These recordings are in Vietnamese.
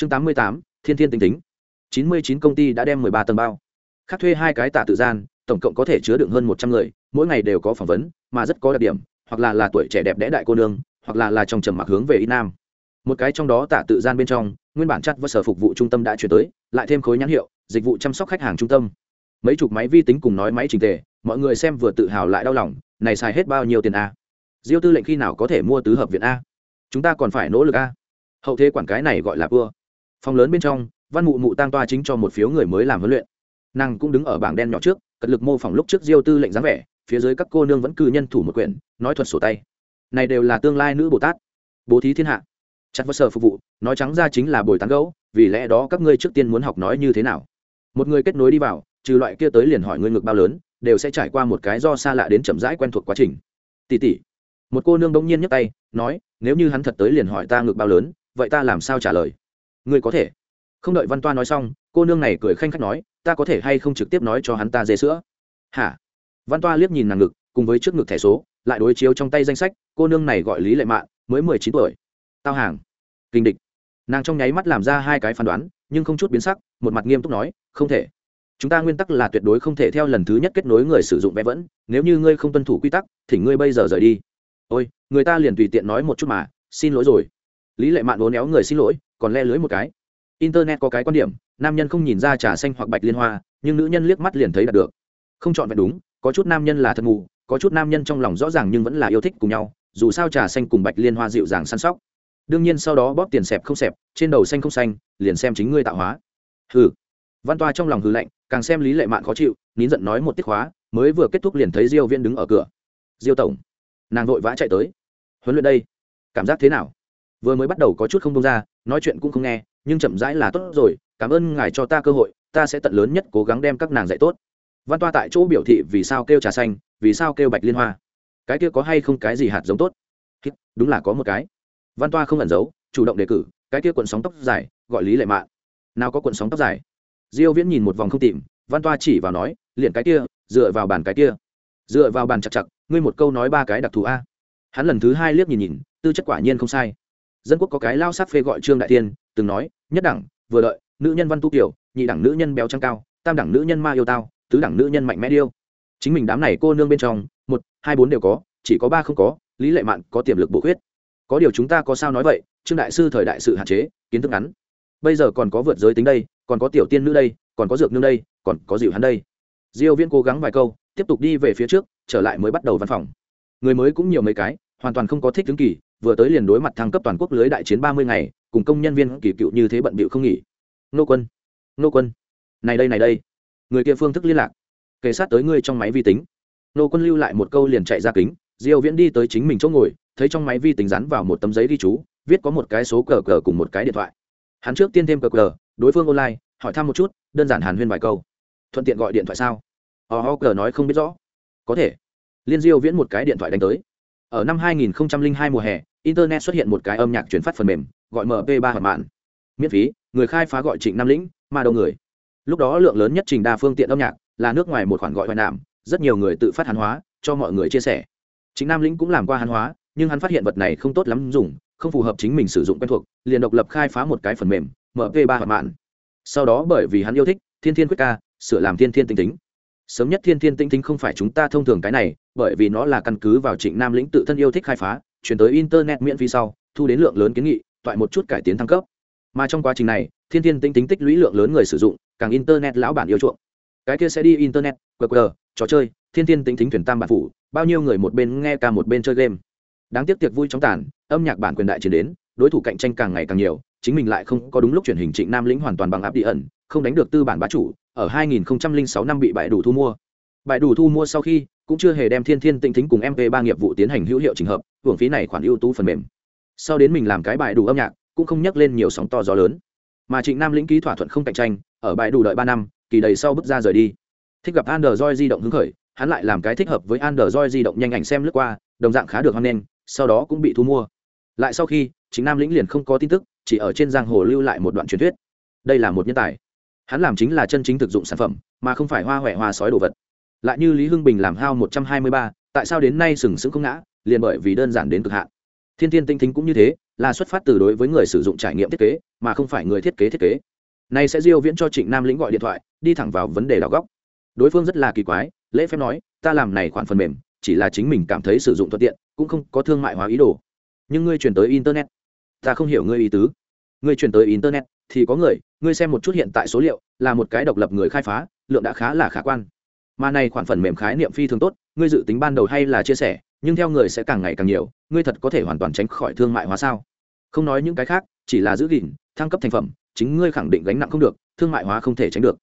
chương tám mươi tám, thiên thiên tinh tính. Chín mươi chín công ty đã đem mười ba tầng bao. Khác thuê hai cái tạ tự gian, tổng cộng có thể chứa đựng hơn một trăm người, mỗi ngày đều có phỏng vấn, mà rất có đặc điểm, hoặc là là tuổi trẻ đẹp đẽ đại cô nương, hoặc là là trong trầm mặc hướng về ít nam. Một cái trong đó tạ tự gian bên trong, nguyên bản chất và sở phục vụ trung tâm đã chuyển tới, lại thêm khối nhãn hiệu, dịch vụ chăm sóc khách hàng trung tâm. Mấy chục máy vi tính cùng nói máy trình tề, mọi người xem vừa tự hào lại đau lòng, này xài hết bao nhiêu tiền a? Diêu tư lệnh khi nào có thể mua tứ hợp viện a? Chúng ta còn phải nỗ lực a. Hậu thế quản cái này gọi là vua phòng lớn bên trong, văn mụ mụ tăng toa chính cho một phiếu người mới làm huấn luyện. Nàng cũng đứng ở bảng đen nhỏ trước, cật lực mô phỏng lúc trước diêu tư lệnh dáng vẻ, phía dưới các cô nương vẫn cư nhân thủ một quyển, nói thuật sổ tay. Này đều là tương lai nữ bồ tát. Bố thí thiên hạ. Chặt vật sở phục vụ, nói trắng ra chính là bồi tán gấu, vì lẽ đó các ngươi trước tiên muốn học nói như thế nào. Một người kết nối đi vào, trừ loại kia tới liền hỏi ngươi ngực bao lớn, đều sẽ trải qua một cái do xa lạ đến chậm rãi quen thuộc quá trình. Tỷ tỷ. Một cô nương bỗng nhiên nhấc tay, nói, nếu như hắn thật tới liền hỏi ta ngực bao lớn, vậy ta làm sao trả lời? Ngươi có thể. Không đợi văn toa nói xong, cô nương này cười khanh khách nói, ta có thể hay không trực tiếp nói cho hắn ta dê sữa? Hả? Văn toa liếc nhìn nàng ngực, cùng với trước ngực thẻ số, lại đối chiếu trong tay danh sách, cô nương này gọi lý lệ mạn, mới mười chín tuổi. Tao hàng. Kinh địch. Nàng trong nháy mắt làm ra hai cái phán đoán, nhưng không chút biến sắc, một mặt nghiêm túc nói, không thể. Chúng ta nguyên tắc là tuyệt đối không thể theo lần thứ nhất kết nối người sử dụng vẽ vẫn, nếu như ngươi không tuân thủ quy tắc, thì ngươi bây giờ rời đi. Ôi, người ta liền tùy tiện nói một chút mà, xin lỗi rồi lý lệ mạn vốn éo người xin lỗi còn le lưới một cái. Internet có cái quan điểm nam nhân không nhìn ra trà xanh hoặc bạch liên hoa nhưng nữ nhân liếc mắt liền thấy đạt được. Không chọn vẹn đúng có chút nam nhân là thật mù có chút nam nhân trong lòng rõ ràng nhưng vẫn là yêu thích cùng nhau dù sao trà xanh cùng bạch liên hoa dịu dàng săn sóc. Đương nhiên sau đó bóp tiền xẹp không xẹp trên đầu xanh không xanh liền xem chính ngươi tạo hóa. Hừ. Văn toa trong lòng hư lạnh càng xem lý lệ mạn khó chịu nín giận nói một tiết hóa, mới vừa kết thúc liền thấy diêu viên đứng ở cửa. Diêu tổng. Nàng vội vã chạy tới. Huấn luyện đây cảm giác thế nào? Vừa mới bắt đầu có chút không đông ra, nói chuyện cũng không nghe, nhưng chậm rãi là tốt rồi, cảm ơn ngài cho ta cơ hội, ta sẽ tận lớn nhất cố gắng đem các nàng dạy tốt. Văn toa tại chỗ biểu thị vì sao kêu trà xanh, vì sao kêu bạch liên hoa. Cái kia có hay không cái gì hạt giống tốt? Đúng là có một cái. Văn toa không ẩn giấu, chủ động đề cử, cái kia cuộn sóng tóc dài, gọi lý lệ mạn. Nào có cuộn sóng tóc dài? Diêu viễn nhìn một vòng không tìm, văn toa chỉ vào nói, liền cái kia, dựa vào bàn cái kia. Dựa vào bàn chặt chặt, ngươi một câu nói ba cái đặc thù a. Hắn lần thứ hai liếc nhìn nhìn, tư chất quả nhiên không sai dân quốc có cái lao sát phê gọi trương đại tiên từng nói, nhất đẳng, vừa đợi, nữ nhân văn tu kiểu, nhị đẳng nữ nhân béo trăng cao, tam đẳng nữ nhân ma yêu tao, tứ đẳng nữ nhân mạnh mẽ điêu. Chính mình đám này cô nương bên trong, một, hai bốn đều có, chỉ có ba không có, lý lệ mạn có tiềm lực bổ khuyết. Có điều chúng ta có sao nói vậy, trương đại sư thời đại sự hạn chế, kiến thức ngắn. Bây giờ còn có vượt giới tính đây, còn có tiểu tiên nữ đây, còn có dược nương đây, còn có dịu hắn đây. Diêu viên cố gắng vài câu, tiếp tục đi về phía trước, trở lại mới bắt đầu văn phòng. Người mới cũng nhiều mấy cái, hoàn toàn không có thích tướng kỳ vừa tới liền đối mặt thăng cấp toàn quốc lưới đại chiến ba mươi ngày, cùng công nhân viên kỳ cựu như thế bận bịu không nghỉ. Nô quân nô quân. Này đây này đây. Người kia phương thức liên lạc. Kề sát tới ngươi trong máy vi tính. Nô quân lưu lại một câu liền chạy ra kính. Diêu viễn đi tới chính mình chỗ ngồi, thấy trong máy vi tính dán vào một tấm giấy ghi chú, viết có một cái số cờ cờ cùng một cái điện thoại. Hắn trước tiên thêm cờ cờ, đối phương online, hỏi thăm một chút, đơn giản hàn huyên vài câu. Thuận tiện gọi điện thoại sao? Họ ho cờ nói không biết rõ. Có thể. Liên diêu viễn một cái điện thoại đánh tới ở năm 2002 mùa hè, internet xuất hiện một cái âm nhạc chuyển phát phần mềm, gọi mp 3 hoạt mạn. Miễn phí, người khai phá gọi trịnh nam lĩnh mà đầu người. Lúc đó lượng lớn nhất trình đa phương tiện âm nhạc là nước ngoài một khoản gọi hoài nạm rất nhiều người tự phát hán hóa, cho mọi người chia sẻ. Trịnh nam lĩnh cũng làm qua hán hóa, nhưng hắn phát hiện vật này không tốt lắm dùng, không phù hợp chính mình sử dụng quen thuộc, liền độc lập khai phá một cái phần mềm mp 3 hoạt mạn. Sau đó bởi vì hắn yêu thích thiên thiên quyết ca, sửa làm thiên thiên tinh tính sớm nhất thiên thiên tinh Tinh không phải chúng ta thông thường cái này, bởi vì nó là căn cứ vào trịnh nam lĩnh tự thân yêu thích khai phá, chuyển tới internet miễn phí sau, thu đến lượng lớn kiến nghị, toại một chút cải tiến thăng cấp. Mà trong quá trình này, thiên thiên tinh tính tích lũy lượng lớn người sử dụng, càng internet lão bản yêu chuộng. Cái kia sẽ đi internet qr trò chơi, thiên thiên tính Tinh thuyền tam bản phủ, bao nhiêu người một bên nghe ca một bên chơi game. Đáng tiếc tiệc vui chóng tàn, âm nhạc bản quyền đại chiến đến, đối thủ cạnh tranh càng ngày càng nhiều, chính mình lại không có đúng lúc truyền hình trịnh nam lĩnh hoàn toàn bằng áp đi ẩn, không đánh được tư bản bá chủ ở 2006 năm bị bại đủ thu mua. Bại đủ thu mua sau khi, cũng chưa hề đem thiên thiên tinh thính cùng mp ba nghiệp vụ tiến hành hữu hiệu trình hợp, hưởng phí này khoản ưu tú phần mềm. Sau đến mình làm cái bài đủ âm nhạc, cũng không nhắc lên nhiều sóng to gió lớn. Mà trịnh nam lĩnh ký thỏa thuận không cạnh tranh, ở bài đủ đợi ba năm, kỳ đầy sau bước ra rời đi. Thích gặp android di động hứng khởi, hắn lại làm cái thích hợp với android di động nhanh ảnh xem lướt qua, đồng dạng khá được hoan nghênh, sau đó cũng bị thu mua. Lại sau khi chính nam lĩnh liền không có tin tức, chỉ ở trên giang hồ lưu lại một đoạn truyền thuyết. Đây là một nhân tài hắn làm chính là chân chính thực dụng sản phẩm, mà không phải hoa huệ hoa sói đồ vật. Lại như lý hưng bình làm hao một trăm hai mươi ba, tại sao đến nay sừng sững không ngã, liền bởi vì đơn giản đến cực hạn. Thiên thiên tinh thính cũng như thế, là xuất phát từ đối với người sử dụng trải nghiệm thiết kế, mà không phải người thiết kế thiết kế. Này sẽ diêu viễn cho trịnh nam lĩnh gọi điện thoại, đi thẳng vào vấn đề đào góc. Đối phương rất là kỳ quái, lễ phép nói, ta làm này khoản phần mềm, chỉ là chính mình cảm thấy sử dụng thuận tiện, cũng không có thương mại hóa ý đồ. Nhưng ngươi chuyển tới internet. Ta không hiểu ngươi ý tứ. Ngươi chuyển tới internet thì có người, ngươi xem một chút hiện tại số liệu, là một cái độc lập người khai phá, lượng đã khá là khả quan. Mà này khoản phần mềm khái niệm phi thường tốt, ngươi dự tính ban đầu hay là chia sẻ, nhưng theo người sẽ càng ngày càng nhiều, ngươi thật có thể hoàn toàn tránh khỏi thương mại hóa sao? Không nói những cái khác, chỉ là giữ gìn, thăng cấp thành phẩm, chính ngươi khẳng định gánh nặng không được, thương mại hóa không thể tránh được.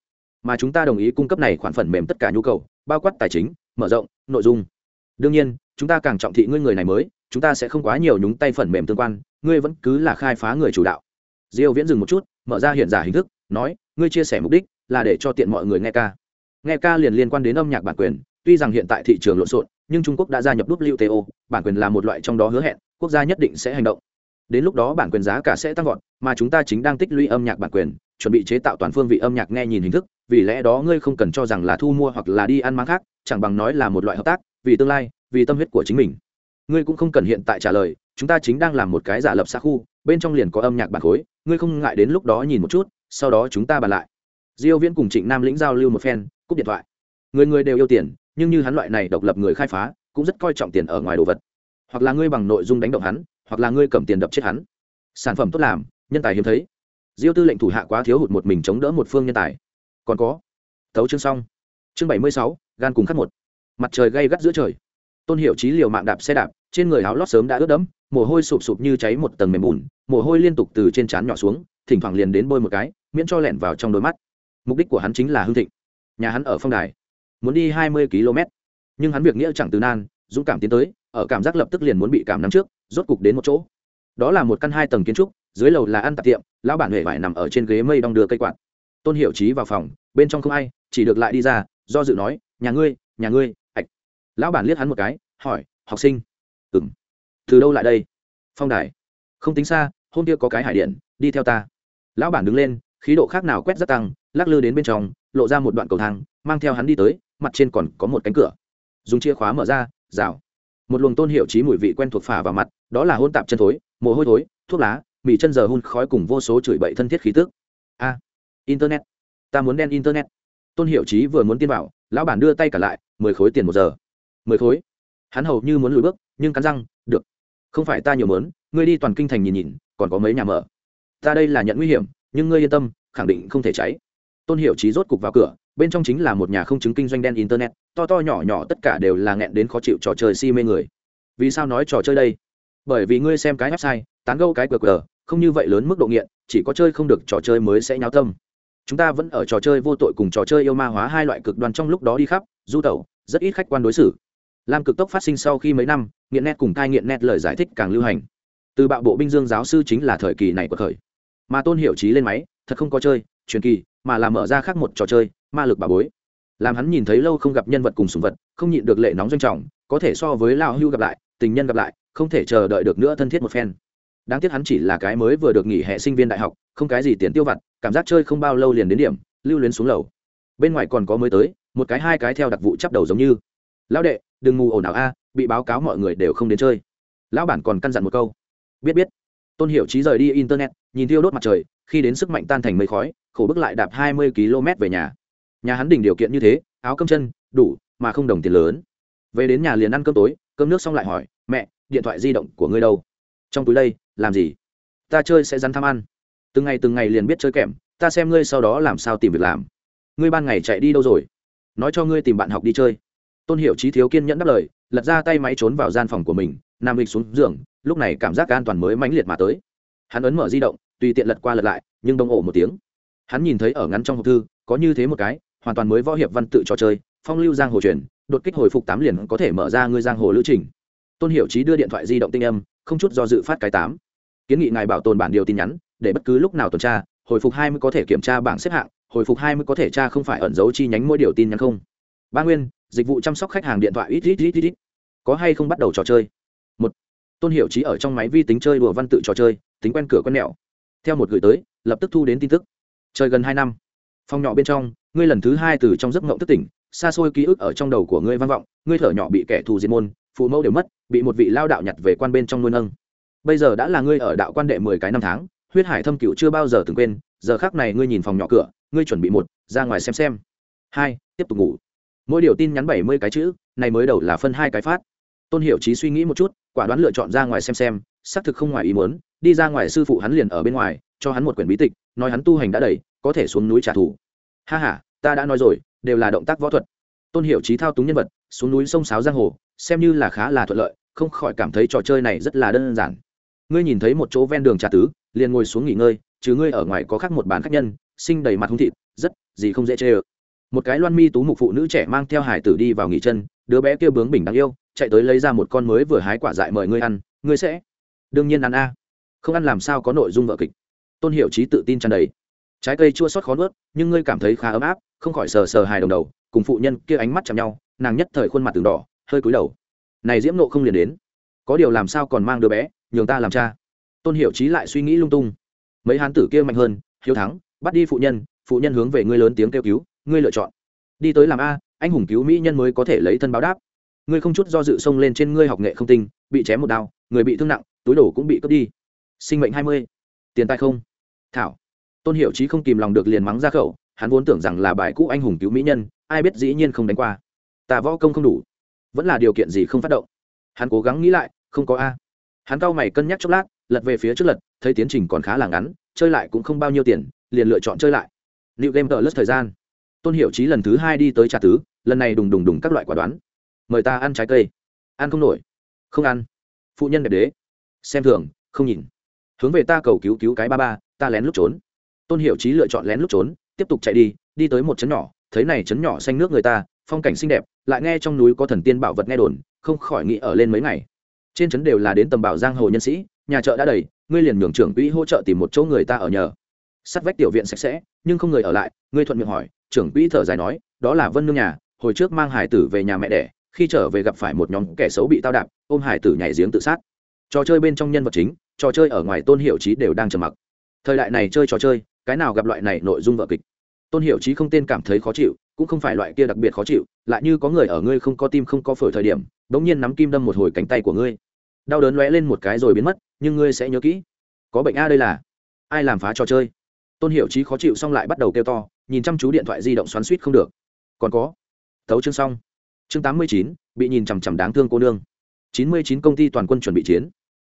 Mà chúng ta đồng ý cung cấp này khoản phần mềm tất cả nhu cầu, bao quát tài chính, mở rộng, nội dung. Đương nhiên, chúng ta càng trọng thị ngươi người này mới, chúng ta sẽ không quá nhiều nhúng tay phần mềm tương quan, ngươi vẫn cứ là khai phá người chủ đạo. Diêu viễn dừng một chút mở ra hiện giả hình thức, nói, ngươi chia sẻ mục đích là để cho tiện mọi người nghe ca. Nghe ca liền liên quan đến âm nhạc bản quyền, tuy rằng hiện tại thị trường lộn xộn, nhưng trung quốc đã gia nhập wto bản quyền là một loại trong đó hứa hẹn, quốc gia nhất định sẽ hành động. Đến lúc đó bản quyền giá cả sẽ tăng vọt, mà chúng ta chính đang tích lũy âm nhạc bản quyền, chuẩn bị chế tạo toàn phương vị âm nhạc nghe nhìn hình thức, vì lẽ đó ngươi không cần cho rằng là thu mua hoặc là đi ăn mang khác, chẳng bằng nói là một loại hợp tác, vì tương lai, vì tâm huyết của chính mình. Ngươi cũng không cần hiện tại trả lời, chúng ta chính đang làm một cái giả lập xa khu, bên trong liền có âm nhạc bản khối ngươi không ngại đến lúc đó nhìn một chút, sau đó chúng ta bàn lại. Diêu viễn cùng trịnh nam lĩnh giao lưu một phen, cúp điện thoại. Người người đều yêu tiền, nhưng như hắn loại này độc lập người khai phá, cũng rất coi trọng tiền ở ngoài đồ vật. Hoặc là ngươi bằng nội dung đánh động hắn, hoặc là ngươi cầm tiền đập chết hắn. Sản phẩm tốt làm, nhân tài hiếm thấy. Diêu tư lệnh thủ hạ quá thiếu hụt một mình chống đỡ một phương nhân tài. Còn có, thấu chương xong. Chương bảy mươi sáu, gan cùng khắc một. Mặt trời gay gắt giữa trời. Tôn hiệu trí liều mạng đạp xe đạp, trên người áo lót sớm đã ướt đẫm mồ hôi sụp sụp như cháy một tầng mềm bùn, mồ hôi liên tục từ trên trán nhỏ xuống, thỉnh thoảng liền đến bôi một cái, miễn cho lẻn vào trong đôi mắt. Mục đích của hắn chính là hưng thịnh. Nhà hắn ở phong đài, muốn đi hai mươi km. Nhưng hắn việc nghĩa chẳng từ nan, dũng cảm tiến tới, ở cảm giác lập tức liền muốn bị cảm nắm trước, rốt cục đến một chỗ. Đó là một căn hai tầng kiến trúc, dưới lầu là ăn tạp tiệm, lão bản huệ vải nằm ở trên ghế mây đong đưa cây quạt. Tôn hiệu trí vào phòng, bên trong không ai, chỉ được lại đi ra, do dự nói, nhà ngươi nhà ngươi. Ạch. Lão bản liếc hắn một cái, hỏi, học sinh? Ừng từ đâu lại đây? Phong đài. Không tính xa, hôm kia có cái hải điện, đi theo ta. Lão bản đứng lên, khí độ khác nào quét rất tăng, lắc lư đến bên trong, lộ ra một đoạn cầu thang, mang theo hắn đi tới, mặt trên còn có một cánh cửa. Dùng chìa khóa mở ra, rào. Một luồng tôn hiệu trí mùi vị quen thuộc phả vào mặt, đó là hôn tạp chân thối, mồ hôi thối, thuốc lá, mì chân giờ hun khói cùng vô số chửi bậy thân thiết khí tức. A, internet. Ta muốn đen internet. Tôn hiệu trí vừa muốn tiên vào, lão bản đưa tay cả lại, mười khối tiền một giờ. Mười khối. Hắn hầu như muốn lùi bước, nhưng cắn răng, được không phải ta nhiều mớn, ngươi đi toàn kinh thành nhìn nhìn, còn có mấy nhà mở. Ta đây là nhận nguy hiểm, nhưng ngươi yên tâm, khẳng định không thể cháy. Tôn hiệu trí rốt cục vào cửa, bên trong chính là một nhà không chứng kinh doanh đen internet, to to nhỏ nhỏ tất cả đều là nghẹn đến khó chịu trò chơi si mê người. Vì sao nói trò chơi đây? Bởi vì ngươi xem cái website, tán gâu cái qr, không như vậy lớn mức độ nghiện, chỉ có chơi không được trò chơi mới sẽ nháo tâm. Chúng ta vẫn ở trò chơi vô tội cùng trò chơi yêu ma hóa hai loại cực đoan trong lúc đó đi khắp, du tẩu, rất ít khách quan đối xử. Làm cực tốc phát sinh sau khi mấy năm nghiện nét cùng cai nghiện nét lời giải thích càng lưu hành. Từ bạo bộ binh dương giáo sư chính là thời kỳ này của thời. Mà tôn hiệu trí lên máy, thật không có chơi, truyền kỳ, mà là mở ra khác một trò chơi, ma lực bà bối. Làm hắn nhìn thấy lâu không gặp nhân vật cùng sùng vật, không nhịn được lệ nóng doanh trọng, có thể so với lao hưu gặp lại, tình nhân gặp lại, không thể chờ đợi được nữa thân thiết một phen. Đáng tiếc hắn chỉ là cái mới vừa được nghỉ hè sinh viên đại học, không cái gì tiền tiêu vặt, cảm giác chơi không bao lâu liền đến điểm, lưu luyến xuống lầu. Bên ngoài còn có mới tới, một cái hai cái theo đặc vụ chắp đầu giống như. Lão đệ, đừng mù ồn ào a bị báo cáo mọi người đều không đến chơi. Lão bản còn căn dặn một câu. Biết biết. Tôn hiệu trí rời đi internet, nhìn thiêu đốt mặt trời, khi đến sức mạnh tan thành mây khói, khổ bước lại đạp hai mươi km về nhà. Nhà hắn đỉnh điều kiện như thế, áo cơm chân, đủ, mà không đồng tiền lớn. Về đến nhà liền ăn cơm tối, cơm nước xong lại hỏi, mẹ, điện thoại di động của ngươi đâu? Trong túi đây, làm gì? Ta chơi sẽ rắn tham ăn. Từng ngày từng ngày liền biết chơi kèm, ta xem ngươi sau đó làm sao tìm việc làm. Ngươi ban ngày chạy đi đâu rồi? Nói cho ngươi tìm bạn học đi chơi. Tôn hiệu trí thiếu kiên nhẫn đáp lời lật ra tay máy trốn vào gian phòng của mình, nam lịch xuống giường, lúc này cảm giác an toàn mới mãnh liệt mà tới. Hắn ấn mở di động, tùy tiện lật qua lật lại, nhưng đông ổ một tiếng. Hắn nhìn thấy ở ngắn trong hộp thư, có như thế một cái, hoàn toàn mới võ hiệp văn tự trò chơi, phong lưu giang hồ truyền, đột kích hồi phục tám liền có thể mở ra ngươi giang hồ lữ trình. Tôn hiệu trí đưa điện thoại di động tinh âm, không chút do dự phát cái tám. Kiến nghị ngài bảo tồn bản điều tin nhắn, để bất cứ lúc nào tuần tra, hồi phục hai mươi có thể kiểm tra bảng xếp hạng, hồi phục hai mươi có thể tra không phải ẩn dấu chi nhánh mỗi điều tin nhắn không. Ba nguyên, dịch vụ chăm sóc khách hàng điện thoại, ít ít ít ít ít có hay không bắt đầu trò chơi? Một, tôn hiệu trí ở trong máy vi tính chơi đùa văn tự trò chơi, tính quen cửa quen mẹo. Theo một gửi tới, lập tức thu đến tin tức. Chơi gần hai năm. Phòng nhỏ bên trong, ngươi lần thứ hai từ trong giấc ngộng thức tỉnh, xa xôi ký ức ở trong đầu của ngươi vang vọng, ngươi thở nhỏ bị kẻ thù diệt môn, phụ mẫu đều mất, bị một vị lao đạo nhặt về quan bên trong nuôi nâng. Bây giờ đã là ngươi ở đạo quan đệ mười cái năm tháng, huyết hải thâm cựu chưa bao giờ từng quên, giờ khác này ngươi nhìn phòng nhỏ cửa, ngươi chuẩn bị một, ra ngoài xem xem. Hai, tiếp tục ngủ. Mỗi điều tin nhắn bảy mươi cái chữ, này mới đầu là phân hai cái phát tôn hiểu trí suy nghĩ một chút, quả đoán lựa chọn ra ngoài xem xem, xác thực không ngoài ý muốn, đi ra ngoài sư phụ hắn liền ở bên ngoài, cho hắn một quyển bí tịch, nói hắn tu hành đã đầy, có thể xuống núi trả thù. Ha h a ta đã nói rồi, đều là động tác võ thuật. Tôn hiểu trí thao túng nhân vật, xuống núi sông sáo giang hồ, xem như là khá là thuận lợi, không khỏi cảm thấy trò chơi này rất là đơn giản. Ngươi nhìn thấy một chỗ ven đường trà tứ, liền ngồi xuống nghỉ ngơi, chứ ngươi ở ngoài có khác một bàn khách nhân sinh đầy mặt hung thịt, rất, gì không dễ chê ơ. Một cái loan mi tú mục phụ nữ trẻ mang theo hải tử đi vào nghỉ chân, đứa bé kêu bướng bình đáng yêu chạy tới lấy ra một con mới vừa hái quả dại mời ngươi ăn, ngươi sẽ đương nhiên ăn a. Không ăn làm sao có nội dung vợ kịch. Tôn hiệu trí tự tin tràn đầy. Trái cây chua xót khó nuốt, nhưng ngươi cảm thấy khá ấm áp, không khỏi sờ sờ hài đồng đầu, cùng phụ nhân kia ánh mắt chạm nhau, nàng nhất thời khuôn mặt từng đỏ, hơi cúi đầu. Này diễm nộ không liền đến. Có điều làm sao còn mang đứa bé, nhường ta làm cha? Tôn hiệu trí lại suy nghĩ lung tung. Mấy hán tử kia mạnh hơn, hiếu thắng, bắt đi phụ nhân phụ nhân hướng về ngươi lớn tiếng kêu cứu, ngươi lựa chọn. Đi tới làm a, anh hùng cứu mỹ nhân mới có thể lấy thân báo đáp ngươi không chút do dự xông lên trên ngươi học nghệ không tinh, bị chém một đao, người bị thương nặng, túi đổ cũng bị cướp đi. Sinh mệnh hai mươi. Tiền tài không. Thảo. Tôn hiệu trí không kìm lòng được liền mắng ra khẩu, hắn vốn tưởng rằng là bài cũ anh hùng cứu mỹ nhân, ai biết dĩ nhiên không đánh qua. Ta võ công không đủ, vẫn là điều kiện gì không phát động. Hắn cố gắng nghĩ lại, không có a. Hắn cau mày cân nhắc chốc lát, lật về phía trước lật, thấy tiến trình còn khá là ngắn, chơi lại cũng không bao nhiêu tiền, liền lựa chọn chơi lại. Liệu game tờ lất thời gian. Tôn hiệu trí lần thứ hai đi tới trà tứ, lần này đùng đùng đùng các loại quả đoán mời ta ăn trái cây. Ăn không nổi. Không ăn. Phụ nhân đẹp đế. Xem thường, không nhìn. Hướng về ta cầu cứu cứu cái ba ba, ta lén lúc trốn. Tôn hiệu trí lựa chọn lén lúc trốn, tiếp tục chạy đi đi tới một trấn nhỏ. Thấy này trấn nhỏ xanh nước người ta, phong cảnh xinh đẹp, lại nghe trong núi có thần tiên bảo vật nghe đồn, không khỏi nghĩ ở lên mấy ngày. Trên trấn đều là đến tầm bảo giang hồ nhân sĩ, nhà chợ đã đầy, ngươi liền nhường trưởng quỹ hỗ trợ tìm một chỗ người ta ở nhờ. Sắt vách tiểu viện sạch sẽ, nhưng không người ở lại, ngươi thuận miệng hỏi, trưởng quỹ thở dài nói, đó là vân nương nhà, hồi trước mang hải tử về nhà mẹ đẻ khi trở về gặp phải một nhóm kẻ xấu bị tao đạp, ôm hải tử nhảy giếng tự sát. Trò chơi bên trong nhân vật chính, trò chơi ở ngoài tôn hiệu trí đều đang trầm mặc. Thời đại này chơi trò chơi, cái nào gặp loại này nội dung vợ kịch? Tôn hiệu trí không tên cảm thấy khó chịu, cũng không phải loại kia đặc biệt khó chịu, lại như có người ở ngươi không có tim không có phổi thời điểm đ ỗ n g nhiên nắm kim đâm một hồi cánh tay của ngươi. Đau đớn lóe lên một cái rồi biến mất, nhưng ngươi sẽ nhớ kỹ. Có bệnh a đây là. Ai làm phá trò chơi? Tôn hiệu trí khó chịu xong lại bắt đầu kêu to, nhìn chăm chú điện thoại di động xoắn suýt không được. Còn có. Tấu chương xong chương tám mươi chín, bị nhìn chằm chằm đáng thương cô nương. Chín mươi chín công ty toàn quân chuẩn bị chiến.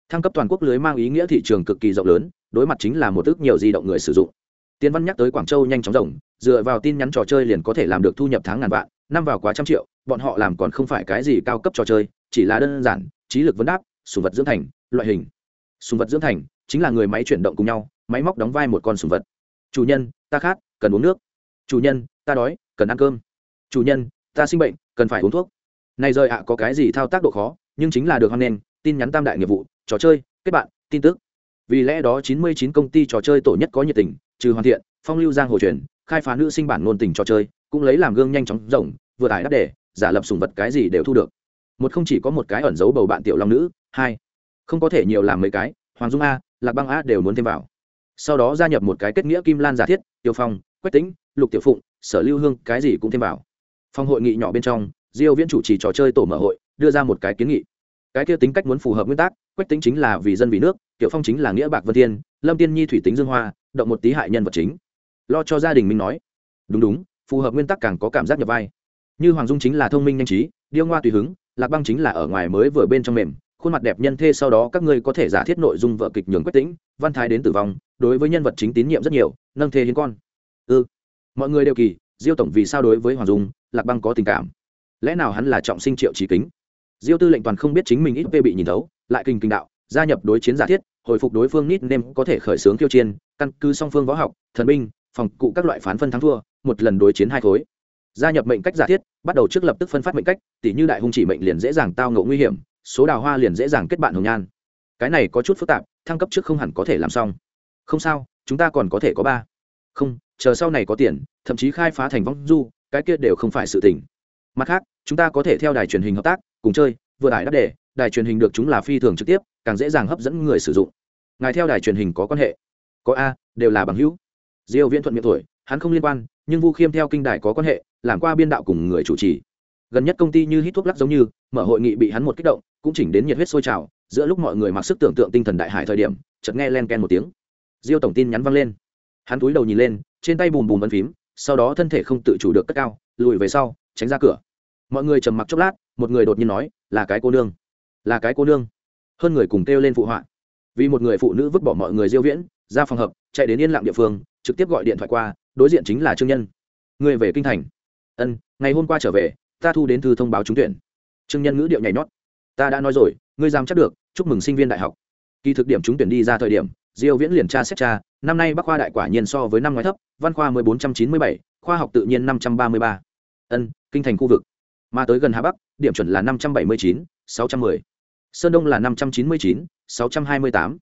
Thăng cấp toàn quốc lưới mang ý nghĩa thị trường cực kỳ rộng lớn, đối mặt chính là một ước nhiều di động người sử dụng. Tiên văn nhắc tới quảng châu nhanh chóng rộng, dựa vào tin nhắn trò chơi liền có thể làm được thu nhập tháng ngàn vạn, năm vào quá trăm triệu, bọn họ làm còn không phải cái gì cao cấp trò chơi, chỉ là đơn giản, trí lực vấn đáp, sùng vật dưỡng thành, loại hình. Sùng vật dưỡng thành chính là người máy chuyển động cùng nhau, máy móc đóng vai một con sùng vật. Chủ nhân, ta khát, cần uống nước. Chủ nhân, ta đói, cần ăn cơm. Chủ nhân ta sinh bệnh, cần phải uống thuốc. Này rời ạ, có cái gì thao tác độ khó, nhưng chính là được hoan nghênh, tin nhắn tam đại nghiệp vụ, trò chơi, kết bạn, tin tức. Vì lẽ đó 99 công ty trò chơi tổ nhất có nhiệt tình, trừ hoàn thiện, phong lưu giang hồ truyền, khai phá nữ sinh bản ngôn tình trò chơi, cũng lấy làm gương nhanh chóng rộng, vừa tải đắt đề, giả lập sùng vật cái gì đều thu được. Một không chỉ có một cái ẩn giấu bầu bạn tiểu long nữ, hai, không có thể nhiều làm mấy cái, hoàng dung a, lạc băng a đều muốn thêm vào. Sau đó gia nhập một cái kết nghĩa kim lan giả thiết, tiêu phong, quách tính lục tiểu phụng, sở lưu hương, cái gì cũng thêm vào phòng hội nghị nhỏ bên trong, diêu viễn chủ trì trò chơi tổ mở hội, đưa ra một cái kiến nghị. Cái kia tính cách muốn phù hợp nguyên tắc, quách tính chính là vì dân vì nước, tiểu phong chính là nghĩa bạc vân thiên, lâm tiên nhi thủy tính dương hoa, động một tí hại nhân vật chính. Lo cho gia đình mình nói. Đúng đúng, phù hợp nguyên tắc càng có cảm giác nhập vai. Như hoàng dung chính là thông minh nhanh trí, điêu ngoa tùy hứng, lạc băng chính là ở ngoài mới vừa bên trong mềm, khuôn mặt đẹp nhân thê sau đó các ngươi có thể giả thiết nội dung vợ kịch nhường quách tĩnh văn thái đến tử vong, đối với nhân vật chính tín nhiệm rất nhiều, nâng thê hiến con. Ư ừ. mọi người đều kỳ, diêu tổng vì sao đối với hoàng dung lạc băng có tình cảm. Lẽ nào hắn là trọng sinh triệu trí kính? Diêu tư lệnh toàn không biết chính mình ít bị nhìn thấu, lại kinh kinh đạo, gia nhập đối chiến giả thiết, hồi phục đối phương nít nem có thể khởi xướng kiêu chiên căn cứ song phương võ học, thần binh, phòng cụ các loại phán phân thắng thua, một lần đối chiến hai khối. Gia nhập mệnh cách giả thiết, bắt đầu trước lập tức phân phát mệnh cách tỷ như đại hung chỉ mệnh liền dễ dàng tao ngộ nguy hiểm, số đào hoa liền dễ dàng kết bạn hồng nhan. Cái này có chút phức tạp, thăng cấp trước không hẳn có thể làm xong. Không sao, chúng ta còn có thể có ba. Không, chờ sau này có tiền, thậm chí khai phá thành vong du cái kia đều không phải sự tình. Mặt khác, chúng ta có thể theo đài truyền hình hợp tác, cùng chơi, vừa đài đáp đề, đài truyền hình được chúng là phi thường trực tiếp, càng dễ dàng hấp dẫn người sử dụng. Ngài theo đài truyền hình có quan hệ. Có a, đều là bằng hữu. Diêu viễn thuận miệng tuổi hắn không liên quan, nhưng vu khiêm theo kinh đài có quan hệ, làm qua biên đạo cùng người chủ trì. Gần nhất công ty như hít thuốc lắc giống như, mở hội nghị bị hắn một kích động, cũng chỉnh đến nhiệt huyết sôi trào, giữa lúc mọi người mặc sức tưởng tượng tinh thần đại hải thời điểm, chợt nghe len ken một tiếng. Diêu tổng tin nhắn văng lên. Hắn túi đầu nhìn lên, trên tay bùm bùm bắn phím sau đó thân thể không tự chủ được cất cao, lùi về sau, tránh ra cửa. Mọi người trầm mặc chốc lát, một người đột nhiên nói, là cái cô nương, là cái cô nương. Hơn người cùng kêu lên phụ họa. Vì một người phụ nữ vứt bỏ mọi người diêu viễn, ra phòng hợp chạy đến yên lặng địa phương, trực tiếp gọi điện thoại qua, đối diện chính là trương nhân. Người về kinh thành. Ân, ngày hôm qua trở về, ta thu đến thư thông báo trúng tuyển. Trương nhân ngữ điệu nhảy nhót. Ta đã nói rồi, ngươi dám chắc được, chúc mừng sinh viên đại học. Kỳ thực điểm trúng tuyển đi ra thời điểm, diêu viễn liền tra xét tra năm nay bắc khoa đại quả nhiên so với năm ngoái thấp văn khoa 1497, khoa học tự nhiên 533. ân kinh thành khu vực mà tới gần hà bắc điểm chuẩn là 579, 610. sơn đông là 599, 628.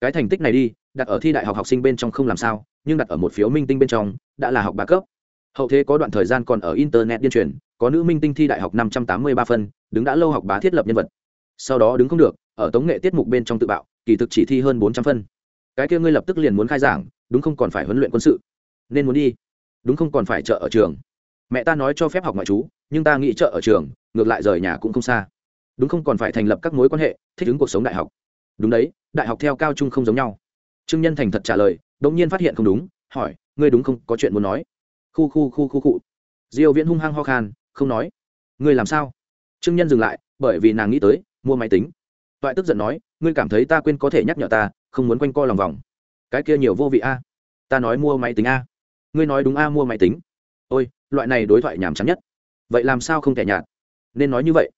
cái thành tích này đi đặt ở thi đại học học sinh bên trong không làm sao nhưng đặt ở một phiếu minh tinh bên trong đã là học bá cấp hậu thế có đoạn thời gian còn ở internet điên truyền có nữ minh tinh thi đại học 583 phân đứng đã lâu học bá thiết lập nhân vật sau đó đứng không được ở tống nghệ tiết mục bên trong tự bạo kỳ thực chỉ thi hơn 400 phân cái kia ngươi lập tức liền muốn khai giảng, đúng không còn phải huấn luyện quân sự? Nên muốn đi. Đúng không còn phải chợ ở trường. Mẹ ta nói cho phép học ngoại trú, nhưng ta nghĩ chợ ở trường, ngược lại rời nhà cũng không xa. Đúng không còn phải thành lập các mối quan hệ, thích ứng cuộc sống đại học. Đúng đấy, đại học theo cao trung không giống nhau. Trương nhân thành thật trả lời đ ỗ n g nhiên phát hiện không đúng, hỏi, ngươi đúng không, có chuyện muốn nói. Khu khu khu khu khu. Diêu viễn hung hăng ho khan, không nói. Ngươi làm sao? Trương nhân dừng lại, bởi vì nàng nghĩ tới, mua máy tính. Toại tức giận nói, ngươi cảm thấy ta quên có thể nhắc nhở ta không muốn quanh co lòng vòng. Cái kia nhiều vô vị a. Ta nói mua máy tính a. Ngươi nói đúng a, mua máy tính. Ôi, loại này đối thoại nhàm chán nhất. Vậy làm sao không thể nhạt? Nên nói như vậy.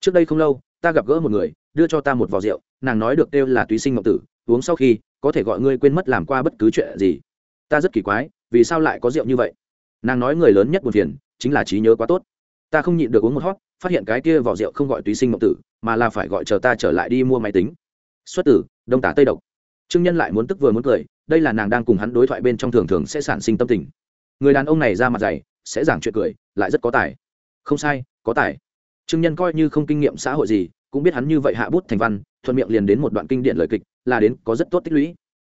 Trước đây không lâu, ta gặp gỡ một người, đưa cho ta một vò rượu, nàng nói được kêu là túy sinh ngọc tử, uống sau khi, có thể gọi ngươi quên mất làm qua bất cứ chuyện gì. Ta rất kỳ quái, vì sao lại có rượu như vậy? Nàng nói người lớn nhất buồn phiền, chính là trí nhớ quá tốt. Ta không nhịn được uống một hót phát hiện cái kia vỏ rượu không gọi túy sinh ngọc tử, mà là phải gọi chờ ta trở lại đi mua máy tính. Xuất tử, đông tả tây độc trương nhân lại muốn tức vừa muốn cười, đây là nàng đang cùng hắn đối thoại bên trong thường thường sẽ sản sinh tâm tình. Người đàn ông này ra mặt dày, sẽ giảng chuyện cười, lại rất có tài. Không sai, có tài. Trương nhân coi như không kinh nghiệm xã hội gì, cũng biết hắn như vậy hạ bút thành văn, thuận miệng liền đến một đoạn kinh điển lời kịch, là đến có rất tốt tích lũy.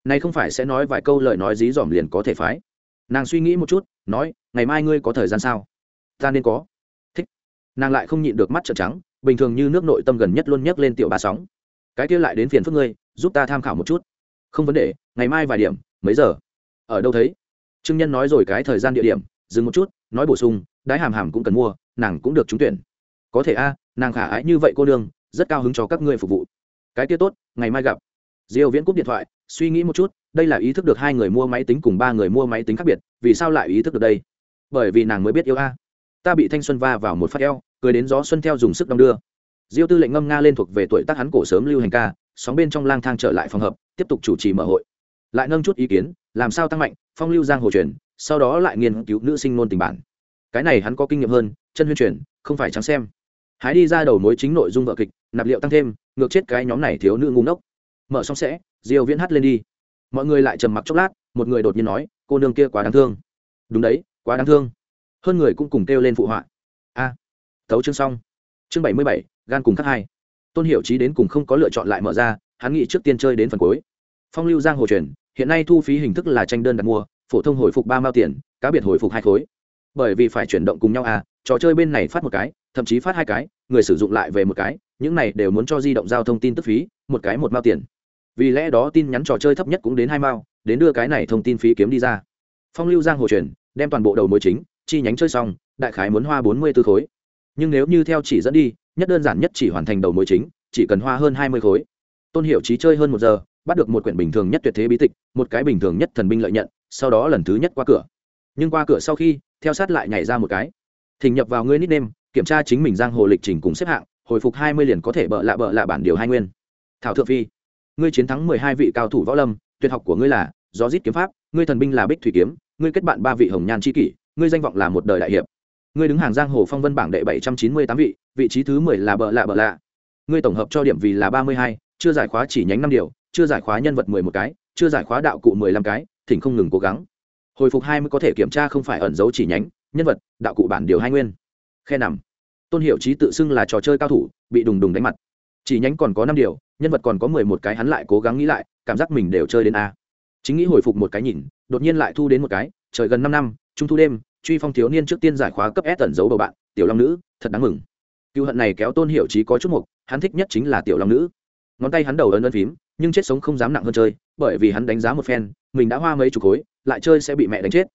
Này không phải sẽ nói vài câu lời nói dí dỏm liền có thể phái. Nàng suy nghĩ một chút, nói, ngày mai ngươi có thời gian sao? Ta nên có. Thích. Nàng lại không nhịn được mắt trợn trắng, bình thường như nước nội tâm gần nhất luôn nhấc lên tiểu bà sóng. Cái kia lại đến phiền phức ngươi, giúp ta tham khảo một chút không vấn đề, ngày mai vài điểm, mấy giờ? Ở đâu thấy? Trương nhân nói rồi cái thời gian địa điểm, dừng một chút, nói bổ sung, đái hàm hàm cũng cần mua, nàng cũng được trúng tuyển. Có thể a, nàng khả ái như vậy cô đương rất cao hứng cho các ngươi phục vụ. Cái kia tốt, ngày mai gặp. Diêu viễn cúp điện thoại, suy nghĩ một chút, đây là ý thức được hai người mua máy tính cùng ba người mua máy tính khác biệt, vì sao lại ý thức được đây? Bởi vì nàng mới biết yêu a. Ta bị thanh xuân va vào một phát eo, cười đến gió xuân theo dùng sức đong đưa. Diêu tư lệnh ngâm nga lên thuộc về tuổi tác hắn cổ sớm lưu hành ca, sóng bên trong lang thang trở lại phòng hợp tiếp tục chủ trì mở hội. Lại nâng chút ý kiến làm sao tăng mạnh phong lưu giang hồ truyền sau đó lại nghiên cứu nữ sinh nôn tình bản. Cái này hắn có kinh nghiệm hơn chân huyên truyền không phải trắng xem. Hái đi ra đầu mối chính nội dung vợ kịch nạp liệu tăng thêm ngược chết cái nhóm này thiếu nữ ngu ngốc. Mở xong sẽ diêu viễn hát lên đi. Mọi người lại trầm mặc chốc lát một người đột nhiên nói cô nương kia quá đáng thương. Đúng đấy quá đáng thương. Hơn người cũng cùng kêu lên phụ họa. A à, tấu chương xong. Chương 77, gan cùng khắc hai. Tôn hiểu trí đến cùng không có lựa chọn lại mở ra hắn nghĩ trước tiên chơi đến phần cuối. Phong lưu giang hồ truyền, hiện nay thu phí hình thức là tranh đơn đặt mua, phổ thông hồi phục ba mao tiền, cá biệt hồi phục hai khối. Bởi vì phải chuyển động cùng nhau à trò chơi bên này phát một cái, thậm chí phát hai cái, người sử dụng lại về một cái, những này đều muốn cho di động giao thông tin tức phí, một cái một mao tiền. Vì lẽ đó tin nhắn trò chơi thấp nhất cũng đến hai mao, đến đưa cái này thông tin phí kiếm đi ra. Phong lưu giang hồ truyền, đem toàn bộ đầu mối chính, chi nhánh chơi xong, đại khái muốn hoa bốn mươi tư khối. Nhưng nếu như theo chỉ dẫn đi, nhất đơn giản nhất chỉ hoàn thành đầu mối chính, chỉ cần hoa hơn hai mươi khối tôn hiệu trí chơi hơn một giờ bắt được một quyển bình thường nhất tuyệt thế bí tịch một cái bình thường nhất thần binh lợi nhận sau đó lần thứ nhất qua cửa. Nhưng qua cửa sau khi theo sát lại nhảy ra một cái. Thỉnh nhập vào ngươi nít nêm, kiểm tra chính mình giang hồ lịch trình cùng xếp hạng hồi phục hai mươi liền có thể bợ lạ bợ lạ bản điều hai nguyên. Thảo thượng phi ngươi chiến thắng mười hai vị cao thủ võ lâm tuyệt học của ngươi là gió rít kiếm pháp ngươi thần binh là bích thủy kiếm ngươi kết bạn ba vị hồng nhan c kỷ ngươi danh vọng là một đời đại hiệp. Ngươi đứng hàng giang hồ phong vân bảng đệ bảy trăm chín mươi tám vị vị trí thứ mười là bợ lạ bợ lạ. Ngươi tổng hợp cho điểm vì là ba mươi hai chưa giải khóa chỉ nhánh năm điều, chưa giải khóa nhân vật mười một cái, chưa giải khóa đạo cụ mười lăm cái, thỉnh không ngừng cố gắng. Hồi phục hai mươi có thể kiểm tra không phải ẩn dấu chỉ nhánh, nhân vật, đạo cụ bản điều hai nguyên. Khe nằm. Tôn hiệu trí tự xưng là trò chơi cao thủ, bị đùng đùng đánh mặt. Chỉ nhánh còn có năm điều, nhân vật còn có mười một cái hắn lại cố gắng nghĩ lại, cảm giác mình đều chơi đến a. Chính nghĩ hồi phục một cái nhìn, đột nhiên lại thu đến một cái, trời gần năm năm, trung thu đêm, truy phong thiếu niên trước tiên giải khóa cấp s tẩn giấu bầu bạn, tiểu long nữ, thật đáng mừng. Cựu hận này kéo tôn hiệu trí có chút mục, hắn thích nhất chính là tiểu long nữ ngón tay hắn đầu ấn ấn phím, nhưng chết sống không dám nặng hơn chơi, bởi vì hắn đánh giá một phen, mình đã hoa mấy chục khối, lại chơi sẽ bị mẹ đánh chết.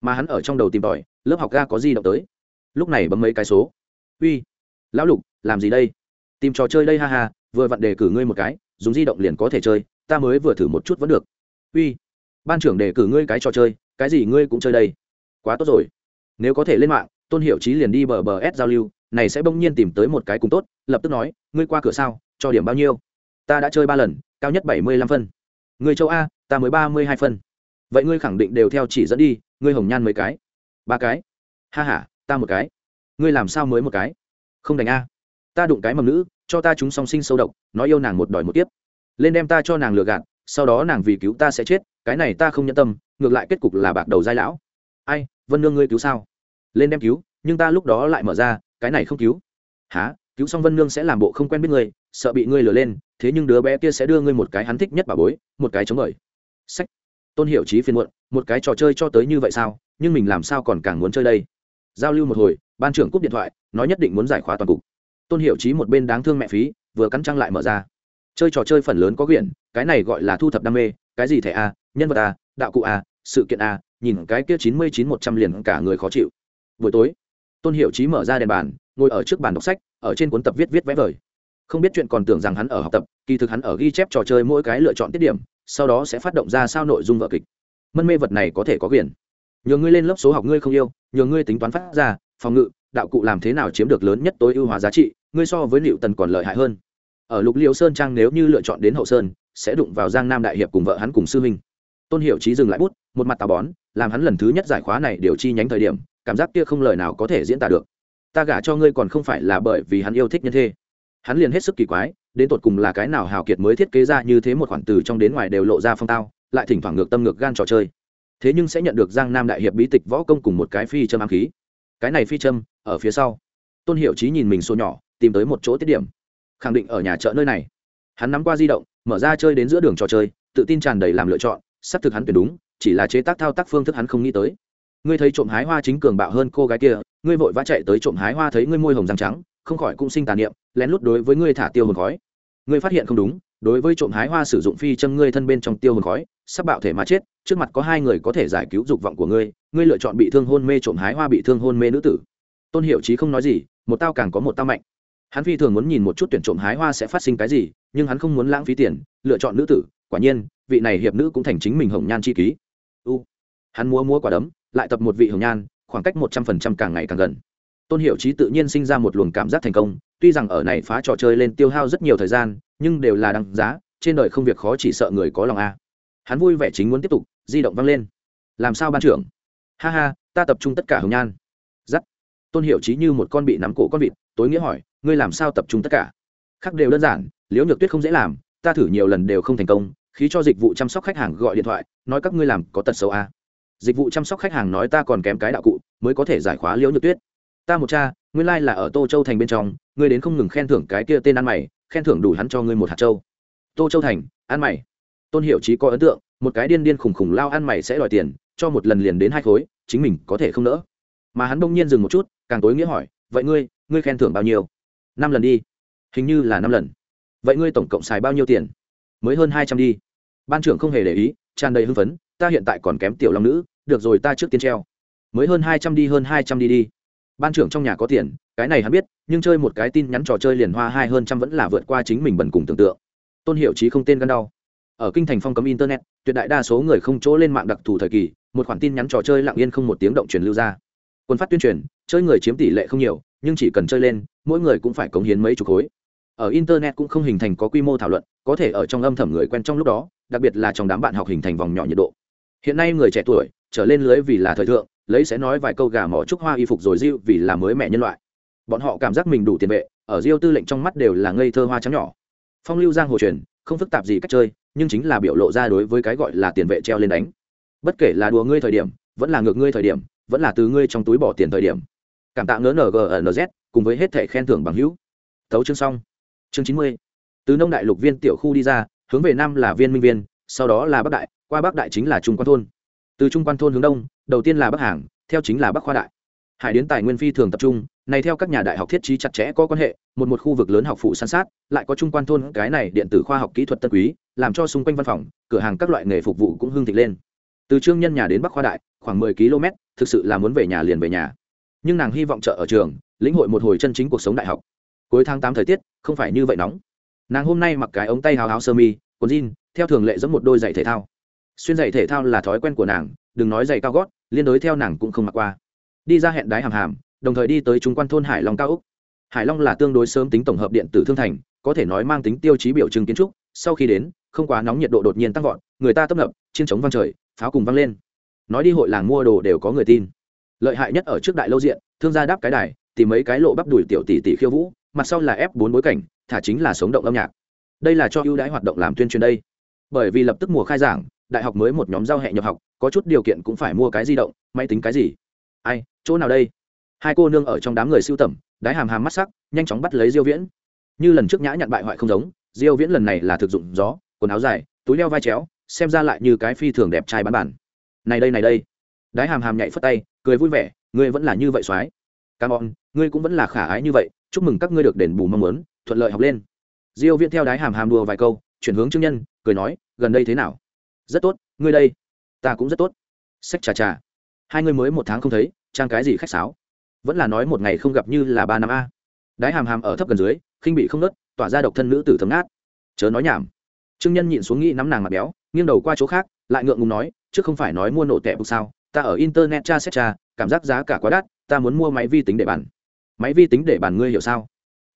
Mà hắn ở trong đầu tìm tòi, lớp học ga có di động tới. Lúc này bấm mấy cái số. Uy, lão lục, làm gì đây? Tìm trò chơi đây ha ha, vừa vặn đề cử ngươi một cái, dùng di động liền có thể chơi, ta mới vừa thử một chút vẫn được. Uy, ban trưởng đề cử ngươi cái trò chơi, cái gì ngươi cũng chơi đây. Quá tốt rồi. Nếu có thể lên mạng, tôn hiệu trí liền đi bờ bờ s giao lưu, này sẽ bỗng nhiên tìm tới một cái cùng tốt, lập tức nói, ngươi qua cửa sao, cho điểm bao nhiêu? Ta đã chơi ba lần, cao nhất bảy mươi lăm phân. Người châu a, ta mới ba mươi hai phân. Vậy ngươi khẳng định đều theo chỉ dẫn đi, ngươi hồng nhan mấy cái? Ba cái. Ha h a ta một cái. Ngươi làm sao mới một cái? Không đánh a. Ta đụng cái mầm nữ, cho ta chúng song sinh sâu độc nói yêu nàng một đòi một tiếp lên đem ta cho nàng lừa gạt, sau đó nàng vì cứu ta sẽ chết, cái này ta không nhẫn tâm, ngược lại kết cục là bạc đầu giai lão. Ai, vân nương ngươi cứu sao? Lên đem cứu, nhưng ta lúc đó lại mở ra, cái này không cứu. Há cứu xong vân nương sẽ làm bộ không quen biết ngươi, sợ bị ngươi lừa lên, thế nhưng đứa bé kia sẽ đưa ngươi một cái hắn thích nhất bà bối, một cái chống bởi sách. Tôn hiệu trí phiền muộn, một cái trò chơi cho tới như vậy sao, nhưng mình làm sao còn càng muốn chơi đây? Giao lưu một hồi, ban trưởng cúp điện thoại, nói nhất định muốn giải khóa toàn cục. Tôn hiệu trí một bên đáng thương mẹ phí, vừa cắn trăng lại mở ra. Chơi trò chơi phần lớn có quyển, cái này gọi là thu thập đam mê, cái gì thẻ a, nhân vật a, đạo cụ a, sự kiện a, nhìn cái kia chín mươi chín một trăm liền cả người khó chịu. Buổi tối, tôn hiệu trí mở ra đèn bàn ngồi ở trước bàn đọc sách, ở trên cuốn tập viết viết vẽ vời. Không biết chuyện còn tưởng rằng hắn ở học tập, kỳ thực hắn ở ghi chép trò chơi mỗi cái lựa chọn tiết điểm, sau đó sẽ phát động ra sao nội dung vợ kịch. Mân mê vật này có thể có quyền. Nhờ ngươi lên lớp số học ngươi không yêu, nhờ ngươi tính toán phát ra, phòng ngự, đạo cụ làm thế nào chiếm được lớn nhất tối ưu hóa giá trị, ngươi so với liệu tần còn lợi hại hơn. Ở lục liêu sơn trang nếu như lựa chọn đến hậu sơn, sẽ đụng vào giang nam đại hiệp cùng vợ hắn cùng sư huynh. Tôn hiệu trí dừng lại bút, một mặt tà bón, làm hắn lần thứ nhất giải khóa này điều chi nhánh thời điểm, cảm giác kia không lời nào có thể diễn tả được ta gả cho ngươi còn không phải là bởi vì hắn yêu thích nhân thê. Hắn liền hết sức kỳ quái, đến tột cùng là cái nào hào kiệt mới thiết kế ra như thế một khoản từ trong đến ngoài đều lộ ra phong tao, lại thỉnh thoảng ngược tâm ngược gan trò chơi. Thế nhưng sẽ nhận được giang nam đại hiệp bí tịch võ công cùng một cái phi châm ám khí. Cái này phi châm, ở phía sau. Tôn hiệu trí nhìn mình số nhỏ, tìm tới một chỗ tiết điểm. Khẳng định ở nhà chợ nơi này. Hắn nắm qua di động, mở ra chơi đến giữa đường trò chơi, tự tin tràn đầy làm lựa chọn xác thực hắn tuyển đúng, chỉ là chế tác thao tác phương thức hắn không nghĩ tới ngươi thấy trộm hái hoa chính cường bạo hơn cô gái kia, ngươi vội vã chạy tới trộm hái hoa thấy ngươi môi hồng răng trắng, không khỏi cũng sinh tà niệm, lén lút đối với ngươi thả tiêu hồn khói. Ngươi phát hiện không đúng, đối với trộm hái hoa sử dụng phi châm ngươi thân bên trong tiêu hồn khói, sắp bạo thể mà chết, trước mặt có hai người có thể giải cứu dục vọng của ngươi ngươi lựa chọn bị thương hôn mê trộm hái hoa bị thương hôn mê nữ tử. Tôn hiệu chí không nói gì, một tao càng có một tao mạnh. Hắn phi thường muốn nhìn một chút tuyển trộm hái hoa sẽ phát sinh cái gì, nhưng hắn không muốn lãng phí tiền, lựa chọn nữ tử, quả nhiên, vị này hiệp nữ cũng thành chính mình hồng nhan chi ký. U, hắn múa múa quả đấm lại tập một vị hồng nhan, khoảng cách một trăm phần trăm càng ngày càng gần. Tôn hiệu trí tự nhiên sinh ra một luồng cảm giác thành công, tuy rằng ở này phá trò chơi lên tiêu hao rất nhiều thời gian, nhưng đều là đăng giá, trên đời không việc khó chỉ sợ người có lòng a. Hắn vui vẻ chính muốn tiếp tục, di động văng lên. Làm sao ban trưởng? Ha ha, ta tập trung tất cả hồng nhan. Giắt. Tôn hiệu trí như một con bị nắm cổ con vịt, tối nghĩa hỏi, ngươi làm sao tập trung tất cả? Khác đều đơn giản, liễu nhược tuyết không dễ làm, ta thử nhiều lần đều không thành công, khí cho dịch vụ chăm sóc khách hàng gọi điện thoại, nói các ngươi làm có tật xấu a dịch vụ chăm sóc khách hàng nói ta còn kém cái đạo cụ, mới có thể giải khóa liễu nhược tuyết. Ta một cha, nguyên lai、like、là ở tô châu thành bên trong, ngươi đến không ngừng khen thưởng cái kia tên ăn mày, khen thưởng đủ hắn cho ngươi một hạt châu. Tô châu thành, ăn mày. Tôn hiệu trí có ấn tượng, một cái điên điên khủng khủng lao ăn mày sẽ đòi tiền, cho một lần liền đến hai khối, chính mình có thể không nỡ. Mà hắn bỗng nhiên dừng một chút, càng tối nghĩa hỏi, vậy ngươi ngươi khen thưởng bao nhiêu? Năm lần đi. Hình như là năm lần. Vậy ngươi tổng cộng xài bao nhiêu tiền? Mới hơn hai trăm đi. Ban trưởng không hề để ý, tràn đầy hưng phấn ta hiện tại còn kém tiểu long nữ, được rồi ta trước tiên treo. Mới hơn hai trăm đi, hơn hai trăm đi đi. Ban trưởng trong nhà có tiền, cái này hắn biết, nhưng chơi một cái tin nhắn trò chơi liền hoa hai hơn trăm vẫn là vượt qua chính mình bần cùng tưởng tượng. Tôn hiệu trí không tên gan đau. Ở kinh thành phong cấm internet, tuyệt đại đa số người không chỗ lên mạng đặc thù thời kỳ, một khoản tin nhắn trò chơi lặng yên không một tiếng động truyền lưu ra. Quân phát tuyên truyền, chơi người chiếm tỷ lệ không nhiều, nhưng chỉ cần chơi lên, mỗi người cũng phải cống hiến mấy chục khối. Ở internet cũng không hình thành có quy mô thảo luận, có thể ở trong âm thầm người quen trong lúc đó, đặc biệt là trong đám bạn học hình thành vòng nhỏ nhiệt độ hiện nay người trẻ tuổi, trở lên lưới vì là thời thượng, lấy sẽ nói vài câu gà mỏ trúc hoa y phục rồi diêu vì là mới mẹ nhân loại. Bọn họ cảm giác mình đủ tiền vệ, ở diêu tư lệnh trong mắt đều là ngây thơ hoa trắng nhỏ. Phong lưu giang hồ truyền, không phức tạp gì cách chơi, nhưng chính là biểu lộ ra đối với cái gọi là tiền vệ treo lên đánh. Bất kể là đùa ngươi thời điểm, vẫn là ngược ngươi thời điểm, vẫn là từ ngươi trong túi bỏ tiền thời điểm. Cảm tạ ngớ ngnz cùng với hết thẻ khen thưởng bằng hữu. Thấu chương xong. Chương chín mươi. Từ nông đại lục viên tiểu khu đi ra, hướng về nam là viên minh viên, sau đó là bắc đại qua bắc đại chính là trung quan thôn. Từ trung quan thôn hướng đông, đầu tiên là bắc hàng, theo chính là bắc khoa đại. Hải đến tài nguyên phi thường tập trung, này theo các nhà đại học thiết trí chặt chẽ có quan hệ, một một khu vực lớn học phụ san sát, lại có trung quan thôn, cái này điện tử khoa học kỹ thuật tân quý, làm cho xung quanh văn phòng, cửa hàng các loại nghề phục vụ cũng hưng thịnh lên. Từ trương nhân nhà đến bắc khoa đại, khoảng mười km, thực sự là muốn về nhà liền về nhà. Nhưng nàng hy vọng chợ ở trường, lĩnh hội một hồi chân chính cuộc sống đại học. Cuối tháng tám thời tiết, không phải như vậy nóng. Nàng hôm nay mặc cái ống tay hào áo sơ mi, quần jean, theo thường lệ giống một đôi giày thể thao xuyên giày thể thao là thói quen của nàng, đừng nói giày cao gót, liên đối theo nàng cũng không mặc qua. Đi ra hẹn đái hàm hàm, đồng thời đi tới trung quan thôn hải long cao úc. Hải long là tương đối sớm tính tổng hợp điện tử thương thành, có thể nói mang tính tiêu chí biểu trưng kiến trúc. Sau khi đến, không quá nóng nhiệt độ đột nhiên tăng vọt, người ta tấp nập, chiến chống vang trời, pháo cùng vang lên. Nói đi hội làng mua đồ đều có người tin. Lợi hại nhất ở trước đại lâu diện, thương gia đáp cái đài tìm mấy cái lộ bắp đùi tiểu tỷ tỷ khiêu vũ, mặt sau là ép bốn bối cảnh, thả chính là sống động âm nhạc. Đây là cho ưu đãi hoạt động làm tuyên truyền đây. Bởi vì lập tức mùa khai giảng đại học mới một nhóm giao hẹ nhập học, có chút điều kiện cũng phải mua cái di động, máy tính cái gì. Ai, chỗ nào đây? Hai cô nương ở trong đám người siêu tầm, đái hàm hàm mắt sắc, nhanh chóng bắt lấy diêu viễn. Như lần trước nhã nhận bại hoại không giống, diêu viễn lần này là thực dụng gió, quần áo dài, túi đeo vai chéo, xem ra lại như cái phi thường đẹp trai bán bản. Này đây này đây. Đái hàm hàm nhảy phất tay, cười vui vẻ, ngươi vẫn là như vậy soái. Cam on ngươi cũng vẫn là khả ái như vậy, chúc mừng các ngươi được đền bù mong muốn, thuận lợi học lên. Diêu viễn theo đái hàm hàm đùa vài câu, chuyển hướng trương nhân, cười nói, gần đây thế nào? Rất tốt, ngươi đây. Ta cũng rất tốt. Sách trà trà. Hai ngươi mới một tháng không thấy, trang cái gì khách sáo. Vẫn là nói một ngày không gặp như là ba năm a. Đái hàm hàm ở thấp gần dưới, khinh bị không nớt, tỏa ra độc thân nữ tử thấm ngát. Chớ nói nhảm. Trương nhân nhịn xuống nghĩ nắm nàng mặt béo, nghiêng đầu qua chỗ khác, lại ngượng ngùng nói, chứ không phải nói mua nổ tẹp bục sao? Ta ở internet tra xét tra, cảm giác giá cả quá đắt, ta muốn mua máy vi tính để bàn. Máy vi tính để bàn ngươi hiểu sao?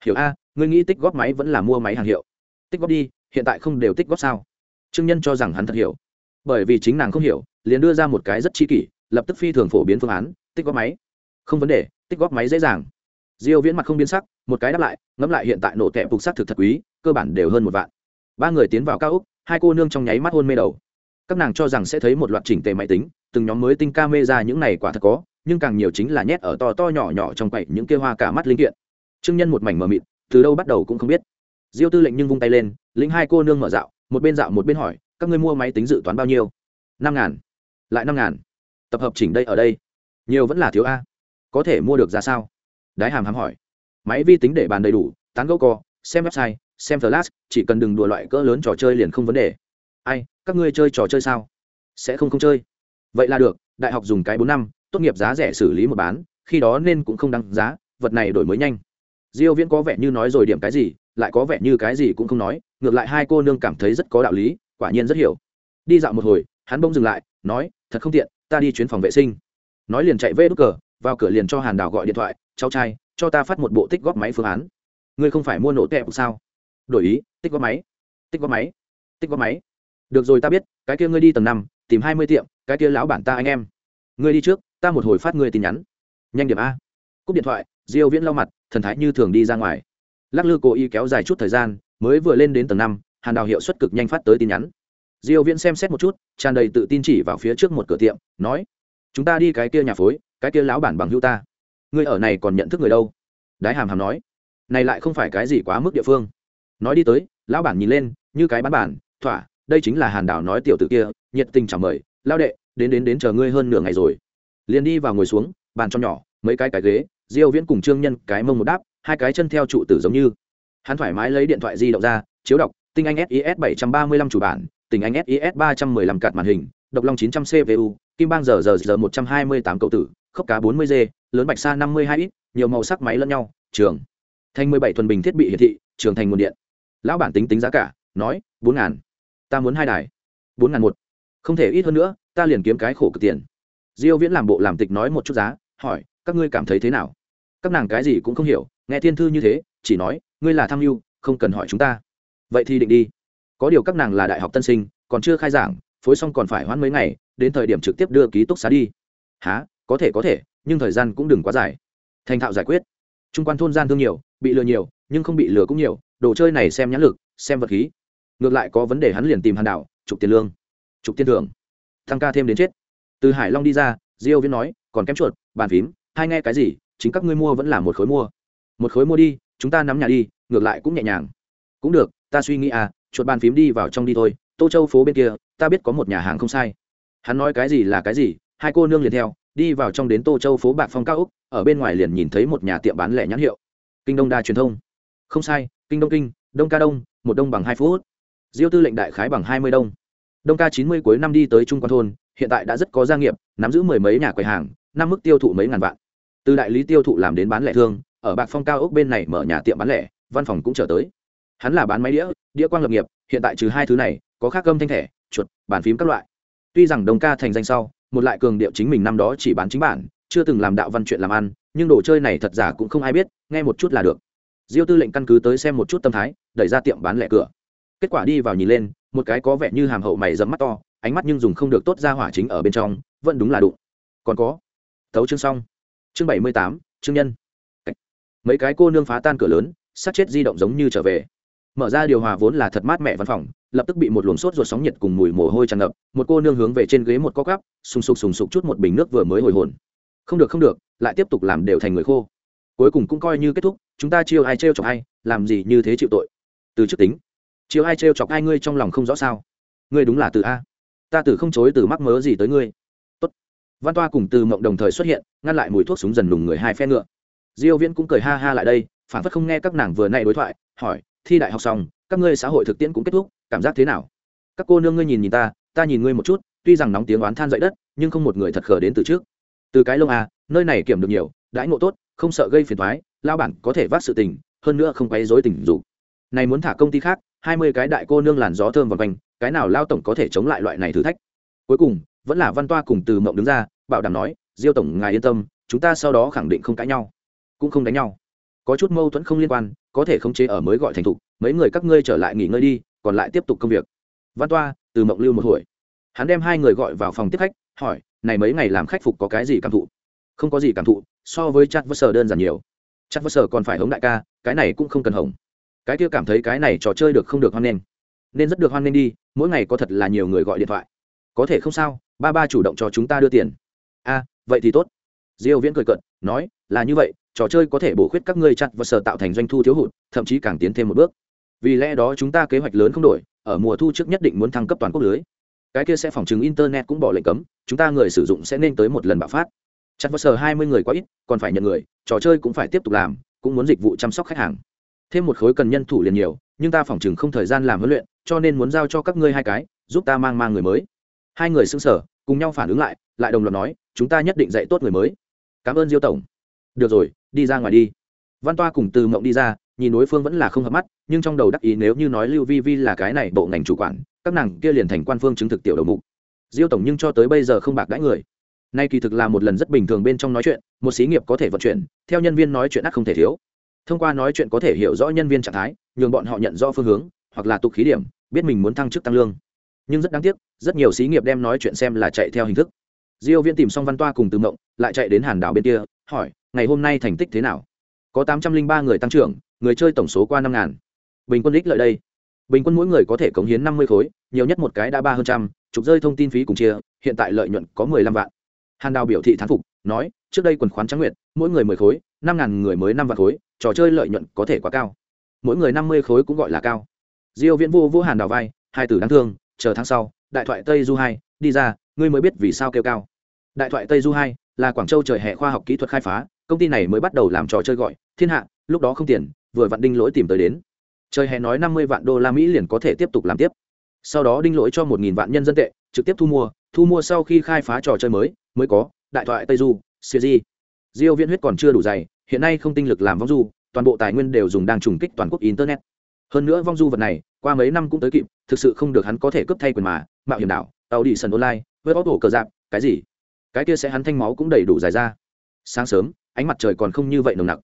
Hiểu a, ngươi nghĩ tích góp máy vẫn là mua máy hàng hiệu. Tích góp đi, hiện tại không đều tích góp sao? Trương nhân cho rằng hắn thật hiểu. Bởi vì chính nàng không hiểu, liền đưa ra một cái rất chi kỷ, lập tức phi thường phổ biến phương án, tích góp máy. Không vấn đề, tích góp máy dễ dàng. Diêu viễn mặt không biến sắc, một cái đáp lại, ngẫm lại hiện tại nổ tệ phục sắc thực thật quý, cơ bản đều hơn một vạn. Ba người tiến vào cao úc hai cô nương trong nháy mắt hôn mê đầu. Các nàng cho rằng sẽ thấy một loạt chỉnh tề máy tính, từng nhóm mới tinh ca mê ra những này quả thật có, nhưng càng nhiều chính là nhét ở to to nhỏ nhỏ trong quậy những kia hoa cả mắt linh kiện. Trương nhân một mảnh mờ mịt, từ đâu bắt đầu cũng không biết. Diêu tư lệnh nhưng vung tay lên, lĩnh hai cô nương mở dạo một bên dạo một bên hỏi, các ngươi mua máy tính dự toán bao nhiêu? Năm ngàn. Lại năm ngàn. Tập hợp chỉnh đây ở đây. Nhiều vẫn là thiếu a. Có thể mua được ra sao? Đái hàm hàm hỏi. Máy vi tính để bàn đầy đủ, tán gẫu co, xem website, xem flash, chỉ cần đừng đùa loại cỡ lớn trò chơi liền không vấn đề. Ai, các ngươi chơi trò chơi sao? Sẽ không không chơi. Vậy là được, đại học dùng cái bốn năm, tốt nghiệp giá rẻ xử lý một bán, khi đó nên cũng không đăng giá, vật này đổi mới nhanh. Diêu viễn có vẻ như nói rồi điểm cái gì lại có vẻ như cái gì cũng không nói, ngược lại hai cô nương cảm thấy rất có đạo lý, quả nhiên rất hiểu. Đi dạo một hồi, hắn bỗng dừng lại, nói, thật không tiện, ta đi chuyến phòng vệ sinh. Nói liền chạy về đốt cờ, vào cửa liền cho hàn đào gọi điện thoại, cháu trai, cho ta phát một bộ tích góp máy phương án. Ngươi không phải mua nổ tẹp sao? Đổi ý, tích góp máy. Tích góp máy? Tích góp máy? Được rồi ta biết, cái kia ngươi đi tầng năm, tìm hai mươi tiệm, cái kia lão bản ta anh em. Ngươi đi trước, ta một hồi phát ngươi tin nhắn. Nhanh điểm a. Cúp điện thoại, diêu viễn lau mặt, thần thái như thường đi ra ngoài lắc lư cố ý kéo dài chút thời gian, mới vừa lên đến tầng năm, hàn đào hiệu suất cực nhanh phát tới tin nhắn. Diêu viễn xem xét một chút, tràn đầy tự tin chỉ vào phía trước một cửa tiệm, nói, chúng ta đi cái kia nhà phối, cái kia lão bản bằng hữu ta. Ngươi ở này còn nhận thức người đâu? Đái hàm hàm nói, này lại không phải cái gì quá mức địa phương. Nói đi tới, lão bản nhìn lên, như cái bán bản, thỏa, đây chính là hàn đảo nói tiểu tử kia, nhiệt tình chào mời, lao đệ, đến đến đến chờ ngươi hơn nửa ngày rồi. Liền đi vào ngồi xuống, bàn cho nhỏ, mấy cái cái ghế diêu viễn cùng trương nhân cái mông một đáp, hai cái chân theo trụ tử giống như. Hắn thoải mái lấy điện thoại di động ra, chiếu đọc, tinh anh sis 735 chủ bản, tình anh sis 315 cạt màn hình, độc long 900 cpu kim bang giờ giờ giờ 128 cậu tử, khốc cá 40 g, lớn bạch sa 52 ít, nhiều màu sắc máy lẫn nhau, trường. Thành 17 thuần bình thiết bị hiển thị, trường thành nguồn điện. Lão bản tính tính giá cả, nói, bốn ngàn. Ta muốn hai đài. bốn ngàn một. Không thể ít hơn nữa, ta liền kiếm cái khổ cực tiền. Diêu viễn làm bộ làm tịch nói một chút giá, hỏi, các ngươi cảm thấy thế nào? Các nàng cái gì cũng không hiểu, nghe thiên thư như thế, chỉ nói, ngươi là tham mưu, không cần hỏi chúng ta. Vậy thì định đi. Có điều các nàng là đại học tân sinh, còn chưa khai giảng, phối xong còn phải hoãn mấy ngày, đến thời điểm trực tiếp đưa ký túc xá đi. Há có thể có thể, nhưng thời gian cũng đừng quá dài. Thành thạo giải quyết. Trung quan thôn gian thương nhiều, bị lừa nhiều, nhưng không bị lừa cũng nhiều, đồ chơi này xem nhãn lực, xem vật khí. Ngược lại có vấn đề hắn liền tìm hàn đảo trục tiền lương, trục tiền thưởng thăng ca thêm đến chết. Từ hải long đi ra, diêu viễn nói, còn kém chuột, bàn phím, hai nghe cái gì chính các ngươi mua vẫn là một khối mua. Một khối mua đi, chúng ta nắm nhà đi, ngược lại cũng nhẹ nhàng. Cũng được, ta suy nghĩ à chuột bàn phím đi vào trong đi thôi, tô châu phố bên kia, ta biết có một nhà hàng không sai. Hắn nói cái gì là cái gì, hai cô nương liền theo, đi vào trong đến tô châu phố bạc phong cao úc ở bên ngoài liền nhìn thấy một nhà tiệm bán lẻ nhãn hiệu. Kinh đông đa truyền thông. Không sai, kinh đông kinh, đông ca đông, một đông bằng hai phút. Diêu tư lệnh đại khái bằng hai mươi đông. Đông ca chín mươi cuối năm đi tới trung quan thôn, hiện tại đã rất có gia nghiệp, nắm giữ mười mấy nhà quầy hàng, năm mức tiêu thụ mấy ngàn vạn từ đại lý tiêu thụ làm đến bán lẻ thương, ở bạc phong cao ốc bên này mở nhà tiệm bán lẻ, văn phòng cũng trở tới. Hắn là bán máy đĩa đĩa quang lập nghiệp, hiện tại trừ hai thứ này, có khác gâm thanh thẻ, chuột, bàn phím các loại. Tuy rằng đồng ca thành danh sau, một lại cường điệu chính mình năm đó chỉ bán chính bản, chưa từng làm đạo văn chuyện làm ăn, nhưng đồ chơi này thật giả cũng không ai biết, nghe một chút là được. Diêu tư lệnh căn cứ tới xem một chút tâm thái, đẩy ra tiệm bán lẻ cửa. Kết quả đi vào nhìn lên, một cái có vẻ như hàm hậu mày dẫm mắt to, ánh mắt nhưng dùng không được tốt ra hỏa chính ở bên trong, vẫn đúng là đụng. Còn có, thấu chương xong chương bảy mươi tám chương nhân. Mấy cái cô nương phá tan cửa lớn, sát chết di động giống như trở về. Mở ra điều hòa vốn là thật mát mẹ văn phòng, lập tức bị một luồng sốt ruột sóng nhiệt cùng mùi mồ hôi tràn ngập, một cô nương hướng về trên ghế một co cắp sùng sục sùng sục chút một bình nước vừa mới hồi hồn. Không được không được, lại tiếp tục làm đều thành người khô. Cuối cùng cũng coi như kết thúc, chúng ta chiêu ai trêu chọc ai, làm gì như thế chịu tội. Từ trước tính. Chiêu ai trêu chọc ai ngươi trong lòng không rõ sao? Ngươi đúng là từ a. Ta từ không chối từ mắc mớ gì tới ngươi văn toa cùng từ mộng đồng thời xuất hiện ngăn lại mùi thuốc súng dần nùng người hai phe ngựa. Diêu viễn cũng cười ha ha lại đây phản phất không nghe các nàng vừa nay đối thoại hỏi thi đại học xong các ngươi xã hội thực tiễn cũng kết thúc cảm giác thế nào? Các cô nương ngươi nhìn nhìn ta ta nhìn ngươi một chút tuy rằng nóng tiếng oán than dậy đất nhưng không một người thật khờ đến từ trước. Từ cái lông à nơi này kiểm được nhiều đãi ngộ tốt không sợ gây phiền toái, lao bản có thể vác sự tình hơn nữa không quấy rối tình dục. Này muốn thả công ty khác hai mươi cái đại cô nương làn gió thơm vào quanh cái nào lao tổng có thể chống lại loại này thử thách? Cuối cùng vẫn là văn toa cùng từ mộng đứng ra bảo đảm nói, diêu tổng, ngài yên tâm, chúng ta sau đó khẳng định không cãi nhau, cũng không đánh nhau. Có chút mâu thuẫn không liên quan, có thể khống chế ở mới gọi thành thục, mấy người các ngươi trở lại nghỉ ngơi đi, còn lại tiếp tục công việc. Văn toa, từ mộng lưu một hồi. Hắn đem hai người gọi vào phòng tiếp khách, hỏi, này mấy ngày làm khách phục có cái gì cảm thụ? Không có gì cảm thụ, so với chặt vơ sờ đơn giản nhiều. Chặt vơ sờ còn phải hống đại ca, cái này cũng không cần hống. Cái kia cảm thấy cái này trò chơi được không được hoan nghênh? Nên rất được hoan nghênh đi, mỗi ngày có thật là nhiều người gọi điện thoại. Có thể không sao, ba ba chủ động cho chúng ta đưa tiền a vậy thì tốt. Diêu viễn cười cợt, nói, là như vậy, trò chơi có thể bổ khuyết các ngươi chặt và sở tạo thành doanh thu thiếu hụt, thậm chí càng tiến thêm một bước. Vì lẽ đó chúng ta kế hoạch lớn không đổi, ở mùa thu trước nhất định muốn thăng cấp toàn quốc lưới. Cái kia sẽ phòng chứng internet cũng bỏ lệnh cấm, chúng ta người sử dụng sẽ nên tới một lần bạo phát. Chặt và sở hai mươi người quá ít, còn phải nhận người, trò chơi cũng phải tiếp tục làm, cũng muốn dịch vụ chăm sóc khách hàng. Thêm một khối cần nhân thủ liền nhiều, nhưng ta phòng chừng không thời gian làm huấn luyện, cho nên muốn giao cho các ngươi hai cái, giúp ta mang mang người mới. Hai người xưng sở cùng nhau phản ứng lại lại đồng loạt nói, chúng ta nhất định dạy tốt người mới. Cảm ơn diêu tổng. Được rồi, đi ra ngoài đi. Văn toa cùng từ mộng đi ra, nhìn đối phương vẫn là không hợp mắt, nhưng trong đầu đắc ý nếu như nói lưu vi vi là cái này bộ ngành chủ quản, các nàng kia liền thành quan phương chứng thực tiểu đầu mục. Diêu tổng nhưng cho tới bây giờ không bạc đãi người. Nay kỳ thực là một lần rất bình thường bên trong nói chuyện, một xí nghiệp có thể vận chuyển, theo nhân viên nói chuyện ắt không thể thiếu. Thông qua nói chuyện có thể hiểu rõ nhân viên trạng thái, nhường bọn họ nhận rõ phương hướng, hoặc là tục khí điểm, biết mình muốn thăng chức tăng lương nhưng rất đáng tiếc, rất nhiều xí nghiệp đem nói chuyện xem là chạy theo hình thức. Diêu viễn tìm xong văn toa cùng từ mộng, lại chạy đến hàn đảo bên kia, hỏi, ngày hôm nay thành tích thế nào? Có tám trăm linh ba người tăng trưởng, người chơi tổng số qua năm ngàn. Bình quân ích lợi đây. Bình quân mỗi người có thể cống hiến năm mươi khối, nhiều nhất một cái đã ba hơn trăm, trục rơi thông tin phí cùng chia, hiện tại lợi nhuận có mười lăm vạn. Hàn đào biểu thị thán phục, nói, trước đây quần khoán trắng nguyện mỗi người mười khối, năm ngàn người mới năm vạn khối, trò chơi lợi nhuận có thể quá cao. Mỗi người năm mươi khối cũng gọi là cao. Diêu viễn vô vô hàn đào vai, hai tử đáng thương chờ tháng sau, đại thoại tây du hai, đi ra, ngươi mới biết vì sao kêu cao. Đại thoại tây du hai là quảng châu trời hè khoa học kỹ thuật khai phá, công ty này mới bắt đầu làm trò chơi gọi, thiên hạ, lúc đó không tiền, vừa vặn đinh lỗi tìm tới đến. Trời hè nói năm mươi vạn đô la mỹ liền có thể tiếp tục làm tiếp. Sau đó đinh lỗi cho một nghìn vạn nhân dân tệ, trực tiếp thu mua thu mua sau khi khai phá trò chơi mới mới có đại thoại tây du, siêu di. Diêu viễn huyết còn chưa đủ dày, hiện nay không tinh lực làm vong du, toàn bộ tài nguyên đều dùng đang trùng kích toàn quốc internet. Hơn nữa vong du vật này qua mấy năm cũng tới kịp, thực sự không được hắn có thể cướp thay quyền mà, mạo hiểm đảo, tàu đi sân online, với bóc tổ cờ dạp cái gì? Cái kia sẽ hắn thanh máu cũng đầy đủ dài ra. Sáng sớm, ánh mặt trời còn không như vậy nồng nặc.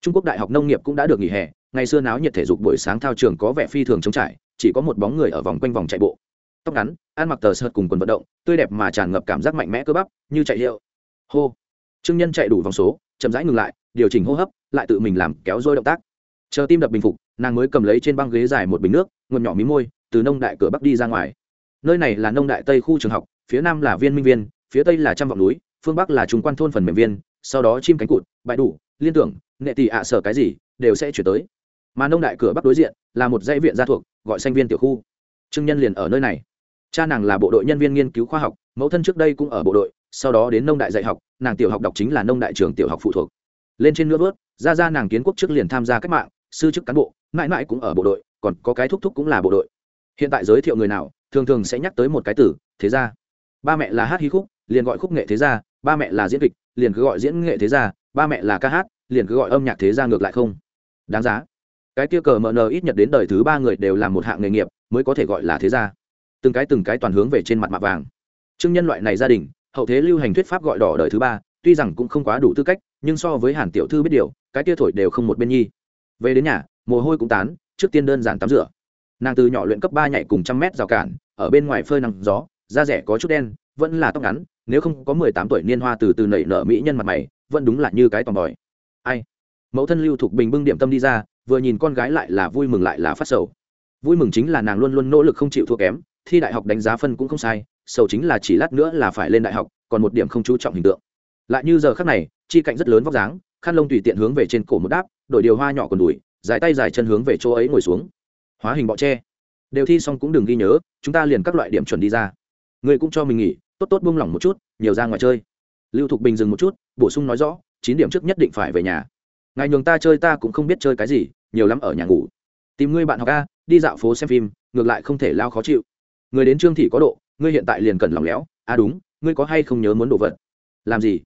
Trung quốc đại học nông nghiệp cũng đã được nghỉ hè, ngày xưa náo nhiệt thể dục buổi sáng thao trường có vẻ phi thường trống trải, chỉ có một bóng người ở vòng quanh vòng chạy bộ. Tóc ngắn, ăn mặc tờ sợt cùng quần vận động, tươi đẹp mà tràn ngập cảm giác mạnh mẽ cơ bắp, như chạy hiệu hô. Trương nhân chạy đủ vòng số, chậm rãi ngừng lại, điều chỉnh hô hấp, lại tự mình làm kéo dôi động tác. Chờ tim đập bình phục, nàng mới cầm lấy trên băng ghế dài một bình nước ngột nhỏ mí môi, từ nông đại cửa bắc đi ra ngoài. Nơi này là nông đại tây khu trường học, phía nam là viên minh viên, phía tây là trăm vọng núi, phương bắc là trung quan thôn phần mềm viên, sau đó chim cánh cụt, bãi đủ, liên tưởng nghệ tỷ ạ sở cái gì, đều sẽ chuyển tới. Mà nông đại cửa bắc đối diện, là một dãy viện gia thuộc, gọi sanh viên tiểu khu. Trương nhân liền ở nơi này. Cha nàng là bộ đội nhân viên nghiên cứu khoa học, mẫu thân trước đây cũng ở bộ đội, sau đó đến nông đại dạy học, nàng tiểu học đọc chính là nông đại trường tiểu học phụ thuộc. Lên trên nữa vớt ra ra nàng kiến quốc trước liền tham gia cách mạng, sư chức cán bộ, mãi mãi cũng ở bộ đội còn có cái thúc thúc cũng là bộ đội. Hiện tại giới thiệu người nào, thường thường sẽ nhắc tới một cái từ thế gia. Ba mẹ là hát hí khúc, liền gọi khúc nghệ thế gia, ba mẹ là diễn kịch, liền cứ gọi diễn nghệ thế gia, ba mẹ là ca hát, liền cứ gọi âm nhạc thế gia ngược lại không. Đáng giá. Cái kia cờ mờ nờ ít nhật đến đời thứ ba người đều làm một hạng nghề nghiệp, mới có thể gọi là thế gia. Từng cái từng cái toàn hướng về trên mặt mạ vàng. Trưng nhân loại này gia đình, hậu thế lưu hành thuyết pháp gọi đỏ đời thứ ba, tuy rằng cũng không quá đủ tư cách, nhưng so với hàn tiểu thư biết điều, cái kia thổi đều không một bên nhi. Về đến nhà, mồ hôi cũng tán trước tiên đơn giản tắm rửa. Nàng từ nhỏ luyện cấp ba nhảy cùng trăm mét rào cản, ở bên ngoài phơi nắng gió, da rẻ có chút đen, vẫn là tóc ngắn, nếu không có mười tám tuổi niên hoa từ từ nảy nở mỹ nhân mặt mày, vẫn đúng là như cái tòm bòi. Ai? Mẫu thân lưu thục bình bưng điểm tâm đi ra, vừa nhìn con gái lại là vui mừng lại là phát sầu. Vui mừng chính là nàng luôn luôn nỗ lực không chịu thua kém, thi đại học đánh giá phân cũng không sai, sầu chính là chỉ lát nữa là phải lên đại học, còn một điểm không chú trọng hình tượng. Lại như giờ khắc này, chi cạnh rất lớn vóc dáng, khăn lông tùy tiện hướng về trên cổ một đáp, đổi điều hoa nhỏ còn đùi dài tay dài chân hướng về chỗ ấy ngồi xuống. Hóa hình bọ tre. Đều thi xong cũng đừng ghi nhớ, chúng ta liền các loại điểm chuẩn đi ra. Người cũng cho mình nghỉ, tốt tốt buông lỏng một chút, nhiều ra ngoài chơi. Lưu thục bình dừng một chút, bổ sung nói rõ, chín điểm trước nhất định phải về nhà. Ngài nhường ta chơi ta cũng không biết chơi cái gì, nhiều lắm ở nhà ngủ. Tìm ngươi bạn học ca đi dạo phố xem phim, ngược lại không thể lao khó chịu. Người đến trương thị có độ, ngươi hiện tại liền cần lòng léo à đúng, ngươi có hay không nhớ muốn đồ vật? Làm gì?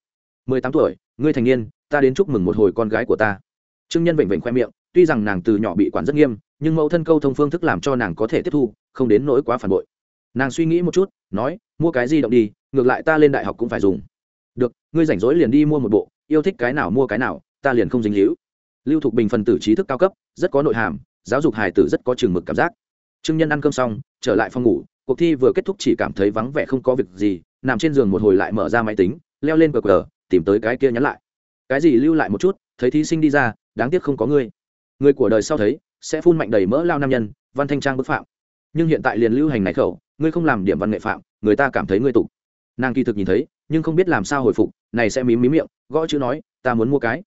Mười tám tuổi, ngươi thành niên, ta đến chúc mừng một hồi con gái của ta. Trương nhân vểnh vểnh khoe miệng tuy rằng nàng từ nhỏ bị quản rất nghiêm, nhưng mẫu thân câu thông phương thức làm cho nàng có thể tiếp thu, không đến nỗi quá phản bội. Nàng suy nghĩ một chút, nói, mua cái gì động đi, ngược lại ta lên đại học cũng phải dùng. Được, ngươi rảnh rỗi liền đi mua một bộ, yêu thích cái nào mua cái nào, ta liền không dính hữu lưu thục bình phần tử trí thức cao cấp, rất có nội hàm, giáo dục hài tử rất có chừng mực cảm giác. Trương nhân ăn cơm xong, trở lại phòng ngủ, cuộc thi vừa kết thúc chỉ cảm thấy vắng vẻ không có việc gì, nằm trên giường một hồi lại mở ra máy tính, leo lên cờ cờ, tìm tới cái kia nhắn lại. Cái gì lưu lại một chút, thấy thí sinh đi ra, đáng tiếc không có ngươi người của đời sau thấy, sẽ phun mạnh đầy mỡ lao nam nhân, văn thanh trang bức phạm. Nhưng hiện tại liền lưu hành này khẩu, ngươi không làm điểm văn nghệ phạm, người ta cảm thấy ngươi tục. Nàng kỳ thực nhìn thấy, nhưng không biết làm sao hồi phục, này sẽ mím mím miệng, gõ chữ nói, ta muốn mua cái.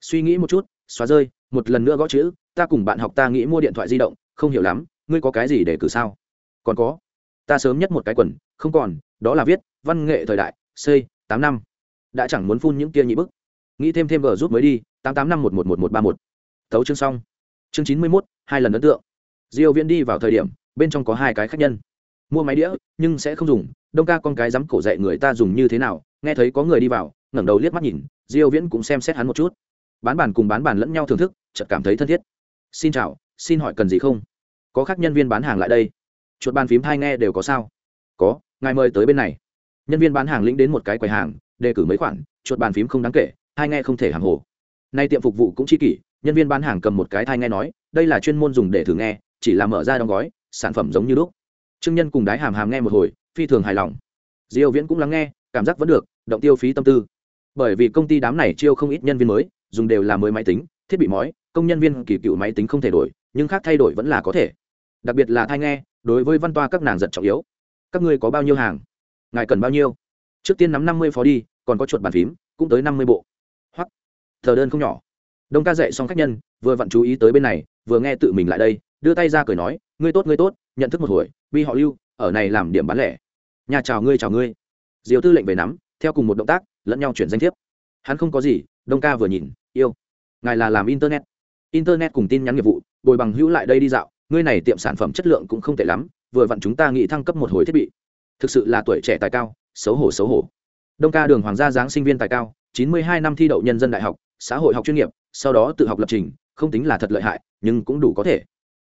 Suy nghĩ một chút, xóa rơi, một lần nữa gõ chữ, ta cùng bạn học ta nghĩ mua điện thoại di động, không hiểu lắm, ngươi có cái gì để cử sao? Còn có, ta sớm nhất một cái quần, không còn, đó là viết, văn nghệ thời đại, c, tám năm. Đã chẳng muốn phun những kia nhị bức. Nghĩ thêm thêm gờ rút mới đi, tám tám năm một một một một ba một tấu chương xong. Chương chín mươi mốt, hai lần ấn tượng. Diêu viễn đi vào thời điểm, bên trong có hai cái khách nhân. Mua máy đĩa, nhưng sẽ không dùng. Đông ca con cái dám cổ dạy người ta dùng như thế nào, nghe thấy có người đi vào, ngẩng đầu liếc mắt nhìn, diêu viễn cũng xem xét hắn một chút. Bán bàn cùng bán bàn lẫn nhau thưởng thức, chợt cảm thấy thân thiết. Xin chào, xin hỏi cần gì không? Có khác nhân viên bán hàng lại đây. Chuột bàn phím hai nghe đều có sao? Có, ngài mời tới bên này. Nhân viên bán hàng lĩnh đến một cái quầy hàng, đề cử mấy khoản, chuột bàn phím không đáng kể hai nghe không thể hàng hồ. Nay tiệm phục vụ cũng chi kỷ nhân viên bán hàng cầm một cái thai nghe nói, đây là chuyên môn dùng để thử nghe, chỉ là mở ra đóng gói, sản phẩm giống như lúc trương nhân cùng đái hàm hàm nghe một hồi, phi thường hài lòng. Diêu viễn cũng lắng nghe, cảm giác vẫn được, động tiêu phí tâm tư. Bởi vì công ty đám này chiêu không ít nhân viên mới, dùng đều là mới máy tính, thiết bị mói, công nhân viên kỳ cựu máy tính không thể đổi, nhưng khác thay đổi vẫn là có thể. Đặc biệt là thai nghe, đối với văn toa các nàng giật trọng yếu. Các ngươi có bao nhiêu hàng? Ngài cần bao nhiêu? Trước tiên nắm năm mươi phó đi, còn có chuột bàn phím, cũng tới năm mươi bộ. Hoặc thờ đơn không nhỏ đông ca dạy xong khách nhân, vừa vặn chú ý tới bên này, vừa nghe tự mình lại đây, đưa tay ra cười nói, ngươi tốt ngươi tốt, nhận thức một hồi bi họ lưu, ở này làm điểm bán lẻ. Nhà chào ngươi chào ngươi. Diều tư lệnh về nắm, theo cùng một động tác, lẫn nhau chuyển danh thiếp. Hắn không có gì, đông ca vừa nhìn, yêu, ngài là làm internet. Internet cùng tin nhắn nghiệp vụ, bồi bằng hữu lại đây đi dạo, ngươi này tiệm sản phẩm chất lượng cũng không tệ lắm, vừa vặn chúng ta nghĩ thăng cấp một hồi thiết bị. Thực sự là tuổi trẻ tài cao, xấu hổ xấu hổ. Đông ca đường hoàng gia giáng sinh viên tài cao, chín mươi hai năm thi đậu nhân dân đại học, xã hội học chuyên nghiệp sau đó tự học lập trình, không tính là thật lợi hại, nhưng cũng đủ có thể.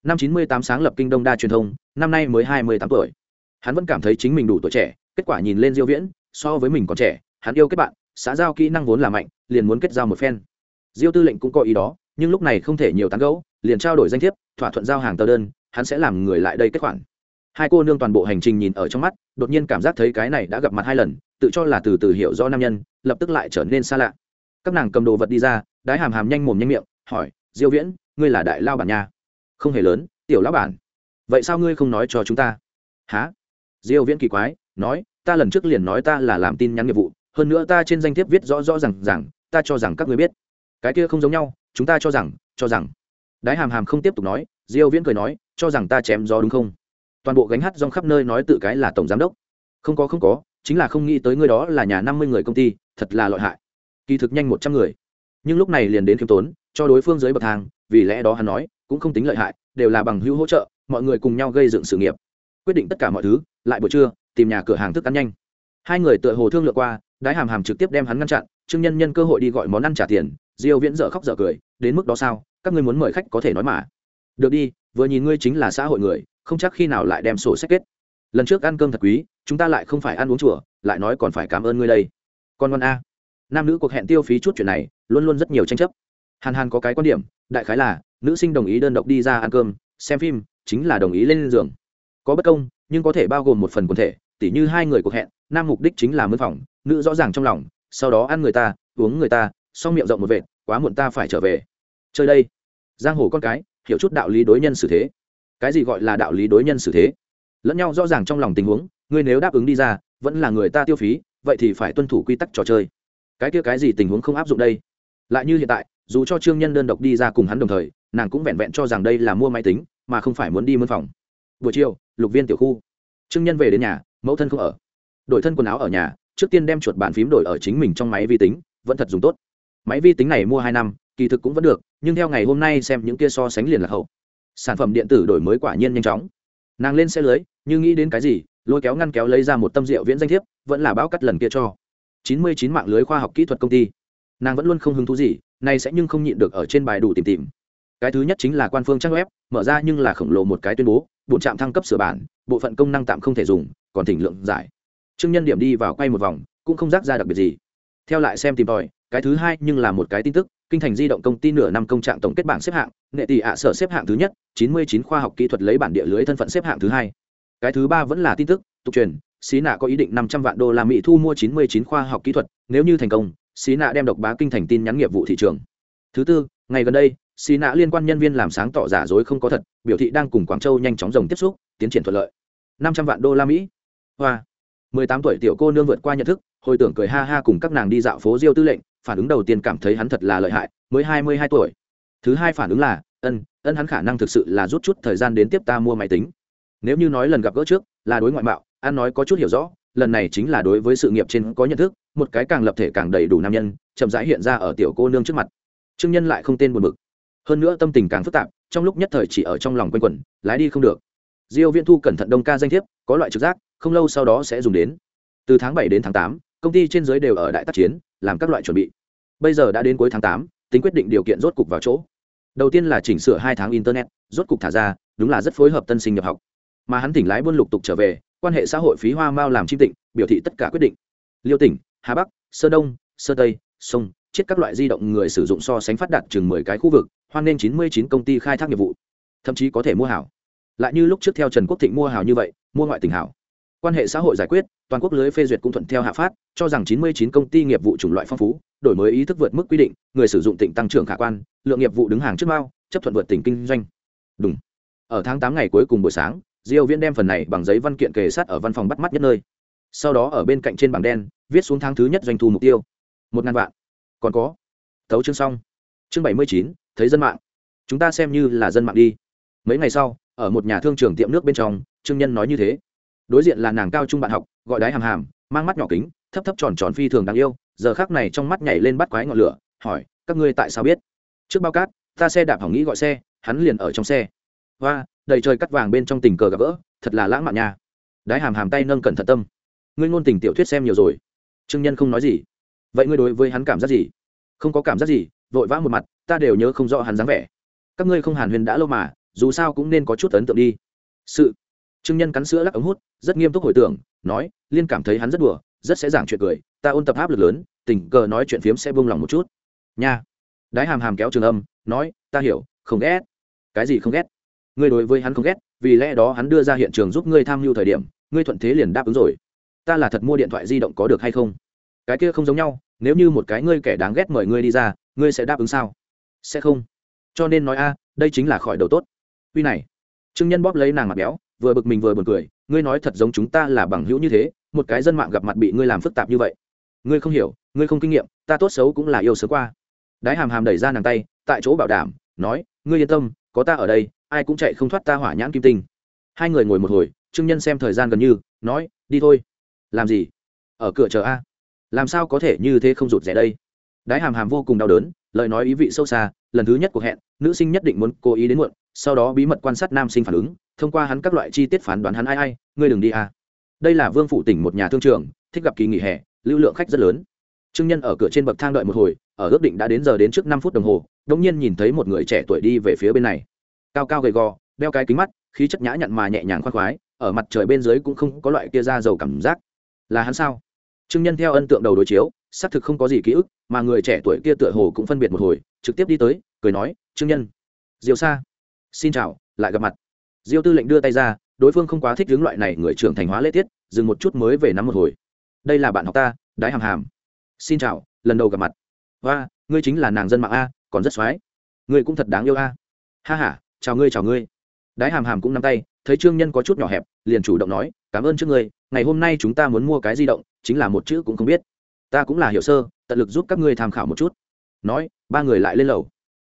Năm chín mươi tám sáng lập kinh đông đa truyền thông, năm nay mới hai mươi tám tuổi. Hắn vẫn cảm thấy chính mình đủ tuổi trẻ, kết quả nhìn lên diêu viễn, so với mình còn trẻ, hắn yêu kết bạn, xã giao kỹ năng vốn là mạnh, liền muốn kết giao một phen. Diêu tư lệnh cũng có ý đó, nhưng lúc này không thể nhiều tán gẫu, liền trao đổi danh thiếp, thỏa thuận giao hàng tờ đơn, hắn sẽ làm người lại đây kết khoản. Hai cô nương toàn bộ hành trình nhìn ở trong mắt, đột nhiên cảm giác thấy cái này đã gặp mặt hai lần, tự cho là từ từ hiểu do nam nhân, lập tức lại trở nên xa lạ các nàng cầm đồ vật đi ra, đái hàm hàm nhanh mồm nhanh miệng, hỏi, diêu viễn, ngươi là đại lao bản nha? Không hề lớn, tiểu lão bản. Vậy sao ngươi không nói cho chúng ta? Há diêu viễn kỳ quái, nói, ta lần trước liền nói ta là làm tin nhắn nghiệp vụ, hơn nữa ta trên danh thiếp viết rõ rõ rằng rằng ta cho rằng các ngươi biết. Cái kia không giống nhau, chúng ta cho rằng cho rằng. Đái hàm hàm không tiếp tục nói, diêu viễn cười nói, cho rằng ta chém gió đúng không? Toàn bộ gánh hát rong khắp nơi nói tự cái là tổng giám đốc. Không có không có, chính là không nghĩ tới ngươi đó là nhà năm mươi người công ty, thật là lợi hại kỳ thực nhanh một trăm người. Nhưng lúc này liền đến khiêm tốn, cho đối phương dưới bậc thang, vì lẽ đó hắn nói, cũng không tính lợi hại, đều là bằng hữu hỗ trợ, mọi người cùng nhau gây dựng sự nghiệp. Quyết định tất cả mọi thứ, lại buổi trưa, tìm nhà cửa hàng thức ăn nhanh. Hai người tựa hồ thương lượng qua, đái hàm hàm trực tiếp đem hắn ngăn chặn, trương nhân nhân cơ hội đi gọi món ăn trả tiền, diêu viễn dở khóc dở cười, đến mức đó sao, các ngươi muốn mời khách có thể nói mà. Được đi, vừa nhìn ngươi chính là xã hội người, không chắc khi nào lại đem sổ sách kết. Lần trước ăn cơm thật quý, chúng ta lại không phải ăn uống chùa, lại nói còn phải cảm ơn ngươi đây. Con ngon a nam nữ cuộc hẹn tiêu phí chút chuyện này, luôn luôn rất nhiều tranh chấp. Hàn hàn có cái quan điểm, đại khái là, nữ sinh đồng ý đơn độc đi ra ăn cơm, xem phim, chính là đồng ý lên giường. Có bất công, nhưng có thể bao gồm một phần quần thể, tỉ như hai người cuộc hẹn, nam mục đích chính là mướn phòng, nữ rõ ràng trong lòng, sau đó ăn người ta, uống người ta, xong miệng rộng một vệt, quá muộn ta phải trở về. Chơi đây. Giang hồ con cái, hiểu chút đạo lý đối nhân xử thế. Cái gì gọi là đạo lý đối nhân xử thế? Lẫn nhau rõ ràng trong lòng tình huống, ngươi nếu đáp ứng đi ra, vẫn là người ta tiêu phí, vậy thì phải tuân thủ quy tắc trò chơi cái kia cái gì tình huống không áp dụng đây? Lại như hiện tại, dù cho trương nhân đơn độc đi ra cùng hắn đồng thời, nàng cũng vẹn vẹn cho rằng đây là mua máy tính, mà không phải muốn đi mân phòng. Buổi chiều, lục viên tiểu khu. Trương nhân về đến nhà, mẫu thân không ở. Đổi thân quần áo ở nhà, trước tiên đem chuột bàn phím đổi ở chính mình trong máy vi tính, vẫn thật dùng tốt. Máy vi tính này mua hai năm, kỳ thực cũng vẫn được, nhưng theo ngày hôm nay xem những kia so sánh liền là hậu. Sản phẩm điện tử đổi mới quả nhiên nhanh chóng. Nàng lên xe lưới, như nghĩ đến cái gì, lôi kéo ngăn kéo lấy ra một tâm rượu viễn danh thiếp, vẫn là báo cắt lần kia cho chín mươi chín mạng lưới khoa học kỹ thuật công ty. Nàng vẫn luôn không hứng thú gì, nay sẽ nhưng không nhịn được ở trên bài đủ tìm tìm. Cái thứ nhất chính là quan phương trang web, mở ra nhưng là khổng lồ một cái tuyên bố bộ trạm thăng cấp sửa bản, bộ phận công năng tạm không thể dùng, còn thỉnh lượng giải. Trương nhân điểm đi vào quay một vòng, cũng không rác ra đặc biệt gì. Theo lại xem tìm tòi, cái thứ hai nhưng là một cái tin tức, kinh thành di động công ty nửa năm công trạng tổng kết bảng xếp hạng, nghệ tỷ ạ sở xếp hạng thứ nhất, chín mươi chín khoa học kỹ thuật lấy bản địa lưới thân phận xếp hạng thứ hai. Cái thứ ba vẫn là tin tức, tục truyền xí nạ có ý định năm trăm vạn đô la mỹ thu mua chín mươi chín khoa học kỹ thuật, nếu như thành công, xí nạ đem độc bá kinh thành tin nhắn nghiệp vụ thị trường. Thứ tư, ngày gần đây, xí nạ liên quan nhân viên làm sáng tỏ giả dối không có thật, biểu thị đang cùng quảng châu nhanh chóng rồng tiếp xúc, tiến triển thuận lợi. năm trăm vạn đô la mỹ. Hoa. mười tám tuổi tiểu cô nương vượt qua nhận thức, hồi tưởng cười ha ha cùng các nàng đi dạo phố diêu tư lệnh, phản ứng đầu tiên cảm thấy hắn thật là lợi hại, mới hai mươi hai tuổi. Thứ hai phản ứng là, ân ân hắn khả năng thực sự là rút chút thời gian đến tiếp ta mua máy tính. Nếu như nói lần gặp gỡ trước, là đối ngoại mạo an nói có chút hiểu rõ lần này chính là đối với sự nghiệp trên có nhận thức một cái càng lập thể càng đầy đủ nam nhân chậm rãi hiện ra ở tiểu cô nương trước mặt. Trương nhân lại không tên buồn bực. Hơn nữa tâm tình càng phức tạp trong lúc nhất thời chỉ ở trong lòng quanh quẩn lái đi không được. Diêu viễn thu cẩn thận đông ca danh thiếp có loại trực giác không lâu sau đó sẽ dùng đến. Từ tháng 7 đến tháng 8, công ty trên dưới đều ở đại tác chiến làm các loại chuẩn bị. Bây giờ đã đến cuối tháng 8, tính quyết định điều kiện rốt cục vào chỗ. Đầu tiên là chỉnh sửa hai tháng internet rốt cục thả ra đúng là rất phối hợp tân sinh nhập học. Mà hắn tỉnh lái buôn lục tục trở về quan hệ xã hội phí hoa mao làm chim tịnh, biểu thị tất cả quyết định. Liêu tỉnh, hà bắc, sơ đông, sơ tây, sông, chết các loại di động người sử dụng so sánh phát đạt chừng mười cái khu vực, hoan nên chín mươi chín công ty khai thác nghiệp vụ. Thậm chí có thể mua hảo. Lại như lúc trước theo trần quốc thịnh mua hảo như vậy, mua ngoại tỉnh hảo. Quan hệ xã hội giải quyết, toàn quốc lưới phê duyệt cũng thuận theo hạ phát, cho rằng chín mươi chín công ty nghiệp vụ chủng loại phong phú, đổi mới ý thức vượt mức quy định, người sử dụng tỉnh tăng trưởng khả quan, lượng nghiệp vụ đứng hàng trước mao chấp thuận vượt tỉnh kinh doanh. Đúng. Ở tháng tám ngày cuối cùng buổi sáng diêu viễn đem phần này bằng giấy văn kiện kề sát ở văn phòng bắt mắt nhất nơi. Sau đó ở bên cạnh trên bảng đen, viết xuống tháng thứ nhất doanh thu mục tiêu. Một ngàn vạn. Còn có. Tấu chương xong. Chương bảy mươi chín, thấy dân mạng. Chúng ta xem như là dân mạng đi. Mấy ngày sau, ở một nhà thương trường tiệm nước bên trong, trương nhân nói như thế. Đối diện là nàng cao trung bạn học, gọi đái hàm hàm, mang mắt nhỏ kính, thấp thấp tròn tròn phi thường đáng yêu, giờ khác này trong mắt nhảy lên bắt quái ngọn lửa, hỏi, các ngươi tại sao biết? Trước bao cát, ta xe đạp hỏng nghĩ gọi xe, hắn liền ở trong xe. Hoa đầy trời cắt vàng bên trong tình cờ gặp gỡ, thật là lãng mạn nha. Đái hàm hàm tay nâng cẩn thận tâm. Ngươi ngôn tình tiểu thuyết xem nhiều rồi. Trương nhân không nói gì. Vậy ngươi đối với hắn cảm giác gì? Không có cảm giác gì, vội vã một mặt, ta đều nhớ không rõ hắn dáng vẻ. Các ngươi không hàn huyền đã lâu mà, dù sao cũng nên có chút ấn tượng đi. Sự. Trương nhân cắn sữa lắc ống hút, rất nghiêm túc hồi tưởng, nói, liên cảm thấy hắn rất đùa, rất sẽ giảng chuyện cười, ta ôn tập áp lực lớn, tình cờ nói chuyện phiếm sẽ buông lòng một chút. Nha. Đái hàm hàm kéo trường âm, nói, ta hiểu, không ghét. Cái gì không ghét? Ngươi đối với hắn không ghét, vì lẽ đó hắn đưa ra hiện trường giúp ngươi tham mưu thời điểm, ngươi thuận thế liền đáp ứng rồi. Ta là thật mua điện thoại di động có được hay không? Cái kia không giống nhau, nếu như một cái ngươi kẻ đáng ghét mời ngươi đi ra, ngươi sẽ đáp ứng sao? Sẽ không. Cho nên nói a, đây chính là khỏi đầu tốt. Uy này. Trương nhân bóp lấy nàng mặt béo, vừa bực mình vừa buồn cười, ngươi nói thật giống chúng ta là bằng hữu như thế, một cái dân mạng gặp mặt bị ngươi làm phức tạp như vậy. Ngươi không hiểu, ngươi không kinh nghiệm, ta tốt xấu cũng là yêu sớm qua. Đái hàm hàm đẩy ra nàng tay, tại chỗ bảo đảm, nói, ngươi yên tâm, có ta ở đây ai cũng chạy không thoát ta hỏa nhãn kim tinh. Hai người ngồi một hồi, trương nhân xem thời gian gần như, nói, đi thôi. Làm gì? Ở cửa chờ a. Làm sao có thể như thế không rụt rẻ đây? Đái hàm hàm vô cùng đau đớn, lời nói ý vị sâu xa, lần thứ nhất cuộc hẹn, nữ sinh nhất định muốn cố ý đến muộn, sau đó bí mật quan sát nam sinh phản ứng, thông qua hắn các loại chi tiết phán đoán hắn ai ai, ngươi đừng đi a. Đây là vương phủ tỉnh một nhà thương trường, thích gặp kỳ nghỉ hè, lưu lượng khách rất lớn. Trương nhân ở cửa trên bậc thang đợi một hồi, ở ước định đã đến giờ đến trước năm phút đồng hồ đông nhiên nhìn thấy một người trẻ tuổi đi về phía bên này cao cao gầy gò, đeo cái kính mắt, khí chất nhã nhặn mà nhẹ nhàng khoan khoái, ở mặt trời bên dưới cũng không có loại kia ra dầu cảm giác. Là hắn sao? Trương nhân theo ân tượng đầu đối chiếu, xác thực không có gì ký ức, mà người trẻ tuổi kia tựa hồ cũng phân biệt một hồi, trực tiếp đi tới, cười nói, trương nhân, diêu sa, xin chào, lại gặp mặt. Diêu tư lệnh đưa tay ra, đối phương không quá thích hướng loại này người trưởng thành hóa lễ tiết, dừng một chút mới về nắm một hồi. Đây là bạn học ta, đái hàm hàm. Xin chào, lần đầu gặp mặt. Và ngươi chính là nàng dân mạng a, còn rất x ngươi cũng thật đáng yêu a. Ha h a chào ngươi chào ngươi. Đái hàm hàm cũng nắm tay, thấy trương nhân có chút nhỏ hẹp, liền chủ động nói, cảm ơn trước ngươi, ngày hôm nay chúng ta muốn mua cái di động, chính là một chữ cũng không biết. Ta cũng là hiểu sơ, tận lực giúp các ngươi tham khảo một chút. Nói, ba người lại lên lầu.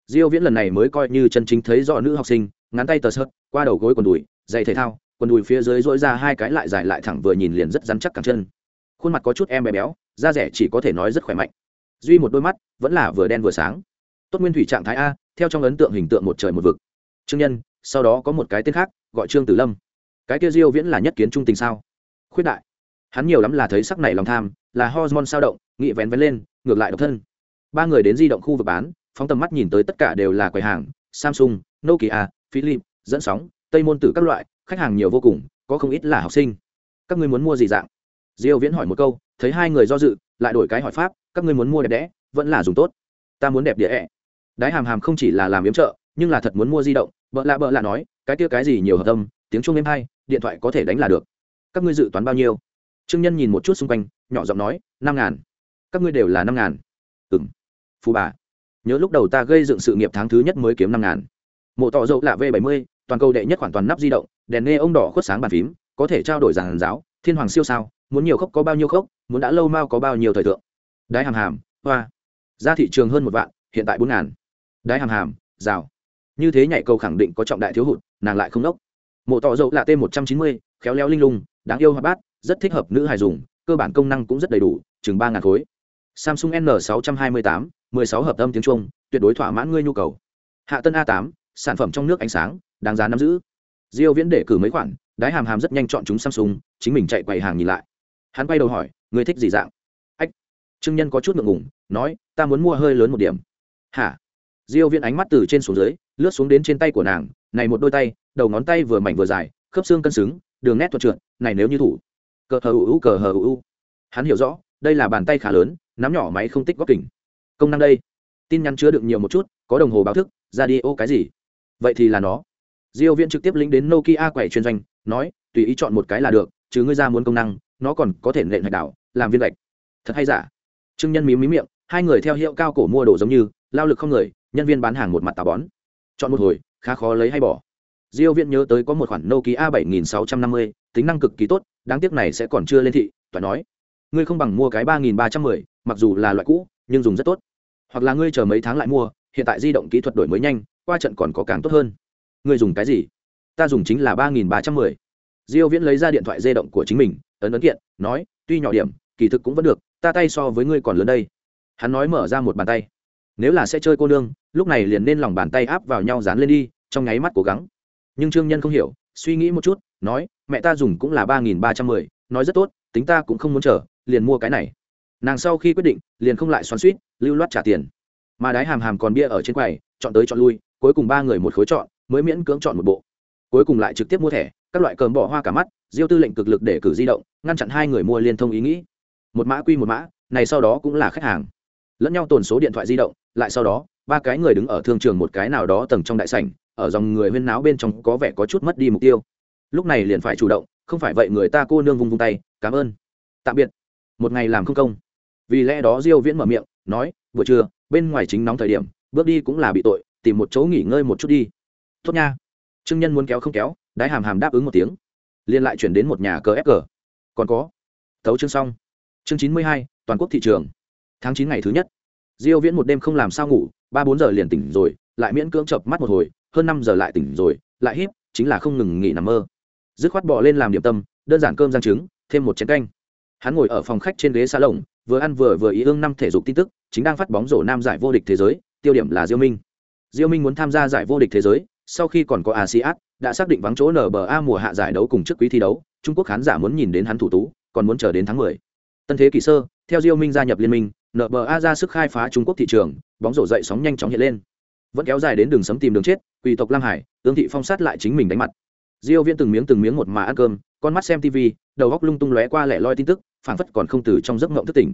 Diêu viễn lần này mới coi như chân chính thấy rõ nữ học sinh, ngắn tay tờ sợt qua đầu gối quần đùi giày thể thao, quần đùi phía dưới dỗi ra hai cái lại dài lại thẳng vừa nhìn liền rất rắn chắc cẳng chân. Khuôn mặt có chút em bé béo, da rẻ chỉ có thể nói rất khỏe mạnh. Duy một đôi mắt, vẫn là vừa đen vừa sáng. Tốt nguyên thủy trạng thái a, theo trong ấn tượng hình tượng một trời một vực trương nhân, sau đó có một cái tên khác, gọi trương tử lâm. Cái kia diêu viễn là nhất kiến trung tình sao? Khuyết đại. Hắn nhiều lắm là thấy sắc này lòng tham, là hormone sao động, nghị vén vén lên, ngược lại độc thân. Ba người đến di động khu vực bán, phóng tầm mắt nhìn tới tất cả đều là quầy hàng, samsung, nokia philip dẫn sóng, tây môn tử các loại, khách hàng nhiều vô cùng, có không ít là học sinh. Các ngươi muốn mua gì dạng? Diêu viễn hỏi một câu, thấy hai người do dự, lại đổi cái hỏi pháp, các ngươi muốn mua đẹp đẽ, vẫn là dùng tốt. Ta muốn đẹp đẽ. Đái hàm hàm không chỉ là làm yếm trợ nhưng là thật muốn mua di động, bợ lạ bợ lạ nói, cái kia cái gì nhiều hợp tâm tiếng chuông êm hay, điện thoại có thể đánh là được. Các ngươi dự toán bao nhiêu? Trương nhân nhìn một chút xung quanh, nhỏ giọng nói, năm ngàn. Các ngươi đều là năm ngàn. Ừng phù bà, nhớ lúc đầu ta gây dựng sự nghiệp tháng thứ nhất mới kiếm năm ngàn. Mộ tỏ dậu lạ v bảy mươi, toàn cầu đệ nhất khoản toàn nắp di động, đèn nghe ông đỏ khuất sáng bàn phím, có thể trao đổi giàn giáo, thiên hoàng siêu sao, muốn nhiều khốc có bao nhiêu khốc, muốn đã lâu mau có bao nhiêu thời thượng. Đái hàm hàm, hoa. Ra thị trường hơn một vạn, hiện tại bốn ngàn. Đái hàm hàm, rào như thế nhảy cầu khẳng định có trọng đại thiếu hụt, nàng lại không đốc. Mộ tỏ dậu là t một trăm chín mươi, khéo léo linh lung, đáng yêu hoạt bát, rất thích hợp nữ hài dùng, cơ bản công năng cũng rất đầy đủ, chừng ba ngàn khối. Samsung n sáu trăm hai mươi tám, mười sáu hợp âm tiếng trung, tuyệt đối thỏa mãn ngươi nhu cầu. Hạ tân a tám, sản phẩm trong nước ánh sáng, đáng giá nắm giữ. Diêu viễn để cử mấy khoản, đái hàm hàm rất nhanh chọn chúng samsung, chính mình chạy quầy hàng nhìn lại. Hắn quay đầu hỏi, ngươi thích gì dạng? Ách. Trương nhân có chút ngượng ngùng, nói, ta muốn mua hơi lớn một điểm. Hả? Diêu viễn ánh mắt từ trên xuống dưới lướt xuống đến trên tay của nàng, này một đôi tay, đầu ngón tay vừa mảnh vừa dài, khớp xương cân xứng, đường nét thuận trượt, này nếu như thủ. Cờ hờ u cờ hờ u hắn hiểu rõ, đây là bàn tay khá lớn, nắm nhỏ máy không tích góp kỉnh công năng đây. Tin nhắn chứa đựng nhiều một chút, có đồng hồ báo thức, ra đi ô cái gì? Vậy thì là nó. Diêu viễn trực tiếp lính đến nokia quầy chuyên doanh, nói, tùy ý chọn một cái là được, chứ ngươi ra muốn công năng, nó còn có thể nện hạch đảo, làm viên gạch. Thật hay giả? Trương nhân mím mím miệng, hai người theo hiệu cao cổ mua đồ giống như, lao lực không người, nhân viên bán hàng một mặt tà bón chọn một hồi khá khó lấy hay bỏ. Diêu viễn nhớ tới có một khoản nokia 7650, tính năng cực kỳ tốt đáng tiếc này sẽ còn chưa lên thị toàn nói. Ngươi không bằng mua cái 3310, mặc dù là loại cũ nhưng dùng rất tốt. Hoặc là ngươi chờ mấy tháng lại mua hiện tại di động kỹ thuật đổi mới nhanh qua trận còn có càng tốt hơn. Ngươi dùng cái gì? Ta dùng chính là 3310. diêu viễn lấy ra điện thoại di động của chính mình ấn ấn kiện nói tuy nhỏ điểm kỳ thực cũng vẫn được ta tay so với ngươi còn lớn đây. Hắn nói mở ra một bàn tay nếu là sẽ chơi cô nương, lúc này liền nên lòng bàn tay áp vào nhau dán lên đi, trong nháy mắt cố gắng. Nhưng trương nhân không hiểu, suy nghĩ một chút, nói, mẹ ta dùng cũng là ba nghìn ba trăm mười, nói rất tốt, tính ta cũng không muốn chờ, liền mua cái này. Nàng sau khi quyết định, liền không lại xoắn suýt, lưu loát trả tiền. Mà đái hàm hàm còn bia ở trên quầy, chọn tới chọn lui, cuối cùng ba người một khối chọn, mới miễn cưỡng chọn một bộ. Cuối cùng lại trực tiếp mua thẻ, các loại cờm bỏ hoa cả mắt, diêu tư lệnh cực lực để cử di động, ngăn chặn hai người mua liên thông ý nghĩ. Một mã quy một mã, này sau đó cũng là khách hàng lẫn nhau tồn số điện thoại di động, lại sau đó, ba cái người đứng ở thương trường một cái nào đó tầng trong đại sảnh, ở dòng người huyên náo bên trong có vẻ có chút mất đi mục tiêu. Lúc này liền phải chủ động, không phải vậy người ta cô nương vung vung tay, cảm ơn. Tạm biệt. Một ngày làm không công. Vì lẽ đó diêu viễn mở miệng, nói, buổi trưa, bên ngoài chính nóng thời điểm, bước đi cũng là bị tội, tìm một chỗ nghỉ ngơi một chút đi. Tốt nha. Trương nhân muốn kéo không kéo, đái hàm hàm đáp ứng một tiếng. Liền lại chuyển đến một nhà cờ ép cờ. Còn có. Thấu chương xong. Chương chín mươi hai, toàn quốc thị trường tháng chín ngày thứ nhất. Diêu viễn một đêm không làm sao ngủ, ba bốn giờ liền tỉnh rồi, lại miễn cưỡng chợp mắt một hồi, hơn năm giờ lại tỉnh rồi, lại híp, chính là không ngừng nghỉ nằm mơ. Dứt khoát bỏ lên làm điểm tâm, đơn giản cơm rang trứng, thêm một chén canh. Hắn ngồi ở phòng khách trên ghế xa lồng, vừa ăn vừa vừa ý ương năm thể dục tin tức, chính đang phát bóng rổ nam giải vô địch thế giới, tiêu điểm là diêu minh. Diêu minh muốn tham gia giải vô địch thế giới, sau khi còn có asean đã xác định vắng chỗ nba mùa hạ giải đấu cùng trước quý thi đấu, trung quốc khán giả muốn nhìn đến hắn thủ tú, còn muốn chờ đến tháng 10. tân thế kỷ sơ, theo diêu minh gia nhập liên minh nba ra sức khai phá trung quốc thị trường, bóng rổ dậy sóng nhanh chóng hiện lên. Vẫn kéo dài đến đường sấm tìm đường chết quỷ tộc lam hải ương thị phong sát lại chính mình đánh mặt. Diêu viễn từng miếng từng miếng một mà ăn cơm, con mắt xem tv đầu góc lung tung lóe qua lẻ loi tin tức, phảng phất còn không từ trong giấc mộng thức tỉnh.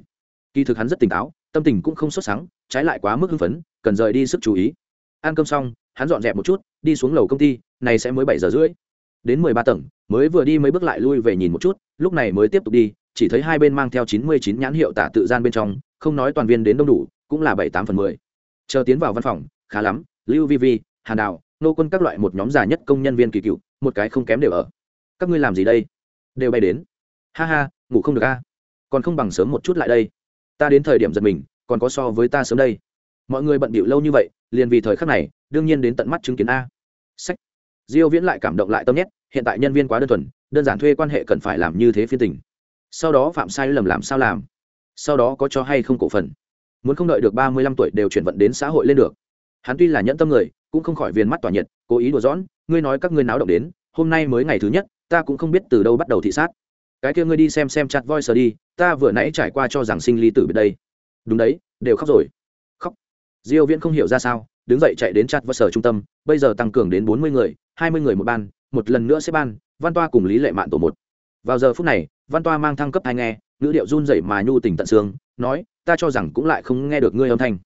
Kỳ thực hắn rất tỉnh táo, tâm tình cũng không sốt sáng trái lại quá mức hưng phấn, cần rời đi sức chú ý. Ăn cơm xong, hắn dọn dẹp một chút, đi xuống lầu công ty, này sẽ mới bảy giờ rưỡi. Đến mười ba tầng, mới vừa đi mấy bước lại lui về nhìn một chút, lúc này mới tiếp tục đi, chỉ thấy hai bên mang theo chín mươi chín nhãn hiệu tả tự gian bên trong không nói toàn viên đến đông đủ, cũng là bảy tám phần mười. Chờ tiến vào văn phòng, khá lắm, lưu vi vi, hàn đào, nô quân các loại một nhóm già nhất công nhân viên kỳ cựu, một cái không kém đều ở. Các ngươi làm gì đây? Đều bay đến. Ha ha, ngủ không được a còn không bằng sớm một chút lại đây. Ta đến thời điểm giật mình, còn có so với ta sớm đây. Mọi người bận bịu lâu như vậy, liền vì thời khắc này, đương nhiên đến tận mắt chứng kiến a. Sách. Diêu viễn lại cảm động lại tâm nhét, hiện tại nhân viên quá đơn thuần, đơn giản thuê quan hệ cần phải làm như thế phiên tình. Sau đó phạm sai lầm làm sao làm? Sau đó có cho hay không cổ phần. Muốn không đợi được 35 tuổi đều chuyển vận đến xã hội lên được. Hắn tuy là nhẫn tâm người, cũng không khỏi viền mắt tỏa nhiệt, cố ý đùa giỡn, ngươi nói các ngươi náo động đến, hôm nay mới ngày thứ nhất, ta cũng không biết từ đâu bắt đầu thị sát. Cái kia ngươi đi xem xem chặt voi sờ đi, ta vừa nãy trải qua cho rằng sinh ly tử biệt đây. Đúng đấy, đều khóc rồi. Khóc? Diêu viễn không hiểu ra sao, đứng dậy chạy đến chặt voi sờ trung tâm, bây giờ tăng cường đến 40 người 20 người một ban, một lần nữa sẽ ban, văn toa cùng lý lệ mạn tổ một. Vào giờ phút này, văn toa mang thăng cấp hai nghe ngữ điệu run rẩy mà nhu tình tận xương, nói, ta cho rằng cũng lại không nghe được ngươi âm thanh.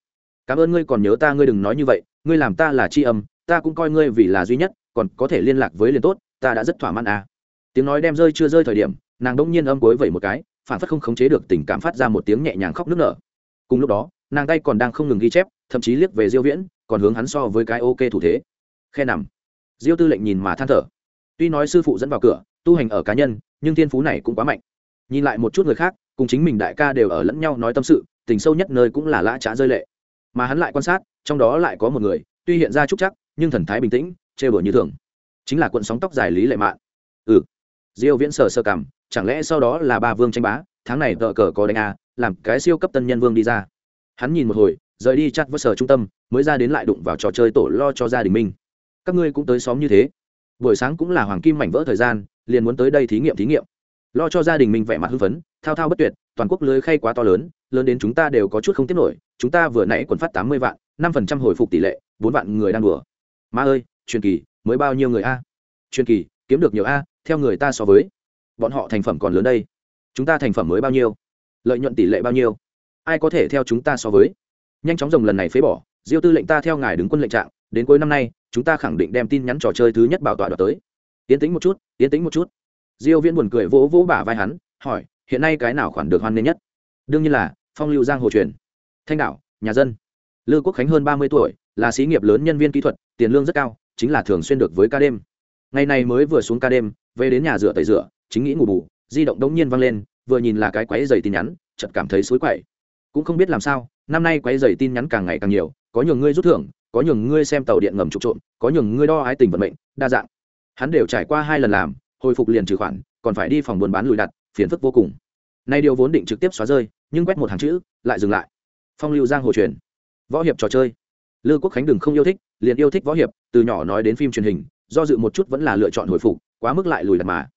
Cảm ơn ngươi còn nhớ ta, ngươi đừng nói như vậy, ngươi làm ta là chi âm, ta cũng coi ngươi vì là duy nhất, còn có thể liên lạc với liền tốt, ta đã rất thỏa mãn à. tiếng nói đem rơi chưa rơi thời điểm, nàng đông nhiên âm cối vẩy một cái, phản phất không khống chế được tình cảm phát ra một tiếng nhẹ nhàng khóc nức nở. Cùng lúc đó, nàng tay còn đang không ngừng ghi chép, thậm chí liếc về diêu viễn, còn hướng hắn so với cái ok thủ thế. Khe nằm. Diêu tư lệnh nhìn mà than thở. Tuy nói sư phụ dẫn vào cửa, tu hành ở cá nhân, nhưng thiên phú này cũng quá mạnh nhìn lại một chút người khác cùng chính mình đại ca đều ở lẫn nhau nói tâm sự tình sâu nhất nơi cũng là lã trá rơi lệ. Mà hắn lại quan sát trong đó lại có một người tuy hiện ra trúc chắc nhưng thần thái bình tĩnh chê bửa như thường. Chính là cuộn sóng tóc dài lý lệ mạn. Ừ. Diêu viễn sờ sơ cảm chẳng lẽ sau đó là ba vương tranh bá tháng này vợ cờ có đánh a à, làm cái siêu cấp tân nhân vương đi ra. Hắn nhìn một hồi rời đi chặt với sở trung tâm mới ra đến lại đụng vào trò chơi tổ lo cho gia đình mình. Các ngươi cũng tới xóm như thế. Buổi sáng cũng là hoàng kim mảnh vỡ thời gian liền muốn tới đây thí nghiệm thí nghiệm lo cho gia đình mình vẻ mặt hưng phấn, thao thao bất tuyệt, toàn quốc lưới khay quá to lớn lớn đến chúng ta đều có chút không tiếp nổi, chúng ta vừa nãy quần phát tám mươi vạn, năm phần trăm hồi phục tỷ lệ, bốn vạn người đang đùa. Ma ơi, truyền kỳ, mới bao nhiêu người a? Truyền kỳ, kiếm được nhiều a, theo người ta so với. Bọn họ thành phẩm còn lớn đây. Chúng ta thành phẩm mới bao nhiêu? Lợi nhuận tỷ lệ bao nhiêu? Ai có thể theo chúng ta so với? Nhanh chóng rồng lần này phế bỏ, diêu tư lệnh ta theo ngài đứng quân lệnh trạng, đến cuối năm nay, chúng ta khẳng định đem tin nhắn trò chơi thứ nhất bảo tọa đoạt tới. Tiến tính một chút tiến tính một chút diêu viễn buồn cười vỗ vỗ bả vai hắn, hỏi, hiện nay cái nào khoản được hoan nghênh nhất? Đương nhiên là, phong lưu giang hồ truyền. Thanh đạo nhà dân. Lư quốc khánh hơn ba mươi tuổi, là sĩ nghiệp lớn nhân viên kỹ thuật, tiền lương rất cao, chính là thường xuyên được với ca đêm. Ngày này mới vừa xuống ca đêm, về đến nhà rửa tẩy rửa, chính nghĩ ngủ bù, di động đống nhiên vang lên, vừa nhìn là cái quấy giày tin nhắn, chợt cảm thấy suối quậy. Cũng không biết làm sao, năm nay quấy giày tin nhắn càng ngày càng nhiều, có nhường ngươi rút thưởng, có nhường ngươi xem tàu điện ngầm trục trộm, có nhường ngươi đo ái tình vận mệnh, đa dạng. Hắn đều trải qua hai lần làm hồi phục liền trừ khoản, còn phải đi phòng buôn bán lùi đặt, phiền phức vô cùng. Nay điều vốn định trực tiếp xóa rơi, nhưng quét một hàng chữ, lại dừng lại. Phong lưu giang hồ truyền. Võ hiệp trò chơi. Lư quốc khánh đừng không yêu thích, liền yêu thích võ hiệp, từ nhỏ nói đến phim truyền hình, do dự một chút vẫn là lựa chọn hồi phục, quá mức lại lùi đặt mà.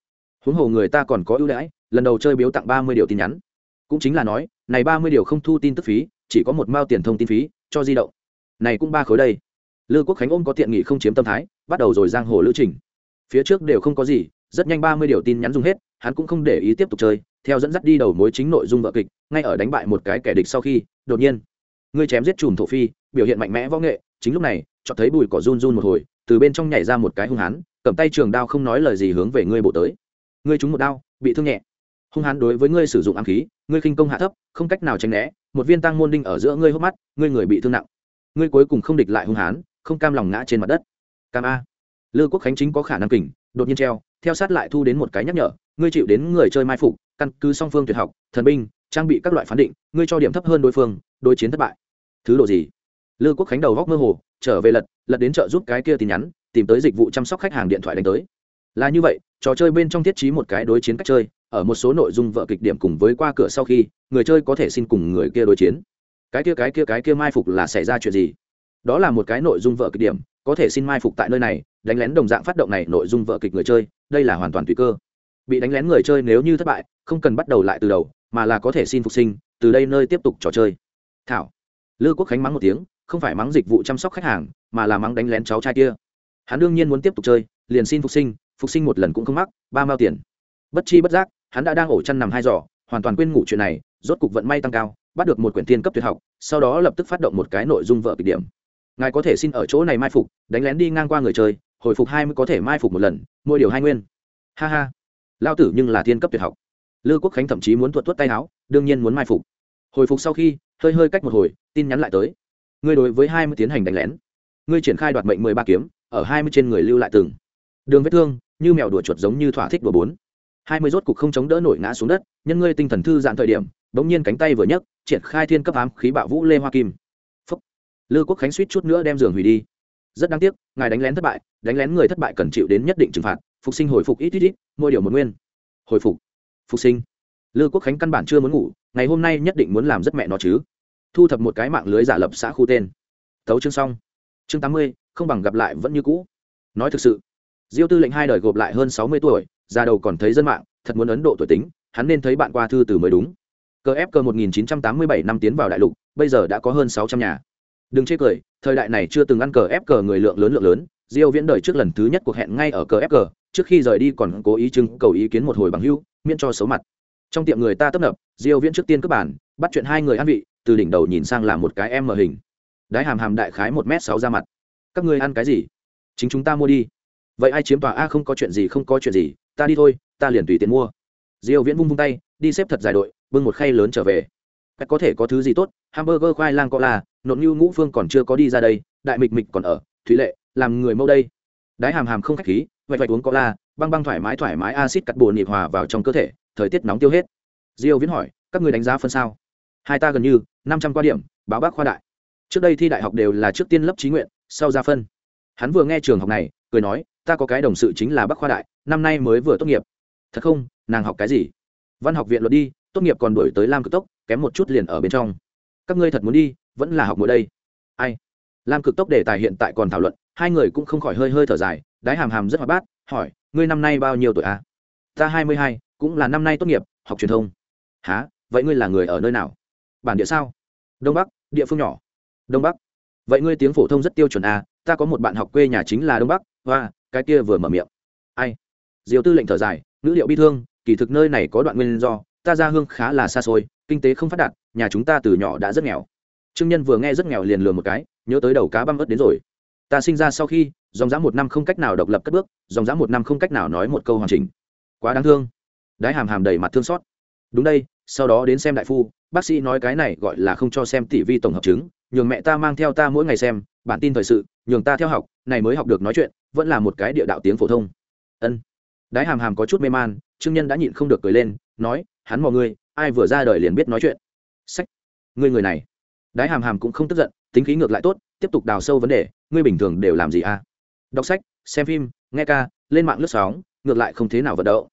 Huống hồ người ta còn có ưu đãi, lần đầu chơi biếu tặng ba mươi điều tin nhắn. Cũng chính là nói, này ba mươi điều không thu tin tức phí, chỉ có một mao tiền thông tin phí, cho di động. Này cũng ba khối đây. Lư quốc khánh ôm có tiện nghị không chiếm tâm thái, bắt đầu rồi giang hồ lữ trình. Phía trước đều không có gì rất nhanh ba mươi điều tin nhắn dùng hết, hắn cũng không để ý tiếp tục chơi, theo dẫn dắt đi đầu mối chính nội dung vợ kịch, ngay ở đánh bại một cái kẻ địch sau khi, đột nhiên, ngươi chém giết chùm thổ phi, biểu hiện mạnh mẽ võ nghệ, chính lúc này cho thấy bùi cỏ run run một hồi, từ bên trong nhảy ra một cái hung hán, cầm tay trường đao không nói lời gì hướng về ngươi bổ tới. Ngươi trúng một đao, bị thương nhẹ. Hung hán đối với ngươi sử dụng ám khí, ngươi khinh công hạ thấp, không cách nào tránh né, một viên tăng môn đinh ở giữa ngươi hốc mắt, ngươi người bị thương nặng. Ngươi cuối cùng không địch lại hung hán, không cam lòng ngã trên mặt đất. Cam a. Lư quốc khánh chính có khả năng kình, đột nhiên treo theo sát lại thu đến một cái nhắc nhở, ngươi chịu đến người chơi mai phục, căn cứ song phương tuyệt học, thần binh, trang bị các loại phán định, ngươi cho điểm thấp hơn đối phương, đối chiến thất bại. Thứ độ gì? Lư quốc khánh đầu góc mơ hồ, trở về lật lật đến chợ giúp cái kia tin nhắn, tìm tới dịch vụ chăm sóc khách hàng điện thoại đánh tới. Là như vậy, trò chơi bên trong thiết trí một cái đối chiến cách chơi, ở một số nội dung vợ kịch điểm cùng với qua cửa sau khi, người chơi có thể xin cùng người kia đối chiến. Cái kia cái kia cái kia mai phục là xảy ra chuyện gì? Đó là một cái nội dung vợ kịch điểm, có thể xin mai phục tại nơi này, đánh lén đồng dạng phát động này nội dung vợ kịch người chơi đây là hoàn toàn tùy cơ. Bị đánh lén người chơi nếu như thất bại, không cần bắt đầu lại từ đầu, mà là có thể xin phục sinh, từ đây nơi tiếp tục trò chơi. Thảo. Lư quốc khánh mắng một tiếng, không phải mắng dịch vụ chăm sóc khách hàng, mà là mắng đánh lén cháu trai kia. Hắn đương nhiên muốn tiếp tục chơi, liền xin phục sinh phục sinh một lần cũng không mắc, ba mao tiền. Bất chi bất giác, hắn đã đang ổ chăn nằm hai giỏ, hoàn toàn quên ngủ chuyện này, rốt cục vận may tăng cao, bắt được một quyển thiên cấp tuyệt học, sau đó lập tức phát động một cái nội dung vợ kịch điểm. Ngài có thể xin ở chỗ này mai phục, đánh lén đi ngang qua người chơi hồi phục hai mươi có thể mai phục một lần, mỗi điều hai nguyên. Ha ha. Lao tử nhưng là thiên cấp tuyệt học. Lư quốc khánh thậm chí muốn tuột tuốt tay áo, đương nhiên muốn mai phục. Hồi phục sau khi, hơi hơi cách một hồi, tin nhắn lại tới. Ngươi đối với hai mươi tiến hành đánh lén. Ngươi triển khai đoạt mệnh mười ba kiếm, ở hai mươi trên người lưu lại từng. Đường vết thương, như mèo đùa chuột giống như thỏa thích đùa bốn. Hai mươi rốt cục không chống đỡ nổi ngã xuống đất, nhân ngươi tinh thần thư giãn thời điểm, bỗng nhiên cánh tay vừa nhấc, triển khai thiên cấp ám khí bạo vũ lê hoa kim. Phúc. Lư quốc khánh suýt chút nữa đem giường hủy đi. Rất đáng tiếc, ngài đánh lén thất bại đánh lén người thất bại cần chịu đến nhất định trừng phạt, phục sinh hồi phục ít ít ít, mỗi điều một nguyên. Hồi phục phục sinh. Lư quốc khánh căn bản chưa muốn ngủ, ngày hôm nay nhất định muốn làm rất mẹ nó chứ. Thu thập một cái mạng lưới giả lập xã khu tên. Thấu chương xong. Chương tám mươi, không bằng gặp lại vẫn như cũ. Nói thực sự, diêu tư lệnh hai đời gộp lại hơn sáu mươi tuổi ra đầu còn thấy dân mạng, thật muốn ấn độ tuổi tính, hắn nên thấy bạn qua thư từ mới đúng. Cờ ép cơ một nghìn chín trăm tám mươi bảy năm tiến vào đại lục, bây giờ đã có hơn sáu trăm nhà đừng chê cười, thời đại này chưa từng ăn cờ ép cờ người lượng lớn lượng lớn, diêu viễn đời trước lần thứ nhất cuộc hẹn ngay ở cờ ép cờ, trước khi rời đi còn cố ý trưng cầu ý kiến một hồi bằng hưu, miễn cho xấu mặt. Trong tiệm người ta tấp nập, diêu viễn trước tiên cướp bản bắt chuyện hai người ăn vị, từ đỉnh đầu nhìn sang là một cái em mờ hình. Đái hàm hàm đại khái một mét sáu ra mặt. Các ngươi ăn cái gì? Chính chúng ta mua đi. Vậy ai chiếm tòa a không có chuyện gì không có chuyện gì, ta đi thôi, ta liền tùy tiền mua. Diêu viễn vung vung tay, đi xếp thật dài đội, bưng một khay lớn trở về có thể có thứ gì tốt, hamburger khoai lang có là, nộn như ngũ phương còn chưa có đi ra đây, đại mịch mịch còn ở, thúy lệ, làm người mâu đây. Đái hàm hàm không khách khí, vạch vạch uống có la băng băng thoải mái thoải mái acid cắt bồn nhịp hòa vào trong cơ thể, thời tiết nóng tiêu hết. Diêu viễn hỏi, các người đánh giá phân sao? Hai ta gần như, năm trăm qua điểm, báo bác khoa đại. Trước đây thi đại học đều là trước tiên lớp trí nguyện, sau ra phân. Hắn vừa nghe trường học này, cười nói, ta có cái đồng sự chính là bác khoa đại, năm nay mới vừa tốt nghiệp. Thật không, nàng học cái gì? Văn học viện luật đi, tốt nghiệp còn đổi tới lam cực tốc kém một chút liền ở bên trong. Các ngươi thật muốn đi, vẫn là học mỗi đây. Ai? Lam cực tốc đề tài hiện tại còn thảo luận, hai người cũng không khỏi hơi hơi thở dài, đái hàm hàm rất hoạt bát, hỏi, ngươi năm nay bao nhiêu tuổi à? ta hai mươi hai, cũng là năm nay tốt nghiệp, học truyền thông. Há vậy ngươi là người ở nơi nào? Bản địa sao? Đông bắc, địa phương nhỏ. Đông bắc. Vậy ngươi tiếng phổ thông rất tiêu chuẩn à? Ta có một bạn học quê nhà chính là đông bắc và cái kia vừa mở miệng. Ai? Diều tư lệnh thở dài, ngữ liệu bi thương, kỳ thực nơi này có đoạn nguyên do, ta ra hương khá là xa xôi kinh tế không phát đạt, nhà chúng ta từ nhỏ đã rất nghèo. Trương nhân vừa nghe rất nghèo liền lừa một cái, nhớ tới đầu cá băm ớt đến rồi. Ta sinh ra sau khi, dòng dã một năm không cách nào độc lập cất bước, dòng dã một năm không cách nào nói một câu hoàn chỉnh. Quá đáng thương. Đái hàm hàm đầy mặt thương xót. Đúng đây, sau đó đến xem đại phu, bác sĩ nói cái này gọi là không cho xem tỷ vi tổng hợp chứng, nhường mẹ ta mang theo ta mỗi ngày xem, bản tin thời sự, nhường ta theo học, này mới học được nói chuyện, vẫn là một cái địa đạo tiếng phổ thông. Ân. Đái hàm hàm có chút mê man, trương nhân đã nhịn không được cười lên, nói, hắn mò ngươi ai vừa ra đời liền biết nói chuyện. Sách. Ngươi người này. Đái hàm hàm cũng không tức giận, tính khí ngược lại tốt, tiếp tục đào sâu vấn đề, ngươi bình thường đều làm gì à? Đọc sách, xem phim, nghe ca, lên mạng lướt sóng, ngược lại không thế nào vận động.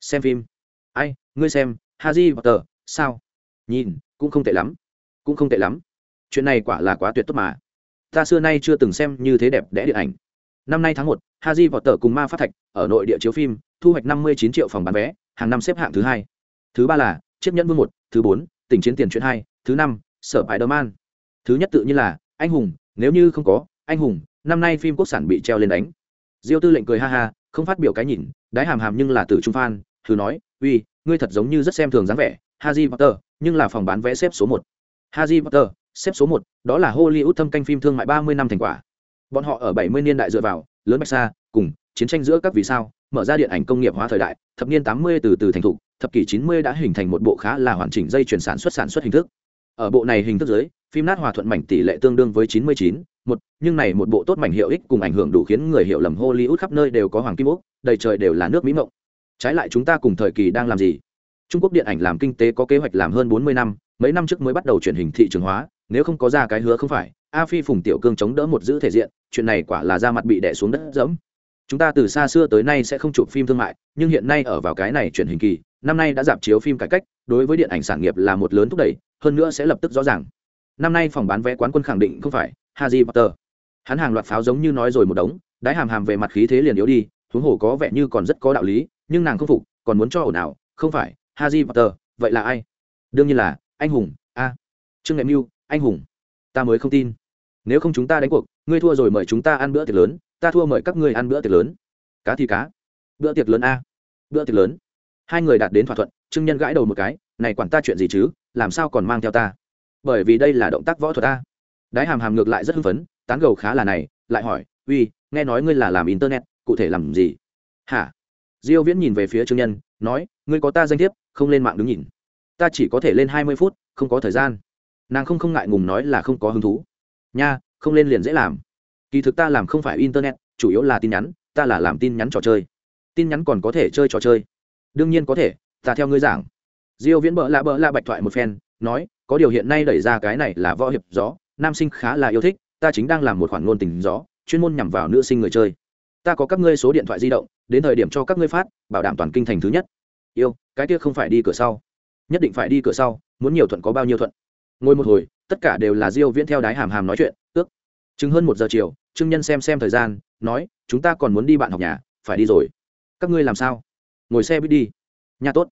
Xem phim. Ai, ngươi xem haji tờ sao? Nhìn, cũng không tệ lắm. Cũng không tệ lắm. Chuyện này quả là quá tuyệt tốt mà. Ta xưa nay chưa từng xem như thế đẹp đẽ điện ảnh. Năm nay tháng một haji tờ cùng ma phát thạch, ở nội địa chiếu phim, thu hoạch năm mươi chín triệu phòng bán vé, hàng năm xếp hạng thứ hai. Thứ ba là chiếc nhẫn vương một, thứ bốn, tỉnh chiến tiền chuyện hai, thứ năm, sở bài đơ man thứ nhất tự nhiên là, anh hùng, nếu như không có, anh hùng, năm nay phim quốc sản bị treo lên đánh. Diêu tư lệnh cười ha ha, không phát biểu cái nhìn, đái hàm hàm nhưng là từ trung phan thử nói, uy, ngươi thật giống như rất xem thường dáng vẻ haji potter, nhưng là phòng bán vé xếp số một. Haji potter, xếp số một, đó là hollywood thâm canh phim thương mại ba mươi năm thành quả. Bọn họ ở bảy mươi niên đại dựa vào, lớn bạch sa cùng chiến tranh giữa các vì sao, mở ra điện ảnh công nghiệp hóa thời đại, thập niên tám mươi từ từ thành thục, thập kỷ chín mươi đã hình thành một bộ khá là hoàn chỉnh dây chuyển sản xuất sản xuất hình thức. Ở bộ này hình thức dưới, phim nát hòa thuận mảnh tỷ lệ tương đương với chín mươi chín, một, nhưng này một bộ tốt mảnh hiệu ích cùng ảnh hưởng đủ khiến người hiểu lầm hollywood khắp nơi đều có hoàng kim úc đầy trời đều là nước mỹ mộng. Trái lại chúng ta cùng thời kỳ đang làm gì? Trung quốc điện ảnh làm kinh tế có kế hoạch làm hơn bốn mươi năm, mấy năm trước mới bắt đầu chuyển hình thị trường hóa, nếu không có ra cái hứa không phải, a phi phùng tiểu cương chống đỡ một giữ thể diện, chuyện này quả là ra mặt bị đẻ xuống đất dẫm chúng ta từ xa xưa tới nay sẽ không chụp phim thương mại, nhưng hiện nay ở vào cái này chuyển hình kỳ, năm nay đã giảm chiếu phim cải cách, đối với điện ảnh sản nghiệp là một lớn thúc đẩy, hơn nữa sẽ lập tức rõ ràng. Năm nay phòng bán vé quán quân khẳng định không phải Harry Potter. Hắn hàng loạt pháo giống như nói rồi một đống, đái hàm hàm về mặt khí thế liền yếu đi, huống hồ có vẻ như còn rất có đạo lý, nhưng nàng không phục, còn muốn cho ồn nào không phải, Harry Potter, vậy là ai? Đương nhiên là, anh hùng, a. Trương nghệ mưu, anh hùng. Ta mới không tin. Nếu không chúng ta đánh cuộc, ngươi thua rồi mời chúng ta ăn bữa tiệc lớn ta thua mời các ngươi ăn bữa tiệc lớn. Cá thì cá. Bữa tiệc lớn a. Bữa tiệc lớn. Hai người đạt đến thỏa thuận, trương nhân gãi đầu một cái, này quản ta chuyện gì chứ, làm sao còn mang theo ta? Bởi vì đây là động tác võ thuật ta đái hàm hàm ngược lại rất hưng phấn, tán gầu khá là này, lại hỏi, uy, nghe nói ngươi là làm internet, cụ thể làm gì? Hả? Diêu viễn nhìn về phía trương nhân, nói, ngươi có ta danh thiếp, không lên mạng đứng nhìn. Ta chỉ có thể lên 20 phút, không có thời gian. Nàng không không ngại ngùng nói là không có hứng thú. Nha, không lên liền dễ làm kỳ thực ta làm không phải internet, chủ yếu là tin nhắn, ta là làm tin nhắn trò chơi. Tin nhắn còn có thể chơi trò chơi. Đương nhiên có thể, ta theo ngươi giảng. Diêu viễn bỡ lạ bỡ lạ bạch thoại một phen, nói, có điều hiện nay đẩy ra cái này là võ hiệp gió, nam sinh khá là yêu thích, ta chính đang làm một khoản ngôn tình gió, chuyên môn nhằm vào nữ sinh người chơi. Ta có các ngươi số điện thoại di động, đến thời điểm cho các ngươi phát, bảo đảm toàn kinh thành thứ nhất. Yêu, cái kia không phải đi cửa sau. Nhất định phải đi cửa sau, muốn nhiều thuận có bao nhiêu thuận. Ngồi một hồi, tất cả đều là diêu viễn theo đái hàm hàm nói chuyện, ước chừng hơn một giờ chiều, trương nhân xem xem thời gian, nói, chúng ta còn muốn đi bạn học nhà, phải đi rồi. Các ngươi làm sao? Ngồi xe buýt đi. Nhà tốt.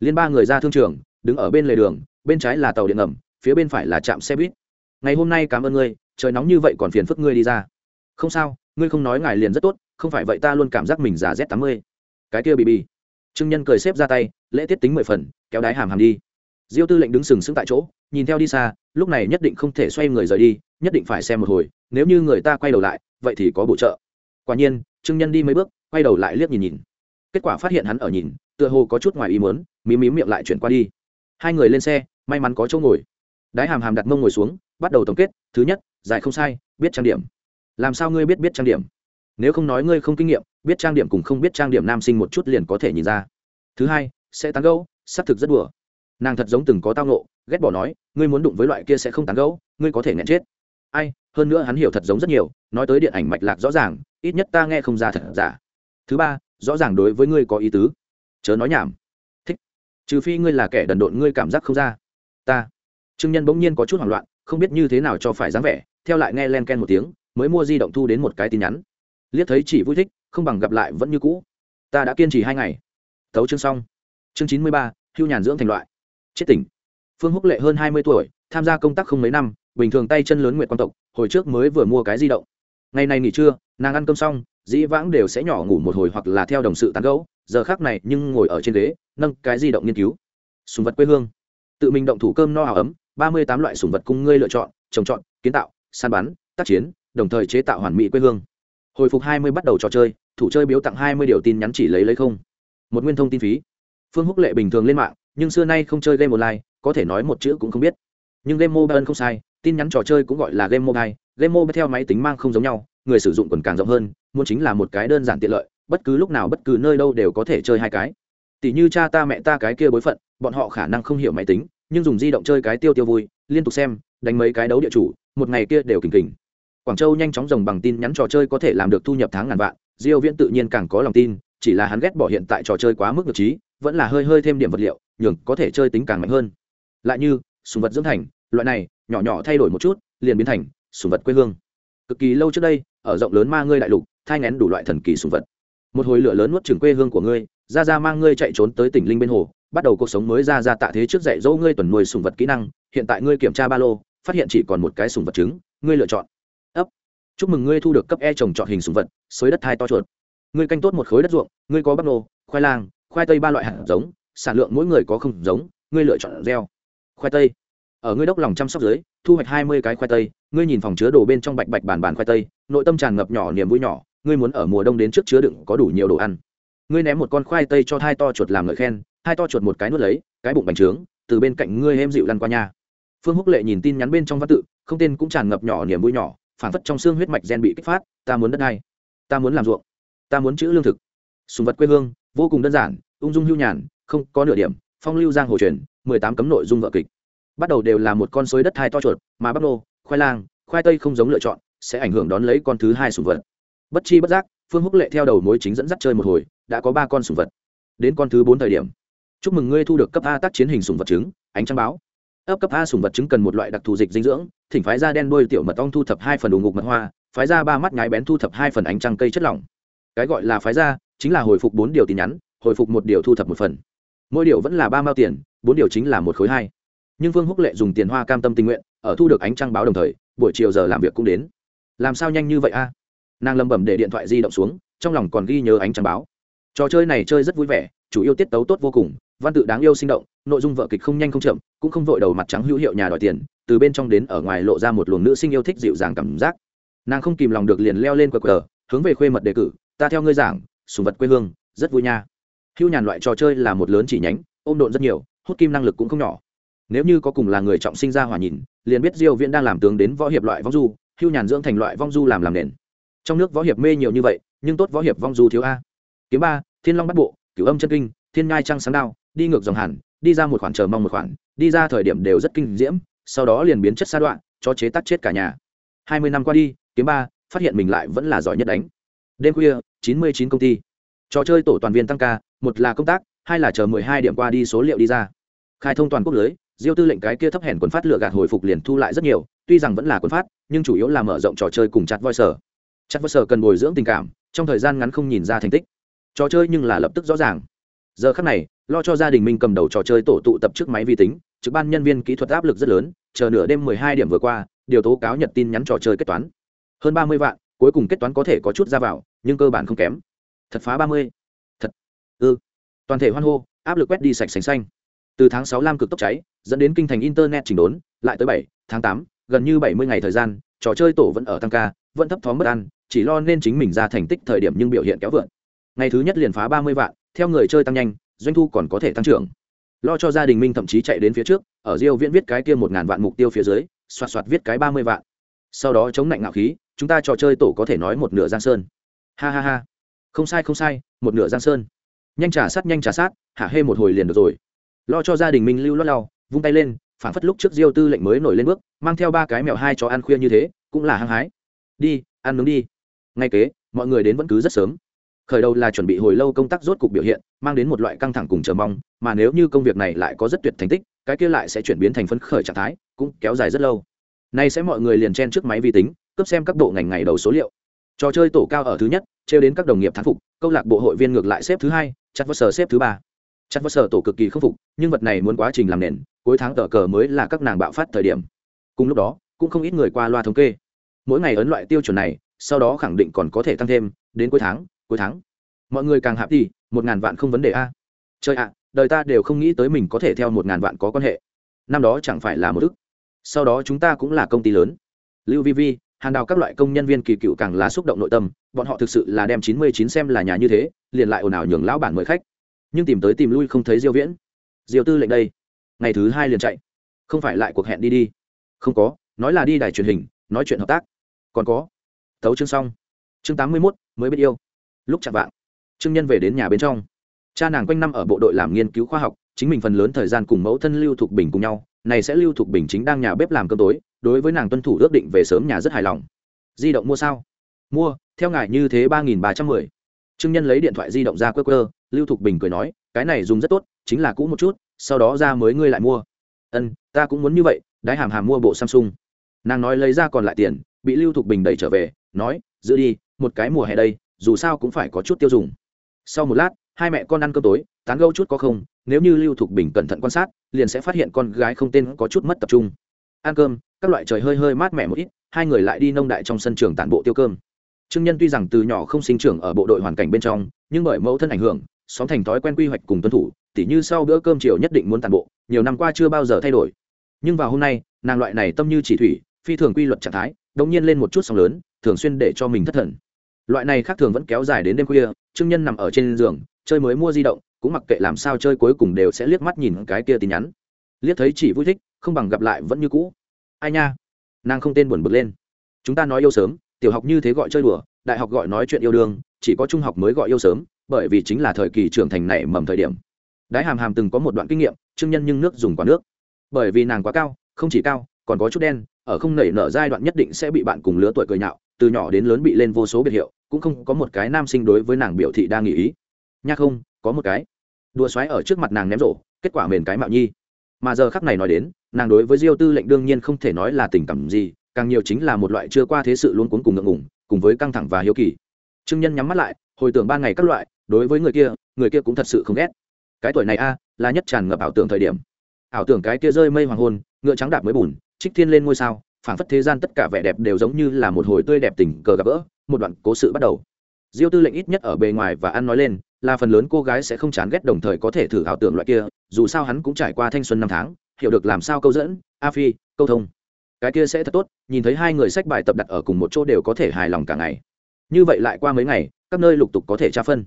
Liên ba người ra thương trường, đứng ở bên lề đường, bên trái là tàu điện ngầm, phía bên phải là trạm xe buýt. Ngày hôm nay cảm ơn ngươi, trời nóng như vậy còn phiền phức ngươi đi ra. Không sao, ngươi không nói ngài liền rất tốt, không phải vậy ta luôn cảm giác mình già z tám mươi. Cái kia bị bị trương nhân cười xếp ra tay, lễ tiết tính mười phần, kéo đái hàm hàm đi. Diêu tư lệnh đứng sừng sững tại chỗ, nhìn theo đi xa, lúc này nhất định không thể xoay người rời đi, nhất định phải xem một hồi nếu như người ta quay đầu lại, vậy thì có bổ trợ. Quả nhiên, trương nhân đi mấy bước, quay đầu lại liếc nhìn nhìn. Kết quả phát hiện hắn ở nhìn, tựa hồ có chút ngoài ý muốn, mí mí miệng lại chuyển qua đi. Hai người lên xe, may mắn có chỗ ngồi. Đái hàm hàm đặt mông ngồi xuống, bắt đầu tổng kết, thứ nhất dài không sai, biết trang điểm. Làm sao ngươi biết biết trang điểm? Nếu không nói ngươi không kinh nghiệm, biết trang điểm cùng không biết trang điểm nam sinh một chút liền có thể nhìn ra. Thứ hai, sẽ tán gẫu, xác thực rất đùa. Nàng thật giống từng có tao nộ ghét bỏ nói, ngươi muốn đụng với loại kia sẽ không tán gẫu, ngươi có thể nghẹn chết. Ai hơn nữa hắn hiểu thật giống rất nhiều, nói tới điện ảnh mạch lạc rõ ràng, ít nhất ta nghe không ra thật giả. Thứ ba, rõ ràng đối với ngươi có ý tứ. Chớ nói nhảm. Thích. Trừ phi ngươi là kẻ đần độn ngươi cảm giác không ra. Ta. Trương nhân bỗng nhiên có chút hoảng loạn, không biết như thế nào cho phải dáng vẻ, theo lại nghe len ken một tiếng, mới mua di động thu đến một cái tin nhắn. Liếc thấy chỉ vui thích, không bằng gặp lại vẫn như cũ. Ta đã kiên trì hai ngày. Thấu chương xong. Chương chín mươi ba, hưu nhàn dưỡng thành loại. Chết tỉnh. Phương húc lệ hơn hai mươi tuổi, tham gia công tác không mấy năm bình thường tay chân lớn Nguyệt quan tộc, hồi trước mới vừa mua cái di động. Ngày này nghỉ trưa, nàng ăn cơm xong, dĩ vãng đều sẽ nhỏ ngủ một hồi hoặc là theo đồng sự tán gẫu, giờ khác này nhưng ngồi ở trên ghế, nâng cái di động nghiên cứu. Sùng vật quê hương. Tự mình động thủ cơm no hào ấm, ba mươi tám loại sùng vật cung ngươi lựa chọn, trồng trọt, kiến tạo, săn bắn, tác chiến, đồng thời chế tạo hoàn mỹ quê hương. Hồi phục hai mươi bắt đầu trò chơi, thủ chơi biếu tặng hai mươi điều tin nhắn chỉ lấy lấy không. Một nguyên thông tin phí. Phương húc lệ bình thường lên mạng, nhưng xưa nay không chơi game online, có thể nói một chữ cũng không biết. Nhưng game mobile không sai tin nhắn trò chơi cũng gọi là game mobile. Game mobile theo máy tính mang không giống nhau, người sử dụng còn càng rộng hơn, muốn chính là một cái đơn giản tiện lợi, bất cứ lúc nào bất cứ nơi đâu đều có thể chơi hai cái. Tỷ như cha ta mẹ ta cái kia bối phận, bọn họ khả năng không hiểu máy tính, nhưng dùng di động chơi cái tiêu tiêu vui, liên tục xem, đánh mấy cái đấu địa chủ, một ngày kia đều kình kình. Quảng châu nhanh chóng rồng bằng tin nhắn trò chơi có thể làm được thu nhập tháng ngàn vạn, diêu viễn tự nhiên càng có lòng tin, chỉ là hắn ghét bỏ hiện tại trò chơi quá mức ngược trí, vẫn là hơi hơi thêm điểm vật liệu, nhường có thể chơi tính càng mạnh hơn. Lại như sùng vật dưỡng thành loại này, nhỏ nhỏ thay đổi một chút, liền biến thành sùng vật quê hương. Cực kỳ lâu trước đây, ở rộng lớn ma ngươi đại lục, thai ngén đủ loại thần kỳ sùng vật. Một hồi lửa lớn nuốt chửng quê hương của ngươi, ra ra mang ngươi chạy trốn tới tỉnh linh bên hồ, bắt đầu cuộc sống mới ra ra tạ thế trước dạy dỗ ngươi tuần nuôi sùng vật kỹ năng, hiện tại ngươi kiểm tra ba lô, phát hiện chỉ còn một cái sùng vật trứng, ngươi lựa chọn. Ấp. Chúc mừng ngươi thu được cấp e trồng chọn hình sùng vật, xới đất thai to chuột. Ngươi canh tốt một khối đất ruộng, ngươi có bắp nô, khoai lang, khoai tây ba loại hạt giống, sản lượng mỗi người có không giống, ngươi lựa chọn gieo. Khoai tây ở ngươi đốc lòng chăm sóc dưới, thu hoạch hai mươi cái khoai tây, ngươi nhìn phòng chứa đồ bên trong bạch bạch bàn bàn khoai tây, nội tâm tràn ngập nhỏ niềm vui nhỏ, ngươi muốn ở mùa đông đến trước chứa đựng có đủ nhiều đồ ăn. Ngươi ném một con khoai tây cho hai to chuột làm lời khen hai to chuột một cái nuốt lấy, cái bụng bành trướng, từ bên cạnh ngươi êm dịu lăn qua nhà phương húc lệ nhìn tin nhắn bên trong văn tự, không tên cũng tràn ngập nhỏ niềm vui nhỏ phản phất trong xương huyết mạch gen bị kích phát, ta muốn đất đai, ta muốn làm ruộng, ta muốn chữ lương thực. Sùng vật quê hương, vô cùng đơn giản, ung dung hưu nhàn, không có nửa điểm, phong lưu giang hồ truyền, mười tám cấm nội dung vợ kịch bắt đầu đều là một con suối đất hai to chuột, mà bắp nô, khoai lang, khoai tây không giống lựa chọn, sẽ ảnh hưởng đón lấy con thứ hai sùng vật. Bất chi bất giác, phương húc lệ theo đầu mối chính dẫn dắt chơi một hồi, đã có ba con sùng vật. Đến con thứ bốn thời điểm, chúc mừng ngươi thu được cấp a tác chiến hình sùng vật trứng ánh trăng báo. Ấp cấp a sùng vật trứng cần một loại đặc thù dịch dinh dưỡng, thỉnh phái ra đen đuôi tiểu mật ong thu thập hai phần đủ ngục mật hoa, phái ra ba mắt nhái bén thu thập hai phần ánh trăng cây chất lỏng. Cái gọi là phái ra chính là hồi phục bốn điều tin nhắn, hồi phục một điều thu thập một phần. Mỗi điều vẫn là ba mao tiền, bốn điều chính là một khối hai nhưng vương húc lệ dùng tiền hoa cam tâm tình nguyện, ở thu được ánh trăng báo đồng thời, buổi chiều giờ làm việc cũng đến. Làm sao nhanh như vậy a? À? Nàng lầm bẩm để điện thoại di động xuống, trong lòng còn ghi nhớ ánh trăng báo. Trò chơi này chơi rất vui vẻ, chủ yêu tiết tấu tốt vô cùng, văn tự đáng yêu sinh động, nội dung vợ kịch không nhanh không chậm, cũng không vội đầu mặt trắng hữu hiệu nhà đòi tiền, từ bên trong đến ở ngoài lộ ra một luồng nữ sinh yêu thích dịu dàng cảm giác. Nàng không kìm lòng được liền leo lên cờ cờ hướng về khuê mật đề cử, ta theo ngươi giảng, sùng vật quê hương, rất vui nha. Hưu nhàn loại trò chơi là một lớn chỉ nhánh, ôm độn rất nhiều, hút kim năng lực cũng không nhỏ nếu như có cùng là người trọng sinh ra hòa nhìn, liền biết diêu viễn đang làm tướng đến võ hiệp loại vong du, hưu nhàn dưỡng thành loại vong du làm làm nền. Trong nước võ hiệp mê nhiều như vậy, nhưng tốt võ hiệp vong du thiếu a. Kiếm ba, thiên long bắt bộ, cửu âm chân kinh, thiên ngai trăng sáng đao, đi ngược dòng hàn, đi ra một khoản chờ mong một khoản, đi ra thời điểm đều rất kinh diễm, sau đó liền biến chất xa đoạn, cho chế tắt chết cả nhà. Hai mươi năm qua đi, kiếm ba, phát hiện mình lại vẫn là giỏi nhất đánh. Đêm khuya, chín mươi chín công ty. Trò chơi tổ toàn viên tăng ca, một là công tác, hai là chờ mười hai điểm qua đi số liệu đi ra. Khai thông toàn quốc lưới diêu tư lệnh cái kia thấp hèn quần phát lựa gạt hồi phục liền thu lại rất nhiều, tuy rằng vẫn là quần phát, nhưng chủ yếu là mở rộng trò chơi cùng chặt voi sở. Chặt voi sở cần bồi dưỡng tình cảm, trong thời gian ngắn không nhìn ra thành tích. Trò chơi nhưng là lập tức rõ ràng. Giờ khắc này, lo cho gia đình mình cầm đầu trò chơi tổ tụ tập trước máy vi tính, trực ban nhân viên kỹ thuật áp lực rất lớn, chờ nửa đêm mười hai điểm vừa qua, điều tố cáo nhật tin nhắn trò chơi kết toán. Hơn ba mươi vạn, cuối cùng kết toán có thể có chút ra vào, nhưng cơ bản không kém. Thật phá ba mươi. Thật. Ư ừ. toàn thể hoan hô, áp lực quét đi sạch sành xanh từ tháng sáu lam cực tốc cháy, dẫn đến kinh thành internet chỉnh đốn, lại tới bảy, tháng tám, gần như bảy mươi ngày thời gian, trò chơi tổ vẫn ở tăng ca, vẫn thấp thóm bất an, chỉ lo nên chính mình ra thành tích thời điểm nhưng biểu hiện kéo vượn ngày thứ nhất liền phá ba mươi vạn, theo người chơi tăng nhanh, doanh thu còn có thể tăng trưởng. Lo cho gia đình minh thậm chí chạy đến phía trước, ở diêu viễn viết cái kia một ngàn vạn mục tiêu phía dưới, xoạt xoạt viết cái ba mươi vạn. Sau đó chống lạnh ngạo khí, chúng ta trò chơi tổ có thể nói một nửa giang sơn. Ha ha ha. Không sai không sai, một nửa giang sơn. Nhanh trả sát, nhanh trả sát, hạ hê một hồi liền được rồi lo cho gia đình mình lưu lót lau, vung tay lên phản phất lúc trước diêu tư lệnh mới nổi lên bước, mang theo ba cái mèo hai chó ăn khuya như thế, cũng là hăng hái. Đi, ăn nướng đi. Ngay kế, mọi người đến vẫn cứ rất sớm. Khởi đầu là chuẩn bị hồi lâu công tác rốt cục biểu hiện, mang đến một loại căng thẳng cùng chờ mong, mà nếu như công việc này lại có rất tuyệt thành tích, cái kia lại sẽ chuyển biến thành phấn khởi trạng thái, cũng kéo dài rất lâu. Nay sẽ mọi người liền chen trước máy vi tính, cướp xem các bộ ngành ngày đầu số liệu. Trò chơi tổ cao ở thứ nhất, trêu đến các đồng nghiệp thán phục, câu lạc bộ hội viên ngược lại xếp thứ hai chặt vớt sờ xếp thứ ba chặt vơ sở tổ cực kỳ khâm phục, nhưng vật này muốn quá trình làm nền, cuối tháng tờ cờ mới là các nàng bạo phát thời điểm. Cùng lúc đó, cũng không ít người qua loa thống kê. Mỗi ngày ấn loại tiêu chuẩn này, sau đó khẳng định còn có thể tăng thêm, đến cuối tháng cuối tháng. Mọi người càng hạp đi một ngàn vạn không vấn đề a. Chơi ạ, đời ta đều không nghĩ tới mình có thể theo một ngàn vạn có quan hệ. Năm đó chẳng phải là một ức. Sau đó chúng ta cũng là công ty lớn. Lưu vi vi hàng đào các loại công nhân viên kỳ cựu càng là xúc động nội tâm, bọn họ thực sự là đem chín mươi chín xem là nhà như thế, liền lại ồn ào nhường lão bản mời khách nhưng tìm tới tìm lui không thấy diêu viễn. Diêu tư lệnh đây ngày thứ hai liền chạy. Không phải lại cuộc hẹn đi đi. Không có nói là đi đài truyền hình nói chuyện hợp tác. Còn có thấu chương xong. Chương tám mươi 81, mới biết yêu. Lúc chạm vạng trương nhân về đến nhà bên trong. Cha nàng quanh năm ở bộ đội làm nghiên cứu khoa học chính mình phần lớn thời gian cùng mẫu thân lưu thục bình cùng nhau. Này sẽ lưu thục bình chính đang nhà bếp làm cơm tối đối với nàng tuân thủ ước định về sớm nhà rất hài lòng. Di động mua sao? Mua theo ngài như thế ba nghìn ba trăm mười. Trương nhân lấy điện thoại di động ra quơ quơ lưu thục bình cười nói, cái này dùng rất tốt, chính là cũ một chút, sau đó ra mới ngươi lại mua. Ân, ta cũng muốn như vậy, đái hàm hàm mua bộ samsung. Nàng nói lấy ra còn lại tiền, bị lưu thục bình đẩy trở về, nói, giữ đi, một cái mùa hè đây, dù sao cũng phải có chút tiêu dùng. Sau một lát, hai mẹ con ăn cơm tối, tán gâu chút có không, nếu như lưu thục bình cẩn thận quan sát, liền sẽ phát hiện con gái không tên có chút mất tập trung. Ăn cơm, các loại trời hơi hơi mát mẻ một ít, hai người lại đi nông đại trong sân trường tản bộ tiêu cơm. Trương nhân tuy rằng từ nhỏ không sinh trưởng ở bộ đội hoàn cảnh bên trong, nhưng bởi mẫu thân ảnh hưởng xóm thành thói quen quy hoạch cùng tuân thủ, tỉ như sau bữa cơm chiều nhất định muốn tàn bộ, nhiều năm qua chưa bao giờ thay đổi. Nhưng vào hôm nay, nàng loại này tâm như chỉ thủy, phi thường quy luật trạng thái đống nhiên lên một chút sóng lớn, thường xuyên để cho mình thất thần. Loại này khác thường vẫn kéo dài đến đêm khuya, trương nhân nằm ở trên giường, chơi mới mua di động, cũng mặc kệ làm sao chơi cuối cùng đều sẽ liếc mắt nhìn cái kia tin nhắn. Liếc thấy chỉ vui thích, không bằng gặp lại vẫn như cũ. Ai nha? Nàng không tên buồn bực lên. Chúng ta nói yêu sớm, tiểu học như thế gọi chơi đùa, đại học gọi nói chuyện yêu đương, chỉ có trung học mới gọi yêu sớm bởi vì chính là thời kỳ trưởng thành này mầm thời điểm. Đái hàm hàm từng có một đoạn kinh nghiệm, trương nhân nhưng nước dùng quả nước. Bởi vì nàng quá cao, không chỉ cao, còn có chút đen, ở không nảy nở giai đoạn nhất định sẽ bị bạn cùng lứa tuổi cười nhạo, từ nhỏ đến lớn bị lên vô số biệt hiệu, cũng không có một cái nam sinh đối với nàng biểu thị đa nghị ý. Nha không, có một cái. Đùa xoáy ở trước mặt nàng ném rổ, kết quả mền cái mạo nhi. Mà giờ khắc này nói đến, nàng đối với diêu tư lệnh đương nhiên không thể nói là tình cảm gì, càng nhiều chính là một loại chưa qua thế sự luôn cuốn cùng ngượng ngủng cùng với căng thẳng và hiếu kỳ. Trương nhân nhắm mắt lại, hồi tưởng ba ngày các loại đối với người kia người kia cũng thật sự không ghét. Cái tuổi này a, là nhất tràn ngập ảo tưởng thời điểm. Ảo tưởng cái kia rơi mây hoàng hôn, ngựa trắng đạp mới bùn, trích thiên lên ngôi sao, phảng phất thế gian tất cả vẻ đẹp đều giống như là một hồi tươi đẹp tình cờ gặp gỡ, một đoạn cố sự bắt đầu. Diêu tư lệnh ít nhất ở bề ngoài và ăn nói lên, là phần lớn cô gái sẽ không chán ghét đồng thời có thể thử ảo tưởng loại kia, dù sao hắn cũng trải qua thanh xuân năm tháng, hiểu được làm sao câu dẫn, a phi, câu thông. Cái kia sẽ thật tốt, nhìn thấy hai người sách bài tập đặt ở cùng một chỗ đều có thể hài lòng cả ngày. Như vậy lại qua mấy ngày, các nơi lục tục có thể tra phân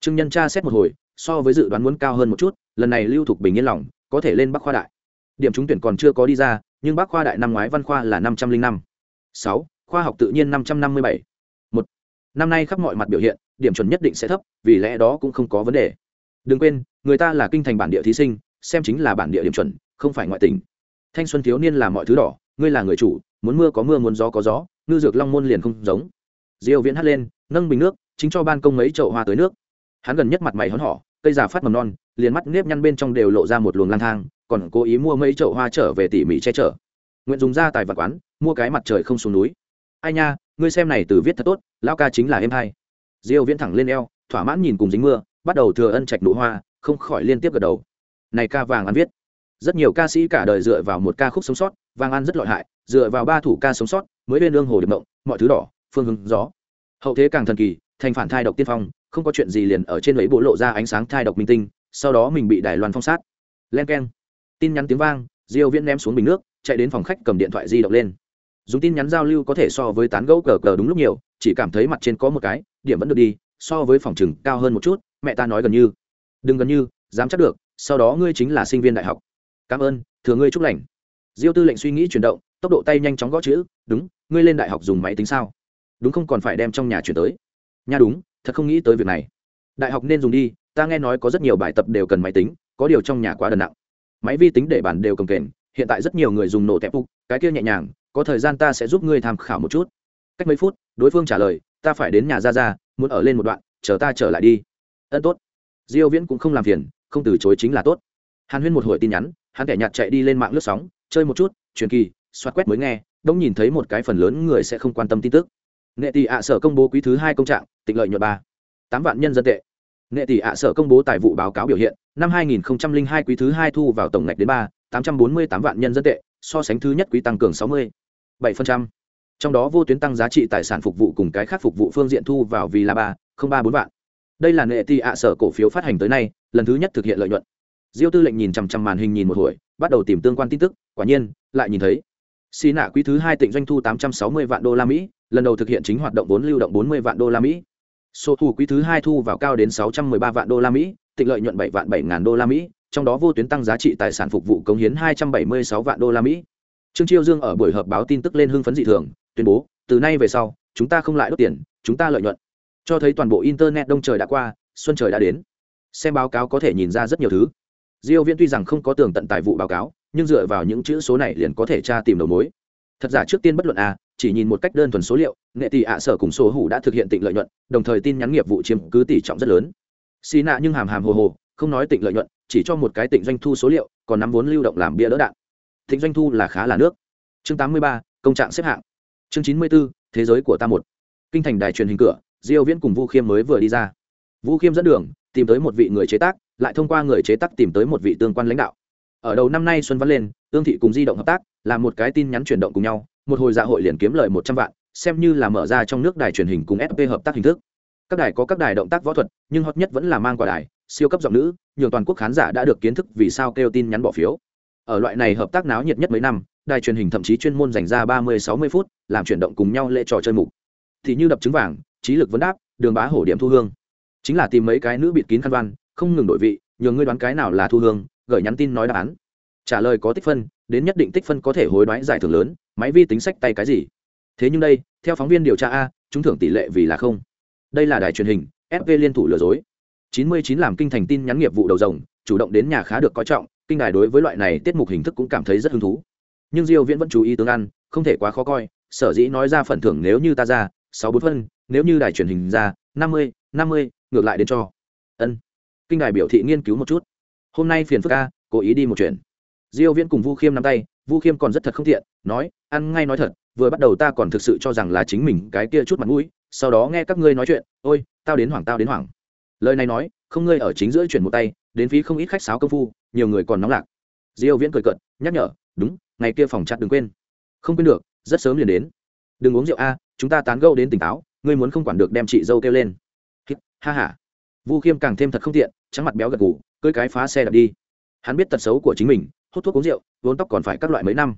trương nhân tra xét một hồi, so với dự đoán muốn cao hơn một chút, lần này lưu thục bình yên lòng, có thể lên bắc khoa đại. Điểm trúng tuyển còn chưa có đi ra, nhưng bắc khoa đại năm ngoái văn khoa là năm trăm linh năm. Sáu, khoa học tự nhiên năm trăm năm mươi bảy. Một, năm nay khắp mọi mặt biểu hiện, điểm chuẩn nhất định sẽ thấp, vì lẽ đó cũng không có vấn đề. Đừng quên, người ta là kinh thành bản địa thí sinh, xem chính là bản địa điểm chuẩn, không phải ngoại tỉnh thanh xuân thiếu niên là mọi thứ đỏ, ngươi là người chủ, muốn mưa có mưa, muốn gió có gió, ngư dược long môn liền không giống. Diêu viễn hát lên, nâng bình nước, chính cho ban công mấy chậu hoa tới nước hắn gần nhất mặt mày hớn hỏ cây già phát mầm non, liền mắt nếp nhăn bên trong đều lộ ra một luồng lang thang, còn cố ý mua mấy chậu hoa trở về tỉ mỉ che chở. Nguyện dùng ra tài vật quán, mua cái mặt trời không xuống núi. Ai nha, ngươi xem này từ viết thật tốt, lão ca chính là em hai. Diêu viễn thẳng lên eo, thỏa mãn nhìn cùng dính mưa, bắt đầu thừa ân trạch nụ hoa, không khỏi liên tiếp gật đầu. Này ca vàng ăn viết. Rất nhiều ca sĩ cả đời dựa vào một ca khúc sống sót, vàng ăn rất lợi hại, dựa vào ba thủ ca sống sót, mới lên lương hồ điệp mộng, mọi thứ đỏ, phương hướng gió. Hậu thế càng thần kỳ, thành phản thai độc tiên phong không có chuyện gì liền ở trên ấy bộ lộ ra ánh sáng thai độc minh tinh, sau đó mình bị đài loan phong sát. Len keng. Tin nhắn tiếng vang, diêu viễn ném xuống bình nước, chạy đến phòng khách cầm điện thoại di động lên. Dùng tin nhắn giao lưu có thể so với tán gẫu cờ cờ đúng lúc nhiều, chỉ cảm thấy mặt trên có một cái, điểm vẫn được đi, so với phòng trừng cao hơn một chút, mẹ ta nói gần như. Đừng gần như, dám chắc được, sau đó ngươi chính là sinh viên đại học. Cảm ơn, thừa ngươi chúc lành. Diêu tư lệnh suy nghĩ chuyển động, tốc độ tay nhanh chóng gõ chữ, đúng, ngươi lên đại học dùng máy tính sao? Đúng không, còn phải đem trong nhà chuyển tới. Nha, đúng thật không nghĩ tới việc này. Đại học nên dùng đi, ta nghe nói có rất nhiều bài tập đều cần máy tính, có điều trong nhà quá đần nặng. Máy vi tính để bản đều cầm kềnh, hiện tại rất nhiều người dùng nổ tẹp phục, cái kia nhẹ nhàng, có thời gian ta sẽ giúp ngươi tham khảo một chút. Cách mấy phút, đối phương trả lời, ta phải đến nhà ra ra muốn ở lên một đoạn, chờ ta trở lại đi. Ân, tốt. Diêu viễn cũng không làm phiền, không từ chối chính là tốt. Hàn huyên một hồi tin nhắn, hắn kẻ nhạt chạy đi lên mạng lướt sóng, chơi một chút, truyền kỳ xoát quét mới nghe, đông nhìn thấy một cái phần lớn người sẽ không quan tâm tin tức nghệ tỷ ạ sở công bố quý thứ hai công trạng, tịnh lợi nhuận ba. Tám vạn nhân dân tệ. Nghệ tỷ ạ sở công bố tài vụ báo cáo biểu hiện, năm 2002 quý thứ hai thu vào tổng ngạch đến ba, tám trăm bốn mươi tám vạn nhân dân tệ, so sánh thứ nhất quý tăng cường sáu mươi bảy phần trăm. Trong đó vô tuyến tăng giá trị tài sản phục vụ cùng cái khác phục vụ phương diện thu vào vì là ba, không ba bốn vạn. Đây là nghệ tỷ ạ sở cổ phiếu phát hành tới nay, lần thứ nhất thực hiện lợi nhuận. Diêu tư lệnh nhìn chằm chằm màn hình nhìn một hồi, bắt đầu tìm tương quan tin tức, quả nhiên, lại nhìn thấy. Xì nạ quý thứ hai tỉnh doanh thu tám trăm sáu mươi vạn đô la mỹ lần đầu thực hiện chính hoạt động vốn lưu động bốn mươi vạn đô la mỹ. Số thu quý thứ hai thu vào cao đến sáu trăm ba vạn đô la mỹ tịnh lợi nhuận bảy vạn bảy ngàn đô la mỹ trong đó vô tuyến tăng giá trị tài sản phục vụ cống hiến hai trăm bảy mươi sáu vạn đô la mỹ. Trương chiêu dương ở buổi họp báo tin tức lên hưng phấn dị thường tuyên bố từ nay về sau chúng ta không lại đốt tiền chúng ta lợi nhuận. Cho thấy toàn bộ internet đông trời đã qua xuân trời đã đến. Xem báo cáo có thể nhìn ra rất nhiều thứ. Diêu viễn tuy rằng không có tường tận tài vụ báo cáo nhưng dựa vào những chữ số này liền có thể tra tìm đầu mối. Thật giả trước tiên bất luận a à, chỉ nhìn một cách đơn thuần số liệu nghệ tỷ ạ sở cùng số hủ đã thực hiện tịnh lợi nhuận đồng thời tin nhắn nghiệp vụ chiếm cứ tỷ trọng rất lớn. Xì nạ nhưng hàm hàm hồ hồ không nói tịnh lợi nhuận chỉ cho một cái tịnh doanh thu số liệu còn nắm vốn lưu động làm bia đỡ đạn. Tịnh doanh thu là khá là nước. Chương 83, công trạng xếp hạng. Chương 94, thế giới của ta một. Kinh thành đài truyền hình cửa diêu viễn cùng vu khiêm mới vừa đi ra. Vu khiêm dẫn đường tìm tới một vị người chế tác lại thông qua người chế tác tìm tới một vị tương quan lãnh đạo. Ở đầu năm nay xuân văn lên tương thị cùng di động hợp tác làm một cái tin nhắn chuyển động cùng nhau một hồi dạ hội liền kiếm lời một trăm vạn, xem như là mở ra trong nước đài truyền hình cùng fp hợp tác hình thức. Các đài có các đài động tác võ thuật, nhưng hot nhất vẫn là mang quả đài, siêu cấp giọng nữ, nhường toàn quốc khán giả đã được kiến thức vì sao kêu tin nhắn bỏ phiếu. Ở loại này hợp tác náo nhiệt nhất mấy năm, đài truyền hình thậm chí chuyên môn dành ra ba mươi, sáu mươi phút, làm chuyển động cùng nhau lễ trò chơi mục. Thì như đập trứng vàng, trí lực vấn đáp, đường bá hổ điểm thu hương. Chính là tìm mấy cái nữ bịt kín khăn văn, không ngừng đổi vị, nhường ngươi đoán cái nào là thu hương, gửi nhắn tin nói đáp án. Trả lời có tích phân, đến nhất định tích phân có thể hối đoái giải thưởng lớn máy vi tính sách tay cái gì? Thế nhưng đây theo phóng viên điều tra a chúng thưởng tỷ lệ vì là không. Đây là đài truyền hình fv liên thủ lừa dối. 99 làm kinh thành tin nhắn nghiệp vụ đầu rồng chủ động đến nhà khá được coi trọng kinh đài đối với loại này tiết mục hình thức cũng cảm thấy rất hứng thú. Nhưng diêu viễn vẫn chú ý tướng ăn không thể quá khó coi sở dĩ nói ra phần thưởng nếu như ta ra sáu bốn phân nếu như đài truyền hình ra 50, 50, ngược lại đến cho. Ân. Kinh đài biểu thị nghiên cứu một chút. Hôm nay phiền phức ca cố ý đi một chuyện. Diêu viễn cùng vu khiêm nắm tay vu khiêm còn rất thật không thiện, nói ăn ngay nói thật vừa bắt đầu ta còn thực sự cho rằng là chính mình cái kia chút mặt mũi sau đó nghe các ngươi nói chuyện ôi tao đến hoảng tao đến hoảng. Lời này nói không ngươi ở chính giữa chuyển một tay đến phí không ít khách sáo công phu nhiều người còn nóng lạc. Diêu viễn cười cợt nhắc nhở đúng ngày kia phòng chặt đừng quên. Không quên được rất sớm liền đến. Đừng uống rượu a chúng ta tán gẫu đến tỉnh táo ngươi muốn không quản được đem chị dâu kêu lên. Ha ha. Vu khiêm càng thêm thật không tiện trắng mặt béo gật gù cưỡi cái phá xe đạp đi. Hắn biết tật xấu của chính mình hút thuốc uống rượu vốn tóc còn phải các loại mấy năm.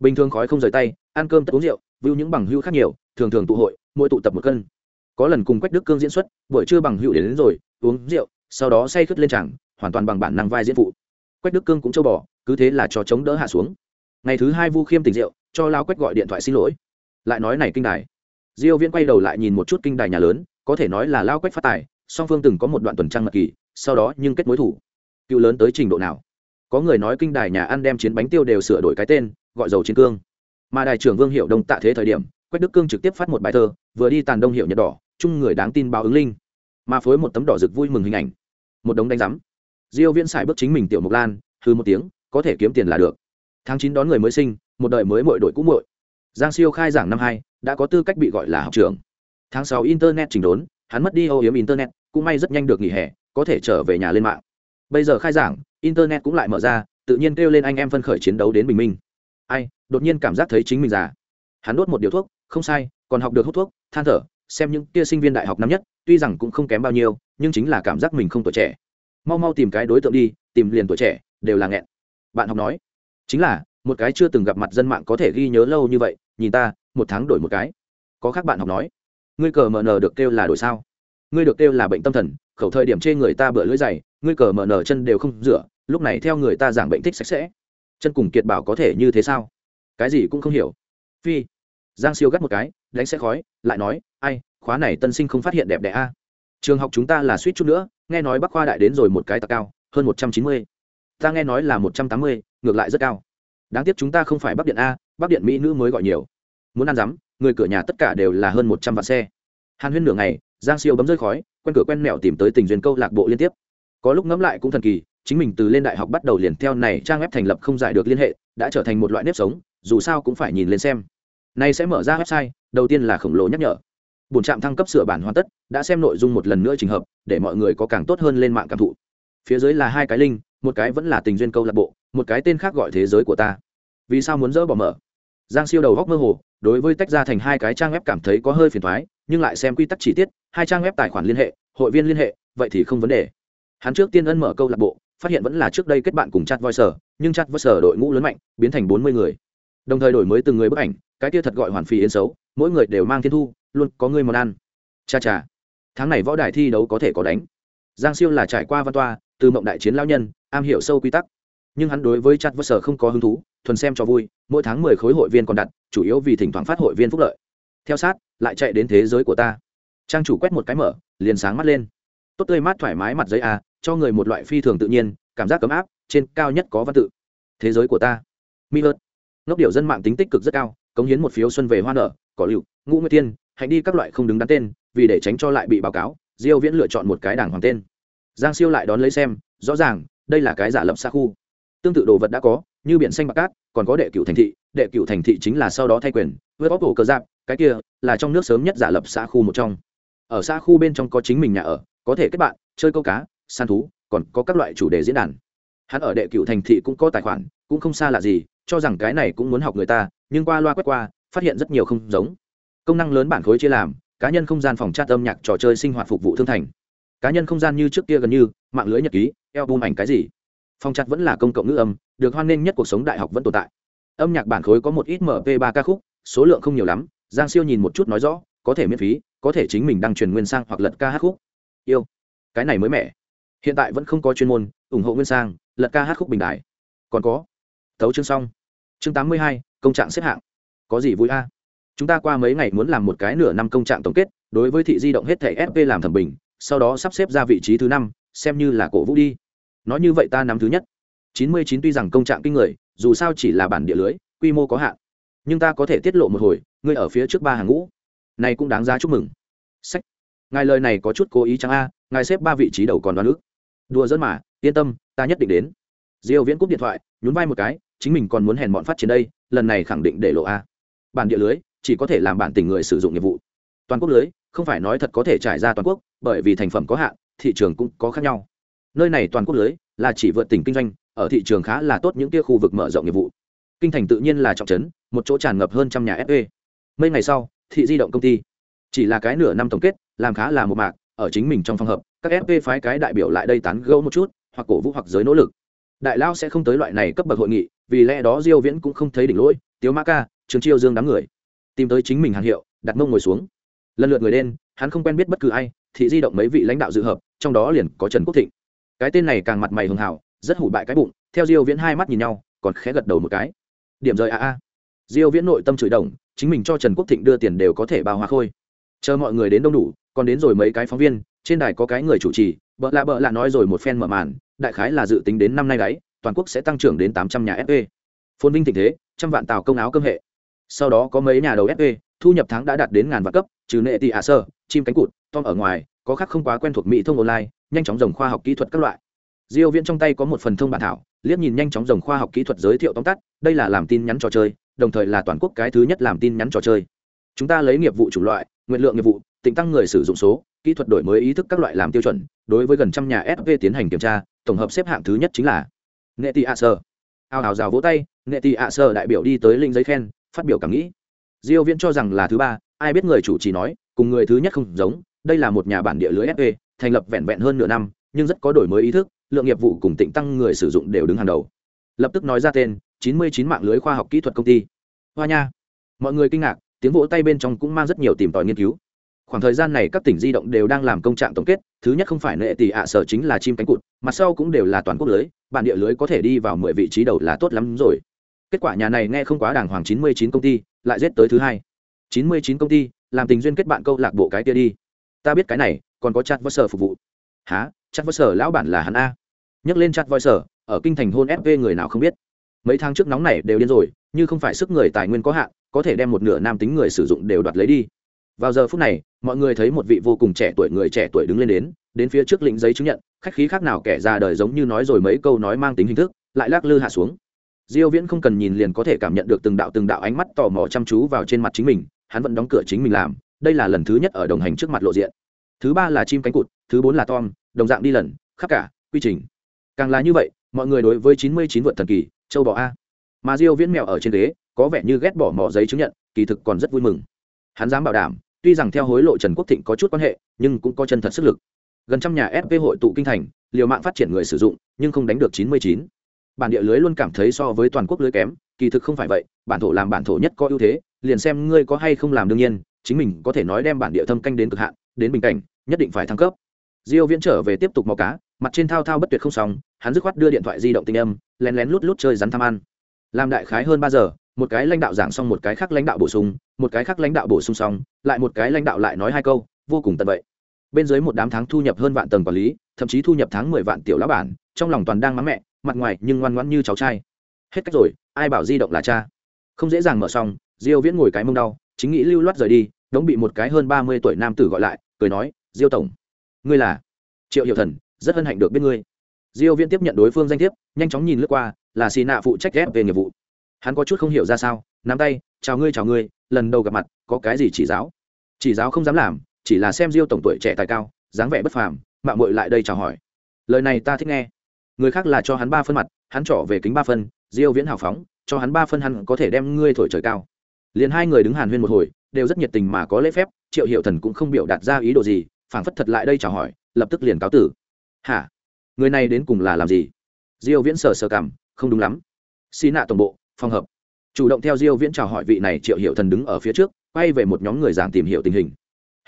Bình thường khói không rời tay ăn cơm tất uống rượu vưu những bằng hữu khác nhiều thường thường tụ hội mỗi tụ tập một cân. Có lần cùng quách đức cương diễn xuất buổi trưa bằng hữu đến, đến rồi uống rượu sau đó say khướt lên chẳng hoàn toàn bằng bản năng vai diễn phụ. Quách đức cương cũng châu bỏ cứ thế là cho chống đỡ hạ xuống. Ngày thứ hai vu khiêm tỉnh rượu cho lao quách gọi điện thoại xin lỗi. Lại nói này kinh đài. Diêu viễn quay đầu lại nhìn một chút kinh đài nhà lớn có thể nói là lao quách phát tài song phương từng có một đoạn tuần trăng mật kỳ sau đó nhưng kết mối thủ. Cựu lớn tới trình độ nào? Có người nói kinh đài nhà ăn đem chiến bánh tiêu đều sửa đổi cái tên, gọi dầu chiến cương. Mà đài trưởng vương hiệu đông tạ thế thời điểm, quách đức cương trực tiếp phát một bài thơ, vừa đi tàn đông hiệu nhật đỏ, chung người đáng tin báo ứng linh. Mà phối một tấm đỏ rực vui mừng hình ảnh. Một đống đánh giám. Diêu viễn xài bước chính mình tiểu mộc lan hư một tiếng, có thể kiếm tiền là được. Tháng 9 đón người mới sinh, một đời mới muội đội cũ muội. Giang siêu khai giảng năm hai, đã có tư cách bị gọi là học trưởng. Tháng 6 internet chỉnh đốn, hắn mất đi ô yếm internet, cũng may rất nhanh được nghỉ hè, có thể trở về nhà lên mạng. Bây giờ khai giảng internet cũng lại mở ra, tự nhiên kêu lên anh em phân khởi chiến đấu đến bình minh. Ai, đột nhiên cảm giác thấy chính mình già. Hắn đốt một điếu thuốc, không sai, còn học được hút thuốc, than thở, xem những kia sinh viên đại học năm nhất, tuy rằng cũng không kém bao nhiêu, nhưng chính là cảm giác mình không tuổi trẻ. Mau mau tìm cái đối tượng đi, tìm liền tuổi trẻ, đều là nghẹn. Bạn học nói, chính là, một cái chưa từng gặp mặt dân mạng có thể ghi nhớ lâu như vậy, nhìn ta, một tháng đổi một cái. Có khác bạn học nói, ngươi cờ mờ nờ được kêu là đổi sao? Ngươi được kêu là bệnh tâm thần, khẩu thời điểm chê người ta bựa lưỡi dày ngươi cờ mở nở chân đều không rửa, lúc này theo người ta giảng bệnh thích sạch sẽ. Chân cùng kiệt bảo có thể như thế sao? Cái gì cũng không hiểu. Phi, giang siêu gắt một cái, đánh sẽ khói, lại nói, ai, khóa này tân sinh không phát hiện đẹp đẽ a. Trường học chúng ta là suýt chút nữa, nghe nói bắc khoa đại đến rồi một cái tạc cao, hơn một trăm chín mươi. Ta nghe nói là một trăm tám mươi, ngược lại rất cao. Đáng tiếc chúng ta không phải bắc điện a, bắc điện mỹ nữ mới gọi nhiều. Muốn ăn rắm, người cửa nhà tất cả đều là hơn một trăm vạn xe. Hàn huyên nửa ngày, giang siêu bấm rơi khói, quen cửa quen mẹo tìm tới tình duyên câu lạc bộ liên tiếp có lúc ngẫm lại cũng thần kỳ, chính mình từ lên đại học bắt đầu liền theo này trang web thành lập không giải được liên hệ, đã trở thành một loại nếp sống, dù sao cũng phải nhìn lên xem. Nay sẽ mở ra website, đầu tiên là khổng lồ nhắc nhở. Bổn trạm thăng cấp sửa bản hoàn tất, đã xem nội dung một lần nữa trình hợp, để mọi người có càng tốt hơn lên mạng cảm thụ. Phía dưới là hai cái link, một cái vẫn là tình duyên câu lạc bộ, một cái tên khác gọi thế giới của ta. Vì sao muốn dỡ bỏ mở? Giang siêu đầu góc mơ hồ, đối với tách ra thành hai cái trang web cảm thấy có hơi phiền thoái nhưng lại xem quy tắc chi tiết, hai trang web tài khoản liên hệ, hội viên liên hệ, vậy thì không vấn đề hắn trước tiên ân mở câu lạc bộ, phát hiện vẫn là trước đây kết bạn cùng chat voice nhưng chat voice đội ngũ lớn mạnh, biến thành bốn mươi người. Đồng thời đổi mới từng người bức ảnh, cái kia thật gọi hoàn phí yến xấu, mỗi người đều mang thiên thu, luôn có người món ăn. Cha cha. Tháng này võ đài thi đấu có thể có đánh. Giang siêu là trải qua văn toa, từ mộng đại chiến lao nhân, am hiểu sâu quy tắc. Nhưng hắn đối với chat voice không có hứng thú, thuần xem cho vui, mỗi tháng mười khối hội viên còn đặt, chủ yếu vì thỉnh thoảng phát hội viên phúc lợi. Theo sát, lại chạy đến thế giới của ta. Trang chủ quét một cái mở, liền sáng mắt lên tốt tươi mát thoải mái mặt giấy a cho người một loại phi thường tự nhiên, cảm giác cấm áp, trên cao nhất có văn tự. Thế giới của ta. Mi hớt ngốc điệu dân mạng tính tích cực rất cao, cống hiến một phiếu xuân về hoa nở, cỏ lựu, ngũ nguyệt tiên hạnh đi các loại không đứng đắn tên, vì để tránh cho lại bị báo cáo, diêu viễn lựa chọn một cái đảng hoàng tên. Giang siêu lại đón lấy xem, rõ ràng, đây là cái giả lập xa khu. Tương tự đồ vật đã có, như biển xanh bạc cát, còn có đệ cửu thành thị, đệ cửu thành thị chính là sau đó thay quyền, với bóc cổ cờ giáp, cái kia là trong nước sớm nhất giả lập xã khu một trong. Ở xã khu bên trong có chính mình nhà ở có thể kết bạn, chơi câu cá, săn thú, còn có các loại chủ đề diễn đàn. Hắn ở đệ cửu thành thị cũng có tài khoản, cũng không xa lạ gì, cho rằng cái này cũng muốn học người ta, nhưng qua loa quét qua, phát hiện rất nhiều không giống. Công năng lớn bản khối chia làm, cá nhân không gian phòng chat âm nhạc trò chơi sinh hoạt phục vụ thương thành. Cá nhân không gian như trước kia gần như, mạng lưới nhật ký, album ảnh cái gì. Phòng chat vẫn là công cộng ngữ âm, được hoan nghênh nhất cuộc sống đại học vẫn tồn tại. Âm nhạc bản khối có một ít mp ba ca khúc, số lượng không nhiều lắm, giang siêu nhìn một chút nói rõ, có thể miễn phí, có thể chính mình đăng truyền nguyên sang hoặc lật ca hát khúc yêu. Cái này mới mẻ. Hiện tại vẫn không có chuyên môn, ủng hộ nguyên sang, lật ca hát khúc bình đại còn có. Thấu chương xong. Chương tám mươi hai, công trạng xếp hạng. Có gì vui a? Chúng ta qua mấy ngày muốn làm một cái nửa năm công trạng tổng kết, đối với thị di động hết thẻ fp làm thẩm bình, sau đó sắp xếp ra vị trí thứ năm, xem như là cổ vũ đi. Nói như vậy ta nắm thứ nhất. Chín mươi chín tuy rằng công trạng kinh người, dù sao chỉ là bản địa lưới, quy mô có hạn. Nhưng ta có thể tiết lộ một hồi, ngươi ở phía trước ba hàng ngũ. Này cũng đáng giá chúc mừng. Sách ngài lời này có chút cố ý chăng a, ngài xếp ba vị trí đầu còn đoán ước đùa dẫn mà, yên tâm, ta nhất định đến. Diêu viễn cúp điện thoại, nhún vai một cái, chính mình còn muốn hèn bọn phát triển đây, lần này khẳng định để lộ a. Bản địa lưới, chỉ có thể làm bản tình người sử dụng nghiệp vụ. Toàn quốc lưới, không phải nói thật có thể trải ra toàn quốc, bởi vì thành phẩm có hạn, thị trường cũng có khác nhau. Nơi này toàn quốc lưới là chỉ vượt tỉnh kinh doanh, ở thị trường khá là tốt những kia khu vực mở rộng nghiệp vụ. Kinh thành tự nhiên là trọng trấn, một chỗ tràn ngập hơn trăm nhà fe mấy ngày sau, thị di động công ty chỉ là cái nửa năm tổng kết, làm khá là một mạc, ở chính mình trong phòng hợp, các fp phái cái đại biểu lại đây tán gẫu một chút, hoặc cổ vũ hoặc giới nỗ lực. Đại lao sẽ không tới loại này cấp bậc hội nghị, vì lẽ đó diêu viễn cũng không thấy đỉnh lỗi, tiếu Ma ca, trường chiêu dương đám người, tìm tới chính mình hàng hiệu, đặt mông ngồi xuống. Lần lượt người đen hắn không quen biết bất cứ ai, thị di động mấy vị lãnh đạo dự hợp, trong đó liền có trần quốc thịnh. Cái tên này càng mặt mày hường hào rất hủ bại cái bụng, theo diêu viễn hai mắt nhìn nhau, còn khẽ gật đầu một cái. Điểm rời a a. Diêu viễn nội tâm chửi đồng, chính mình cho trần quốc thịnh đưa tiền đều có thể bao hoa khôi chờ mọi người đến đông đủ, còn đến rồi mấy cái phóng viên, trên đài có cái người chủ trì, bợ lạ bợ lạ nói rồi một phen mở màn, đại khái là dự tính đến năm nay đấy, toàn quốc sẽ tăng trưởng đến 800 nhà fp phồn vinh thịnh thế, trăm vạn tàu công áo cơm hệ. Sau đó có mấy nhà đầu fp thu nhập tháng đã đạt đến ngàn vạn cấp, trừ nệ tị ạ sơ, chim cánh cụt tom ở ngoài, có khác không quá quen thuộc mỹ thông online, nhanh chóng dòng khoa học kỹ thuật các loại. Diêu viễn trong tay có một phần thông bản thảo, liếc nhìn nhanh chóng dòng khoa học kỹ thuật giới thiệu tóm tắt, đây là làm tin nhắn trò chơi, đồng thời là toàn quốc cái thứ nhất làm tin nhắn trò chơi. Chúng ta lấy nghiệp vụ chủ loại nguyện lượng nghiệp vụ tỉnh tăng người sử dụng số kỹ thuật đổi mới ý thức các loại làm tiêu chuẩn đối với gần trăm nhà sv tiến hành kiểm tra tổng hợp xếp hạng thứ nhất chính là nghệ tị ạ sơ. Ao ào rào vỗ tay nghệ tị ạ sơ đại biểu đi tới linh giấy khen phát biểu cảm nghĩ. Diêu viễn cho rằng là thứ ba ai biết người chủ chỉ nói cùng người thứ nhất không giống đây là một nhà bản địa lưới SV, thành lập vẹn vẹn hơn nửa năm nhưng rất có đổi mới ý thức lượng nghiệp vụ cùng tỉnh tăng người sử dụng đều đứng hàng đầu. Lập tức nói ra tên 99 mạng lưới khoa học kỹ thuật công ty. Hoa nha. Mọi người kinh ngạc tiếng vỗ tay bên trong cũng mang rất nhiều tìm tòi nghiên cứu. Khoảng thời gian này các tỉnh di động đều đang làm công trạng tổng kết, thứ nhất không phải nệ tỷ ạ sở chính là chim cánh cụt, mặt sau cũng đều là toàn quốc lưới, bản địa lưới có thể đi vào mười vị trí đầu là tốt lắm rồi. Kết quả nhà này nghe không quá đàng hoàng, chín mươi chín công ty, lại giết tới thứ hai. chín mươi chín công ty, làm tình duyên kết bạn câu lạc bộ cái kia đi. Ta biết cái này, còn có chat vơ sở phục vụ. Há chat vơ sở lão bản là hắn a. Nhắc lên chat vơ sở ở kinh thành hôn fv người nào không biết. Mấy tháng trước nóng này đều điên rồi, như không phải sức người tài nguyên có hạn có thể đem một nửa nam tính người sử dụng đều đoạt lấy đi. Vào giờ phút này, mọi người thấy một vị vô cùng trẻ tuổi người trẻ tuổi đứng lên đến đến phía trước lĩnh giấy chứng nhận, khách khí khác nào kẻ ra đời giống như nói rồi mấy câu nói mang tính hình thức, lại lắc lư hạ xuống. Diêu viễn không cần nhìn liền có thể cảm nhận được từng đạo từng đạo ánh mắt tò mò chăm chú vào trên mặt chính mình, hắn vẫn đóng cửa chính mình làm, đây là lần thứ nhất ở đồng hành trước mặt lộ diện. Thứ ba là chim cánh cụt, thứ bốn là tom, đồng dạng đi lần, khắp cả, quy trình. Càng là như vậy, mọi người đối với 99 vượt thần kỳ, châu bò a. Mà diêu viễn mèo ở trên ghế có vẻ như ghét bỏ mỏ giấy chứng nhận, kỳ thực còn rất vui mừng. Hắn dám bảo đảm, tuy rằng theo hối lộ trần quốc thịnh có chút quan hệ, nhưng cũng có chân thật sức lực. Gần trăm nhà fp hội tụ kinh thành, liều mạng phát triển người sử dụng, nhưng không đánh được 99. bản địa lưới luôn cảm thấy so với toàn quốc lưới kém, kỳ thực không phải vậy, bản thổ làm bản thổ nhất có ưu thế, liền xem ngươi có hay không làm đương nhiên, chính mình có thể nói đem bản địa thâm canh đến cực hạn, đến bình cảnh, nhất định phải thăng cấp. Diêu viễn trở về tiếp tục mò cá, mặt trên thao thao bất tuyệt không xong, hắn dứt khoát đưa điện thoại di động tinh âm, lén lén lút lút chơi rắn tham ăn. Làm đại khái hơn ba giờ một cái lãnh đạo giảng xong, một cái khác lãnh đạo bổ sung, một cái khác lãnh đạo bổ sung xong, lại một cái lãnh đạo lại nói hai câu, vô cùng tận vậy. Bên dưới một đám tháng thu nhập hơn vạn tầng quản lý, thậm chí thu nhập tháng mười vạn tiểu lão bản, trong lòng toàn đang mắng mẹ, mặt ngoài nhưng ngoan ngoãn như cháu trai. Hết cách rồi, ai bảo di động là cha? Không dễ dàng mở xong, diêu viễn ngồi cái mông đau, chính nghĩ lưu loát rời đi, đống bị một cái hơn ba mươi tuổi nam tử gọi lại, cười nói, diêu tổng, ngươi là? Triệu hiệu thần, rất hân hạnh được biết ngươi. Diêu viễn tiếp nhận đối phương danh thiếp, nhanh chóng nhìn lướt qua, là xì nạ phụ trách ghép về nghiệp vụ hắn có chút không hiểu ra sao, nắm tay, chào ngươi chào ngươi, lần đầu gặp mặt, có cái gì chỉ giáo? Chỉ giáo không dám làm, chỉ là xem diêu tổng tuổi trẻ tài cao, dáng vẻ bất phàm mạng muội lại đây chào hỏi. Lời này ta thích nghe. Người khác là cho hắn ba phân mặt, hắn trỏ về kính ba phân, diêu viễn hào phóng, cho hắn ba phân hắn có thể đem ngươi thổi trời cao. Liền hai người đứng hàn huyên một hồi, đều rất nhiệt tình mà có lễ phép, triệu hiệu thần cũng không biểu đạt ra ý đồ gì, phảng phất thật lại đây chào hỏi, lập tức liền cáo tử. Hả? Người này đến cùng là làm gì? Diêu viễn sờ sờ cảm không đúng lắm. Xì nạ tổng bộ phòng hợp. Chủ động theo diêu viễn chào hỏi vị này triệu hiệu thần đứng ở phía trước quay về một nhóm người giảng tìm hiểu tình hình.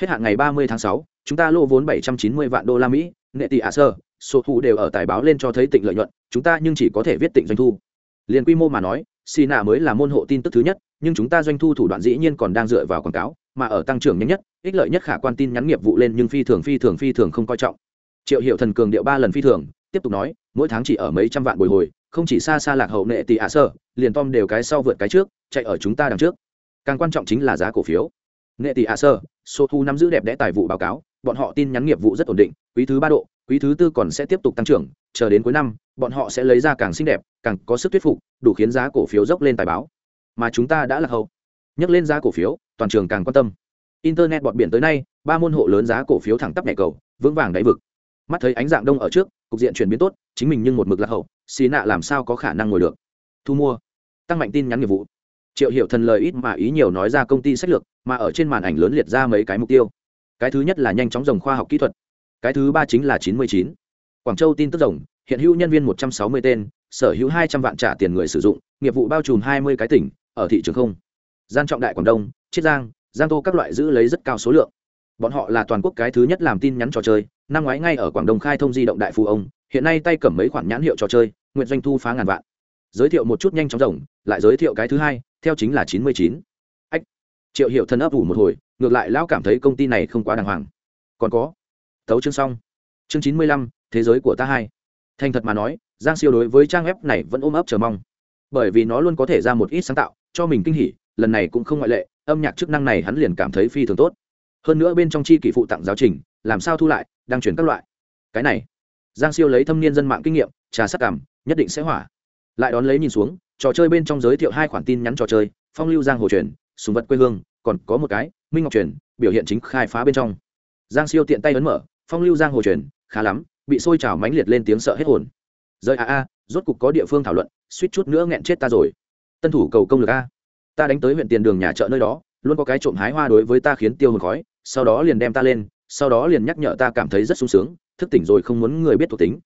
Hết hạn ngày 30 tháng 6, chúng ta lô vốn 790 vạn đô la mỹ nghệ tỷ ả sơ số thu đều ở tài báo lên cho thấy tịnh lợi nhuận chúng ta nhưng chỉ có thể viết tịnh doanh thu. Liền quy mô mà nói xì nạ mới là môn hộ tin tức thứ nhất nhưng chúng ta doanh thu thủ đoạn dĩ nhiên còn đang dựa vào quảng cáo mà ở tăng trưởng nhanh nhất ích lợi nhất khả quan tin nhắn nghiệp vụ lên nhưng phi thường phi thường phi thường không coi trọng. Triệu hiệu thần cường điệu ba lần phi thường tiếp tục nói mỗi tháng chỉ ở mấy trăm vạn bồi hồi không chỉ xa xa lạc hậu nệ tỷ ạ sơ, liền tom đều cái sau vượt cái trước, chạy ở chúng ta đằng trước. Càng quan trọng chính là giá cổ phiếu. Nệ tỷ ạ sơ số thu nắm giữ đẹp đẽ tài vụ báo cáo, bọn họ tin nhắn nghiệp vụ rất ổn định, quý thứ ba độ, quý thứ tư còn sẽ tiếp tục tăng trưởng, chờ đến cuối năm, bọn họ sẽ lấy ra càng xinh đẹp, càng có sức thuyết phục, đủ khiến giá cổ phiếu dốc lên tài báo. Mà chúng ta đã lạc hậu. Nhắc lên giá cổ phiếu, toàn trường càng quan tâm. Internet bọt biển tới nay, ba môn hộ lớn giá cổ phiếu thẳng tắp nhẹ cầu, vững vàng đáy vực. Mắt thấy ánh dạng đông ở trước, cục diện chuyển biến tốt, chính mình nhưng một mực lạc hậu xì nạ làm sao có khả năng ngồi được? Thu mua. Tăng mạnh tin nhắn nghiệp vụ. Triệu hiểu thần lời ít mà ý nhiều nói ra công ty sách lược, mà ở trên màn ảnh lớn liệt ra mấy cái mục tiêu. Cái thứ nhất là nhanh chóng dòng khoa học kỹ thuật. Cái thứ ba chính là chín mươi chín. Quảng châu tin tức rồng hiện hữu nhân viên một trăm sáu mươi tên, sở hữu hai trăm vạn trả tiền người sử dụng, nghiệp vụ bao trùm hai mươi cái tỉnh, ở thị trường không. Gian trọng đại quảng đông, chiết giang giang tô các loại giữ lấy rất cao số lượng. Bọn họ là toàn quốc cái thứ nhất làm tin nhắn trò chơi, năm ngoái ngay ở quảng đông khai thông di động đại phú ông, hiện nay tay cầm mấy khoản nhãn hiệu trò chơi nguyện doanh thu phá ngàn vạn. Giới thiệu một chút nhanh chóng rồng lại giới thiệu cái thứ hai, theo chính là chín mươi chín. Ách, triệu hiệu thân ấp ủ một hồi, ngược lại lão cảm thấy công ty này không quá đàng hoàng. Còn có tấu chương xong. Chương chín mươi lăm, thế giới của ta hai. Thành thật mà nói, giang siêu đối với trang web này vẫn ôm ấp chờ mong. Bởi vì nó luôn có thể ra một ít sáng tạo, cho mình kinh hỉ, lần này cũng không ngoại lệ, âm nhạc chức năng này hắn liền cảm thấy phi thường tốt. Hơn nữa bên trong chi kỷ phụ tặng giáo trình, làm sao thu lại đang chuyển các loại. Cái này, giang siêu lấy thâm niên dân mạng kinh nghiệm, trà sắc cảm nhất định sẽ hỏa. Lại đón lấy nhìn xuống, trò chơi bên trong giới thiệu hai khoản tin nhắn trò chơi, phong lưu giang hồ truyền, sùng vật quê hương, còn có một cái, minh ngọc truyền, biểu hiện chính khai phá bên trong. Giang siêu tiện tay ấn mở, phong lưu giang hồ truyền, khá lắm, bị sôi trào mãnh liệt lên tiếng sợ hết hồn. Rơi a a, rốt cục có địa phương thảo luận, suýt chút nữa nghẹn chết ta rồi. Tân thủ cầu công lực a. Ta đánh tới huyện tiền đường nhà chợ nơi đó, luôn có cái trộm hái hoa đối với ta khiến tiêu hồn khói, sau đó liền đem ta lên, sau đó liền nhắc nhở ta cảm thấy rất sung sướng, thức tỉnh rồi không muốn người biết thuộc tính.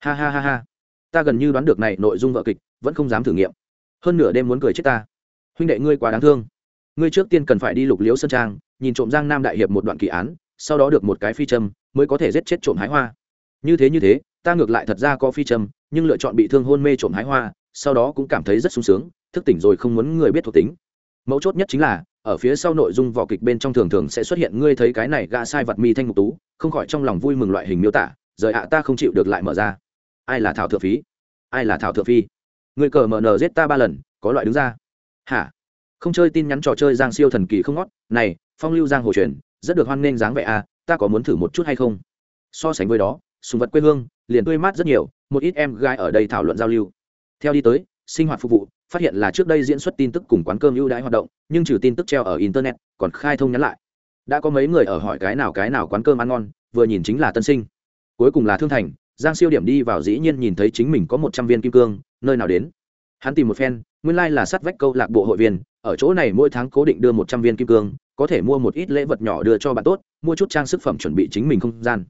Ha ha ha ha ta gần như đoán được này nội dung vợ kịch, vẫn không dám thử nghiệm. Hơn nửa đêm muốn cười chết ta. Huynh đệ ngươi quá đáng thương. Ngươi trước tiên cần phải đi lục liễu sơn trang, nhìn trộm giang nam đại hiệp một đoạn kỳ án, sau đó được một cái phi châm, mới có thể giết chết trộm hái hoa. Như thế như thế, ta ngược lại thật ra có phi châm, nhưng lựa chọn bị thương hôn mê trộm hái hoa, sau đó cũng cảm thấy rất sung sướng, thức tỉnh rồi không muốn người biết thuộc tính. Mấu chốt nhất chính là, ở phía sau nội dung vỏ kịch bên trong thường thường sẽ xuất hiện ngươi thấy cái này gã sai vật mi thanh ngục tú, không khỏi trong lòng vui mừng loại hình miêu tả, rời ạ, ta không chịu được lại mở ra ai là thảo thượng phí? Ai là thảo thượng phi? Người cờ mờ nờ giết ta ba lần, có loại đứng ra. Hả? Không chơi tin nhắn trò chơi giang siêu thần kỳ không ngót. Này, phong lưu giang hồ truyền, rất được hoan nghênh dáng vẻ à ta có muốn thử một chút hay không? So sánh với đó, sùng vật quê hương, liền tươi mát rất nhiều, một ít em gái ở đây thảo luận giao lưu. Theo đi tới, sinh hoạt phục vụ, phát hiện là trước đây diễn xuất tin tức cùng quán cơm ưu đãi hoạt động, nhưng trừ tin tức treo ở internet, còn khai thông nhắn lại. Đã có mấy người ở hỏi cái nào cái nào quán cơm ăn ngon, vừa nhìn chính là tân sinh. Cuối cùng là thương thành giang siêu điểm đi vào dĩ nhiên nhìn thấy chính mình có một trăm viên kim cương, nơi nào đến? Hắn tìm một phen, nguyên lai、like、là sắt vách câu lạc bộ hội viên, ở chỗ này mỗi tháng cố định đưa một trăm viên kim cương, có thể mua một ít lễ vật nhỏ đưa cho bạn tốt, mua chút trang sức phẩm chuẩn bị chính mình không gian.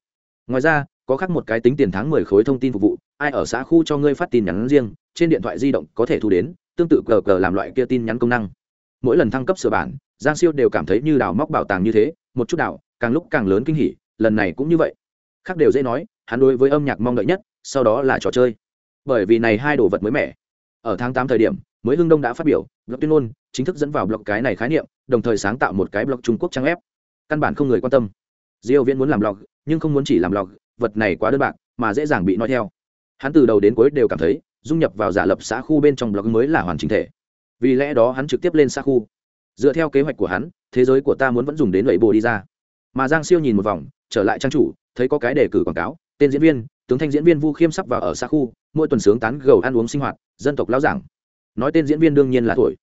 Ngoài ra, có khác một cái tính tiền tháng mười khối thông tin phục vụ, ai ở xã khu cho ngươi phát tin nhắn riêng, trên điện thoại di động có thể thu đến, tương tự cờ cờ làm loại kia tin nhắn công năng. Mỗi lần thăng cấp sửa bản, giang siêu đều cảm thấy như đào móc bảo tàng như thế, một chút đào, càng lúc càng lớn kinh hỉ, lần này cũng như vậy khác đều dễ nói, hắn đối với âm nhạc mong đợi nhất, sau đó là trò chơi. Bởi vì này hai đồ vật mới mẻ. Ở tháng tám thời điểm, mới hưng đông đã phát biểu blog tuyên ngôn chính thức dẫn vào blog cái này khái niệm, đồng thời sáng tạo một cái blog trung quốc trang ép. căn bản không người quan tâm. Diêu viễn muốn làm blog, nhưng không muốn chỉ làm blog, vật này quá đơn bạc, mà dễ dàng bị nói theo. Hắn từ đầu đến cuối đều cảm thấy, dung nhập vào giả lập xã khu bên trong blog mới là hoàn chỉnh thể. Vì lẽ đó hắn trực tiếp lên xã khu. Dựa theo kế hoạch của hắn, thế giới của ta muốn vẫn dùng đến lưỡi bồ đi ra. Mà giang siêu nhìn một vòng, trở lại trang chủ thấy có cái đề cử quảng cáo, tên diễn viên, tướng thanh diễn viên vu khiêm sắp vào ở xa khu, mỗi tuần sướng tán gầu ăn uống sinh hoạt, dân tộc lão giảng. Nói tên diễn viên đương nhiên là tuổi.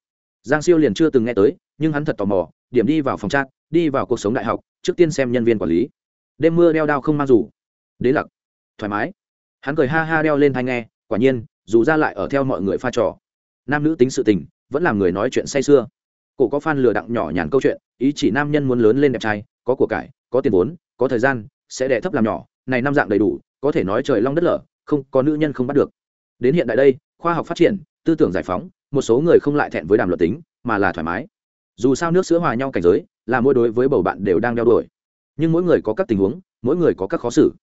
Giang siêu liền chưa từng nghe tới, nhưng hắn thật tò mò, điểm đi vào phòng trác đi vào cuộc sống đại học, trước tiên xem nhân viên quản lý. Đêm mưa đeo đao không mang dù. Đế lặc. Thoải mái. Hắn cười ha ha đeo lên thai nghe, quả nhiên, dù ra lại ở theo mọi người pha trò. Nam nữ tính sự tình, vẫn làm người nói chuyện say sưa. Cổ có phan lừa đặng nhỏ nhàn câu chuyện, ý chỉ nam nhân muốn lớn lên đẹp trai, có của cải, có tiền vốn, có thời gian sẽ đẻ thấp làm nhỏ, này năm dạng đầy đủ, có thể nói trời long đất lở, không, có nữ nhân không bắt được. Đến hiện đại đây, khoa học phát triển, tư tưởng giải phóng, một số người không lại thẹn với đàm luật tính, mà là thoải mái. Dù sao nước sữa hòa nhau cảnh giới, là mỗi đối với bầu bạn đều đang đeo đuổi. Nhưng mỗi người có các tình huống, mỗi người có các khó xử.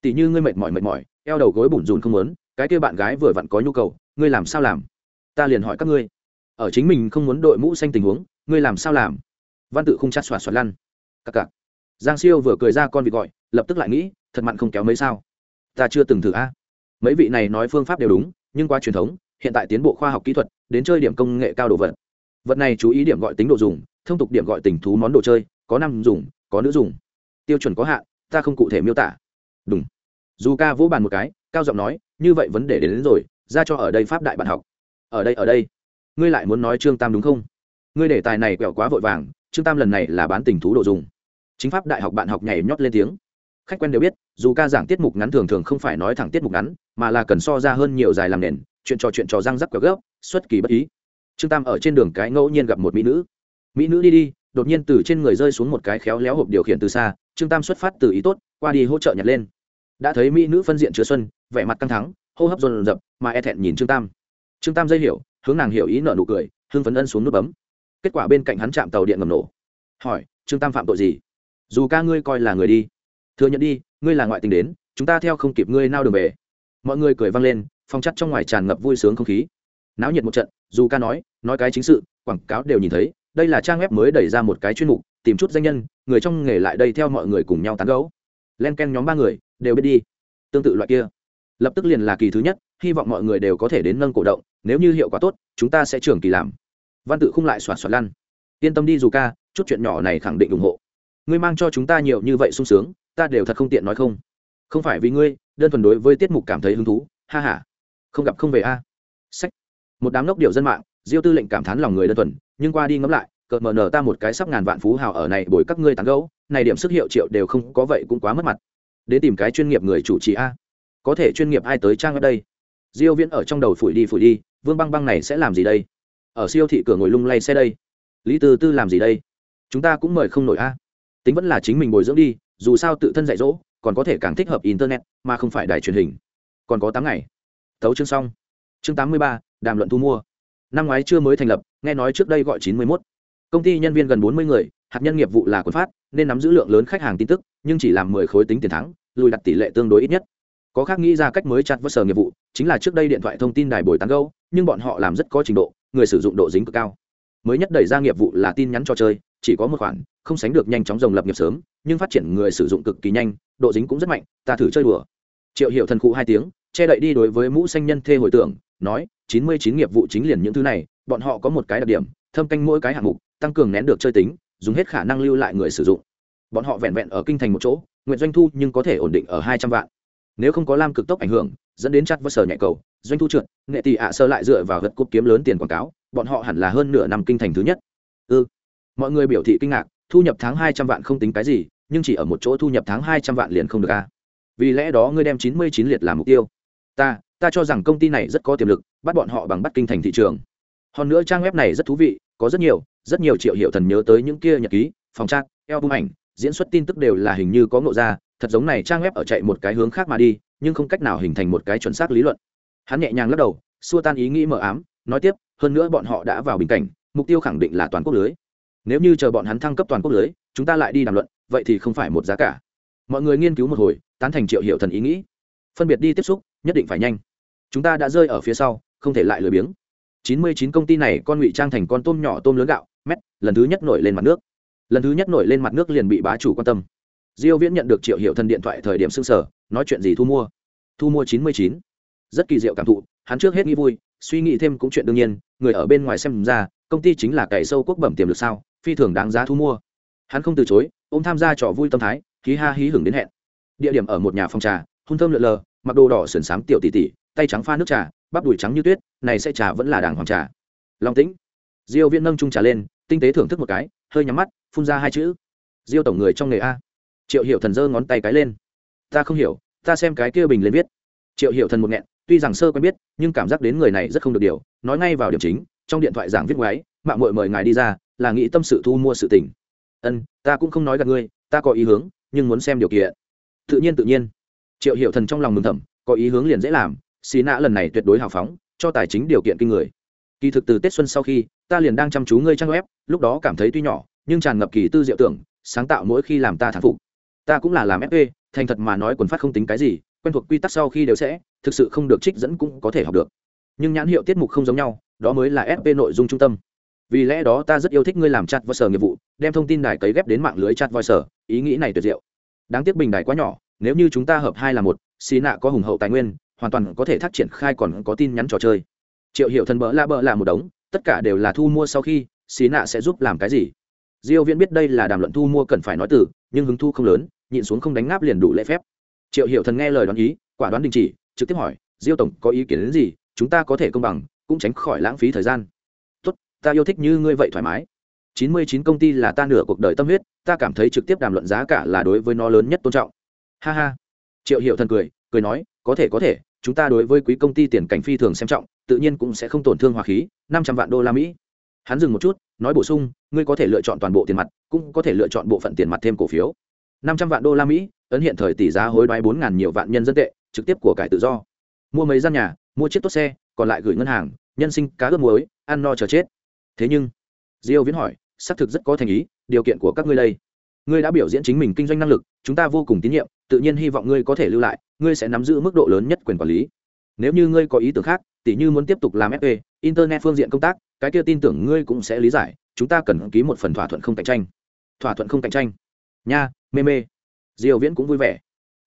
Tỷ như ngươi mệt mỏi mệt mỏi, eo đầu gối bủn rùn không muốn, cái kia bạn gái vừa vặn có nhu cầu, ngươi làm sao làm? Ta liền hỏi các ngươi. Ở chính mình không muốn đội mũ xanh tình huống, ngươi làm sao làm? Văn tự không chát xoạt xoạt lăn. Cặc cặc giang siêu vừa cười ra con vịt gọi lập tức lại nghĩ thật mặn không kéo mấy sao. Ta chưa từng thử a. Mấy vị này nói phương pháp đều đúng nhưng qua truyền thống hiện tại tiến bộ khoa học kỹ thuật đến chơi điểm công nghệ cao đồ vật. Vật này chú ý điểm gọi tính độ dùng thông tục điểm gọi tình thú món đồ chơi có năm dùng có nữ dùng. Tiêu chuẩn có hạn ta không cụ thể miêu tả. Đúng. Dù ca vỗ bàn một cái cao giọng nói như vậy vấn đề đến, đến rồi ra cho ở đây pháp đại bạn học. Ở đây ở đây. Ngươi lại muốn nói trương tam đúng không? Ngươi đề tài này quẹo quá vội vàng trương tam lần này là bán tình thú đồ dùng chính pháp đại học bạn học nhảy nhót lên tiếng. Khách quen đều biết, dù ca giảng tiết mục ngắn thường thường không phải nói thẳng tiết mục ngắn, mà là cần so ra hơn nhiều dài làm nền, chuyện trò chuyện trò răng rắc quẹo gấp xuất kỳ bất ý. Trương tam ở trên đường cái ngẫu nhiên gặp một mỹ nữ. Mỹ nữ đi đi, đột nhiên từ trên người rơi xuống một cái khéo léo hộp điều khiển từ xa, trương tam xuất phát từ ý tốt, qua đi hỗ trợ nhặt lên. Đã thấy mỹ nữ phân diện chứa xuân, vẻ mặt căng thắng hô hấp dồn dập, mà e thẹn nhìn trương tam. Trương tam dây hiểu, hướng nàng hiểu ý nợ nụ cười hương phấn ân xuống nút bấm. Kết quả bên cạnh hắn chạm tàu điện ngầm nổ. Hỏi, trương tam phạm tội gì? Dù ca ngươi coi là người đi. Thừa nhận đi, ngươi là ngoại tình đến, chúng ta theo không kịp ngươi nao đường về. Mọi người cười vang lên, phong chắt trong ngoài tràn ngập vui sướng không khí. Náo nhiệt một trận, dù ca nói nói cái chính sự, quảng cáo đều nhìn thấy, đây là trang web mới đẩy ra một cái chuyên mục, tìm chút danh nhân, người trong nghề lại đây theo mọi người cùng nhau tán gấu len ken nhóm ba người, đều biết đi. Tương tự loại kia. Lập tức liền là kỳ thứ nhất, hy vọng mọi người đều có thể đến nâng cổ động, nếu như hiệu quả tốt, chúng ta sẽ trưởng kỳ làm. Văn tự không lại xoạt xoạt lăn. Yên tâm đi, dù ca, chút chuyện nhỏ này khẳng định ủng hộ ngươi mang cho chúng ta nhiều như vậy sung sướng, ta đều thật không tiện nói không. Không phải vì ngươi, đơn thuần đối với tiết mục cảm thấy hứng thú, ha h a không gặp không về a. Sách. Một đám ngốc điệu dân mạng, diêu tư lệnh cảm thán lòng người đơn thuần, nhưng qua đi ngẫm lại, cợt mờ nở ta một cái sắp ngàn vạn phú hào ở này bồi các ngươi tán gấu này điểm sức hiệu triệu đều không có vậy cũng quá mất mặt. Đến tìm cái chuyên nghiệp người chủ trì a. Có thể chuyên nghiệp ai tới trang ở đây? Diêu viễn ở trong đầu phủi đi phủi đi, vương băng băng này sẽ làm gì đây? Ở siêu thị cửa ngồi lung lay xe đây. Lý tư tư làm gì đây? Chúng ta cũng mời không nổi a tính vẫn là chính mình bồi dưỡng đi, dù sao tự thân dạy dỗ, còn có thể càng thích hợp internet, mà không phải đài truyền hình. Còn có tám ngày. Tấu chương xong. Chương tám mươi ba, đàm luận thu mua. Năm ngoái chưa mới thành lập, nghe nói trước đây gọi chín mươi mốt. Công ty nhân viên gần bốn mươi người, hạt nhân nghiệp vụ là quân phát, nên nắm giữ lượng lớn khách hàng tin tức, nhưng chỉ làm mười khối tính tiền thắng, lùi đặt tỷ lệ tương đối ít nhất. Có khác nghĩ ra cách mới chặt vỡ sở nghiệp vụ, chính là trước đây điện thoại thông tin đài bồi tán gâu nhưng bọn họ làm rất có trình độ, người sử dụng độ dính cực cao mới nhất đẩy ra nghiệp vụ là tin nhắn cho chơi, chỉ có một khoản, không sánh được nhanh chóng rồng lập nghiệp sớm, nhưng phát triển người sử dụng cực kỳ nhanh, độ dính cũng rất mạnh, ta thử chơi đùa. Triệu hiệu thần cụ hai tiếng, che đậy đi đối với mũ xanh nhân thê hồi tưởng, nói, chín mươi chín nghiệp vụ chính liền những thứ này, bọn họ có một cái đặc điểm, thâm canh mỗi cái hạng mục, tăng cường nén được chơi tính, dùng hết khả năng lưu lại người sử dụng. Bọn họ vẹn vẹn ở kinh thành một chỗ, nguyện doanh thu nhưng có thể ổn định ở hai trăm vạn. Nếu không có lam cực tốc ảnh hưởng, dẫn đến chặt và sở nhạy cầu, doanh thu trượt, nghệ tỷ ạ sơ lại dựa vào gật cúp kiếm lớn tiền quảng cáo bọn họ hẳn là hơn nửa năm kinh thành thứ nhất. Ư ừ. mọi người biểu thị kinh ngạc, thu nhập tháng hai trăm vạn không tính cái gì, nhưng chỉ ở một chỗ thu nhập tháng hai trăm vạn liền không được a vì lẽ đó ngươi đem chín mươi chín liệt làm mục tiêu. Ta ta cho rằng công ty này rất có tiềm lực, bắt bọn họ bằng bắt kinh thành thị trường. Hơn nữa trang web này rất thú vị, có rất nhiều rất nhiều triệu hiệu thần nhớ tới những kia nhật ký, phòng trang eo ảnh, diễn xuất tin tức đều là hình như có ngộ ra, thật giống này trang web ở chạy một cái hướng khác mà đi, nhưng không cách nào hình thành một cái chuẩn xác lý luận. Hắn nhẹ nhàng lắc đầu, xua tan ý nghĩ mờ ám, nói tiếp hơn nữa bọn họ đã vào bình cảnh, mục tiêu khẳng định là toàn quốc lưới. Nếu như chờ bọn hắn thăng cấp toàn quốc lưới, chúng ta lại đi đàm luận, vậy thì không phải một giá cả. Mọi người nghiên cứu một hồi, tán thành triệu hiệu thần ý nghĩ. Phân biệt đi tiếp xúc, nhất định phải nhanh. Chúng ta đã rơi ở phía sau, không thể lại lười biếng. Chín mươi chín công ty này con ngụy trang thành con tôm nhỏ tôm lớn gạo, mét, lần thứ nhất nổi lên mặt nước. Lần thứ nhất nổi lên mặt nước liền bị bá chủ quan tâm. Diêu viễn nhận được triệu hiệu thần điện thoại thời điểm sưng sở nói chuyện gì thu mua? Thu mua chín mươi chín. Rất kỳ diệu cảm thụ hắn trước hết nghĩ vui, suy nghĩ thêm cũng chuyện đương nhiên, người ở bên ngoài xem ra, công ty chính là cày sâu quốc bẩm tiềm lực sao, phi thường đáng giá thu mua. Hắn không từ chối, ôm tham gia trò vui tâm thái Khí ha hí hửng đến hẹn. Địa điểm ở một nhà phòng trà hôn thơm lượn lờ, mặc đồ đỏ sườn xám tiểu tỷ tỷ, tay trắng pha nước trà, bắp đùi trắng như tuyết, này sẽ trà vẫn là đàng hoàng trà. Long tĩnh. Diêu viễn nâng trung trà lên, tinh tế thưởng thức một cái, hơi nhắm mắt, phun ra hai chữ. Diêu tổng người trong nghề a. Triệu hiểu thần giơ ngón tay cái lên. Ta không hiểu, ta xem cái kia bình lên viết. Triệu hiểu thần một nghẹn tuy rằng sơ quen biết, nhưng cảm giác đến người này rất không được điều, nói ngay vào điểm chính, trong điện thoại giảng viết ngoái, mạng muội mời ngài đi ra, là nghĩ tâm sự thu mua sự tình. Ân, ta cũng không nói gặp ngươi, ta có ý hướng, nhưng muốn xem điều kiện. Tự nhiên tự nhiên. Triệu hiểu thần trong lòng mừng thầm, có ý hướng liền dễ làm xì nã lần này tuyệt đối hào phóng, cho tài chính điều kiện kinh người. Kỳ thực từ tết xuân sau khi, ta liền đang chăm chú ngươi trang web, lúc đó cảm thấy tuy nhỏ, nhưng tràn ngập kỳ tư diệu tưởng, sáng tạo mỗi khi làm ta thán phục. Ta cũng là làm fp thành thật mà nói quần phát không tính cái gì quen thuộc quy tắc sau khi đều sẽ, thực sự không được trích dẫn cũng có thể học được. Nhưng nhãn hiệu tiết mục không giống nhau, đó mới là fp nội dung trung tâm. Vì lẽ đó ta rất yêu thích ngươi làm chặt voi sở nghiệp vụ, đem thông tin đài cấy ghép đến mạng lưới chặt voi sở, ý nghĩ này tuyệt diệu. Đáng tiếc bình đài quá nhỏ, nếu như chúng ta hợp hai là một, xì nạ có hùng hậu tài nguyên, hoàn toàn có thể thác triển khai còn có tin nhắn trò chơi. Triệu hiệu thần bỡ la bỡ là một đống, tất cả đều là thu mua sau khi, xì nạ sẽ giúp làm cái gì? Diêu viễn biết đây là đàm luận thu mua cần phải nói từ, nhưng hứng thu không lớn, nhịn xuống không đánh ngáp liền đủ lễ phép triệu hiệu thần nghe lời đoán ý, quả đoán đình chỉ, trực tiếp hỏi, diêu tổng, có ý kiến đến gì? Chúng ta có thể công bằng, cũng tránh khỏi lãng phí thời gian. Tốt, ta yêu thích như ngươi vậy thoải mái. Chín mươi chín công ty là ta nửa cuộc đời tâm huyết, ta cảm thấy trực tiếp đàm luận giá cả là đối với nó lớn nhất tôn trọng. Ha ha. Triệu hiệu thần cười cười nói, có thể có thể, chúng ta đối với quý công ty tiền cảnh phi thường xem trọng, tự nhiên cũng sẽ không tổn thương hòa khí, năm trăm vạn đô la mỹ. Hắn dừng một chút, nói bổ sung, ngươi có thể lựa chọn toàn bộ tiền mặt, cũng có thể lựa chọn bộ phận tiền mặt thêm cổ phiếu. Năm trăm vạn đô la mỹ ấn hiện thời tỷ giá hối đoái bốn ngàn nhiều vạn nhân dân tệ, trực tiếp của cải tự do. Mua mấy gian nhà, mua chiếc tốt xe, còn lại gửi ngân hàng, nhân sinh cá ướp muối, ăn no chờ chết. Thế nhưng, diêu viễn hỏi, xác thực rất có thành ý, điều kiện của các ngươi đây. Ngươi đã biểu diễn chính mình kinh doanh năng lực, chúng ta vô cùng tín nhiệm, tự nhiên hy vọng ngươi có thể lưu lại, ngươi sẽ nắm giữ mức độ lớn nhất quyền quản lý. Nếu như ngươi có ý tưởng khác, tỉ như muốn tiếp tục làm fp internet phương diện công tác, cái kia tin tưởng ngươi cũng sẽ lý giải, chúng ta cần ký một phần thỏa thuận không cạnh tranh. Thỏa thuận không cạnh tranh. Nha, mê mê diều viễn cũng vui vẻ.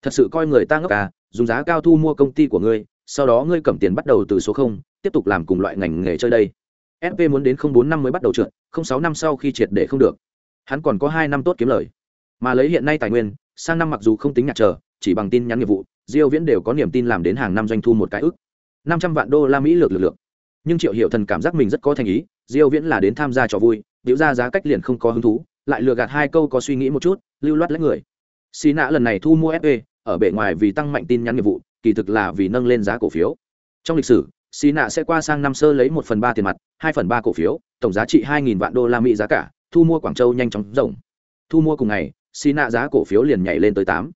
Thật sự coi người ta ngốc à dùng giá cao thu mua công ty của ngươi, sau đó ngươi cầm tiền bắt đầu từ số không, tiếp tục làm cùng loại ngành nghề chơi đây. Sp muốn đến không bốn năm mới bắt đầu trượt, không sáu năm sau khi triệt để không được. Hắn còn có hai năm tốt kiếm lời. Mà lấy hiện nay tài nguyên, sang năm mặc dù không tính nhạc trở chỉ bằng tin nhắn nghiệp vụ, diêu viễn đều có niềm tin làm đến hàng năm doanh thu một cái ức. năm trăm vạn đô la mỹ lược lược lược. Nhưng triệu hiệu thần cảm giác mình rất có thành ý, diêu viễn là đến tham gia trò vui, biểu ra giá cách liền không có hứng thú, lại lừa gạt hai câu có suy nghĩ một chút, lưu loát lấy người xì nạ lần này thu mua fe ở bề ngoài vì tăng mạnh tin nhắn nghiệp vụ, kỳ thực là vì nâng lên giá cổ phiếu. Trong lịch sử, xì nạ sẽ qua sang năm sơ lấy một phần ba tiền mặt, hai phần ba cổ phiếu, tổng giá trị hai nghìn vạn đô la mỹ giá cả, thu mua quảng châu nhanh chóng rộng. Thu mua cùng ngày, xì nạ giá cổ phiếu liền nhảy lên tới tám,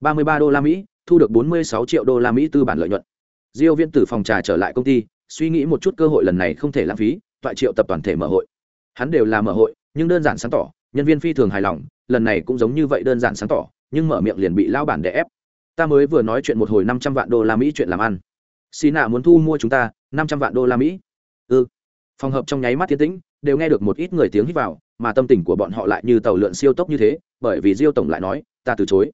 ba mươi ba đô la mỹ, thu được bốn mươi sáu triệu đô la mỹ tư bản lợi nhuận. Diêu viên từ phòng trà trở lại công ty, suy nghĩ một chút cơ hội lần này không thể lãng phí, toại triệu tập toàn thể mở hội. Hắn đều là mở hội, nhưng đơn giản sáng tỏ, nhân viên phi thường hài lòng, lần này cũng giống như vậy đơn giản sáng tỏ nhưng mở miệng liền bị lao bản đè ép. Ta mới vừa nói chuyện một hồi năm trăm vạn đô la mỹ chuyện làm ăn. Xì nạ muốn thu mua chúng ta, năm trăm vạn đô la mỹ. Ư ừ. phòng hợp trong nháy mắt tiến tĩnh, đều nghe được một ít người tiếng hít vào, mà tâm tình của bọn họ lại như tàu lượn siêu tốc như thế, bởi vì diêu tổng lại nói, ta từ chối.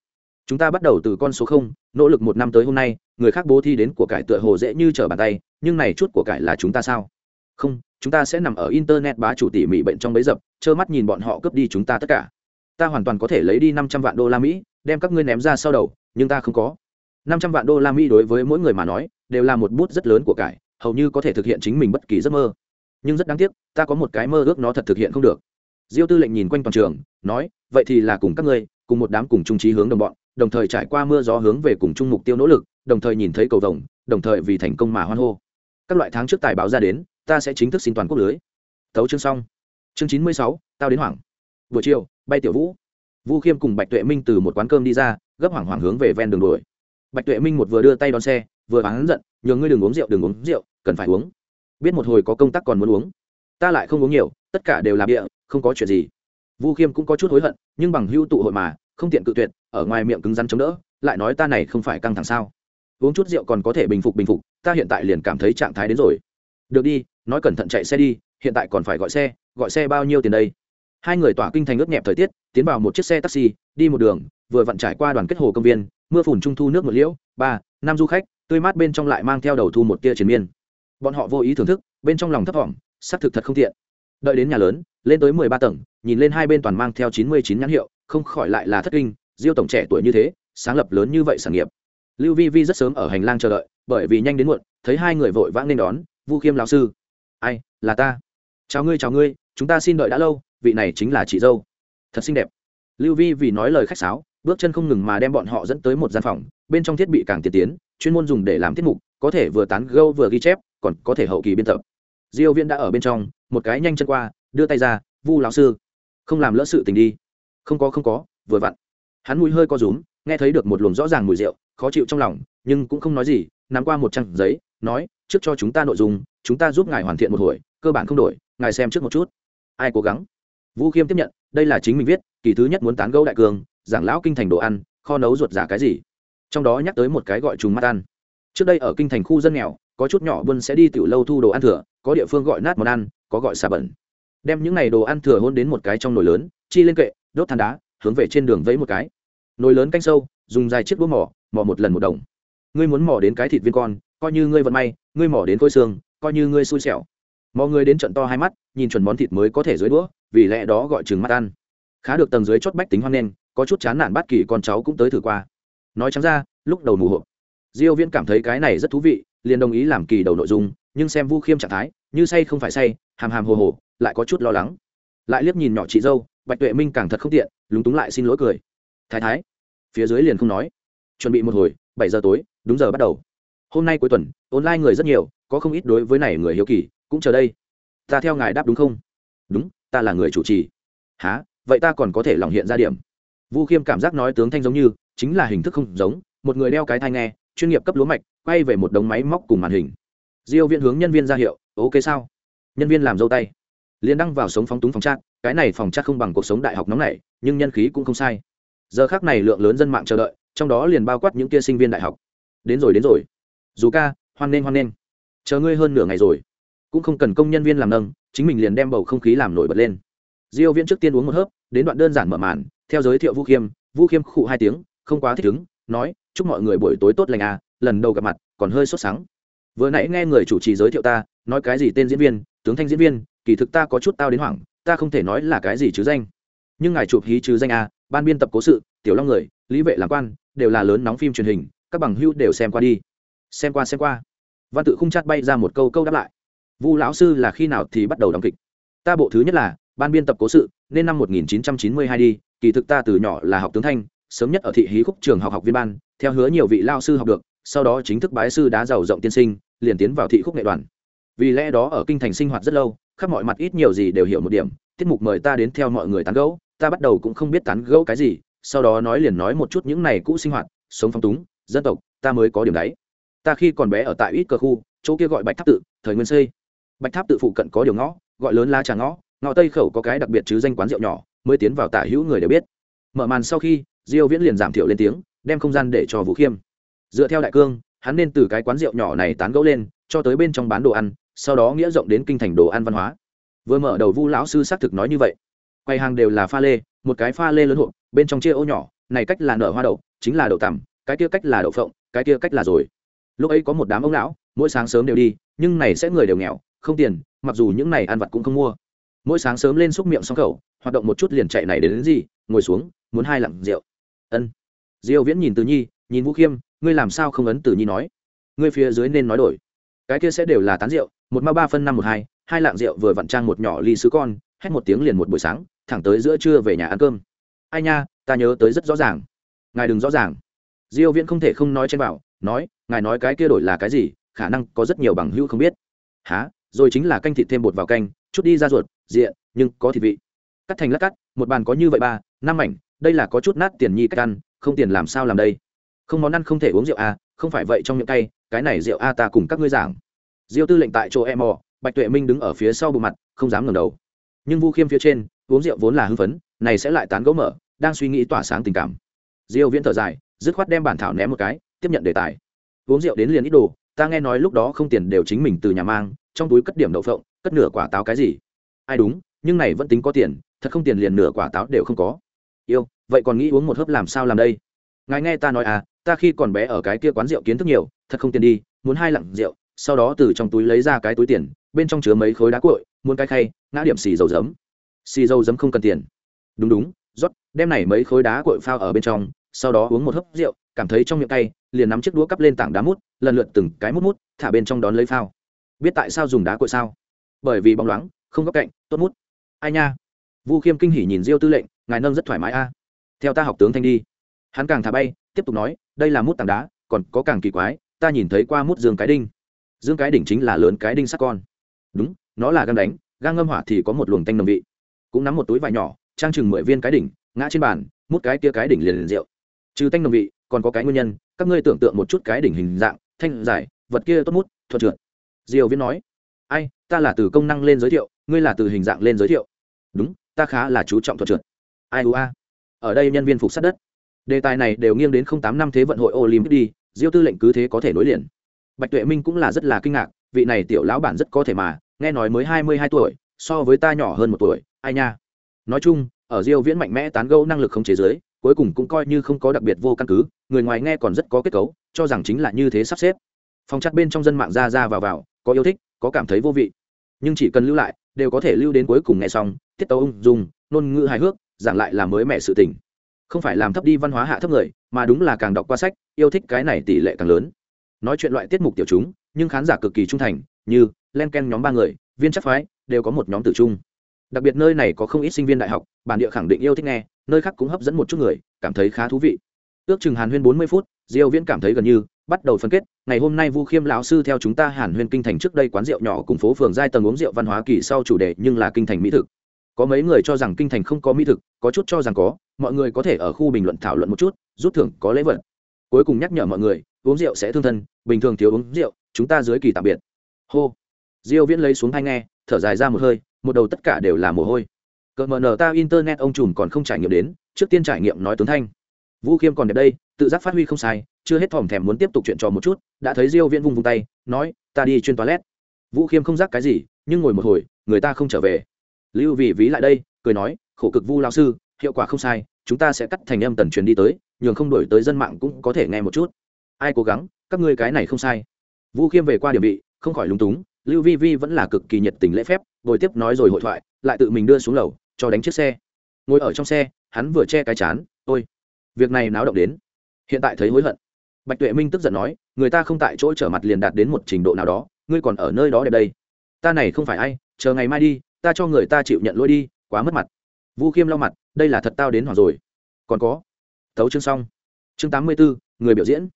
Chúng ta bắt đầu từ con số không, nỗ lực một năm tới hôm nay, người khác bố thi đến của cải tựa hồ dễ như trở bàn tay, nhưng này chút của cải là chúng ta sao? Không, chúng ta sẽ nằm ở internet bá chủ tỉ mỉ bệnh trong bấy dập, trơ mắt nhìn bọn họ cướp đi chúng ta tất cả ta hoàn toàn có thể lấy đi năm trăm vạn đô la mỹ, đem các ngươi ném ra sau đầu, nhưng ta không có. Năm trăm vạn đô la mỹ đối với mỗi người mà nói, đều là một bút rất lớn của cải, hầu như có thể thực hiện chính mình bất kỳ giấc mơ. Nhưng rất đáng tiếc, ta có một cái mơ ước nó thật thực hiện không được. Diêu tư lệnh nhìn quanh toàn trường, nói, vậy thì là cùng các ngươi, cùng một đám cùng trung trí hướng đồng bọn, đồng thời trải qua mưa gió hướng về cùng chung mục tiêu nỗ lực, đồng thời nhìn thấy cầu vồng, đồng thời vì thành công mà hoan hô. Các loại tháng trước tài báo ra đến, ta sẽ chính thức xin toàn quốc lưới. Thấu chương xong. Chương chín mươi sáu, tao đến hoảng buổi chiều bay tiểu vũ, vu khiêm cùng bạch tuệ minh từ một quán cơm đi ra, gấp hoảng hoảng hướng về ven đường đuổi. Bạch tuệ minh một vừa đưa tay đón xe, vừa bán giận, nhường ngươi đừng uống rượu, đừng uống rượu, cần phải uống. Biết một hồi có công tác còn muốn uống. Ta lại không uống nhiều, tất cả đều là bịa, không có chuyện gì. Vu khiêm cũng có chút hối hận, nhưng bằng hưu tụ hội mà, không tiện cự tuyệt, ở ngoài miệng cứng rắn chống đỡ, lại nói ta này không phải căng thẳng sao? Uống chút rượu còn có thể bình phục bình phục, ta hiện tại liền cảm thấy trạng thái đến rồi. Được đi, nói cẩn thận chạy xe đi, hiện tại còn phải gọi xe gọi xe bao nhiêu tiền đây? Hai người tỏa kinh thành ướt nhẹp thời tiết, tiến vào một chiếc xe taxi, đi một đường, vừa vặn trải qua đoàn kết hồ công viên, mưa phùn trung thu nước một liễu, ba, năm du khách, tươi mát bên trong lại mang theo đầu thu một tia chiến miên. Bọn họ vô ý thưởng thức, bên trong lòng thấp thỏm xác thực thật không tiện. Đợi đến nhà lớn, lên tới mười ba tầng, nhìn lên hai bên toàn mang theo chín mươi chín nhãn hiệu, không khỏi lại là thất kinh, diêu tổng trẻ tuổi như thế, sáng lập lớn như vậy sản nghiệp. Lưu vi vi rất sớm ở hành lang chờ đợi, bởi vì nhanh đến muộn, thấy hai người vội vã nên đón, vu khiêm lão sư. Ai, là ta? Chào ngươi chào ngươi, chúng ta xin đợi đã lâu, vị này chính là chị dâu. Thật xinh đẹp. Lưu vi vì nói lời khách sáo, bước chân không ngừng mà đem bọn họ dẫn tới một gian phòng, bên trong thiết bị càng tiên tiến, chuyên môn dùng để làm tiết mục, có thể vừa tán gâu vừa ghi chép, còn có thể hậu kỳ biên tập. Diêu viễn đã ở bên trong, một cái nhanh chân qua, đưa tay ra, vu lão sư, không làm lỡ sự tình đi. Không có không có, vừa vặn. Hắn mũi hơi co rúm, nghe thấy được một luồng rõ ràng mùi rượu, khó chịu trong lòng, nhưng cũng không nói gì, nắm qua một trang giấy, nói, trước cho chúng ta nội dung, chúng ta giúp ngài hoàn thiện một hồi cơ bản không đổi, ngài xem trước một chút. Ai cố gắng? Vũ khiêm tiếp nhận, đây là chính mình viết, kỳ thứ nhất muốn tán gẫu đại cường, giảng lão kinh thành đồ ăn, kho nấu ruột giả cái gì? Trong đó nhắc tới một cái gọi trùng mắt ăn. Trước đây ở kinh thành khu dân nghèo, có chút nhỏ buôn sẽ đi tiểu lâu thu đồ ăn thừa, có địa phương gọi nát món ăn, có gọi xà bẩn. Đem những này đồ ăn thừa hôn đến một cái trong nồi lớn, chi lên kệ, đốt than đá, hướng về trên đường vẫy một cái. Nồi lớn canh sâu, dùng dài chiếc đũa mỏ mỏ một lần một đồng. Ngươi muốn mỏ đến cái thịt viên con, coi như ngươi vận may, ngươi mỏ đến khôi xương, coi như ngươi xui xẻo mọi người đến trận to hai mắt, nhìn chuẩn món thịt mới có thể dưới đũa, vì lẽ đó gọi chừng mắt ăn. Khá được tầng dưới chót bách tính hoan nghênh, có chút chán nản bắt kỳ con cháu cũng tới thử qua. Nói trắng ra, lúc đầu mù hộp diêu viễn cảm thấy cái này rất thú vị, liền đồng ý làm kỳ đầu nội dung, nhưng xem vu khiêm trạng thái, như say không phải say, hàm hàm hồ hồ, lại có chút lo lắng. Lại liếc nhìn nhỏ chị dâu, bạch tuệ minh càng thật không tiện, lúng túng lại xin lỗi cười. Thái thái, phía dưới liền không nói. Chuẩn bị một hồi, bảy giờ tối, đúng giờ bắt đầu. Hôm nay cuối tuần, online người rất nhiều, có không ít đối với này người hiếu kỳ cũng chờ đây. Ta theo ngài đáp đúng không? Đúng ta là người chủ trì. Há vậy ta còn có thể lòng hiện ra điểm. Vu khiêm cảm giác nói tướng thanh giống như chính là hình thức không giống. Một người đeo cái thai nghe chuyên nghiệp cấp lúa mạch quay về một đống máy móc cùng màn hình. Diêu viện hướng nhân viên ra hiệu ok sao? Nhân viên làm dâu tay. Liền đăng vào sống phóng túng phòng trác, cái này phòng trác không bằng cuộc sống đại học nóng này nhưng nhân khí cũng không sai. Giờ khác này lượng lớn dân mạng chờ đợi trong đó liền bao quát những kia sinh viên đại học. Đến rồi đến rồi. Dù ca hoan nghênh hoan nghênh. Chờ ngươi hơn nửa ngày rồi cũng không cần công nhân viên làm nâng chính mình liền đem bầu không khí làm nổi bật lên. Diêu viễn trước tiên uống một hớp đến đoạn đơn giản mở màn theo giới thiệu vũ khiêm vũ khiêm khụ hai tiếng không quá thích ứng nói chúc mọi người buổi tối tốt lành à lần đầu gặp mặt còn hơi sốt sắng. Vừa nãy nghe người chủ trì giới thiệu ta nói cái gì tên diễn viên tướng thanh diễn viên kỳ thực ta có chút tao đến hoảng ta không thể nói là cái gì chứ danh. Nhưng ngài chụp hí chứ danh à, ban biên tập cố sự tiểu long người lý vệ làm quan đều là lớn nóng phim truyền hình các bằng hưu đều xem qua đi. Xem qua xem qua. Văn tự khung chát bay ra một câu câu đáp lại vu lão sư là khi nào thì bắt đầu đóng kịch? Ta bộ thứ nhất là ban biên tập cố sự, nên năm 1992 đi, kỳ thực ta từ nhỏ là học tướng thanh, sớm nhất ở thị hí khúc trường học học viên ban, theo hứa nhiều vị lao sư học được, sau đó chính thức bái sư đá giàu rộng tiên sinh, liền tiến vào thị khúc nghệ đoàn. Vì lẽ đó ở kinh thành sinh hoạt rất lâu, khắp mọi mặt ít nhiều gì đều hiểu một điểm, tiết mục mời ta đến theo mọi người tán gẫu, ta bắt đầu cũng không biết tán gẫu cái gì, sau đó nói liền nói một chút những này cũ sinh hoạt, sống phong túng, dân tộc, ta mới có điểm đấy. Ta khi còn bé ở tại ít cơ khu, chỗ kia gọi bạch tháp tự, thời nguyên xây bạch tháp tự phụ cận có điều ngõ, gọi lớn la trà ngõ ngõ tây khẩu có cái đặc biệt chứ danh quán rượu nhỏ, mới tiến vào tả hữu người đều biết. Mở màn sau khi, diêu viễn liền giảm thiểu lên tiếng, đem không gian để cho vũ khiêm. Dựa theo đại cương, hắn nên từ cái quán rượu nhỏ này tán gẫu lên, cho tới bên trong bán đồ ăn, sau đó nghĩa rộng đến kinh thành đồ ăn văn hóa. Vừa mở đầu vu lão sư xác thực nói như vậy. Quầy hàng đều là pha lê, một cái pha lê lớn hộp, bên trong chia ô nhỏ, này cách là nở hoa đậu, chính là đậu tằm, cái kia cách là đậu phộng, cái kia cách là rồi. Lúc ấy có một đám ông lão, mỗi sáng sớm đều đi, nhưng này sẽ người đều nghèo không tiền mặc dù những này ăn vặt cũng không mua. Mỗi sáng sớm lên xúc miệng xong khẩu hoạt động một chút liền chạy này đến, đến gì ngồi xuống muốn hai lặng rượu. Ân. Diêu viễn nhìn từ nhi nhìn vũ khiêm ngươi làm sao không ấn từ nhi nói? Ngươi phía dưới nên nói đổi. Cái kia sẽ đều là tán rượu một ma ba phân năm một hai hai lạng rượu vừa vặn trang một nhỏ ly sứ con hét một tiếng liền một buổi sáng thẳng tới giữa trưa về nhà ăn cơm. Ai nha ta nhớ tới rất rõ ràng. Ngài đừng rõ ràng. Diêu viễn không thể không nói trên bảo nói ngài nói cái kia đổi là cái gì khả năng có rất nhiều bằng hữu không biết. Há rồi chính là canh thịt thêm bột vào canh, chút đi ra ruột diện nhưng có thịt vị. Cắt thành lát cắt, một bàn có như vậy ba, năm mảnh, đây là có chút nát tiền nhi cách ăn, không tiền làm sao làm đây? Không món ăn không thể uống rượu à không phải vậy trong miệng tay cái này rượu a ta cùng các ngươi giảng. Diêu tư lệnh tại chỗ em mò, bạch tuệ minh đứng ở phía sau bộ mặt, không dám ngẩng đầu. Nhưng vu khiêm phía trên, uống rượu vốn là hưng phấn, này sẽ lại tán gẫu mở, đang suy nghĩ tỏa sáng tình cảm. Diêu viễn thở dài, dứt khoát đem bản thảo ném một cái, tiếp nhận đề tài. Uống rượu đến liền ít đồ, ta nghe nói lúc đó không tiền đều chính mình từ nhà mang trong túi cất điểm đậu phộng, cất nửa quả táo cái gì? Ai đúng, nhưng này vẫn tính có tiền, thật không tiền liền nửa quả táo đều không có. Yêu, vậy còn nghĩ uống một hớp làm sao làm đây? Ngài nghe ta nói à ta khi còn bé ở cái kia quán rượu kiến thức nhiều, thật không tiền đi, muốn hai lặng rượu, sau đó từ trong túi lấy ra cái túi tiền, bên trong chứa mấy khối đá cội muốn cái khay, ngã điểm xì dầu giấm. Xì dầu giấm không cần tiền. Đúng đúng, rót, đem này mấy khối đá cội phao ở bên trong, sau đó uống một hớp rượu, cảm thấy trong miệng cay, liền nắm chiếc đũa cắp lên tảng đá mút, lần lượt từng cái mút mút, thả bên trong đón lấy phao biết tại sao dùng đá cội sao? Bởi vì bóng loáng không góc cạnh tốt mút. Ai nha? Vu khiêm kinh hỉ nhìn diêu tư lệnh ngài nâng rất thoải mái a. Theo ta học tướng thanh đi. Hắn càng thả bay tiếp tục nói đây là mút tảng đá còn có càng kỳ quái ta nhìn thấy qua mút dương cái đinh. Dương cái đỉnh chính là lớn cái đinh sắc con. Đúng nó là gan đánh gan ngâm hỏa thì có một luồng tanh nồng vị. Cũng nắm một túi vải nhỏ trang chừng mười viên cái đỉnh ngã trên bàn mút cái kia cái đỉnh liền liền rượu. Trừ tanh nồng vị còn có cái nguyên nhân các ngươi tưởng tượng một chút cái đỉnh hình dạng thanh dài, vật kia tốt mút thuật trượt diều Viễn nói, ai, ta là từ công năng lên giới thiệu, ngươi là từ hình dạng lên giới thiệu. Đúng, ta khá là chú trọng thuật trượt. Ai ua ở đây nhân viên phục sát đất. Đề tài này đều nghiêng đến không tám năm thế vận hội olympic đi, diêu tư lệnh cứ thế có thể nối liền. Bạch tuệ minh cũng là rất là kinh ngạc, vị này tiểu lão bản rất có thể mà, nghe nói mới hai mươi hai tuổi, so với ta nhỏ hơn một tuổi, ai nha. Nói chung, ở diêu viễn mạnh mẽ tán gẫu năng lực không chế giới, cuối cùng cũng coi như không có đặc biệt vô căn cứ, người ngoài nghe còn rất có kết cấu, cho rằng chính là như thế sắp xếp. Phòng chặt bên trong dân mạng ra ra vào vào có yêu thích, có cảm thấy vô vị. Nhưng chỉ cần lưu lại, đều có thể lưu đến cuối cùng nghe xong, tiết tấu ung dung, ngôn ngữ hài hước, giảng lại là mới mẻ sự tình. Không phải làm thấp đi văn hóa hạ thấp người, mà đúng là càng đọc qua sách, yêu thích cái này tỷ lệ càng lớn. Nói chuyện loại tiết mục tiểu chúng, nhưng khán giả cực kỳ trung thành, như len ken nhóm ba người, viên chắc phái, đều có một nhóm tử trung. Đặc biệt nơi này có không ít sinh viên đại học, bản địa khẳng định yêu thích nghe, nơi khác cũng hấp dẫn một chút người, cảm thấy khá thú vị. Ước chừng hàn huyên bốn mươi phút, diêu viễn cảm thấy gần như bắt đầu phân kết, ngày hôm nay vu khiêm lão sư theo chúng ta hàn huyên kinh thành trước đây quán rượu nhỏ cùng phố phường giai tầng uống rượu văn hóa kỳ sau chủ đề nhưng là kinh thành mỹ thực. Có mấy người cho rằng kinh thành không có mỹ thực, có chút cho rằng có, mọi người có thể ở khu bình luận thảo luận một chút, rút thưởng có lễ vật. Cuối cùng nhắc nhở mọi người, uống rượu sẽ thương thân, bình thường thiếu uống rượu, chúng ta dưới kỳ tạm biệt. Hô. Diêu viễn lấy xuống hai nghe, thở dài ra một hơi, một đầu tất cả đều là mồ hôi. Cỡ mờ nở ta internet ông trùm còn không trải nghiệm đến, trước tiên trải nghiệm nói tướng thanh. Vũ khiêm còn đẹp đây, tự giác phát huy không sai chưa hết thòm thèm muốn tiếp tục chuyện trò một chút, đã thấy diêu viễn vung vung tay, nói, ta đi chuyên toilet. Vũ khiêm không giác cái gì, nhưng ngồi một hồi, người ta không trở về. Lưu vị ví lại đây, cười nói, khổ cực vu lão sư, hiệu quả không sai, chúng ta sẽ cắt thành âm tần truyền đi tới, nhường không đổi tới dân mạng cũng có thể nghe một chút. Ai cố gắng, các ngươi cái này không sai. Vũ khiêm về qua điểm bị không khỏi lúng túng, lưu vi vi vẫn là cực kỳ nhiệt tình lễ phép ngồi tiếp nói rồi hội thoại, lại tự mình đưa xuống lầu, cho đánh chiếc xe. Ngồi ở trong xe, hắn vừa che cái chán, ôi, việc này náo động đến. Hiện tại thấy hối hận bạch tuệ minh tức giận nói, người ta không tại chỗ trở mặt liền đạt đến một trình độ nào đó, ngươi còn ở nơi đó đẹp đây. Ta này không phải ai, chờ ngày mai đi, ta cho người ta chịu nhận lỗi đi, quá mất mặt. Vu khiêm lau mặt, đây là thật tao đến hoặc rồi. Còn có, thấu chương xong. Chương tám mươi bốn người biểu diễn.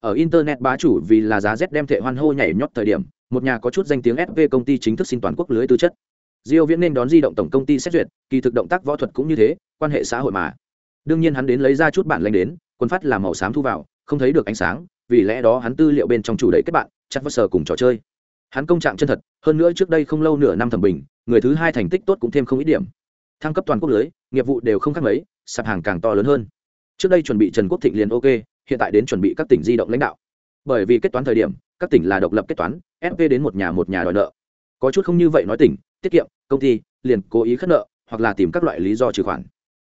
Ở internet bá chủ vì là giá rét đem thệ hoan hô nhảy nhót thời điểm, một nhà có chút danh tiếng sv công ty chính thức xin toàn quốc lưới tư chất. Diêu viễn nên đón di động tổng công ty xét duyệt, kỳ thực động tác võ thuật cũng như thế, quan hệ xã hội mà. Đương nhiên hắn đến lấy ra chút bản lanh đến, quân phát là màu xám thu vào không thấy được ánh sáng, vì lẽ đó hắn tư liệu bên trong chủ đẩy kết bạn chắc vớt sờ cùng trò chơi. Hắn công trạng chân thật, hơn nữa trước đây không lâu nửa năm thẩm bình, người thứ hai thành tích tốt cũng thêm không ít điểm. Thăng cấp toàn quốc lưới, nghiệp vụ đều không khác mấy, sạp hàng càng to lớn hơn. Trước đây chuẩn bị trần quốc thịnh liền ok, hiện tại đến chuẩn bị các tỉnh di động lãnh đạo. Bởi vì kết toán thời điểm, các tỉnh là độc lập kết toán fp đến một nhà một nhà đòi nợ. Có chút không như vậy nói tỉnh, tiết kiệm, công ty liền cố ý khất nợ, hoặc là tìm các loại lý do trừ khoản.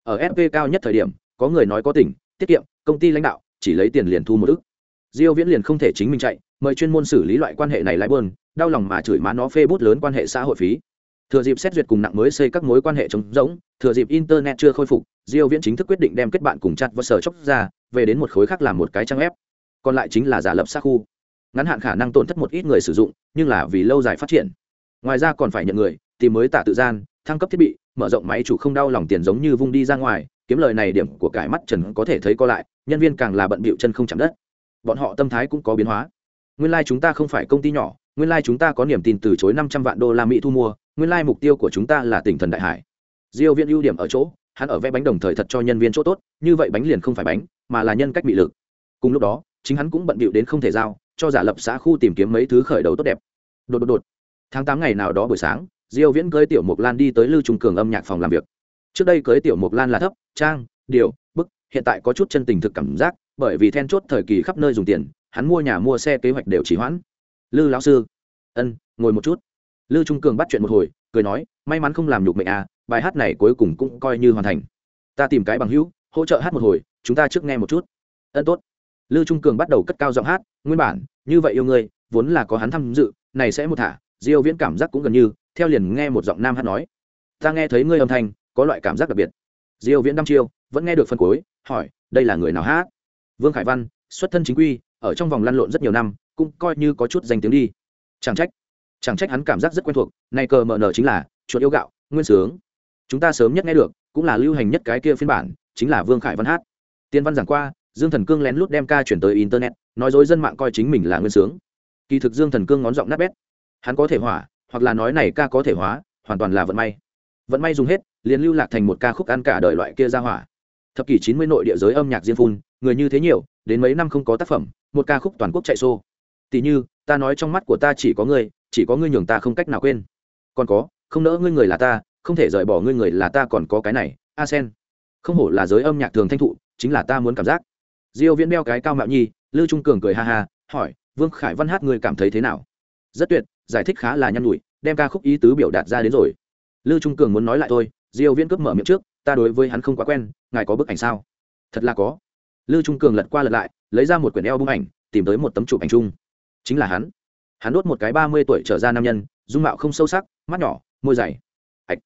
Ở fp cao nhất thời điểm, có người nói có tỉnh, tiết kiệm, công ty lãnh đạo chỉ lấy tiền liền thu một ức. Diêu viễn liền không thể chính mình chạy, mời chuyên môn xử lý loại quan hệ này lại bơn đau lòng mà chửi má nó phê bút lớn quan hệ xã hội phí. Thừa dịp xét duyệt cùng nặng mới xây các mối quan hệ chống rỗng, thừa dịp internet chưa khôi phục, diêu viễn chính thức quyết định đem kết bạn cùng chặt và sở chốc ra, về đến một khối khác làm một cái trang ép còn lại chính là giả lập xác khu. Ngắn hạn khả năng tổn thất một ít người sử dụng, nhưng là vì lâu dài phát triển. Ngoài ra còn phải nhận người, tìm mới tạ tự gian, thăng cấp thiết bị, mở rộng máy chủ không đau lòng tiền giống như vung đi ra ngoài kiếm lời này điểm của cải mắt trần có thể thấy co lại, nhân viên càng là bận bịu chân không chạm đất. Bọn họ tâm thái cũng có biến hóa. Nguyên lai chúng ta không phải công ty nhỏ, nguyên lai chúng ta có niềm tin từ chối năm trăm vạn đô la mỹ thu mua, nguyên lai mục tiêu của chúng ta là tỉnh thần đại hải. Diêu viên ưu điểm ở chỗ, hắn ở vẽ bánh đồng thời thật cho nhân viên chỗ tốt, như vậy bánh liền không phải bánh, mà là nhân cách bị lực. Cùng lúc đó, chính hắn cũng bận bịu đến không thể giao, cho giả lập xã khu tìm kiếm mấy thứ khởi đầu tốt đẹp. Đột đột đột. Tháng tám ngày nào đó buổi sáng, diêu viễn cưới tiểu mục lan đi tới lưu trung cường âm nhạc phòng làm việc trước đây cưới tiểu mục lan là thấp, trang, điều, bức, hiện tại có chút chân tình thực cảm giác, bởi vì then chốt thời kỳ khắp nơi dùng tiền, hắn mua nhà mua xe kế hoạch đều chỉ hoãn. Lư lão sư. Ân, ngồi một chút. Lư trung cường bắt chuyện một hồi, cười nói, may mắn không làm nhục mệnh à bài hát này cuối cùng cũng coi như hoàn thành. Ta tìm cái bằng hữu, hỗ trợ hát một hồi, chúng ta trước nghe một chút. Ân, tốt. Lư trung cường bắt đầu cất cao giọng hát, nguyên bản, như vậy yêu ngươi, vốn là có hắn tham dự, này sẽ một thả, diêu viễn cảm giác cũng gần như, theo liền nghe một giọng nam hát nói. Ta nghe thấy ngươi âm thanh có loại cảm giác đặc biệt. Diêu viễn đăm chiêu vẫn nghe được phần cuối, hỏi, đây là người nào hát? Vương khải văn, xuất thân chính quy, ở trong vòng lăn lộn rất nhiều năm, cũng coi như có chút danh tiếng đi. Chẳng trách chẳng trách hắn cảm giác rất quen thuộc, này cờ mở nở chính là chuột yêu gạo, nguyên sướng. Chúng ta sớm nhất nghe được, cũng là lưu hành nhất cái kia phiên bản, chính là vương khải văn hát. Tiên văn giảng qua, dương thần cương lén lút đem ca chuyển tới internet, nói dối dân mạng coi chính mình là nguyên sướng. Kỳ thực dương thần cương ngón giọng nát bét. Hắn có thể hỏa, hoặc là nói này ca có thể hóa, hoàn toàn là vận may vẫn may dùng hết, liền lưu lạc thành một ca khúc ăn cả đời loại kia ra hỏa. Thập kỷ chín mươi nội địa giới âm nhạc riêng phun, người như thế nhiều, đến mấy năm không có tác phẩm, một ca khúc toàn quốc chạy xô. Tỷ như, ta nói trong mắt của ta chỉ có ngươi, chỉ có ngươi nhường ta không cách nào quên. Còn có, không nỡ ngươi người là ta, không thể rời bỏ ngươi người là ta còn có cái này a sen không hổ là giới âm nhạc thường thanh thụ, chính là ta muốn cảm giác. Diêu viễn đeo cái cao mạo nhi, lưu trung cường cười ha ha, hỏi, vương khải văn hát ngươi cảm thấy thế nào? Rất tuyệt, giải thích khá là nhăn nhủi, đem ca khúc ý tứ biểu đạt ra đến rồi lưu trung cường muốn nói lại thôi, diêu viễn cướp mở miệng trước, ta đối với hắn không quá quen, ngài có bức ảnh sao? Thật là có. Lưu trung cường lật qua lật lại, lấy ra một quyển eo bung ảnh, tìm tới một tấm chụp ảnh chung. Chính là hắn. Hắn đốt một cái ba mươi tuổi trở ra nam nhân, dung mạo không sâu sắc, mắt nhỏ, môi dày. Ạch.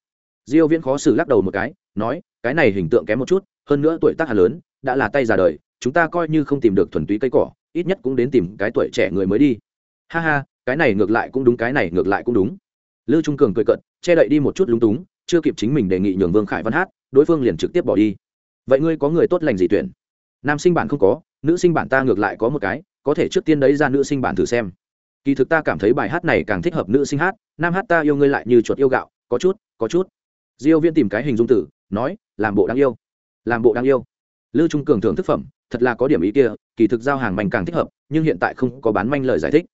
Diêu viễn khó xử lắc đầu một cái, nói, cái này hình tượng kém một chút, hơn nữa tuổi tác hà lớn, đã là tay già đời, chúng ta coi như không tìm được thuần túy cây cỏ, ít nhất cũng đến tìm cái tuổi trẻ người mới đi. Ha ha, cái này ngược lại cũng đúng, cái này ngược lại cũng đúng. Lưu trung cường cười cận che đậy đi một chút lúng túng, chưa kịp chính mình đề nghị nhường vương khải văn hát, đối phương liền trực tiếp bỏ đi. Vậy ngươi có người tốt lành gì tuyển? Nam sinh bản không có, nữ sinh bản ta ngược lại có một cái, có thể trước tiên đấy ra nữ sinh bản thử xem. Kỳ thực ta cảm thấy bài hát này càng thích hợp nữ sinh hát, nam hát ta yêu ngươi lại như chuột yêu gạo, có chút có chút. Diêu viên tìm cái hình dung tử, nói, làm bộ đáng yêu. Làm bộ đáng yêu. Lưu trung cường thưởng thức phẩm, thật là có điểm ý kia, kỳ thực giao hàng manh càng thích hợp, nhưng hiện tại không có bán manh lời giải thích.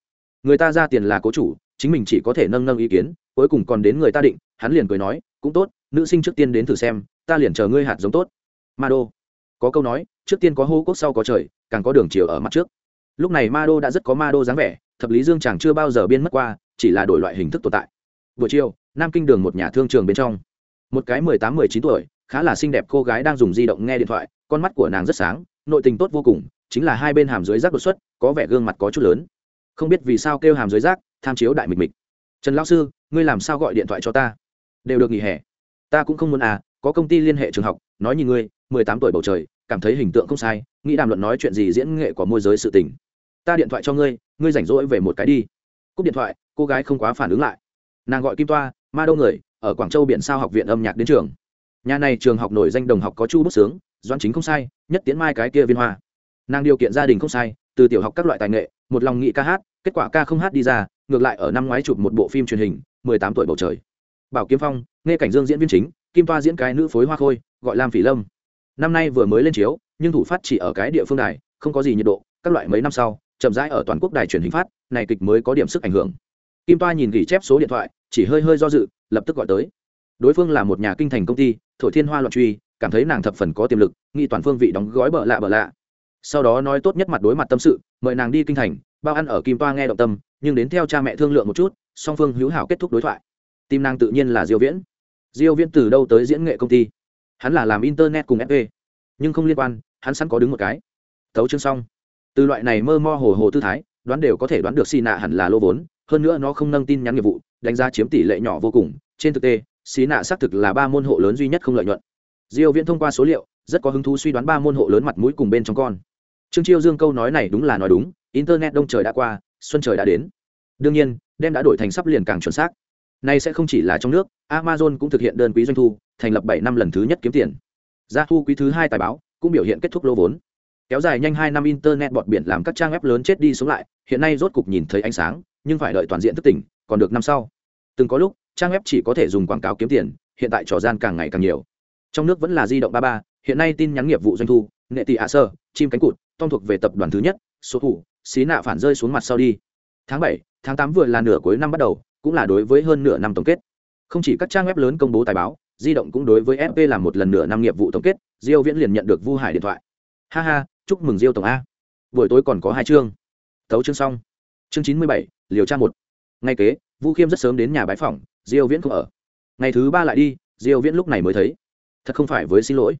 Người ta ra tiền là cố chủ chính mình chỉ có thể nâng nâng ý kiến, cuối cùng còn đến người ta định, hắn liền cười nói, cũng tốt, nữ sinh trước tiên đến thử xem, ta liền chờ ngươi hạt giống tốt. Ma đô có câu nói, trước tiên có hô cốt sau có trời, càng có đường chiều ở mặt trước. Lúc này ma đô đã rất có ma đô dáng vẻ, thập lý dương chàng chưa bao giờ biên mất qua, chỉ là đổi loại hình thức tồn tại. Buổi chiều, nam kinh đường một nhà thương trường bên trong. Một cái mười tám, mười chín tuổi, khá là xinh đẹp cô gái đang dùng di động nghe điện thoại, con mắt của nàng rất sáng, nội tình tốt vô cùng, chính là hai bên hàm dưới rác đột xuất, có vẻ gương mặt có chút lớn. Không biết vì sao kêu hàm dưới rác tham chiếu đại mịch mịch. Trần lão sư, ngươi làm sao gọi điện thoại cho ta? Đều được nghỉ hè. Ta cũng không muốn à có công ty liên hệ trường học, nói nhìn ngươi, mười tám tuổi bầu trời, cảm thấy hình tượng không sai, nghĩ đàm luận nói chuyện gì diễn nghệ của môi giới sự tình. Ta điện thoại cho ngươi ngươi rảnh rỗi về một cái đi. Cúp điện thoại, cô gái không quá phản ứng lại. Nàng gọi kim toa, ma đâu người, ở quảng châu biển sao học viện âm nhạc đến trường. Nhà này trường học nổi danh đồng học có chu bút sướng, doãn chính không sai, nhất tiến mai cái kia viên hoa. Nàng điều kiện gia đình không sai, từ tiểu học các loại tài nghệ, một lòng nghị ca hát, kết quả ca không hát đi ra ngược lại ở năm ngoái chụp một bộ phim truyền hình, mười tám tuổi bầu trời. Bảo kiếm phong, nghe cảnh dương diễn viên chính, kim toa diễn cái nữ phối hoa khôi, gọi lam phỉ lâm. Năm nay vừa mới lên chiếu, nhưng thủ phát chỉ ở cái địa phương đài, không có gì nhiệt độ, các loại mấy năm sau, chậm rãi ở toàn quốc đài truyền hình phát, này kịch mới có điểm sức ảnh hưởng. Kim toa nhìn ghi chép số điện thoại, chỉ hơi hơi do dự, lập tức gọi tới. Đối phương là một nhà kinh thành công ty, thổi thiên hoa loạn truy, cảm thấy nàng thập phần có tiềm lực, nghĩ toàn phương vị đóng gói bợ lạ bợ lạ. Sau đó nói tốt nhất mặt đối mặt tâm sự, mời nàng đi kinh thành bao ăn ở kim toa nghe động tâm, nhưng đến theo cha mẹ thương lượng một chút, song phương hữu hảo kết thúc đối thoại. Tim nàng tự nhiên là diêu viễn. Diêu viễn từ đâu tới diễn nghệ công ty? Hắn là làm internet cùng fp nhưng không liên quan, hắn sẵn có đứng một cái. Thấu chương xong. Từ loại này mơ mơ hồ hồ tư thái, đoán đều có thể đoán được xì nạ hẳn là lô vốn, hơn nữa nó không nâng tin nhắn nghiệp vụ, đánh giá chiếm tỷ lệ nhỏ vô cùng. Trên thực tế xí nạ xác thực là ba môn hộ lớn duy nhất không lợi nhuận. Diêu viễn thông qua số liệu, rất có hứng thú suy đoán ba môn hộ lớn mặt mũi cùng bên trong con. Trương chiêu dương câu nói này đúng là nói đúng internet đông trời đã qua, xuân trời đã đến. Đương nhiên đem đã đổi thành sắp liền càng chuẩn xác. Nay sẽ không chỉ là trong nước, amazon cũng thực hiện đơn quý doanh thu, thành lập bảy năm lần thứ nhất kiếm tiền. Gia thu quý thứ hai tài báo, cũng biểu hiện kết thúc lô vốn. Kéo dài nhanh hai năm internet bọt biển làm các trang web lớn chết đi sống lại, hiện nay rốt cục nhìn thấy ánh sáng, nhưng phải đợi toàn diện thức tỉnh, còn được năm sau. Từng có lúc, trang web chỉ có thể dùng quảng cáo kiếm tiền, hiện tại trò gian càng ngày càng nhiều. Trong nước vẫn là di động ba ba, hiện nay tin nhắn nghiệp vụ doanh thu nghệ tỷ hạ sơ chim cánh cụt, tom thuộc về tập đoàn thứ nhất số thủ xí nạ phản rơi xuống mặt sau đi. Tháng bảy, tháng tám vừa là nửa cuối năm bắt đầu, cũng là đối với hơn nửa năm tổng kết. Không chỉ các trang web lớn công bố tài báo, di động cũng đối với fp làm một lần nửa năm nghiệp vụ tổng kết, diêu viễn liền nhận được vu hải điện thoại. Ha ha, chúc mừng diêu tổng a. Buổi tối còn có hai chương. Tấu chương xong. Chương chín mươi bảy, liều tra một. Ngay kế, vu khiêm rất sớm đến nhà bái phòng diêu viễn không ở. Ngày thứ ba lại đi, diêu viễn lúc này mới thấy. Thật không phải với xin lỗi.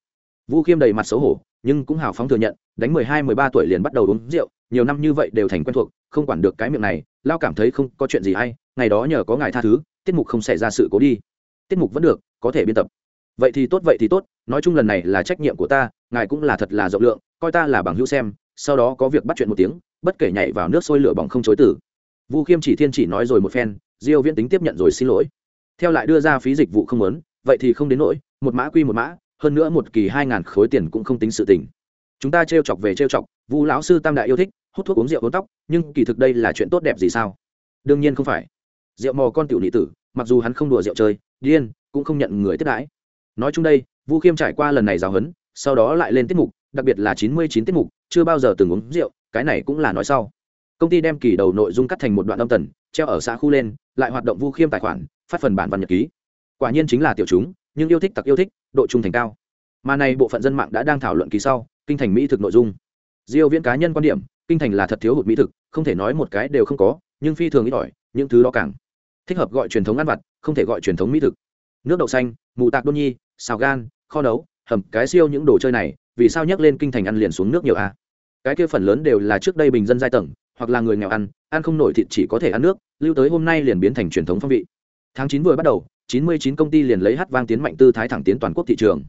Vu khiêm đầy mặt xấu hổ, nhưng cũng hào phóng thừa nhận đánh mười hai, mười ba tuổi liền bắt đầu uống rượu, nhiều năm như vậy đều thành quen thuộc, không quản được cái miệng này, lao cảm thấy không có chuyện gì hay, ngày đó nhờ có ngài tha thứ, tiết mục không xảy ra sự cố đi. Tiết mục vẫn được, có thể biên tập. Vậy thì tốt, vậy thì tốt, nói chung lần này là trách nhiệm của ta, ngài cũng là thật là rộng lượng, coi ta là bằng hữu xem, sau đó có việc bắt chuyện một tiếng, bất kể nhảy vào nước sôi lửa bỏng không chối tử vu khiêm chỉ thiên chỉ nói rồi một phen, diêu viễn tính tiếp nhận rồi xin lỗi. Theo lại đưa ra phí dịch vụ không lớn vậy thì không đến nỗi, một mã quy một mã, hơn nữa một kỳ hai ngàn khối tiền cũng không tính sự tình chúng ta trêu chọc về trêu chọc, vu lão sư tam đại yêu thích, hút thuốc uống rượu uống tóc, nhưng kỳ thực đây là chuyện tốt đẹp gì sao? Đương nhiên không phải. Rượu mò con tiểu nị tử, mặc dù hắn không đùa rượu chơi, điên, cũng không nhận người tiếp đãi. Nói chung đây, vu khiêm trải qua lần này giáo huấn, sau đó lại lên tiết mục, đặc biệt là chín mươi chín tiết mục, chưa bao giờ từng uống rượu, cái này cũng là nói sau. Công ty đem kỳ đầu nội dung cắt thành một đoạn âm tần, treo ở xã khu lên, lại hoạt động vu khiêm tài khoản, phát phần bản văn nhật ký. Quả nhiên chính là tiểu chúng, nhưng yêu thích tặc yêu thích, độ trung thành cao. Mà này bộ phận dân mạng đã đang thảo luận kỳ sau kinh thành mỹ thực nội dung. Diêu viễn cá nhân quan điểm, kinh thành là thật thiếu hụt mỹ thực, không thể nói một cái đều không có, nhưng phi thường ít ỏi, những thứ đó càng thích hợp gọi truyền thống ăn vặt, không thể gọi truyền thống mỹ thực. Nước đậu xanh, mù tạc đôn nhi, xào gan, kho nấu, hầm, cái siêu những đồ chơi này, vì sao nhắc lên kinh thành ăn liền xuống nước nhiều a à? cái kia phần lớn đều là trước đây bình dân giai tầng, hoặc là người nghèo ăn ăn không nổi thịt chỉ có thể ăn nước, lưu tới hôm nay liền biến thành truyền thống phong vị. Tháng chín vừa bắt đầu, chín mươi chín công ty liền lấy hát vang tiến mạnh tư thái thẳng tiến toàn quốc thị trường.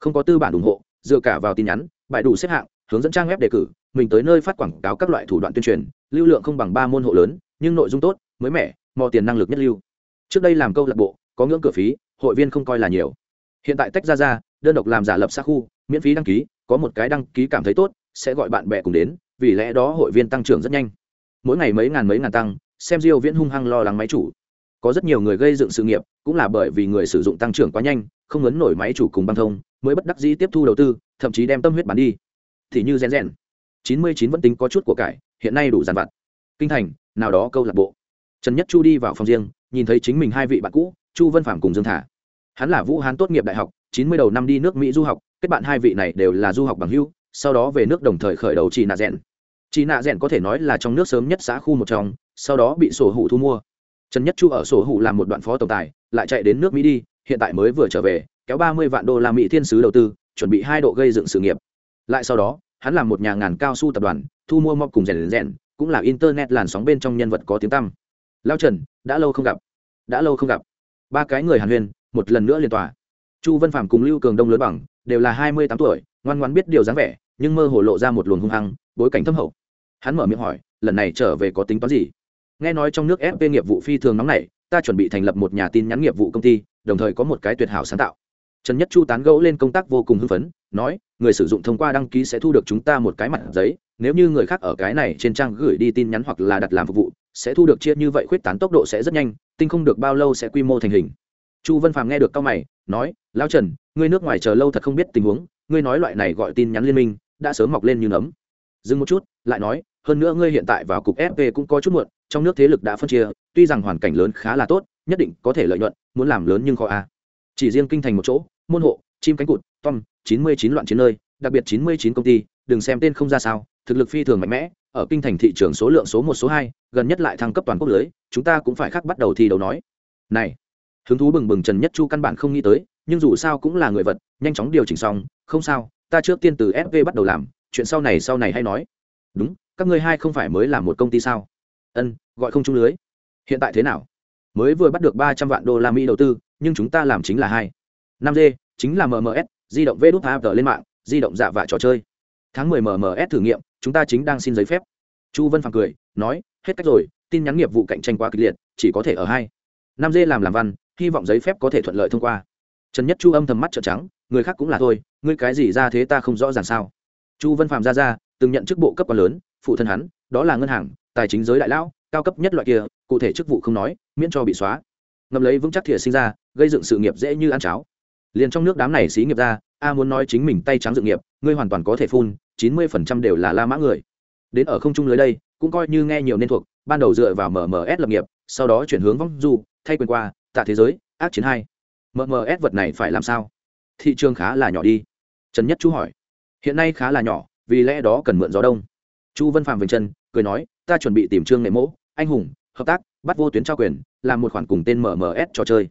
Không có tư bản ủng hộ, dựa cả vào tin nhắn bài đủ xếp hạng, hướng dẫn trang web đề cử, mình tới nơi phát quảng cáo các loại thủ đoạn tuyên truyền, lưu lượng không bằng ba môn hộ lớn, nhưng nội dung tốt, mới mẻ mò tiền năng lực nhất lưu. Trước đây làm câu lạc bộ, có ngưỡng cửa phí, hội viên không coi là nhiều. Hiện tại tách ra ra, đơn độc làm giả lập xa khu, miễn phí đăng ký, có một cái đăng ký cảm thấy tốt, sẽ gọi bạn bè cùng đến, vì lẽ đó hội viên tăng trưởng rất nhanh. Mỗi ngày mấy ngàn mấy ngàn tăng, xem diêu viễn hung hăng lo lắng máy chủ có rất nhiều người gây dựng sự nghiệp, cũng là bởi vì người sử dụng tăng trưởng quá nhanh, không ấn nổi máy chủ cùng băng thông, mới bất đắc dĩ tiếp thu đầu tư, thậm chí đem tâm huyết bán đi. Thì như gen gen, chín mươi chín vẫn tính có chút của cải, hiện nay đủ dàn vặt. Kinh thành, nào đó câu lạc bộ. Trần nhất chu đi vào phòng riêng, nhìn thấy chính mình hai vị bạn cũ, chu vân phạm cùng dương thả. Hắn là vũ hán tốt nghiệp đại học, chín mươi đầu năm đi nước mỹ du học, kết bạn hai vị này đều là du học bằng hưu sau đó về nước đồng thời khởi đầu chị nạ rèn chị nạ rèn có thể nói là trong nước sớm nhất xã khu một trong, sau đó bị sổ hủ thu mua trần nhất chu ở sổ hủ làm một đoạn phó tổng tài, lại chạy đến nước mỹ đi, hiện tại mới vừa trở về, kéo ba mươi vạn đô la mỹ thiên sứ đầu tư, chuẩn bị hai độ gây dựng sự nghiệp. Lại sau đó, hắn làm một nhà ngàn cao su tập đoàn, thu mua mọc cùng rèn rèn, cũng là internet làn sóng bên trong nhân vật có tiếng tăm. Lao trần, đã lâu không gặp. Đã lâu không gặp. Ba cái người hàn huyền một lần nữa liên tòa. Chu vân phạm cùng lưu cường đông lớn bằng, đều là hai mươi tám tuổi, ngoan ngoan biết điều dáng vẻ, nhưng mơ hồ lộ ra một luồng hung hăng, bối cảnh thâm hậu. Hắn mở miệng hỏi, lần này trở về có tính toán gì? Nghe nói trong nước fp nghiệp vụ phi thường nóng này ta chuẩn bị thành lập một nhà tin nhắn nghiệp vụ công ty, đồng thời có một cái tuyệt hảo sáng tạo. Trần nhất chu tán gẫu lên công tác vô cùng hưng phấn, nói, người sử dụng thông qua đăng ký sẽ thu được chúng ta một cái mặt giấy, nếu như người khác ở cái này trên trang gửi đi tin nhắn hoặc là đặt làm phục vụ, sẽ thu được chia như vậy khuyết tán tốc độ sẽ rất nhanh, tinh không được bao lâu sẽ quy mô thành hình. Chu vân phàm nghe được cao mày, nói, lão trần, ngươi nước ngoài chờ lâu thật không biết tình huống, ngươi nói loại này gọi tin nhắn liên minh, đã sớm mọc lên như nấm. Dừng một chút, lại nói, hơn nữa ngươi hiện tại vào cục fp cũng có chút muộn trong nước thế lực đã phân chia, tuy rằng hoàn cảnh lớn khá là tốt, nhất định có thể lợi nhuận, muốn làm lớn nhưng khó a. Chỉ riêng kinh thành một chỗ, môn hộ, chim cánh cụt, tom, chín mươi chín loạn chiến nơi, đặc biệt chín mươi chín công ty, đừng xem tên không ra sao, thực lực phi thường mạnh mẽ, ở kinh thành thị trường số lượng số một, số hai, gần nhất lại thăng cấp toàn quốc lưới chúng ta cũng phải khác bắt đầu thi đấu nói. Này, hứng thú bừng bừng trần nhất chu căn bản không nghĩ tới, nhưng dù sao cũng là người vật, nhanh chóng điều chỉnh xong, không sao, ta trước tiên từ fv bắt đầu làm, chuyện sau này sau này hay nói. Đúng, các ngươi hai không phải mới làm một công ty sao? Ân, gọi không trung lưới. Hiện tại thế nào? Mới vừa bắt được ba trăm vạn đô la mỹ đầu tư, nhưng chúng ta làm chính là hai. năm d chính là mms di động vê đút ap lên mạng, di động dạ vạ trò chơi. Tháng mười mms thử nghiệm, chúng ta chính đang xin giấy phép. Chu vân phàng cười, nói, hết cách rồi, tin nhắn nghiệp vụ cạnh tranh quá kịch liệt, chỉ có thể ở hai. năm d làm làm văn, hy vọng giấy phép có thể thuận lợi thông qua. Trần nhất chu âm thầm mắt trợn trắng, người khác cũng là thôi, ngươi cái gì ra thế ta không rõ ràng sao. Chu vân phạm ra ra, từng nhận chức bộ cấp quá lớn, phụ thân hắn, đó là ngân hàng tài chính giới đại lão, cao cấp nhất loại kia, cụ thể chức vụ không nói, miễn cho bị xóa. Ngầm lấy vững chắc thìa sinh ra, gây dựng sự nghiệp dễ như ăn cháo. Liền trong nước đám này xí nghiệp ra, a muốn nói chính mình tay trắng dự nghiệp, ngươi hoàn toàn có thể phun, chín mươi phần trăm đều là la mã người. Đến ở không trung lưới đây, cũng coi như nghe nhiều nên thuộc, ban đầu dựa vào mms lập nghiệp, sau đó chuyển hướng vong du, thay quyền qua, tạ thế giới, ác chiến hai. Mms vật này phải làm sao? Thị trường khá là nhỏ đi. Trần nhất chú hỏi. Hiện nay khá là nhỏ, vì lẽ đó cần mượn gió đông. Chu vân phạm vành chân, cười nói ta chuẩn bị tìm trương nghệ mỗ, anh hùng, hợp tác, bắt vô tuyến trao quyền, làm một khoản cùng tên mms trò chơi.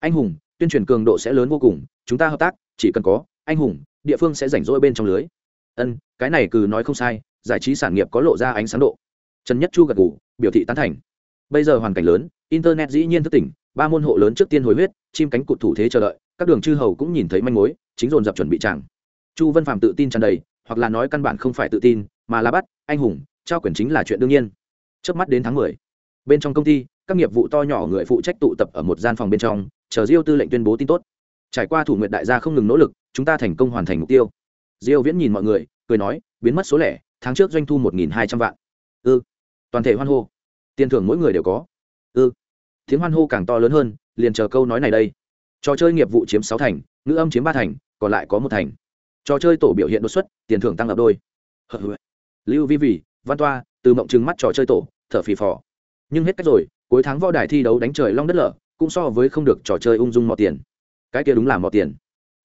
Anh hùng, tuyên truyền cường độ sẽ lớn vô cùng, chúng ta hợp tác, chỉ cần có, anh hùng, địa phương sẽ rảnh rỗi bên trong lưới. Ân, cái này cứ nói không sai, giải trí sản nghiệp có lộ ra ánh sáng độ. Trần nhất chu gật ngủ biểu thị tán thành. Bây giờ hoàn cảnh lớn, internet dĩ nhiên thức tỉnh, ba môn hộ lớn trước tiên hồi huyết, chim cánh cụt thủ thế chờ đợi, các đường chư hầu cũng nhìn thấy manh mối, chính dồn dập chuẩn bị chẳng chu vân phạm tự tin tràn đầy, hoặc là nói căn bản không phải tự tin, mà là bắt, anh hùng trao quyền chính là chuyện đương nhiên. Trước mắt đến tháng mười, bên trong công ty, các nghiệp vụ to nhỏ người phụ trách tụ tập ở một gian phòng bên trong, chờ diêu tư lệnh tuyên bố tin tốt. Trải qua thủ nguyện đại gia không ngừng nỗ lực, chúng ta thành công hoàn thành mục tiêu. Diêu viễn nhìn mọi người, cười nói, biến mất số lẻ, tháng trước doanh thu một nghìn hai trăm vạn. Ư ừ. toàn thể hoan hô. Tiền thưởng mỗi người đều có. Ư ừ. tiếng hoan hô càng to lớn hơn, liền chờ câu nói này đây. Trò chơi nghiệp vụ chiếm sáu thành, ngữ âm chiếm ba thành, còn lại có một thành. Trò chơi tổ biểu hiện đột xuất, tiền thưởng tăng gấp đôi. Lưu vi vì văn toa, từ mộng trừng mắt trò chơi tổ, thở phì phò. Nhưng hết cách rồi, cuối tháng võ đài thi đấu đánh trời long đất lở, cũng so với không được trò chơi ung dung mò tiền. Cái kia đúng là mò tiền.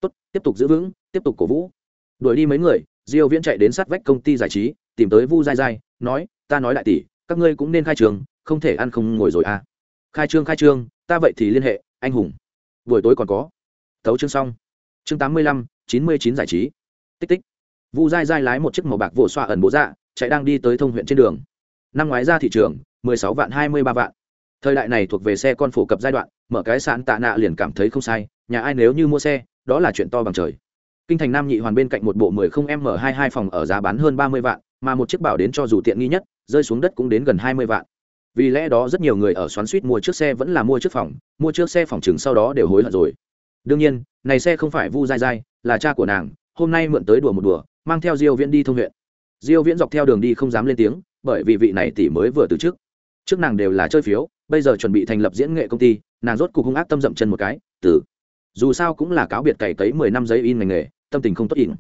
Tốt, tiếp tục giữ vững, tiếp tục cổ vũ. Đuổi đi mấy người, diêu viễn chạy đến sát vách công ty giải trí, tìm tới vu dai dai, nói, ta nói đại tỷ, các ngươi cũng nên khai trường, không thể ăn không ngồi rồi à. Khai trương khai trương, ta vậy thì liên hệ, anh hùng. Buổi tối còn có. Thấu chương xong. Chương tám mươi lăm, chín mươi chín giải trí. Tích tích. Vu dai dai lái một chiếc màu bạc vỗ xoa ẩn bố dạ chạy đang đi tới thông huyện trên đường. Năm ngoái ra thị trường, mười sáu vạn, hai mươi ba vạn. Thời đại này thuộc về xe con phổ cập giai đoạn, mở cái sạn tạ nạ liền cảm thấy không sai, nhà ai nếu như mua xe, đó là chuyện to bằng trời. Kinh thành nam nhị hoàn bên cạnh một bộ mười không m hai hai phòng ở giá bán hơn ba mươi vạn, mà một chiếc bảo đến cho dù tiện nghi nhất, rơi xuống đất cũng đến gần hai mươi vạn. Vì lẽ đó rất nhiều người ở xoắn suýt mua chiếc xe vẫn là mua chiếc phòng, mua chiếc xe phòng chừng sau đó đều hối hận rồi. Đương nhiên, này xe không phải vu dai dai là cha của nàng, hôm nay mượn tới đùa một đùa, mang theo diêu viễn đi thông huyện diêu viễn dọc theo đường đi không dám lên tiếng, bởi vì vị này tỷ mới vừa từ trước trước nàng đều là chơi phiếu, bây giờ chuẩn bị thành lập diễn nghệ công ty, nàng rốt cục hung ác tâm dậm chân một cái, từ, dù sao cũng là cáo biệt cày cấy mười năm giấy in ngành nghề, tâm tình không tốt ỉn.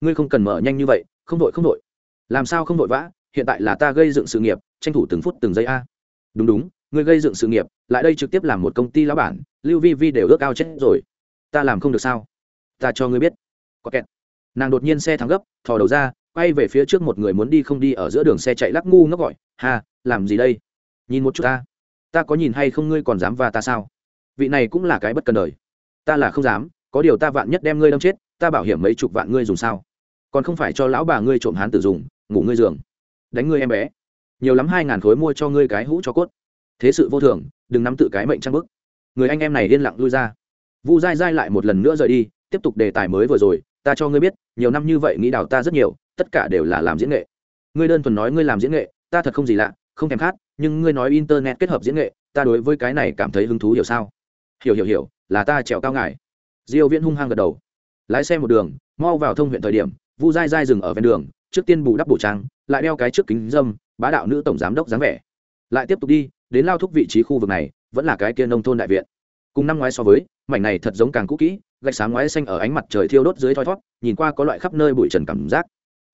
Ngươi không cần mở nhanh như vậy, không đội không đội. Làm sao không đổi vã, hiện tại là ta gây dựng sự nghiệp, tranh thủ từng phút từng giây a. Đúng đúng, ngươi gây dựng sự nghiệp, lại đây trực tiếp làm một công ty lão bản, lưu vi vi đều ước ao chết rồi. Ta làm không được sao? Ta cho ngươi biết. Có kẹt. Nàng đột nhiên xe thắng gấp, thò đầu ra quay về phía trước một người muốn đi không đi ở giữa đường xe chạy lắc ngu ngốc gọi, ha, làm gì đây? Nhìn một chút ta. Ta có nhìn hay không ngươi còn dám và ta sao? Vị này cũng là cái bất cần đời. Ta là không dám, có điều ta vạn nhất đem ngươi đâm chết, ta bảo hiểm mấy chục vạn ngươi dùng sao? Còn không phải cho lão bà ngươi trộm hán tử dùng, ngủ ngươi giường. Đánh ngươi em bé. Nhiều lắm hai ngàn khối mua cho ngươi cái hũ cho cốt. Thế sự vô thường, đừng nắm tự cái mệnh trang bức. Người anh em này yên lặng lui ra. Vu dai dai lại một lần nữa rời đi, tiếp tục đề tài mới vừa rồi, ta cho ngươi biết, nhiều năm như vậy nghĩ đào ta rất nhiều tất cả đều là làm diễn nghệ. Ngươi đơn thuần nói ngươi làm diễn nghệ, ta thật không gì lạ, không thèm khát, nhưng ngươi nói internet kết hợp diễn nghệ, ta đối với cái này cảm thấy hứng thú hiểu sao? Hiểu hiểu hiểu, là ta trèo cao ngài. Diêu viễn hung hăng gật đầu. Lái xe một đường, mau vào thông huyện thời điểm, vu dai dai dừng ở ven đường, trước tiên bù đắp bổ trang, lại đeo cái trước kính dâm, bá đạo nữ tổng giám đốc dáng vẻ. Lại tiếp tục đi, đến lao thúc vị trí khu vực này, vẫn là cái kia nông thôn đại viện. Cùng năm ngoái so với, mảnh này thật giống càng cũ kỹ, gạch sáng ngoái xanh ở ánh mặt trời thiêu đốt dưới thoi thoát nhìn qua có loại khắp nơi bụi trần cảm giác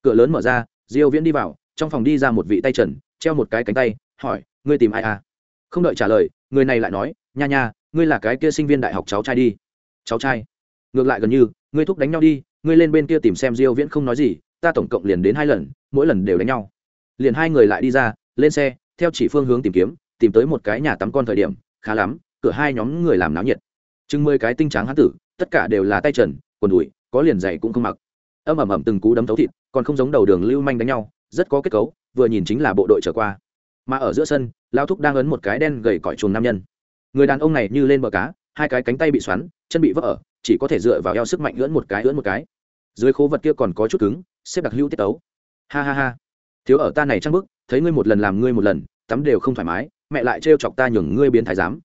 cửa lớn mở ra, diêu viễn đi vào, trong phòng đi ra một vị tay trần, treo một cái cánh tay, hỏi, ngươi tìm ai à? Không đợi trả lời, người này lại nói, nha nha, ngươi là cái kia sinh viên đại học cháu trai đi. Cháu trai? Ngược lại gần như, ngươi thúc đánh nhau đi, ngươi lên bên kia tìm xem diêu viễn không nói gì, ta tổng cộng liền đến hai lần, mỗi lần đều đánh nhau. Liền hai người lại đi ra, lên xe, theo chỉ phương hướng tìm kiếm, tìm tới một cái nhà tắm con thời điểm, khá lắm, cửa hai nhóm người làm náo nhiệt. Chừng mười cái tinh tráng hán tử, tất cả đều là tay trần, quần đùi, có liền giày cũng không mặc. Âm ầm ầm từng cú đấm thấu thịt còn không giống đầu đường lưu manh đánh nhau, rất có kết cấu, vừa nhìn chính là bộ đội trở qua. Mà ở giữa sân lao thúc đang ấn một cái đen gầy cõi chuồng nam nhân. Người đàn ông này như lên bờ cá, hai cái cánh tay bị xoắn, chân bị vỡ ở, chỉ có thể dựa vào eo sức mạnh ưỡn một cái ưỡn một cái. Dưới khố vật kia còn có chút cứng, xếp đặc hữu tiết tấu. Ha ha ha. Thiếu ở ta này trăng bức thấy ngươi một lần làm ngươi một lần, tắm đều không thoải mái, mẹ lại trêu chọc ta nhường ngươi biến thái giám.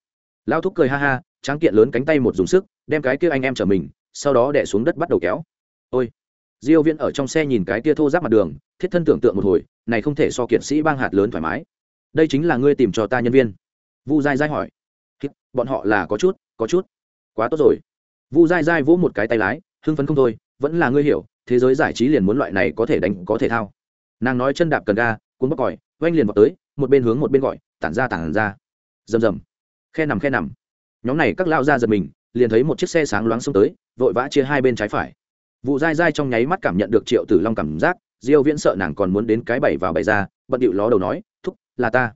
Lao thúc cười ha ha, tráng kiện lớn cánh tay một dùng sức, đem cái kia anh em trở mình, sau đó đẻ xuống đất bắt đầu kéo. Ôi diêu viễn ở trong xe nhìn cái kia thô giáp mặt đường, thiết thân tưởng tượng một hồi, này không thể so kiện sĩ bang hạt lớn thoải mái. Đây chính là ngươi tìm cho ta nhân viên. Vu dai dai hỏi. Bọn họ là có chút có chút. Quá tốt rồi. Vu dai dai vỗ một cái tay lái, hưng phấn không thôi, vẫn là ngươi hiểu, thế giới giải trí liền muốn loại này có thể đánh, có thể thao. Nàng nói chân đạp cần ga, cuốn bóc còi, oanh liền vào tới, một bên hướng một bên gọi, tản ra tản ra. Rầm rầm. Khe nằm khe nằm. Nhóm này các lao ra giật mình, liền thấy một chiếc xe sáng loáng xông tới, vội vã chia hai bên trái phải vụ dai dai trong nháy mắt cảm nhận được triệu tử long cảm giác, diêu viễn sợ nàng còn muốn đến cái bảy vào bảy ra, bận điệu ló đầu nói, thúc, là ta.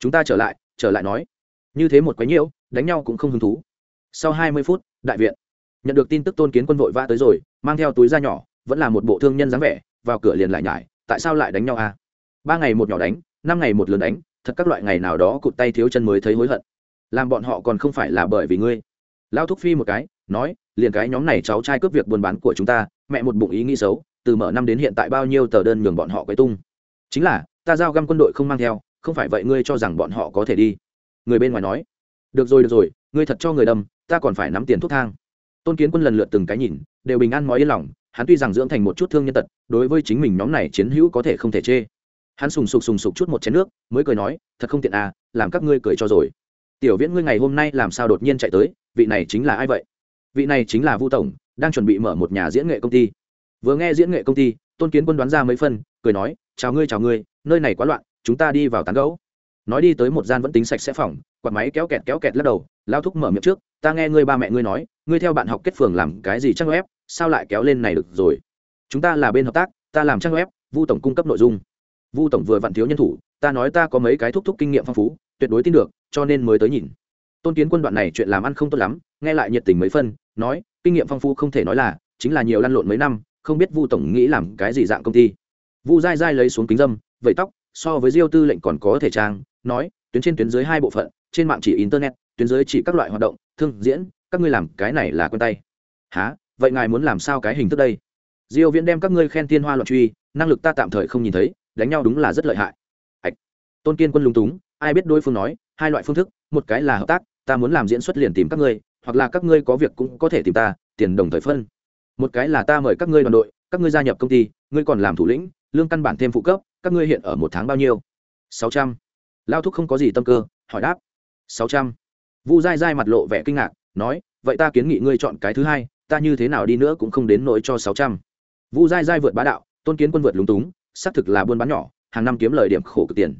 Chúng ta trở lại trở lại nói. Như thế một quái nhiễu, đánh nhau cũng không hứng thú. Sau 20 phút, đại viện. Nhận được tin tức tôn kiến quân vội vã tới rồi, mang theo túi da nhỏ, vẫn là một bộ thương nhân dáng vẻ, vào cửa liền lại nhải, tại sao lại đánh nhau à? Ba ngày một nhỏ đánh, năm ngày một lớn đánh, thật các loại ngày nào đó cụt tay thiếu chân mới thấy hối hận. Làm bọn họ còn không phải là bởi vì ngươi. Lao thúc phi một cái, nói liền cái nhóm này cháu trai cướp việc buôn bán của chúng ta, mẹ một bụng ý nghĩ xấu, từ mở năm đến hiện tại bao nhiêu tờ đơn nhường bọn họ quấy tung. Chính là, ta giao găm quân đội không mang theo, không phải vậy ngươi cho rằng bọn họ có thể đi. Người bên ngoài nói, được rồi được rồi, ngươi thật cho người đâm, ta còn phải nắm tiền thuốc thang. Tôn kiến quân lần lượt từng cái nhìn, đều bình an nói yên lòng, hắn tuy rằng dưỡng thành một chút thương nhân tật, đối với chính mình nhóm này chiến hữu có thể không thể chê. Hắn sùng sục sùng sục chút một chén nước, mới cười nói, thật không tiện à làm các ngươi cười cho rồi. Tiểu viễn ngươi ngày hôm nay làm sao đột nhiên chạy tới, vị này chính là ai vậy? Vị này chính là vu tổng, đang chuẩn bị mở một nhà diễn nghệ công ty. Vừa nghe diễn nghệ công ty, tôn kiến quân đoán ra mấy phân cười nói, chào ngươi chào ngươi, nơi này quá loạn, chúng ta đi vào tán gẫu. Nói đi tới một gian vẫn tính sạch sẽ phòng, quạt máy kéo kẹt kéo kẹt lắc đầu, lao thúc mở miệng trước, ta nghe ngươi ba mẹ ngươi nói, ngươi theo bạn học kết phường làm cái gì trang web, sao lại kéo lên này được rồi? Chúng ta là bên hợp tác, ta làm trang web, vu tổng cung cấp nội dung. Vu tổng vừa vặn thiếu nhân thủ, ta nói ta có mấy cái thúc thúc kinh nghiệm phong phú, tuyệt đối tin được, cho nên mới tới nhìn tôn kiến quân đoạn này chuyện làm ăn không tốt lắm, nghe lại nhiệt tình mấy phân, nói, kinh nghiệm phong phú không thể nói là, chính là nhiều lăn lộn mấy năm, không biết vu tổng nghĩ làm cái gì dạng công ty. Vu dai dai lấy xuống kính dâm vẫy tóc, so với diêu tư lệnh còn có thể trang, nói, tuyến trên tuyến dưới hai bộ phận, trên mạng chỉ internet, tuyến dưới chỉ các loại hoạt động, thương, diễn, các ngươi làm cái này là quen tay. Há vậy ngài muốn làm sao cái hình thức đây? Diêu viễn đem các ngươi khen tiên hoa loạn truy, năng lực ta tạm thời không nhìn thấy, đánh nhau đúng là rất lợi hại. Hạch. tôn kiên quân lúng túng, ai biết đối phương nói, hai loại phương thức, một cái là hợp tác ta muốn làm diễn xuất liền tìm các ngươi, hoặc là các ngươi có việc cũng có thể tìm ta, tiền đồng thời phân. Một cái là ta mời các ngươi đoàn đội, các ngươi gia nhập công ty, ngươi còn làm thủ lĩnh, lương căn bản thêm phụ cấp, các ngươi hiện ở một tháng bao nhiêu? Sáu trăm. Lao thúc không có gì tâm cơ, hỏi đáp. Sáu trăm. Vu dai dai mặt lộ vẻ kinh ngạc, nói, vậy ta kiến nghị ngươi chọn cái thứ hai, ta như thế nào đi nữa cũng không đến nỗi cho sáu trăm. Vu dai dai vượt bá đạo, tôn kiến quân vượt lúng túng, xác thực là buôn bán nhỏ, hàng năm kiếm lời điểm khổ cực tiền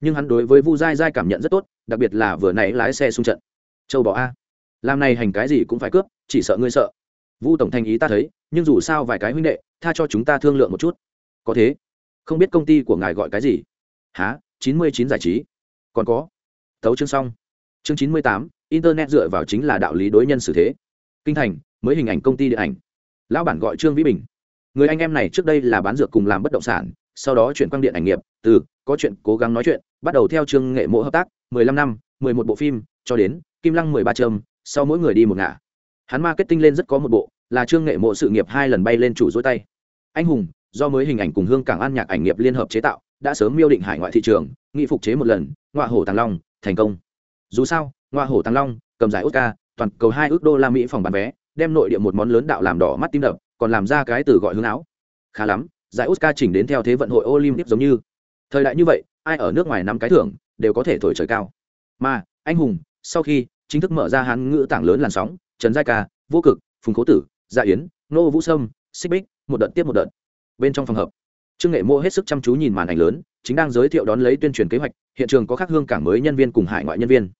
nhưng hắn đối với vu dai dai cảm nhận rất tốt, đặc biệt là vừa nãy lái xe xung trận. Châu bỏ a. Làm này hành cái gì cũng phải cướp, chỉ sợ ngươi sợ. Vu tổng thành ý ta thấy, nhưng dù sao vài cái huynh đệ, tha cho chúng ta thương lượng một chút. Có thế. Không biết công ty của ngài gọi cái gì? Há chín mươi chín giải trí. Còn có. Tấu chương xong. Chương chín mươi tám, internet dựa vào chính là đạo lý đối nhân xử thế. Kinh thành, mới hình ảnh công ty điện ảnh. Lão bản gọi trương vĩ bình. Người anh em này trước đây là bán dược cùng làm bất động sản, sau đó chuyển quang điện ảnh nghiệp, từ có chuyện cố gắng nói chuyện, bắt đầu theo trương nghệ mộ hợp tác, mười lăm năm, mười một bộ phim, cho đến, kim lăng mười ba trâm, sau mỗi người đi một ngả. Hắn marketing lên rất có một bộ, là trương nghệ mộ sự nghiệp hai lần bay lên chủ dối tay. Anh hùng, do mới hình ảnh cùng hương cảng an nhạc ảnh nghiệp liên hợp chế tạo, đã sớm miêu định hải ngoại thị trường, nghị phục chế một lần ngoại hổ tàng long, thành công. Dù sao ngoại hổ tàng long, cầm giải oscar, toàn cầu hai ước đô la mỹ phòng bán vé, đem nội địa một món lớn đạo làm đỏ mắt tim đập, còn làm ra cái từ gọi hướng áo. Khá lắm, giải oscar chỉnh đến theo thế vận hội olympic giống như thời đại như vậy, ai ở nước ngoài năm cái thưởng, đều có thể thổi trời cao. Mà, anh hùng, sau khi chính thức mở ra hán ngữ tảng lớn làn sóng, trần giai ca, vô cực, phùng cố tử gia yến, nô vũ sâm, xích bích, một đợt tiếp một đợt. Bên trong phòng hợp trương nghệ mô hết sức chăm chú nhìn màn ảnh lớn, chính đang giới thiệu đón lấy tuyên truyền kế hoạch, hiện trường có các hương cảng mới nhân viên cùng hải ngoại nhân viên.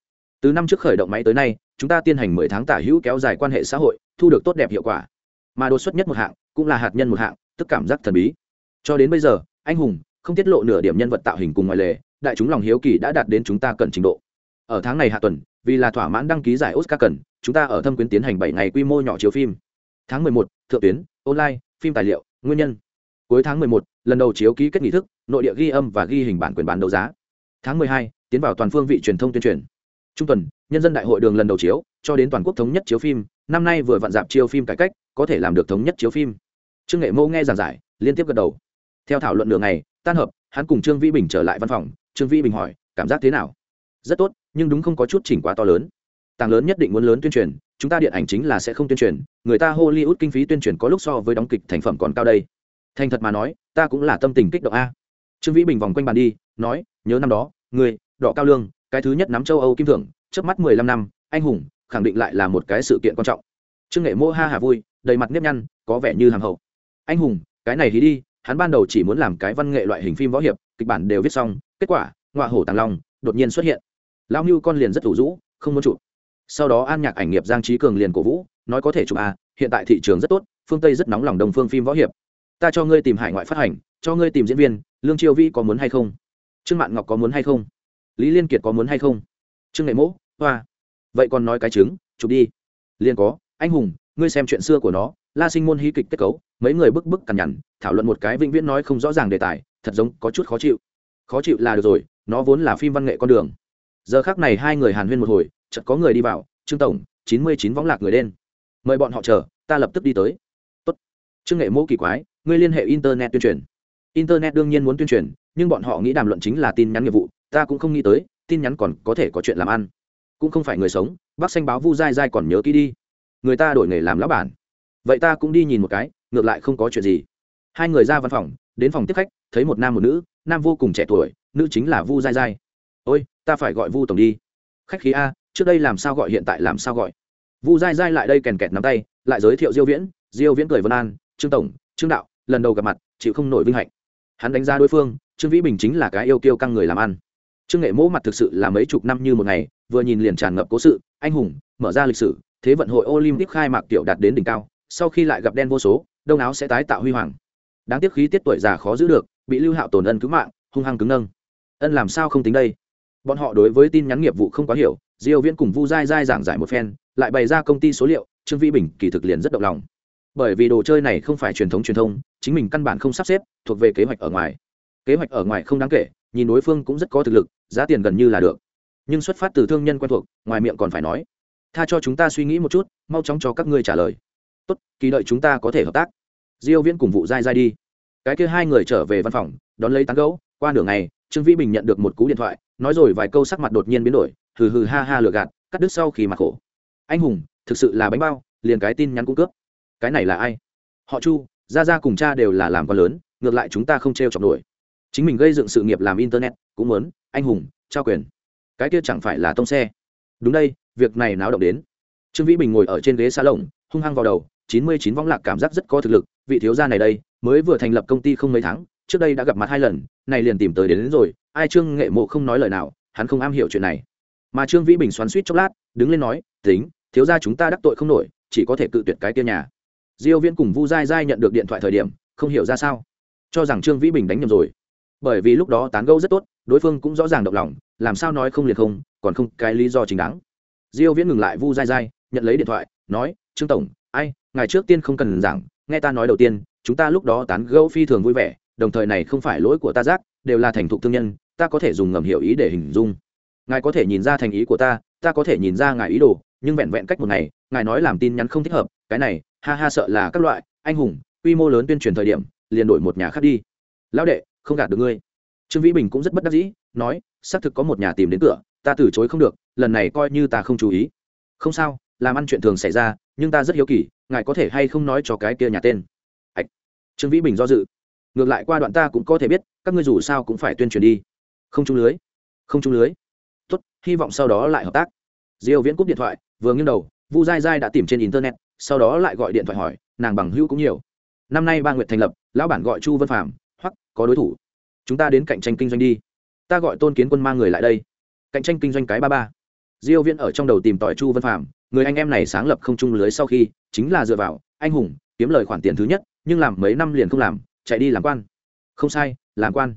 Từ năm trước khởi động máy tới nay, chúng ta tiến hành mười tháng tả hữu kéo dài quan hệ xã hội, thu được tốt đẹp hiệu quả. Mà đột xuất nhất một hạng, cũng là hạt nhân một hạng, tức cảm giác thần bí. Cho đến bây giờ, anh hùng không tiết lộ nửa điểm nhân vật tạo hình cùng ngoài lề, đại chúng lòng hiếu kỳ đã đạt đến chúng ta cần trình độ. Ở tháng này hạ tuần, vì là thỏa mãn đăng ký giải oscar cần, chúng ta ở thâm quyến tiến hành bảy ngày quy mô nhỏ chiếu phim. Tháng mười một, thượng tuyến, online, phim tài liệu, nguyên nhân. Cuối tháng mười một, lần đầu chiếu ký kết nghị thức, nội địa ghi âm và ghi hình bản quyền bán đấu giá. Tháng mười hai, tiến vào toàn phương vị truyền thông tuyên truyền. Trung tuần, nhân dân đại hội đường lần đầu chiếu, cho đến toàn quốc thống nhất chiếu phim, năm nay vừa vặn dạp chiếu phim cải cách, có thể làm được thống nhất chiếu phim. Trương nghệ mô nghe giảng giải, liên tiếp gật đầu. Theo thảo luận đường ngày tan hợp, hắn cùng trương vĩ bình trở lại văn phòng, trương vĩ bình hỏi, cảm giác thế nào? Rất tốt, nhưng đúng không có chút chỉnh quá to lớn. Tàng lớn nhất định muốn lớn tuyên truyền, chúng ta điện ảnh chính là sẽ không tuyên truyền, người ta hollywood kinh phí tuyên truyền có lúc so với đóng kịch thành phẩm còn cao đây. Thành thật mà nói, ta cũng là tâm tình kích động a. Trương vĩ bình vòng quanh bàn đi, nói, nhớ năm đó, người, đỏ cao lương, cái thứ nhất nắm châu âu kim thưởng trước mắt mười lăm năm, anh hùng, khẳng định lại là một cái sự kiện quan trọng. Trương nghệ mô ha hà vui, đầy mặt nếp nhăn, có vẻ như hàng hậu. Anh hùng, cái này hí đi hắn ban đầu chỉ muốn làm cái văn nghệ loại hình phim võ hiệp, kịch bản đều viết xong, kết quả ngoại hổ tàng long, đột nhiên xuất hiện. Lao như con liền rất thủ rũ không muốn chụp. Sau đó an nhạc ảnh nghiệp giang trí cường liền cổ vũ, nói có thể chụp à hiện tại thị trường rất tốt, phương tây rất nóng lòng đồng phương phim võ hiệp. Ta cho ngươi tìm hải ngoại phát hành, cho ngươi tìm diễn viên, lương triều vi có muốn hay không? Trương mạn ngọc có muốn hay không? Lý liên kiệt có muốn hay không? Trương nghệ mỗ, hoa. Vậy còn nói cái chứng, chụp đi. Liền có, anh hùng, ngươi xem chuyện xưa của nó la sinh môn hí kịch kết cấu, mấy người bức bức cằn nhằn, thảo luận một cái vĩnh viễn nói không rõ ràng đề tài, thật giống có chút khó chịu. Khó chịu là được rồi, nó vốn là phim văn nghệ con đường. Giờ khác này hai người hàn huyên một hồi, chợt có người đi vào, trương tổng, chín mươi chín võng lạc người đen mời bọn họ chờ, ta lập tức đi tới. Tốt. trương nghệ mẫu kỳ quái, ngươi liên hệ internet tuyên truyền. Internet đương nhiên muốn tuyên truyền, nhưng bọn họ nghĩ đàm luận chính là tin nhắn nghiệp vụ, ta cũng không nghĩ tới, tin nhắn còn có thể có chuyện làm ăn. Cũng không phải người sống, bác xanh báo vu dai dai còn nhớ kỹ đi. Người ta đổi nghề làm lão bản vậy ta cũng đi nhìn một cái, ngược lại không có chuyện gì. Hai người ra văn phòng, đến phòng tiếp khách, thấy một nam một nữ, nam vô cùng trẻ tuổi, nữ chính là vu dai dai ôi, ta phải gọi vu tổng đi. Khách khí a, trước đây làm sao gọi, hiện tại làm sao gọi? Vu dai dai lại đây kèn kẹt nắm tay, lại giới thiệu diêu viễn. Diêu viễn cười vân an, trương tổng, trương đạo, lần đầu gặp mặt, chịu không nổi vinh hạnh. Hắn đánh giá đối phương, trương vĩ bình chính là cái yêu kiêu căng người làm ăn. Trương nghệ mỗ mặt thực sự là mấy chục năm như một ngày, vừa nhìn liền tràn ngập cố sự, anh hùng, mở ra lịch sử, thế vận hội olympic khai mạc tiểu đạt đến đỉnh cao sau khi lại gặp đen vô số, đông áo sẽ tái tạo huy hoàng. Đáng tiếc khí tiết tuổi già khó giữ được, bị lưu hạo tổn ân cứu mạng, hung hăng cứng nâng. Ân làm sao không tính đây? Bọn họ đối với tin nhắn nghiệp vụ không quá hiểu, diêu viễn cùng vu dai dai giảng giải một phen, lại bày ra công ty số liệu, trương vĩ bình kỳ thực liền rất động lòng. Bởi vì đồ chơi này không phải truyền thống truyền thông, chính mình căn bản không sắp xếp, thuộc về kế hoạch ở ngoài. Kế hoạch ở ngoài không đáng kể, nhìn đối phương cũng rất có thực lực, giá tiền gần như là được. Nhưng xuất phát từ thương nhân quen thuộc, ngoài miệng còn phải nói, tha cho chúng ta suy nghĩ một chút, mau chóng cho các ngươi trả lời tốt, kỳ đợi chúng ta có thể hợp tác. Diêu viễn cùng vụ dai dai đi. Cái kia hai người trở về văn phòng, đón lấy tán gẫu. Qua nửa ngày, trương vĩ bình nhận được một cú điện thoại, nói rồi vài câu sắc mặt đột nhiên biến đổi, hừ hừ ha ha lừa gạt, cắt đứt sau khi mặt khổ. Anh hùng, thực sự là bánh bao, liền cái tin nhắn cung cướp. Cái này là ai? Họ chu, gia gia cùng cha đều là làm con lớn, ngược lại chúng ta không t r e o chọc nổi. Chính mình gây dựng sự nghiệp làm internet, cũng muốn, anh hùng, trao quyền. Cái kia chẳng phải là tông xe. Đúng đây, việc này náo động đến. Trương vĩ bình ngồi ở trên ghế xa lồng hung hăng vào đầu chín mươi chín võng lạc cảm giác rất có thực lực vị thiếu gia này đây mới vừa thành lập công ty không mấy tháng trước đây đã gặp mặt hai lần này liền tìm tới đến, đến rồi ai trương nghệ mộ không nói lời nào hắn không am hiểu chuyện này. Mà trương vĩ bình xoắn suýt chốc lát đứng lên nói tính thiếu gia chúng ta đắc tội không nổi chỉ có thể cự tuyệt cái kia nhà. Diêu viễn cùng vu dai dai nhận được điện thoại thời điểm không hiểu ra sao cho rằng trương vĩ bình đánh nhầm rồi. Bởi vì lúc đó tán gẫu rất tốt đối phương cũng rõ ràng động lòng làm sao nói không liền không còn không cái lý do chính đáng. Diêu viễn ngừng lại vu dai dai nhận lấy điện thoại nói trương tổng ai ngày trước tiên không cần giảng, nghe ta nói đầu tiên, chúng ta lúc đó tán gẫu phi thường vui vẻ, đồng thời này không phải lỗi của ta giác, đều là thành thục thương nhân, ta có thể dùng ngầm hiểu ý để hình dung. Ngài có thể nhìn ra thành ý của ta ta có thể nhìn ra ngài ý đồ, nhưng vẹn vẹn cách một ngày, ngài nói làm tin nhắn không thích hợp, cái này, ha ha sợ là các loại, anh hùng, quy mô lớn tuyên truyền thời điểm, liền đổi một nhà khác đi. Lão đệ, không gạt được ngươi. Trương vĩ bình cũng rất bất đắc dĩ, nói, xác thực có một nhà tìm đến cửa, ta từ chối không được, lần này coi như ta không chú ý. Không sao làm ăn chuyện thường xảy ra, nhưng ta rất hiếu kỳ, ngài có thể hay không nói cho cái kia nhà tên? Ạch trương vĩ bình do dự. Ngược lại qua đoạn ta cũng có thể biết, các ngươi dù sao cũng phải tuyên truyền đi. Không trung lưới. Không trung lưới. Tốt, hy vọng sau đó lại hợp tác. Diêu viễn cúp điện thoại, vừa nghiêng đầu, vu dai dai đã tìm trên internet, sau đó lại gọi điện thoại hỏi, nàng bằng hữu cũng nhiều. Năm nay ba nguyệt thành lập, lão bản gọi chu vân phạm hoặc, có đối thủ. Chúng ta đến cạnh tranh kinh doanh đi. Ta gọi tôn kiến quân mang người lại đây. Cạnh tranh kinh doanh cái ba ba. Diêu viễn ở trong đầu tìm tỏi chu vân phạm người anh em này sáng lập không trung lưới sau khi, chính là dựa vào, anh hùng, kiếm lời khoản tiền thứ nhất, nhưng làm mấy năm liền không làm, chạy đi làm quan. Không sai, làm quan.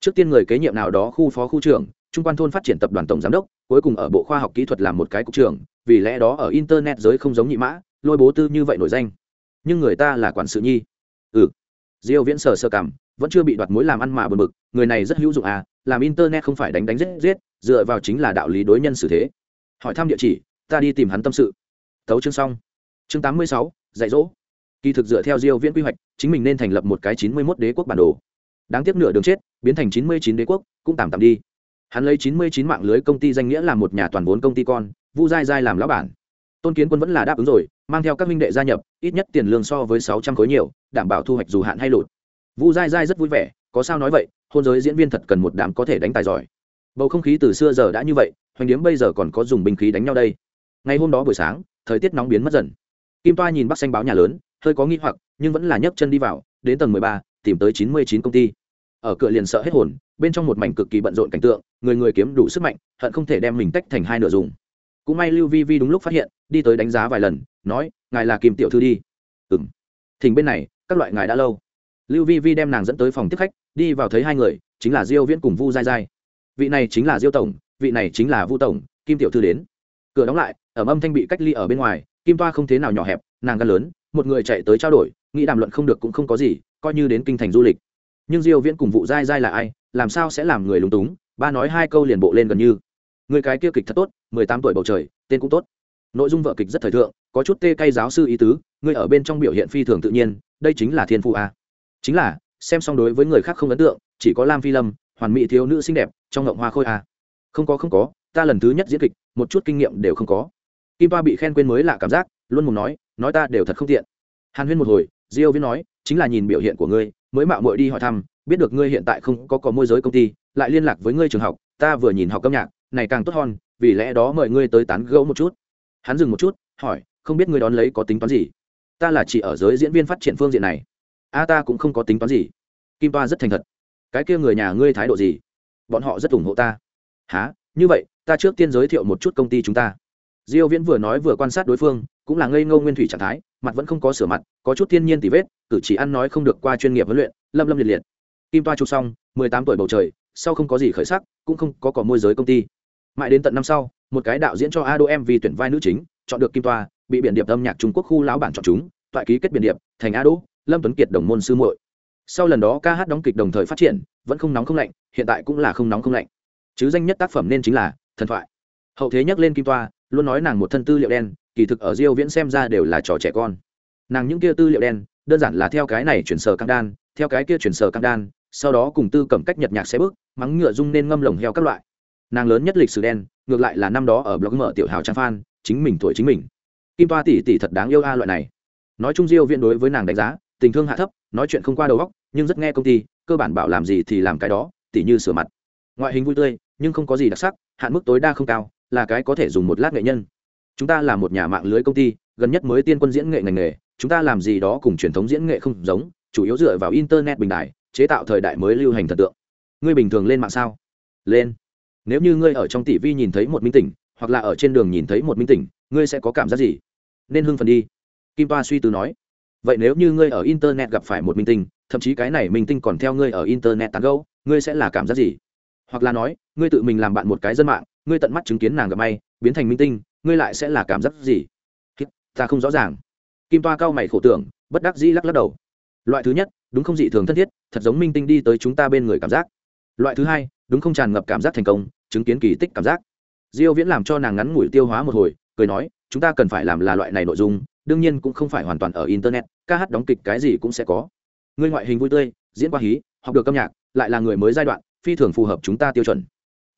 Trước tiên người kế nhiệm nào đó khu phó khu trưởng, trung quan thôn phát triển tập đoàn tổng giám đốc, cuối cùng ở bộ khoa học kỹ thuật làm một cái cục trưởng, vì lẽ đó ở internet giới không giống nhị mã, lôi bố tư như vậy nổi danh. Nhưng người ta là quản sự nhi. Ừ. Diêu viễn sờ sơ cảm, vẫn chưa bị đoạt mối làm ăn mà bực bực, người này rất hữu dụng à làm internet không phải đánh đánh giết giết, dựa vào chính là đạo lý đối nhân xử thế. Hỏi thăm địa chỉ ta đi tìm hắn tâm sự. Tấu chương xong. Chương 86, dạy dỗ. Kỳ thực dựa theo diêu viễn quy hoạch chính mình nên thành lập một cái 91 đế quốc bản đồ. Đáng tiếc nửa đường chết biến thành 99 đế quốc cũng tạm tạm đi. Hắn lấy 99 mạng lưới công ty danh nghĩa làm một nhà toàn vốn công ty con vu dai dai làm lão bản. Tôn kiến quân vẫn là đáp ứng rồi mang theo các minh đệ gia nhập ít nhất tiền lương so với 600 khối nhiều đảm bảo thu hoạch dù hạn hay lụt. Vu dai dai rất vui vẻ có sao nói vậy hôn giới diễn viên thật cần một đám có thể đánh tài giỏi. Bầu không khí từ xưa giờ đã như vậy hoành điếm bây giờ còn có dùng binh khí đánh nhau đây ngày hôm đó buổi sáng, thời tiết nóng biến mất dần. Kim toa nhìn bắc xanh báo nhà lớn, hơi có nghi hoặc, nhưng vẫn là nhấc chân đi vào, đến tầng mười ba, tìm tới chín mươi chín công ty. Ở cửa liền sợ hết hồn, bên trong một mảnh cực kỳ bận rộn cảnh tượng, người người kiếm đủ sức mạnh, hận không thể đem mình tách thành hai nửa dùng. Cũng may lưu vi vi đúng lúc phát hiện, đi tới đánh giá vài lần, nói, ngài là kim tiểu thư đi. Ừ m thỉnh bên này, các loại ngài đã lâu. Lưu vi vi đem nàng dẫn tới phòng tiếp khách, đi vào thấy hai người, chính là diêu viễn cùng vu dai dai vị này chính là diêu tổng, vị này chính là vu tổng, kim tiểu thư đến cửa đóng lại ở âm thanh bị cách ly ở bên ngoài, kim toa không thế nào nhỏ hẹp, nàng gan lớn, một người chạy tới trao đổi, nghĩ đàm luận không được cũng không có gì, coi như đến kinh thành du lịch. Nhưng diêu viễn cùng vụ dai dai là ai, làm sao sẽ làm người lúng túng? Ba nói hai câu liền bộ lên gần như. Người cái kia kịch thật tốt 18 tuổi bầu trời, tên cũng tốt. Nội dung vợ kịch rất thời thượng, có chút tê cay giáo sư ý tứ, người ở bên trong biểu hiện phi thường tự nhiên, đây chính là thiên phụ a. Chính là, xem xong đối với người khác không ấn tượng, chỉ có lam phi lâm, hoàn mỹ thiếu nữ xinh đẹp, trong ngộng hoa khôi a. Không có không có, ta lần thứ nhất diễn kịch một chút kinh nghiệm đều không có. Kim toa bị khen quên mới lạ cảm giác, luôn mồm nói nói ta đều thật không tiện. Hàn huyên một hồi, diêu viễn nói, chính là nhìn biểu hiện của ngươi, mới mạo muội đi hỏi thăm, biết được ngươi hiện tại không có có môi giới công ty, lại liên lạc với ngươi trường học, ta vừa nhìn học âm nhạc, này càng tốt hơn, vì lẽ đó mời ngươi tới tán gẫu một chút. Hắn dừng một chút, hỏi, không biết ngươi đón lấy có tính toán gì? Ta là chỉ ở giới diễn viên phát triển phương diện này. A ta cũng không có tính toán gì. Kim toa rất thành thật. Cái kia người nhà ngươi thái độ gì? Bọn họ rất ủng hộ ta. Há như vậy ta trước tiên giới thiệu một chút công ty chúng ta. Diêu viễn vừa nói vừa quan sát đối phương, cũng là ngây ngô nguyên thủy trạng thái, mặt vẫn không có sửa mặt, có chút thiên nhiên tỉ vết, cử chỉ ăn nói không được qua chuyên nghiệp huấn luyện, lâm lâm liệt liệt. Kim toa chụp xong 18 tuổi bầu trời, sau không có gì khởi sắc, cũng không có cỏ môi giới công ty. Mãi đến tận năm sau, một cái đạo diễn cho ado mv tuyển vai nữ chính, chọn được kim toa, bị biển điệp âm nhạc trung quốc khu lão bản chọn chúng, toại ký kết biển điệp, thành ado lâm tuấn kiệt đồng môn sư muội. Sau lần đó ca hát đóng kịch đồng thời phát triển, vẫn không nóng không lạnh, hiện tại cũng là không nóng không lạnh. Chứ danh nhất tác phẩm nên chính là thần thoại. Hậu thế nhắc lên kim toa, luôn nói nàng một thân tư liệu đen, kỳ thực ở diêu viễn xem ra đều là trò trẻ con. Nàng những kia tư liệu đen, đơn giản là theo cái này chuyển sở căng đan, theo cái kia chuyển sở căng đan, sau đó cùng tư cẩm cách nhật nhạc xe bước, mắng ngựa dung nên ngâm lồng heo các loại. Nàng lớn nhất lịch sử đen, ngược lại là năm đó ở blog mở tiểu hào trang phan chính mình tuổi chính mình. Kim toa tỷ tỷ thật đáng yêu a loại này. Nói chung diêu Viễn đối với nàng đánh giá, tình thương hạ thấp, nói chuyện không qua đầu óc, nhưng rất nghe công ty, cơ bản bảo làm gì thì làm cái đó tỷ như sửa mặt. Ngoại hình vui tươi nhưng không có gì đặc sắc, hạn mức tối đa không cao, là cái có thể dùng một lát nghệ nhân. Chúng ta là một nhà mạng lưới công ty, gần nhất mới tiên quân diễn nghệ ngành nghề, chúng ta làm gì đó cùng truyền thống diễn nghệ không giống, chủ yếu dựa vào internet bình đại, chế tạo thời đại mới lưu hành thần tượng. Ngươi bình thường lên mạng sao? Lên. Nếu như ngươi ở trong tỷ vi nhìn thấy một minh tỉnh, hoặc là ở trên đường nhìn thấy một minh tỉnh, ngươi sẽ có cảm giác gì? Nên hưng phần đi. Kim toa suy tư nói. Vậy nếu như ngươi ở internet gặp phải một minh tinh, thậm chí cái này minh tinh còn theo ngươi ở internet tán gâu ngươi sẽ là cảm giác gì? Hoặc là nói ngươi tự mình làm bạn một cái dân mạng, ngươi tận mắt chứng kiến nàng gặp may, biến thành minh tinh, ngươi lại sẽ là cảm giác gì? Ta không rõ ràng. Kim toa cao mày khổ tưởng, bất đắc dĩ lắc lắc đầu. Loại thứ nhất, đúng không dị thường thân thiết, thật giống minh tinh đi tới chúng ta bên người cảm giác. Loại thứ hai, đúng không tràn ngập cảm giác thành công, chứng kiến kỳ tích cảm giác. Diêu viễn làm cho nàng ngắn ngủi tiêu hóa một hồi, cười nói, chúng ta cần phải làm là loại này nội dung, đương nhiên cũng không phải hoàn toàn ở internet, ca hát đóng kịch cái gì cũng sẽ có. Ngươi ngoại hình vui tươi, diễn qua hí, học được âm nhạc, lại là người mới giai đoạn, phi thường phù hợp chúng ta tiêu chuẩn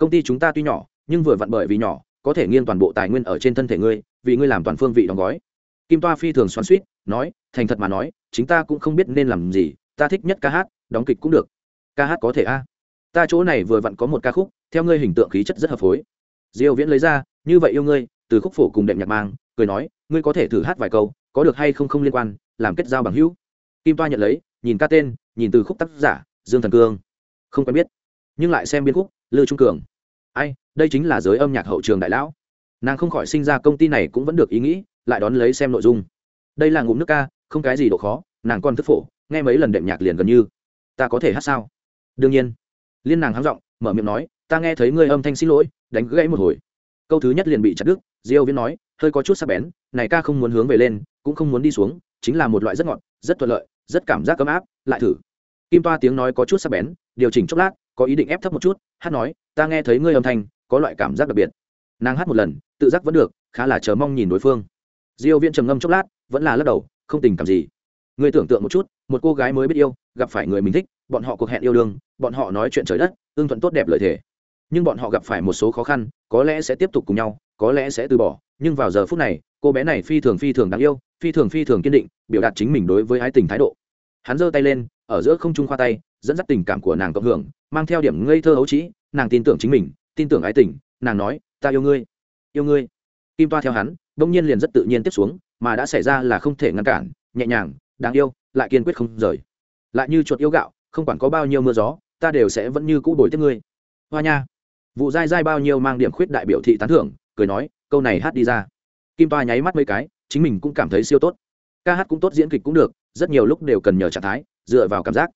công ty chúng ta tuy nhỏ, nhưng vừa vặn bởi vì nhỏ, có thể nghiêng toàn bộ tài nguyên ở trên thân thể ngươi, vì ngươi làm toàn phương vị đóng gói. Kim toa phi thường xoắn suýt nói, thành thật mà nói, chính ta cũng không biết nên làm gì, ta thích nhất ca hát, đóng kịch cũng được. Ca hát có thể a. Ta chỗ này vừa vặn có một ca khúc, theo ngươi hình tượng khí chất rất hợp phối. Diêu viễn lấy ra, như vậy yêu ngươi, từ khúc phổ cùng đệm nhạc mang, cười nói, ngươi có thể thử hát vài câu, có được hay không không liên quan, làm kết giao bằng hữu. Kim toa nhận lấy, nhìn ca tên, nhìn từ khúc tác giả, dương thần cương. Không quen biết, nhưng lại xem biên khúc, lư trung cường ai, đây chính là giới âm nhạc hậu trường đại lão. Nàng không khỏi sinh ra công ty này cũng vẫn được ý nghĩ, lại đón lấy xem nội dung. Đây là ngụm nước ca, không cái gì độ khó, nàng còn thức phổ, nghe mấy lần đệm nhạc liền gần như. Ta có thể hát sao? Đương nhiên. Liên nàng háng giọng, mở miệng nói, ta nghe thấy ngươi âm thanh xin lỗi, đánh gãy một hồi. Câu thứ nhất liền bị chặt đứt, diêu viễn nói, hơi có chút sắc bén, này ca không muốn hướng về lên, cũng không muốn đi xuống, chính là một loại rất ngọt, rất thuận lợi, rất cảm giác ấm áp, lại thử. Kim toa tiếng nói có chút sắc bén, điều chỉnh chốc lát có ý định ép thấp một chút, hát nói, ta nghe thấy ngươi âm thanh, có loại cảm giác đặc biệt. Nàng hát một lần, tự giác vẫn được, khá là chờ mong nhìn đối phương. Diêu viễn trầm ngâm chốc lát, vẫn là lắc đầu, không tình cảm gì. Ngươi tưởng tượng một chút, một cô gái mới biết yêu, gặp phải người mình thích, bọn họ cuộc hẹn yêu đương, bọn họ nói chuyện trời đất tương thuận tốt đẹp lợi thể nhưng bọn họ gặp phải một số khó khăn, có lẽ sẽ tiếp tục cùng nhau, có lẽ sẽ từ bỏ, nhưng vào giờ phút này, cô bé này phi thường phi thường đáng yêu, phi thường phi thường kiên định, biểu đạt chính mình đối với ái tình thái độ. Hắn giơ tay lên ở giữa không trung khoa tay, dẫn dắt tình cảm của nàng cộng hưởng, mang theo điểm ngây thơ ấu trĩ, nàng tin tưởng chính mình, tin tưởng ái tình, nàng nói, ta yêu ngươi yêu ngươi. Kim toa theo hắn đông nhiên liền rất tự nhiên tiếp xuống, mà đã xảy ra là không thể ngăn cản, nhẹ nhàng, đáng yêu, lại kiên quyết không rời. Lại như chuột yêu gạo, không quản có bao nhiêu mưa gió, ta đều sẽ vẫn như cũ đổi tiếp ngươi. Hoa nha. Vụ dai dai bao nhiêu mang điểm khuyết đại biểu thị tán thưởng, cười nói, câu này hát đi ra. Kim toa nháy mắt mấy cái, chính mình cũng cảm thấy siêu tốt. Ca hát cũng tốt, diễn kịch cũng được, rất nhiều lúc đều cần nhờ trạng thái dựa vào cảm giác.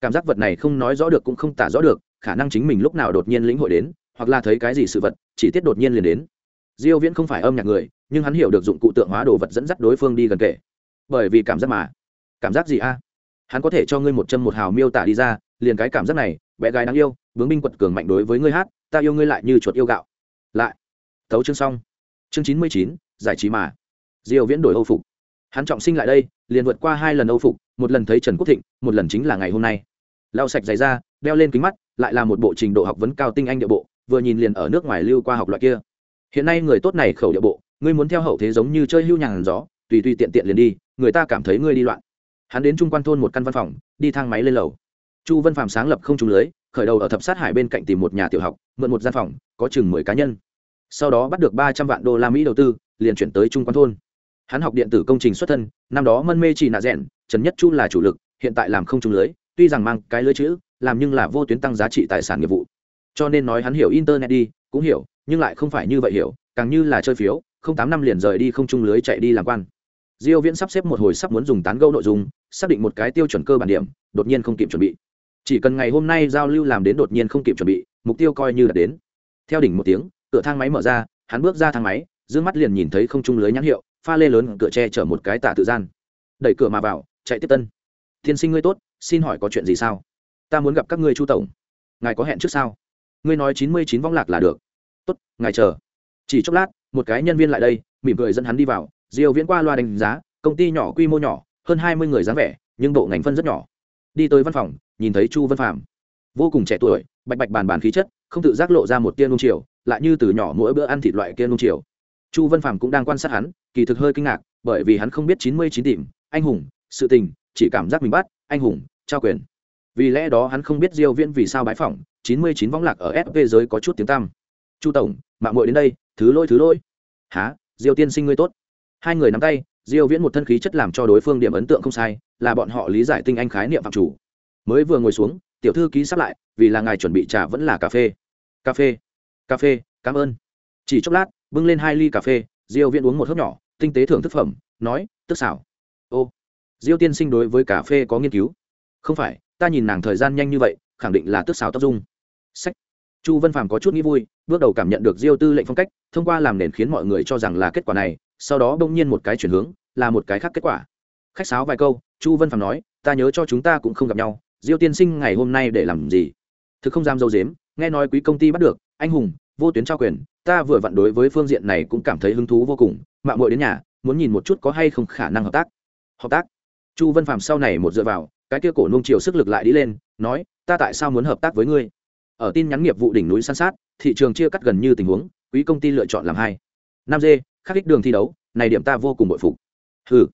Cảm giác vật này không nói rõ được cũng không tả rõ được, khả năng chính mình lúc nào đột nhiên lĩnh hội đến, hoặc là thấy cái gì sự vật, chỉ tiết đột nhiên liền đến. Diêu viễn không phải âm nhạc người, nhưng hắn hiểu được dụng cụ tượng hóa đồ vật dẫn dắt đối phương đi gần kể bởi vì cảm giác mà. Cảm giác gì a? Hắn có thể cho ngươi một chân một hào miêu tả đi ra, liền cái cảm giác này, bé gái đáng yêu bướng binh quật cường mạnh đối với ngươi hát, ta yêu ngươi lại như chuột yêu gạo. Lại. Tấu chương xong. Chương chín mươi chín, giải trí mà. Diêu viễn đổi âu phục. Hắn trọng sinh lại đây, liền vượt qua hai lần âu phục một lần thấy trần quốc thịnh, một lần chính là ngày hôm nay. Lau sạch giày ra đeo lên kính mắt, lại là một bộ trình độ học vấn cao tinh anh địa bộ, vừa nhìn liền ở nước ngoài lưu qua học loại kia. Hiện nay người tốt này khẩu địa bộ, ngươi muốn theo hậu thế giống như chơi hưu nhàn gió, tùy tùy tiện tiện liền đi, người ta cảm thấy ngươi đi loạn. Hắn đến trung quan thôn một căn văn phòng, đi thang máy lên lầu. Chu Văn phạm sáng lập không trúng lưới, khởi đầu ở thập sát hải bên cạnh tìm một nhà tiểu học, mượn một gian phòng, có chừng mười cá nhân. Sau đó bắt được ba trăm vạn đô la mỹ đầu tư, liền chuyển tới trung quan thôn. Hắn học điện tử công trình xuất thân, năm đó mân mê chỉ nạ rẽn trần nhất chu là chủ lực, hiện tại làm không trúng lưới, tuy rằng mang cái lưới chữ, làm nhưng là vô tuyến tăng giá trị tài sản nghiệp vụ. Cho nên nói hắn hiểu internet đi, cũng hiểu, nhưng lại không phải như vậy hiểu, càng như là chơi phiếu, không tám năm liền rời đi không trung lưới chạy đi làm quan. Diêu viễn sắp xếp một hồi sắp muốn dùng tán gẫu nội dung, xác định một cái tiêu chuẩn cơ bản điểm, đột nhiên không kịp chuẩn bị. Chỉ cần ngày hôm nay giao lưu làm đến đột nhiên không kịp chuẩn bị, mục tiêu coi như là đến. Theo đỉnh một tiếng, cửa thang máy mở ra, hắn bước ra thang máy, dương mắt liền nhìn thấy không trung lưới nhãn hiệu, pha lê lớn, cửa tre chở một cái tả tự gian. Đẩy cửa mà vào chạy tiếp tân. Tiên sinh ngươi tốt, xin hỏi có chuyện gì sao? Ta muốn gặp các ngươi chu tổng. Ngài có hẹn trước sao? Ngươi nói chín mươi chín vong lạc là được. Tốt, ngài chờ. Chỉ chốc lát, một cái nhân viên lại đây, mỉm cười dẫn hắn đi vào. Diều viễn qua loa đánh giá, công ty nhỏ quy mô nhỏ, hơn hai mươi người dáng vẻ, nhưng bộ ngành phân rất nhỏ. Đi tới văn phòng, nhìn thấy chu văn phạm vô cùng trẻ tuổi, bạch bạch bàn bàn khí chất, không tự giác lộ ra một tiên nung chiều, lại như từ nhỏ mỗi bữa ăn thịt loại kia nung chiều. Chu văn phạm cũng đang quan sát hắn, kỳ thực hơi kinh ngạc, bởi vì hắn không biết chín mươi chín tìm, anh hùng sự tình, chỉ cảm giác mình bắt, anh hùng, trao quyền. Vì lẽ đó hắn không biết diêu viễn vì sao bãi phỏng, chín mươi chín võng lạc ở fv giới có chút tiếng tăm. Chu tổng, mạng muội đến đây, thứ lỗi thứ lỗi. Há diêu tiên sinh ngươi tốt. Hai người nắm tay, diêu viễn một thân khí chất làm cho đối phương điểm ấn tượng không sai, là bọn họ lý giải tinh anh khái niệm phạm chủ. Mới vừa ngồi xuống, tiểu thư ký sắp lại, vì là ngài chuẩn bị trà vẫn là cà phê. Cà phê cà phê, cảm ơn. Chỉ chốc lát, bưng lên hai ly cà phê, diêu viễn uống một hớp nhỏ, tinh tế thưởng thức phẩm, nói, tức xảo diêu tiên sinh đối với cà phê có nghiên cứu. Không phải, ta nhìn nàng thời gian nhanh như vậy, khẳng định là tức xào tóc dung. Sách. Chu vân phàm có chút nghĩ vui, bước đầu cảm nhận được diêu tư lệnh phong cách, thông qua làm nền khiến mọi người cho rằng là kết quả này, sau đó bỗng nhiên một cái chuyển hướng, là một cái khác kết quả. Khách sáo vài câu, chu vân phàm nói, ta nhớ cho chúng ta cũng không gặp nhau, diêu tiên sinh ngày hôm nay để làm gì? Thực không dám dâu dếm, nghe nói quý công ty bắt được, anh hùng, vô tuyến trao quyền, ta vừa vặn đối với phương diện này cũng cảm thấy hứng thú vô cùng, mạng muội đến nhà, muốn nhìn một chút có hay không khả năng hợp tác. Hợp tác? Chu Văn Phạm sau này một dựa vào, cái kia cổ nung chiều sức lực lại đi lên, nói, ta tại sao muốn hợp tác với ngươi? Ở tin nhắn nghiệp vụ đỉnh núi san sát, thị trường chia cắt gần như tình huống, quý công ty lựa chọn làm hai. Năm d khắc ích đường thi đấu, này điểm ta vô cùng bội phục. Ừ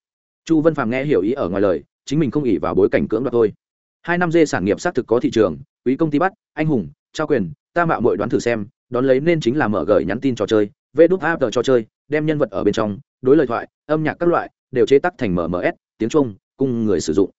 chu Văn Phạm nghe hiểu ý ở ngoài lời, chính mình không ỉ vào bối cảnh cưỡng đoạt thôi. Hai năm d sản nghiệp xác thực có thị trường, quý công ty bắt, anh hùng, trao quyền, ta mạo mội đoán thử xem, đón lấy nên chính là mở gửi nhắn tin trò chơi, vê đúc áp trò chơi, đem nhân vật ở bên trong, đối lời thoại, âm nhạc các loại, đều chế tắc thành mms tiếng trung cung người sử dụng.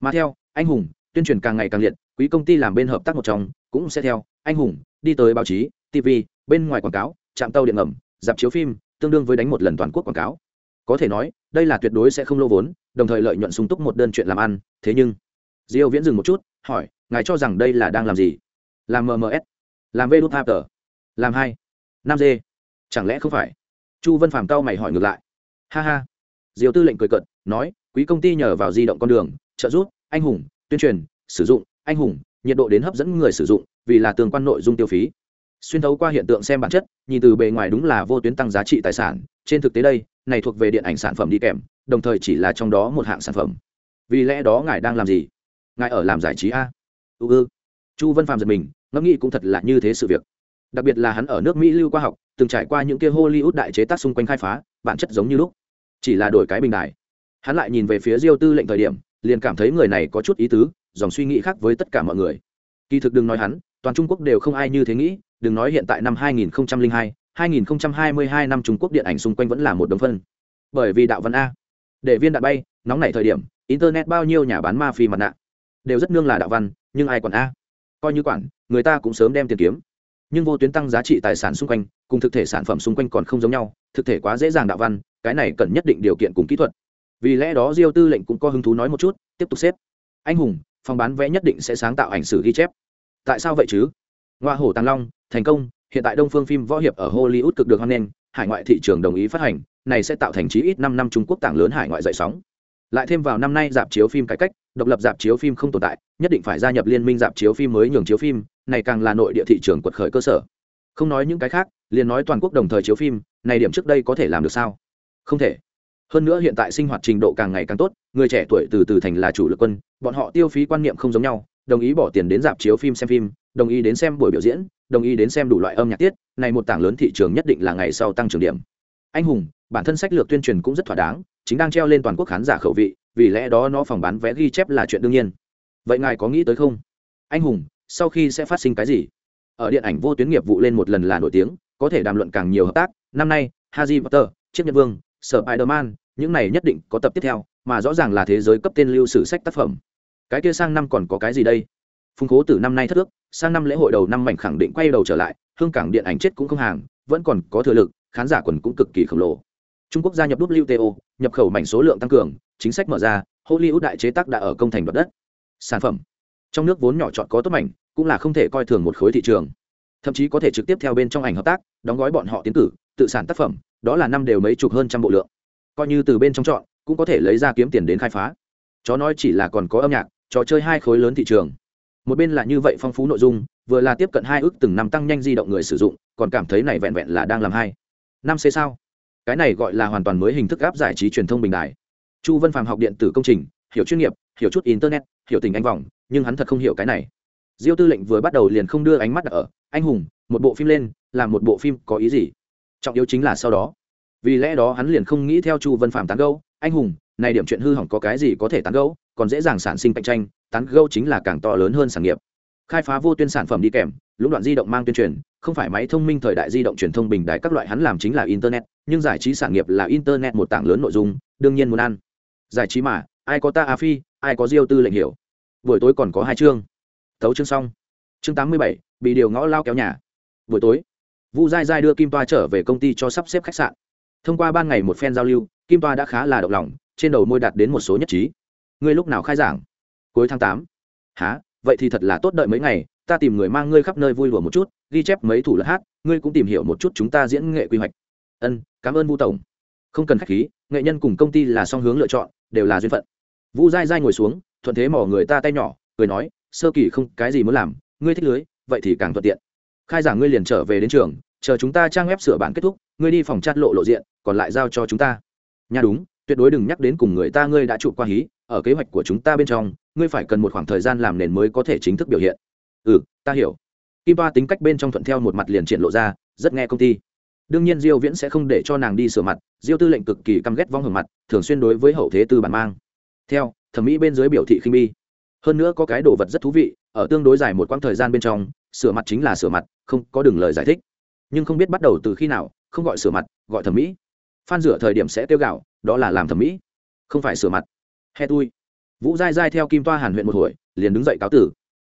Mà theo, anh hùng, tuyên truyền càng ngày càng liệt, quý công ty làm bên hợp tác một trong, cũng sẽ theo, anh hùng, đi tới báo chí tv bên ngoài quảng cáo, trạm tàu điện ngầm, dạp chiếu phim, tương đương với đánh một lần toàn quốc quảng cáo. Có thể nói, đây là tuyệt đối sẽ không lô vốn, đồng thời lợi nhuận sung túc một đơn chuyện làm ăn, thế nhưng, diêu viễn dừng một chút, hỏi, ngài cho rằng đây là đang làm gì? Làm mms làm vê đút tờ, làm hai, năm d chẳng lẽ không phải? Chu vân phàm cao mày hỏi ngược lại. Ha ha. Diêu tư lệnh cười cận nói quý công ty nhờ vào di động con đường, trợ giúp, anh hùng, tuyên truyền, sử dụng, anh hùng, nhiệt độ đến hấp dẫn người sử dụng, vì là tương quan nội dung tiêu phí. Xuyên thấu qua hiện tượng xem bản chất, nhìn từ bề ngoài đúng là vô tuyến tăng giá trị tài sản. Trên thực tế đây, này thuộc về điện ảnh sản phẩm đi kèm, đồng thời chỉ là trong đó một hạng sản phẩm. Vì lẽ đó ngài đang làm gì? Ngài ở làm giải trí a. Ư ư. Chu Văn Phạm giật mình, ngẫm nghĩ cũng thật là như thế sự việc. Đặc biệt là hắn ở nước mỹ lưu qua học, từng trải qua những kia hollywood đại chế tác xung quanh khai phá, bản chất giống như lúc. Chỉ là đổi cái bình đại hắn lại nhìn về phía diêu tư lệnh thời điểm liền cảm thấy người này có chút ý tứ dòng suy nghĩ khác với tất cả mọi người. Kỳ thực đừng nói hắn toàn trung quốc đều không ai như thế nghĩ đừng nói hiện tại năm 2002, 2022 năm trung quốc điện ảnh xung quanh vẫn là một đồng phân. Bởi vì đạo văn a. Để viên đạn bay nóng nảy thời điểm internet bao nhiêu nhà bán ma phi mặt nạ. Đều rất nương là đạo văn nhưng ai còn a? Coi như quản người ta cũng sớm đem tiền kiếm. Nhưng vô tuyến tăng giá trị tài sản xung quanh cùng thực thể sản phẩm xung quanh còn không giống nhau thực thể quá dễ dàng đạo văn cái này cần nhất định điều kiện cùng kỹ thuật vì lẽ đó diêu tư lệnh cũng có hứng thú nói một chút, tiếp tục xếp. Anh hùng, phòng bán vé nhất định sẽ sáng tạo ảnh sử ghi chép. Tại sao vậy chứ? Ngoa hổ tàng long, thành công, hiện tại đông phương phim võ hiệp ở hollywood cực được hoan nghênh, hải ngoại thị trường đồng ý phát hành, này sẽ tạo thành chí ít năm năm trung quốc tảng lớn hải ngoại dậy sóng. Lại thêm vào năm nay dạp chiếu phim cải cách, độc lập dạp chiếu phim không tồn tại, nhất định phải gia nhập liên minh dạp chiếu phim mới nhường chiếu phim, này càng là nội địa thị trường quật khởi cơ sở. Không nói những cái khác, liền nói toàn quốc đồng thời chiếu phim, này điểm trước đây có thể làm được sao? Không thể hơn nữa hiện tại sinh hoạt trình độ càng ngày càng tốt người trẻ tuổi từ từ thành là chủ lực quân bọn họ tiêu phí quan niệm không giống nhau đồng ý bỏ tiền đến dạp chiếu phim xem phim đồng ý đến xem buổi biểu diễn đồng ý đến xem đủ loại âm nhạc tiết này một tảng lớn thị trường nhất định là ngày sau tăng trưởng điểm. Anh hùng bản thân sách lược tuyên truyền cũng rất thỏa đáng chính đang treo lên toàn quốc khán giả khẩu vị vì lẽ đó nó phòng bán vé ghi chép là chuyện đương nhiên. Vậy ngài có nghĩ tới không? Anh hùng sau khi sẽ phát sinh cái gì? Ở điện ảnh vô tuyến nghiệp vụ lên một lần là nổi tiếng có thể đàm luận càng nhiều hợp tác. Năm nay Harry Potter, Chiếc Nhân Vương, Sở Spider-Man, những này nhất định có tập tiếp theo, mà rõ ràng là thế giới cấp tên lưu sử sách tác phẩm. Cái kia sang năm còn có cái gì đây? Phùng Cố Tử năm nay thất ước, sang năm lễ hội đầu năm mảnh khẳng định quay đầu trở lại, hương cảng điện ảnh chết cũng không hàng, vẫn còn có thừa lực, khán giả quần cũng cực kỳ khổng lồ. Trung Quốc gia nhập WTO, nhập khẩu mảnh số lượng tăng cường, chính sách mở ra, Hollywood đại chế tác đã ở công thành đoạt đất. Sản phẩm trong nước vốn nhỏ chọn có tốt mảnh, cũng là không thể coi thường một khối thị trường. Thậm chí có thể trực tiếp theo bên trong ảnh hợp tác, đóng gói bọn họ tiến cử, tự sản tác phẩm, đó là năm đều mấy chục hơn trăm bộ lượng. Coi như từ bên trong chọn, cũng có thể lấy ra kiếm tiền đến khai phá. Chó nói chỉ là còn có âm nhạc, trò chơi hai khối lớn thị trường. Một bên là như vậy phong phú nội dung, vừa là tiếp cận hai ước từng năm tăng nhanh di động người sử dụng, còn cảm thấy này vẹn vẹn là đang làm hai. Năm c sao? cái này gọi là hoàn toàn mới hình thức áp giải trí truyền thông bình đại chu Văn phàm học điện tử công trình hiểu chuyên nghiệp hiểu chút internet hiểu tình anh vòng nhưng hắn thật không hiểu cái này diêu tư lệnh vừa bắt đầu liền không đưa ánh mắt ở anh hùng một bộ phim lên làm một bộ phim có ý gì trọng yếu chính là sau đó. Vì lẽ đó hắn liền không nghĩ theo chu vân phạm tán gâu anh hùng, này điểm chuyện hư hỏng có cái gì có thể tán gâu còn dễ dàng sản sinh cạnh tranh, tán gâu chính là càng to lớn hơn sản nghiệp. Khai phá vô tuyên sản phẩm đi kèm, lũng đoạn di động mang tuyên truyền, không phải máy thông minh thời đại di động truyền thông bình đại các loại hắn làm chính là internet, nhưng giải trí sản nghiệp là internet một tảng lớn nội dung, đương nhiên muốn ăn. Giải trí mà, ai có ta a phi, ai có diêu tư lệnh hiểu. Buổi tối còn có hai chương. Thấu chương xong. Chương tám mươi bảy, bị điều ngõ lao kéo nhà. Buổi tối vu dai dai đưa kim toa trở về công ty cho sắp xếp khách sạn. Thông qua ban ngày một phen giao lưu, kim toa đã khá là động lòng, trên đầu môi đạt đến một số nhất trí. Ngươi lúc nào khai giảng? Cuối tháng tám. Há vậy thì thật là tốt đợi mấy ngày, ta tìm người mang ngươi khắp nơi vui lùa một chút, ghi chép mấy thủ lật hát, ngươi cũng tìm hiểu một chút chúng ta diễn nghệ quy hoạch. Ân, cảm ơn vu tổng. Không cần khách khí, nghệ nhân cùng công ty là song hướng lựa chọn, đều là duyên phận. Vu dai dai ngồi xuống, thuận thế mỏ người ta tay nhỏ, cười nói, sơ kỳ không, cái gì muốn làm, ngươi thích lưới, vậy thì càng thuận tiện khai giảng ngươi liền trở về đến trường, chờ chúng ta trang web sửa bản kết thúc, ngươi đi phòng chát lộ lộ diện, còn lại giao cho chúng ta. Nha đúng, tuyệt đối đừng nhắc đến cùng người ta ngươi đã chụp qua hí, ở kế hoạch của chúng ta bên trong, ngươi phải cần một khoảng thời gian làm nền mới có thể chính thức biểu hiện. Ừ ta hiểu. Kim toa tính cách bên trong thuận theo một mặt liền triển lộ ra, rất nghe công ty. Đương nhiên diêu viễn sẽ không để cho nàng đi sửa mặt, diêu tư lệnh cực kỳ căm ghét vong hưởng mặt, thường xuyên đối với hậu thế tư bản mang. Theo, thẩm mỹ bên dưới biểu thị khinh bi hơn nữa có cái đồ vật rất thú vị, ở tương đối dài một quãng thời gian bên trong sửa mặt chính là sửa mặt, không có đường lời giải thích. Nhưng không biết bắt đầu từ khi nào, không gọi sửa mặt, gọi thẩm mỹ. Phan rửa thời điểm sẽ tiêu gạo, đó là làm thẩm mỹ, không phải sửa mặt. He tui. Vũ dai dai theo kim toa hàn huyện một hồi, liền đứng dậy cáo tử.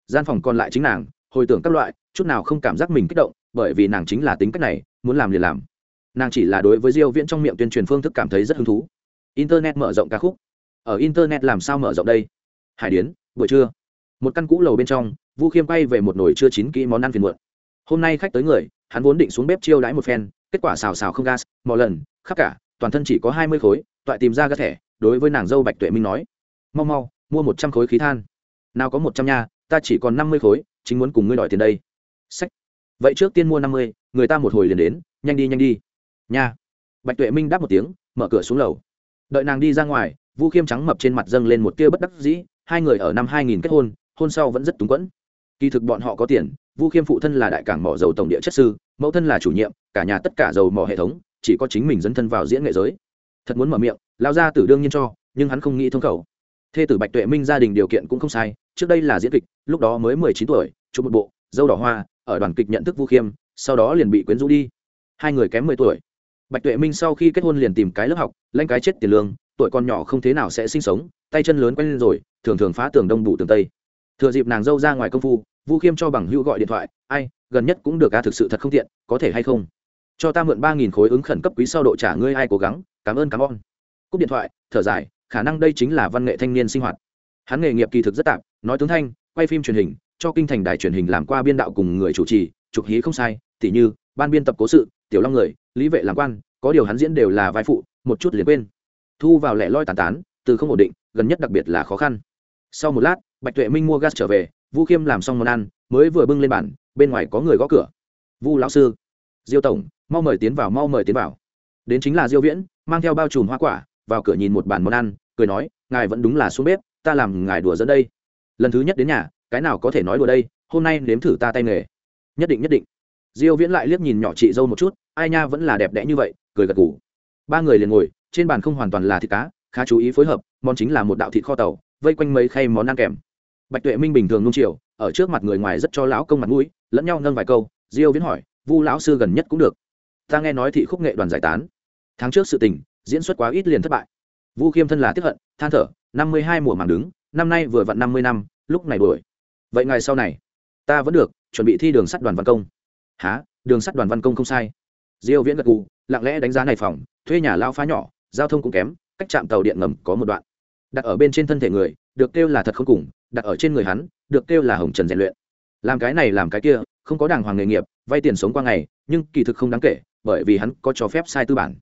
Gian phòng còn lại chính nàng, hồi tưởng các loại, chút nào không cảm giác mình kích động, bởi vì nàng chính là tính cách này, muốn làm liền làm. Nàng chỉ là đối với diêu viễn trong miệng tuyên truyền phương thức cảm thấy rất hứng thú. Internet mở rộng ca khúc. Ở internet làm sao mở rộng đây? Hải điến, buổi trưa một căn cũ lầu bên trong, vu khiêm quay về một nồi chưa chín kỹ món ăn phiền muộn. Hôm nay khách tới người, hắn vốn định xuống bếp chiêu đãi một phen, kết quả xào xào không gas mọi lần, khắp cả, toàn thân chỉ có hai mươi khối, toại tìm ra gas thẻ, đối với nàng dâu bạch tuệ minh nói, mau mau, mua một trăm khối khí than. Nào có một trăm nha, ta chỉ còn năm mươi khối, chính muốn cùng ngươi đòi tiền đây. Sách vậy trước tiên mua năm mươi, người ta một hồi liền đến, nhanh đi nhanh đi. Nha. Bạch tuệ minh đáp một tiếng, mở cửa xuống lầu. Đợi nàng đi ra ngoài, vu khiêm trắng mập trên mặt dâng lên một tia bất đắc dĩ, hai người ở năm hai nghìn kết hôn hôn sau vẫn rất túng quẫn. Kỳ thực bọn họ có tiền, vu khiêm phụ thân là đại cảng mỏ dầu tổng địa chất sư, mẫu thân là chủ nhiệm, cả nhà tất cả dầu mỏ hệ thống, chỉ có chính mình dấn thân vào diễn nghệ giới. Thật muốn mở miệng lao ra tử đương nhiên cho, nhưng hắn không nghĩ thông khẩu. Thê tử bạch tuệ minh gia đình điều kiện cũng không sai, trước đây là diễn kịch, lúc đó mới mười chín tuổi, chụp một bộ, dâu đỏ hoa, ở đoàn kịch nhận thức vu khiêm, sau đó liền bị quyến rũ đi. Hai người kém mười tuổi. Bạch tuệ minh sau khi kết hôn liền tìm cái lớp học lanh cái chết tiền lương, tuổi con nhỏ không thế nào sẽ sinh sống, tay chân lớn quen lên rồi, thường thường phá tường đông bù tường tây thừa dịp nàng dâu ra ngoài công phu, vu khiêm cho bằng hữu gọi điện thoại, ai, gần nhất cũng được a thực sự thật không tiện, có thể hay không? Cho ta mượn ba nghìn khối ứng khẩn cấp quý sau độ trả ngươi ai cố gắng, cảm ơn cảm ơn. Cúp điện thoại, thở dài, khả năng đây chính là văn nghệ thanh niên sinh hoạt. Hắn nghề nghiệp kỳ thực rất tạp, nói tướng thanh, quay phim truyền hình, cho kinh thành đài truyền hình làm qua biên đạo cùng người chủ trì chụp hí không sai, tỉ như, ban biên tập cố sự, tiểu long người, lý vệ làm quan, có điều hắn diễn đều là vai phụ, một chút liền quên. Thu vào lẻ loi tàn tán, từ không ổn định, gần nhất đặc biệt là khó khăn. Sau một lát bạch tuệ minh mua gas trở về, vu khiêm làm xong món ăn, mới vừa bưng lên bàn, bên ngoài có người gõ cửa. Vu lão sư. Diêu tổng, mau mời tiến vào, mau mời tiến vào. Đến chính là diêu viễn, mang theo bao trùm hoa quả, vào cửa nhìn một bàn món ăn, cười nói, ngài vẫn đúng là xuống bếp, ta làm ngài đùa dẫn đây. Lần thứ nhất đến nhà, cái nào có thể nói đùa đây, hôm nay nếm thử ta tay nghề. Nhất định nhất định. Diêu viễn lại liếc nhìn nhỏ chị dâu một chút, ai nha, vẫn là đẹp đẽ như vậy, cười gật gù. Ba người liền ngồi, trên bàn không hoàn toàn là thịt cá, khá chú ý phối hợp, món chính là một đạo thịt kho tàu, vây quanh mấy khay món ăn kèm bạch tuệ minh bình thường nung chiều, ở trước mặt người ngoài rất cho lão công mặt mũi, lẫn nhau nâng vài câu, diêu viễn hỏi, vu lão sư gần nhất cũng được? Ta nghe nói thị khúc nghệ đoàn giải tán. Tháng trước sự tình, diễn xuất quá ít liền thất bại. Vu khiêm thân là tiếp hận, than thở, năm mươi hai mùa màng đứng, năm nay vừa vặn năm mươi năm, lúc này đuổi. Vậy ngày sau này, ta vẫn được, chuẩn bị thi đường sắt đoàn văn công. Há đường sắt đoàn văn công không sai. Diêu viễn gật gù, lặng lẽ đánh giá này phòng, thuê nhà lao phá nhỏ, giao thông cũng kém, cách trạm tàu điện ngầm có một đoạn. Đặt ở bên trên thân thể người, được kêu là thật không cùng đặt ở trên người hắn, được kêu là hồng trần rèn luyện. Làm cái này làm cái kia, không có đàng hoàng nghề nghiệp, vay tiền sống qua ngày, nhưng kỳ thực không đáng kể, bởi vì hắn có cho phép sai tư bản.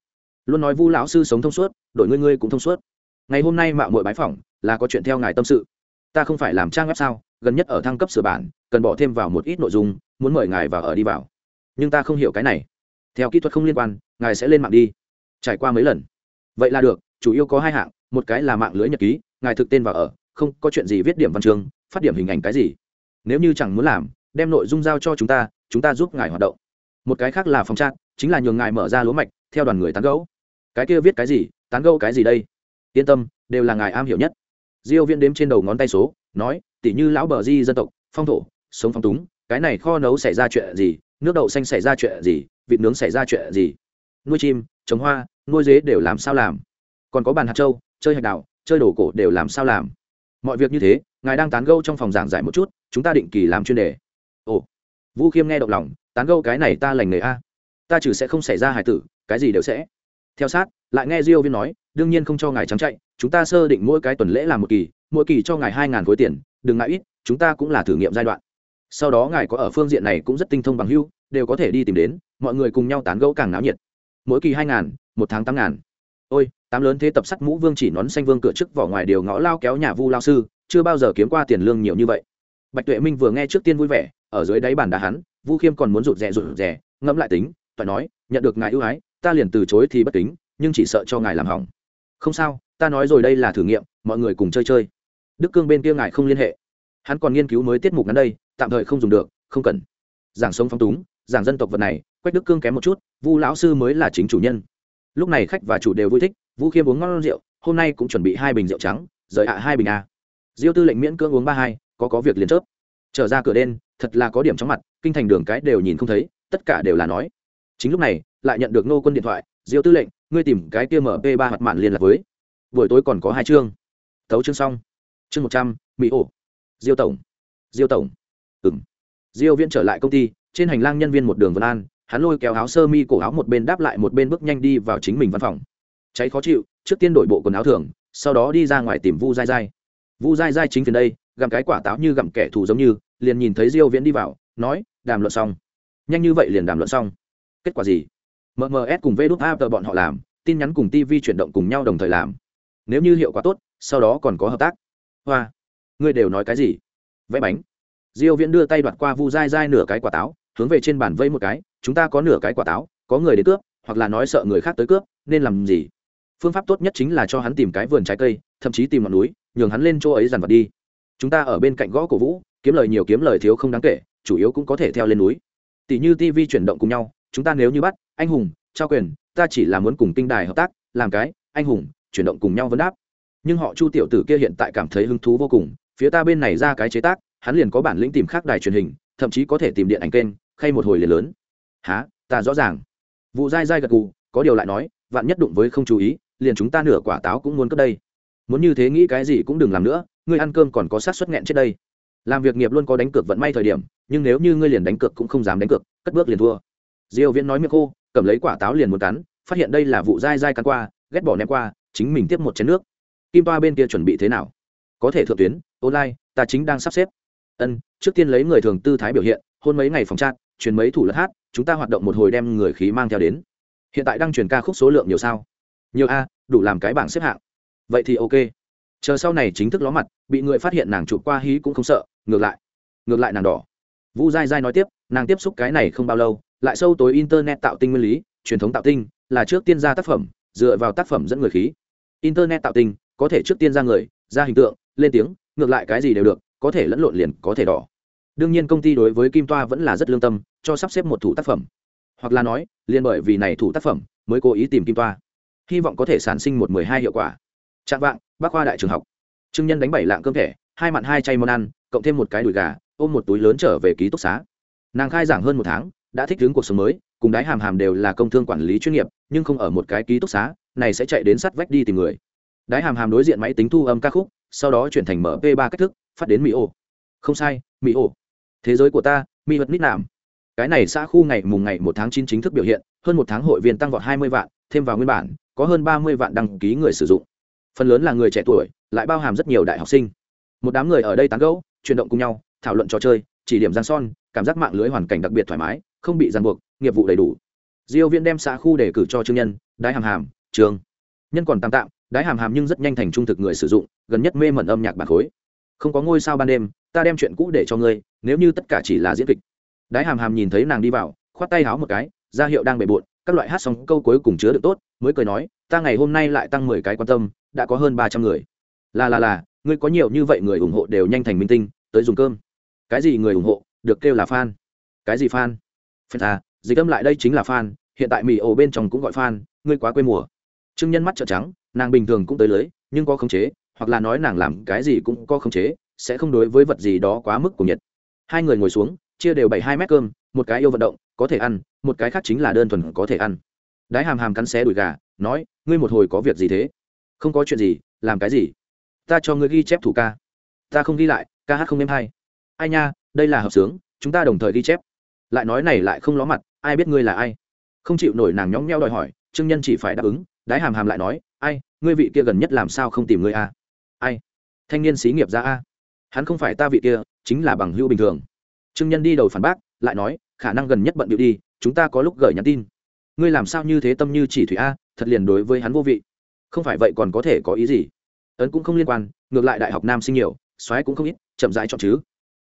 Luôn nói vu lão sư sống thông suốt đội ngươi ngươi cũng thông suốt. Ngày hôm nay mạo muội bái phỏng, là có chuyện theo ngài tâm sự. Ta không phải làm trang web sao, gần nhất ở thăng cấp sửa bản, cần bỏ thêm vào một ít nội dung, muốn mời ngài vào ở đi vào. Nhưng ta không hiểu cái này. Theo kỹ thuật không liên quan, ngài sẽ lên mạng đi. Trải qua mấy lần. Vậy là được, chủ yếu có hai hạng, một cái là mạng lưới nhật ký, ngài thực tên vào ở không có chuyện gì viết điểm văn chương, phát điểm hình ảnh cái gì. Nếu như chẳng muốn làm, đem nội dung giao cho chúng ta chúng ta giúp ngài hoạt động. Một cái khác là phòng trang chính là nhường ngài mở ra lúa mạch, theo đoàn người tán gẫu. Cái kia viết cái gì, tán gẫu cái gì đây? Yên tâm, đều là ngài am hiểu nhất. Diêu viễn đếm trên đầu ngón tay số, nói, tỷ như lão bờ di dân tộc, phong thổ, sống phong túng, cái này kho nấu xảy ra chuyện gì, nước đậu xanh xảy ra chuyện gì, vịt nướng xảy ra chuyện gì? Nuôi chim, trồng hoa, nuôi dế đều làm sao làm? Còn có bàn hạt châu, chơi hạt đào, chơi đồ cổ đều làm sao làm? Mọi việc như thế, ngài đang tán gẫu trong phòng giảng giải một chút, chúng ta định kỳ làm chuyên đề. Ồ, vũ khiêm nghe động lòng, tán gẫu cái này ta lành nghề a. Ta trừ sẽ không xảy ra hài tử, cái gì đều sẽ. Theo sát, lại nghe diêu viên nói, đương nhiên không cho ngài trắng chạy, chúng ta sơ định mỗi cái tuần lễ làm một kỳ, mỗi kỳ cho ngài hai ngàn khối tiền, đừng ngại ít, chúng ta cũng là thử nghiệm giai đoạn. Sau đó ngài có ở phương diện này cũng rất tinh thông bằng hưu đều có thể đi tìm đến, mọi người cùng nhau tán gẫu càng náo nhiệt. Mỗi kỳ hai ngàn, một tháng tám ngàn. Ôi tám lớn thế tập sắt mũ vương chỉ nón xanh vương cửa trước vỏ ngoài điều ngõ lao kéo nhà vu lao sư, chưa bao giờ kiếm qua tiền lương nhiều như vậy. Bạch tuệ minh vừa nghe trước tiên vui vẻ, ở dưới đáy bàn đá hắn, vu khiêm còn muốn rụt rè rụt rè, ngẫm lại tính toại nói, nhận được ngài ưu ái, ta liền từ chối thì bất kính, nhưng chỉ sợ cho ngài làm hỏng. Không sao, ta nói rồi đây là thử nghiệm, mọi người cùng chơi chơi. Đức cương bên kia ngài không liên hệ. Hắn còn nghiên cứu mới tiết mục ngắn đây, tạm thời không dùng được, không cần. Giảng sống phong túng, giảng dân tộc vật này, quách đức cương kém một chút, vu lão sư mới là chính chủ nhân. Lúc này khách và chủ đều vui thích vũ khiêm uống ngon rượu, hôm nay cũng chuẩn bị hai bình rượu trắng, rời ạ hai bình a. Diêu tư lệnh miễn cưỡng uống ba hai, có có việc liền chớp. Trở ra cửa đen, thật là có điểm chóng mặt, kinh thành đường cái đều nhìn không thấy, tất cả đều là nói. Chính lúc này, lại nhận được nô quân điện thoại, diêu tư lệnh, ngươi tìm cái kia mp ba mặt mạn liên lạc với. Buổi tối còn có hai chương. Thấu chương xong. Chương một trăm, mỹ ổ. Diêu tổng. Diêu tổng. Ừng diêu viễn trở lại công ty, trên hành lang nhân viên một đường vân an, hắn lôi kéo áo sơ mi cổ áo một bên đáp lại một bên bước nhanh đi vào chính mình văn phòng cháy khó chịu, trước tiên đổi bộ quần áo thường, sau đó đi ra ngoài tìm vu dai dai vu dai dai chính phiền đây, gặm cái quả táo như gặm kẻ thù giống như, liền nhìn thấy diêu viễn đi vào, nói, đàm luận xong. Nhanh như vậy liền đàm luận xong. Kết quả gì? Mms cùng vđút a bọn họ làm, tin nhắn cùng tv chuyển động cùng nhau đồng thời làm. Nếu như hiệu quả tốt, sau đó còn có hợp tác. Hoa, ngươi đều nói cái gì? Vẽ bánh. Diêu viễn đưa tay đoạt qua vu dai dai nửa cái quả táo, hướng về trên bàn vây một cái, chúng ta có nửa cái quả táo, có người đến cướp, hoặc là nói sợ người khác tới cướp, nên làm gì? Phương pháp tốt nhất chính là cho hắn tìm cái vườn trái cây, thậm chí tìm ngọn núi, nhường hắn lên chỗ ấy dàn vật đi. Chúng ta ở bên cạnh gõ cổ vũ, kiếm lời nhiều kiếm lời thiếu không đáng kể, chủ yếu cũng có thể theo lên núi. Tỷ như tv chuyển động cùng nhau, chúng ta nếu như bắt, anh hùng, trao quyền, ta chỉ là muốn cùng kinh đài hợp tác, làm cái, anh hùng, chuyển động cùng nhau vấn đáp. Nhưng họ chu tiểu tử kia hiện tại cảm thấy hứng thú vô cùng, phía ta bên này ra cái chế tác, hắn liền có bản lĩnh tìm khác đài truyền hình, thậm chí có thể tìm điện ảnh kênh, khay một hồi liền lớn. Há ta rõ ràng. Vụ dai dai gật gù, có điều lại nói, vạn nhất đụng với không chú ý liền chúng ta nửa quả táo cũng muốn cất đây. Muốn như thế nghĩ cái gì cũng đừng làm nữa, ngươi ăn cơm còn có sát suất nghẹn chết đây. Làm việc nghiệp luôn có đánh cược vận may thời điểm, nhưng nếu như ngươi liền đánh cược cũng không dám đánh cược, cất bước liền thua. Diêu viễn nói miệng khô, cầm lấy quả táo liền muốn cắn, phát hiện đây là vụ dai dai cắn qua, ghét bỏ ném qua, chính mình tiếp một chén nước. Kim toa bên kia chuẩn bị thế nào? Có thể thượng tuyến, online, ta chính đang sắp xếp. Ân, trước tiên lấy người thường tư thái biểu hiện, hôn mấy ngày phòng trát truyền mấy thủ lật hát, chúng ta hoạt động một hồi đem người khí mang theo đến. Hiện tại đang truyền ca khúc số lượng nhiều sao? Nhiều a, đủ làm cái bảng xếp hạng. Vậy thì ok. Chờ sau này chính thức ló mặt, bị người phát hiện nàng chụp qua hí cũng không sợ, ngược lại. Ngược lại nàng đỏ. Vu dai dai nói tiếp, nàng tiếp xúc cái này không bao lâu, lại sâu tối internet tạo tinh nguyên lý, truyền thống tạo tinh, là trước tiên ra tác phẩm, dựa vào tác phẩm dẫn người khí. Internet tạo tinh, có thể trước tiên ra người, ra hình tượng, lên tiếng, ngược lại cái gì đều được, có thể lẫn lộn liền có thể đỏ. Đương nhiên công ty đối với kim toa vẫn là rất lương tâm, cho sắp xếp một thủ tác phẩm. Hoặc là nói, liền bởi vì này thủ tác phẩm, mới cố ý tìm kim toa hy vọng có thể sản sinh một mười hai hiệu quả. Trạng vạng bác khoa đại trường học. Trương nhân đánh bảy lạng cơm thẻ, hai mặn hai chay món ăn, cộng thêm một cái đùi gà, ôm một túi lớn trở về ký túc xá. Nàng khai giảng hơn một tháng, đã thích ứng cuộc sống mới, cùng đái hàm hàm đều là công thương quản lý chuyên nghiệp, nhưng không ở một cái ký túc xá, này sẽ chạy đến sắt vách đi tìm người. Đái hàm hàm đối diện máy tính thu âm ca khúc, sau đó chuyển thành mp ba cách thức, phát đến mỹ ô. Không sai mỹ ô. Thế giới của ta mỹ vật nít nạm. Cái này xã khu ngày mùng ngày một tháng chín chính thức biểu hiện, hơn một tháng hội viên tăng vọt hai mươi vạn, thêm vào nguyên bản có hơn ba mươi vạn đăng ký người sử dụng. Phần lớn là người trẻ tuổi, lại bao hàm rất nhiều đại học sinh. Một đám người ở đây tán gẫu, chuyển động cùng nhau, thảo luận trò chơi, chỉ điểm giang son, cảm giác mạng lưới hoàn cảnh đặc biệt thoải mái, không bị ràng buộc, nghiệp vụ đầy đủ. Diêu viên đem xã khu đề cử cho trương nhân, đái hàm hàm trường nhân còn tạm tạm, đái hàm hàm nhưng rất nhanh thành trung thực người sử dụng, gần nhất mê mẩn âm nhạc bản khối. Không có ngôi sao ban đêm, ta đem chuyện cũ để cho ngươi, nếu như tất cả chỉ là diễn kịch. Đái hàm hàm nhìn thấy nàng đi vào, khoát tay háo một cái ra hiệu đang bề bộn các loại hát xong câu cuối cùng chứa được tốt, mới cười nói, ta ngày hôm nay lại tăng mười cái quan tâm, đã có hơn ba trăm người. Là là là, ngươi có nhiều như vậy người ủng hộ đều nhanh thành minh tinh, tới dùng cơm. Cái gì người ủng hộ, được kêu là fan. Cái gì fan? Fan à dịch âm lại đây chính là fan, hiện tại mì ổ bên trong cũng gọi fan, ngươi quá quê mùa. Trương nhân mắt trợn trắng, nàng bình thường cũng tới lưới, nhưng có khống chế, hoặc là nói nàng làm cái gì cũng có khống chế, sẽ không đối với vật gì đó quá mức của nhiệt. Hai người ngồi xuống, chia đều bảy hai mét cơm, một cái yêu vận động, có thể ăn một cái khác chính là đơn thuần có thể ăn. Đái hàm hàm cắn xé đùi gà, nói, ngươi một hồi có việc gì thế? Không có chuyện gì, làm cái gì? Ta cho ngươi ghi chép thủ ca. Ta không ghi lại, ca hát không êm hay. Ai nha, đây là hợp sướng, chúng ta đồng thời ghi chép. Lại nói này lại không ló mặt, ai biết ngươi là ai? Không chịu nổi nàng nhõng nheo đòi hỏi, trương nhân chỉ phải đáp ứng, đái hàm hàm lại nói, ai, ngươi vị kia gần nhất làm sao không tìm ngươi a ai, thanh niên xí nghiệp ra a, hắn không phải ta vị kia, chính là bằng hữu bình thường. Trương nhân đi đầu phản bác, lại nói, khả năng gần nhất bận điệu đi chúng ta có lúc gửi nhắn tin. Ngươi làm sao như thế tâm như chỉ thủy a, thật liền đối với hắn vô vị. Không phải vậy còn có thể có ý gì? Ấn cũng không liên quan, ngược lại đại học nam sinh nhiều, soái cũng không ít, chậm rãi chọn chứ.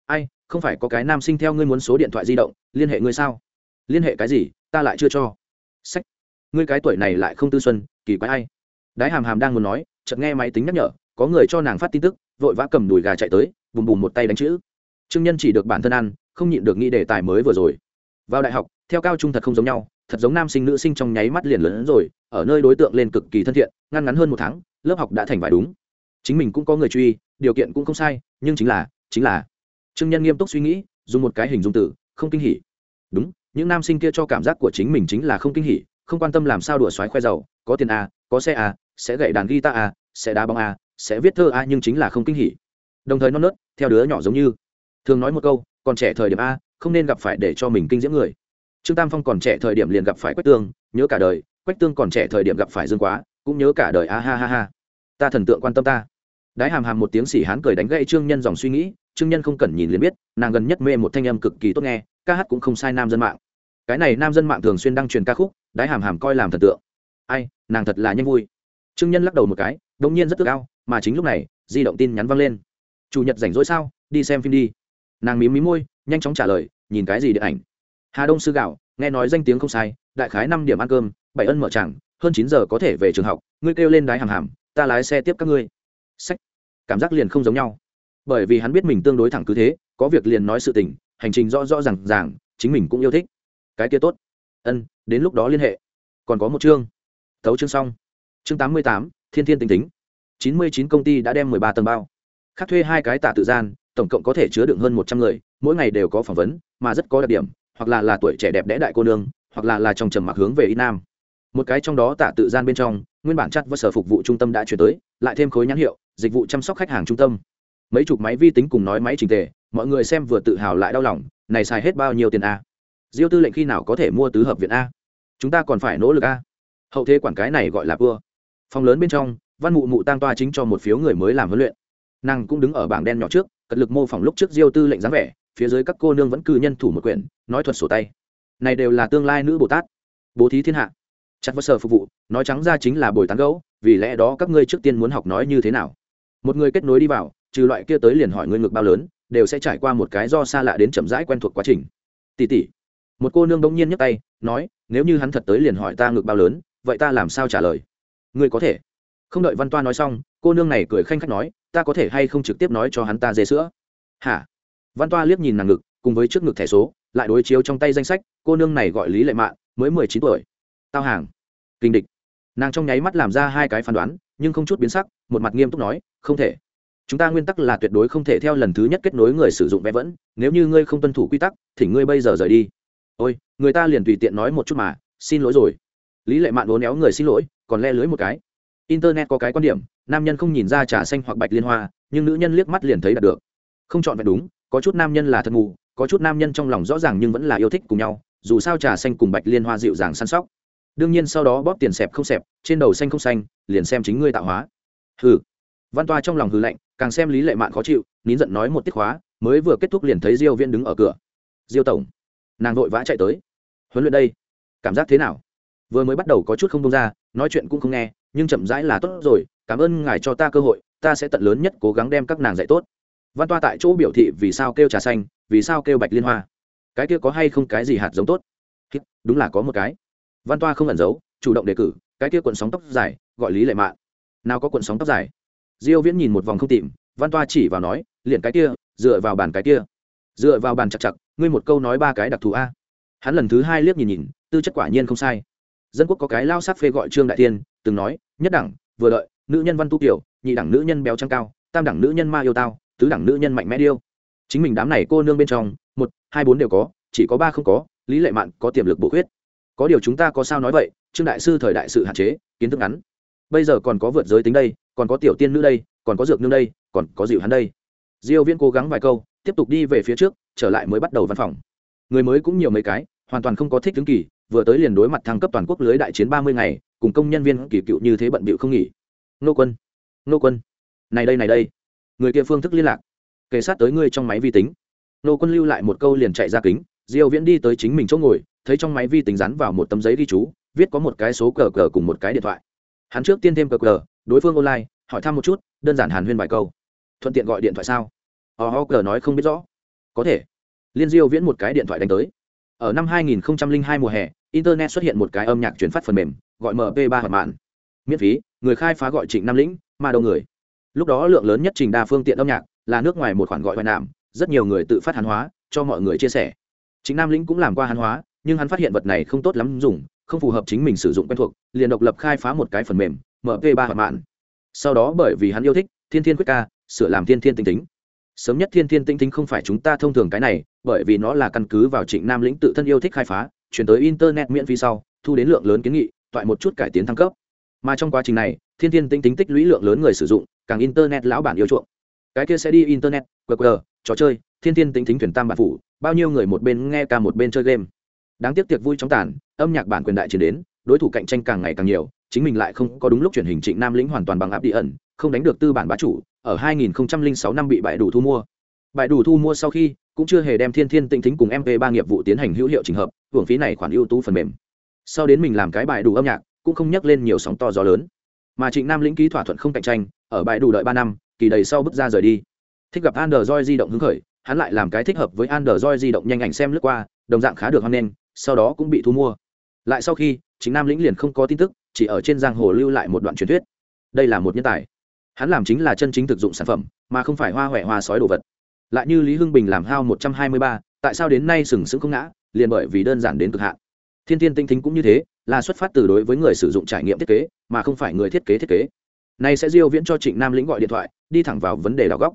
Ai, không phải có cái nam sinh theo ngươi muốn số điện thoại di động, liên hệ ngươi sao? Liên hệ cái gì, ta lại chưa cho. Sách. Ngươi cái tuổi này lại không tư xuân, kỳ quái ai? Đái hàm hàm đang muốn nói, chợt nghe máy tính nhắc nhở, có người cho nàng phát tin tức, vội vã cầm đùi gà chạy tới, bùm bùm một tay đánh chữ. Trương nhân chỉ được bản thân ăn, không nhịn được nghĩ đề tài mới vừa rồi. Vào đại học theo cao trung thật không giống nhau, thật giống nam sinh nữ sinh trong nháy mắt liền lớn rồi, ở nơi đối tượng lên cực kỳ thân thiện, ngăn ngắn hơn một tháng, lớp học đã thành vải đúng. Chính mình cũng có người truy, điều kiện cũng không sai, nhưng chính là chính là. Trương nhân nghiêm túc suy nghĩ, dùng một cái hình dung từ không kinh hỉ. Đúng, những nam sinh kia cho cảm giác của chính mình chính là không kinh hỉ, không quan tâm làm sao đùa xoáy khoe giàu, có tiền a có xe a sẽ gậy đàn guitar a sẽ đá bóng a sẽ viết thơ a nhưng chính là không kinh hỉ. Đồng thời non nớt, theo đứa nhỏ giống như. Thường nói một câu, còn trẻ thời điểm a, không nên gặp phải để cho mình kinh diễm người trương tam phong còn trẻ thời điểm liền gặp phải quách tương, nhớ cả đời, quách tương còn trẻ thời điểm gặp phải dương quá, cũng nhớ cả đời, a ha ha ha. Ta thần tượng quan tâm ta. Đái hàm hàm một tiếng xỉ hán cười đánh gậy trương nhân dòng suy nghĩ, trương nhân không cần nhìn liền biết, nàng gần nhất mê một thanh âm cực kỳ tốt nghe, ca hát cũng không sai nam dân mạng. Cái này nam dân mạng thường xuyên đăng truyền ca khúc, đái hàm hàm coi làm thần tượng. Ai, nàng thật là nhanh vui. Trương nhân lắc đầu một cái đông nhiên rất tự cao mà chính lúc này, di động tin nhắn văng lên. Chủ nhật rảnh rỗi sao? Đi xem phim đi. Nàng mím mí môi, nhanh chóng trả lời, nhìn cái gì điện ảnh? Hà đông sư gạo, nghe nói danh tiếng không sai, đại khái năm điểm ăn cơm, bảy ân mở chẳng, hơn chín giờ có thể về trường học, ngươi kêu lên đái hàm hàm, ta lái xe tiếp các ngươi. Sách. Cảm giác liền không giống nhau. Bởi vì hắn biết mình tương đối thẳng cứ thế, có việc liền nói sự tình, hành trình rõ rõ r à n g ràng, chính mình cũng yêu thích. Cái kia tốt. Ân, đến lúc đó liên hệ. Còn có một chương. Tấu chương xong. Chương tám mươi tám, thiên thiên tình tính. Chín mươi chín công ty đã đem mười ba tầng bao. Khác thuê hai cái tạ tự gian, tổng cộng có thể chứa đựng hơn một trăm người, mỗi ngày đều có phỏng vấn, mà rất có đặc điểm hoặc là là tuổi trẻ đẹp đẽ đại cô nương, hoặc là là trong trầm mặc hướng về ít nam. Một cái trong đó tạ tự gian bên trong, nguyên bản chắt và sở phục vụ trung tâm đã chuyển tới, lại thêm khối nhãn hiệu, dịch vụ chăm sóc khách hàng trung tâm. Mấy chục máy vi tính cùng nói máy trình tề, mọi người xem vừa tự hào lại đau lòng, này xài hết bao nhiêu tiền a? Diêu tư lệnh khi nào có thể mua tứ hợp viện a? Chúng ta còn phải nỗ lực a? Hậu thế quản cái này gọi là vua phòng lớn bên trong, văn mụ mụ tăng toa chính cho một phiếu người mới làm huấn luyện. Nàng cũng đứng ở bảng đen nhỏ trước, cật lực mô phỏng lúc trước diêu tư lệnh dáng vẻ phía dưới các cô nương vẫn cư nhân thủ một quyển, nói thuật sổ tay. Này đều là tương lai nữ bồ tát. Bố thí thiên hạ. Chặt vật sở phục vụ, nói trắng ra chính là bồi tán gấu, vì lẽ đó các ngươi trước tiên muốn học nói như thế nào. Một người kết nối đi vào, trừ loại kia tới liền hỏi ngươi ngực bao lớn, đều sẽ trải qua một cái do xa lạ đến chậm rãi quen thuộc quá trình. Tỉ tỉ một cô nương đông nhiên nhấc tay, nói, nếu như hắn thật tới liền hỏi ta ngực bao lớn, vậy ta làm sao trả lời? Ngươi có thể. Không đợi văn toa nói xong, cô nương này cười khanh khách nói, ta có thể hay không trực tiếp nói cho hắn ta dê sữa? Hả? Văn toa liếc nhìn nàng ngực, cùng với trước ngực thẻ số, lại đối chiếu trong tay danh sách, cô nương này gọi lý lệ mạn, mới mười chín tuổi. Tao hàng. Kinh địch. Nàng trong nháy mắt làm ra hai cái phán đoán, nhưng không chút biến sắc, một mặt nghiêm túc nói, không thể. Chúng ta nguyên tắc là tuyệt đối không thể theo lần thứ nhất kết nối người sử dụng vé vẫn, nếu như ngươi không tuân thủ quy tắc, thì ngươi bây giờ rời đi. Ôi, người ta liền tùy tiện nói một chút mà, xin lỗi rồi. Lý lệ mạn uốn éo người xin lỗi, còn le lưới một cái. Internet có cái quan điểm, nam nhân không nhìn ra trà xanh hoặc bạch liên hoa, nhưng nữ nhân liếc mắt liền thấy đạt được. Không chọn vẹn đúng có chút nam nhân là thật ngủ, có chút nam nhân trong lòng rõ ràng nhưng vẫn là yêu thích cùng nhau, dù sao trà xanh cùng bạch liên hoa dịu dàng săn sóc. Đương nhiên sau đó bóp tiền xẹp không xẹp, trên đầu xanh không xanh, liền xem chính ngươi tạo hóa. Hừ. Văn toa trong lòng hừ lạnh, càng xem lý lệ mạn khó chịu, nín giận nói một tiết khóa mới vừa kết thúc liền thấy diêu viên đứng ở cửa. Diêu tổng. Nàng vội vã chạy tới. Huấn luyện đây, cảm giác thế nào? Vừa mới bắt đầu có chút không đông ra, nói chuyện cũng không nghe, nhưng chậm rãi là tốt rồi, cảm ơn ngài cho ta cơ hội, ta sẽ tận lớn nhất cố gắng đem các nàng dạy tốt văn toa tại chỗ biểu thị vì sao kêu trà xanh, vì sao kêu bạch liên hoa. Cái kia có hay không cái gì hạt giống tốt? Đúng là có một cái. Văn toa không ẩn giấu, chủ động đề cử, cái kia cuộn sóng tóc dài, gọi lý lệ mạ nào có cuộn sóng tóc dài? Diêu viễn nhìn một vòng không tìm, văn toa chỉ vào nói, liền cái kia, dựa vào bàn cái kia. Dựa vào bàn chặt chặt, ngươi một câu nói ba cái đặc thù a. Hắn lần thứ hai liếc nhìn nhìn, tư chất quả nhiên không sai. Dân quốc có cái lao sát phê gọi trương đại tiên từng nói, nhất đẳng, vừa đợi, nữ nhân văn tu kiểu, nhị đẳng nữ nhân béo trăng cao, tam đẳng nữ nhân ma yêu tao tứ đẳng nữ nhân mạnh mẽ điêu. Chính mình đám này cô nương bên trong, một, hai, bốn đều có, chỉ có ba không có, lý lệ mạn có tiềm lực bổ khuyết. Có điều chúng ta có sao nói vậy, trương đại sư thời đại sự hạn chế, kiến thức ngắn. Bây giờ còn có vượt giới tính đây, còn có tiểu tiên nữ đây, còn có dược nương đây, còn có dịu hắn đây. Diêu viên cố gắng vài câu, tiếp tục đi về phía trước, trở lại mới bắt đầu văn phòng. Người mới cũng nhiều mấy cái, hoàn toàn không có thích tướng kỳ, vừa tới liền đối mặt thăng cấp toàn quốc lưới đại chiến 30 ngày, cùng công nhân viên kỳ cựu như thế bận bịu không nghỉ. Nô quân! Nô quân! Này đây này đây! Người kia phương thức liên lạc. Kề sát tới ngươi trong máy vi tính. Nô quân lưu lại một câu liền chạy ra kính, diêu viễn đi tới chính mình chỗ ngồi, thấy trong máy vi tính dán vào một tấm giấy ghi chú, viết có một cái số cờ cờ cùng một cái điện thoại. Hắn trước tiên thêm cờ cờ, đối phương online, hỏi thăm một chút, đơn giản hàn huyên vài câu. Thuận tiện gọi điện thoại sao? Họ ho cờ nói không biết rõ. Có thể. Liên diêu viễn một cái điện thoại đánh tới. Ở năm 2002 mùa hè, internet xuất hiện một cái âm nhạc truyền phát phần mềm, gọi mp 3 hợp mạn. Miễn phí, người khai phá gọi trịnh nam lĩnh mà đâu người lúc đó lượng lớn nhất trình đa phương tiện âm nhạc là nước ngoài một khoản gọi hoài nạm rất nhiều người tự phát hàn hóa, cho mọi người chia sẻ. Chính nam lĩnh cũng làm qua hàn hóa, nhưng hắn phát hiện vật này không tốt lắm dùng, không phù hợp chính mình sử dụng quen thuộc, liền độc lập khai phá một cái phần mềm mp 3 hoạt mạn. Sau đó bởi vì hắn yêu thích thiên thiên quyết ca, sửa làm thiên thiên tinh tính. Sớm nhất thiên thiên tinh tính không phải chúng ta thông thường cái này, bởi vì nó là căn cứ vào trịnh nam lĩnh tự thân yêu thích khai phá, chuyển tới internet miễn phí sau, thu đến lượng lớn kiến nghị, toại một chút cải tiến thăng cấp. Mà trong quá trình này, thiên thiên tinh tính tích lũy lượng lớn người sử dụng càng internet lão bản yêu chuộng. Cái kia sẽ đi internet qr trò chơi, thiên thiên tính thính thuyền tam bản phủ, bao nhiêu người một bên nghe ca một bên chơi game. Đáng tiếc tiệc vui chóng tàn, âm nhạc bản quyền đại chiến đến, đối thủ cạnh tranh càng ngày càng nhiều, chính mình lại không có đúng lúc chuyển hình trịnh nam lĩnh hoàn toàn bằng áp đi ẩn, không đánh được tư bản bá chủ, ở 2006 năm bị bại đủ thu mua. Bại đủ thu mua sau khi, cũng chưa hề đem thiên thiên tĩnh thính cùng mp ba nghiệp vụ tiến hành hữu hiệu trình hợp, hưởng phí này khoản ưu tú phần mềm. Sau đến mình làm cái bài đủ âm nhạc, cũng không nhắc lên nhiều sóng to gió lớn. Mà trịnh nam lĩnh ký thỏa thuận không cạnh tranh ở bãi đủ đợi ba năm, kỳ đầy sau bước ra rời đi. Thích gặp android di động hứng khởi, hắn lại làm cái thích hợp với android di động nhanh ảnh xem lướt qua, đồng dạng khá được hoan nghênh, sau đó cũng bị thu mua. Lại sau khi, chính nam lĩnh liền không có tin tức, chỉ ở trên giang hồ lưu lại một đoạn truyền thuyết. Đây là một nhân tài. Hắn làm chính là chân chính thực dụng sản phẩm, mà không phải hoa huệ hoa sói đồ vật. Lại như lý hưng bình làm hao một trăm hai mươi ba, tại sao đến nay sừng sững không ngã, liền bởi vì đơn giản đến cực hạn. Thiên thiên tinh thính cũng như thế, là xuất phát từ đối với người sử dụng trải nghiệm thiết kế, mà không phải người thiết kế thiết kế này sẽ diêu viễn cho trịnh nam lĩnh gọi điện thoại, đi thẳng vào vấn đề đào góc.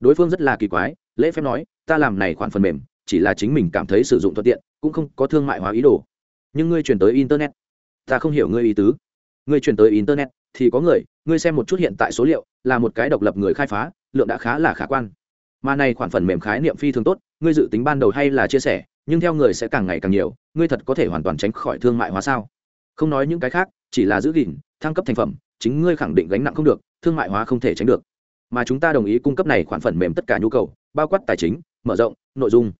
Đối phương rất là kỳ quái, lễ phép nói, ta làm này khoản phần mềm, chỉ là chính mình cảm thấy sử dụng thuận tiện, cũng không có thương mại hóa ý đồ. Nhưng ngươi chuyển tới internet. Ta không hiểu ngươi ý tứ. Ngươi chuyển tới internet thì có người, ngươi xem một chút hiện tại số liệu, là một cái độc lập người khai phá, lượng đã khá là khả quan. Mà này khoản phần mềm khái niệm phi thường tốt, ngươi dự tính ban đầu hay là chia sẻ, nhưng theo người sẽ càng ngày càng nhiều, ngươi thật có thể hoàn toàn tránh khỏi thương mại hóa sao? Không nói những cái khác, chỉ là giữ gìn, thăng cấp thành phẩm chính ngươi khẳng định gánh nặng không được, thương mại hóa không thể tránh được. Mà chúng ta đồng ý cung cấp này khoản phần mềm tất cả nhu cầu, bao quát tài chính, mở rộng, nội dung.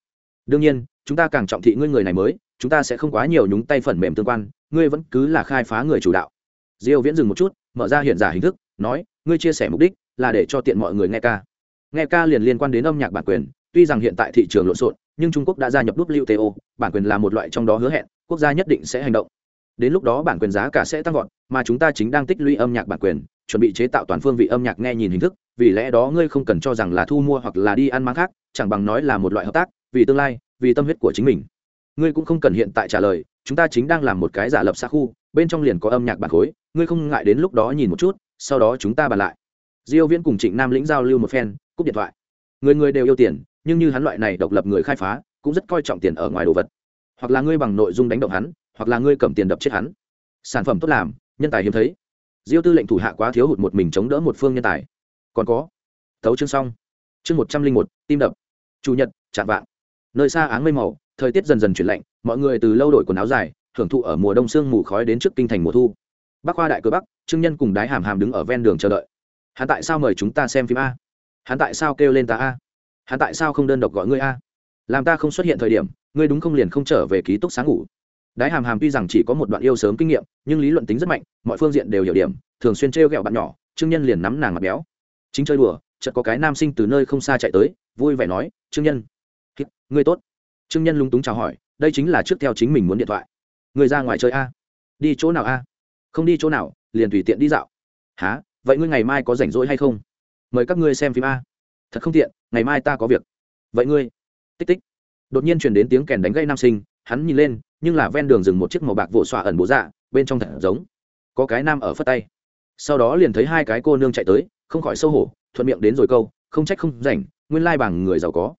Đương nhiên, chúng ta càng trọng thị ngươi người này mới, chúng ta sẽ không quá nhiều nhúng tay phần mềm tương quan, ngươi vẫn cứ là khai phá người chủ đạo. Diêu viễn dừng một chút, mở ra hiện giả hình thức, nói, ngươi chia sẻ mục đích là để cho tiện mọi người nghe ca. Nghe ca liền liên quan đến âm nhạc bản quyền, tuy rằng hiện tại thị trường lộn xộn, nhưng trung quốc đã gia nhập wto bản quyền là một loại trong đó hứa hẹn, quốc gia nhất định sẽ hành động đến lúc đó bản quyền giá cả sẽ tăng vọt, mà chúng ta chính đang tích lũy âm nhạc bản quyền, chuẩn bị chế tạo toàn phương vị âm nhạc nghe nhìn hình thức, vì lẽ đó ngươi không cần cho rằng là thu mua hoặc là đi ăn mang khác, chẳng bằng nói là một loại hợp tác, vì tương lai, vì tâm huyết của chính mình. Ngươi cũng không cần hiện tại trả lời, chúng ta chính đang làm một cái giả lập xa khu, bên trong liền có âm nhạc bản khối, ngươi không ngại đến lúc đó nhìn một chút, sau đó chúng ta bàn lại. Diêu viễn cùng trịnh nam lĩnh giao lưu một phen, cúp điện thoại. Người người đều yêu tiền, nhưng như hắn loại này độc lập người khai phá, cũng rất coi trọng tiền ở ngoài đồ vật. Hoặc là ngươi bằng nội dung đánh động hắn hoặc là ngươi cầm tiền đập chết hắn. Sản phẩm tốt làm, nhân tài hiếm thấy. Diêu tư lệnh thủ hạ quá thiếu hụt một mình chống đỡ một phương nhân tài. Còn có, thấu chương xong. Chương một trăm linh một, tim đập. Chủ nhật, chạm vạn. nơi xa áng mây màu, thời tiết dần dần chuyển lạnh, mọi người từ lâu đổi quần áo dài, hưởng thụ ở mùa đông sương mù khói đến trước kinh thành mùa thu. Bắc khoa đại cửa bắc, trương nhân cùng đái hàm hàm đứng ở ven đường chờ đợi. Hắn tại sao mời chúng ta xem phim a? Hắn tại sao kêu lên ta a? Hắn tại sao không đơn độc gọi ngươi a? Làm ta không xuất hiện thời điểm, ngươi đúng không liền không trở về ký túc sáng ngủ? Đái hàm hàm tuy rằng chỉ có một đoạn yêu sớm kinh nghiệm, nhưng lý luận tính rất mạnh, mọi phương diện đều hiểu điểm, thường xuyên t r e o g ẹ o bạn nhỏ, trương nhân liền nắm nàng mặt béo. Chính chơi đùa, chợt có cái nam sinh từ nơi không xa chạy tới, vui vẻ nói, trương nhân. Người tốt. Trương nhân lúng túng chào hỏi, đây chính là trước theo chính mình muốn điện thoại. Người ra ngoài chơi a. Đi chỗ nào a? Không đi chỗ nào, liền tùy tiện đi dạo. Há vậy ngươi ngày mai có rảnh rỗi hay không? Mời các ngươi xem phim a. Thật không tiện, ngày mai ta có việc. Vậy ngươi? Tích tích. Đột nhiên chuyển đến tiếng kèn đánh gây nam sinh hắn nhìn lên, nhưng là ven đường dừng một chiếc màu bạc vỗ xòa ẩn bố dạ bên trong thật giống. Có cái nam ở phất tay. Sau đó liền thấy hai cái cô nương chạy tới, không khỏi sâu hổ, thuận miệng đến rồi câu, không trách không rảnh, nguyên lai bằng người giàu có.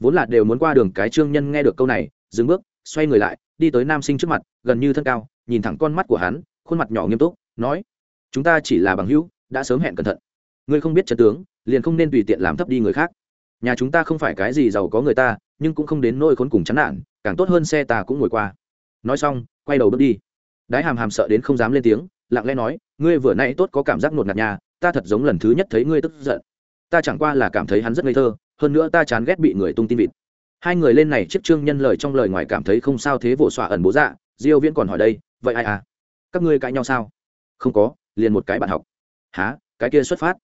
Vốn là đều muốn qua đường cái trương nhân nghe được câu này, dừng bước, xoay người lại, đi tới nam sinh trước mặt, gần như thân cao, nhìn thẳng con mắt của hắn, khuôn mặt nhỏ nghiêm túc, nói, chúng ta chỉ là bằng hữu, đã sớm hẹn cẩn thận. Ngươi không biết trận tướng, liền không nên tùy tiện làm thấp đi người khác. Nhà chúng ta không phải cái gì giàu có người ta nhưng cũng không đến nỗi khốn cùng chán nản, càng tốt hơn xe ta cũng ngồi qua. Nói xong, quay đầu bước đi. Đái hàm hàm sợ đến không dám lên tiếng, lặng lẽ nói, ngươi vừa nay tốt có cảm giác ngột ngạt nhà ta thật giống lần thứ nhất thấy ngươi tức giận. Ta chẳng qua là cảm thấy hắn rất ngây thơ, hơn nữa ta chán ghét bị người tung tin vịt. Hai người lên này chiếc trương nhân lời trong lời ngoài cảm thấy không sao thế vỗ xọa ẩn bố dạ diêu viễn còn hỏi đây, vậy ai à? Các ngươi cãi nhau sao? Không có, liền một cái bạn học. Há cái kia xuất phát.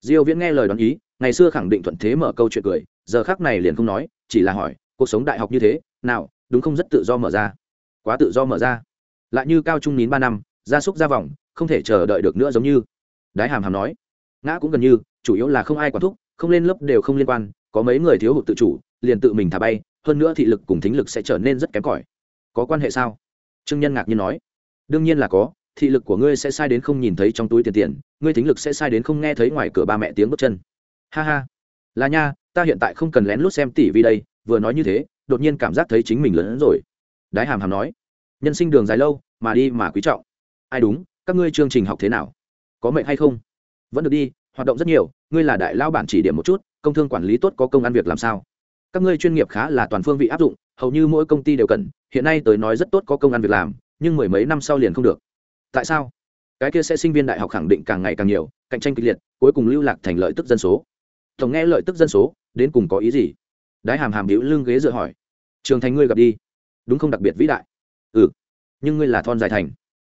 Diêu viễn nghe lời đoán ý, ngày xưa khẳng định thuận thế mở câu chuyện cười, giờ khắc này liền không nói chỉ là hỏi, cuộc sống đại học như thế, nào, đúng không rất tự do mở ra? Quá tự do mở ra. Lại như cao trung nín ba năm, gia súc ra vòng không thể chờ đợi được nữa giống như. Đái hàm hàm nói, ngã cũng gần như, chủ yếu là không ai quản thúc, không lên lớp đều không liên quan, có mấy người thiếu hụt tự chủ, liền tự mình thả bay, hơn nữa thị lực cùng thính lực sẽ trở nên rất kém cỏi. Có quan hệ sao? Trương nhân ngạc nhiên nói, đương nhiên là có, thị lực của ngươi sẽ sai đến không nhìn thấy trong túi tiền tiền, ngươi thính lực sẽ sai đến không nghe thấy ngoài cửa ba mẹ tiếng bước chân. Ha ha, là nha ta hiện tại không cần lén lút xem tỷ vi đây, vừa nói như thế, đột nhiên cảm giác thấy chính mình lớn hơn rồi. Đái hàm hàm nói, nhân sinh đường dài lâu, mà đi mà quý trọng. Ai đúng, các ngươi chương trình học thế nào? Có mệnh hay không? Vẫn được đi, hoạt động rất nhiều, ngươi là đại lao bản chỉ điểm một chút, công thương quản lý tốt có công ăn việc làm sao? Các ngươi chuyên nghiệp khá là toàn phương vị áp dụng, hầu như mỗi công ty đều cần, hiện nay tới nói rất tốt có công ăn việc làm, nhưng mười mấy năm sau liền không được. Tại sao? Cái kia sẽ sinh viên đại học khẳng định càng ngày càng nhiều, cạnh tranh kịch liệt, cuối cùng lưu lạc thành lợi tức dân số. Tổng nghe lợi tức dân số đến cùng có ý gì? Đái hàm hàm hữu lưng ghế dựa hỏi. Trường thành ngươi gặp đi. Đúng không đặc biệt vĩ đại? Ừ. Nhưng ngươi là thon dài thành.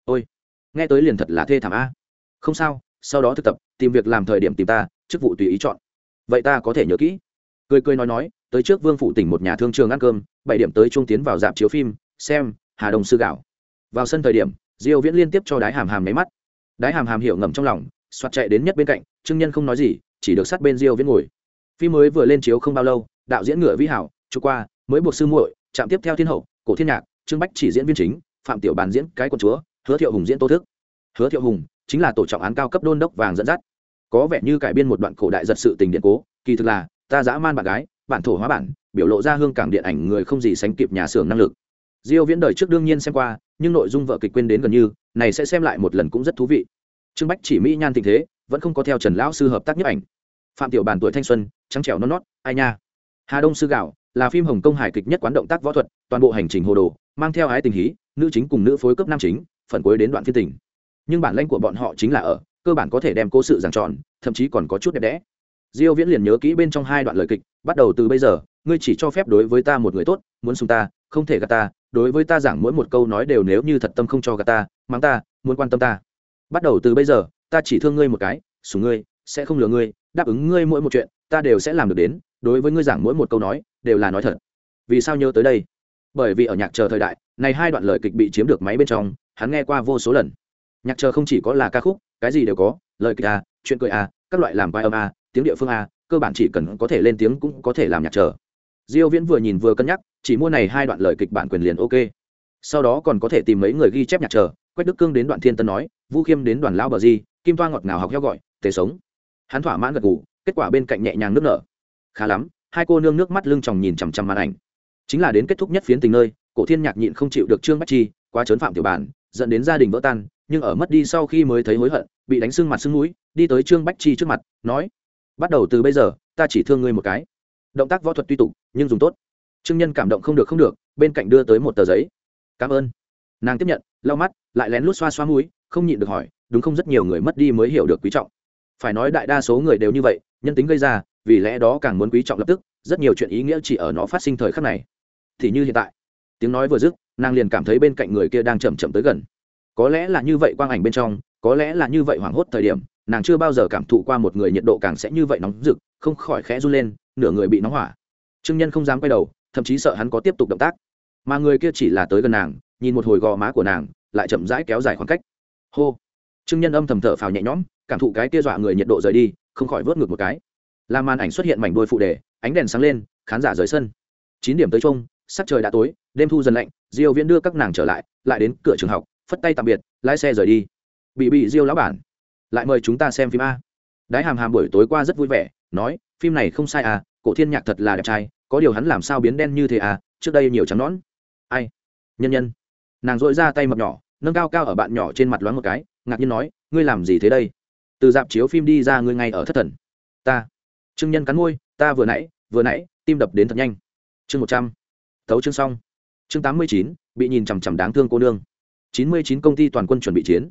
Ôi. Nghe tới liền thật là thê thảm a. Không sao, sau đó thực tập, tìm việc làm thời điểm tìm ta, chức vụ tùy ý chọn. Vậy ta có thể nhớ kỹ. Cười cười nói nói, tới trước vương phủ tỉnh một nhà thương trường ăn cơm, bảy điểm tới trung tiến vào dạp chiếu phim, xem, hà đông sư gạo. Vào sân thời điểm, diêu viễn liên tiếp cho đái hàm hàm máy mắt. Đái hàm hàm hiểu ngầm trong lòng xoát chạy đến nhất bên cạnh, trương nhân không nói gì, chỉ được sát bên diêu viễn ngồi phim mới vừa lên chiếu không bao lâu, đạo diễn ngựa vĩ hảo chú qua, mới buộc sư muội, chạm tiếp theo thiên hậu, cổ thiên nhạc, trương bách chỉ diễn viên chính, phạm tiểu bàn diễn cái quân chúa, hứa thiệu hùng diễn tô thức. Hứa thiệu hùng chính là tổ trọng án cao cấp đôn đốc vàng dẫn dắt. Có vẻ như cải biên một đoạn cổ đại giật sự tình điện cố, kỳ thực là, ta dã man bạn gái, bản thổ hóa bản, biểu lộ ra hương cảng điện ảnh người không gì sánh kịp nhà xưởng năng lực. Diêu viễn đời trước đương nhiên xem qua, nhưng nội dung vợ kịch quên đến gần như, này sẽ xem lại một lần cũng rất thú vị. Trương bách chỉ mỹ nhan tình thế, vẫn không có theo trần lão sư hợp tác nhiếp ảnh phạm tiểu bản tuổi thanh xuân, trắng trẻo non nót, ai nha. Hà đông sư gạo là phim hồng kông hài kịch nhất quán động tác võ thuật, toàn bộ hành trình hồ đồ, mang theo ái tình hí, nữ chính cùng nữ phối cấp nam chính, phần cuối đến đoạn phiên tình. Nhưng bản lãnh của bọn họ chính là ở, cơ bản có thể đem cố sự giảng tròn, thậm chí còn có chút đẹp đẽ. Diêu viễn liền nhớ kỹ bên trong hai đoạn lời kịch, bắt đầu từ bây giờ, ngươi chỉ cho phép đối với ta một người tốt, muốn sùng ta, không thể gạt ta, đối với ta giảng mỗi một câu nói đều nếu như thật tâm không cho gạt ta, mắng ta, muốn quan tâm ta. Bắt đầu từ bây giờ, ta chỉ thương ngươi một cái sùng ngươi, sẽ không lừa ngươi đáp ứng ngươi mỗi một chuyện, ta đều sẽ làm được đến, đối với ngươi giảng mỗi một câu nói, đều là nói thật. Vì sao nhớ tới đây? Bởi vì ở nhạc chờ thời đại, này hai đoạn lời kịch bị chiếm được máy bên trong, hắn nghe qua vô số lần. Nhạc chờ không chỉ có là ca khúc, cái gì đều có, lời kịch a chuyện cười a các loại làm vai âm a tiếng địa phương a cơ bản chỉ cần có thể lên tiếng cũng có thể làm nhạc chờ. Diêu viễn vừa nhìn vừa cân nhắc, chỉ mua này hai đoạn lời kịch bản quyền liền ok. Sau đó còn có thể tìm mấy người ghi chép nhạc chờ, quách đức cương đến đoạn thiên tân nói vu khiêm đến đoàn lão bờ di, kim toa ngọt ngào học heo gọi, tề sống hắn thỏa mãn gật gù, kết quả bên cạnh nhẹ nhàng nước nở. Khá lắm, hai cô nương nước mắt lưng tròng nhìn chằm chằm màn ảnh. Chính là đến kết thúc nhất phiến tình nơi, cổ thiên nhạc nhịn không chịu được trương bách chi, quá trớn phạm tiểu bản, dẫn đến gia đình vỡ tan, nhưng ở mất đi sau khi mới thấy hối hận, bị đánh sưng mặt sưng mũi, đi tới trương bách chi trước mặt, nói, bắt đầu từ bây giờ, ta chỉ thương ngươi một cái. Động tác võ thuật tuy tục, nhưng dùng tốt. Trương nhân cảm động không được không được, bên cạnh đưa tới một tờ giấy. Cảm ơn. Nàng tiếp nhận, lau mắt, lại lén lút xoa xoa mũi, không nhịn được hỏi, đúng không rất nhiều người mất đi mới hiểu được quý trọng phải nói đại đa số người đều như vậy, nhân tính gây ra, vì lẽ đó càng muốn quý trọng lập tức, rất nhiều chuyện ý nghĩa chỉ ở nó phát sinh thời khắc này. Thì như hiện tại, tiếng nói vừa dứt, nàng liền cảm thấy bên cạnh người kia đang chậm chậm tới gần. Có lẽ là như vậy quang ảnh bên trong, có lẽ là như vậy hoảng hốt thời điểm, nàng chưa bao giờ cảm thụ qua một người nhiệt độ càng sẽ như vậy nóng rực, không khỏi khẽ run lên, nửa người bị nóng hỏa. Trương nhân không dám quay đầu, thậm chí sợ hắn có tiếp tục động tác. Mà người kia chỉ là tới gần nàng, nhìn một hồi gò má của nàng, lại chậm rãi kéo dài khoảng cách. Hô. Trương nhân âm thầm thở phào nhẹ nhõm cảm thụ cái kia dọa người nhiệt độ rời đi, không khỏi vớt ngược một cái. Làm màn ảnh xuất hiện mảnh đôi phụ đề, ánh đèn sáng lên, khán giả rời sân. Chín điểm tới chung, sắc trời đã tối, đêm thu dần lạnh, diêu viễn đưa các nàng trở lại lại đến cửa trường học, phất tay tạm biệt, lái xe rời đi. Bị bị diêu lão bản, lại mời chúng ta xem phim a. Đái hàm hàm buổi tối qua rất vui vẻ, nói, phim này không sai à cổ thiên nhạc thật là đẹp trai, có điều hắn làm sao biến đen như thế à trước đây nhiều trắng nón ai? Nhân nhân. Nàng dội ra tay mập nhỏ, nâng cao cao ở bạn nhỏ trên mặt loáng một cái, ngạc nhiên nói, ngươi làm gì thế đây? Từ dạp chiếu phim đi ra ngươi ngay ở thất thần. Ta. Trương nhân cắn môi, ta vừa nãy vừa nãy, tim đập đến thật nhanh. Chương một trăm. Thấu chương xong. Chương tám mươi chín, bị nhìn chằm chằm đáng thương cô nương. Chín mươi chín công ty toàn quân chuẩn bị chiến.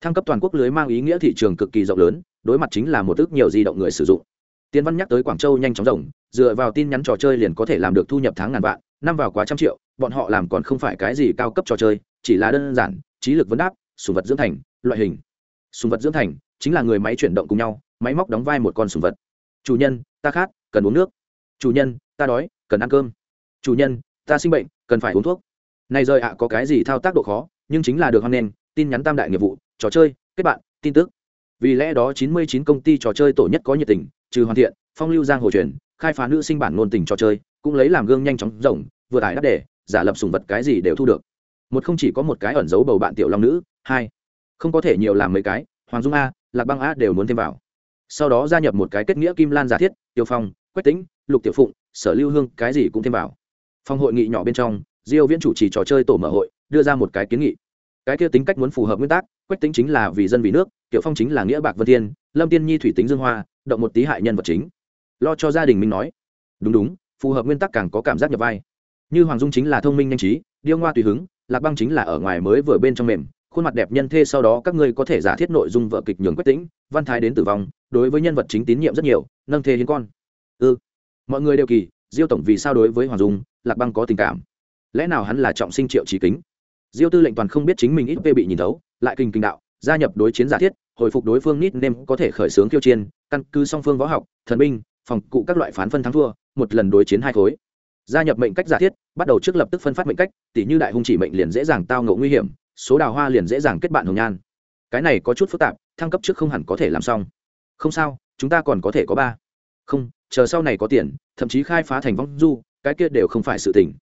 Thăng cấp toàn quốc lưới mang ý nghĩa thị trường cực kỳ rộng lớn, đối mặt chính là một ước nhiều di động người sử dụng. Tiến văn nhắc tới quảng châu nhanh chóng rộng, dựa vào tin nhắn trò chơi liền có thể làm được thu nhập tháng ngàn vạn, năm vào quá trăm triệu, bọn họ làm còn không phải cái gì cao cấp trò chơi, chỉ là đơn giản, trí lực vấn đáp, sùng vật dưỡng thành, loại hình. Sùng vật dưỡng thành chính là người máy chuyển động cùng nhau, máy móc đóng vai một con sùng vật. Chủ nhân, ta khát, cần uống nước. Chủ nhân, ta đói, cần ăn cơm. Chủ nhân, ta sinh bệnh, cần phải uống thuốc. Này rời ạ, có cái gì thao tác độ khó, nhưng chính là được hoan nghênh, tin nhắn tam đại nghiệp vụ, trò chơi, kết bạn, tin tức. Vì lẽ đó 99 công ty trò chơi tổ nhất có nhiệt tình, trừ hoàn thiện, phong lưu giang hồ truyền, khai phá nữ sinh bản ngôn tình trò chơi, cũng lấy làm gương nhanh chóng rộng, vừa tải đắt đề, giả lập sùng vật cái gì đều thu được. Một không chỉ có một cái ẩn giấu bầu bạn tiểu long nữ, hai, không có thể nhiều làm mấy cái, hoàng dung a lạc băng a đều muốn thêm vào. Sau đó gia nhập một cái kết nghĩa kim lan giả thiết, tiêu phong, quách tĩnh, lục tiểu phụng, sở lưu hương, cái gì cũng thêm vào. Phòng hội nghị nhỏ bên trong, diêu viễn chủ trì trò chơi tổ mở hội, đưa ra một cái kiến nghị. Cái kia tính cách muốn phù hợp nguyên tắc, quách tính chính là vì dân vì nước, tiểu phong chính là nghĩa bạc vân thiên, lâm tiên nhi thủy tính dương hoa, động một tí hại nhân vật chính. Lo cho gia đình mình nói. Đúng đúng, phù hợp nguyên tắc càng có cảm giác nhập vai. Như hoàng dung chính là thông minh nhanh trí, điêu ngoa tùy hứng, lạc băng chính là ở ngoài mới vừa bên trong mềm khuôn mặt đẹp nhân thê sau đó các ngươi có thể giả thiết nội dung vợ kịch nhường quyết tĩnh, văn thái đến tử vong, đối với nhân vật chính tín nhiệm rất nhiều, nâng thê hiến con. Ư ừ. mọi người đều kỳ, diêu tổng vì sao đối với hoàng dung, lạc băng có tình cảm? Lẽ nào hắn là trọng sinh triệu trí kính? Diêu tư lệnh toàn không biết chính mình ít bị nhìn thấu, lại kinh kinh đạo, gia nhập đối chiến giả thiết, hồi phục đối phương nít nêm có thể khởi xướng kiêu chiên căn cứ song phương võ học, thần binh, phòng cụ các loại phán phân thắng thua, một lần đối chiến hai khối. Gia nhập mệnh cách giả thiết, bắt đầu trước lập tức phân phát mệnh cách tỷ như đại hung chỉ mệnh liền dễ dàng tao ngộ nguy hiểm số đào hoa liền dễ dàng kết bạn hồng nhan. Cái này có chút phức tạp, thăng cấp trước không hẳn có thể làm xong. Không sao, chúng ta còn có thể có ba. Không, chờ sau này có tiền, thậm chí khai phá thành vong du, cái kia đều không phải sự tình.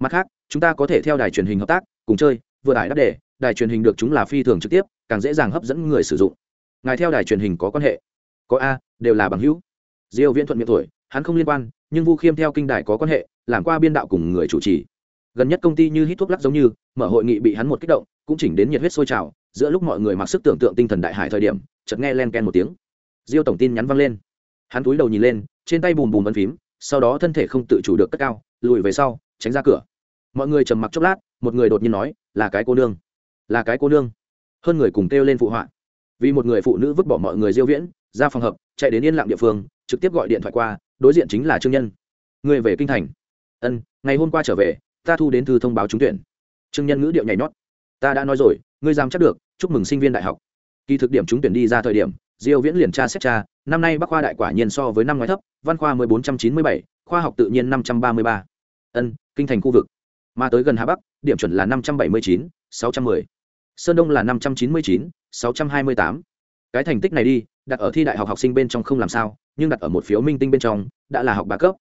Mặt khác, chúng ta có thể theo đài truyền hình hợp tác, cùng chơi, vừa đài đáp đề, đài truyền hình được chúng là phi thường trực tiếp, càng dễ dàng hấp dẫn người sử dụng. Ngài theo đài truyền hình có quan hệ. Có a, đều là bằng hữu. Diêu viễn thuận miệng tuổi, hắn không liên quan, nhưng vu khiêm theo kinh đài có quan hệ, làm qua biên đạo cùng người chủ trì. Gần nhất công ty như hít thuốc lắc giống như, mở hội nghị bị hắn một kích động cũng chỉnh đến nhiệt huyết sôi trào, giữa lúc mọi người mặc sức tưởng tượng tinh thần đại hải thời điểm, chợt nghe len ken một tiếng. Diêu tổng tin nhắn văng lên. Hắn cúi đầu nhìn lên, trên tay bùm bùm ấn phím, sau đó thân thể không tự chủ được cất cao, lùi về sau, tránh ra cửa. Mọi người trầm mặc chốc lát, một người đột nhiên nói, là cái cô nương, là cái cô nương. Hơn người cùng kêu lên phụ họa. Vì một người phụ nữ vứt bỏ mọi người diêu viễn, ra phòng hợp chạy đến yên lặng địa phương, trực tiếp gọi điện thoại qua, đối diện chính là trương nhân. Người về kinh thành. Ân, ngày hôm qua trở về, ta thu đến thư thông báo trúng tuyển. Trương nhân ngữ điệu nhảy nhót ta đã nói rồi ngươi dám chắc được chúc mừng sinh viên đại học kỳ thực điểm trúng tuyển đi ra thời điểm diêu viễn liền tra xét tra năm nay bắc khoa đại quả nhiên so với năm ngoái thấp văn khoa 1497, khoa học tự nhiên 533. ân kinh thành khu vực mà tới gần hà bắc điểm chuẩn là 579, 610. sơn đông là 599, 628. cái thành tích này đi đặt ở thi đại học học sinh bên trong không làm sao nhưng đặt ở một phiếu minh tinh bên trong đã là học bá cấp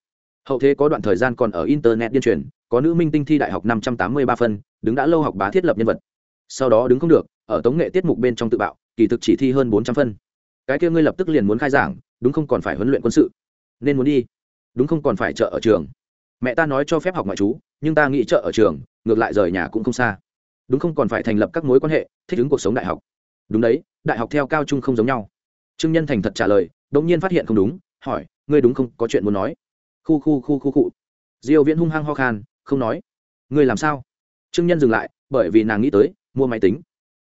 hậu thế có đoạn thời gian còn ở internet điên truyền có nữ minh tinh thi đại học 583 phân đứng đã lâu học bá thiết lập nhân vật sau đó đứng không được, ở tống nghệ tiết mục bên trong tự bạo, kỳ thực chỉ thi hơn 400 phân. Cái kia ngươi lập tức liền muốn khai giảng, đúng không còn phải huấn luyện quân sự. Nên muốn đi. Đúng không còn phải chợ ở trường. Mẹ ta nói cho phép học ngoại trú, nhưng ta nghĩ chợ ở trường, ngược lại rời nhà cũng không xa. Đúng không còn phải thành lập các mối quan hệ, thích ứng cuộc sống đại học. Đúng đấy, đại học theo cao trung không giống nhau. Trương nhân thành thật trả lời đ ỗ n g nhiên phát hiện không đúng, hỏi, ngươi đúng không, có chuyện muốn nói. Khu khu khu khu khu. Diêu viễn hung hăng ho khan, không nói. Ngươi làm sao? Trương nhân dừng lại, bởi vì nàng nghĩ tới mua máy tính.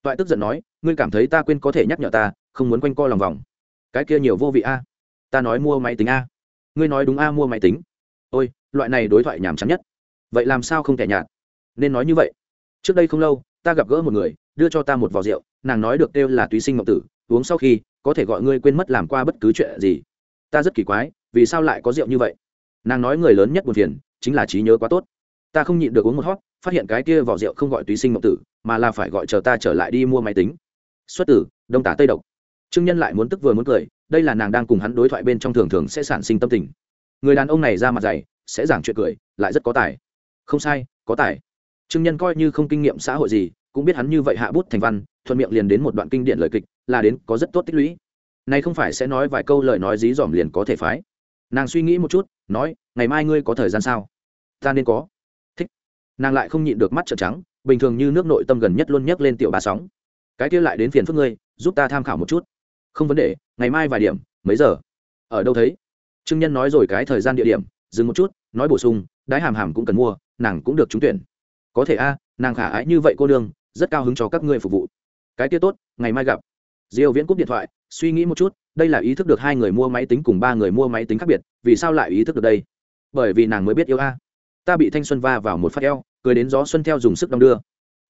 Toại tức giận nói, ngươi cảm thấy ta quên có thể nhắc nhở ta, không muốn quanh co lòng vòng. Cái kia nhiều vô vị a. Ta nói mua máy tính a. Ngươi nói đúng a, mua máy tính. Ôi, loại này đối thoại nhàm chán nhất. Vậy làm sao không thể nhạt? Nên nói như vậy. Trước đây không lâu, ta gặp gỡ một người, đưa cho ta một vò rượu, nàng nói được kêu là túy sinh ngọc tử, uống sau khi, có thể gọi ngươi quên mất làm qua bất cứ chuyện gì. Ta rất kỳ quái, vì sao lại có rượu như vậy? Nàng nói người lớn nhất buồn phiền, chính là trí nhớ quá tốt. Ta không nhịn được uống một hót phát hiện cái kia vỏ rượu không gọi túy sinh mộng tử, mà là phải gọi chờ ta trở lại đi mua máy tính. Xuất tử, đông tả tây độc. Trương nhân lại muốn tức vừa muốn cười, đây là nàng đang cùng hắn đối thoại bên trong thường thường sẽ sản sinh tâm tình. Người đàn ông này ra mặt dày, sẽ giảng chuyện cười, lại rất có tài. Không sai, có tài. Trương nhân coi như không kinh nghiệm xã hội gì, cũng biết hắn như vậy hạ bút thành văn, thuận miệng liền đến một đoạn kinh điển lời kịch, là đến có rất tốt tích lũy. Này không phải sẽ nói vài câu lời nói dí dỏm liền có thể phái. Nàng suy nghĩ một chút, nói, ngày mai ngươi có thời gian sao? Ta nên có nàng lại không nhịn được mắt trợn trắng, bình thường như nước nội tâm gần nhất luôn nhấc lên tiểu ba sóng. Cái kia lại đến phiền phức ngươi, giúp ta tham khảo một chút. Không vấn đề, ngày mai vài điểm, mấy giờ? Ở đâu thấy? Trương nhân nói rồi cái thời gian địa điểm, dừng một chút, nói bổ sung, đái hàm hàm cũng cần mua, nàng cũng được trúng tuyển. Có thể a, nàng khả ái như vậy cô đương rất cao hứng cho các ngươi phục vụ. Cái kia tốt, ngày mai gặp. Diêu viễn cúp điện thoại, suy nghĩ một chút, đây là ý thức được hai người mua máy tính cùng ba người mua máy tính khác biệt, vì sao lại ý thức được đây? Bởi vì nàng mới biết yêu a. Ta bị thanh xuân va vào một phát eo cười đến gió xuân theo dùng sức đong đưa.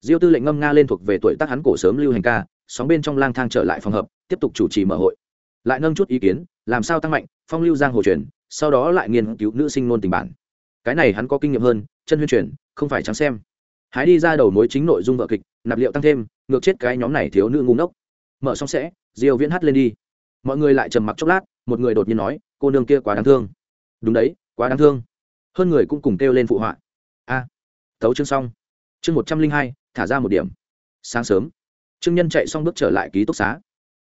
Diêu tư lệnh ngâm nga lên thuộc về tuổi tác hắn cổ sớm lưu hành ca sóng bên trong lang thang trở lại phòng hợp tiếp tục chủ trì mở hội. Lại nâng chút ý kiến làm sao tăng mạnh phong lưu giang hồ truyền sau đó lại nghiên cứu nữ sinh ngôn tình bản. Cái này hắn có kinh nghiệm hơn chân huyên truyền không phải trắng xem. Hái đi ra đầu mối chính nội dung vợ kịch nạp liệu tăng thêm ngược chết cái nhóm này thiếu nữ ngu ngốc. Mở xong sẽ diêu viễn hát lên đi. Mọi người lại trầm mặc chốc lát một người đột nhiên nói cô nương kia quá đáng thương. Đúng đấy quá đáng thương. Hơn người cũng cùng kêu lên phụ họa. A à, thấu chương xong. Chương một trăm linh hai, thả ra một điểm. Sáng sớm, trương nhân chạy xong bước trở lại ký túc xá.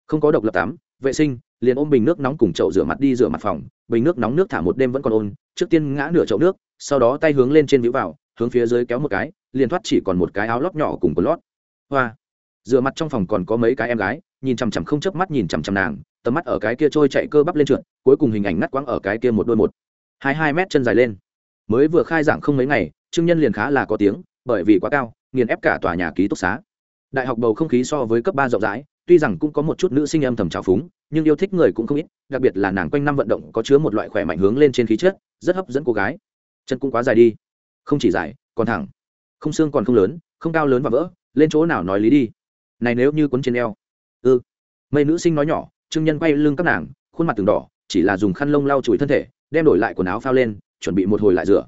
Không có độc lập tắm, vệ sinh, liền ôm bình nước nóng cùng chậu rửa mặt đi rửa mặt phòng. Bình nước nóng nước thả một đêm vẫn còn ôn, trước tiên ngã nửa chậu nước, sau đó tay hướng lên trên vĩ vào, hướng phía dưới kéo một cái, liền thoát chỉ còn một cái áo lót nhỏ cùng quần lót. Hoa! Rửa mặt trong phòng còn có mấy cái em gái, nhìn chằm chằm không chớp mắt nhìn chằm chằm nàng, tầm mắt ở cái kia trôi chạy cơ bắp lên trượt, cuối cùng hình ảnh ngắt quãng ở cái kia một đôi một. Hai hai mét chân dài lên mới vừa khai giảng không mấy ngày, trương nhân liền khá là có tiếng, bởi vì quá cao, nghiền ép cả tòa nhà ký túc xá. Đại học bầu không khí so với cấp ba rộng rãi, tuy rằng cũng có một chút nữ sinh âm thầm trào phúng, nhưng yêu thích người cũng không ít, đặc biệt là nàng quanh năm vận động có chứa một loại khỏe mạnh hướng lên trên khí chất, rất hấp dẫn cô gái. Chân cũng quá dài đi. Không chỉ dài, còn thẳng. Không xương còn không lớn, không cao lớn và vỡ, lên chỗ nào nói lý đi. Này nếu như quấn trên eo. Ư ừ. mây nữ sinh nói nhỏ, trương nhân quay lưng các nàng, khuôn mặt từng đỏ, chỉ là dùng khăn lông lau chùi thân thể, đem đổi lại quần áo phao lên chuẩn bị một hồi lại rửa.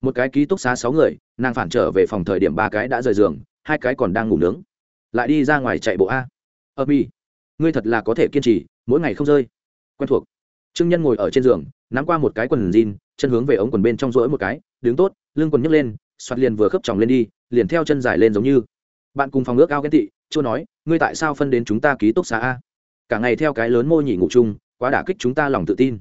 Một cái ký túc xá sáu người, nàng phản trở về phòng thời điểm ba cái đã rời giường, hai cái còn đang ngủ nướng. Lại đi ra ngoài chạy bộ a. Ơ mi, ngươi thật là có thể kiên trì, mỗi ngày không rơi. Quen thuộc. Trương nhân ngồi ở trên giường, nắm qua một cái quần jean, chân hướng về ống quần bên trong rỗi một cái, đứng tốt, lưng quần nhấc lên xoạt liền vừa khớp chồng lên đi, liền theo chân dài lên giống như. Bạn cùng phòng ước ao ghen tị chưa nói, ngươi tại sao phân đến chúng ta ký túc xá a? Cả ngày theo cái lớn mô nhị ngủ chung, quá đả kích chúng ta lòng tự tin.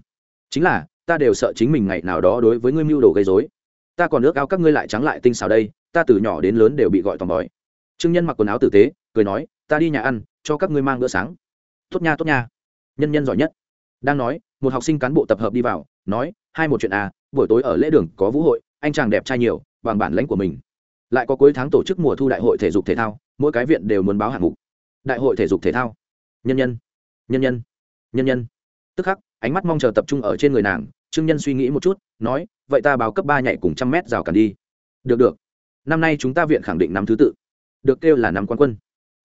Chính là ta đều sợ chính mình ngày nào đó đối với ngươi mưu đồ gây dối. Ta còn ước ao các ngươi lại trắng lại tinh xảo đây, ta từ nhỏ đến lớn đều bị gọi tòm bòi. Trương nhân mặc quần áo tử tế, cười nói, ta đi nhà ăn, cho các ngươi mang bữa sáng. Tốt nha tốt nha. Nhân nhân giỏi nhất. Đang nói, một học sinh cán bộ tập hợp đi vào, nói, hai một chuyện à buổi tối ở lễ đường có vũ hội, anh chàng đẹp trai nhiều, bằng bản lãnh của mình. Lại có cuối tháng tổ chức mùa thu đại hội thể dục thể thao, mỗi cái viện đều muốn báo hạng mục. Đại hội thể dục thể thao. Nhân nhân. Nhân nhân. Nhân nhân. Tức khắc, ánh mắt mong chờ tập trung ở trên người nàng trương nhân suy nghĩ một chút, nói, vậy ta báo cấp ba nhảy cùng trăm mét rào cản đi. Được được. Năm nay chúng ta viện khẳng định năm thứ tự. Được, kêu là năm quan quân.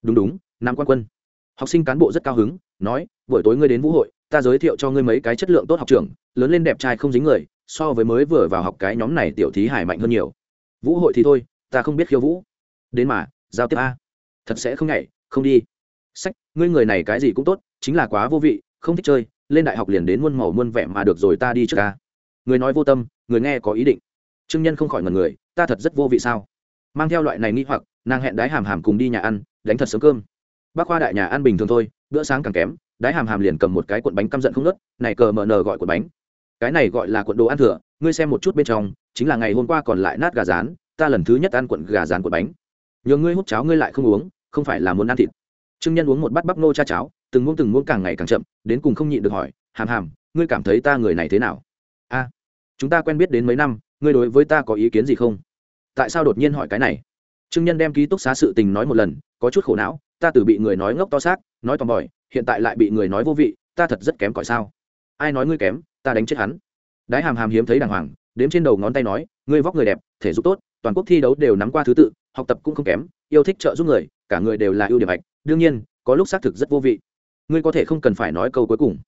Đúng đúng, năm quan quân. Học sinh cán bộ rất cao hứng, nói, buổi tối ngươi đến vũ hội, ta giới thiệu cho ngươi mấy cái chất lượng tốt học trường lớn lên đẹp trai không dính người, so với mới vừa vào học cái nhóm này tiểu thí hải mạnh hơn nhiều. Vũ hội thì thôi, ta không biết khiêu vũ. Đến mà, giao tiếp a. Thật sẽ không nhảy, không đi. Sách, ngươi người này cái gì cũng tốt, chính là quá vô vị, không thích chơi lên đại học liền đến muôn màu muôn vẻ mà được rồi ta đi trước ca. Người nói vô tâm, người nghe có ý định. Trương nhân không khỏi ngần người, ta thật rất vô vị sao? Mang theo loại này nghi hoặc, nàng hẹn đái hàm hàm cùng đi nhà ăn, đánh thật sớm cơm. Bác khoa đại nhà ăn bình thường thôi, bữa sáng càng kém, đái hàm hàm liền cầm một cái cuộn bánh căm giận không nớt này cờ mờ nờ gọi cuộn bánh. Cái này gọi là cuộn đồ ăn thừa, ngươi xem một chút bên trong, chính là ngày hôm qua còn lại nát gà rán, ta lần thứ nhất ăn cuộn gà rán cuộn bánh. Nhờ ngươi hút cháo ngươi lại không uống, không phải là muốn ăn thịt. Trương nhân uống một bát bắp nô cha cháo từng muỗng từng muỗng càng ngày càng chậm, đến cùng không nhịn được hỏi, hàm hàm, ngươi cảm thấy ta người này thế nào? A, chúng ta quen biết đến mấy năm, ngươi đối với ta có ý kiến gì không? Tại sao đột nhiên hỏi cái này? Trương nhân đem ký túc xá sự tình nói một lần, có chút khổ não, ta từ bị người nói ngốc to xác, nói tòm bòi hiện tại lại bị người nói vô vị, ta thật rất kém cỏi sao? Ai nói ngươi kém, ta đánh chết hắn. Đái hàm hàm hiếm thấy đàng hoàng, đếm trên đầu ngón tay nói, ngươi vóc người đẹp, thể dục tốt, toàn quốc thi đấu đều nắm qua thứ tự, học tập cũng không kém, yêu thích trợ giúp người, cả người đều là ưu điểm ạch đương nhiên, có lúc xác thực rất vô vị ngươi có thể không cần phải nói câu cuối cùng.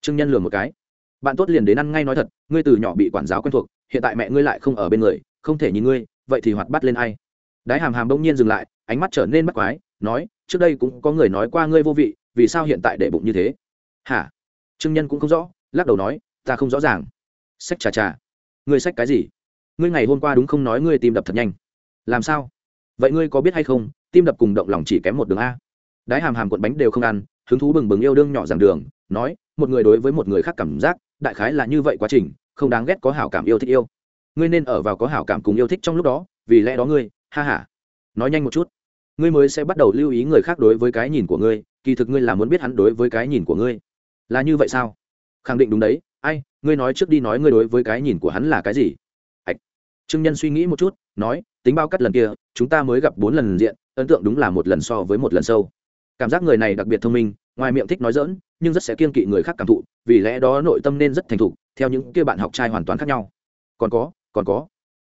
Trương nhân lừa một cái. Bạn tốt liền đến ăn ngay nói thật, ngươi từ nhỏ bị quản giáo quen thuộc, hiện tại mẹ ngươi lại không ở bên người, không thể nhìn ngươi, vậy thì hoạt bắt lên ai? Đái hàm hàm bỗng nhiên dừng lại, ánh mắt trở nên bắt quái, nói, trước đây cũng có người nói qua ngươi vô vị, vì sao hiện tại để bụng như thế? Hả? Trương nhân cũng không rõ, lắc đầu nói, ta không rõ ràng. Sách trà trà ngươi sách cái gì? Ngươi ngày hôm qua đúng không nói ngươi tim đập thật nhanh? Làm sao? Vậy ngươi có biết hay không, tim đập cùng động lòng chỉ kém một đường a. Đái hàm hàm cuộn bánh đều không ăn hứng thú bừng bừng yêu đương nhỏ giảng đường, nói, một người đối với một người khác cảm giác, đại khái là như vậy quá trình, không đáng ghét có hảo cảm yêu thích yêu. Ngươi nên ở vào có hảo cảm cùng yêu thích trong lúc đó, vì lẽ đó ngươi, ha ha. Nói nhanh một chút. Ngươi mới sẽ bắt đầu lưu ý người khác đối với cái nhìn của ngươi, kỳ thực ngươi là muốn biết hắn đối với cái nhìn của ngươi. Là như vậy sao? Khẳng định đúng đấy, ai, ngươi nói trước đi nói ngươi đối với cái nhìn của hắn là cái gì. Ạch trương nhân suy nghĩ một chút, nói, tính bao cắt lần kia, chúng ta mới gặp bốn lần diện, ấn tượng đúng là một lần so với một lần sâu cảm giác người này đặc biệt thông minh, ngoài miệng thích nói dỡn nhưng rất sẽ kiên kỵ người khác cảm thụ, vì lẽ đó nội tâm nên rất thành thục, theo những kia bạn học trai hoàn toàn khác nhau. Còn có còn có.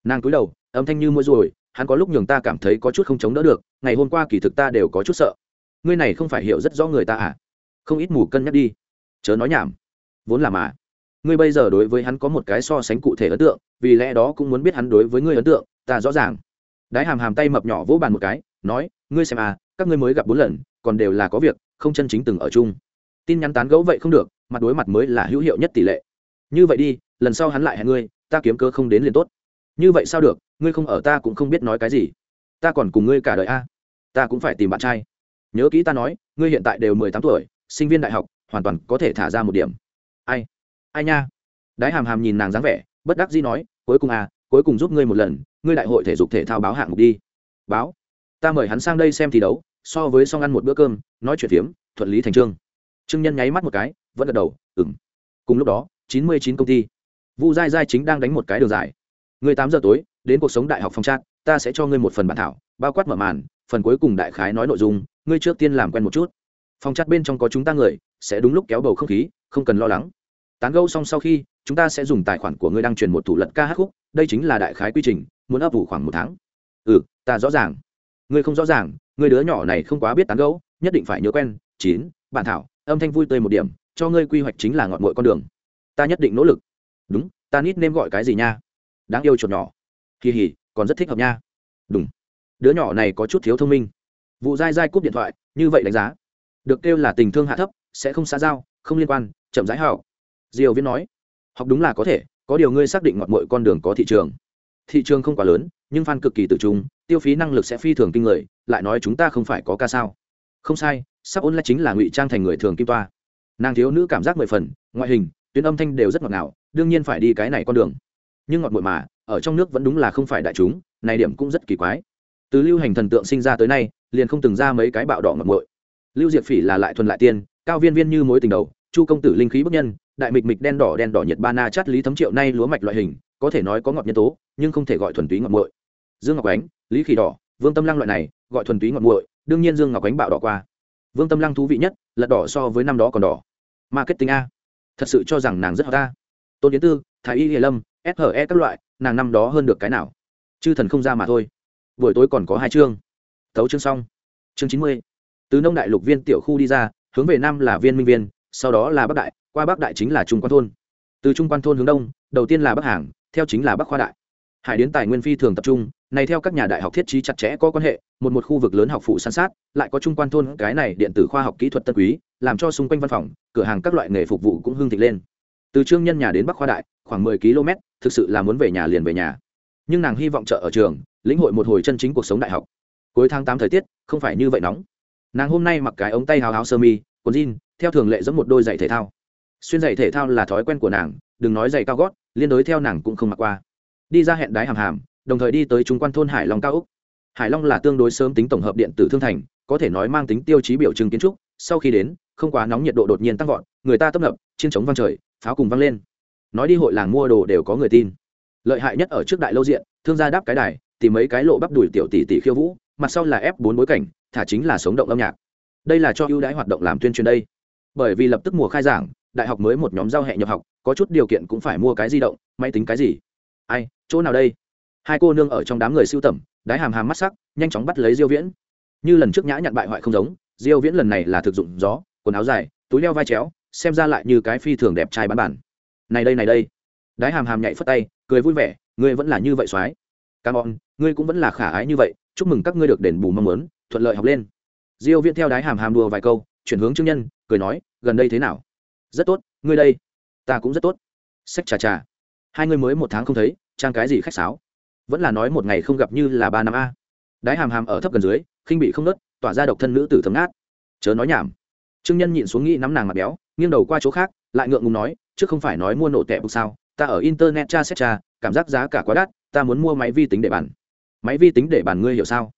Nàng cúi đầu, âm thanh như mua ruồi hắn có lúc nhường ta cảm thấy có chút không chống đỡ được, ngày hôm qua kỳ thực ta đều có chút sợ. Ngươi này không phải hiểu rất rõ người ta à? Không ít mù cân nhắc đi. Chớ nói nhảm. Vốn là mà. Ngươi bây giờ đối với hắn có một cái so sánh cụ thể ấn tượng, vì lẽ đó cũng muốn biết hắn đối với ngươi ấn tượng, ta rõ ràng. Đái hàm hàm tay mập nhỏ vỗ bàn một cái, nói, ngươi xem à các ngươi mới gặp bốn lần còn đều là có việc, không chân chính từng ở chung. Tin nhắn tán gẫu vậy không được, mặt đối mặt mới là hữu hiệu nhất tỷ lệ. Như vậy đi, lần sau hắn lại hẹn ngươi, ta kiếm cơ không đến liền tốt. Như vậy sao được, ngươi không ở ta cũng không biết nói cái gì. Ta còn cùng ngươi cả đời a. Ta cũng phải tìm bạn trai. Nhớ kỹ ta nói, ngươi hiện tại đều mười tám tuổi, sinh viên đại học, hoàn toàn có thể thả ra một điểm. Ai? Ai nha? Đái hàm hàm nhìn nàng dáng vẻ, bất đắc dĩ nói, cuối cùng à cuối cùng giúp ngươi một lần, ngươi đại hội thể dục thể thao báo hạng mục đi. Báo. Ta mời hắn sang đây xem thi đấu so với xong ăn một bữa cơm, nói chuyện phiếm, thuận lý thành trương. Trương nhân nháy mắt một cái, vẫn gật đầu ừng cùng lúc đó, chín mươi chín công ty. Vu giai giai chính đang đánh một cái đường dài. Người tám giờ tối, đến cuộc sống đại học phong trát ta sẽ cho ngươi một phần bản thảo, bao quát mở màn, phần cuối cùng đại khái nói nội dung, ngươi trước tiên làm quen một chút. Phong trát bên trong có chúng ta người, sẽ đúng lúc kéo bầu không khí, không cần lo lắng. Tán gâu xong sau khi, chúng ta sẽ dùng tài khoản của ngươi đăng truyền một thủ lật ca hát khúc, đây chính là đại khái quy trình, muốn ấp ủ khoảng một tháng. Ừ ta rõ ràng. Ngươi không rõ ràng người đứa nhỏ này không quá biết tán gẫu, nhất định phải nhớ quen, chín, bản thảo, âm thanh vui tươi một điểm, cho ngươi quy hoạch chính là ngọn ngội con đường. Ta nhất định nỗ lực. Đúng, ta nít nêm gọi cái gì nha? Đáng yêu chuột nhỏ. Kỳ hỉ, còn rất thích hợp nha. Đúng. Đứa nhỏ này có chút thiếu thông minh. Vụ dai dai cúp điện thoại, như vậy đánh giá. Được kêu là tình thương hạ thấp, sẽ không xa giao, không liên quan, chậm rãi hảo. Diều viên nói, học đúng là có thể, có điều ngươi xác định ngọt mội con đường có thị trường thị trường không quá lớn, nhưng fan cực kỳ tự trung, tiêu phí năng lực sẽ phi thường kinh người, lại nói chúng ta không phải có ca sao. Không sai, sắp ôn lại chính là ngụy trang thành người thường kim toa. Nàng thiếu nữ cảm giác mười phần, ngoại hình, tuyến âm thanh đều rất ngọt ngào, đương nhiên phải đi cái này con đường. Nhưng ngọt mội mà, ở trong nước vẫn đúng là không phải đại chúng, này điểm cũng rất kỳ quái. Từ lưu hành thần tượng sinh ra tới nay, liền không từng ra mấy cái bạo đỏ ngọt mội lưu diệp phỉ là lại thuần lại tiên, cao viên viên như mối tình đầu, chu công tử linh khí bức nhân đại mịch mịch đen đỏ đen đỏ nhiệt ba na chát lý thấm triệu nay lúa mạch loại hình, có thể nói có ngọt nhân tố, nhưng không thể gọi thuần túy ngọt muội. Dương ngọc ánh, lý khỉ đỏ, vương tâm lăng loại này, gọi thuần túy ngọt muội, đương nhiên dương ngọc ánh bạo đỏ qua. Vương tâm lăng thú vị nhất lật đỏ so với năm đó còn đỏ. Marketing a. Thật sự cho rằng nàng rất hợp ta. Tôn yến tư, thái y hiền lâm SHE các loại, nàng năm đó hơn được cái nào? Chư thần không ra mà thôi. Buổi tối còn có hai chương. Thấu chương xong. Chương chín mươi. Từ nông đại lục viên tiểu khu đi ra, hướng về nam là viên minh viên sau đó là bắc đại, qua bắc đại chính là trung quan thôn. Từ trung quan thôn hướng đông, đầu tiên là bắc hàng, theo chính là bắc khoa đại. Hải đến tài nguyên phi thường tập trung, này theo các nhà đại học thiết trí chặt chẽ có quan hệ, một một khu vực lớn học phụ san sát, lại có trung quan thôn, cái này điện tử khoa học kỹ thuật tân quý, làm cho xung quanh văn phòng, cửa hàng các loại nghề phục vụ cũng hưng thịnh lên. Từ trương nhân nhà đến bắc khoa đại, khoảng mười km thực sự là muốn về nhà liền về nhà. Nhưng nàng hy vọng chợ ở trường, lĩnh hội một hồi chân chính cuộc sống đại học. Cuối tháng tám thời tiết, không phải như vậy nóng. Nàng hôm nay mặc cái ống tay hào háo sơ mi, quần jean theo thường lệ giống một đôi giày thể thao. Xuyên giày thể thao là thói quen của nàng, đừng nói giày cao gót, liên đối theo nàng cũng không mặc qua. Đi ra hẹn đái hàm hàm, đồng thời đi tới trung quan thôn hải long cao úc. Hải long là tương đối sớm tính tổng hợp điện tử thương thành, có thể nói mang tính tiêu chí biểu trưng kiến trúc. Sau khi đến, không quá nóng nhiệt độ đột nhiên tăng vọt, người ta tấp nập, chiến chống vang trời, pháo cùng vang lên. Nói đi hội làng mua đồ đều có người tin. Lợi hại nhất ở trước đại lâu diện, thương gia đáp cái đài, tìm mấy cái lộ bắp đùi tiểu tỷ tỷ khiêu vũ, mặt sau là ép bốn bối cảnh, thả chính là sống động âm nhạc. Đây là cho ưu đãi hoạt động làm tuyên truyền đây bởi vì lập tức mùa khai giảng, đại học mới một nhóm giao hẹ nhập học, có chút điều kiện cũng phải mua cái di động, máy tính cái gì. Ai, chỗ nào đây? Hai cô nương ở trong đám người siêu tầm, đái hàm hàm mắt sắc, nhanh chóng bắt lấy diêu viễn. Như lần trước nhã nhận bại hoại không giống, diêu viễn lần này là thực dụng gió, quần áo dài, túi leo vai chéo, xem ra lại như cái phi thường đẹp trai bán bản. Này đây này đây. Đái hàm hàm nhảy phất tay, cười vui vẻ, ngươi vẫn là như vậy soái. Cam on ngươi cũng vẫn là khả ái như vậy, chúc mừng các ngươi được đền bù mong muốn, thuận lợi học lên. Diêu viễn theo đái hàm hàm đùa vài câu, chuyển hướng trương nhân cười nói, gần đây thế nào? Rất tốt, ngươi đây. Ta cũng rất tốt. Sách trà trà. Hai ngươi mới một tháng không thấy, trang cái gì khách sáo? Vẫn là nói một ngày không gặp như là ba năm a. Đái hàm hàm ở thấp gần dưới, khinh bị không nớt, tỏa ra độc thân nữ tử thấm ngát. Chớ nói nhảm. Trương nhân nhịn xuống nghĩ nắm nàng mặt béo, nghiêng đầu qua chỗ khác, lại ngượng ngùng nói, chứ không phải nói mua nổ tẹp bục sao? Ta ở internet tra xét tra, cảm giác giá cả quá đắt, ta muốn mua máy vi tính để bàn. Máy vi tính để bàn ngươi hiểu sao?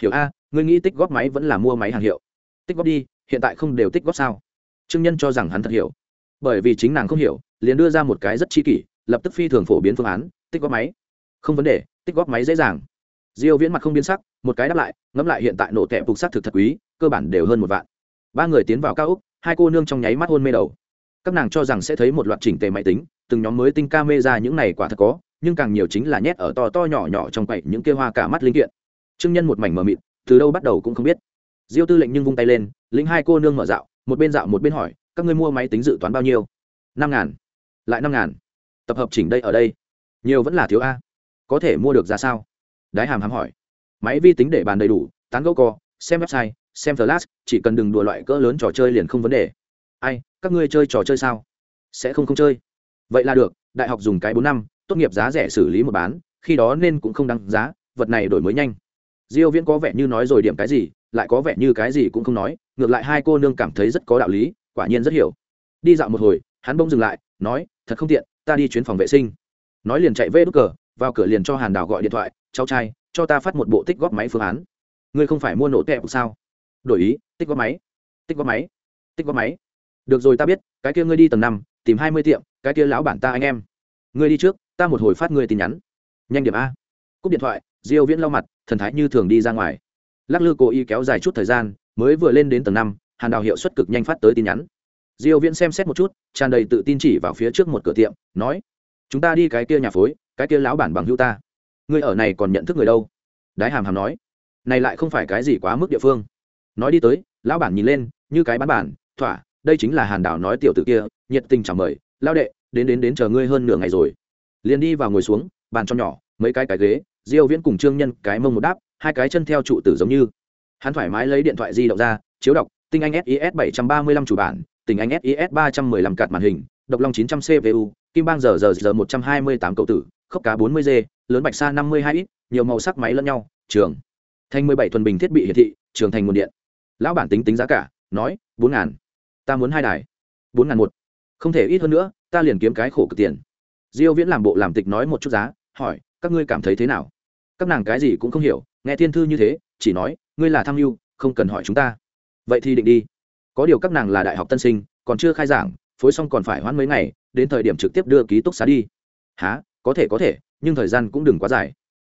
Hiểu a, ngươi nghĩ tích góp máy vẫn là mua máy hàng hiệu. Tích góp đi hiện tại không đều tích góp sao? Trương nhân cho rằng hắn thật hiểu. Bởi vì chính nàng không hiểu, liền đưa ra một cái rất chi kỷ, lập tức phi thường phổ biến phương án, tích góp máy. Không vấn đề, tích góp máy dễ dàng. Diêu viễn mặt không biến sắc, một cái đáp lại, ngẫm lại hiện tại nổ tệ phục sắc thực thật quý, cơ bản đều hơn một vạn. Ba người tiến vào cao úc hai cô nương trong nháy mắt hôn mê đầu. Các nàng cho rằng sẽ thấy một loạt chỉnh tề máy tính, từng nhóm mới tinh ca mê ra những này quả thật có, nhưng càng nhiều chính là nhét ở to to nhỏ nhỏ trong quậy những kia hoa cả mắt linh kiện. Trương nhân một mảnh mờ mịt, từ đâu bắt đầu cũng không biết diêu tư lệnh nhưng vung tay lên, lĩnh hai cô nương mở dạo, một bên dạo một bên hỏi, các ngươi mua máy tính dự toán bao nhiêu? Năm ngàn. Lại năm ngàn. Tập hợp chỉnh đây ở đây. Nhiều vẫn là thiếu a. Có thể mua được ra sao? Đái hàm hàm hỏi. Máy vi tính để bàn đầy đủ, tán gẫu co, xem website, xem flash, chỉ cần đừng đùa loại cỡ lớn trò chơi liền không vấn đề. Ai, các ngươi chơi trò chơi sao? Sẽ không không chơi. Vậy là được, đại học dùng cái bốn năm, tốt nghiệp giá rẻ xử lý một bán, khi đó nên cũng không đăng giá, vật này đổi mới nhanh. Diêu viễn có vẻ như nói rồi điểm cái gì lại có vẻ như cái gì cũng không nói, ngược lại hai cô nương cảm thấy rất có đạo lý, quả nhiên rất hiểu. Đi dạo một hồi, hắn bỗng dừng lại, nói, thật không tiện, ta đi chuyến phòng vệ sinh. Nói liền chạy về đốt cờ, vào cửa liền cho hàn đào gọi điện thoại, cháu trai, cho ta phát một bộ tích góp máy phương án. Ngươi không phải mua nổ tẹp sao? Đổi ý, tích góp máy. Tích góp máy? Tích góp máy? Được rồi ta biết, cái kia ngươi đi tầng năm, tìm hai mươi tiệm, cái kia lão bản ta anh em. Ngươi đi trước, ta một hồi phát ngươi tin nhắn. Nhanh điểm a. Cúp điện thoại, diêu viễn lau mặt, thần thái như thường đi ra ngoài lắc lư cố ý kéo dài chút thời gian, mới vừa lên đến tầng năm, hàn đào hiệu suất cực nhanh phát tới tin nhắn. Diêu viễn xem xét một chút, tràn đầy tự tin chỉ vào phía trước một cửa tiệm, nói, chúng ta đi cái kia nhà phối, cái kia lão bản bằng hữu ta. Người ở này còn nhận thức người đâu? Đái hàm hàm nói, này lại không phải cái gì quá mức địa phương. Nói đi tới, lão bản nhìn lên, như cái bán bản, thỏa, đây chính là hàn đảo nói tiểu tử kia, nhiệt tình chào mời lao đệ, đến đến đến chờ ngươi hơn nửa ngày rồi. Liền đi vào ngồi xuống, bàn cho nhỏ, mấy cái cái ghế, diêu viễn cùng trương nhân cái mông một đáp hai cái chân theo trụ tử giống như. Hắn thoải mái lấy điện thoại di động ra, chiếu đọc, tinh anh sis 735 chủ bản tình anh sis 315 cạt màn hình, độc long 900 cpu kim bang giờ giờ giờ 128 cầu tử, khốc cá 40 g lớn bạch sa 52 ít, nhiều màu sắc máy lẫn nhau, trường. Thành 17 thuần bình thiết bị hiển thị, trường thành nguồn điện. Lão bản tính tính giá cả, nói, bốn ngàn. Ta muốn hai đài. bốn ngàn một. Không thể ít hơn nữa, ta liền kiếm cái khổ cực tiền. Diêu viễn làm bộ làm tịch nói một chút giá, hỏi, các ngươi cảm thấy thế nào? Các nàng cái gì cũng không hiểu, nghe thiên thư như thế, chỉ nói, ngươi là tham mưu, không cần hỏi chúng ta. Vậy thì định đi. Có điều các nàng là đại học tân sinh, còn chưa khai giảng, phối xong còn phải hoãn mấy ngày, đến thời điểm trực tiếp đưa ký túc xá đi. Há có thể có thể, nhưng thời gian cũng đừng quá dài.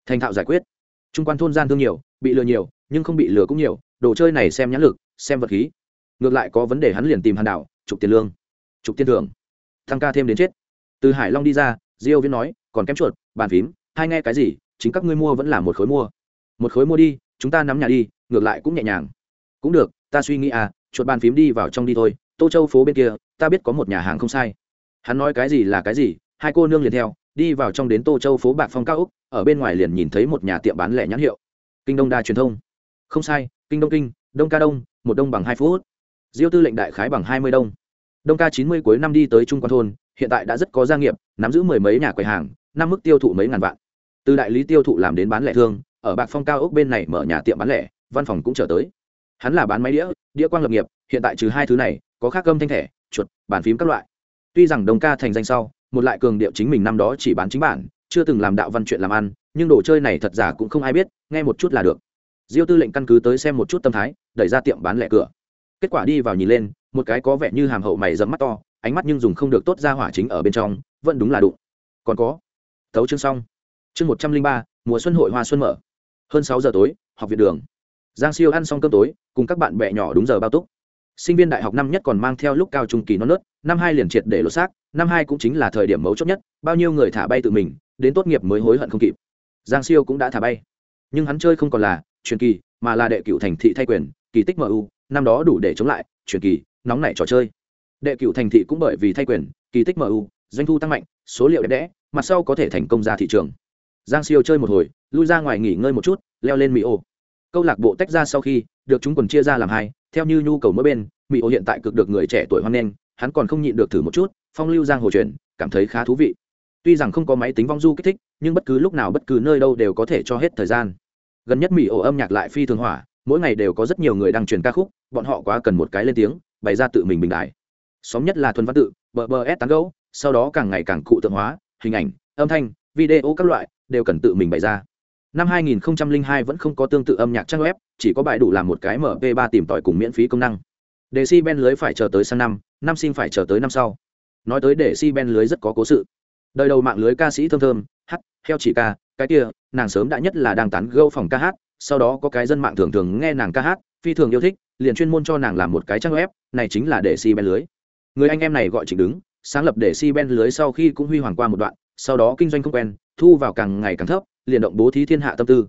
Thành thạo giải quyết. Trung quan thôn gian thương nhiều, bị lừa nhiều, nhưng không bị lừa cũng nhiều, đồ chơi này xem nhãn lực, xem vật khí. Ngược lại có vấn đề hắn liền tìm hàn đảo trục tiền lương, trục tiền thưởng thăng ca thêm đến chết. Từ hải long đi ra, diêu viễn nói, còn kém chuột, bàn phím, hai nghe cái gì chính các ngươi mua vẫn là một khối mua. Một khối mua đi, chúng ta nắm nhà đi, ngược lại cũng nhẹ nhàng. Cũng được, ta suy nghĩ à chuột bàn phím đi vào trong đi thôi, tô châu phố bên kia, ta biết có một nhà hàng không sai. Hắn nói cái gì là cái gì, hai cô nương liền theo, đi vào trong đến tô châu phố bạc phong cao úc ở bên ngoài liền nhìn thấy một nhà tiệm bán lẻ nhãn hiệu. Kinh đông đa truyền thông. Không sai, kinh đông kinh, đông ca đông, một đông bằng hai phút. Diêu tư lệnh đại khái bằng hai mươi đông. Đông ca chín mươi cuối năm đi tới trung quan thôn, hiện tại đã rất có gia nghiệp, nắm giữ mười mấy nhà quầy hàng, năm mức tiêu thụ mấy ngàn vạn từ đại lý tiêu thụ làm đến bán lẻ thương, ở bạc phong cao ốc bên này mở nhà tiệm bán lẻ, văn phòng cũng trở tới. Hắn là bán máy đĩa đĩa quang lập nghiệp, hiện tại trừ hai thứ này, có khác gâm thanh thẻ, chuột, bàn phím các loại. Tuy rằng đồng ca thành danh sau, một lại cường điệu chính mình năm đó chỉ bán chính bản, chưa từng làm đạo văn chuyện làm ăn, nhưng đồ chơi này thật giả cũng không ai biết, nghe một chút là được. Diêu tư lệnh căn cứ tới xem một chút tâm thái, đẩy ra tiệm bán lẻ cửa. Kết quả đi vào nhìn lên, một cái có vẻ như hàm hậu mày dẫm mắt to, ánh mắt nhưng dùng không được tốt ra hỏa chính ở bên trong, vẫn đúng là đụng. Còn có, thấu chương xong chương một trăm linh ba, mùa xuân hội hoa xuân mở. Hơn sáu giờ tối, học viện đường. Giang siêu ăn xong cơm tối, cùng các bạn bè nhỏ đúng giờ bao túc. Sinh viên đại học năm nhất còn mang theo lúc cao trung kỳ non nớt, năm hai liền triệt để lột xác, năm hai cũng chính là thời điểm mấu chốt nhất, bao nhiêu người thả bay tự mình, đến tốt nghiệp mới hối hận không kịp. Giang siêu cũng đã thả bay. Nhưng hắn chơi không còn là truyền kỳ, mà là đệ cựu thành thị thay quyền, kỳ tích mu năm đó đủ để chống lại, truyền kỳ, nóng nảy trò chơi. Đệ cựu thành thị cũng bởi vì thay quyền, kỳ tích mu doanh thu tăng mạnh, số liệu đẹp đẽ, mặt sau có thể thành công ra thị trường giang siêu chơi một hồi, lui ra ngoài nghỉ ngơi một chút, leo lên mỹ ô. Câu lạc bộ tách ra sau khi, được chúng quần chia ra làm hai, theo như nhu cầu mỗi bên mỹ ô hiện tại cực được người trẻ tuổi hoan nghênh, hắn còn không nhịn được thử một chút, phong lưu giang hồ truyền, cảm thấy khá thú vị. Tuy rằng không có máy tính vong du kích thích, nhưng bất cứ lúc nào bất cứ nơi đâu đều có thể cho hết thời gian. Gần nhất mỹ ổ âm nhạc lại phi thường hỏa, mỗi ngày đều có rất nhiều người đang truyền ca khúc, bọn họ quá cần một cái lên tiếng, bày ra tự mình bình đại. Xóm nhất là thuần văn tự, bờ bờ s tán gấu, sau đó càng ngày càng cụ tượng hóa, hình ảnh, âm thanh, video các loại đều cần tự mình bày ra. Năm 2002 vẫn không có tương tự âm nhạc trang web, chỉ có bài đủ làm một cái mp 3 tìm tòi cùng miễn phí công năng. Để si ben lưới phải chờ tới sang năm năm sinh phải chờ tới năm sau. Nói tới để si ben lưới rất có cố sự. Đời đầu mạng lưới ca sĩ thơm thơm, hát, heo chỉ ca, cái kia, nàng sớm đã nhất là đang tán gâu phòng ca hát, sau đó có cái dân mạng thường thường nghe nàng ca hát, phi thường yêu thích, liền chuyên môn cho nàng làm một cái trang web, này chính là để si ben lưới. Người anh em này gọi trịnh đứng, sáng lập để si ben lưới sau khi cũng huy hoàng qua một đoạn, sau đó kinh doanh không quen thu vào càng ngày càng thấp liền động bố thí thiên hạ tâm tư.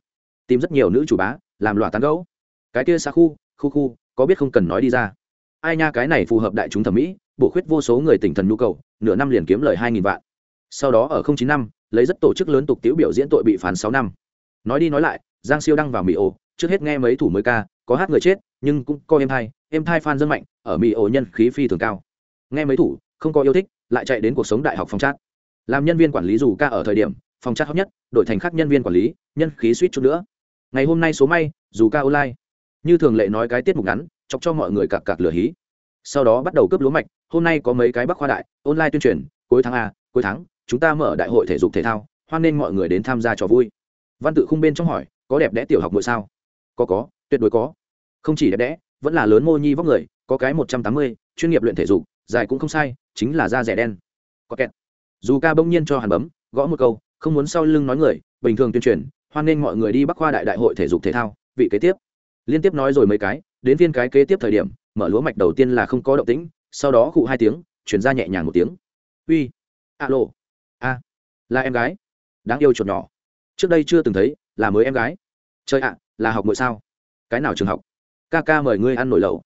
Tìm rất nhiều nữ chủ bá làm loạt tán gẫu. Cái kia xa khu khu khu có biết không cần nói đi ra. Ai nha cái này phù hợp đại chúng thẩm mỹ bổ khuyết vô số người tỉnh thần nhu cầu nửa năm liền kiếm lời hai nghìn vạn. Sau đó ở không chín năm lấy rất tổ chức lớn tục tiểu biểu diễn tội bị phán sáu năm. Nói đi nói lại giang siêu đăng vào mỹ ồ, trước hết nghe mấy thủ mới ca có hát người chết nhưng cũng có em thai em thai fan dân mạnh ở mỹ ồ nhân khí phi thường cao. Nghe mấy thủ không có yêu thích lại chạy đến cuộc sống đại học phòng trát làm nhân viên quản lý dù ca ở thời điểm phòng chat hot nhất, đổi thành khác nhân viên quản lý, nhân khí suýt chút nữa. Ngày hôm nay số may, dù ca online. Như thường lệ nói cái tiết mục ngắn, chọc cho mọi người cặc cặc lửa hí. Sau đó bắt đầu cướp lúa mạch, hôm nay có mấy cái bắc khoa đại, online tuyên truyền, cuối tháng a, cuối tháng, chúng ta mở đại hội thể dục thể thao, hoan nên mọi người đến tham gia trò vui. Văn tự khung bên trong hỏi, có đẹp đẽ tiểu học mỗi sao? Có có, tuyệt đối có. Không chỉ đẹp đẽ, vẫn là lớn mô nhi vóc người, có cái một trăm tám mươi, chuyên nghiệp luyện thể dục, dài cũng không sai, chính là da rẻ đen. Có kẹt. Dù ca bỗng nhiên cho hàn bấm, gõ một câu không muốn sau lưng nói người, bình thường tuyên truyền, hoan nên mọi người đi bắc khoa đại đại hội thể dục thể thao, vị kế tiếp. Liên tiếp nói rồi mấy cái, đến viên cái kế tiếp thời điểm, mở lúa mạch đầu tiên là không có động tĩnh, sau đó cụ hai tiếng, chuyển ra nhẹ nhàng một tiếng. Uy, alo, a, là em gái, đáng yêu chuột nhỏ. Trước đây chưa từng thấy, là mới em gái. Chơi ạ, là học mỗi sao? Cái nào trường học? Ca ca mời ngươi ăn nổi lẩu.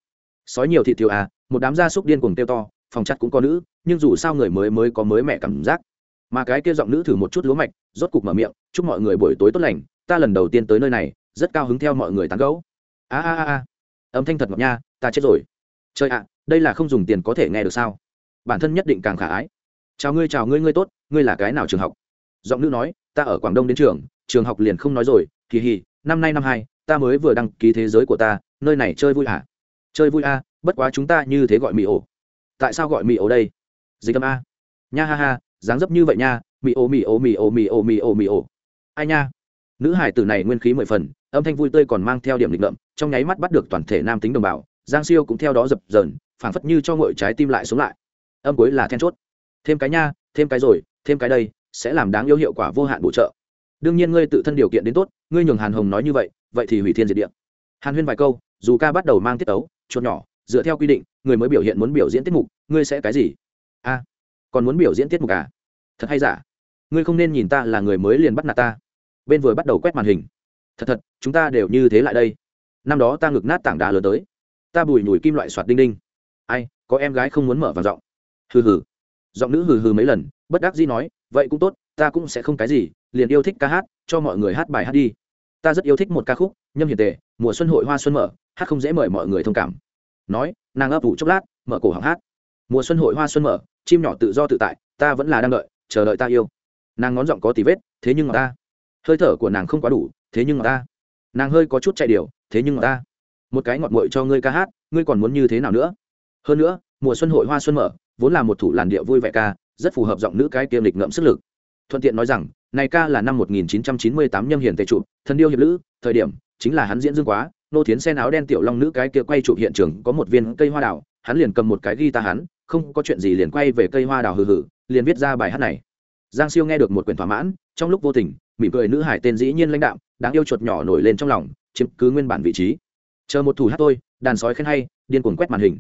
Sói nhiều thịt tiêu à một đám gia súc điên cuồng tiêu to, phòng chặt cũng có nữ, nhưng dù sao người mới mới có mới mẹ cảm giác mà cái kia giọng nữ thử một chút lúa mạch, rốt cục mở miệng, chúc mọi người buổi tối tốt lành, ta lần đầu tiên tới nơi này, rất cao hứng theo mọi người tán gấu a a a âm thanh thật ngọc nha, ta chết rồi. Chơi ạ, đây là không dùng tiền có thể nghe được sao? Bản thân nhất định càng khả ái. Chào ngươi chào ngươi ngươi tốt, ngươi là cái nào trường học? Giọng nữ nói, ta ở quảng đông đến trường trường học liền không nói rồi, kỳ hì, năm nay năm hai, ta mới vừa đăng ký thế giới của ta, nơi này chơi vui à? chơi vui a, bất quá chúng ta như thế gọi mì ổ. Tại sao gọi mì ổ đây? Dịch âm a. Nha ha ha dáng dấp như vậy nha, mì ô mì ô mì ô mì ô mì ô mì ô. Ai nha? Nữ hải tử này nguyên khí mười phần, âm thanh vui tươi còn mang theo điểm lịch ngậm trong nháy mắt bắt được toàn thể nam tính đồng bào, giang siêu cũng theo đó dập dờn, phảng phất như cho ngội trái tim lại xuống lại. Âm cuối là then chốt. Thêm cái nha, thêm cái rồi, thêm cái đây, sẽ làm đáng yêu hiệu quả vô hạn bổ trợ. Đương nhiên ngươi tự thân điều kiện đến tốt, ngươi nhường hàn hồng nói như vậy vậy thì hủy thiên diệt địa. Hàn huyên vài câu, dù ca bắt đầu mang tiết ấu chuột nhỏ, dựa theo quy định, người mới biểu hiện muốn biểu diễn tiết mục, ngươi sẽ cái gì? A còn muốn biểu diễn tiết mục à? Thật hay giả? Ngươi không nên nhìn ta là người mới liền bắt nạt ta. Bên vừa bắt đầu quét màn hình. Thật thật, chúng ta đều như thế lại đây. Năm đó ta ngực nát tảng đá lớn tới. Ta bùi nhùi kim loại soạt đinh đinh. Ai, có em gái không muốn mở vào giọng. Hừ hừ. Giọng nữ hừ hừ mấy lần, bất đắc dĩ nói, vậy cũng tốt, ta cũng sẽ không cái gì, liền yêu thích ca hát, cho mọi người hát bài hát đi. Ta rất yêu thích một ca khúc, nhâm hiền tề, mùa xuân hội hoa xuân mở, hát không dễ mời mọi người thông cảm. Nói, nàng ấp ủ chốc lát, mở cổ họng hát mùa xuân hội hoa xuân mở, chim nhỏ tự do tự tại, ta vẫn là đang đợi, chờ đợi ta yêu. Nàng ngón giọng có tí vết, thế nhưng mà ta. Hơi thở của nàng không quá đủ, thế nhưng mà ta. Nàng hơi có chút chạy điều thế nhưng mà ta. Một cái ngọt ngội cho ngươi ca hát, ngươi còn muốn như thế nào nữa? Hơn nữa, mùa xuân hội hoa xuân mở, vốn là một thủ làn điệu vui vẻ ca, rất phù hợp giọng nữ cái tiêm lịch ngậm sức lực. Thuận tiện nói rằng, này ca là năm 1998 nhâm hiển tề chụp thần điêu hiệp lữ, thời điểm, chính là hắn diễn dương quá, nô thiến sen áo đen tiểu long nữ cái kia quay chụp hiện trường có một viên cây hoa đào hắn liền cầm một cái guitar hắn, không có chuyện gì liền quay về cây hoa đào hừ hừ, liền viết ra bài hát này. Giang siêu nghe được một quyển thỏa mãn, trong lúc vô tình, mỉm cười nữ hải tên dĩ nhiên lãnh đạm, đáng yêu chuột nhỏ nổi lên trong lòng, chiếm cứ nguyên bản vị trí. Chờ một thủ hát tôi đàn sói khen hay, điên cuồng quét màn hình.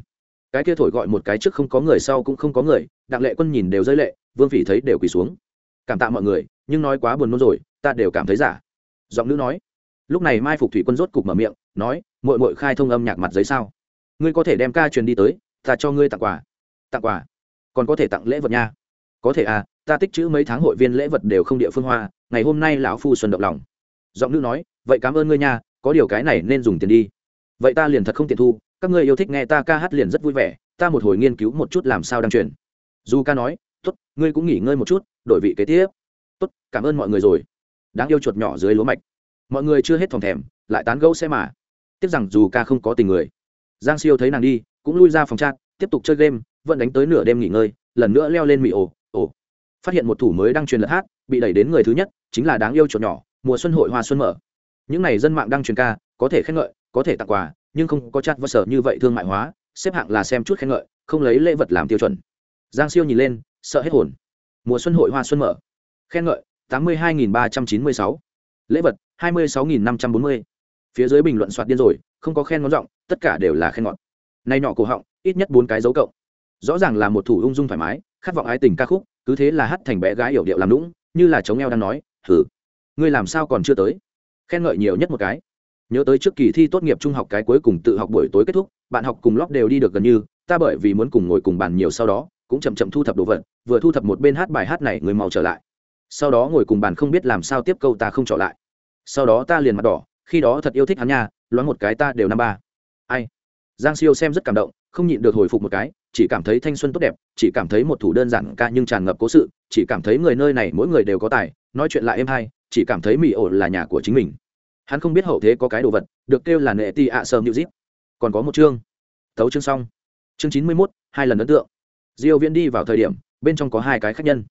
Cái kia thổi gọi một cái trước không có người sau cũng không có người, đặng lệ quân nhìn đều rơi lệ, vương phỉ thấy đều quỳ xuống. Cảm tạ mọi người, nhưng nói quá buồn nôn rồi, ta đều cảm thấy giả. Giọng nữ nói. Lúc này mai phục thủy quân rốt cục mở miệng, nói mội mội khai thông âm nhạc mặt giấy sao? Ngươi có thể đem ca truyền đi tới, ta cho ngươi tặng quà. Tặng quà? Còn có thể tặng lễ vật nha. Có thể à ta tích chữ mấy tháng hội viên lễ vật đều không địa phương hoa, ngày hôm nay lão phu xuân động lòng. Giọng nữ nói, vậy cảm ơn ngươi nha, có điều cái này nên dùng tiền đi. Vậy ta liền thật không tiền thu, các ngươi yêu thích nghe ta ca hát liền rất vui vẻ, ta một hồi nghiên cứu một chút làm sao đăng truyền. Dù ca nói, tốt, ngươi cũng nghỉ ngơi một chút, đổi vị kế tiếp. Tốt, cảm ơn mọi người rồi. Đáng yêu chuột nhỏ dưới lúa mạch. Mọi người chưa hết phòng thèm, lại tán gẫu xe mà. Tiếc rằng dù ca không có tình người giang siêu thấy nàng đi, cũng lui ra phòng trạc tiếp tục chơi game, vẫn đánh tới nửa đêm nghỉ ngơi, lần nữa leo lên mị ồ ồ phát hiện một thủ mới đang truyền lật hát, bị đẩy đến người thứ nhất, chính là đáng yêu chuột nhỏ, mùa xuân hội hoa xuân mở. Những n à y dân mạng đang truyền ca, có thể khen ngợi, có thể tặng quà, nhưng không có chặt và sở như vậy thương mại hóa, xếp hạng là xem chút khen ngợi, không lấy lễ vật làm tiêu chuẩn. Giang siêu nhìn lên, sợ hết hồn. Mùa xuân hội hoa xuân mở. Khen ngợi, tám mươi hai ba trăm chín mươi sáu. Lễ vật, hai mươi sáu năm trăm bốn mươi. Phía dưới bình luận soạt điên rồi không có khen ngón giọng, tất cả đều là khen ngọt. Nay nọ cổ họng, ít nhất bốn cái dấu cộng. Rõ ràng là một thủ ung dung thoải mái, khát vọng ái tình ca khúc, cứ thế là hát thành bé gái hiểu điệu làm lũng như là chống eo đang nói thử ngươi làm sao còn chưa tới? Khen ngợi nhiều nhất một cái. Nhớ tới trước kỳ thi tốt nghiệp trung học cái cuối cùng tự học buổi tối kết thúc, bạn học cùng lớp đều đi được gần như, ta bởi vì muốn cùng ngồi cùng bàn nhiều sau đó, cũng chậm chậm thu thập đồ vật, vừa thu thập một bên hát bài hát này người mau trở lại. Sau đó ngồi cùng bàn không biết làm sao tiếp câu ta không trở lại. Sau đó ta liền mặt đỏ khi đó thật yêu thích hắn nha, loáng một cái ta đều năm ba. Ai? Giang siêu xem rất cảm động, không nhịn được hồi phục một cái, chỉ cảm thấy thanh xuân tốt đẹp, chỉ cảm thấy một thủ đơn giản ca nhưng tràn ngập cố sự, chỉ cảm thấy người nơi này mỗi người đều có tài, nói chuyện lại êm hay, chỉ cảm thấy mỹ ổ là nhà của chính mình. Hắn không biết hậu thế có cái đồ vật, được kêu là nệ ti ạ sơ new zip còn có một chương. Thấu chương xong. Chương chín mươi mốt, hai lần ấn tượng. Diêu viễn đi vào thời điểm, bên trong có hai cái khách nhân.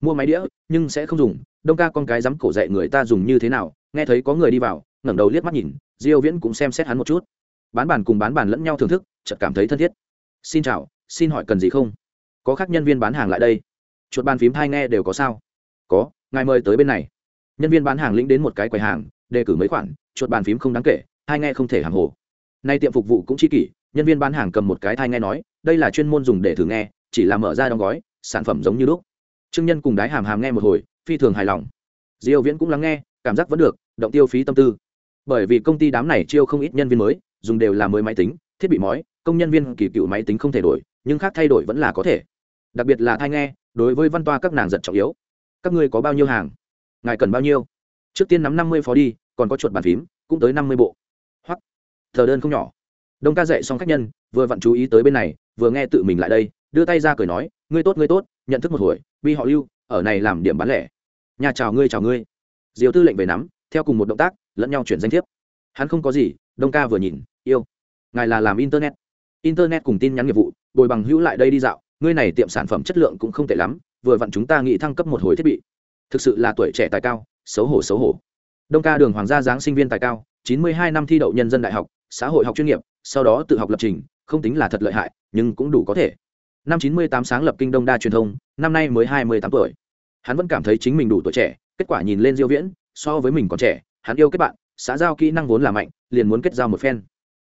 Mua máy đĩa, nhưng sẽ không dùng, đông ca con cái dám cổ dạy người ta dùng như thế nào, nghe thấy có người đi vào ngẩng đầu liếc mắt nhìn, diêu viễn cũng xem xét hắn một chút. Bán bàn cùng bán bàn lẫn nhau thưởng thức, chợt cảm thấy thân thiết. Xin chào, xin hỏi cần gì không? Có khác nhân viên bán hàng lại đây. Chuột bàn phím thai nghe đều có sao? Có, ngài mời tới bên này. Nhân viên bán hàng lĩnh đến một cái quầy hàng, đề cử mấy khoản, chuột bàn phím không đáng kể hai nghe không thể hàng hồ. Nay tiệm phục vụ cũng chi kỷ, nhân viên bán hàng cầm một cái thai nghe nói, đây là chuyên môn dùng để thử nghe, chỉ là mở ra đóng gói, sản phẩm giống như lúc. Trương nhân cùng đái hàm hàm nghe một hồi, phi thường hài lòng. Diêu viễn cũng lắng nghe, cảm giác vẫn được, động tiêu phí tâm tư bởi vì công ty đám này chiêu không ít nhân viên mới, dùng đều là mới máy tính, thiết bị mói, công nhân viên kỳ cựu máy tính không thể đổi, nhưng khác thay đổi vẫn là có thể. Đặc biệt là thai nghe, đối với văn toa các nàng giật trọng yếu. Các ngươi có bao nhiêu hàng? Ngài cần bao nhiêu? Trước tiên nắm năm mươi phó đi, còn có chuột bàn phím, cũng tới năm mươi bộ. Hoặc, thờ đơn không nhỏ. Đông ca dạy xong khách nhân, vừa vặn chú ý tới bên này, vừa nghe tự mình lại đây, đưa tay ra cười nói, ngươi tốt ngươi tốt, nhận thức một hồi vì họ lưu, ở này làm điểm bán lẻ. Nhà chào ngươi chào ngươi. Diều tư lệnh về nắm theo cùng một động tác, lẫn nhau chuyển danh thiếp. Hắn không có gì, đông ca vừa nhìn, yêu, ngài là làm internet. Internet cùng tin nhắn nghiệp vụ, bồi bằng hữu lại đây đi dạo, ngươi này tiệm sản phẩm chất lượng cũng không tệ lắm, vừa vặn chúng ta nghĩ thăng cấp một hồi thiết bị. Thực sự là tuổi trẻ tài cao, xấu hổ xấu hổ. Đông ca đường hoàng gia giáng sinh viên tài cao, chín mươi hai năm thi đậu nhân dân đại học, xã hội học chuyên nghiệp, sau đó tự học lập trình, không tính là thật lợi hại, nhưng cũng đủ có thể. Năm chín mươi tám sáng lập kinh đông đa truyền thông, năm nay mới hai mươi tám tuổi. Hắn vẫn cảm thấy chính mình đủ tuổi trẻ, kết quả nhìn lên diêu viễn so với mình còn trẻ, hắn yêu kết bạn, xã giao kỹ năng vốn là mạnh, liền muốn kết giao một phen.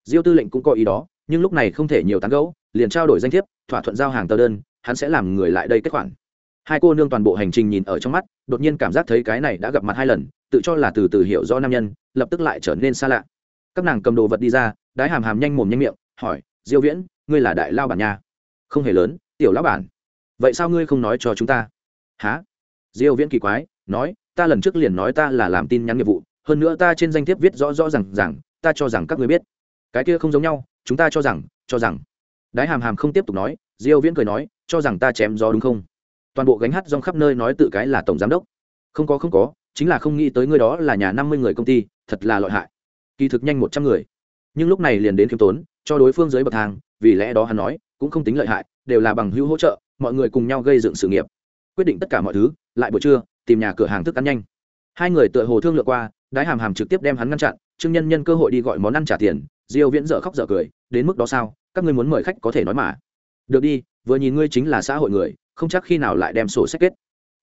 Diêu tư lệnh cũng có ý đó, nhưng lúc này không thể nhiều tán gẫu, liền trao đổi danh thiếp, thỏa thuận giao hàng tờ đơn, hắn sẽ làm người lại đây kết khoản. Hai cô nương toàn bộ hành trình nhìn ở trong mắt, đột nhiên cảm giác thấy cái này đã gặp mặt hai lần, tự cho là từ từ hiểu rõ nam nhân, lập tức lại trở nên xa lạ. Các nàng cầm đồ vật đi ra, đái hàm hàm nhanh mồm nhanh miệng, hỏi, diêu viễn, ngươi là đại lao bản nha không hề lớn, tiểu lão bản. Vậy sao ngươi không nói cho chúng ta? Há diêu viễn kỳ quái, nói ta lần trước liền nói ta là làm tin nhắn nghiệp vụ, hơn nữa ta trên danh thiếp viết rõ rõ rằng rằng ta cho rằng các người biết. Cái kia không giống nhau, chúng ta cho rằng cho rằng. Đái hàm hàm không tiếp tục nói, diêu viễn cười nói, cho rằng ta chém gió đúng không? Toàn bộ gánh hát rong khắp nơi nói tự cái là tổng giám đốc. Không có không có, chính là không nghĩ tới ngươi đó là nhà 50 người công ty, thật là lợi hại. Kỳ thực nhanh 100 người. Nhưng lúc này liền đến khiêm tốn, cho đối phương dưới bậc thang, vì lẽ đó hắn nói, cũng không tính lợi hại, đều là bằng hữu hỗ trợ, mọi người cùng nhau gây dựng sự nghiệp. Quyết định tất cả mọi thứ, lại buổi trưa tìm nhà cửa hàng thức ăn nhanh. Hai người tựa hồ thương lượng qua, đái hàm hàm trực tiếp đem hắn ngăn chặn, trương nhân nhân cơ hội đi gọi món ăn trả tiền, diêu viễn dở khóc dở cười, đến mức đó sao, các ngươi muốn mời khách có thể nói mà. Được đi, vừa nhìn ngươi chính là xã hội người, không chắc khi nào lại đem sổ sách kết.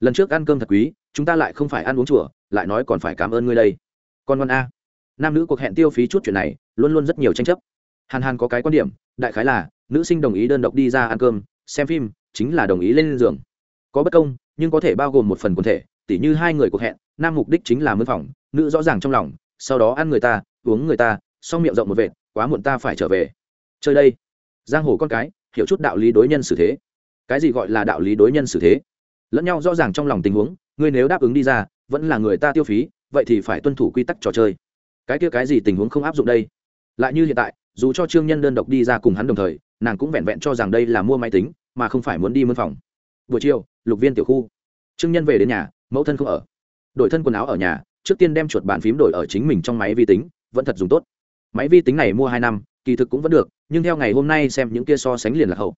Lần trước ăn cơm thật quý, chúng ta lại không phải ăn uống chùa, lại nói còn phải cảm ơn ngươi đây. Con ngon a. Nam nữ cuộc hẹn tiêu phí chút chuyện này, luôn luôn rất nhiều tranh chấp. Hàn hàn có cái quan điểm, đại khái là, nữ sinh đồng ý đơn độc đi ra ăn cơm, xem phim, chính là đồng ý lên giường. Có bất công nhưng có thể bao gồm một phần quần thể, tỉ như hai người cuộc hẹn, nam mục đích chính là mân phòng, nữ rõ ràng trong lòng, sau đó ăn người ta, uống người ta, xong miệng rộng một vệt, quá muộn ta phải trở về. Chơi đây. Giang hồ con cái, hiểu chút đạo lý đối nhân xử thế. Cái gì gọi là đạo lý đối nhân xử thế? Lẫn nhau rõ ràng trong lòng tình huống, ngươi nếu đáp ứng đi ra, vẫn là người ta tiêu phí, vậy thì phải tuân thủ quy tắc trò chơi. Cái kia cái gì tình huống không áp dụng đây? Lại như hiện tại, dù cho trương nhân đơn độc đi ra cùng hắn đồng thời, nàng cũng vẹn vẹn cho rằng đây là mua máy tính, mà không phải muốn đi mân phòng buổi chiều, lục viên tiểu khu. Trương nhân về đến nhà, mẫu thân không ở. Đổi thân quần áo ở nhà, trước tiên đem chuột bàn phím đổi ở chính mình trong máy vi tính, vẫn thật dùng tốt. Máy vi tính này mua hai năm, kỳ thực cũng vẫn được, nhưng theo ngày hôm nay xem những kia so sánh liền là hậu.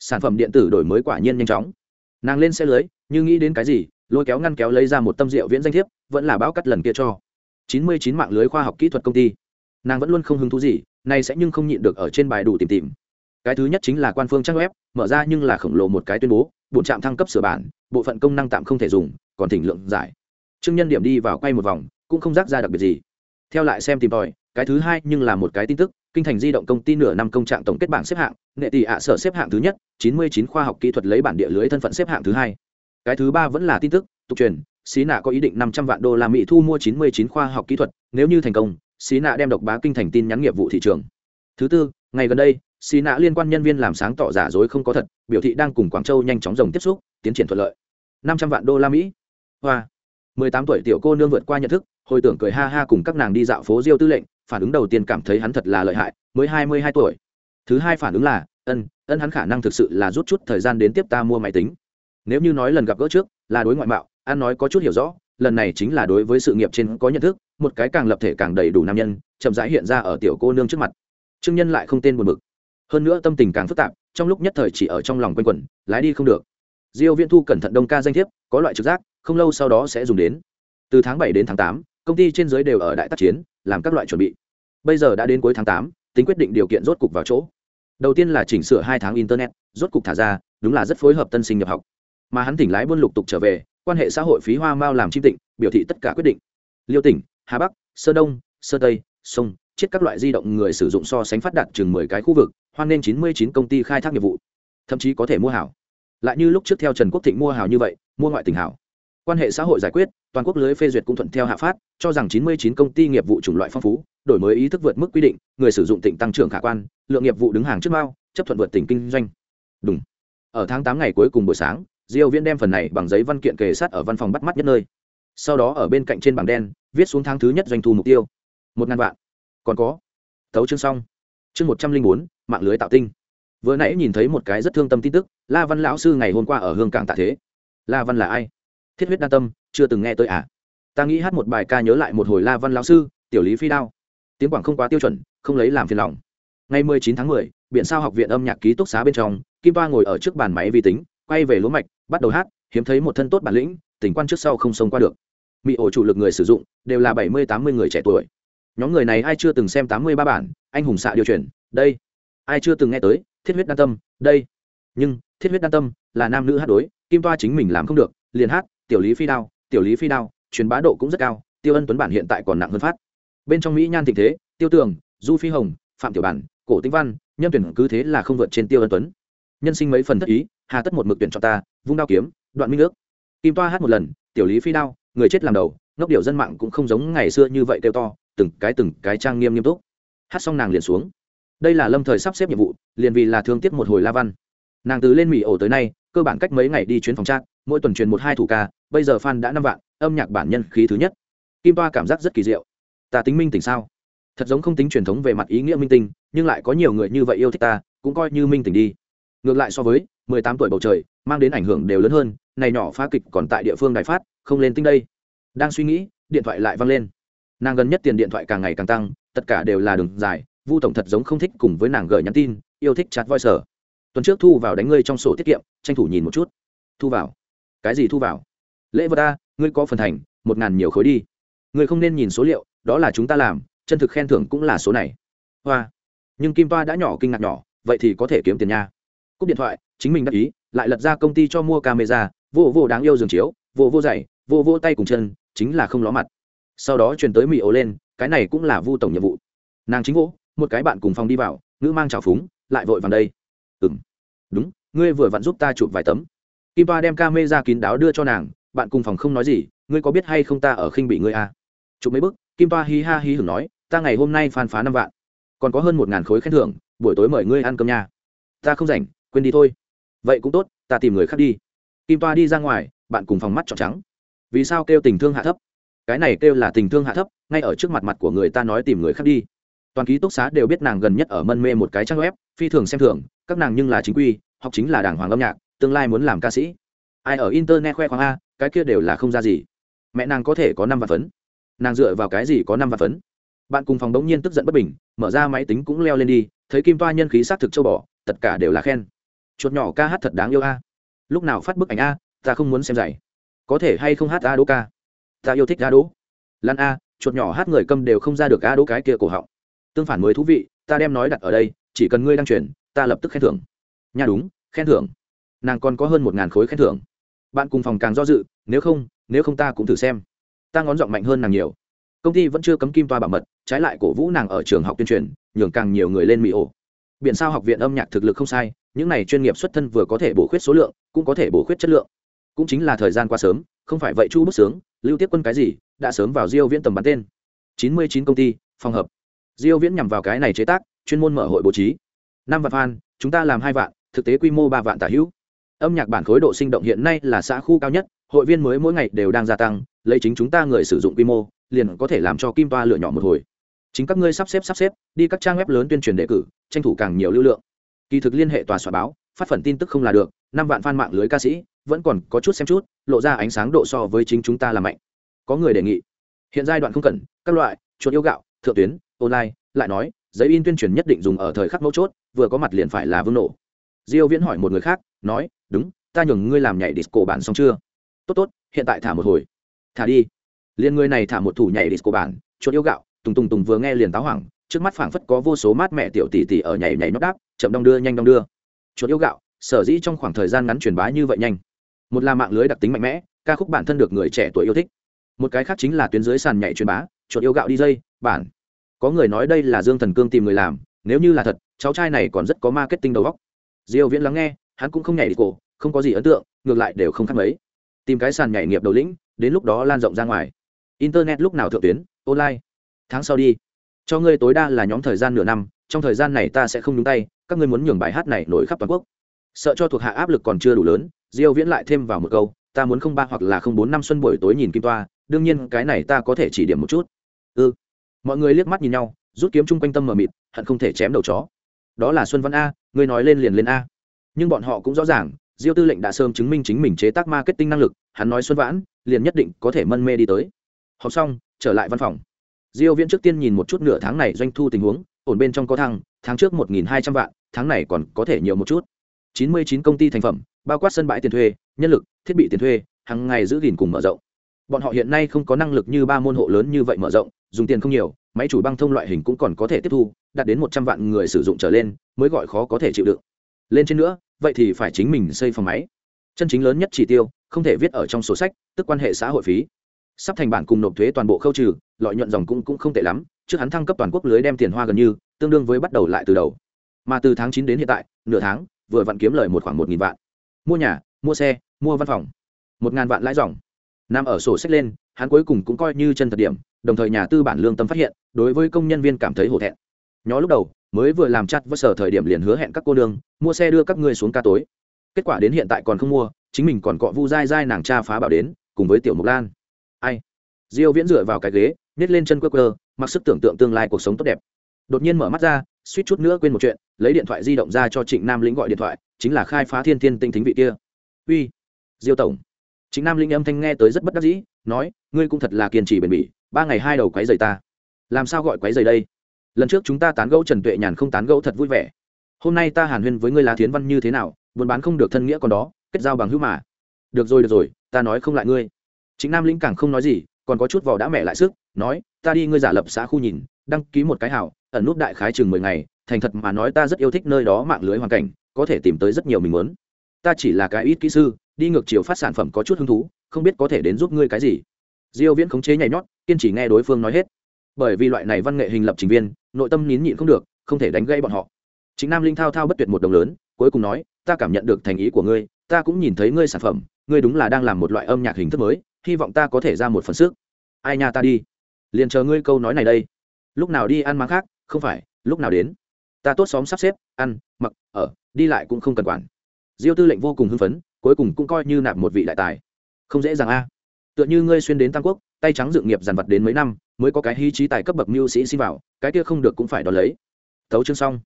Sản phẩm điện tử đổi mới quả nhiên nhanh chóng. Nàng lên xe lưới, như nghĩ đến cái gì, lôi kéo ngăn kéo lấy ra một tâm rượu viễn danh thiếp, vẫn là báo cắt lần kia cho. Chín mươi chín mạng lưới khoa học kỹ thuật công ty. Nàng vẫn luôn không hứng thú gì, nay sẽ nhưng không nhịn được ở trên bài đủ tìm tìm. Cái thứ nhất chính là quan phương trang web, mở ra nhưng là khổng lồ một cái tuyên bố bổn trạm thăng cấp sửa bản, bộ phận công năng tạm không thể dùng, còn thỉnh lượng giải. Trương nhân điểm đi vào quay một vòng, cũng không rác ra đặc biệt gì. Theo lại xem tìm tòi, cái thứ hai nhưng là một cái tin tức, kinh thành di động công ty nửa năm công trạng tổng kết bảng xếp hạng nghệ tỷ ạ sở xếp hạng thứ nhất, chín mươi chín khoa học kỹ thuật lấy bản địa lưới thân phận xếp hạng thứ hai. Cái thứ ba vẫn là tin tức, tục truyền, xí nạ có ý định năm trăm vạn đô la mỹ thu mua chín mươi chín khoa học kỹ thuật, nếu như thành công, xí nạ đem độc bá kinh thành tin nhắn nghiệp vụ thị trường. Thứ tư, ngày gần đây xì nạ liên quan nhân viên làm sáng tỏ giả dối không có thật, biểu thị đang cùng quảng châu nhanh chóng rồng tiếp xúc, tiến triển thuận lợi. năm trăm vạn đô la mỹ. Hoa. mười tám tuổi tiểu cô nương vượt qua nhận thức, hồi tưởng cười ha ha cùng các nàng đi dạo phố diêu tư lệnh, phản ứng đầu tiên cảm thấy hắn thật là lợi hại, mới hai mươi hai tuổi. Thứ hai phản ứng là, ân ân hắn khả năng thực sự là rút chút thời gian đến tiếp ta mua máy tính. Nếu như nói lần gặp gỡ trước, là đối ngoại mạo an nói có chút hiểu rõ, lần này chính là đối với sự nghiệp trên có nhận thức, một cái càng lập thể càng đầy đủ nam nhân, chậm rãi hiện ra ở tiểu cô nương trước mặt. Trương nhân lại không tên buồn bực hơn nữa tâm tình càng phức tạp trong lúc nhất thời chỉ ở trong lòng quanh quẩn lái đi không được. Diêu viễn thu cẩn thận đông ca danh thiếp có loại trực giác không lâu sau đó sẽ dùng đến. Từ tháng 7 đến tháng 8, công ty trên dưới đều ở đại tác chiến làm các loại chuẩn bị. Bây giờ đã đến cuối tháng 8, tính quyết định điều kiện rốt cục vào chỗ. Đầu tiên là chỉnh sửa hai tháng internet rốt cục thả ra đúng là rất phối hợp tân sinh nhập học. Mà hắn tỉnh lái buôn lục tục trở về quan hệ xã hội phí hoa mao làm chim tịnh biểu thị tất cả quyết định. Liêu tỉnh hà bắc sơ đông sơ tây sông chết các loại di động người sử dụng so sánh phát đạt chừng mười cái khu vực hoan nên chín mươi chín công ty khai thác nghiệp vụ, thậm chí có thể mua hảo. Lại như lúc trước theo trần quốc thịnh mua hảo như vậy, mua ngoại tỉnh hảo. Quan hệ xã hội giải quyết, toàn quốc lưới phê duyệt cũng thuận theo hạ phát, cho rằng chín mươi chín công ty nghiệp vụ chủng loại phong phú, đổi mới ý thức vượt mức quy định, người sử dụng tỉnh tăng trưởng khả quan, lượng nghiệp vụ đứng hàng trước mao chấp thuận vượt tỉnh kinh doanh. Đúng. Ở tháng tám ngày cuối cùng buổi sáng, diêu viễn đem phần này bằng giấy văn kiện kề sát ở văn phòng bắt mắt nhất nơi. Sau đó ở bên cạnh trên bảng đen, viết xuống tháng thứ nhất doanh thu mục tiêu. Một ngàn vạn. Còn có. Tấu chương xong. Chương một trăm linh bốn mạng lưới tạo tinh. Vừa nãy nhìn thấy một cái rất thương tâm tin tức, la văn lão sư ngày hôm qua ở hương cảng tạ thế. La văn là ai? Thiết huyết đa tâm, chưa từng nghe tới à? Ta nghĩ hát một bài ca nhớ lại một hồi la văn lão sư, tiểu lý phi đao. Tiếng quảng không quá tiêu chuẩn, không lấy làm phiền lòng. Ngày mười chín tháng mười, biện sao học viện âm nhạc ký túc xá bên trong, kim ba ngồi ở trước bàn máy vi tính, quay về lúa mạch, bắt đầu hát, hiếm thấy một thân tốt bản lĩnh tỉnh quan trước sau không sống qua được. Mỹ ổ chủ lực người sử dụng, đều là bảy mươi tám mươi người trẻ tuổi. Nhóm người này ai chưa từng xem tám mươi ba bản, anh hùng xạ điều chuyển, đây ai chưa từng nghe tới, thiết huyết đan tâm, đây. Nhưng, thiết huyết đan tâm là nam nữ hát đối, kim toa chính mình làm không được, liền hát, tiểu lý phi đao, tiểu lý phi đao, truyền bá độ cũng rất cao, tiêu ân tuấn bản hiện tại còn nặng hơn phát. Bên trong mỹ nhan tình thế, tiêu tường, du phi hồng, phạm tiểu bản, cổ tinh văn nhân tuyển cứ thế là không vượt trên tiêu ân tuấn. Nhân sinh mấy phần thất ý, hà tất một mực tuyển cho ta, vung đao kiếm, đoạn minh nước kim toa hát một lần, tiểu lý phi đao, người chết làm đầu, ngốc điều dân mạng cũng không giống ngày xưa như vậy kêu to, từng cái từng cái trang nghiêm nghiêm túc. Hát xong nàng liền xuống đây là lâm thời sắp xếp nhiệm vụ, liền vì là thương tiếc một hồi la văn. Nàng từ lên mỹ ổ tới nay, cơ bản cách mấy ngày đi chuyến phòng trác mỗi tuần truyền một hai thủ ca, bây giờ fan đã năm vạn, âm nhạc bản nhân khí thứ nhất. Kim toa cảm giác rất kỳ diệu. Ta tính minh tỉnh sao? Thật giống không tính truyền thống về mặt ý nghĩa minh tinh nhưng lại có nhiều người như vậy yêu thích ta, cũng coi như minh tỉnh đi. Ngược lại so với mười tám tuổi bầu trời, mang đến ảnh hưởng đều lớn hơn, này nhỏ phá kịch còn tại địa phương đài phát, không lên tinh đây. Đang suy nghĩ, điện thoại lại văng lên. Nàng gần nhất tiền điện thoại càng ngày càng tăng, tất cả đều là đường dài vu tổng thật giống không thích cùng với nàng gửi nhắn tin, yêu thích chặt voi sở tuần trước thu vào đánh ngươi trong sổ tiết kiệm, tranh thủ nhìn một chút. Thu vào. Cái gì thu vào? Lễ vật ta, ngươi có phần thành, một ngàn nhiều khối đi. Ngươi không nên nhìn số liệu, đó là chúng ta làm, chân thực khen thưởng cũng là số này. Hoa. Nhưng kim toa đã nhỏ kinh ngạc nhỏ, vậy thì có thể kiếm tiền nha. Cúp điện thoại, chính mình đắc ý, lại lật ra công ty cho mua camera, vô vô đáng yêu giường chiếu, vô vô dày vô vô tay cùng chân, chính là không ló mặt. Sau đó truyền tới mỹ ố lên, cái này cũng là vu tổng nhiệm vụ. Nàng chính vỗ một cái bạn cùng phòng đi vào ngữ mang trào phúng lại vội vàng đây. Ừ m đúng ngươi vừa vặn giúp ta chụp vài tấm. Kim ba đem ca mê ra kín đáo đưa cho nàng bạn cùng phòng không nói gì ngươi có biết hay không ta ở khinh bị ngươi à? chụp mấy bức kim ba hí ha hí hửng nói ta ngày hôm nay phàn phá năm vạn. Còn có hơn một ngàn khối khen thưởng buổi tối mời ngươi ăn cơm nhà, ta không rảnh quên đi thôi. Vậy cũng tốt ta tìm người khác đi. Kim toa đi ra ngoài bạn cùng phòng mắt trọn trắng. Vì sao kêu tình thương hạ thấp? Cái này kêu là tình thương hạ thấp ngay ở trước mặt mặt của người ta nói tìm người khác đi toàn ký túc xá đều biết nàng gần nhất ở mân mê một cái trang web, phi thường xem thường, các nàng nhưng là chính quy, học chính là đảng hoàng âm nhạc, tương lai muốn làm ca sĩ. Ai ở internet khoe khoang a, cái kia đều là không ra gì. Mẹ nàng có thể có năm vạn phấn. Nàng dựa vào cái gì có năm vạn phấn? Bạn cùng phòng đống nhiên tức giận bất bình, mở ra máy tính cũng leo lên đi, thấy kim toa nhân khí xác thực châu bò, tất cả đều là khen. Chuột nhỏ ca hát thật đáng yêu a. Lúc nào phát bức ảnh a, ta không muốn xem giày. có thể hay không hát a đỗ ca? Ta yêu thích a đỗ. Lan a, chuột nhỏ hát người câm đều không ra được a đỗ cái kia cổ họng tương phản mới thú vị, ta đem nói đặt ở đây, chỉ cần ngươi đăng truyền, ta lập tức khen thưởng. Nhà đúng, khen thưởng. Nàng còn có hơn một ngàn khối khen thưởng. Bạn cùng phòng càng do dự, nếu không nếu không ta cũng thử xem. Ta ngón giọng mạnh hơn nàng nhiều. Công ty vẫn chưa cấm kim toa bảo mật, trái lại cổ vũ nàng ở trường học tuyên truyền, nhường càng nhiều người lên mỹ ổ. Biển sao học viện âm nhạc thực lực không sai, những này chuyên nghiệp xuất thân vừa có thể bổ khuyết số lượng, cũng có thể bổ khuyết chất lượng. Cũng chính là thời gian qua sớm, không phải vậy chu bức sướng, lưu tiếp quân cái gì, đã sớm vào diêu viễn tầm bắn tên. 99 công ty, phòng hợp diêu viễn nhằm vào cái này chế tác, chuyên môn mở hội bố trí. Năm vạn fan, chúng ta làm hai vạn, thực tế quy mô ba vạn tả hữu. Âm nhạc bản khối độ sinh động hiện nay là xã khu cao nhất, hội viên mới mỗi ngày đều đang gia tăng, lấy chính chúng ta người sử dụng quy mô, liền có thể làm cho kim toa lựa nhỏ một hồi. Chính các ngươi sắp xếp sắp xếp, đi các trang web lớn tuyên truyền đề cử, tranh thủ càng nhiều lưu lượng. Kỳ thực liên hệ tòa soạn báo, phát phần tin tức không là được, năm vạn fan mạng lưới ca sĩ, vẫn còn có chút xem chút, lộ ra ánh sáng độ so với chính chúng ta là mạnh. Có người đề nghị, hiện giai đoạn không cần, các loại, chuột yêu gạo, thượng tuyến online, lại nói, giấy in tuyên truyền nhất định dùng ở thời khắc mấu chốt, vừa có mặt liền phải là vương nổ. Diêu viễn hỏi một người khác, nói, đúng, ta nhường ngươi làm nhảy disco bản xong chưa? Tốt tốt, hiện tại thả một hồi. Thả đi. Liền người này thả một thủ nhảy disco bản, chuột yêu gạo, tùng tùng tùng vừa nghe liền táo hoảng, trước mắt phảng phất có vô số mát mẹ tiểu tỷ tỷ ở nhảy nhảy nót đáp, chậm đong đưa, nhanh đong đưa. Chuột yêu gạo, sở dĩ trong khoảng thời gian ngắn truyền bá như vậy nhanh. Một là mạng lưới đặc tính mạnh mẽ, ca khúc bản thân được người trẻ tuổi yêu thích. Một cái khác chính là tuyến dưới sàn nhảy truyền bá, chuột yêu gạo đi dây, bản có người nói đây là dương thần cương tìm người làm, nếu như là thật, cháu trai này còn rất có marketing đầu óc. Diêu viễn lắng nghe, hắn cũng không nhảy đi cổ, không có gì ấn tượng, ngược lại đều không khác mấy. Tìm cái sàn nhảy nghiệp đầu lĩnh, đến lúc đó lan rộng ra ngoài. Internet lúc nào thượng tuyến, online. Tháng sau đi. Cho ngươi tối đa là nhóm thời gian nửa năm, trong thời gian này ta sẽ không nhúng tay, các ngươi muốn nhường bài hát này nổi khắp toàn quốc. Sợ cho thuộc hạ áp lực còn chưa đủ lớn, diêu viễn lại thêm vào một câu, ta muốn không ba hoặc là không bốn năm xuân buổi tối nhìn kim toa, đương nhiên cái này ta có thể chỉ điểm một chút. Ư ừ mọi người liếc mắt nhìn nhau, rút kiếm chung quanh tâm mờ mịt, hận không thể chém đầu chó. Đó là xuân văn a, ngươi nói lên liền lên a. Nhưng bọn họ cũng rõ ràng, diêu tư lệnh đã sớm chứng minh chính mình chế tác marketing năng lực, hắn nói xuân vãn, liền nhất định có thể mân mê đi tới. Học xong, trở lại văn phòng. Diêu viễn trước tiên nhìn một chút nửa tháng này doanh thu tình huống, ổn bên trong có thăng, tháng trước 1.200 vạn, tháng này còn có thể nhiều một chút. 99 công ty thành phẩm, bao quát sân bãi tiền thuê, nhân lực, thiết bị tiền thuê, hàng ngày giữ gìn cùng mở rộng. Bọn họ hiện nay không có năng lực như ba môn hộ lớn như vậy mở rộng dùng tiền không nhiều, máy chủ băng thông loại hình cũng còn có thể tiếp thu, đạt đến một trăm vạn người sử dụng trở lên mới gọi khó có thể chịu đựng. Lên trên nữa, vậy thì phải chính mình xây phòng máy. Chân chính lớn nhất chỉ tiêu, không thể viết ở trong sổ sách, tức quan hệ xã hội phí. Sắp thành bản cùng nộp thuế toàn bộ khâu trừ, lợi nhuận dòng cũng cũng không tệ lắm, trước hắn thăng cấp toàn quốc lưới đem tiền hoa gần như, tương đương với bắt đầu lại từ đầu. Mà từ tháng chín đến hiện tại, nửa tháng, vừa vặn kiếm lời một khoảng một nghìn vạn. Mua nhà, mua xe, mua văn phòng. Một ngàn vạn lãi dòng nằm ở sổ sách lên, hắn cuối cùng cũng coi như chân thật điểm, đồng thời nhà tư bản lương tâm phát hiện, đối với công nhân viên cảm thấy hổ thẹn. Nhó lúc đầu, mới vừa làm chặt với sở thời điểm liền hứa hẹn các cô nương, mua xe đưa các ngươi xuống ca tối. Kết quả đến hiện tại còn không mua, chính mình còn cọ vu dai dai nàng cha phá bảo đến, cùng với tiểu mục lan. Ai? Diêu viễn dựa vào cái ghế, nhét lên chân quơ quơ, mặc sức tưởng tượng tương lai cuộc sống tốt đẹp. Đột nhiên mở mắt ra, suýt chút nữa quên một chuyện, lấy điện thoại di động ra cho trịnh nam lĩnh gọi điện thoại, chính là khai phá thiên thiên tinh thính vị kia. Uy, diêu tổng. Chính nam linh âm thanh nghe tới rất bất đắc dĩ, nói, ngươi cũng thật là kiên trì bền bỉ, ba ngày hai đầu quấy giày ta. Làm sao gọi quấy giày đây? Lần trước chúng ta tán gẫu trần tuệ nhàn không tán gẫu thật vui vẻ. Hôm nay ta hàn huyên với ngươi lá thiến văn như thế nào, buôn bán không được thân nghĩa còn đó, kết giao bằng hữu mà. Được rồi được rồi, ta nói không lại ngươi. Chính nam lĩnh càng không nói gì, còn có chút vỏ đã mẹ lại sức, nói, ta đi ngươi giả lập xã khu nhìn, đăng ký một cái hảo ẩn nút đại khái chừng mười ngày, thành thật mà nói ta rất yêu thích nơi đó mạng lưới hoàn cảnh, có thể tìm tới rất nhiều mình muốn. Ta chỉ là cái ít kỹ sư đi ngược chiều phát sản phẩm có chút hứng thú, không biết có thể đến giúp ngươi cái gì. Diêu viễn khống chế nhảy nhót, kiên trì nghe đối phương nói hết. Bởi vì loại này văn nghệ hình lập trình viên, nội tâm nín nhịn không được, không thể đánh gãy bọn họ. Chính nam linh thao thao bất tuyệt một đồng lớn, cuối cùng nói, ta cảm nhận được thành ý của ngươi, ta cũng nhìn thấy ngươi sản phẩm, ngươi đúng là đang làm một loại âm nhạc hình thức mới, hy vọng ta có thể ra một phần sức. Ai nha ta đi, liền chờ ngươi câu nói này đây. Lúc nào đi ăn máng khác, không phải, lúc nào đến. Ta tốt xóm sắp xếp, ăn, mặc, ở, đi lại cũng không cần quản. Diêu tư lệnh vô cùng hưng phấn cuối cùng cũng coi như nạp một vị đại tài. Không dễ dàng a. Tựa như ngươi xuyên đến tam quốc, tay trắng dự nghiệp dàn vật đến mấy năm, mới có cái hy trí tài cấp bậc mưu sĩ xin vào, cái kia không được cũng phải đón lấy. Tấu chương xong.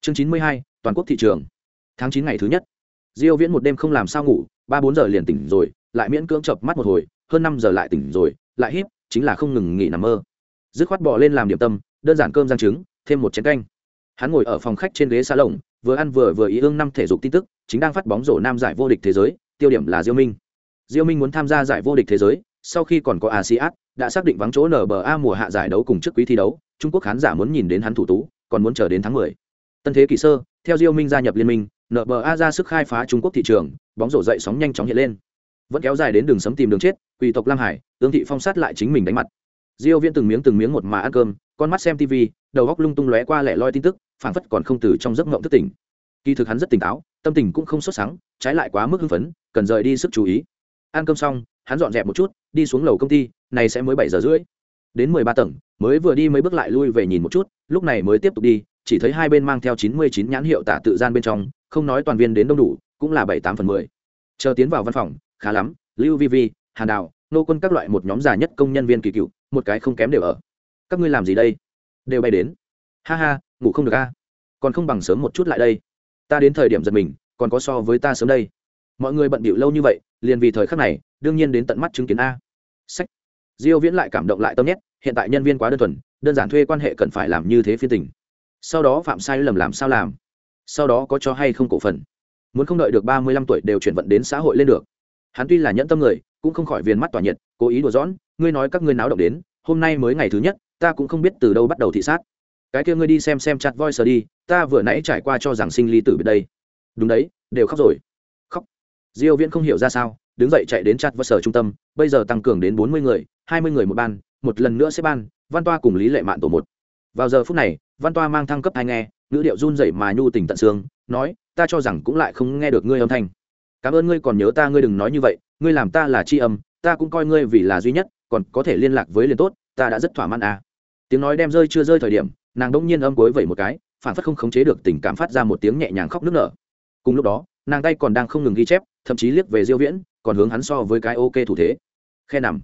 Chương chín mươi hai, toàn quốc thị trường. Tháng chín ngày thứ nhất. Diêu viễn một đêm không làm sao ngủ, ba bốn giờ liền tỉnh rồi, lại miễn cưỡng chập mắt một hồi, hơn năm giờ lại tỉnh rồi, lại híp, chính là không ngừng nghỉ nằm mơ. Dứt khoát bỏ lên làm điểm tâm, đơn giản cơm rang trứng, thêm một chén canh hắn ngồi ở phòng khách trên ghế xa lồng vừa ăn vừa vừa ý ương năm thể dục tin tức, chính đang phát bóng rổ nam giải vô địch thế giới, tiêu điểm là diêu minh. Diêu minh muốn tham gia giải vô địch thế giới, sau khi còn có asean đã xác định vắng chỗ nba mùa hạ giải đấu cùng trước quý thi đấu, trung quốc khán giả muốn nhìn đến hắn thủ tú, còn muốn chờ đến tháng 10. tân thế kỷ sơ, theo diêu minh gia nhập liên minh nba ra sức khai phá trung quốc thị trường, bóng rổ dậy sóng nhanh chóng hiện lên. Vẫn kéo dài đến đường sấm tìm đường chết quỷ tộc lam hải tương thị phong sát lại chính mình đánh mặt. Diêu viễn từng miếng từng miếng một mà ăn cơm, con mắt xem tv đầu góc lung tung lóe qua lẻ loi tin tức phảng phất còn không từ trong giấc mộng thức tỉnh. Kỳ thực hắn rất tỉnh táo, tâm tình cũng không sốt sáng trái lại quá mức hưng phấn, cần rời đi sức chú ý. Ăn cơm xong, hắn dọn dẹp một chút, đi xuống lầu công ty, này sẽ mới bảy giờ rưỡi. Đến mười ba tầng, mới vừa đi mấy bước lại lui về nhìn một chút, lúc này mới tiếp tục đi, chỉ thấy hai bên mang theo chín mươi chín nhãn hiệu tả tự gian bên trong, không nói toàn viên đến đông đủ, cũng là bảy tám phần mười. Chờ tiến vào văn phòng, khá lắm, lưu vi vi, hàn đào, nô quân các loại một nhóm già nhất công nhân viên kỳ cựu, một cái không kém đều ở. Các ngươi làm gì đây? Đều bay đến. Ha ha ngủ không được a. Còn không bằng sớm một chút lại đây. Ta đến thời điểm giật mình, còn có so với ta sớm đây. Mọi người bận bịu lâu như vậy, liền vì thời khắc này, đương nhiên đến tận mắt chứng kiến a. Sách. Diêu viễn lại cảm động lại tâm nhét, hiện tại nhân viên quá đơn thuần, đơn giản thuê quan hệ cần phải làm như thế phi tình. Sau đó phạm sai lầm làm sao làm? Sau đó có cho hay không cổ phần? Muốn không đợi được 35 tuổi đều chuyển vận đến xã hội lên được. Hắn tuy là nhẫn tâm người, cũng không khỏi viền mắt tỏa nhiệt, cố ý đùa giỡn, ngươi nói các ngươi náo động đến, hôm nay mới ngày thứ nhất, ta cũng không biết từ đâu bắt đầu thị sát cái kia ngươi đi xem xem chặt voi sờ đi, ta vừa nãy trải qua cho rằng sinh ly tử biệt đây. Đúng đấy, đều khóc rồi. Khóc. Diêu viễn không hiểu ra sao, đứng dậy chạy đến chặt voi sờ trung tâm, bây giờ tăng cường đến 40 người 20 người một ban, một lần nữa sẽ ban, văn toa cùng lý lệ mạn tổ một. Vào giờ phút này, văn toa mang thăng cấp hai nghe, ngữ điệu run rẩy mà nhu tình tận xương, nói, ta cho rằng cũng lại không nghe được ngươi âm thanh. Cảm ơn ngươi còn nhớ ta, ngươi đừng nói như vậy, ngươi làm ta là tri âm, ta cũng coi ngươi vì là duy nhất, còn có thể liên lạc với liền tốt, ta đã rất thỏa mãn à. tiếng nói đem rơi chưa rơi thời điểm nàng đỗng nhiên âm cối vẩy một cái, phản phất không khống chế được tình cảm phát ra một tiếng nhẹ nhàng khóc nức nở. Cùng lúc đó, nàng tay còn đang không ngừng ghi chép, thậm chí liếc về diêu viễn, còn hướng hắn so với cái ok thủ thế. Khe nằm.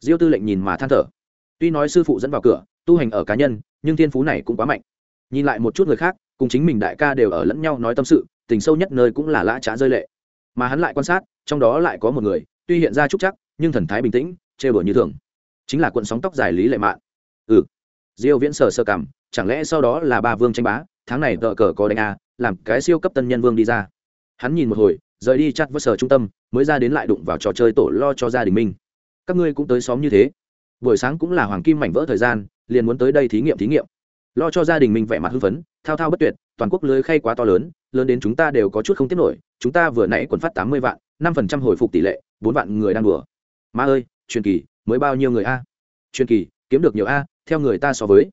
Diêu tư lệnh nhìn mà than thở. Tuy nói sư phụ dẫn vào cửa, tu hành ở cá nhân, nhưng thiên phú này cũng quá mạnh. Nhìn lại một chút người khác, cùng chính mình đại ca đều ở lẫn nhau nói tâm sự, tình sâu nhất nơi cũng là lã trá rơi lệ. Mà hắn lại quan sát, trong đó lại có một người, tuy hiện ra trúc chắc, nhưng thần thái bình tĩnh chê bửa như thường. Chính là cuộn sóng tóc dài lý lệ mạn. Ừ. Diêu viễn sờ sơ cảm chẳng lẽ sau đó là ba vương tranh bá, tháng này tờ cờ có đánh a, làm cái siêu cấp tân nhân vương đi ra. Hắn nhìn một hồi, rời đi chặt vớt sở trung tâm, mới ra đến lại đụng vào trò chơi tổ lo cho gia đình mình. Các ngươi cũng tới xóm như thế. Buổi sáng cũng là hoàng kim mảnh vỡ thời gian, liền muốn tới đây thí nghiệm thí nghiệm. Lo cho gia đình mình vẻ mặt hưng phấn, thao thao bất tuyệt, toàn quốc lưới khay quá to lớn lớn đến chúng ta đều có chút không tiếp nổi, chúng ta vừa nãy quần phát tám mươi vạn, năm phần trăm hồi phục tỷ lệ, bốn vạn người đang đùa. Ma ơi, truyền kỳ, mới bao nhiêu người a? Truyền kỳ, kiếm được nhiều a, theo người ta so với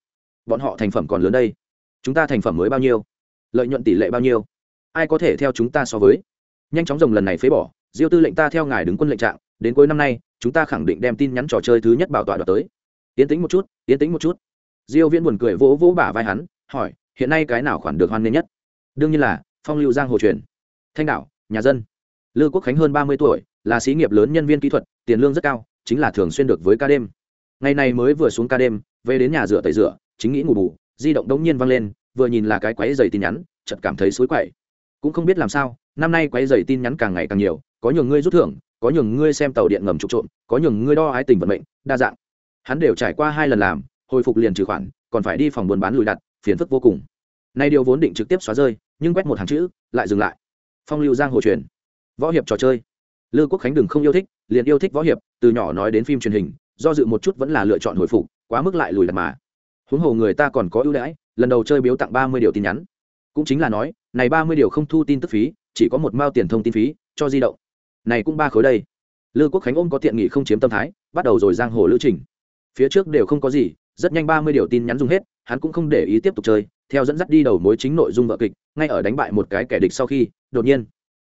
bọn họ thành phẩm còn lớn đây. Chúng ta thành phẩm mới bao nhiêu? Lợi nhuận tỷ lệ bao nhiêu? Ai có thể theo chúng ta so với? Nhanh chóng rồng lần này phế bỏ diêu tư lệnh ta theo ngài đứng quân lệnh trạng đến cuối năm nay chúng ta khẳng định đem tin nhắn trò chơi thứ nhất bảo tọa đoạt tới. Yến tĩnh một chút yến tĩnh một chút. Diêu viễn buồn cười vỗ vỗ bả vai hắn hỏi hiện nay cái nào khoản được hoan nghênh nhất? Đương nhiên là phong lưu giang hồ truyền. Thanh đảo, nhà dân. Lư quốc khánh hơn 30 tuổi là sĩ nghiệp lớn nhân viên kỹ thuật tiền lương rất cao chính là thường xuyên được với ca đêm. Ngày này mới vừa xuống ca đêm về đến nhà rửa tẩy rửa chính nghĩ ngủ bù, di động đống nhiên văng lên, vừa nhìn là cái quái dày tin nhắn, chợt cảm thấy xối quậy. Cũng không biết làm sao, năm nay quái dày tin nhắn càng ngày càng nhiều, có nhường ngươi rút thưởng, có nhường ngươi xem tàu điện ngầm trục trộm, có nhường ngươi đo ái tình vận mệnh, đa dạng. Hắn đều trải qua hai lần làm, hồi phục liền trừ khoản, còn phải đi phòng buôn bán lùi đặt, phiền phức vô cùng. Nay điều vốn định trực tiếp xóa rơi, nhưng quét một hàng chữ, lại dừng lại. Phong lưu giang hồ truyền. Võ hiệp trò chơi. Lư quốc khánh đừng không yêu thích, liền yêu thích võ hiệp, từ nhỏ nói đến phim truyền hình, do dự một chút vẫn là lựa chọn hồi phục, quá mức lại lùi đặt mà huống hồ người ta còn có ưu đãi, lần đầu chơi biếu tặng ba mươi điều tin nhắn. Cũng chính là nói, này ba mươi điều không thu tin tức phí, chỉ có một mao tiền thông tin phí, cho di động. Này cũng ba khối đây. Lư quốc khánh ôm có tiện nghị không chiếm tâm thái, bắt đầu rồi giang hồ lữ trình. Phía trước đều không có gì, rất nhanh ba mươi điều tin nhắn dùng hết, hắn cũng không để ý tiếp tục chơi, theo dẫn dắt đi đầu mối chính nội dung vợ kịch, ngay ở đánh bại một cái kẻ địch sau khi, đột nhiên,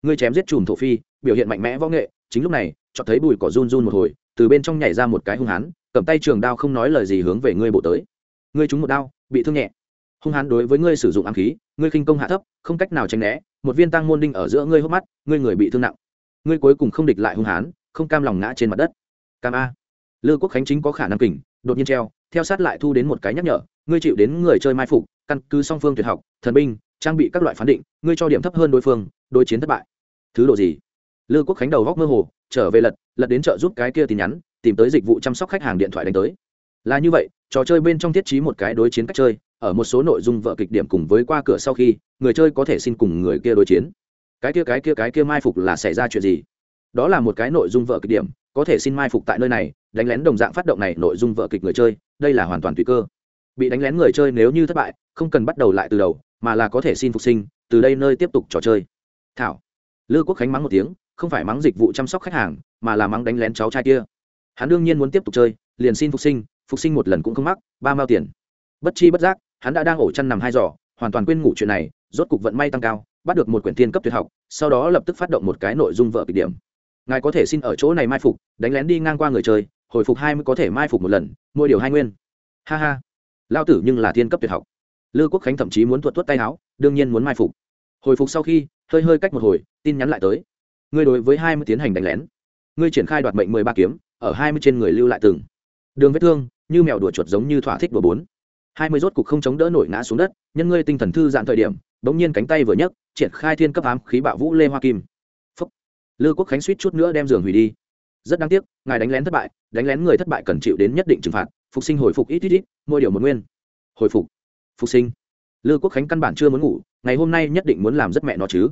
ngươi chém giết chùm thổ phi, biểu hiện mạnh mẽ võ nghệ, chính lúc này cho thấy bùi cỏ run run một hồi, từ bên trong nhảy ra một cái hung hán, cầm tay trường đao không nói lời gì hướng về ngươi bộ tới ngươi trúng một đao, bị thương nhẹ. Hung hán đối với ngươi sử dụng ám khí, ngươi khinh công hạ thấp, không cách nào tránh né, một viên tăng môn đinh ở giữa ngươi hốc mắt, ngươi người bị thương nặng. Ngươi cuối cùng không địch lại hung hán không cam lòng ngã trên mặt đất. Cam a. Lư quốc khánh chính có khả năng kình, đột nhiên treo, theo sát lại thu đến một cái nhắc nhở, ngươi chịu đến người chơi mai phục, căn cứ song phương tuyệt học, thần binh, trang bị các loại phán định, ngươi cho điểm thấp hơn đối phương, đối chiến thất bại. Thứ độ gì? Lư quốc khánh đầu góc mơ hồ, trở về lật lật đến chợ giúp cái kia tin nhắn, tìm tới dịch vụ chăm sóc khách hàng điện thoại đánh tới. Là như vậy trò chơi bên trong thiết trí một cái đối chiến cách chơi, ở một số nội dung vợ kịch điểm cùng với qua cửa sau khi, người chơi có thể xin cùng người kia đối chiến. Cái kia cái kia cái kia mai phục là xảy ra chuyện gì? Đó là một cái nội dung vợ kịch điểm, có thể xin mai phục tại nơi này, đánh lén đồng dạng phát động này nội dung vợ kịch người chơi, đây là hoàn toàn tùy cơ. Bị đánh lén người chơi nếu như thất bại, không cần bắt đầu lại từ đầu, mà là có thể xin phục sinh, từ đây nơi tiếp tục trò chơi. Thảo. Lư quốc khánh mắng một tiếng, không phải mắng dịch vụ chăm sóc khách hàng, mà là mắng đánh lén cháu trai kia. Hắn đương nhiên muốn tiếp tục chơi, liền xin phục sinh phục sinh một lần cũng không mắc, ba mao tiền. Bất chi bất giác, hắn đã đang ổ chăn nằm hai giỏ hoàn toàn quên ngủ chuyện này, rốt cục vận may tăng cao, bắt được một quyển thiên cấp tuyệt học, sau đó lập tức phát động một cái nội dung vợ kịch điểm. Ngài có thể xin ở chỗ này mai phục, đánh lén đi ngang qua người chơi, hồi phục hai mươi có thể mai phục một lần, mỗi điều hai nguyên. Ha ha. Lao tử nhưng là thiên cấp tuyệt học. Lư quốc khánh thậm chí muốn thuật tuất tay áo, đương nhiên muốn mai phục. Hồi phục sau khi, hơi hơi cách một hồi, tin nhắn lại tới. Ngươi đối với hai mươi tiến hành đánh lén. Ngươi triển khai đoạt mệnh mười ba kiếm, ở hai mươi trên người lưu lại từng đường vết thương, như mèo đùa chuột giống như thỏa thích bừa bốn. Hai mươi rốt cục không chống đỡ nổi ngã xuống đất, nhân ngươi tinh thần thư giãn thời điểm, bỗng nhiên cánh tay vừa nhấc, triển khai thiên cấp ám khí bạo vũ lê hoa kim. Phúc. lư quốc khánh suýt chút nữa đem giường hủy đi. Rất đáng tiếc, ngài đánh lén thất bại, đánh lén người thất bại cần chịu đến nhất định trừng phạt, phục sinh hồi phục ít ít ít mỗi điều một nguyên. Hồi phục. Phục sinh. Lư quốc khánh căn bản chưa muốn ngủ, ngày hôm nay nhất định muốn làm rất mẹ nó chứ.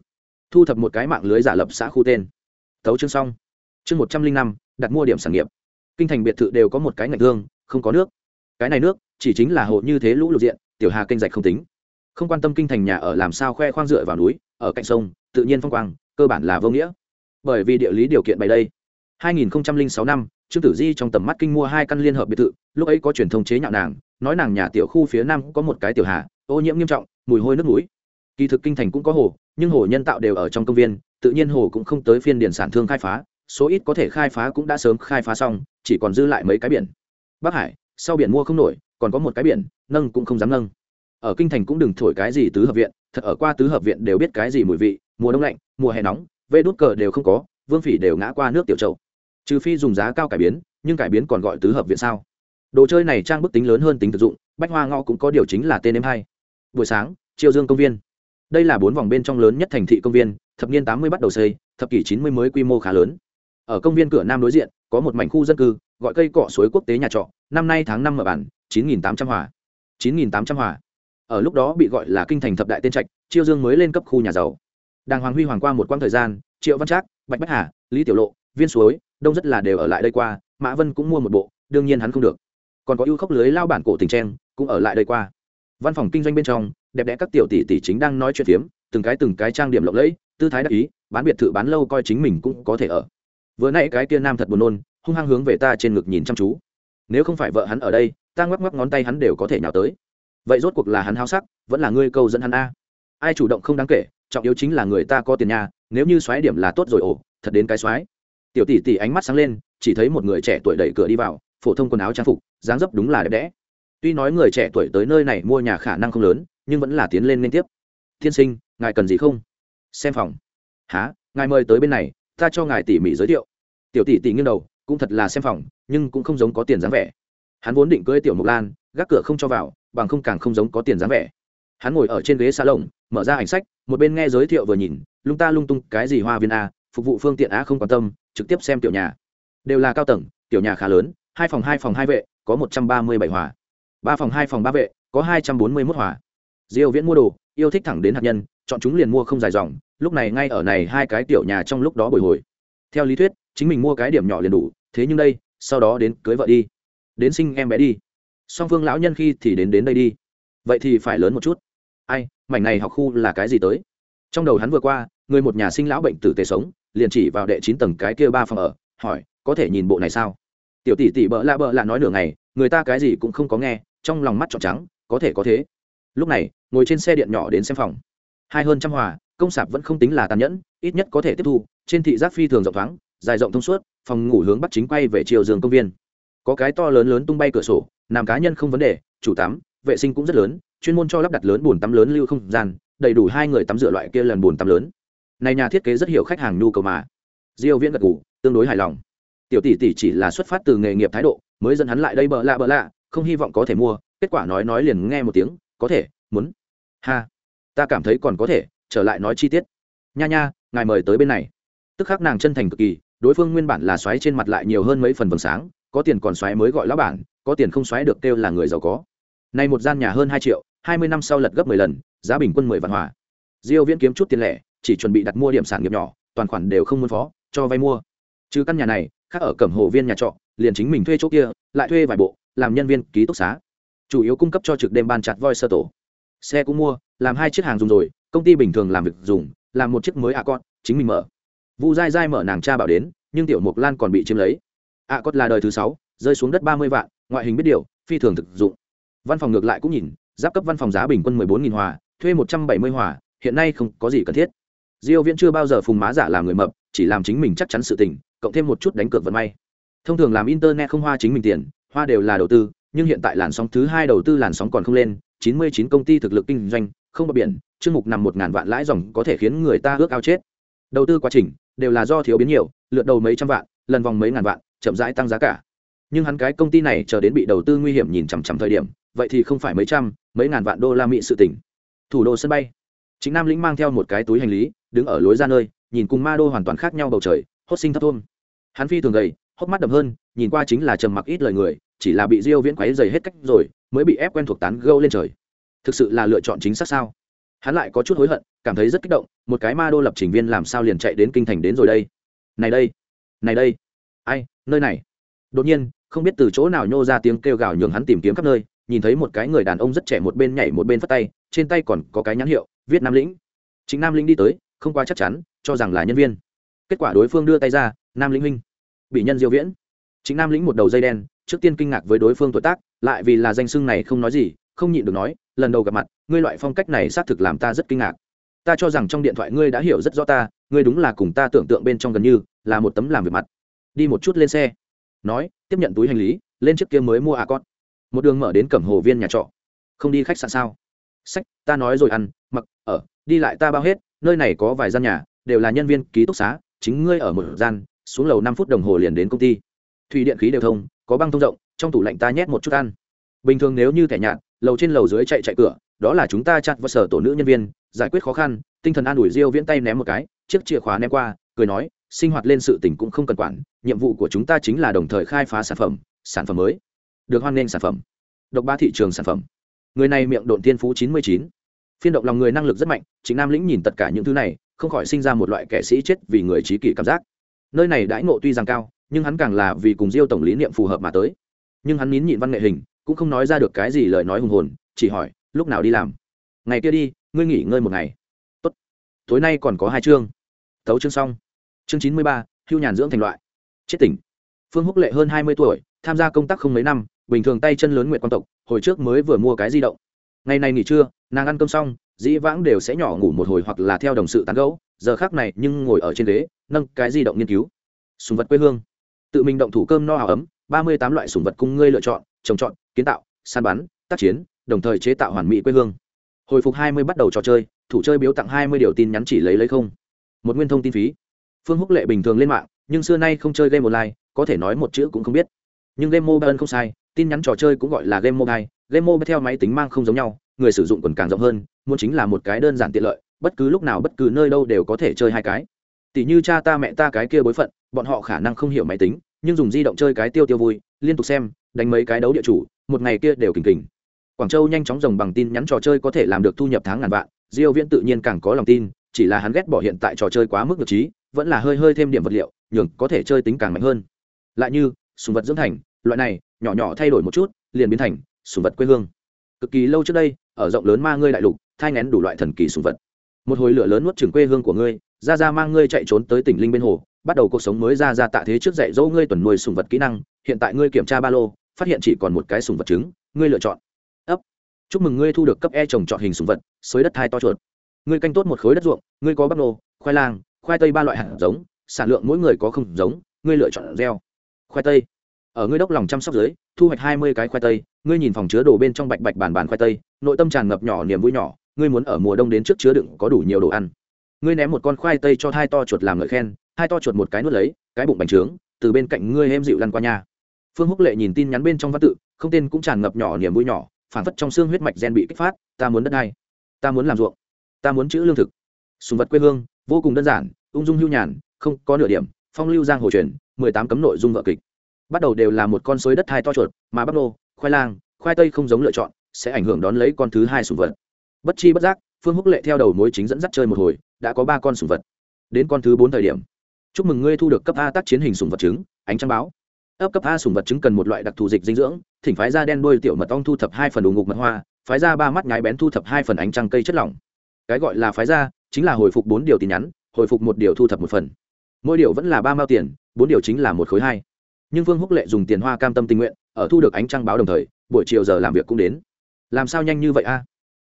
Thu thập một cái mạng lưới giả lập xã khu tên. Tấu chương xong. Chương một trăm linh năm, đặt mua điểm sản nghiệp kinh thành biệt thự đều có một cái ngạch thương không có nước. Cái này nước, chỉ chính là hộ như thế lũ lụt diện, tiểu hà kênh rạch không tính. Không quan tâm kinh thành nhà ở làm sao khoe khoang dựa vào núi, ở cạnh sông, tự nhiên phong quang, cơ bản là vô nghĩa. Bởi vì địa lý điều kiện bày đây. 2006 năm, trương tử di trong tầm mắt kinh mua hai căn liên hợp biệt thự, lúc ấy có truyền thông chế nhạo nàng, nói nàng nhà tiểu khu phía nam có một cái tiểu hà, ô nhiễm nghiêm trọng, mùi hôi nước núi kỳ thực kinh thành cũng có hồ, nhưng hồ nhân tạo đều ở trong công viên, tự nhiên hồ cũng không tới phiên điển sản thương khai phá số ít có thể khai phá cũng đã sớm khai phá xong, chỉ còn dư lại mấy cái biển. Bắc hải, sau biển mua không nổi, còn có một cái biển, nâng cũng không dám nâng. Ở kinh thành cũng đừng thổi cái gì tứ hợp viện, thật ở qua tứ hợp viện đều biết cái gì mùi vị, mùa đông lạnh, mùa hè nóng, vê đút cờ đều không có, vương phỉ đều ngã qua nước tiểu châu. trừ phi dùng giá cao cải biến, nhưng cải biến còn gọi tứ hợp viện sao? Đồ chơi này trang bức tính lớn hơn tính thực dụng, bách hoa ngõ cũng có điều chính là tên em hai. Buổi sáng, triều dương công viên. Đây là bốn vòng bên trong lớn nhất thành thị công viên, thập niên tám mươi bắt đầu xây, thập kỷ chín mươi mới quy mô khá lớn ở công viên cửa nam đối diện, có một mảnh khu dân cư, gọi cây cọ suối quốc tế nhà trọ, năm nay tháng năm mở bản, chín nghìn tám trăm hòa. chín nghìn tám trăm hòa. Ở lúc đó bị gọi là kinh thành thập đại tên trạch, chiêu dương mới lên cấp khu nhà giàu. Đàng hoàng huy hoàng qua một quãng thời gian, triệu văn trác, bạch bách hà, lý tiểu lộ, viên suối, đông rất là đều ở lại đây qua, mã vân cũng mua một bộ, đương nhiên hắn không được. Còn có ưu khốc lưới lao bản cổ tình trang cũng ở lại đây qua. Văn phòng kinh doanh bên trong, đẹp đẽ các tiểu tỷ tỷ chính đang nói chuyện phiếm, từng cái từng cái trang điểm lộng lẫy, tư thái đắc ý, bán biệt thự bán lâu coi chính mình cũng có thể ở vừa nãy cái kia nam thật buồn nôn, hung hăng hướng về ta trên ngực nhìn chăm chú. Nếu không phải vợ hắn ở đây, ta ngoắc ngoắc ngón tay hắn đều có thể nhào tới. Vậy rốt cuộc là hắn háo sắc, vẫn là ngươi câu dẫn hắn a? Ai chủ động không đáng kể, trọng yếu chính là người ta có tiền nhà, nếu như xoáy điểm là tốt rồi ổ thật đến cái xoáy. Tiểu tỷ tỷ ánh mắt sáng lên, chỉ thấy một người trẻ tuổi đẩy cửa đi vào, phổ thông quần áo trang phục, dáng dấp đúng là đẹp đẽ. Tuy nói người trẻ tuổi tới nơi này mua nhà khả năng không lớn, nhưng vẫn là tiến lên liên tiếp. Tiên sinh, ngài cần gì không? Xem phòng. Há ngài mời tới bên này, ta cho ngài tỉ mỉ giới thiệu tiểu tỷ tỷ nghiêng đầu, cũng thật là xem phòng, nhưng cũng không giống có tiền dáng vẻ. Hắn vốn định cưới tiểu mộc lan, gác cửa không cho vào, bằng không càng không giống có tiền dáng vẻ. Hắn ngồi ở trên ghế xa lồng mở ra ảnh sách, một bên nghe giới thiệu vừa nhìn, lung ta lung tung, cái gì hoa viên a, phục vụ phương tiện a không quan tâm, trực tiếp xem tiểu nhà. Đều là cao tầng, tiểu nhà khá lớn, hai phòng hai phòng hai vệ, có một trăm ba mươi bảy hòa. Ba phòng hai phòng ba vệ, có hai trăm bốn mươi mốt hòa. Diêu viễn mua đồ, yêu thích thẳng đến hạt nhân, chọn chúng liền mua không dài dòng, lúc này ngay ở này hai cái tiểu nhà trong lúc đó bồi hồi theo lý thuyết, chính mình mua cái điểm nhỏ liền đủ, thế nhưng đây, sau đó đến cưới vợ đi. Đến sinh em bé đi. Song phương lão nhân khi thì đến đến đây đi. Vậy thì phải lớn một chút. Ai, mảnh này học khu là cái gì tới? Trong đầu hắn vừa qua, người một nhà sinh lão bệnh tử tề sống, liền chỉ vào đệ chín tầng cái kia ba phòng ở, hỏi, có thể nhìn bộ này sao? Tiểu tỷ tỷ bợ lạ bợ lạ nói nửa ngày, người ta cái gì cũng không có nghe, trong lòng mắt trọn trắng, có thể có thế. Lúc này, ngồi trên xe điện nhỏ đến xem phòng. Hai hơn trăm hòa công sạp vẫn không tính là tàn nhẫn, ít nhất có thể tiếp thu. Trên thị giác phi thường rộng thoáng, dài rộng thông suốt, phòng ngủ hướng bắc chính quay về chiều giường công viên. Có cái to lớn lớn tung bay cửa sổ, làm cá nhân không vấn đề, chủ tắm, vệ sinh cũng rất lớn, chuyên môn cho lắp đặt lớn bồn tắm lớn lưu không gian, đầy đủ hai người tắm rửa loại kia lần bồn tắm lớn. Này nhà thiết kế rất hiểu khách hàng nhu cầu mà. Diêu viễn gật ngủ tương đối hài lòng. Tiểu tỷ tỷ chỉ là xuất phát từ nghề nghiệp thái độ, mới dẫn hắn lại đây bợ lạ bợ lạ, không hy vọng có thể mua, kết quả nói nói liền nghe một tiếng, có thể, muốn. Ha, ta cảm thấy còn có thể trở lại nói chi tiết. Nha nha, ngài mời tới bên này. Tức khắc nàng chân thành cực kỳ, đối phương nguyên bản là xoáy trên mặt lại nhiều hơn mấy phần vầng sáng, có tiền còn xoáy mới gọi lão bản, có tiền không xoáy được kêu là người giàu có. Nay một gian nhà hơn hai triệu, hai mươi năm sau lật gấp mười lần, giá bình quân mười vạn hòa. Diêu viễn kiếm chút tiền lẻ, chỉ chuẩn bị đặt mua điểm sản nghiệp nhỏ, toàn khoản đều không muốn phó, cho vay mua. Trừ căn nhà này, khác ở cẩm hồ viên nhà trọ, liền chính mình thuê chỗ kia, lại thuê vài bộ, làm nhân viên ký túc xá. Chủ yếu cung cấp cho trực đêm ban chặt voi sơ tổ xe cũng mua, làm hai chiếc hàng dùng rồi công ty bình thường làm việc dùng, làm một chiếc mới a à chính mình mở. Vu dai dai mở nàng cha bảo đến, nhưng tiểu mục lan còn bị chiếm lấy. A à là đời thứ sáu, rơi xuống đất ba mươi vạn, ngoại hình biết điều, phi thường thực dụng. Văn phòng ngược lại cũng nhìn, giáp cấp văn phòng giá bình quân mười bốn nghìn hòa, thuê một trăm bảy mươi hòa, hiện nay không có gì cần thiết. Diêu viễn chưa bao giờ phùng má giả làm người mập, chỉ làm chính mình chắc chắn sự tình, cộng thêm một chút đánh cược vận may. Thông thường làm internet không hoa chính mình tiền, hoa đều là đầu tư, nhưng hiện tại làn sóng thứ hai đầu tư làn sóng còn không lên 99 công ty thực lực kinh doanh, không bờ biển chương mục nằm một ngàn vạn lãi dòng có thể khiến người ta ước ao chết. Đầu tư quá trình đều là do thiếu biến nhiều, lượt đầu mấy trăm vạn, lần vòng mấy ngàn vạn, chậm rãi tăng giá cả. Nhưng hắn cái công ty này chờ đến bị đầu tư nguy hiểm nhìn chằm chằm thời điểm, vậy thì không phải mấy trăm, mấy ngàn vạn đô la mỹ sự tỉnh thủ đô sân bay. Chính nam lĩnh mang theo một cái túi hành lý, đứng ở lối ra nơi, nhìn cùng ma đô hoàn toàn khác nhau bầu trời, hốt sinh thấp thôn. Hắn phi thường gầy, hốc mắt đậm hơn, nhìn qua chính là trầm mặc ít lời người, chỉ là bị diêu viễn quấy dày hết cách rồi, mới bị ép quen thuộc tán gâu lên trời. Thực sự là lựa chọn chính xác sao? Hắn lại có chút hối hận, cảm thấy rất kích động, một cái ma đô lập trình viên làm sao liền chạy đến kinh thành đến rồi đây? Này đây này đây, ai, nơi này? Đột nhiên, không biết từ chỗ nào nhô ra tiếng kêu gào nhường hắn tìm kiếm khắp nơi, nhìn thấy một cái người đàn ông rất trẻ một bên nhảy một bên phất tay, trên tay còn có cái nhãn hiệu, viết nam lĩnh. Chính nam lĩnh đi tới, không qua chắc chắn, cho rằng là nhân viên. Kết quả đối phương đưa tay ra, nam lĩnh huynh, bị nhân diêu viễn. Chính nam lĩnh một đầu dây đen, trước tiên kinh ngạc với đối phương tuổi tác, lại vì là danh xưng này không nói gì, không nhịn được nói, lần đầu gặp mặt ngươi loại phong cách này xác thực làm ta rất kinh ngạc. Ta cho rằng trong điện thoại ngươi đã hiểu rất rõ ta, ngươi đúng là cùng ta tưởng tượng bên trong gần như, là một tấm làm việc mặt. Đi một chút lên xe. Nói, tiếp nhận túi hành lý, lên chiếc kia mới mua à con. Một đường mở đến cẩm hồ viên nhà trọ. Không đi khách sạn sao? Sách, ta nói rồi ăn, mặc, ở, đi lại ta bao hết, nơi này có vài gian nhà, đều là nhân viên ký túc xá, chính ngươi ở một gian, xuống lầu năm phút đồng hồ liền đến công ty. Thủy điện khí đều thông, có băng thông rộng, trong tủ lạnh ta nhét một chút ăn. Bình thường nếu như thẻ nhạt, lầu trên lầu dưới chạy chạy cửa đó là chúng ta chặt vào sở tổ nữ nhân viên, giải quyết khó khăn, tinh thần an ủi diêu viễn tay ném một cái, chiếc chìa khóa ném qua, cười nói, sinh hoạt lên sự tình cũng không cần quản, nhiệm vụ của chúng ta chính là đồng thời khai phá sản phẩm sản phẩm mới. Được hoan nghênh sản phẩm. Độc ba thị trường sản phẩm. Người này miệng độn tiên phú chín mươi chín. Phiên động lòng người năng lực rất mạnh chính nam lĩnh nhìn tất cả những thứ này, không khỏi sinh ra một loại kẻ sĩ chết vì người trí kỷ cảm giác. Nơi này đãi ngộ tuy rằng cao, nhưng hắn càng là vì cùng diêu tổng lý niệm phù hợp mà tới. Nhưng hắn nín nhịn văn nghệ hình, cũng không nói ra được cái gì lời nói hùng hồn, chỉ hỏi lúc nào đi làm? Ngày kia đi, ngươi nghỉ ngơi một ngày. Tốt. Tối nay còn có hai chương. Tấu chương xong. Chương chín mươi ba, hưu nhàn dưỡng thành loại. Chết tỉnh. Phương húc lệ hơn hai mươi tuổi, tham gia công tác không mấy năm, bình thường tay chân lớn nguyện quan tộc, hồi trước mới vừa mua cái di động. Ngày này nghỉ trưa, nàng ăn cơm xong, dĩ vãng đều sẽ nhỏ ngủ một hồi hoặc là theo đồng sự tán gẫu, giờ khác này nhưng ngồi ở trên ghế, nâng cái di động nghiên cứu. Sùng vật quê hương. Tự mình động thủ cơm no ấm, ba mươi tám loại sùng vật cung ngươi lựa chọn, trồng trọt, kiến tạo, săn bắn, tác chiến đồng thời chế tạo hoàn mỹ quê hương. Hồi phục hai mươi bắt đầu trò chơi, thủ chơi biếu tặng hai mươi điều tin nhắn chỉ lấy lấy không. Một nguyên thông tin phí. Phương húc lệ bình thường lên mạng, nhưng xưa nay không chơi game online, có thể nói một chữ cũng không biết. Nhưng game mobile không sai, tin nhắn trò chơi cũng gọi là game mobile game mobile theo máy tính mang không giống nhau, người sử dụng còn càng rộng hơn, muốn chính là một cái đơn giản tiện lợi, bất cứ lúc nào bất cứ nơi đâu đều có thể chơi hai cái. Tỷ như cha ta mẹ ta cái kia bối phận, bọn họ khả năng không hiểu máy tính, nhưng dùng di động chơi cái tiêu tiêu vui, liên tục xem, đánh mấy cái đấu địa chủ, một ngày kia đều kình kình quảng châu nhanh chóng rồng bằng tin nhắn trò chơi có thể làm được thu nhập tháng ngàn vạn, diêu viễn tự nhiên càng có lòng tin, chỉ là hắn ghét bỏ hiện tại trò chơi quá mức nhược trí, vẫn là hơi hơi thêm điểm vật liệu, nhường có thể chơi tính càng mạnh hơn. Lại như, sùng vật dưỡng thành, loại này, nhỏ nhỏ thay đổi một chút, liền biến thành, sùng vật quê hương. Cực kỳ lâu trước đây, ở rộng lớn ma ngươi đại lục, thai nén đủ loại thần kỳ sùng vật. Một hồi lửa lớn nuốt chửng quê hương của ngươi, ra ra mang ngươi chạy trốn tới tỉnh linh bên hồ, bắt đầu cuộc sống mới ra ra tạ thế trước dạy dỗ ngươi tuần nuôi sùng vật kỹ năng, hiện tại ngươi kiểm tra ba lô, phát hiện chỉ còn một cái sùng vật trứng, ngươi lựa chọn chúc mừng ngươi thu được cấp e trồng trọt hình sùng vật, xới đất thai to chuột. Ngươi canh tốt một khối đất ruộng, ngươi có bắp nô, khoai lang, khoai tây ba loại hạt giống, sản lượng mỗi người có không giống, ngươi lựa chọn gieo. Khoai tây. Ở ngươi đốc lòng chăm sóc dưới, thu hoạch hai mươi cái khoai tây, ngươi nhìn phòng chứa đồ bên trong bạch bạch bàn bàn khoai tây, nội tâm tràn ngập nhỏ niềm vui nhỏ, ngươi muốn ở mùa đông đến trước chứa đựng có đủ nhiều đồ ăn. Ngươi ném một con khoai tây cho hai to chuột làm ngợi khen hai to chuột một cái nuốt lấy, cái bụng bành trướng, từ bên cạnh ngươi em dịu lăn qua nhà. Phương húc lệ nhìn tin nhắn bên trong văn tự, không tên cũng tràn ngập nhỏ niềm vui nhỏ phản phất trong xương huyết mạch gen bị kích phát, ta muốn đất đai, ta muốn làm ruộng, ta muốn chữ lương thực. Sùng vật quê hương, vô cùng đơn giản, ung dung hưu nhàn, không có nửa điểm, phong lưu giang hồ truyền, mười tám cấm nội dung vợ kịch. Bắt đầu đều là một con suối đất hai to chuột, mà bắp nô, khoai lang, khoai tây không giống lựa chọn, sẽ ảnh hưởng đón lấy con thứ hai sùng vật. Bất chi bất giác, phương húc lệ theo đầu mối chính dẫn dắt chơi một hồi, đã có ba con sùng vật. Đến con thứ bốn thời điểm, chúc mừng ngươi thu được cấp a tác chiến hình sùng vật trứng, ánh trăng báo. Ấp cấp a sùng vật trứng cần một loại đặc thù dịch dinh dưỡng thỉnh phái ra đen đuôi tiểu mật ong thu thập hai phần đủ ngục mật hoa, phái ra ba mắt nhái bén thu thập hai phần ánh trăng cây chất lỏng. Cái gọi là phái ra chính là hồi phục bốn điều tin nhắn, hồi phục một điều thu thập một phần. Mỗi điều vẫn là ba mao tiền, bốn điều chính là một khối hai. Nhưng vương húc lệ dùng tiền hoa cam tâm tình nguyện, ở thu được ánh trăng báo đồng thời, buổi chiều giờ làm việc cũng đến. Làm sao nhanh như vậy a?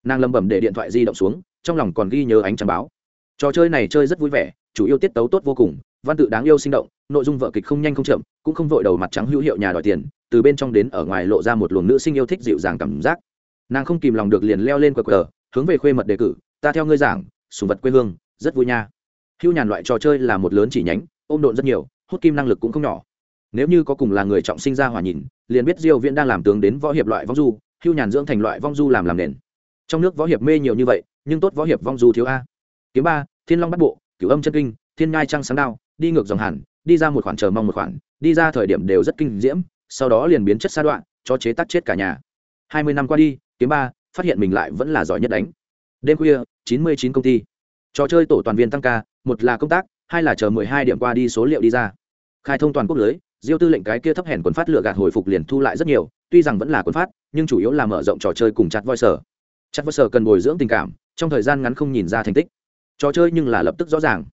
Nàng lầm bẩm để điện thoại di động xuống, trong lòng còn ghi nhớ ánh trăng báo. Trò chơi này chơi rất vui vẻ, chủ yêu tiết tấu tốt vô cùng, văn tự đáng yêu sinh động nội dung vợ kịch không nhanh không chậm, cũng không vội đầu mặt trắng hữu hiệu nhà đòi tiền, từ bên trong đến ở ngoài lộ ra một luồng nữ sinh yêu thích dịu dàng cảm giác. Nàng không kìm lòng được liền leo lên cờ cờ hướng về khuê mật đề cử, ta theo ngươi giảng, sùng vật quê hương, rất vui nha. Hưu nhàn loại trò chơi là một lớn chỉ nhánh, ôm độn rất nhiều, hút kim năng lực cũng không nhỏ. Nếu như có cùng là người trọng sinh ra hòa nhìn, liền biết diêu viễn đang làm tướng đến võ hiệp loại vong du hưu nhàn dưỡng thành loại vong du làm làm nền. Trong nước võ hiệp mê nhiều như vậy, nhưng tốt võ hiệp vong du thiếu a. Kiếm ba, thiên long bắt bộ, cửu âm chân kinh, thiên ngai trăng sáng đao, đi ngược dòng hàn đi ra một khoản, chờ mong một khoản, đi ra thời điểm đều rất kinh diễm, sau đó liền biến chất sa đoạn, cho chế tắt chết cả nhà. Hai mươi năm qua đi, kiếm ba, phát hiện mình lại vẫn là giỏi nhất đánh. Đêm khuya, chín mươi chín công ty. Trò chơi tổ toàn viên tăng ca, một là công tác, hai là chờ mười hai điểm qua đi số liệu đi ra. Khai thông toàn quốc lưới, diêu tư lệnh cái kia thấp hèn quần phát lựa gạt hồi phục liền thu lại rất nhiều, tuy rằng vẫn là quần phát, nhưng chủ yếu là mở rộng trò chơi cùng chặt voi sở. Chặt voi sở cần bồi dưỡng tình cảm, trong thời gian ngắn không nhìn ra thành tích. Trò chơi nhưng là lập tức rõ ràng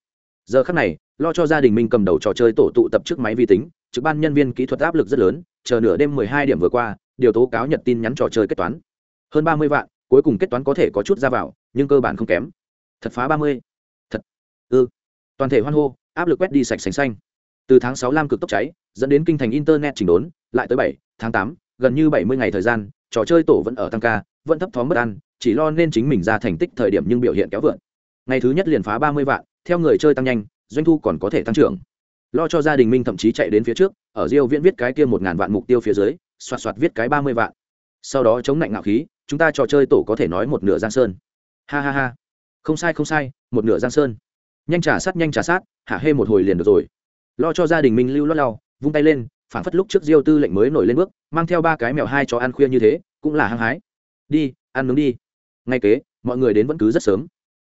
giờ khắc này lo cho gia đình minh cầm đầu trò chơi tổ tụ tập trước máy vi tính trực ban nhân viên kỹ thuật áp lực rất lớn chờ nửa đêm mười hai điểm vừa qua điều tố cáo nhật tin nhắn trò chơi kết toán. Hơn ba mươi vạn cuối cùng kết toán có thể có chút ra vào nhưng cơ bản không kém. Thật phá ba mươi. Thật. Ư ừ. toàn thể hoan hô áp lực quét đi sạch sành xanh. Từ tháng sáu lam cực tốc cháy dẫn đến kinh thành internet chỉnh đốn lại tới bảy tháng tám gần như bảy mươi ngày thời gian trò chơi tổ vẫn ở tăng ca vẫn thấp thóm bất ăn, chỉ lo nên chính mình ra thành tích thời điểm nhưng biểu hiện kéo vượn ngày thứ nhất liền phá ba mươi vạn theo người chơi tăng nhanh, doanh thu còn có thể tăng trưởng. Lo cho gia đình minh thậm chí chạy đến phía trước, ở diêu viễn viết cái kia một ngàn vạn mục tiêu phía dưới, xoạt xoạt viết cái ba mươi vạn. Sau đó chống lạnh ngạo khí, chúng ta trò chơi tổ có thể nói một nửa giang sơn. Ha ha ha. Không sai không sai, một nửa giang sơn. Nhanh trả sát, nhanh trả sát, hạ hê một hồi liền được rồi. Lo cho gia đình minh lưu lót lau, vung tay lên, phản phất lúc trước diêu tư lệnh mới nổi lên bước, mang theo ba cái mèo hai cho ăn khuya như thế, cũng là hăng hái. Đi, ăn nướng đi. Ngay kế, mọi người đến vẫn cứ rất sớm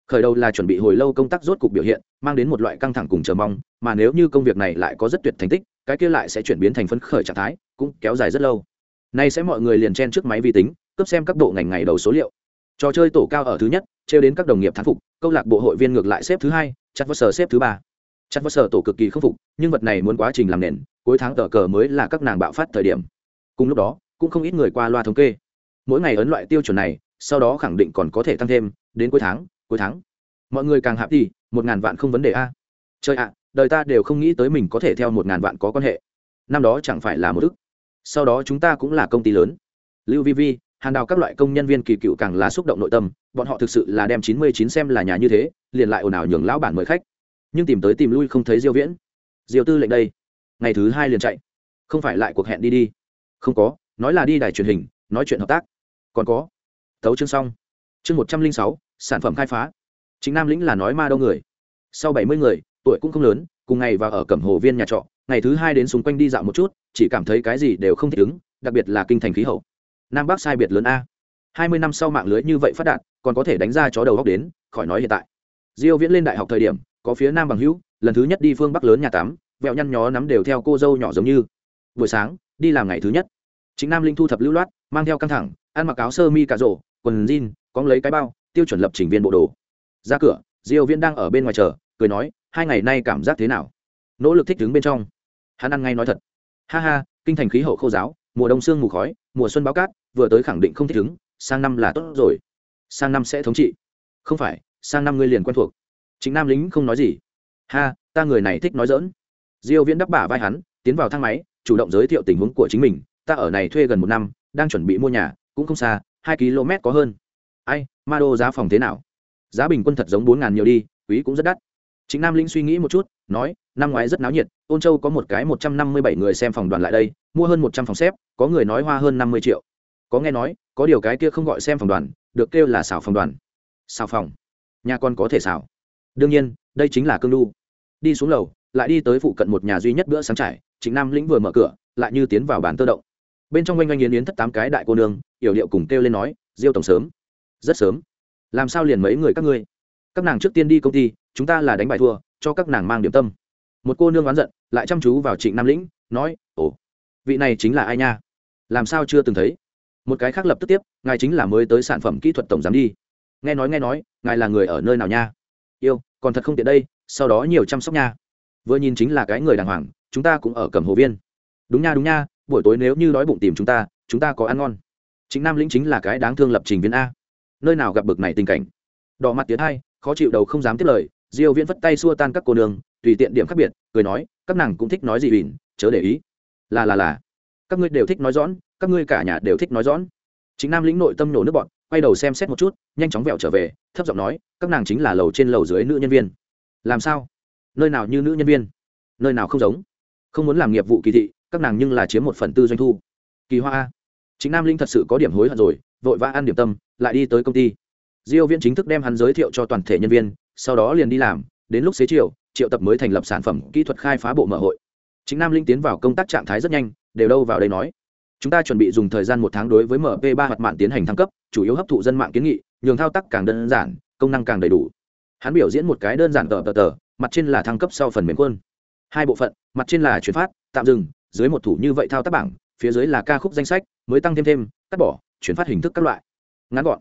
khởi đầu là chuẩn bị hồi lâu công tác rốt cục biểu hiện, mang đến một loại căng thẳng cùng chờ mong, mà nếu như công việc này lại có rất tuyệt thành tích, cái kia lại sẽ chuyển biến thành phấn khởi trạng thái, cũng kéo dài rất lâu. Nay sẽ mọi người liền chen trước máy vi tính, cướp xem các bộ ngành ngày đầu số liệu. Trò chơi tổ cao ở thứ nhất, trêu đến các đồng nghiệp thán phục, câu lạc bộ hội viên ngược lại xếp thứ hai, chặt vật sở xếp thứ ba. Chặt vật sở tổ cực kỳ khâm phục, nhưng vật này muốn quá trình làm nền, cuối tháng tờ cờ mới là các nàng bạo phát thời điểm. Cùng lúc đó, cũng không ít người qua loa thống kê. Mỗi ngày ấn loại tiêu chuẩn này, sau đó khẳng định còn có thể tăng thêm, đến cuối tháng cuối tháng. Mọi người càng hạp đi một ngàn vạn không vấn đề a. Chơi ạ, đời ta đều không nghĩ tới mình có thể theo một ngàn vạn có quan hệ. Năm đó chẳng phải là một ức. Sau đó chúng ta cũng là công ty lớn. Lưu vi vi, hàn đào các loại công nhân viên kỳ cựu càng là xúc động nội tâm, bọn họ thực sự là đem chín mươi chín xem là nhà như thế, liền lại ồn ào nhường lão bản mời khách. Nhưng tìm tới tìm lui không thấy diêu viễn. Diêu tư lệnh đây. Ngày thứ hai liền chạy. Không phải lại cuộc hẹn đi đi. Không có, nói là đi đài truyền hình, nói chuyện hợp tác. Còn có. Tấu chương xong. Chương một trăm linh sáu sản phẩm khai phá. Chính nam lĩnh là nói ma đâu người. Sau bảy mươi người, tuổi cũng không lớn, cùng ngày và ở cẩm hồ viên nhà trọ, ngày thứ hai đến xung quanh đi dạo một chút, chỉ cảm thấy cái gì đều không thích ứng, đặc biệt là kinh thành khí hậu. Nam bắc sai biệt lớn a. hai mươi năm sau mạng lưới như vậy phát đạt, còn có thể đánh ra chó đầu góc đến, khỏi nói hiện tại. Diêu viễn lên đại học thời điểm, có phía nam bằng hữu, lần thứ nhất đi phương bắc lớn nhà tắm, vẹo nhăn nhó nắm đều theo cô dâu nhỏ giống như. Buổi sáng, đi làm ngày thứ nhất. Chính nam linh thu thập lưu loát, mang theo căng thẳng, ăn mặc áo sơ mi cà rổ quần jean có lấy cái bao tiêu chuẩn lập trình viên bộ đồ. Ra cửa, diêu viễn đang ở bên ngoài chờ, cười nói, hai ngày nay cảm giác thế nào? Nỗ lực thích đứng bên trong. Hắn ăn ngay nói thật. Ha ha, kinh thành khí hậu khô giáo, mùa đông sương mù khói, mùa xuân báo cát, vừa tới khẳng định không thích ứng sang năm là tốt rồi. Sang năm sẽ thống trị. Không phải, sang năm ngươi liền quen thuộc. Chính nam lính không nói gì. Ha, ta người này thích nói dỡn diêu viễn đắp bả vai hắn, tiến vào thang máy, chủ động giới thiệu tình huống của chính mình. Ta ở này thuê gần một năm, đang chuẩn bị mua nhà, cũng không xa, hai km có hơn ai, ma đô giá phòng thế nào? Giá bình quân thật giống bốn ngàn nhiều đi, quý cũng rất đắt. Chính nam lĩnh suy nghĩ một chút, nói, năm ngoái rất náo nhiệt, ôn châu có một cái một trăm năm mươi bảy người xem phòng đoàn lại đây, mua hơn một trăm phòng xếp, có người nói hoa hơn năm mươi triệu. Có nghe nói, có điều cái kia không gọi xem phòng đoàn, được kêu là xào phòng đoàn. Xào phòng? Nhà con có thể xào đương nhiên, đây chính là cương đu. Đi xuống lầu, lại đi tới phụ cận một nhà duy nhất bữa sáng trải chính nam lĩnh vừa mở cửa, lại như tiến vào bàn tơ động. Bên trong oanh oanh yến yến thất tám cái đại cô nương, yểu điệu cùng kêu lên nói, diêu tổng sớm rất sớm. Làm sao liền mấy người các ngươi? Các nàng trước tiên đi công ty, chúng ta là đánh bài thua, cho các nàng mang điểm tâm. Một cô nương oán giận, lại chăm chú vào trịnh nam lĩnh, nói, ồ, vị này chính là ai nha? Làm sao chưa từng thấy? Một cái khác lập tức tiếp, ngài chính là mới tới sản phẩm kỹ thuật tổng giám đi. Nghe nói nghe nói, ngài là người ở nơi nào nha? Yêu, còn thật không tiện đây, sau đó nhiều chăm sóc nha. Vừa nhìn chính là cái người đàng hoàng, chúng ta cũng ở cẩm hồ viên. Đúng nha đúng nha, buổi tối nếu như đói bụng tìm chúng ta chúng ta có ăn ngon. Chính nam lĩnh chính là cái đáng thương lập trình viên a nơi nào gặp bực này tình cảnh. Đỏ mặt tiến hai, khó chịu đầu không dám tiếp lời, diêu viễn vất tay xua tan các cô nương, tùy tiện điểm khác biệt, cười nói, các nàng cũng thích nói gì bỉn chớ để ý. Là là là, các ngươi đều thích nói rõ các ngươi cả nhà đều thích nói rõ chính nam lĩnh nội tâm nổ nước bọn, quay đầu xem xét một chút, nhanh chóng vẹo trở về, thấp giọng nói, các nàng chính là lầu trên lầu dưới nữ nhân viên. Làm sao? Nơi nào như nữ nhân viên? Nơi nào không giống? Không muốn làm nghiệp vụ kỳ thị, các nàng nhưng là chiếm một phần tư doanh thu. Kỳ hoa a. Chính nam linh thật sự có điểm hối hận rồi, vội vã ăn điểm tâm lại đi tới công ty. Diêu viễn chính thức đem hắn giới thiệu cho toàn thể nhân viên, sau đó liền đi làm, đến lúc xế chiều, triệu tập mới thành lập sản phẩm kỹ thuật khai phá bộ mở hội. Chính nam linh tiến vào công tác trạng thái rất nhanh, đều đâu vào đây nói. Chúng ta chuẩn bị dùng thời gian một tháng đối với mp 3 hoạt mạng tiến hành thăng cấp, chủ yếu hấp thụ dân mạng kiến nghị, nhường thao tác càng đơn giản, công năng càng đầy đủ. Hắn biểu diễn một cái đơn giản tờ tờ tờ, mặt trên là thăng cấp sau phần mềm quân hai bộ phận, mặt trên là chuyển phát, tạm dừng, dưới một thủ như vậy thao tác bảng, phía dưới là ca khúc danh sách, mới tăng thêm thêm, cắt bỏ, chuyển phát hình thức các loại ngắn gọn,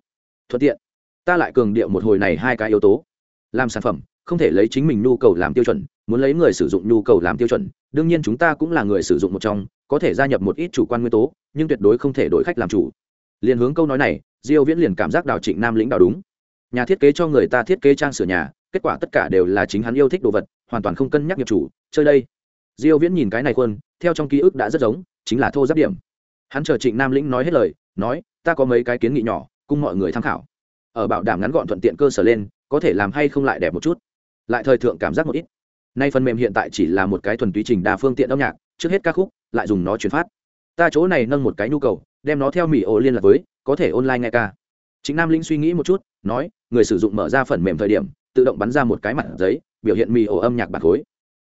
thuận tiện. Ta lại cường điệu một hồi này hai cái yếu tố. Làm sản phẩm, không thể lấy chính mình nhu cầu làm tiêu chuẩn, muốn lấy người sử dụng nhu cầu làm tiêu chuẩn, đương nhiên chúng ta cũng là người sử dụng một trong, có thể gia nhập một ít chủ quan nguyên tố, nhưng tuyệt đối không thể đổi khách làm chủ. Liền hướng câu nói này, diêu viễn liền cảm giác đào trịnh nam lĩnh đào đúng. Nhà thiết kế cho người ta thiết kế trang sửa nhà, kết quả tất cả đều là chính hắn yêu thích đồ vật, hoàn toàn không cân nhắc nghiệp chủ, chơi đây. Diêu viễn nhìn cái này khuôn, theo trong ký ức đã rất giống, chính là thô giáp điểm. Hắn chờ trịnh nam lĩnh nói hết lời, nói, ta có mấy cái kiến nghị nhỏ cùng mọi người tham khảo. Ở bảo đảm ngắn gọn thuận tiện cơ sở lên, có thể làm hay không lại đẹp một chút. Lại thời thượng cảm giác một ít. Nay phần mềm hiện tại chỉ là một cái thuần túy trình đa phương tiện âm nhạc, trước hết ca khúc, lại dùng nó chuyển phát. Ta chỗ này nâng một cái nhu cầu, đem nó theo mỹ ổ liên lạc với, có thể online nghe ca. Chính nam linh suy nghĩ một chút, nói, người sử dụng mở ra phần mềm thời điểm, tự động bắn ra một cái mặt giấy, biểu hiện mỹ ổ âm nhạc bạc khối.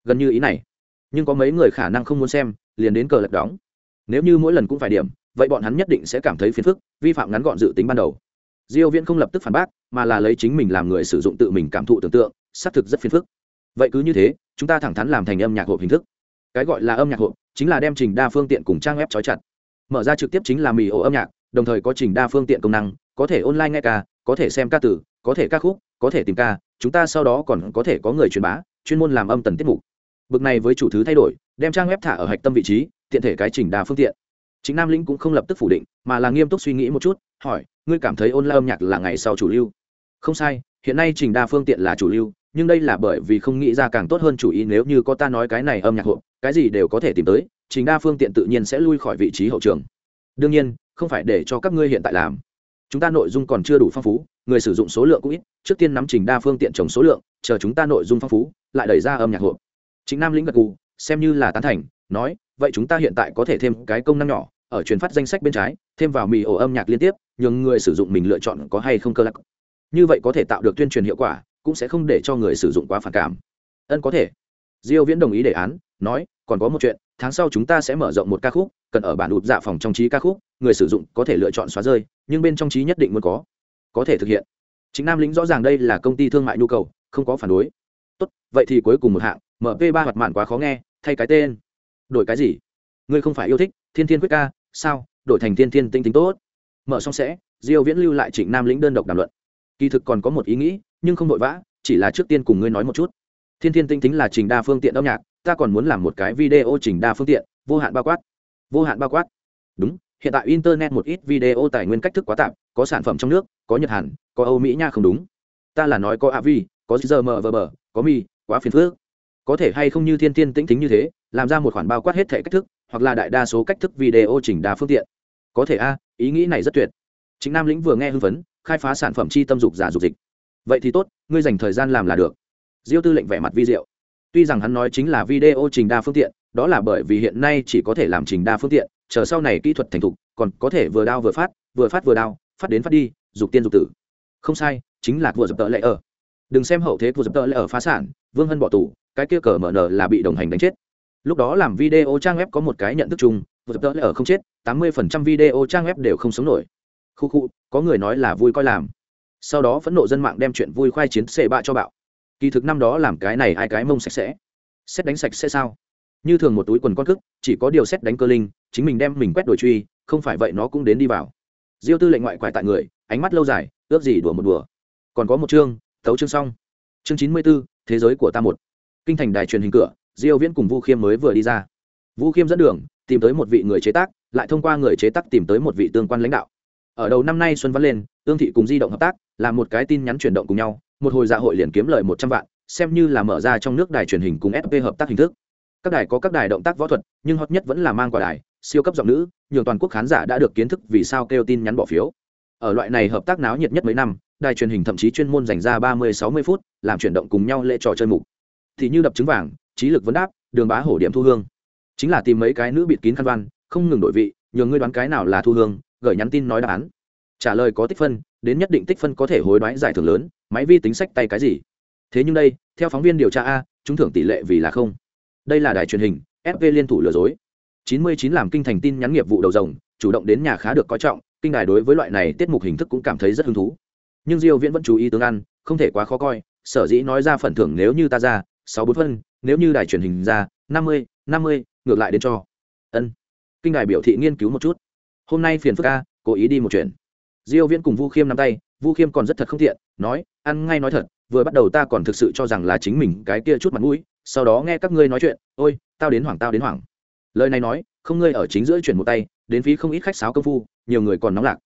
Gần như ý này. Nhưng có mấy người khả năng không muốn xem, liền đến cờ lật đóng. Nếu như mỗi lần cũng phải điểm vậy bọn hắn nhất định sẽ cảm thấy phiền phức, vi phạm ngắn gọn dự tính ban đầu. Diêu viễn không lập tức phản bác, mà là lấy chính mình làm người sử dụng tự mình cảm thụ tưởng tượng, xác thực rất phiền phức. Vậy cứ như thế, chúng ta thẳng thắn làm thành âm nhạc hộp hình thức. Cái gọi là âm nhạc hộp, chính là đem trình đa phương tiện cùng trang web trói chặt. Mở ra trực tiếp chính là mì ổ âm nhạc, đồng thời có trình đa phương tiện công năng, có thể online nghe ca, có thể xem ca tử có thể ca khúc, có thể tìm ca, chúng ta sau đó còn có thể có người truyền bá, chuyên môn làm âm tần tiết mục. Bực này với chủ thứ thay đổi, đem trang web thả ở hạch tâm vị trí, tiện thể cái trình đa phương tiện chính nam lĩnh cũng không lập tức phủ định, mà là nghiêm túc suy nghĩ một chút, hỏi, ngươi cảm thấy online âm nhạc là ngày sau chủ lưu? Không sai, hiện nay trình đa phương tiện là chủ lưu, nhưng đây là bởi vì không nghĩ ra càng tốt hơn chủ ý, nếu như có ta nói cái này âm nhạc hộ cái gì đều có thể tìm tới, trình đa phương tiện tự nhiên sẽ lui khỏi vị trí hậu trường. Đương nhiên, không phải để cho các ngươi hiện tại làm. Chúng ta nội dung còn chưa đủ phong phú, người sử dụng số lượng cũng ít, trước tiên nắm trình đa phương tiện trồng số lượng, chờ chúng ta nội dung phong phú, lại đẩy ra âm nhạc hộ chính nam lĩnh gật cù xem như là tán thành, nói vậy chúng ta hiện tại có thể thêm cái công năng nhỏ, ở truyền phát danh sách bên trái, thêm vào mì ổ âm nhạc liên tiếp, nhường người sử dụng mình lựa chọn có hay không cơ lắc như vậy có thể tạo được tuyên truyền hiệu quả, cũng sẽ không để cho người sử dụng quá phản cảm. Ân có thể. Diêu viễn đồng ý đề án, nói, còn có một chuyện, tháng sau chúng ta sẽ mở rộng một ca khúc, cần ở bản ụt dạ phòng trong trí ca khúc, người sử dụng có thể lựa chọn xóa rơi, nhưng bên trong trí nhất định muốn có. Có thể thực hiện. Chính nam lĩnh rõ ràng đây là công ty thương mại nhu cầu, không có phản đối. Tốt, vậy thì cuối cùng một hạng mp 3 hoạt mạn quá khó nghe, thay cái tên đổi cái gì? Ngươi không phải yêu thích thiên thiên quyết ca, sao? Đổi thành thiên thiên tinh tính tốt. Mở xong sẽ, diêu viễn lưu lại trịnh nam lĩnh đơn độc đàm luận. Kỳ thực còn có một ý nghĩ, nhưng không vội vã, chỉ là trước tiên cùng ngươi nói một chút. Thiên thiên tinh tính là trình đa phương tiện âm nhạc, ta còn muốn làm một cái video trình đa phương tiện, vô hạn bao quát. Vô hạn bao quát. Đúng, hiện tại internet một ít video tài nguyên cách thức quá tạm, có sản phẩm trong nước, có nhật hàn, có âu mỹ nha không đúng. Ta là nói có avi có giờ mờ vờ bờ có mi, quá phiền phức có thể hay không như thiên thiên tĩnh tính như thế, làm ra một khoản bao quát hết thể cách thức, hoặc là đại đa số cách thức video chỉnh đa phương tiện. Có thể a, ý nghĩ này rất tuyệt. Chính nam lĩnh vừa nghe hưng phấn, khai phá sản phẩm chi tâm dục giả dục dịch. Vậy thì tốt, ngươi dành thời gian làm là được. Diêu tư lệnh vẻ mặt vi diệu. Tuy rằng hắn nói chính là video trình đa phương tiện, đó là bởi vì hiện nay chỉ có thể làm trình đa phương tiện, chờ sau này kỹ thuật thành thục, còn có thể vừa đao vừa phát vừa phát vừa đao, phát đến phát đi, dục tiên dục tử. Không sai, chính là vừa dập tợ lệ ở. Đừng xem hậu thế vừa dập tợ lệ ở phá sản, vương hân bỏ tù cái kia cờ mở nở là bị đồng hành đánh chết. Lúc đó làm video trang web có một cái nhận thức chung, vừa dập lại ở không chết, tám mươi phần trăm video trang web đều không sống nổi. Khu khu, có người nói là vui coi làm. Sau đó phẫn nộ dân mạng đem chuyện vui khoai chiến xệ bạ cho bạo. Kỳ thực năm đó làm cái này ai cái mông sạch sẽ. Xét đánh sạch sẽ sao? Như thường một túi quần con cức, chỉ có điều xét đánh cơ linh, chính mình đem mình quét đổi truy, không phải vậy nó cũng đến đi vào. Diêu tư lệnh ngoại quại tại người, ánh mắt lâu dài, ước gì đùa một đùa. Còn có một chương, tấu chương xong. Chương chín mươi b ố thế giới của ta một kinh thành đài truyền hình cửa, diêu viễn cùng vu khiêm mới vừa đi ra. Vu khiêm dẫn đường, tìm tới một vị người chế tác, lại thông qua người chế tác tìm tới một vị tương quan lãnh đạo. Ở đầu năm nay xuân văn lên, tương thị cùng di động hợp tác, làm một cái tin nhắn chuyển động cùng nhau, một hồi dạ hội liền kiếm lời một trăm vạn, xem như là mở ra trong nước đài truyền hình cùng fp hợp tác hình thức. Các đài có các đài động tác võ thuật, nhưng hot nhất vẫn là mang quả đài, siêu cấp giọng nữ, nhường toàn quốc khán giả đã được kiến thức vì sao kêu tin nhắn bỏ phiếu. Ở loại này hợp tác náo nhiệt nhất mấy năm, đài truyền hình thậm chí chuyên môn dành ra ba mươi, sáu mươi phút, làm chuyển động cùng nhau lễ trò chơi mục thì như đập trứng vàng, trí lực vấn đáp, đường bá hổ điểm thu hương. Chính là tìm mấy cái nữ bịt kín khăn văn, không ngừng đổi vị, nhường ngươi đoán cái nào là thu hương, gửi nhắn tin nói đáp án. Trả lời có tích phân, đến nhất định tích phân có thể hối đoái giải thưởng lớn, máy vi tính sách tay cái gì? Thế nhưng đây, theo phóng viên điều tra a chúng thưởng tỷ lệ vì là không. Đây là đài truyền hình fv liên thủ lừa dối. 99 làm kinh thành tin nhắn nghiệp vụ đầu rồng, chủ động đến nhà khá được coi trọng, kinh đài đối với loại này tiết mục hình thức cũng cảm thấy rất hứng thú. Nhưng diêu viễn vẫn chú ý tướng ăn, không thể quá khó coi, sở dĩ nói ra phần thưởng nếu như ta ra sáu bốn phân nếu như đài truyền hình ra 50, 50, ngược lại đến cho. Ân. Kinh đài biểu thị nghiên cứu một chút. Hôm nay phiền phức a cố ý đi một chuyện. Diêu viễn cùng vu khiêm nắm tay vu khiêm còn rất thật không tiện nói ăn ngay nói thật vừa bắt đầu ta còn thực sự cho rằng là chính mình cái kia chút mặt mũi sau đó nghe các ngươi nói chuyện ôi tao đến hoảng tao đến hoảng. Lời này nói không ngươi ở chính giữa chuyển một tay đến phí không ít khách sáo công phu nhiều người còn nóng lạc.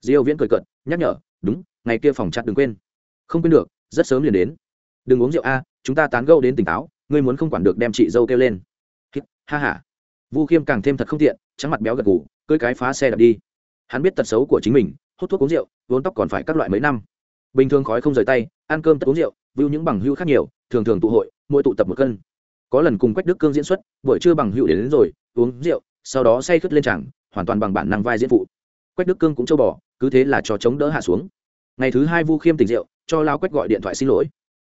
Diêu viễn cười cợt nhắc nhở đúng ngày kia phòng chặt đừng quên. Không quên được rất sớm liền đến đừng uống rượu a chúng ta tán gẫu đến tỉnh táo ngươi muốn không quản được đem chị dâu kêu lên. Ha ha. Vu khiêm càng thêm thật không tiện trắng mặt béo gật gù cưỡi cái phá xe đạp đi. Hắn biết tật xấu của chính mình hút thuốc uống rượu vốn tóc còn phải các loại mấy năm. Bình thường khói không rời tay ăn cơm tật uống rượu view những bằng hưu khác nhiều thường thường tụ hội mỗi tụ tập một cân. Có lần cùng quách đức cương diễn xuất buổi trưa bằng hữu đến, đến rồi uống rượu sau đó say khướt lên chẳng hoàn toàn bằng bản năng vai diễn phụ quách đức cương cũng châu bỏ cứ thế là cho chống đỡ hạ xuống. Ngày thứ hai vu khiêm tỉnh rượu cho lao quách gọi điện thoại xin lỗi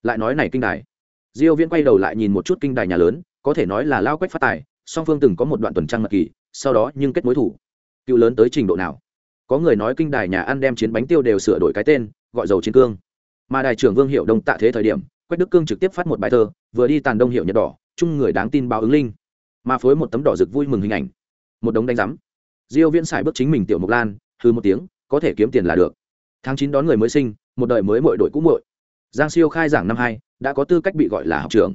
lại nói này kinh đài. Diêu viễn quay đầu lại nhìn một chút kinh đài nhà lớn, có thể nói là lao quách phát tài, song phương từng có một đoạn tuần trăng mật kỳ, sau đó nhưng kết mối thủ. Cựu lớn tới trình độ nào? Có người nói kinh đài nhà ăn đem chiến bánh tiêu đều sửa đổi cái tên, gọi dầu chiến cương. Mà đài trưởng vương hiệu đông tạ thế thời điểm, quách đức cương trực tiếp phát một bài thơ, vừa đi tàn đông hiệu nhật đỏ, chung người đáng tin báo ứng linh. Mà phối một tấm đỏ rực vui mừng hình ảnh. Một đống đánh rắm diêu viễn xài bước chính mình tiểu mộc lan hư một tiếng, có thể kiếm tiền là được. Tháng 9 đón người mới sinh, một đời mới muội đội cũ muội giang siêu khai giảng năm hai, đã có tư cách bị gọi là học trưởng.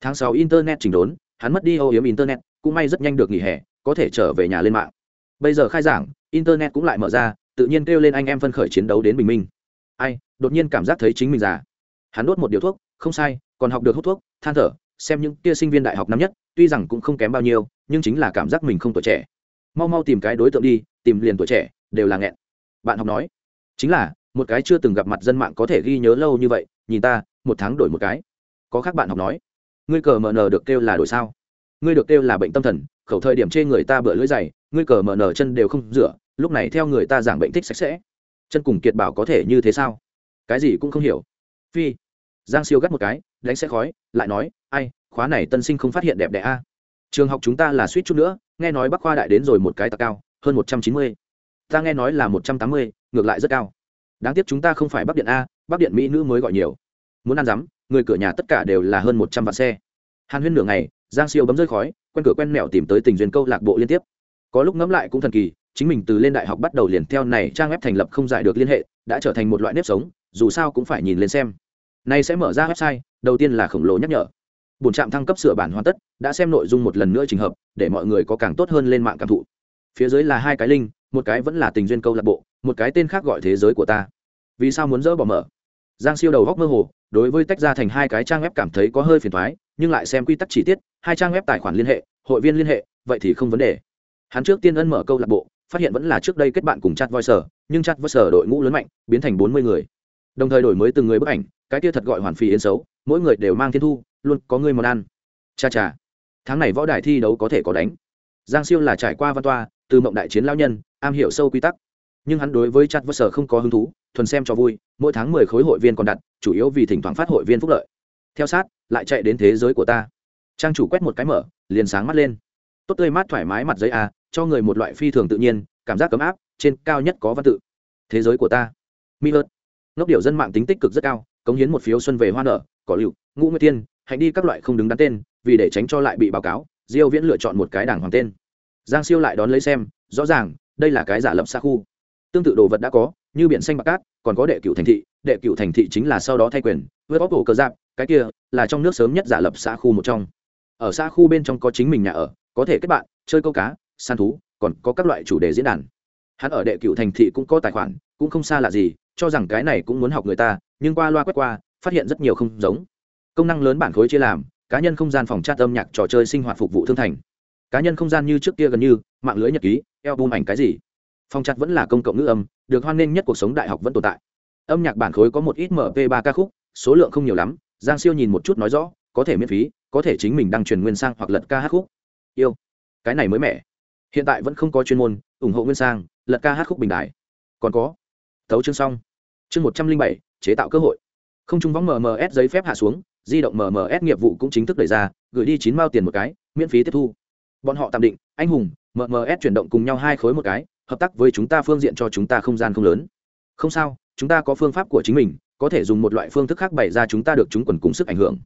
Tháng 6 internet chỉnh đốn, hắn mất đi âu yếm internet, cũng may rất nhanh được nghỉ hè, có thể trở về nhà lên mạng. Bây giờ khai giảng, internet cũng lại mở ra, tự nhiên kêu lên anh em phân khởi chiến đấu đến bình minh. Ai, đột nhiên cảm giác thấy chính mình già. Hắn đốt một điếu thuốc, không sai, còn học được hút thuốc, than thở, xem những kia sinh viên đại học năm nhất, tuy rằng cũng không kém bao nhiêu, nhưng chính là cảm giác mình không tuổi trẻ. Mau mau tìm cái đối tượng đi, tìm liền tuổi trẻ, đều là nghẹn. Bạn học nói, chính là, một cái chưa từng gặp mặt dân mạng có thể ghi nhớ lâu như vậy nhìn ta, một tháng đổi một cái. Có khác bạn học nói, ngươi cờ mờ nờ được kêu là đổi sao? Ngươi được kêu là bệnh tâm thần, khẩu thời điểm chê người ta bựa lưỡi dày, ngươi cờ mờ nờ chân đều không rửa, lúc này theo người ta giảng bệnh thích sạch sẽ. Chân cùng kiệt bảo có thể như thế sao? Cái gì cũng không hiểu. Phi, giang siêu gắt một cái, đánh sẽ khói, lại nói, ai, khóa này tân sinh không phát hiện đẹp đẽ a. Trường học chúng ta là suýt chút nữa, nghe nói bắc khoa đại đến rồi một cái tạc cao, hơn một trăm chín mươi. Ta nghe nói là một trăm tám mươi, ngược lại rất cao. Đáng tiếc chúng ta không phải bắc điện a bắc điện mỹ nữ mới gọi nhiều. Muốn ăn rắm, người cửa nhà tất cả đều là hơn một trăm vạn xe. Hàn huyên nửa ngày, giang siêu bấm rơi khói, quen cửa quen mẹo tìm tới tình duyên câu lạc bộ liên tiếp. Có lúc ngẫm lại cũng thần kỳ, chính mình từ lên đại học bắt đầu liền theo này trang web thành lập không giải được liên hệ, đã trở thành một loại nếp sống, dù sao cũng phải nhìn lên xem. Nay sẽ mở ra website, đầu tiên là khổng lồ nhắc nhở. Bổn trạm thăng cấp sửa bản hoàn tất, đã xem nội dung một lần nữa trình hợp, để mọi người có càng tốt hơn lên mạng cảm thụ. Phía dưới là hai cái link, một cái vẫn là tình duyên câu lạc bộ, một cái tên khác gọi thế giới của ta. Vì sao muốn dỡ bỏ mở? Giang siêu đầu góc mơ hồ, đối với tách ra thành hai cái trang web cảm thấy có hơi phiền thoái nhưng lại xem quy tắc chi tiết, hai trang web tài khoản liên hệ, hội viên liên hệ, vậy thì không vấn đề. Hắn trước tiên ân mở câu lạc bộ, phát hiện vẫn là trước đây kết bạn cùng chat voice nhưng chat voice đội ngũ lớn mạnh, biến thành bốn mươi người. Đồng thời đổi mới từng người bức ảnh, cái kia thật gọi hoàn phí yến xấu, mỗi người đều mang thiên thu, luôn có người món ăn. Cha cha, tháng này võ đài thi đấu có thể có đánh. Giang siêu là trải qua văn toa, từ mộng đại chiến lao nhân, am hiểu sâu quy tắc nhưng hắn đối với chặt vơ sở không có hứng thú, thuần xem cho vui, mỗi tháng mười khối hội viên còn đặt, chủ yếu vì thỉnh thoảng phát hội viên phúc lợi. Theo sát, lại chạy đến thế giới của ta. Trang chủ quét một cái mở, liền sáng mắt lên. Tốt tươi mát thoải mái mặt giấy a cho người một loại phi thường tự nhiên, cảm giác cấm áp, trên cao nhất có văn tự. Thế giới của ta. Mi hớt ngốc điệu dân mạng tính tích cực rất cao, cống hiến một phiếu xuân về hoa nở, cỏ lựu, ngũ nguyệt tiên, hạnh đi các loại không đứng đắn tên, vì để tránh cho lại bị báo cáo, diêu viễn lựa chọn một cái đảng hoàng tên. Giang siêu lại đón lấy xem, rõ ràng, đây là cái giả lập xa khu tương tự đồ vật đã có, như biển xanh bạc cát, còn có đệ cửu thành thị, đệ cửu thành thị chính là sau đó thay quyền. Vượt bóc cổ cờ giáp, cái kia là trong nước sớm nhất giả lập xã khu một trong. Ở xã khu bên trong có chính mình nhà ở, có thể kết bạn, chơi câu cá, săn thú, còn có các loại chủ đề diễn đàn. Hắn ở đệ cửu thành thị cũng có tài khoản, cũng không xa lạ gì, cho rằng cái này cũng muốn học người ta, nhưng qua loa quét qua, phát hiện rất nhiều không giống. Công năng lớn bản khối chia làm, cá nhân không gian phòng chat âm nhạc trò chơi sinh hoạt phục vụ thương thành. Cá nhân không gian như trước kia gần như, mạng lưới nhật ký eo bung ảnh cái gì phòng chặt vẫn là công cộng ngữ âm, được hoan nghênh nhất cuộc sống đại học vẫn tồn tại. Âm nhạc bản khối có một ít mp ba ca khúc, số lượng không nhiều lắm, giang siêu nhìn một chút nói rõ, có thể miễn phí, có thể chính mình đăng truyền nguyên sang hoặc lật ca hát khúc. Yêu. Cái này mới mẻ. Hiện tại vẫn không có chuyên môn, ủng hộ nguyên sang, lật ca hát khúc bình đại còn có. Thấu chương xong. Chương một trăm linh bảy, chế tạo cơ hội. Không trung võng mms giấy phép hạ xuống, di động mms nghiệp vụ cũng chính thức đẩy ra, gửi đi chín mao tiền một cái, miễn phí tiếp thu. Bọn họ tạm định, anh hùng mms chuyển động cùng nhau hai khối một cái hợp tác với chúng ta phương diện cho chúng ta không gian không lớn. Không sao, chúng ta có phương pháp của chính mình, có thể dùng một loại phương thức khác bày ra chúng ta được chúng quần cùng sức ảnh hưởng.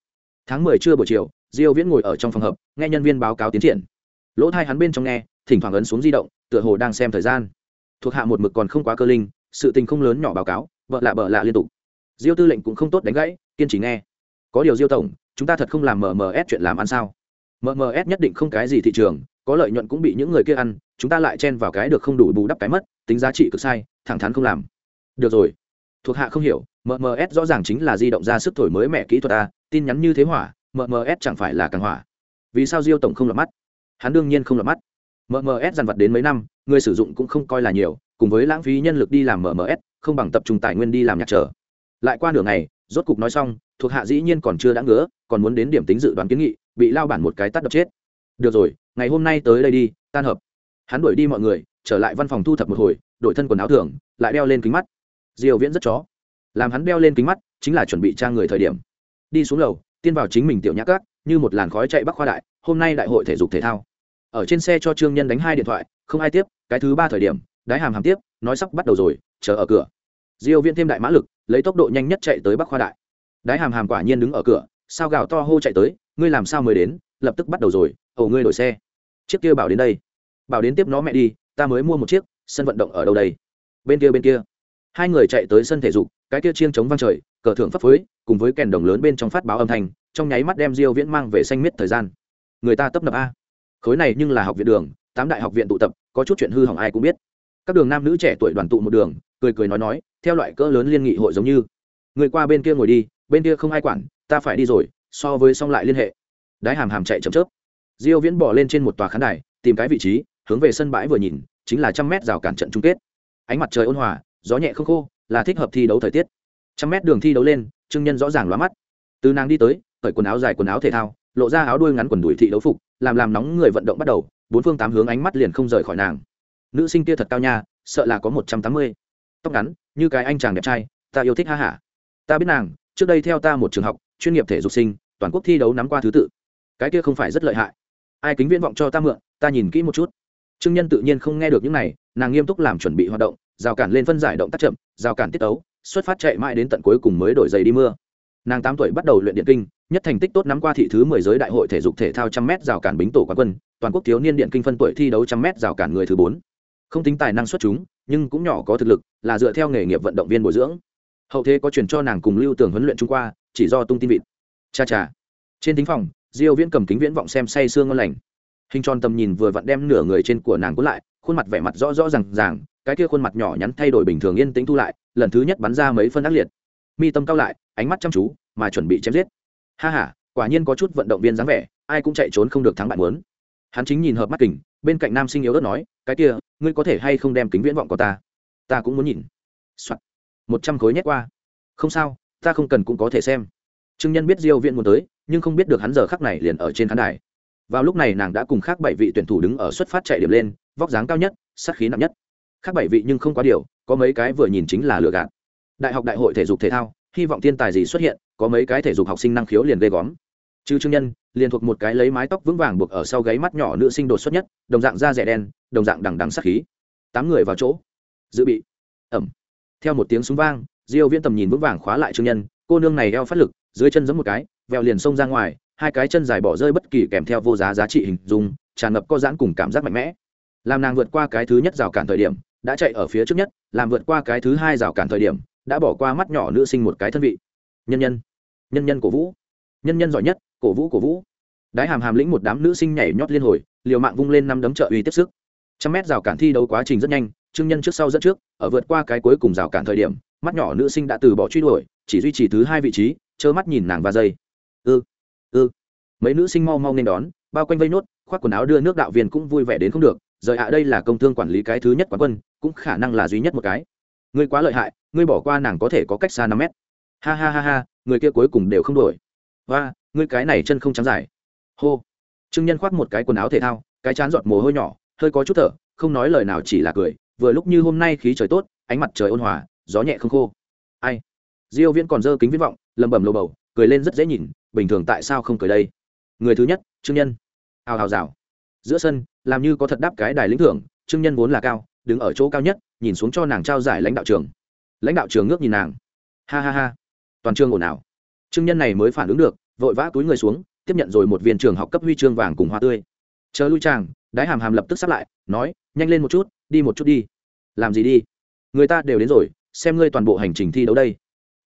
Tháng mười trưa buổi chiều, diêu viễn ngồi ở trong phòng hợp nghe nhân viên báo cáo tiến triển. Lỗ thai hắn bên trong nghe, thỉnh thoảng ấn xuống di động, tựa hồ đang xem thời gian. Thuộc hạ một mực còn không quá cơ linh, sự tình không lớn nhỏ báo cáo, vợ lạ bợ lạ liên tục. Diêu tư lệnh cũng không tốt đánh gãy, kiên trì nghe. Có điều diêu tổng, chúng ta thật không làm mms chuyện làm ăn sao? Mms nhất định không cái gì thị trường có lợi nhuận cũng bị những người kia ăn, chúng ta lại chen vào cái được không đủ bù đắp cái mất, tính giá trị cực sai, thẳng thắn không làm. Được rồi. Thuộc hạ không hiểu mms rõ ràng chính là di động ra sức thổi mới mẹ kỹ thuật a tin nhắn như thế hỏa mms chẳng phải là càng hỏa. Vì sao diêu tổng không lọt mắt? Hắn đương nhiên không lọt mắt. Mms dằn vặt đến mấy năm, người sử dụng cũng không coi là nhiều, cùng với lãng phí nhân lực đi làm mms không bằng tập trung tài nguyên đi làm nhạc trở lại qua nửa ngày, rốt cục nói xong, thuộc hạ dĩ nhiên còn chưa đã ngứa, còn muốn đến điểm tính dự đoán kiến nghị, bị lao bản một cái tắt đập chết. Được rồi ngày hôm nay tới đây đi, tan hợp. Hắn đuổi đi mọi người, trở lại văn phòng thu thập một hồi, đổi thân quần áo thường, lại đeo lên kính mắt. Diều viễn rất chó. Làm hắn đeo lên kính mắt, chính là chuẩn bị trang người thời điểm. Đi xuống lầu, tiên vào chính mình tiểu nhã cát như một làn khói chạy bắc khoa đại, hôm nay đại hội thể dục thể thao. Ở trên xe cho trương nhân đánh hai điện thoại, không ai tiếp, cái thứ ba thời điểm, đái hàm hàm tiếp, nói sắp bắt đầu rồi, chờ ở cửa. Diêu viễn thêm đại mã lực, lấy tốc độ nhanh nhất chạy tới bắc khoa đại. Đái hàm hàm quả nhiên đứng ở cửa, sao gào to hô chạy tới, ngươi làm sao mới đến, lập tức bắt đầu rồi ầu ngươi đổi xe. Chiếc kia bảo đến đây. Bảo đến tiếp nó mẹ đi, ta mới mua một chiếc, sân vận động ở đâu đây? Bên kia bên kia. Hai người chạy tới sân thể dục, cái kia chiêng chống vang trời, cờ thượng phấp phới, cùng với kèn đồng lớn bên trong phát báo âm thanh, trong nháy mắt đem diêu viễn mang về xanh miết thời gian. Người ta tấp nập a. Khối này nhưng là học viện đường, tám đại học viện tụ tập, có chút chuyện hư hỏng ai cũng biết. Các đường nam nữ trẻ tuổi đoàn tụ một đường, cười cười nói nói, theo loại cỡ lớn liên nghị hội giống như. Người qua bên kia ngồi đi, bên kia không ai quản, ta phải đi rồi, so với xong lại liên hệ. Đái hàm hàm chạy chậm chớp diêu viễn bỏ lên trên một tòa khán đài, tìm cái vị trí, hướng về sân bãi vừa nhìn, chính là trăm mét rào cản trận chung kết. Ánh mặt trời ôn hòa, gió nhẹ không khô, là thích hợp thi đấu thời tiết. Trăm mét đường thi đấu lên, trương nhân rõ ràng lóa mắt. Từ nàng đi tới, cởi quần áo dài quần áo thể thao, lộ ra áo đuôi ngắn quần đùi thị đấu phục, làm làm nóng người vận động bắt đầu, bốn phương tám hướng ánh mắt liền không rời khỏi nàng. Nữ sinh kia thật cao nha, sợ là có một trăm tám mươi. Tóc ngắn, như cái anh chàng đẹp trai, ta yêu thích ha hả. Ta biết nàng, trước đây theo ta một trường học, chuyên nghiệp thể dục sinh, toàn quốc thi đấu nắm qua thứ tự. Cái kia không phải rất lợi hại ai kính viễn vọng cho ta mượn, ta nhìn kỹ một chút. Trương nhân tự nhiên không nghe được những này, nàng nghiêm túc làm chuẩn bị hoạt động, rào cản lên phân giải động tác chậm, rào cản tiết tấu xuất phát chạy mãi đến tận cuối cùng mới đổi giày đi mưa. Nàng tám tuổi bắt đầu luyện điện kinh, nhất thành tích tốt nắm qua thị thứ mười giới đại hội thể dục thể thao trăm m rào cản bính tổ quán quân, toàn quốc thiếu niên điện kinh phân tuổi thi đấu trăm m rào cản người thứ bốn. Không tính tài năng xuất chúng, nhưng cũng nhỏ có thực lực, là dựa theo nghề nghiệp vận động viên bồi dưỡng. Hậu thế có truyền cho nàng cùng lưu tường huấn luyện trung qua, chỉ do tung tin vịt. Cha cha. Trên thính phòng diêu viễn cầm kính viễn vọng xem say sương ngon lành. Hình tròn tầm nhìn vừa vặn đem nửa người trên của nàng cuốn lại, khuôn mặt vẻ mặt rõ rõ ràng ràng, cái kia khuôn mặt nhỏ nhắn thay đổi bình thường yên tĩnh thu lại, lần thứ nhất bắn ra mấy phân ác liệt. Mi tâm cao lại, ánh mắt chăm chú, mà chuẩn bị chém giết. Ha ha, quả nhiên có chút vận động viên dáng vẻ, ai cũng chạy trốn không được thắng bạn muốn. Hắn chính nhìn hợp mắt kình, bên cạnh nam sinh yếu ớt nói, cái kia, ngươi có thể hay không đem kính viễn vọng của ta? Ta cũng muốn nhìn. Soạn. một trăm khối nhét qua. Không sao, ta không cần cũng có thể xem trương nhân biết diêu viễn muốn tới, nhưng không biết được hắn giờ khắc này liền ở trên khán đài. Vào lúc này nàng đã cùng khác bảy vị tuyển thủ đứng ở xuất phát chạy điểm lên, vóc dáng cao nhất, sát khí nặng nhất. Khác bảy vị nhưng không quá điều, có mấy cái vừa nhìn chính là lừa gạt. Đại học đại hội thể dục thể thao, hy vọng thiên tài gì xuất hiện, có mấy cái thể dục học sinh năng khiếu liền ghê góm chứ trương nhân, liền thuộc một cái lấy mái tóc vững vàng buộc ở sau gáy mắt nhỏ nữ sinh đột xuất nhất, đồng dạng da rẻ đen, đồng dạng đằng đằng sát khí. Tám người vào chỗ. Dự bị. Ẩm. Theo một tiếng súng vang, diêu viễn tầm nhìn vững vàng khóa lại trương nhân cô nương này eo phát lực, dưới chân giẫm một cái vèo liền xông ra ngoài, hai cái chân dài bỏ rơi bất kỳ kèm theo vô giá giá trị hình dung, tràn ngập co giãn cùng cảm giác mạnh mẽ. Làm nàng vượt qua cái thứ nhất rào cản thời điểm, đã chạy ở phía trước nhất, làm vượt qua cái thứ hai rào cản thời điểm, đã bỏ qua mắt nhỏ nữ sinh một cái thân vị. Nhân nhân nhân nhân cổ vũ. Nhân nhân giỏi nhất, cổ vũ cổ vũ. Đái hàm hàm lĩnh một đám nữ sinh nhảy nhót liên hồi, liều mạng vung lên năm đấm trợ uy tiếp sức. Trăm mét rào cản thi đấu quá trình rất nhanh, trương nhân trước sau dẫn trước, ở vượt qua cái cuối cùng rào cản thời điểm mắt nhỏ nữ sinh đã từ bỏ truy đuổi, chỉ duy trì thứ hai vị trí, trơ mắt nhìn nàng và dây. Ư ư mấy nữ sinh mau mau nên đón, bao quanh vây nốt, khoác quần áo đưa nước đạo viên cũng vui vẻ đến không được. Rời ạ, đây là công thương quản lý cái thứ nhất quán quân, cũng khả năng là duy nhất một cái. Ngươi quá lợi hại, ngươi bỏ qua nàng có thể có cách xa năm mét. Ha ha ha ha, người kia cuối cùng đều không đổi và ngươi cái này chân không trắng dài. Hô. Trương nhân khoác một cái quần áo thể thao, cái chán giọt mồ hôi nhỏ, hơi có chút thở, không nói lời nào chỉ là cười, vừa lúc như hôm nay khí trời tốt, ánh mặt trời ôn hòa gió nhẹ không khô. Ai? Diêu viễn còn dơ kính viễn vọng lầm bầm lầu bầu, cười lên rất dễ nhìn, bình thường tại sao không cười đây? Người thứ nhất, trương nhân. Hào hào rào. Giữa sân, làm như có thật đáp cái đài lĩnh thưởng, trương nhân vốn là cao, đứng ở chỗ cao nhất, nhìn xuống cho nàng trao giải lãnh đạo trường. Lãnh đạo trường ngước nhìn nàng. Ha ha ha. Toàn trường ồn ào. Trương nhân này mới phản ứng được, vội vã túi người xuống, tiếp nhận rồi một viên trường học cấp huy chương vàng cùng hoa tươi. Chờ lui chàng, đái hàm hàm lập tức sắp lại, nói, nhanh lên một chút, đi một chút đi. Làm gì đi? Người ta đều đến rồi xem ngươi toàn bộ hành trình thi đấu đây.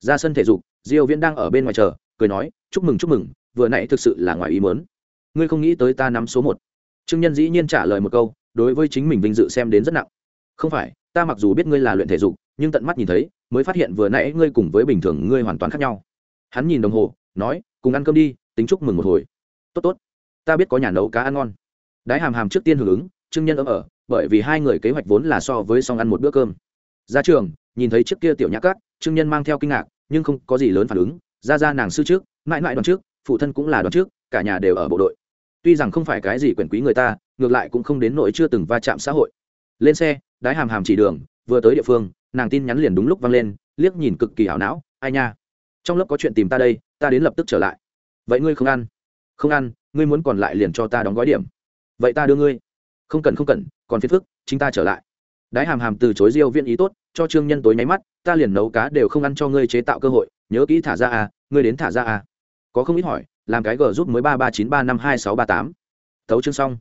Ra sân thể dục, diêu viễn đang ở bên ngoài chờ, cười nói, chúc mừng chúc mừng, vừa nãy thực sự là ngoài ý muốn. Ngươi không nghĩ tới ta nắm số một. Trương nhân dĩ nhiên trả lời một câu, đối với chính mình vinh dự xem đến rất nặng. Không phải, ta mặc dù biết ngươi là luyện thể dục, nhưng tận mắt nhìn thấy, mới phát hiện vừa nãy ngươi cùng với bình thường ngươi hoàn toàn khác nhau. Hắn nhìn đồng hồ, nói, cùng ăn cơm đi, tính chúc mừng một hồi. Tốt tốt, ta biết có nhà nấu cá ăn ngon. Đái hàm hàm trước tiên hưởng ứng, trương nhân ấm ở, bởi vì hai người kế hoạch vốn là so với song ăn một bữa cơm. Ra trường nhìn thấy trước kia tiểu nhã cát, trương nhân mang theo kinh ngạc, nhưng không có gì lớn phản ứng. Ra ra nàng sư trước, mãi mãi đoàn trước, phụ thân cũng là đoàn trước, cả nhà đều ở bộ đội. Tuy rằng không phải cái gì quyền quý người ta, ngược lại cũng không đến nỗi chưa từng va chạm xã hội. Lên xe, đái hàm hàm chỉ đường, vừa tới địa phương, nàng tin nhắn liền đúng lúc vang lên, liếc nhìn cực kỳ hảo não, ai nha, trong lớp có chuyện tìm ta đây, ta đến lập tức trở lại. Vậy ngươi không ăn? Không ăn, ngươi muốn còn lại liền cho ta đóng gói điểm. Vậy ta đưa ngươi. Không cần không cần, còn phiền phức, chính ta trở lại đái hàm hàm từ chối diêu viên ý tốt, cho trương nhân tối nháy mắt, ta liền nấu cá đều không ăn cho ngươi chế tạo cơ hội, nhớ kỹ thả ra à ngươi đến thả ra à. Có không ít hỏi, làm cái gờ giúp mới ba ba chín ba năm hai sáu ba tám. Thấu chương xong.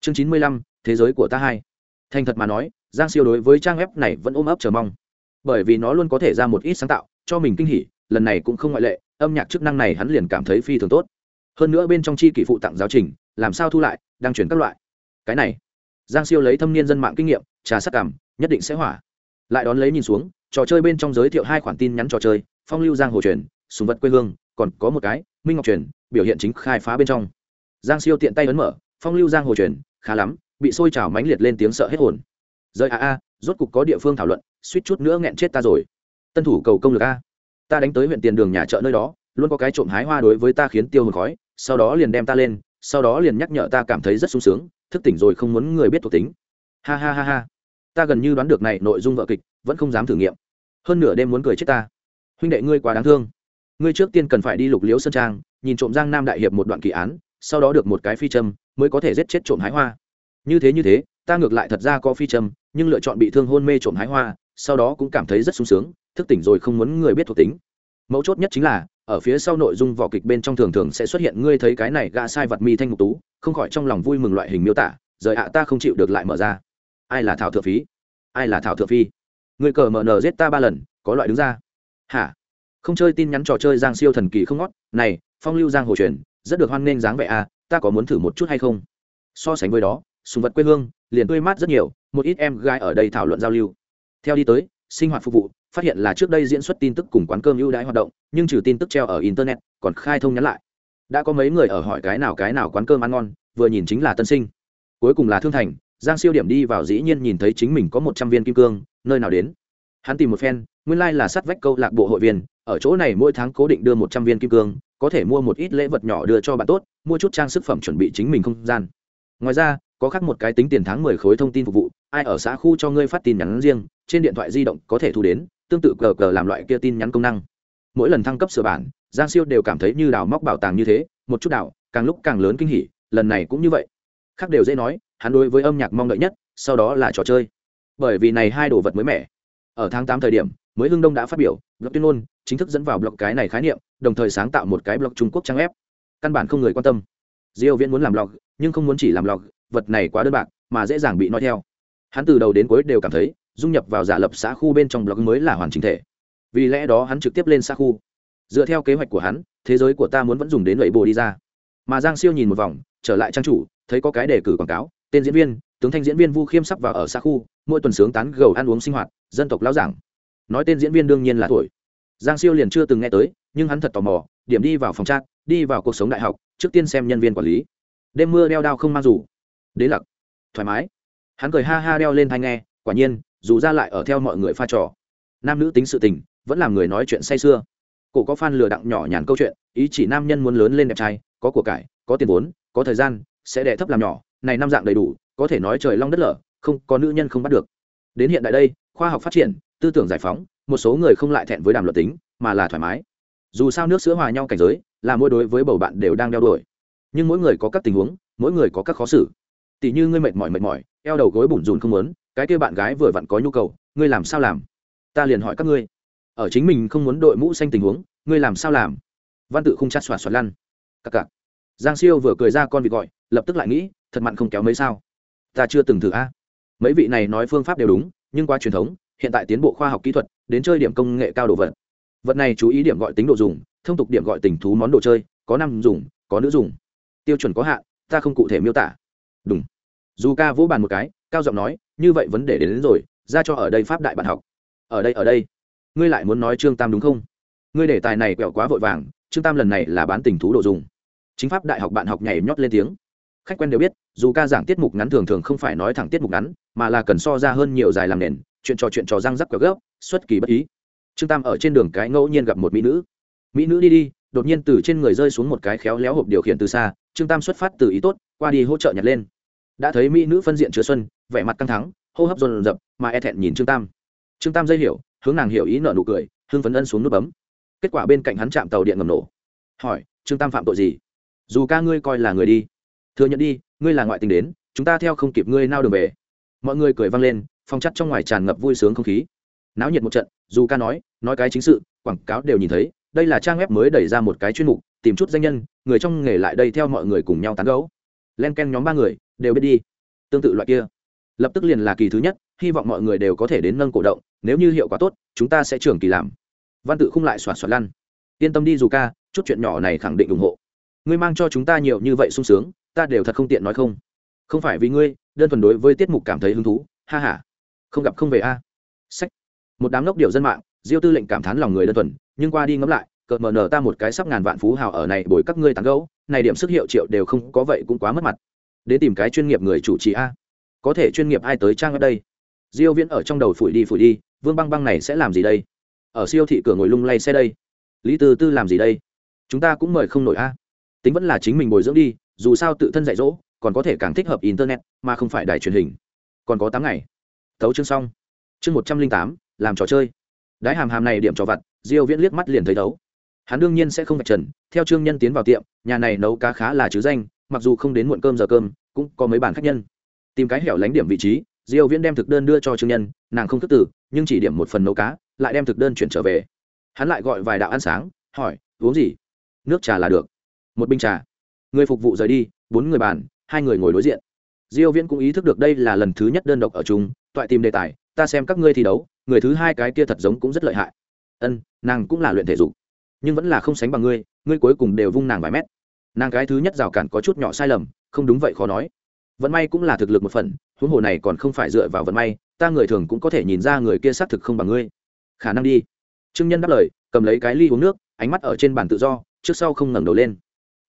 Chương chín mươi lăm, thế giới của ta hai. Thành thật mà nói, giang siêu đối với trang web này vẫn ôm ấp chờ mong. Bởi vì nó luôn có thể ra một ít sáng tạo, cho mình kinh hỉ, lần này cũng không ngoại lệ, âm nhạc chức năng này hắn liền cảm thấy phi thường tốt. Hơn nữa bên trong chi kỷ phụ tặng giáo trình, làm sao thu lại đang chuyển các loại. Cái này, giang siêu lấy thâm niên dân mạng kinh nghiệm trà sắc cảm, nhất định sẽ hỏa. Lại đón lấy nhìn xuống, trò chơi bên trong giới thiệu hai khoản tin nhắn trò chơi, phong lưu giang hồ truyền, sùng vật quê hương, còn có một cái, minh ngọc truyền, biểu hiện chính khai phá bên trong. Giang siêu tiện tay ấn mở, phong lưu giang hồ truyền, khá lắm, bị sôi trào mãnh liệt lên tiếng sợ hết hồn. Rời a a, rốt cục có địa phương thảo luận, suýt chút nữa nghẹn chết ta rồi. Tân thủ cầu công lực a. Ta đánh tới huyện tiền đường nhà chợ nơi đó, luôn có cái trộm hái hoa đối với ta khiến tiêu hồn khói, sau đó liền đem ta lên, sau đó liền nhắc nhở ta cảm thấy rất sung sướng, thức tỉnh rồi không muốn người biết thuộc tính. Ha ha ha ha ta gần như đoán được này nội dung vợ kịch, vẫn không dám thử nghiệm. Hơn nửa đêm muốn cười chết ta. Huynh đệ ngươi quá đáng thương. Ngươi trước tiên cần phải đi lục liễu sơn trang, nhìn trộm giang nam đại hiệp một đoạn kỳ án, sau đó được một cái phi châm, mới có thể giết chết trộm hái hoa. Như thế như thế, ta ngược lại thật ra có phi châm, nhưng lựa chọn bị thương hôn mê trộm hái hoa, sau đó cũng cảm thấy rất sung sướng, thức tỉnh rồi không muốn người biết thuộc tính. Mấu chốt nhất chính là, ở phía sau nội dung vỏ kịch bên trong thường thường sẽ xuất hiện ngươi thấy cái này gã sai vật mi thanh ngục tú, không khỏi trong lòng vui mừng loại hình miêu tả, rời ạ, ta không chịu được lại mở ra ai là thảo thượng phí? Ai là thảo thượng phi? Người cờ mờ nờ giết ta ba lần, có loại đứng ra. Hả? Không chơi tin nhắn trò chơi giang siêu thần kỳ không ngót. Này, phong lưu giang hồ truyền, rất được hoan nghênh dáng vẻ à ta có muốn thử một chút hay không? So sánh với đó, sùng vật quê hương, liền tươi mát rất nhiều, một ít em gái ở đây thảo luận giao lưu. Theo đi tới, sinh hoạt phục vụ, phát hiện là trước đây diễn xuất tin tức cùng quán cơm ưu đãi hoạt động, nhưng trừ tin tức treo ở internet, còn khai thông nhắn lại. Đã có mấy người ở hỏi cái nào cái nào quán cơm ăn ngon, vừa nhìn chính là tân sinh. Cuối cùng là thương thành giang siêu điểm đi vào dĩ nhiên nhìn thấy chính mình có một trăm viên kim cương, nơi nào đến? Hắn tìm một phen, nguyên lai、like、là sát vách câu lạc bộ hội viên, ở chỗ này mỗi tháng cố định đưa một trăm viên kim cương, có thể mua một ít lễ vật nhỏ đưa cho bạn tốt, mua chút trang sức phẩm chuẩn bị chính mình không gian. Ngoài ra, có khác một cái tính tiền tháng mười khối thông tin phục vụ, ai ở xã khu cho ngươi phát tin nhắn riêng, trên điện thoại di động có thể thu đến, tương tự cờ cờ làm loại kia tin nhắn công năng. Mỗi lần thăng cấp sửa bản, giang siêu đều cảm thấy như đào móc bảo tàng như thế, một chút đào càng lúc càng lớn kinh hỉ, lần này cũng như vậy. Khác đều dễ nói hắn đối với âm nhạc mong đợi nhất, sau đó là trò chơi. Bởi vì này hai đồ vật mới mẻ. Ở tháng tám thời điểm, mới hưng đông đã phát biểu blog tuyên ngôn chính thức dẫn vào blog cái này khái niệm, đồng thời sáng tạo một cái blog trung quốc trang ép căn bản không người quan tâm. Diêu viễn muốn làm blog nhưng không muốn chỉ làm blog vật này quá đơn bạc, mà dễ dàng bị nói theo. Hắn từ đầu đến cuối đều cảm thấy, dung nhập vào giả lập xã khu bên trong blog mới là hoàn chỉnh thể. Vì lẽ đó hắn trực tiếp lên xã khu. Dựa theo kế hoạch của hắn, thế giới của ta muốn vẫn dùng đến lẩy bồ đi ra. Mà giang siêu nhìn một vòng, trở lại trang chủ, thấy có cái đề cử quảng cáo tên diễn viên, tướng thanh diễn viên vu khiêm sắp vào ở xa khu, mỗi tuần sướng tán gầu ăn uống sinh hoạt, dân tộc lão giảng. Nói tên diễn viên đương nhiên là tuổi. Giang siêu liền chưa từng nghe tới, nhưng hắn thật tò mò, điểm đi vào phòng trác đi vào cuộc sống đại học, trước tiên xem nhân viên quản lý. Đêm mưa đeo đao không mang dù. Đế lặc. Thoải mái. Hắn cười ha ha đeo lên thai nghe, quả nhiên, dù ra lại ở theo mọi người pha trò. Nam nữ tính sự tình, vẫn làm người nói chuyện say sưa. Cổ có fan lừa đặng nhỏ nhàn câu chuyện, ý chỉ nam nhân muốn lớn lên đẹp trai, có của cải, có tiền vốn, có thời gian, sẽ đẻ thấp làm nhỏ này năm dạng đầy đủ, có thể nói trời long đất lở, không, có nữ nhân không bắt được. Đến hiện tại đây, khoa học phát triển, tư tưởng giải phóng, một số người không lại thẹn với đàm luật tính, mà là thoải mái. Dù sao nước sữa hòa nhau cảnh giới, là mỗi đối với bầu bạn đều đang đeo đuổi. Nhưng mỗi người có các tình huống, mỗi người có các khó xử. Tỷ như ngươi mệt mỏi mệt mỏi, eo đầu gối bủn rùn không muốn, cái kia bạn gái vừa vặn có nhu cầu, ngươi làm sao làm? Ta liền hỏi các ngươi. Ở chính mình không muốn đội mũ xanh tình huống, ngươi làm sao làm? Văn tự không chát xoạt xoạt lăn. Cặc cặc. Giang siêu vừa cười ra con vịt gọi, lập tức lại nghĩ thật mặn không kéo mấy sao. Ta chưa từng thử a. Mấy vị này nói phương pháp đều đúng nhưng qua truyền thống hiện tại tiến bộ khoa học kỹ thuật đến chơi điểm công nghệ cao đồ vật. Vật này chú ý điểm gọi tính độ dùng thông tục điểm gọi tình thú món đồ chơi có nam dùng có nữ dùng. Tiêu chuẩn có hạn ta không cụ thể miêu tả. Đúng. Dù ca vỗ bàn một cái cao giọng nói như vậy vấn đề đến, đến rồi ra cho ở đây pháp đại bạn học. Ở đây ở đây. Ngươi lại muốn nói trương tam đúng không? Ngươi để tài này quẹo quá vội vàng trương tam lần này là bán tình thú độ dùng. Chính pháp đại học bạn học nhảy nhót lên tiếng khách quen đều biết dù ca giảng tiết mục ngắn thường thường không phải nói thẳng tiết mục ngắn mà là cần so ra hơn nhiều dài làm nền chuyện trò chuyện trò răng rắc quẹo gấp xuất kỳ bất ý. Trương tam ở trên đường cái ngẫu nhiên gặp một mỹ nữ. Mỹ nữ đi đi đột nhiên từ trên người rơi xuống một cái khéo léo hộp điều khiển từ xa trương tam xuất phát từ ý tốt qua đi hỗ trợ nhặt lên. Đã thấy mỹ nữ phân diện chứa xuân vẻ mặt căng thẳng, hô hấp dồn dập mà e thẹn nhìn trương tam. Trương tam dây hiểu hướng nàng hiểu ý nợ nụ cười hưng phấn ân xuống nút bấm. Kết quả bên cạnh hắn chạm tàu điện ngầm nổ. Hỏi trương tam phạm tội gì? Dù ca ngươi coi là người đi thừa nhận đi, ngươi là ngoại tình đến, chúng ta theo không kịp ngươi nao đường về. Mọi người cười vang lên phong chắt trong ngoài tràn ngập vui sướng không khí. Náo nhiệt một trận, dù ca nói nói cái chính sự, quảng cáo đều nhìn thấy, đây là trang web mới đẩy ra một cái chuyên mục, tìm chút danh nhân, người trong nghề lại đây theo mọi người cùng nhau tán gấu len ken nhóm ba người, đều biết đi. Tương tự loại kia. Lập tức liền là kỳ thứ nhất, hy vọng mọi người đều có thể đến nâng cổ động, nếu như hiệu quả tốt, chúng ta sẽ trường kỳ làm. Văn tự không lại xoạt xoạt lăn. Yên tâm đi, dù ca, chút chuyện nhỏ này khẳng định ủng hộ. Ngươi mang cho chúng ta nhiều như vậy sung sướng ta đều thật không tiện nói không. Không phải vì ngươi, đơn thuần đối với tiết mục cảm thấy hứng thú, ha h a không gặp không về a. Sách. Một đám lốc điều dân mạng, diêu tư lệnh cảm thán lòng người đơn thuần, nhưng qua đi ngẫm lại, cợt mờ nở ta một cái sắp ngàn vạn phú hào ở này bồi các ngươi tán gấu này điểm sức hiệu triệu đều không có vậy cũng quá mất mặt. Đến tìm cái chuyên nghiệp người chủ trì a. Có thể chuyên nghiệp ai tới trang ở đây? Diêu viễn ở trong đầu phủi đi phủi đi, vương băng băng này sẽ làm gì đây? Ở siêu thị cửa ngồi lung lay xe đây. Lý tư tư làm gì đây? Chúng ta cũng mời không nổi a. Tính vẫn là chính mình bồi dưỡng đi dù sao tự thân dạy dỗ, còn có thể càng thích hợp internet, mà không phải đài truyền hình. Còn có tám ngày. Thấu chương xong. Chương một trăm linh tám, làm trò chơi. Đái hàm hàm này điểm trò vặt, diêu viễn liếc mắt liền thấy thấu. Hắn đương nhiên sẽ không vạch trần, theo trương nhân tiến vào tiệm, nhà này nấu cá khá là chứ danh, mặc dù không đến muộn cơm giờ cơm, cũng có mấy bàn khách nhân. Tìm cái hẻo lánh điểm vị trí, diêu viễn đem thực đơn đưa cho trương nhân, nàng không thức tử nhưng chỉ điểm một phần nấu cá, lại đem thực đơn chuyển trở về. Hắn lại gọi vài đạo ăn sáng, hỏi, uống gì? Nước trà là được. Một bình trà người phục vụ rời đi, bốn người bàn, hai người ngồi đối diện. Diêu viễn cũng ý thức được đây là lần thứ nhất đơn độc ở chung, toại tìm đề tài, ta xem các ngươi thi đấu, người thứ hai cái kia thật giống cũng rất lợi hại. Ân, nàng cũng là luyện thể dục, nhưng vẫn là không sánh bằng ngươi ngươi cuối cùng đều vung nàng vài mét. Nàng cái thứ nhất rào cản có chút nhỏ sai lầm, không đúng vậy khó nói. Vận may cũng là thực lực một phần, huống hồ này còn không phải dựa vào vận may, ta người thường cũng có thể nhìn ra người kia xác thực không bằng ngươi. Khả năng đi. Trương nhân đáp lời, cầm lấy cái ly uống nước, ánh mắt ở trên bàn tự do, trước sau không ngẩng đầu lên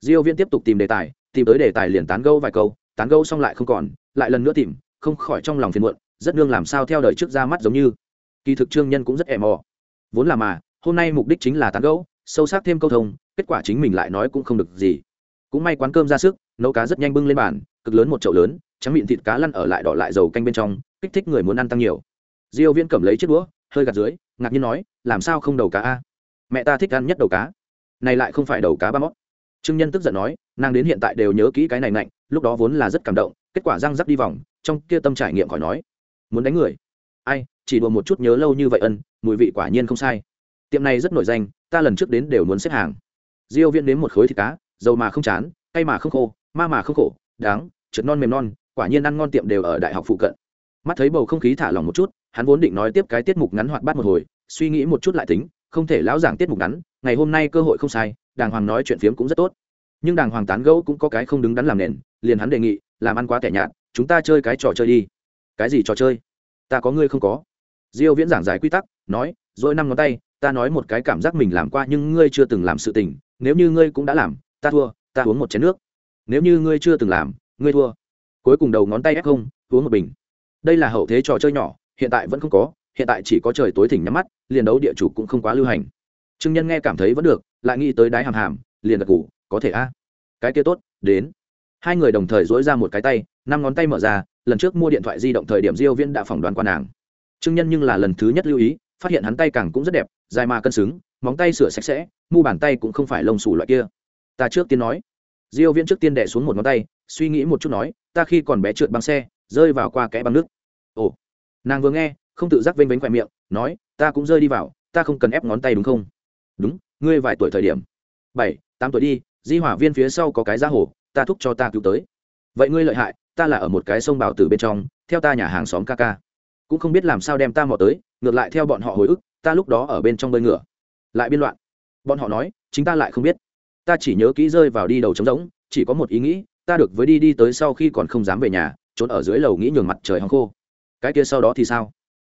diêu viễn tiếp tục tìm đề tài, tìm tới đề tài liền tán gẫu vài câu, tán gẫu xong lại không còn, lại lần nữa tìm, không khỏi trong lòng phiền muộn, rất nương làm sao theo đời trước ra mắt giống như. Kỳ thực trương nhân cũng rất ẻm mò. Vốn là mà, hôm nay mục đích chính là tán gẫu, sâu sắc thêm câu thông, kết quả chính mình lại nói cũng không được gì. Cũng may quán cơm ra sức, nấu cá rất nhanh bưng lên bàn, cực lớn một chậu lớn, trắng miệng thịt cá lăn ở lại đỏ lại dầu canh bên trong, kích thích người muốn ăn tăng nhiều. Diêu viễn cầm lấy chiếc đũa, hơi gạt dưới, ngạc nhiên nói, làm sao không đầu cá a? Mẹ ta thích ăn nhất đầu cá. Này lại không phải đầu cá ba mót trương nhân tức giận nói, nàng đến hiện tại đều nhớ kỹ cái này nạnh lúc đó vốn là rất cảm động, kết quả răng rắc đi vòng, trong kia tâm trải nghiệm khỏi nói, muốn đánh người? Ai, chỉ đùa một chút nhớ lâu như vậy ân, mùi vị quả nhiên không sai. Tiệm này rất nổi danh, ta lần trước đến đều muốn xếp hàng. Diêu viễn đến một khối thịt cá, dầu mà không chán, cay mà không khô, ma mà không khổ, đáng, trượt non mềm non, quả nhiên ăn ngon tiệm đều ở đại học phụ cận. Mắt thấy bầu không khí thả lỏng một chút, hắn vốn định nói tiếp cái tiết mục ngắn hoạt bát một hồi, suy nghĩ một chút lại tính, không thể lão giảng tiết mục ngắn, ngày hôm nay cơ hội không sai đàng hoàng nói chuyện phiếm cũng rất tốt. Nhưng đàng hoàng tán gẫu cũng có cái không đứng đắn làm nền, liền hắn đề nghị, làm ăn quá tẻ nhạt, chúng ta chơi cái trò chơi đi. Cái gì trò chơi? Ta có ngươi không có. Diêu viễn giảng giải quy tắc, nói, rồi năm ngón tay, ta nói một cái cảm giác mình làm qua nhưng ngươi chưa từng làm sự tình, nếu như ngươi cũng đã làm, ta thua, ta uống một chén nước. Nếu như ngươi chưa từng làm, ngươi thua. Cuối cùng đầu ngón tay ép không, uống một bình. Đây là hậu thế trò chơi nhỏ, hiện tại vẫn không có, hiện tại chỉ có trời tối thỉnh nhắm mắt, liền đấu địa chủ cũng không quá lưu hành trương nhân nghe cảm thấy vẫn được lại nghĩ tới đái hàm hàm liền gật gù, có thể a. Cái kia tốt đến. Hai người đồng thời dỗi ra một cái tay năm ngón tay mở ra lần trước mua điện thoại di động thời điểm diêu viễn đã phỏng đoán qua nàng. Trương nhân nhưng là lần thứ nhất lưu ý phát hiện hắn tay càng cũng rất đẹp dài mà cân xứng móng tay sửa sạch sẽ mu bàn tay cũng không phải lông xù loại kia. Ta trước tiên nói. Diêu viễn trước tiên đè xuống một ngón tay suy nghĩ một chút nói ta khi còn bé trượt băng xe rơi vào qua kẽ băng nước. Ồ. Nàng vừa nghe không tự giác vênh vênh khoe miệng nói ta cũng rơi đi vào ta không cần ép ngón tay đúng không? Đúng, ngươi vài tuổi thời điểm. Bảy, tám tuổi đi, di hỏa viên phía sau có cái giá hồ, ta thúc cho ta cứu tới. Vậy ngươi lợi hại, ta là ở một cái sông bào tử bên trong, theo ta nhà hàng xóm ca ca. Cũng không biết làm sao đem ta mò tới, ngược lại theo bọn họ hồi ức, ta lúc đó ở bên trong bơi ngựa. Lại biên loạn. Bọn họ nói, chính ta lại không biết. Ta chỉ nhớ kỹ rơi vào đi đầu trống rỗng, chỉ có một ý nghĩ, ta được với đi đi tới sau khi còn không dám về nhà, trốn ở dưới lầu nghĩ nhường mặt trời hóng khô. Cái kia sau đó thì sao?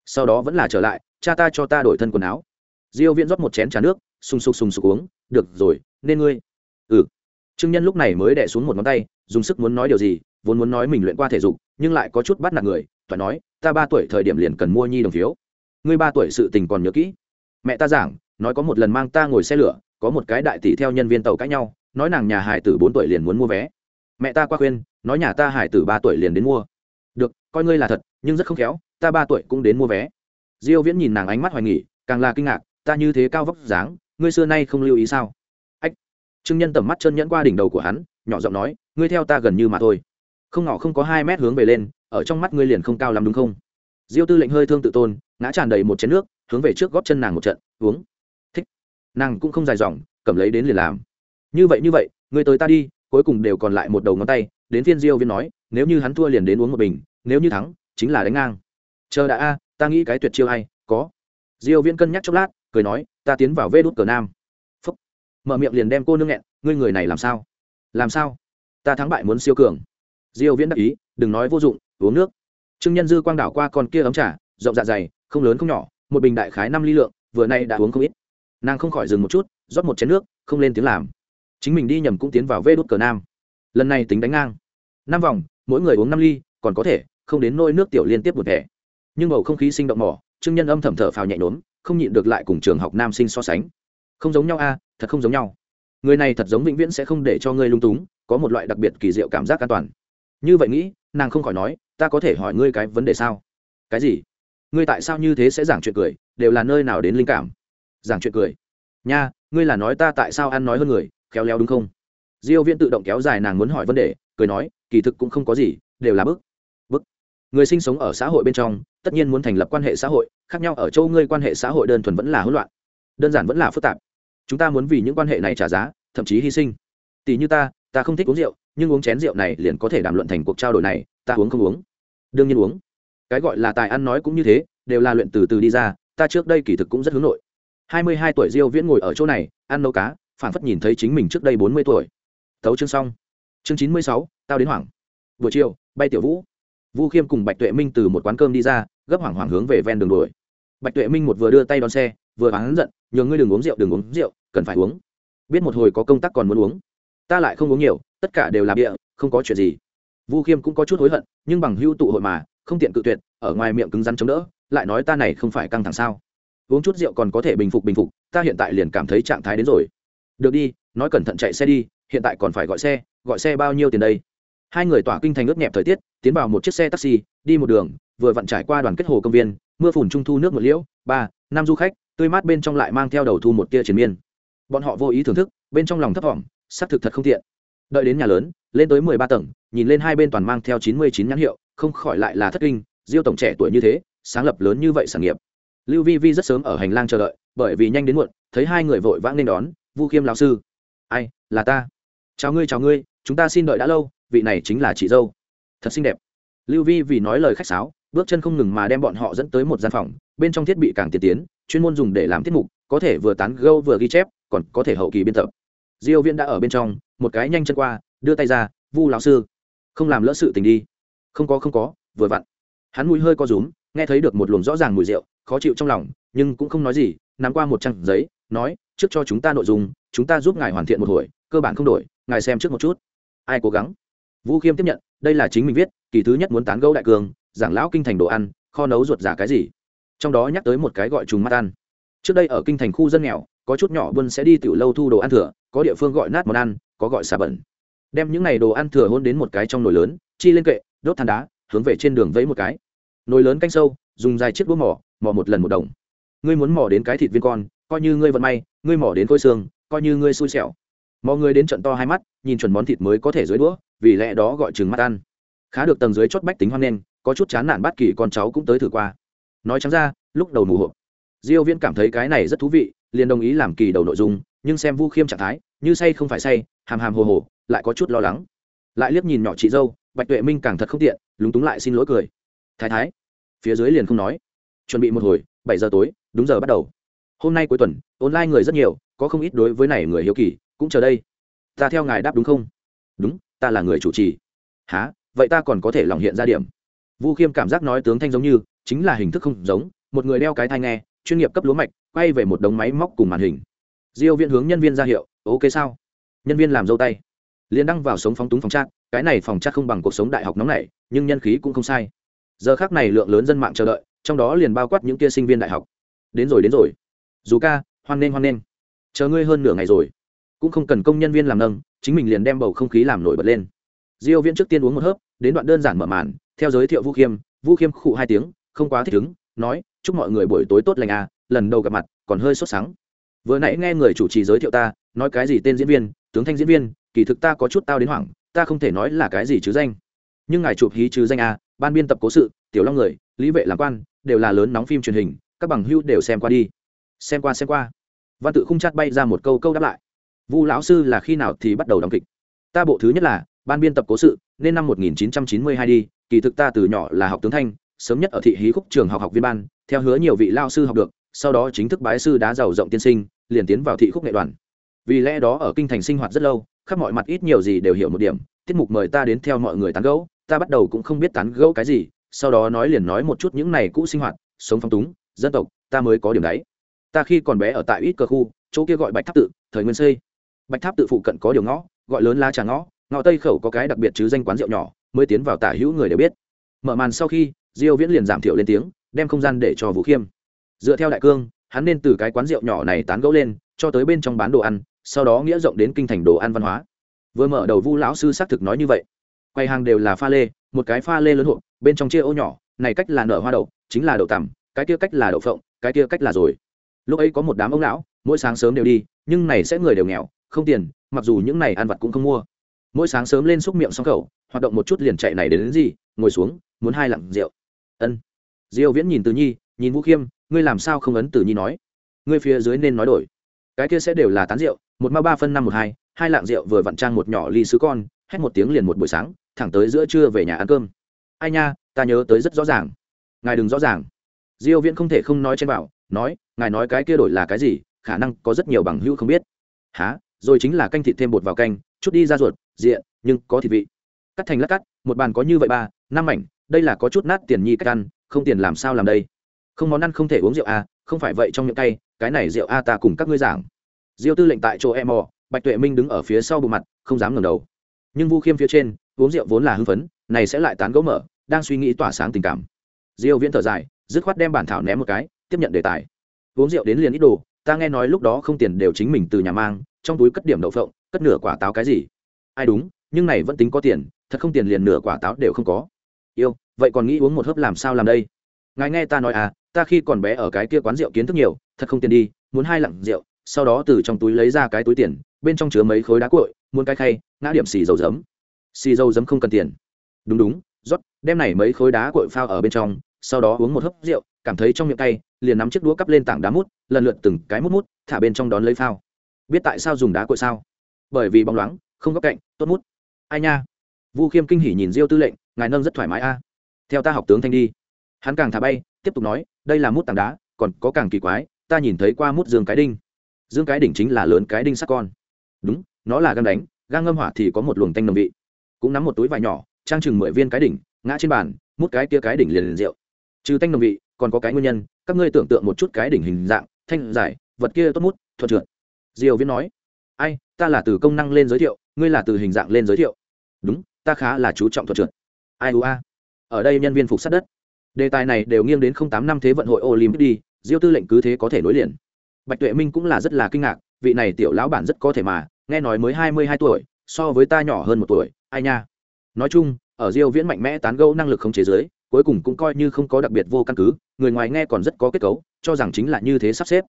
Sau đó vẫn là trở lại, cha ta cho ta đổi thân quần áo. Diêu viễn rót một chén trà nước sung sục sung sục uống, được rồi, nên ngươi. Ừ. Trương nhân lúc này mới đẻ xuống một ngón tay, dùng sức muốn nói điều gì, vốn muốn nói mình luyện qua thể dục, nhưng lại có chút bắt nạt người toàn nói, ta ba tuổi thời điểm liền cần mua nhi đồng phiếu. Ngươi ba tuổi sự tình còn nhớ kỹ. Mẹ ta giảng, nói có một lần mang ta ngồi xe lửa, có một cái đại tỷ theo nhân viên tàu cãi nhau, nói nàng nhà hải tử bốn tuổi liền muốn mua vé. Mẹ ta qua khuyên, nói nhà ta hải tử ba tuổi liền đến mua. Được, coi ngươi là thật, nhưng rất không khéo, ta ba tuổi cũng đến mua vé. Diêu viễn nhìn nàng ánh mắt hoài nghỉ càng là kinh ngạc, ta như thế cao vóc dáng ngươi xưa nay không lưu ý sao? Ách. Trương nhân tầm mắt chân nhẫn qua đỉnh đầu của hắn, nhỏ giọng nói, ngươi theo ta gần như mà thôi. Không ngỏ không có hai mét hướng về lên, ở trong mắt ngươi liền không cao lắm đúng không? Diêu tư lệnh hơi thương tự tôn, ngã tràn đầy một chén nước, hướng về trước góp chân nàng một trận, uống. Thích. Nàng cũng không dài dòng, cầm lấy đến liền làm. Như vậy như vậy, ngươi tới ta đi, cuối cùng đều còn lại một đầu ngón tay, đến phiên diêu viên nói, nếu như hắn thua liền đến uống một bình, nếu như thắng, chính là đánh ngang. Chờ đã a, ta nghĩ cái tuyệt chiêu hay, có. Diêu viên cân nhắc chốc lát cười nói, ta tiến vào vê đút cờ nam. Phúc. mở miệng liền đem cô nương nghẹn, ngươi người này làm sao? Làm sao? Ta thắng bại muốn siêu cường. Diêu viễn đắc ý, đừng nói vô dụng, uống nước. Trương nhân dư quang đảo qua con kia ấm trà, rộng dạ dày, không lớn không nhỏ, một bình đại khái năm ly lượng, vừa nay đã uống không ít. Nàng không khỏi dừng một chút, rót một chén nước, không lên tiếng làm. Chính mình đi nhầm cũng tiến vào vê đút cờ nam. Lần này tính đánh ngang. Năm vòng, mỗi người uống năm ly, còn có thể, không đến nôi nước tiểu liên tiếp một thẻ. Nhưng bầu không khí sinh động mỏ, trương nhân âm thầm thở phào nhẹ nhõm không nhịn được lại cùng trường học nam sinh so sánh. Không giống nhau a, thật không giống nhau. Người này thật giống vĩnh viễn sẽ không để cho ngươi lung túng, có một loại đặc biệt kỳ diệu cảm giác an toàn. Như vậy nghĩ, nàng không khỏi nói, ta có thể hỏi ngươi cái vấn đề sao? Cái gì? Ngươi tại sao như thế sẽ giảng chuyện cười, đều là nơi nào đến linh cảm? Giảng chuyện cười. Nha, ngươi là nói ta tại sao ăn nói hơn người, khéo léo đúng không? Diêu viễn tự động kéo dài nàng muốn hỏi vấn đề, cười nói, kỳ thực cũng không có gì, đều là bức. Bức. Người sinh sống ở xã hội bên trong, tất nhiên muốn thành lập quan hệ xã hội khác nhau ở châu ngươi quan hệ xã hội đơn thuần vẫn là hỗn loạn, đơn giản vẫn là phức tạp. Chúng ta muốn vì những quan hệ này trả giá, thậm chí hy sinh. Tỷ như ta ta không thích uống rượu, nhưng uống chén rượu này liền có thể đàm luận thành cuộc trao đổi này, ta uống không uống? Đương nhiên uống. Cái gọi là tài ăn nói cũng như thế, đều là luyện từ từ đi ra, ta trước đây kỳ thực cũng rất hướng nội. Hai mươi hai tuổi diêu viễn ngồi ở chỗ này, ăn nấu cá phản phất nhìn thấy chính mình trước đây bốn mươi tuổi. Thấu chương xong. Chương chín mươi sáu, tao đến hoảng. Buổi chiều, bay tiểu vũ. Vu khiêm cùng bạch tuệ minh từ một quán cơm đi ra, gấp hoảng hoảng hướng về ven đường đuổi bạch tuệ minh một vừa đưa tay đón xe, vừa bán giận nhường ngươi đừng uống rượu, đừng uống rượu, cần phải uống. Biết một hồi có công tác còn muốn uống. Ta lại không uống nhiều, tất cả đều là bịa, không có chuyện gì. Vu khiêm cũng có chút hối hận, nhưng bằng hưu tụ hội mà, không tiện cự tuyệt, ở ngoài miệng cứng rắn chống đỡ, lại nói ta này không phải căng thẳng sao? Uống chút rượu còn có thể bình phục bình phục, ta hiện tại liền cảm thấy trạng thái đến rồi. Được đi, nói cẩn thận chạy xe đi, hiện tại còn phải gọi xe gọi xe bao nhiêu tiền đây? Hai người tỏa kinh thành ướt nhẹp thời tiết, tiến vào một chiếc xe taxi, đi một đường, vừa vặn trải qua đoàn kết hồ công viên mưa phùn trung thu nước một liễu, ba, năm du khách, tươi mát bên trong lại mang theo đầu thu một tia triền miên. Bọn họ vô ý thưởng thức, bên trong lòng thấp thỏm xác thực thật không tiện. Đợi đến nhà lớn, lên tới mười ba tầng, nhìn lên hai bên toàn mang theo chín mươi chín nhãn hiệu, không khỏi lại là thất kinh, diêu tổng trẻ tuổi như thế, sáng lập lớn như vậy sản nghiệp. Lưu vi vi rất sớm ở hành lang chờ đợi, bởi vì nhanh đến muộn, thấy hai người vội vã nên đón, vu khiêm lão sư. Ai, là ta. Chào ngươi chào ngươi, chúng ta xin đợi đã lâu, vị này chính là chị dâu. Thật xinh đẹp. Lưu vi vì nói lời khách sáo bước chân không ngừng mà đem bọn họ dẫn tới một gian phòng, bên trong thiết bị càng tiên tiến, chuyên môn dùng để làm tiết mục, có thể vừa tán gâu vừa ghi chép, còn có thể hậu kỳ biên tập. Diêu viễn đã ở bên trong, một cái nhanh chân qua, đưa tay ra, vu lão sư, không làm lỡ sự tình đi. Không có không có, vừa vặn. Hắn mũi hơi co rúm, nghe thấy được một luồng rõ ràng mùi rượu, khó chịu trong lòng, nhưng cũng không nói gì, nắm qua một trang giấy, nói, trước cho chúng ta nội dung, chúng ta giúp ngài hoàn thiện một hồi, cơ bản không đổi, ngài xem trước một chút. Ai cố gắng? Vũ khiêm tiếp nhận, đây là chính mình viết, kỳ thứ nhất muốn tán gẫu đại cường giảng lão kinh thành đồ ăn, kho nấu ruột giả cái gì? Trong đó nhắc tới một cái gọi trùng mắt ăn. Trước đây ở kinh thành khu dân nghèo, có chút nhỏ buôn sẽ đi tiểu lâu thu đồ ăn thừa, có địa phương gọi nát món ăn, có gọi xà bẩn. Đem những này đồ ăn thừa hôn đến một cái trong nồi lớn, chi lên kệ, đốt than đá, hướng về trên đường vẫy một cái. Nồi lớn canh sâu, dùng dài chiếc đũa mỏ mỏ một lần một đồng. Ngươi muốn mỏ đến cái thịt viên con, coi như ngươi vận may, ngươi mỏ đến khôi xương, coi như ngươi xui xẻo. Mọi người đến trận to hai mắt, nhìn chuẩn món thịt mới có thể dưới đũa, vì lẽ đó gọi chừng mắt ăn. Khá được tầng dưới chót bách tính hoan nghênh có chút chán nản bát kỳ con cháu cũng tới thử qua. Nói trắng ra, lúc đầu mù hộp diêu viễn cảm thấy cái này rất thú vị, liền đồng ý làm kỳ đầu nội dung, nhưng xem vu khiêm trạng thái, như say không phải say, hàm hàm hồ hồ, lại có chút lo lắng. Lại liếc nhìn nhỏ chị dâu, bạch tuệ minh càng thật không tiện, lúng túng lại xin lỗi cười. Thái thái. Phía dưới liền không nói. Chuẩn bị một hồi, bảy giờ tối, đúng giờ bắt đầu. Hôm nay cuối tuần, online người rất nhiều, có không ít đối với này người hiếu kỳ, cũng chờ đây. Ta theo ngài đáp đúng không? Đúng, ta là người chủ trì. Há vậy ta còn có thể lòng hiện ra điểm? Vu khiêm cảm giác nói tướng thanh giống như, chính là hình thức không giống, một người đeo cái thai nghe, chuyên nghiệp cấp lúa mạch, quay về một đống máy móc cùng màn hình. Diêu viên hướng nhân viên ra hiệu, ok sao? Nhân viên làm dâu tay. Liền đăng vào sống phóng túng phòng chat, cái này phòng chat không bằng cuộc sống đại học nóng này nhưng nhân khí cũng không sai. Giờ khác này lượng lớn dân mạng chờ đợi, trong đó liền bao quát những kia sinh viên đại học. Đến rồi đến rồi. Dù ca, hoan nghênh hoan nghênh. Chờ ngươi hơn nửa ngày rồi. Cũng không cần công nhân viên làm nâng, chính mình liền đem bầu không khí làm nổi bật lên. Diêu viễn trước tiên uống một hớp, đến đoạn đơn giản mở màn theo giới thiệu vũ khiêm vũ khiêm khụ hai tiếng, không quá thích ứng, nói, chúc mọi người buổi tối tốt lành à lần đầu gặp mặt, còn hơi sốt sắng. Vừa nãy nghe người chủ trì giới thiệu ta, nói cái gì tên diễn viên, tướng thanh diễn viên, kỳ thực ta có chút tao đến hoảng, ta không thể nói là cái gì chứ danh. Nhưng ngài chụp hí chứ danh à ban biên tập cố sự, tiểu long người, lý vệ làm quan, đều là lớn nóng phim truyền hình, các bằng hữu đều xem qua đi. Xem qua xem qua. Văn tự không chát bay ra một câu câu đáp lại. Vu lão sư là khi nào thì bắt đầu đóng kịch? Ta bộ thứ nhất là, ban biên tập cố sự, nên năm 1992 đi kỳ thực ta từ nhỏ là học tướng thanh, sớm nhất ở thị hí khúc trường học học viên ban, theo hứa nhiều vị lao sư học được, sau đó chính thức bái sư đá giàu rộng tiên sinh, liền tiến vào thị khúc nghệ đoàn. Vì lẽ đó ở kinh thành sinh hoạt rất lâu, khắp mọi mặt ít nhiều gì đều hiểu một điểm, tiết mục mời ta đến theo mọi người tán gẫu, ta bắt đầu cũng không biết tán gẫu cái gì, sau đó nói liền nói một chút những này cũ sinh hoạt, sống phong túng, dân tộc, ta mới có điểm đấy. Ta khi còn bé ở tại ít cơ khu, chỗ kia gọi bạch tháp tự, thời nguyên xây bạch tháp tự phụ cận có điều ngõ, gọi lớn la trà ngõ ngõ tây khẩu có cái đặc biệt chứ danh quán rượu nhỏ mới tiến vào tả hữu người đều biết. Mở màn sau khi, diêu viễn liền giảm thiểu lên tiếng, đem không gian để cho vũ khiêm. Dựa theo đại cương, hắn nên từ cái quán rượu nhỏ này tán gẫu lên, cho tới bên trong bán đồ ăn, sau đó nghĩa rộng đến kinh thành đồ ăn văn hóa. Vừa mở đầu vu lão sư xác thực nói như vậy. Quầy hàng đều là pha lê, một cái pha lê lớn hộp, bên trong chia ô nhỏ, này cách là nở hoa đậu, chính là đậu tằm, cái kia cách là đậu phộng, cái kia cách là rồi. Lúc ấy có một đám ông lão, mỗi sáng sớm đều đi, nhưng này sẽ người đều nghèo, không tiền, mặc dù những này ăn vặt cũng không mua. Mỗi sáng sớm lên xúc miệng xong khẩu hoạt động một chút liền chạy này đến, đến gì ngồi xuống muốn hai lặng rượu. Ân. Diêu viễn nhìn từ nhi nhìn vũ khiêm ngươi làm sao không ấn từ nhi nói? Ngươi phía dưới nên nói đổi. Cái kia sẽ đều là tán rượu một ma ba phân năm một hai hai lạng rượu vừa vặn trang một nhỏ ly sứ con hét một tiếng liền một buổi sáng thẳng tới giữa trưa về nhà ăn cơm. Ai nha ta nhớ tới rất rõ ràng. Ngài đừng rõ ràng. Diêu viễn không thể không nói trên bảo nói ngài nói cái kia đổi là cái gì khả năng có rất nhiều bằng hữu không biết. Há rồi chính là canh thịt thêm bột vào canh chút đi ra ruột diện nhưng có thịt vị cắt thành lát cắt, một bàn có như vậy ba, năm mảnh, đây là có chút nát tiền nhi cách ăn, không tiền làm sao làm đây? Không món ăn không thể uống rượu à không phải vậy trong những tay cái này rượu a ta cùng các ngươi giảng. Diêu tư lệnh tại chỗ em mò, bạch tuệ minh đứng ở phía sau bộ mặt, không dám ngẩng đầu. Nhưng vu khiêm phía trên, uống rượu vốn là hưng phấn, này sẽ lại tán gẫu mở, đang suy nghĩ tỏa sáng tình cảm. Diêu viễn thở dài, dứt khoát đem bản thảo ném một cái, tiếp nhận đề tài. Uống rượu đến liền ít đồ, ta nghe nói lúc đó không tiền đều chính mình từ nhà mang, trong túi cất điểm đậu phộng, cất nửa quả táo cái gì? Ai đúng nhưng này vẫn tính có tiền, thật không tiền liền nửa quả táo đều không có. Yêu, vậy còn nghĩ uống một hớp làm sao làm đây? Ngài nghe ta nói à ta khi còn bé ở cái kia quán rượu kiến thức nhiều, thật không tiền đi, muốn hai lặng rượu, sau đó từ trong túi lấy ra cái túi tiền, bên trong chứa mấy khối đá cội muốn cái khay, ngã điểm xì dầu giấm. Xì dầu giấm không cần tiền. Đúng đúng, rót, đem này mấy khối đá cội phao ở bên trong, sau đó uống một hớp rượu, cảm thấy trong miệng cay, liền nắm chiếc đũa cắp lên tảng đá mút, lần lượt từng cái mút mút, thả bên trong đón lấy phao. Biết tại sao dùng đá cội sao? Bởi vì bóng loáng, không góc cạnh, tốt mút ai nha? Vu khiêm kinh hỉ nhìn diêu tư lệnh, ngài nâng rất thoải mái a. Theo ta học tướng thanh đi. Hắn càng thả bay, tiếp tục nói, đây là mút tảng đá, còn có càng kỳ quái, ta nhìn thấy qua mút dương cái đinh. Dương cái đỉnh chính là lớn cái đinh sắc con. Đúng, nó là găng đánh gan ngâm hỏa thì có một luồng tanh nồng vị. Cũng nắm một túi vải nhỏ, trang chừng mười viên cái đỉnh, ngã trên bàn, mút cái kia cái đỉnh liền liền rượu. Trừ tanh nồng vị, còn có cái nguyên nhân, các ngươi tưởng tượng một chút cái đỉnh hình dạng, thanh giải vật kia tốt mút thuật trượt. Diều viễn nói, ai, ta là từ công năng lên giới thiệu, ngươi là từ hình dạng lên giới thiệu đúng, ta khá là chú trọng thuật trượt. Ai ua ở đây nhân viên phục sát đất. Đề tài này đều nghiêng đến không tám năm thế vận hội olympic đi, diêu tư lệnh cứ thế có thể nối liền. Bạch tuệ minh cũng là rất là kinh ngạc, vị này tiểu lão bản rất có thể mà, nghe nói mới hai mươi hai tuổi, so với ta nhỏ hơn một tuổi, ai nha. Nói chung, ở diêu viễn mạnh mẽ tán gẫu năng lực không chế giới, cuối cùng cũng coi như không có đặc biệt vô căn cứ, người ngoài nghe còn rất có kết cấu, cho rằng chính là như thế sắp xếp.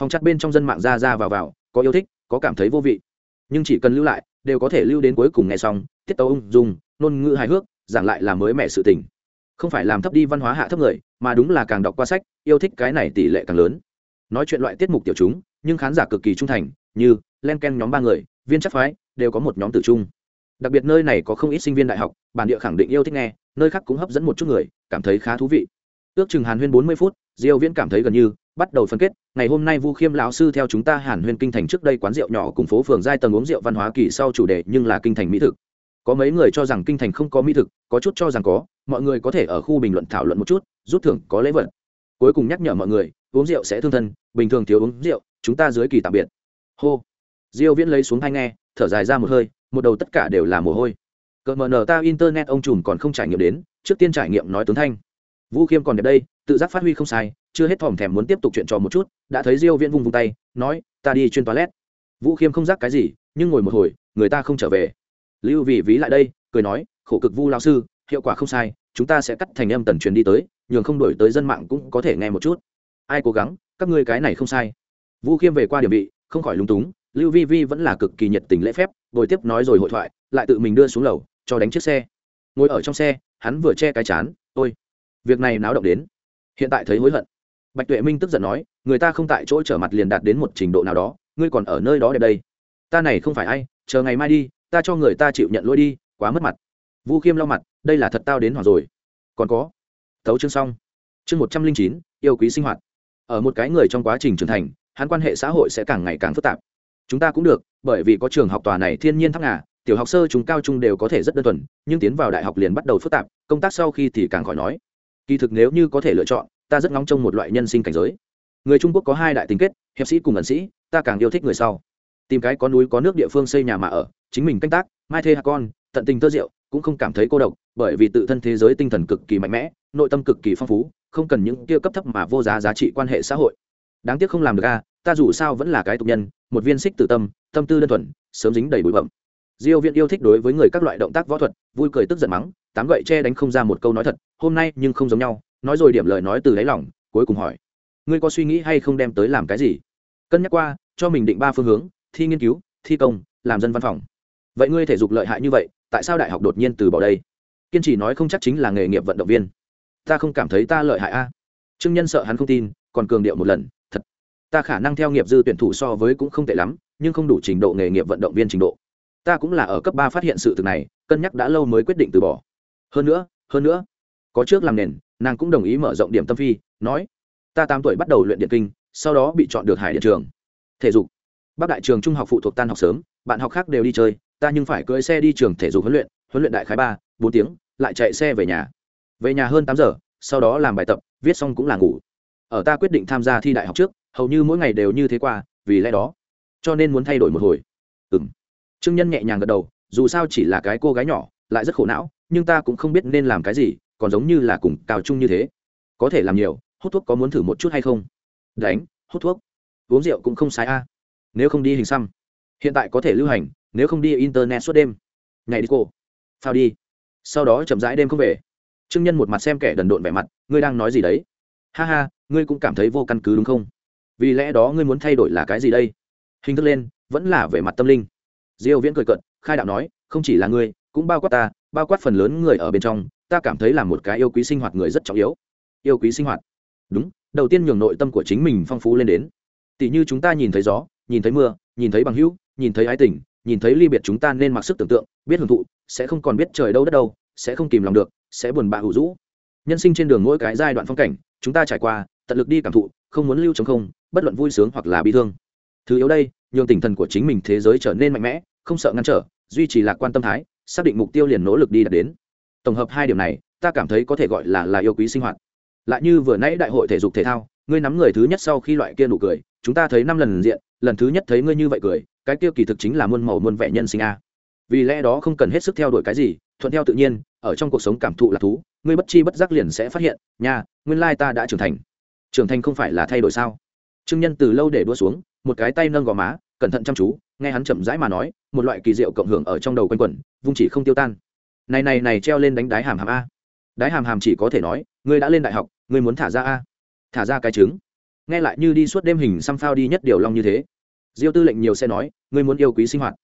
Phòng chặt bên trong dân mạng ra ra vào vào, có yêu thích, có cảm thấy vô vị. Nhưng chỉ cần lưu lại, đều có thể lưu đến cuối cùng nghe xong tiết tấu ung dung, ngôn ngữ hài hước, giảng lại là mới mẻ sự tình. Không phải làm thấp đi văn hóa hạ thấp người, mà đúng là càng đọc qua sách, yêu thích cái này tỷ lệ càng lớn. Nói chuyện loại tiết mục tiểu chúng, nhưng khán giả cực kỳ trung thành, như len ken nhóm ba người, viên chắc phái, đều có một nhóm tử trung. Đặc biệt nơi này có không ít sinh viên đại học, bản địa khẳng định yêu thích nghe, nơi khác cũng hấp dẫn một chút người, cảm thấy khá thú vị. Ước chừng hàn huyên bốn mươi phút, diêu viễn cảm thấy gần như bắt đầu phân kết, ngày hôm nay vu khiêm lão sư theo chúng ta hàn huyên kinh thành trước đây quán rượu nhỏ cùng phố phường giai tầng uống rượu văn hóa kỳ sau chủ đề nhưng là kinh thành mỹ thực có mấy người cho rằng kinh thành không có mỹ thực, có chút cho rằng có, mọi người có thể ở khu bình luận thảo luận một chút, rút thưởng có lễ vật. Cuối cùng nhắc nhở mọi người, uống rượu sẽ thương thân, bình thường thiếu uống rượu, chúng ta dưới kỳ tạm biệt. Hô. Diêu viễn lấy xuống hai nghe, thở dài ra một hơi, một đầu tất cả đều là mồ hôi. Cờ mờ nở ta internet ông trùm còn không trải nghiệm đến, trước tiên trải nghiệm nói tướng thanh. Vũ khiêm còn đẹp đây, tự giác phát huy không sai, chưa hết thòm thèm muốn tiếp tục chuyện trò một chút, đã thấy diêu viễn vung vung tay, nói, ta đi chuyên toilet. Vũ khiêm không giác cái gì, nhưng ngồi một hồi, người ta không trở về lưu vị ví lại đây, cười nói, khổ cực vu lão sư, hiệu quả không sai, chúng ta sẽ cắt thành âm tần truyền đi tới, nhường không đổi tới dân mạng cũng có thể nghe một chút. Ai cố gắng, các ngươi cái này không sai. Vu khiêm về qua địa vị, không khỏi lúng túng, lưu vi vi vẫn là cực kỳ nhiệt tình lễ phép ngồi tiếp nói rồi hội thoại, lại tự mình đưa xuống lầu, cho đánh chiếc xe. Ngồi ở trong xe, hắn vừa che cái chán, ôi, việc này náo động đến. Hiện tại thấy hối hận. Bạch tuệ minh tức giận nói, người ta không tại chỗ trở mặt liền đạt đến một trình độ nào đó, ngươi còn ở nơi đó để đây. Ta này không phải ai, chờ ngày mai đi ta cho người ta chịu nhận lỗi đi, quá mất mặt. Vu khiêm lau mặt, đây là thật tao đến hoặc rồi. Còn có, thấu chương xong. Chương một trăm linh chín, yêu quý sinh hoạt. Ở một cái người trong quá trình trưởng thành, hắn quan hệ xã hội sẽ càng ngày càng phức tạp. Chúng ta cũng được, bởi vì có trường học tòa này thiên nhiên thắc ngà, tiểu học sơ chúng cao trung đều có thể rất đơn thuần, nhưng tiến vào đại học liền bắt đầu phức tạp, công tác sau khi thì càng khỏi nói. Kỳ thực nếu như có thể lựa chọn, ta rất ngóng trông một loại nhân sinh cảnh giới. Người trung quốc có hai đại tính kết, hiệp sĩ cùng ẩn sĩ, ta càng yêu thích người sau tìm cái có núi có nước địa phương xây nhà mà ở, chính mình canh tác, mai thê hạ con, tận tình tơ rượu, cũng không cảm thấy cô độc, bởi vì tự thân thế giới tinh thần cực kỳ mạnh mẽ, nội tâm cực kỳ phong phú, không cần những kia cấp thấp mà vô giá giá trị quan hệ xã hội. Đáng tiếc không làm được a, ta dù sao vẫn là cái tục nhân, một viên xích tử tâm tâm tư đơn thuần, sớm dính đầy bụi bẩm diêu viện yêu thích đối với người các loại động tác võ thuật, vui cười tức giận mắng, tám gậy che đánh không ra một câu nói thật, hôm nay nhưng không giống nhau, nói rồi điểm lời nói từ đáy lòng, cuối cùng hỏi, ngươi có suy nghĩ hay không đem tới làm cái gì? Cân nhắc qua, cho mình định ba phương hướng thi nghiên cứu, thi công, làm dân văn phòng. Vậy ngươi thể dục lợi hại như vậy, tại sao đại học đột nhiên từ bỏ đây? Kiên trì nói không chắc chính là nghề nghiệp vận động viên. Ta không cảm thấy ta lợi hại a. Trương nhân sợ hắn không tin, còn cường điệu một lần, thật. Ta khả năng theo nghiệp dư tuyển thủ so với cũng không tệ lắm, nhưng không đủ trình độ nghề nghiệp vận động viên trình độ. Ta cũng là ở cấp ba phát hiện sự thực này, cân nhắc đã lâu mới quyết định từ bỏ. Hơn nữa hơn nữa, có trước làm nền, nàng cũng đồng ý mở rộng điểm tâm phi, nói, ta tám tuổi bắt đầu luyện điện kinh, sau đó bị chọn được hải điện trường. Thể dục bắc đại trường trung học phụ thuộc tan học sớm, bạn học khác đều đi chơi, ta nhưng phải cưỡi xe đi trường thể dục huấn luyện huấn luyện đại khái ba, bốn tiếng, lại chạy xe về nhà. Về nhà hơn tám giờ, sau đó làm bài tập, viết xong cũng là ngủ. Ở ta quyết định tham gia thi đại học trước, hầu như mỗi ngày đều như thế qua, vì lẽ đó, cho nên muốn thay đổi một hồi. Ừng trương nhân nhẹ nhàng gật đầu, dù sao chỉ là cái cô gái nhỏ, lại rất khổ não, nhưng ta cũng không biết nên làm cái gì, còn giống như là cùng cao trung như thế. Có thể làm nhiều, hút thuốc có muốn thử một chút hay không? Đánh, hút thuốc. Uống rượu cũng không sai a nếu không đi hình xăm, hiện tại có thể lưu hành, nếu không đi internet suốt đêm. Ngày đi cô. Phao đi. Sau đó chậm rãi đêm không về. Trương nhân một mặt xem kẻ đần độn vẻ mặt, ngươi đang nói gì đấy? Ha ha, ngươi cũng cảm thấy vô căn cứ đúng không? Vì lẽ đó ngươi muốn thay đổi là cái gì đây? Hình thức lên, vẫn là về mặt tâm linh. Diêu viễn cười cợt, khai đạo nói, không chỉ là ngươi, cũng bao quát ta, bao quát phần lớn người ở bên trong, ta cảm thấy là một cái yêu quý sinh hoạt người rất trọng yếu. Yêu quý sinh hoạt. Đúng, đầu tiên nhường nội tâm của chính mình phong phú lên đến. Tỷ như chúng ta nhìn thấy gió nhìn thấy mưa, nhìn thấy bằng hữu, nhìn thấy ái tình, nhìn thấy ly biệt chúng ta nên mặc sức tưởng tượng, biết hưởng thụ, sẽ không còn biết trời đâu đất đâu, sẽ không kìm lòng được, sẽ buồn bã hữu rũ. Nhân sinh trên đường mỗi cái giai đoạn phong cảnh, chúng ta trải qua, tận lực đi cảm thụ, không muốn lưu chống không, bất luận vui sướng hoặc là bi thương. Thứ yếu đây, nhường tinh thần của chính mình thế giới trở nên mạnh mẽ, không sợ ngăn trở, duy trì lạc quan tâm thái, xác định mục tiêu liền nỗ lực đi đạt đến. Tổng hợp hai điểm này, ta cảm thấy có thể gọi là là yêu quý sinh hoạt. Lại như vừa nãy đại hội thể dục thể thao, ngươi nắm người thứ nhất sau khi loại kia nụ cười, chúng ta thấy năm lần diện lần thứ nhất thấy ngươi như vậy cười, cái kia kỳ thực chính là muôn màu muôn vẻ nhân sinh a. Vì lẽ đó không cần hết sức theo đuổi cái gì, thuận theo tự nhiên, ở trong cuộc sống cảm thụ là thú, ngươi bất chi bất giác liền sẽ phát hiện, nha, nguyên lai ta đã trưởng thành. Trưởng thành không phải là thay đổi sao? Trương nhân từ lâu để đua xuống, một cái tay nâng gò má, cẩn thận chăm chú, nghe hắn chậm rãi mà nói, một loại kỳ diệu cộng hưởng ở trong đầu quanh quẩn, vung chỉ không tiêu tan. Này này này treo lên đánh đái hàm hàm a. Đái hàm hàm chỉ có thể nói, ngươi đã lên đại học, ngươi muốn thả ra a. Thả ra cái trứng nghe lại như đi suốt đêm hình xăm phao đi nhất điều long như thế. Diêu tư lệnh nhiều sẽ nói, ngươi muốn yêu quý sinh hoạt.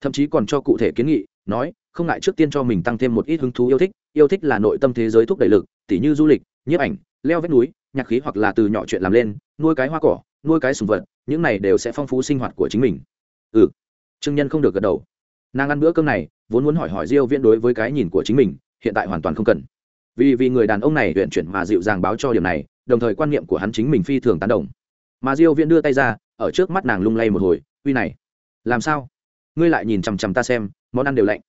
Thậm chí còn cho cụ thể kiến nghị, nói, không ngại trước tiên cho mình tăng thêm một ít hứng thú yêu thích. Yêu thích là nội tâm thế giới thúc đẩy lực, tỉ như du lịch, nhiếp ảnh, leo vách núi, nhạc khí hoặc là từ nhỏ chuyện làm lên, nuôi cái hoa cỏ, nuôi cái sùng vật, những này đều sẽ phong phú sinh hoạt của chính mình. Ừ. Trương nhân không được gật đầu. Nàng ăn bữa cơm này, vốn muốn hỏi hỏi diêu viễn đối với cái nhìn của chính mình, hiện tại hoàn toàn không cần. Vì vì người đàn ông này huyện chuyển mà dịu dàng báo cho điểm này đồng thời quan niệm của hắn chính mình phi thường tán đồng. Mà diêu viễn đưa tay ra, ở trước mắt nàng lung lay một hồi, uy này, làm sao? Ngươi lại nhìn chằm chằm ta xem, món ăn đều lạnh.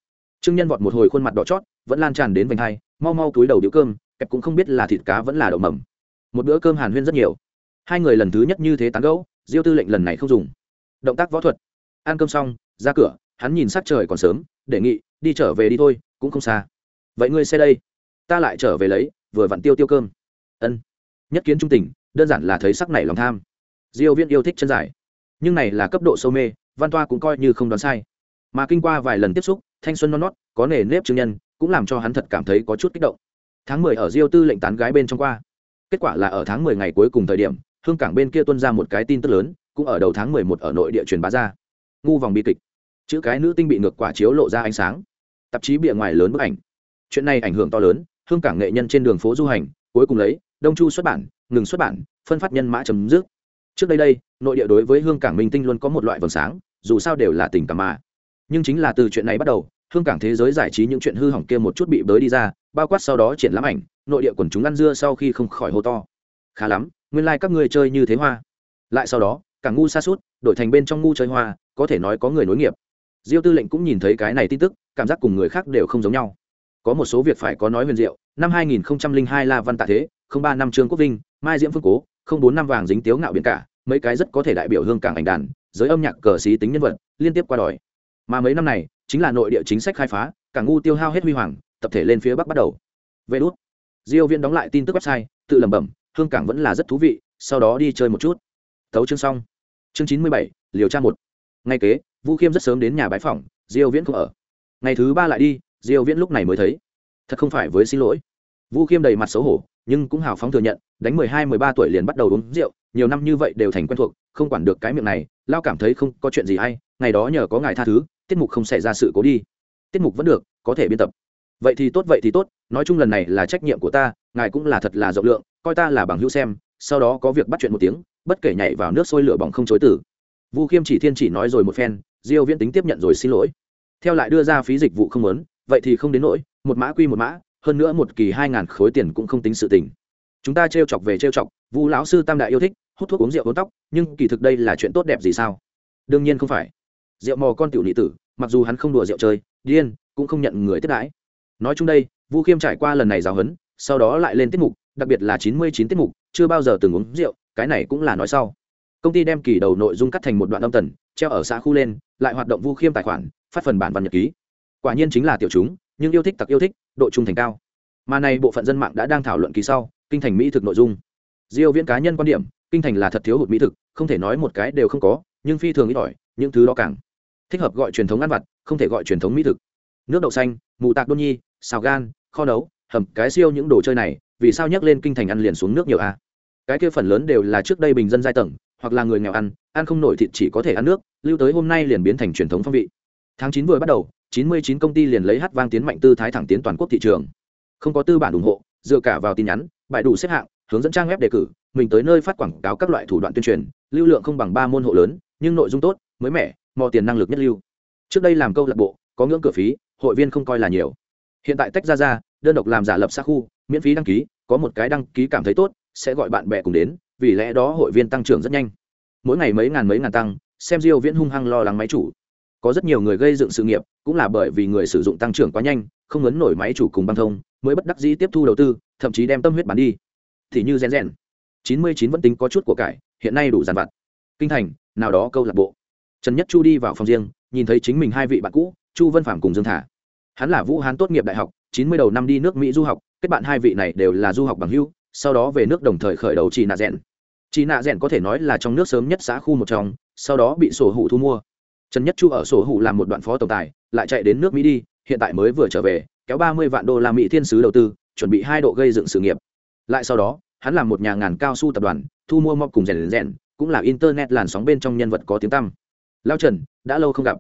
Trương nhân vọt một hồi khuôn mặt đỏ chót, vẫn lan tràn đến vành hai, mau mau túi đầu điếu cơm, kẹp cũng không biết là thịt cá vẫn là đậu mầm. Một bữa cơm hàn huyên rất nhiều. Hai người lần thứ nhất như thế tán gẫu, diêu tư lệnh lần này không dùng. Động tác võ thuật. Ăn cơm xong, ra cửa, hắn nhìn sắc trời còn sớm đề nghị, đi trở về đi thôi, cũng không xa. Vậy ngươi xe đây. Ta lại trở về lấy, vừa vặn tiêu tiêu cơm. Ân nhất kiến trung tình, đơn giản là thấy sắc này lòng tham. Diêu viên yêu thích chân dài. Nhưng này là cấp độ sâu mê, văn toa cũng coi như không đoán sai. Mà kinh qua vài lần tiếp xúc, thanh xuân non nót, có nề nếp chứng nhân, cũng làm cho hắn thật cảm thấy có chút kích động. Tháng mười ở diêu tư lệnh tán gái bên trong qua. Kết quả là ở tháng mười ngày cuối cùng thời điểm, hương cảng bên kia tuân ra một cái tin tức lớn, cũng ở đầu tháng mười một ở nội địa truyền bá ra. Ngu vòng bi kịch. Chữ cái nữ tinh bị ngược quả chiếu lộ ra ánh sáng. Tạp chí bìa ngoài lớn bức ảnh. Chuyện này ảnh hưởng to lớn, hương cảng nghệ nhân trên đường phố du hành cuối cùng lấy, đông chu xuất bản, ngừng xuất bản, phân phát nhân mã chấm dứt. Trước đây đây, nội địa đối với hương cảng minh tinh luôn có một loại vầng sáng, dù sao đều là tình cảm mà. Nhưng chính là từ chuyện này bắt đầu, hương cảng thế giới giải trí những chuyện hư hỏng kia một chút bị bới đi ra, bao quát sau đó triển lãm ảnh, nội địa quần chúng ăn dưa sau khi không khỏi hô to. Khá lắm, nguyên lai、like、các người chơi như thế hoa. Lại sau đó càng ngu xa suốt đổi thành bên trong ngu chơi hoa, có thể nói có người nối nghiệp. Diêu tư lệnh cũng nhìn thấy cái này tin tức, cảm giác cùng người khác đều không giống nhau. Có một số việc phải có nói huyền diệu năm 2002 la văn tạ thế, không ba năm trương quốc vinh, mai diễm phương cố, không bốn năm vàng dính tiếu ngạo biển cả, mấy cái rất có thể đại biểu hương cảng ảnh đàn, giới âm nhạc cờ sĩ tính nhân vật, liên tiếp qua đòi. Mà mấy năm này, chính là nội địa chính sách khai phá cảng ngu tiêu hao hết huy hoàng, tập thể lên phía bắc bắt đầu. Về đốt diêu viên đóng lại tin tức website, tự lẩm bẩm, hương cảng vẫn là rất thú vị, sau đó đi chơi một chút. Tấu chương xong. Chương chín mươi bảy, liều tra một. Ngay kế, vu khiêm rất sớm đến nhà bái phỏng, diêu viễn cũng ở. Ngày thứ ba lại đi, diêu viễn lúc này mới thấy. Thật không phải với xin lỗi vu khiêm đầy mặt xấu hổ, nhưng cũng hào phóng thừa nhận, đánh mười hai, mười ba tuổi liền bắt đầu uống rượu, nhiều năm như vậy đều thành quen thuộc, không quản được cái miệng này, lao cảm thấy không có chuyện gì hay, ngày đó nhờ có ngài tha thứ, tiết mục không xảy ra sự cố đi. Tiết mục vẫn được, có thể biên tập. Vậy thì tốt, vậy thì tốt, nói chung lần này là trách nhiệm của ta, ngài cũng là thật là rộng lượng, coi ta là bằng hữu xem, sau đó có việc bắt chuyện một tiếng, bất kể nhảy vào nước sôi lửa bỏng không chối tử vu khiêm chỉ thiên chỉ nói rồi một phen, diêu viễn tính tiếp nhận rồi xin lỗi. Theo lại đưa ra phí dịch vụ không lớn vậy thì không đến nỗi, một mã quy một mã hơn nữa một kỳ hai ngàn khối tiền cũng không tính sự tình. Chúng ta trêu chọc về trêu chọc, vu lão sư tam đại yêu thích, hút thuốc uống rượu uống tóc, nhưng kỳ thực đây là chuyện tốt đẹp gì sao? Đương nhiên không phải. Rượu mò con tiểu nhị tử, mặc dù hắn không đùa rượu chơi, điên, cũng không nhận người tiếp đãi. Nói chung đây, vu khiêm trải qua lần này giáo huấn, sau đó lại lên tiết mục, đặc biệt là chín mươi chín tiết mục, chưa bao giờ từng uống rượu, cái này cũng là nói sau. Công ty đem kỳ đầu nội dung cắt thành một đoạn âm tần, treo ở xã khu lên, lại hoạt động vu khiêm tài khoản, phát phần bản văn nhật ký. Quả nhiên chính là tiểu chúng nhưng yêu thích tặc yêu thích, độ trung thành cao. Mà này bộ phận dân mạng đã đang thảo luận kỳ sau, kinh thành mỹ thực nội dung. Diêu viễn cá nhân quan điểm, kinh thành là thật thiếu hụt mỹ thực, không thể nói một cái đều không có, nhưng phi thường ít ỏi, những thứ đó càng thích hợp gọi truyền thống ăn vặt, không thể gọi truyền thống mỹ thực. Nước đậu xanh, mù tạc đôn nhi, xào gan, kho nấu, hầm, cái siêu những đồ chơi này, vì sao nhắc lên kinh thành ăn liền xuống nước nhiều a cái kia phần lớn đều là trước đây bình dân giai tầng, hoặc là người nghèo ăn ăn không nổi thịt chỉ có thể ăn nước, lưu tới hôm nay liền biến thành truyền thống phong vị. Tháng chín vừa bắt đầu chín mươi chín công ty liền lấy hát vang tiến mạnh tư thái thẳng tiến toàn quốc thị trường. Không có tư bản ủng hộ, dựa cả vào tin nhắn, bài đủ xếp hạng, hướng dẫn trang web đề cử, mình tới nơi phát quảng cáo các loại thủ đoạn tuyên truyền, lưu lượng không bằng ba môn hộ lớn, nhưng nội dung tốt, mới mẻ, mò tiền năng lực nhất lưu. Trước đây làm câu lạc bộ, có ngưỡng cửa phí, hội viên không coi là nhiều. Hiện tại tách ra ra, đơn độc làm giả lập xã khu, miễn phí đăng ký, có một cái đăng ký cảm thấy tốt, sẽ gọi bạn bè cùng đến, vì lẽ đó hội viên tăng trưởng rất nhanh. Mỗi ngày mấy ngàn mấy ngàn tăng, xem diêu viễn hung hăng lo lắng máy chủ có rất nhiều người gây dựng sự nghiệp, cũng là bởi vì người sử dụng tăng trưởng quá nhanh, không ấn nổi máy chủ cùng băng thông, mới bất đắc dĩ tiếp thu đầu tư, thậm chí đem tâm huyết bán đi. Thì như rèn rèn chín mươi chín vẫn tính có chút của cải, hiện nay đủ dàn vặt. Kinh thành, nào đó câu lạc bộ. Trần nhất chu đi vào phòng riêng, nhìn thấy chính mình hai vị bạn cũ, chu vân phạm cùng dương thả. Hắn là vũ hán tốt nghiệp đại học, chín mươi đầu năm đi nước mỹ du học, kết bạn hai vị này đều là du học bằng hưu sau đó về nước đồng thời khởi đầu chị nạ rèn chị nạ rèn có thể nói là trong nước sớm nhất xã khu một trong, sau đó bị sổ hủ thu mua trần nhất chu ở sổ hủ làm một đoạn phó tổng tài, lại chạy đến nước mỹ đi, hiện tại mới vừa trở về, kéo ba mươi vạn đô la mỹ thiên sứ đầu tư, chuẩn bị hai độ gây dựng sự nghiệp. Lại sau đó, hắn làm một nhà ngàn cao su tập đoàn, thu mua mọc cùng rèn rèn, cũng là internet làn sóng bên trong nhân vật có tiếng tăm. Lao trần, đã lâu không gặp.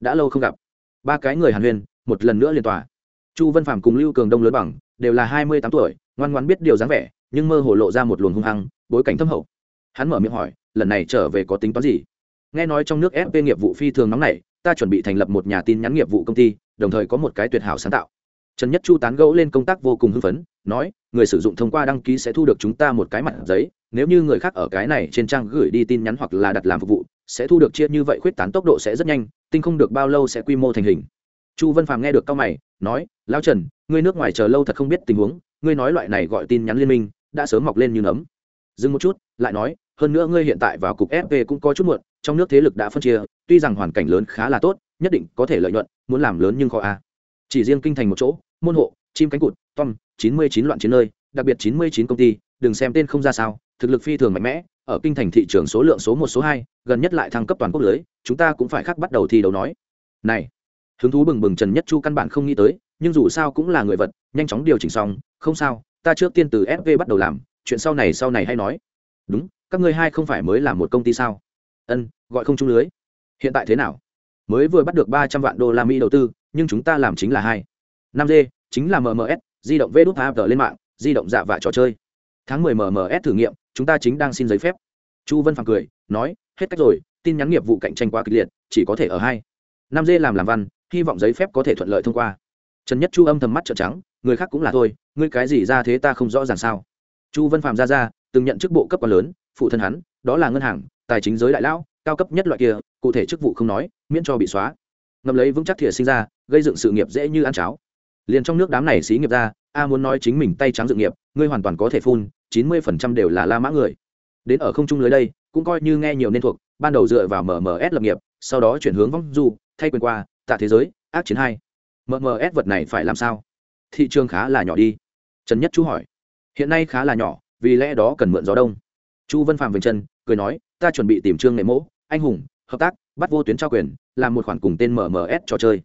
Đã lâu không gặp. Ba cái người hàn huyên, một lần nữa liên tòa. Chu văn phạm cùng lưu cường đông lớn bằng, đều là hai mươi tám tuổi, ngoan ngoan biết điều dáng vẻ, nhưng mơ hồ lộ ra một luồng hung hăng, bối cảnh thâm hậu. Hắn mở miệng hỏi, lần này trở về có tính toán gì? Nghe nói trong nước fp nghiệp vụ phi thường nóng này ta chuẩn bị thành lập một nhà tin nhắn nghiệp vụ công ty, đồng thời có một cái tuyệt hảo sáng tạo. Trần nhất chu tán gẫu lên công tác vô cùng hưng phấn, nói, người sử dụng thông qua đăng ký sẽ thu được chúng ta một cái mặt giấy, nếu như người khác ở cái này trên trang gửi đi tin nhắn hoặc là đặt làm phục vụ, sẽ thu được chia như vậy khuyết tán tốc độ sẽ rất nhanh tinh không được bao lâu sẽ quy mô thành hình. Chu vân phàm nghe được cao mày, nói, lão trần, ngươi nước ngoài chờ lâu thật không biết tình huống, ngươi nói loại này gọi tin nhắn liên minh, đã sớm mọc lên như nấm. Dừng một chút, lại nói, hơn nữa ngươi hiện tại vào cục fp cũng có chút muộn trong nước thế lực đã phân chia, tuy rằng hoàn cảnh lớn khá là tốt, nhất định có thể lợi nhuận, muốn làm lớn nhưng khó a. Chỉ riêng kinh thành một chỗ, môn hộ, chim cánh cụt, tom, chín mươi chín loạn chiến nơi, đặc biệt chín mươi chín công ty, đừng xem tên không ra sao, thực lực phi thường mạnh mẽ, ở kinh thành thị trường số lượng số một, số hai, gần nhất lại thăng cấp toàn quốc lưới, chúng ta cũng phải khác bắt đầu thi đấu nói. Này, hứng thú bừng bừng trần nhất chu căn bản không nghĩ tới, nhưng dù sao cũng là người vật, nhanh chóng điều chỉnh xong, không sao, ta trước tiên từ fv bắt đầu làm, chuyện sau này sau này hay nói. Đúng, các ngươi hai không phải mới làm một công ty sao? Ân, gọi không trung lưới. Hiện tại thế nào? Mới vừa bắt được ba trăm vạn đô la mỹ đầu tư, nhưng chúng ta làm chính là hai. năm d chính là mms di động vê đút ap lên mạng, di động dạ vạ trò chơi. Tháng mười mms thử nghiệm, chúng ta chính đang xin giấy phép. Chu vân phàng cười, nói, hết cách rồi, tin nhắn nghiệp vụ cạnh tranh quá kịch liệt, chỉ có thể ở hai. năm d làm làm văn, hy vọng giấy phép có thể thuận lợi thông qua. Trần nhất chu âm thầm mắt trợn trắng, người khác cũng là thôi, ngươi cái gì ra thế ta không rõ ràng sao. Chu vân phạm ra ra, từng nhận chức bộ cấp quá lớn, phụ thân hắn, đó là ngân hàng tài chính giới đại lão, cao cấp nhất loại kia, cụ thể chức vụ không nói, miễn cho bị xóa. Ngầm lấy vững chắc thìa sinh ra, gây dựng sự nghiệp dễ như ăn cháo. Liền trong nước đám này xí nghiệp ra, a muốn nói chính mình tay trắng dự nghiệp, ngươi hoàn toàn có thể phun, chín mươi phần trăm đều là la mã người. Đến ở không trung lưới đây, cũng coi như nghe nhiều nên thuộc, ban đầu dựa vào mms lập nghiệp, sau đó chuyển hướng vong du, thay quyền qua, tạ thế giới, ác chiến hai. Mms vật này phải làm sao? Thị trường khá là nhỏ đi. Trần nhất chú hỏi. Hiện nay khá là nhỏ, vì lẽ đó cần mượn gió đông. Chu vân phạm vinh chân cười nói, ta chuẩn bị tìm trương nghệ mẫu anh hùng, hợp tác, bắt vô tuyến trao quyền, làm một khoản cùng tên mms trò chơi.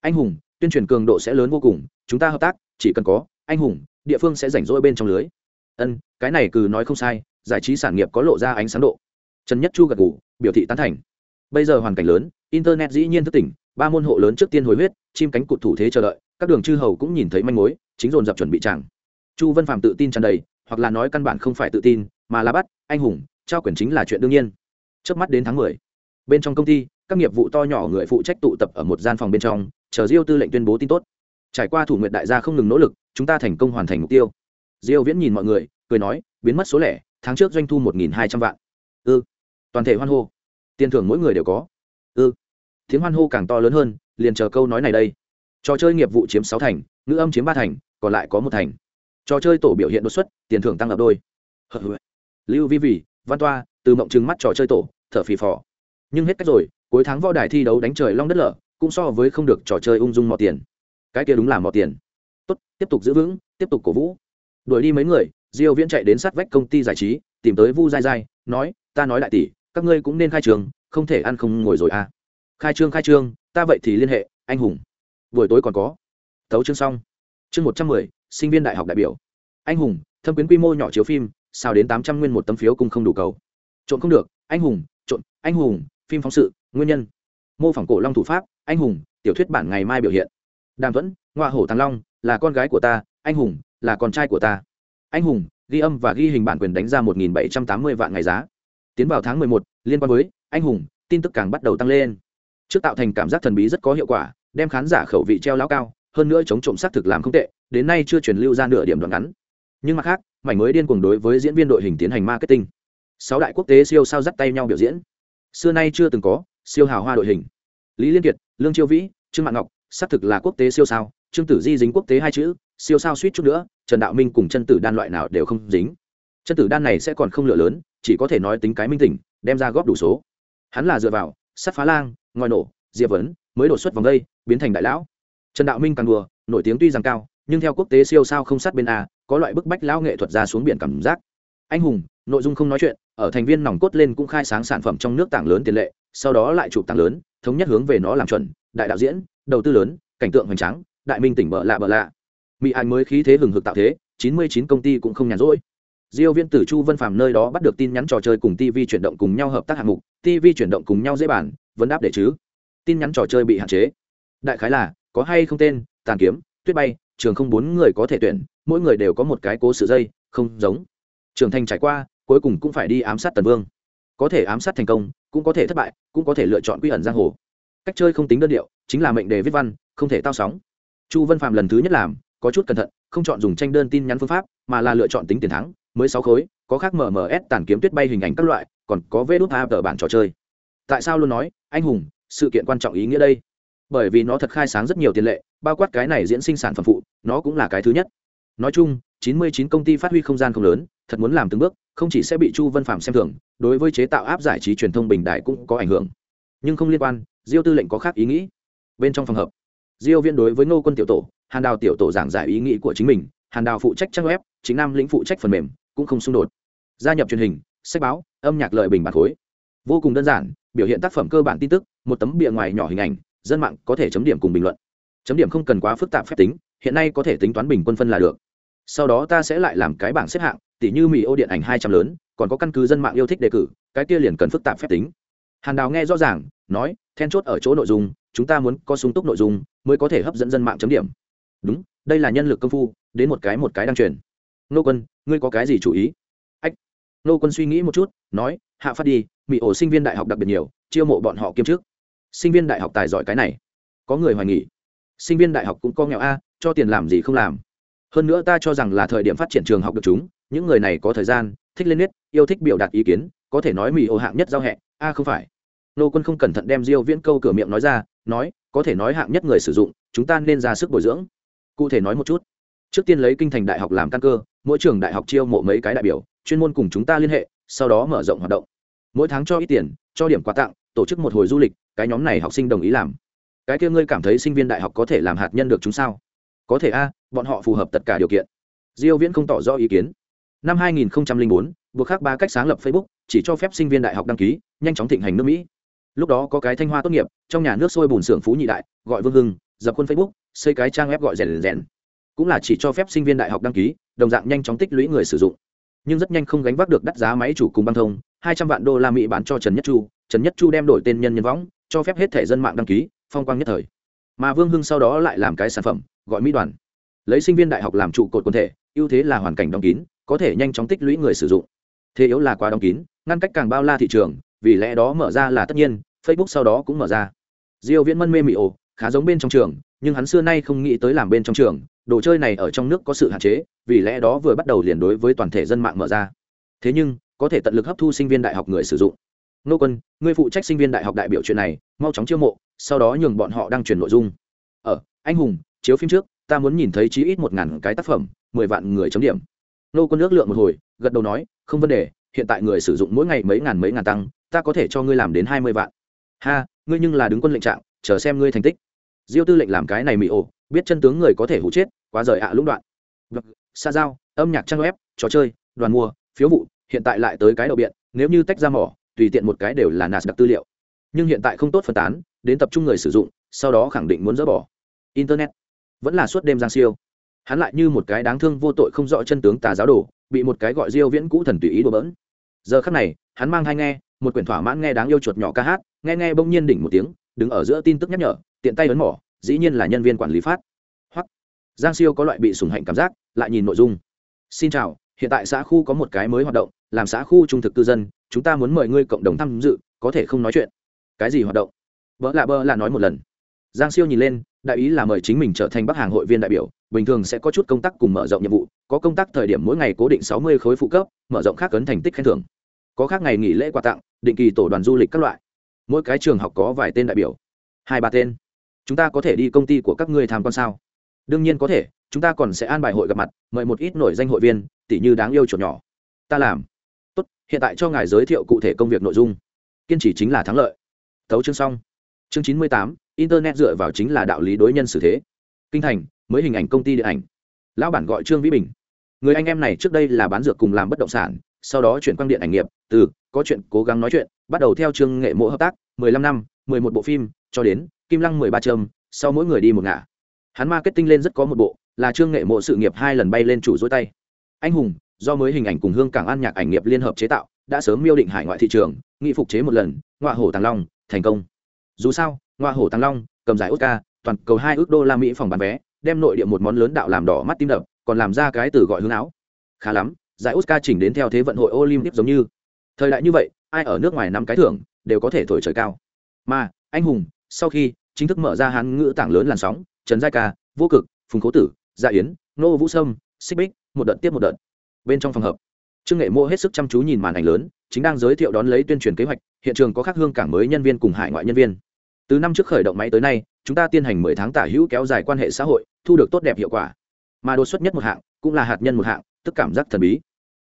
Anh hùng, tuyên truyền cường độ sẽ lớn vô cùng, chúng ta hợp tác, chỉ cần có, anh hùng, địa phương sẽ rảnh rỗi bên trong lưới. Ân, cái này cứ nói không sai, giải trí sản nghiệp có lộ ra ánh sáng độ. Trần nhất chu gật ngủ biểu thị tán thành. Bây giờ hoàn cảnh lớn, internet dĩ nhiên thức tỉnh, ba môn hộ lớn trước tiên hồi huyết, chim cánh cụt thủ thế chờ đợi, các đường chư hầu cũng nhìn thấy manh mối, chính dồn dập chuẩn bị chẳng chu vân phạm tự tin tràn đầy, hoặc là nói căn bản không phải tự tin, mà là bắt, anh hùng trao quyền chính là chuyện đương nhiên. Trước mắt đến tháng mười, bên trong công ty, các nghiệp vụ to nhỏ người phụ trách tụ tập ở một gian phòng bên trong, chờ diêu tư lệnh tuyên bố tin tốt. Trải qua thủ nguyện đại gia không ngừng nỗ lực, chúng ta thành công hoàn thành mục tiêu. Diêu viễn nhìn mọi người, cười nói, biến mất số lẻ, tháng trước doanh thu một nghìn hai trăm vạn. Ư ừ. toàn thể hoan hô. Tiền thưởng mỗi người đều có. Ư ừ. tiếng hoan hô càng to lớn hơn, liền chờ câu nói này đây. Trò chơi nghiệp vụ chiếm sáu thành, ngữ âm chiếm ba thành, còn lại có một thành. Trò chơi tổ biểu hiện đột xuất, tiền thưởng tăng gấp đôi. Lưu vi vì văn toa, từ mộng trừng mắt trò chơi tổ, thở phì phò. Nhưng hết cách rồi, cuối tháng võ đài thi đấu đánh trời long đất lở, cũng so với không được trò chơi ung dung mò tiền. Cái kia đúng là mò tiền. Tốt, tiếp tục giữ vững, tiếp tục cổ vũ. Đuổi đi mấy người, diêu viễn chạy đến sát vách công ty giải trí, tìm tới vu dai dai, nói, ta nói đại tỷ, các ngươi cũng nên khai trường, không thể ăn không ngồi rồi à. Khai trương khai trương, ta vậy thì liên hệ, anh hùng. Buổi tối còn có. Tấu chương xong. Chương một trăm mười, sinh viên đại học đại biểu. Anh hùng, thâm quyến quy mô nhỏ chiếu phim sao đến tám trăm nguyên một tấm phiếu cũng không đủ cầu. Trộn không được anh hùng trộn anh hùng phim phóng sự nguyên nhân. Mô phỏng cổ long thủ pháp anh hùng tiểu thuyết bản ngày mai biểu hiện. Đàm Tuấn, ngoại hổ thăng long là con gái của ta anh hùng là con trai của ta. Anh hùng ghi âm và ghi hình bản quyền đánh ra một nghìn bảy trăm tám mươi vạn ngày giá. Tiến vào tháng mười một liên quan với anh hùng tin tức càng bắt đầu tăng lên. Trước tạo thành cảm giác thần bí rất có hiệu quả đem khán giả khẩu vị treo lão cao hơn nữa chống trộm xác thực làm không tệ đến nay chưa truyền lưu ra nửa điểm đoạn ngắn nhưng mặt khác, mảnh mới điên cuồng đối với diễn viên đội hình tiến hành marketing. Sáu đại quốc tế siêu sao dắt tay nhau biểu diễn. Xưa nay chưa từng có siêu hào hoa đội hình. Lý liên kiệt, lương chiêu vĩ, trương mạng ngọc, xác thực là quốc tế siêu sao, trương tử di dính quốc tế hai chữ, siêu sao suýt chút nữa, trần đạo minh cùng chân tử đan loại nào đều không dính. Chân tử đan này sẽ còn không lựa lớn, chỉ có thể nói tính cái minh tỉnh, đem ra góp đủ số. Hắn là dựa vào, sắt phá lang, ngòi nổ, diệp vấn, mới đột xuất vòng đây, biến thành đại lão. Trần đạo minh càng đùa, nổi tiếng tuy rằng cao, nhưng theo quốc tế siêu sao không sát bên a có loại bức bách lão nghệ thuật ra xuống biển cảm giác. Anh hùng, nội dung không nói chuyện, ở thành viên nòng cốt lên cũng khai sáng sản phẩm trong nước tảng lớn tiền lệ, sau đó lại chụp tảng lớn, thống nhất hướng về nó làm chuẩn, đại đạo diễn, đầu tư lớn, cảnh tượng hoành tráng, đại minh tỉnh bợ lạ bợ lạ. Mỹ anh mới khí thế hừng hực tạo thế, chín mươi chín công ty cũng không nhàn rỗi. Diêu viên tử chu vân phàm nơi đó bắt được tin nhắn trò chơi cùng tv chuyển động cùng nhau hợp tác hạng mục tv chuyển động cùng nhau dễ bản vấn đáp để chứ. Tin nhắn trò chơi bị hạn chế. Đại khái là, có hay không tên, tàn kiếm, tuyết bay, trường không bốn người có thể tuyển mỗi người đều có một cái cố sự dây, không giống. Trưởng thành trải qua, cuối cùng cũng phải đi ám sát tần vương. Có thể ám sát thành công, cũng có thể thất bại, cũng có thể lựa chọn quy ẩn giang hồ. Cách chơi không tính đơn điệu, chính là mệnh đề viết văn, không thể tao sóng. Chu Văn phạm lần thứ nhất làm, có chút cẩn thận, không chọn dùng tranh đơn tin nhắn phương pháp, mà là lựa chọn tính tiền thắng, mới sáu khối, có khác mms tàn kiếm tuyết bay hình ảnh các loại, còn có vê đốt a tờ bản trò chơi. Tại sao luôn nói, anh hùng, sự kiện quan trọng ý nghĩa đây? Bởi vì nó thật khai sáng rất nhiều tiền lệ, bao quát cái này diễn sinh sản phẩm phụ, nó cũng là cái thứ nhất nói chung 99 công ty phát huy không gian không lớn, thật muốn làm từng bước, không chỉ sẽ bị chu Văn phạm xem thường, đối với chế tạo áp giải trí truyền thông bình đại cũng có ảnh hưởng. Nhưng không liên quan, diêu tư lệnh có khác ý nghĩ. Bên trong phòng hợp, diêu viên đối với ngô quân tiểu tổ, hàn đào tiểu tổ giảng giải ý nghĩ của chính mình, hàn đào phụ trách trang web, chính nam lĩnh phụ trách phần mềm, cũng không xung đột. Gia nhập truyền hình, sách báo, âm nhạc lợi bình bản khối. Vô cùng đơn giản, biểu hiện tác phẩm cơ bản tin tức, một tấm bìa ngoài nhỏ hình ảnh, dân mạng có thể chấm điểm cùng bình luận. Chấm điểm không cần quá phức tạp phép tính hiện nay có thể tính toán bình quân phân là được. Sau đó ta sẽ lại làm cái bảng xếp hạng, tỉ như mỹ ô điện ảnh hai trăm lớn, còn có căn cứ dân mạng yêu thích đề cử, cái kia liền cần phức tạp phép tính. Hàn đào nghe rõ ràng, nói, then chốt ở chỗ nội dung, chúng ta muốn có sung túc nội dung, mới có thể hấp dẫn dân mạng chấm điểm. Đúng, đây là nhân lực công phu, đến một cái một cái đang truyền. Nô quân, ngươi có cái gì chủ ý? Ách, nô quân suy nghĩ một chút, nói, hạ phát đi mỹ ổ sinh viên đại học đặc biệt nhiều, chiêu mộ bọn họ kiêm trước sinh viên đại học tài giỏi cái này. Có người hoài nghỉ sinh viên đại học cũng có nghèo a cho tiền làm gì không làm. Hơn nữa ta cho rằng là thời điểm phát triển trường học được chúng, những người này có thời gian, thích lên nết, yêu thích biểu đạt ý kiến, có thể nói mì ô hạng nhất giao hẹ. A, không phải. Nô quân không cẩn thận đem diêu viễn câu cửa miệng nói ra, nói, có thể nói hạng nhất người sử dụng, chúng ta nên ra sức bồi dưỡng. Cụ thể nói một chút. Trước tiên lấy kinh thành đại học làm căn cơ, mỗi trường đại học chiêu mộ mấy cái đại biểu, chuyên môn cùng chúng ta liên hệ, sau đó mở rộng hoạt động. Mỗi tháng cho ít tiền, cho điểm quà tặng, tổ chức một hồi du lịch, cái nhóm này học sinh đồng ý làm. Cái kia ngươi cảm thấy sinh viên đại học có thể làm hạt nhân được chúng sao? Có thể a, bọn họ phù hợp tất cả điều kiện. Diêu viễn không tỏ rõ ý kiến. Năm 2004 buộc khác ba cách sáng lập facebook, chỉ cho phép sinh viên đại học đăng ký, nhanh chóng thịnh hành nước mỹ. Lúc đó có cái thanh hoa tốt nghiệp, trong nhà nước sôi bùn xưởng phú nhị đại, gọi vương hưng, dập khuôn facebook, xây cái trang web gọi rèn rèn. Cũng là chỉ cho phép sinh viên đại học đăng ký, đồng dạng nhanh chóng tích lũy người sử dụng. Nhưng rất nhanh không gánh vác được đắt giá máy chủ cùng băng thông, hai trăm vạn đô la mỹ bán cho trần nhất chu. Trần nhất chu đem đổi tên nhân nhân võng, cho phép hết thể dân mạng đăng ký, phong quang nhất thời mà vương hưng sau đó lại làm cái sản phẩm, gọi mỹ đoàn. Lấy sinh viên đại học làm trụ cột quần thể, ưu thế là hoàn cảnh đóng kín, có thể nhanh chóng tích lũy người sử dụng. Thế yếu là quá đóng kín, ngăn cách càng bao la thị trường, vì lẽ đó mở ra là tất nhiên, facebook sau đó cũng mở ra. Diêu viễn mân mê mị ồ, khá giống bên trong trường, nhưng hắn xưa nay không nghĩ tới làm bên trong trường, đồ chơi này ở trong nước có sự hạn chế, vì lẽ đó vừa bắt đầu liền đối với toàn thể dân mạng mở ra. Thế nhưng, có thể tận lực hấp thu sinh viên đại học người sử dụng nô quân, ngươi phụ trách sinh viên đại học đại biểu chuyện này, mau chóng chiêu mộ, sau đó nhường bọn họ đăng truyền nội dung. Ở anh hùng, chiếu phim trước, ta muốn nhìn thấy chí ít một ngàn cái tác phẩm, mười vạn người chấm điểm. Nô quân ước lượng một hồi, gật đầu nói, không vấn đề, hiện tại người sử dụng mỗi ngày mấy ngàn mấy ngàn tăng, ta có thể cho ngươi làm đến hai mươi vạn. Ha, ngươi nhưng là đứng quân lệnh trạng, chờ xem ngươi thành tích. Diêu tư lệnh làm cái này mị ổ, biết chân tướng người có thể hụ chết, quá rời ạ à lũng đoạn. Vâng, Xa giao, âm nhạc trang web, trò chơi, đoàn mua phiếu vụ, hiện tại lại tới cái đầu biện, nếu như tách ra mỏ tùy tiện một cái đều là nạt đặc tư liệu. Nhưng hiện tại không tốt phân tán, đến tập trung người sử dụng, sau đó khẳng định muốn dỡ bỏ. Internet vẫn là suốt đêm giang siêu. Hắn lại như một cái đáng thương vô tội không rõ chân tướng tà giáo đồ, bị một cái gọi diêu viễn cũ thần tùy ý đùa bỡn. Giờ khắc này, hắn mang hai nghe, một quyển thỏa mãn nghe đáng yêu chuột nhỏ ca hát, nghe nghe bỗng nhiên đỉnh một tiếng, đứng ở giữa tin tức nhắc nhở, tiện tay ấn mỏ, dĩ nhiên là nhân viên quản lý phát. Hoặc, giang siêu có loại bị sủng hạnh cảm giác, lại nhìn nội dung. Xin chào, hiện tại xã khu có một cái mới hoạt động làm xã khu trung thực cư dân, chúng ta muốn mời ngươi cộng đồng tham dự, có thể không nói chuyện. Cái gì hoạt động? Vợ lạ bơ là nói một lần. Giang siêu nhìn lên, đại ý là mời chính mình trở thành bắc hàng hội viên đại biểu, bình thường sẽ có chút công tác cùng mở rộng nhiệm vụ, có công tác thời điểm mỗi ngày cố định sáu mươi khối phụ cấp, mở rộng khác cấn thành tích khen thưởng. Có khác ngày nghỉ lễ quà tặng, định kỳ tổ đoàn du lịch các loại. Mỗi cái trường học có vài tên đại biểu. Hai ba tên. Chúng ta có thể đi công ty của các ngươi tham quan sao? Đương nhiên có thể, chúng ta còn sẽ an bài hội gặp mặt, mời một ít nổi danh hội viên tỷ như đáng yêu chuột nhỏ. Ta làm tốt, hiện tại cho ngài giới thiệu cụ thể công việc nội dung. Kiên trì chính là thắng lợi. Tấu chương xong. Chương chín mươi tám, internet dựa vào chính là đạo lý đối nhân xử thế. Kinh thành, mới hình ảnh công ty điện ảnh. Lão bản gọi trương vĩ bình. Người anh em này trước đây là bán dược cùng làm bất động sản, sau đó chuyển quang điện ảnh nghiệp. Từ có chuyện cố gắng nói chuyện, bắt đầu theo trương nghệ mộ hợp tác, mười lăm năm, mười một bộ phim, cho đến kim lăng mười ba trâm sau mỗi người đi một ngả. Hắn marketing lên rất có một bộ, là trương nghệ mộ sự nghiệp hai lần bay lên chủ dối tay. Anh hùng do mới hình ảnh cùng hương cảng an nhạc ảnh nghiệp liên hợp chế tạo, đã sớm miêu định hải ngoại thị trường, nghị phục chế một lần ngoại hổ tàng long, thành công. Dù sao ngoại hổ tàng long, cầm giải oscar, toàn cầu hai ước đô la mỹ phòng bán vé, đem nội địa một món lớn đạo làm đỏ mắt tim đập, còn làm ra cái từ gọi hướng áo. Khá lắm, giải oscar chỉnh đến theo thế vận hội olympic giống như. Thời đại như vậy, ai ở nước ngoài năm cái thưởng, đều có thể thổi trời cao. Mà, anh hùng, sau khi chính thức mở ra hán ngữ tảng lớn làn sóng, trần giai ca, vô cực, phùng cố tử gia yến, nô vũ sâm, xích bích, một đợt tiếp một đợt bên trong phòng hợp. Trương nghệ mô hết sức chăm chú nhìn màn ảnh lớn, chính đang giới thiệu đón lấy tuyên truyền kế hoạch, hiện trường có các hương cảng mới nhân viên cùng hải ngoại nhân viên. Từ năm trước khởi động máy tới nay, chúng ta tiến hành mười tháng tả hữu kéo dài quan hệ xã hội, thu được tốt đẹp hiệu quả. Mà đột xuất nhất một hạng, cũng là hạt nhân một hạng, tức cảm giác thần bí.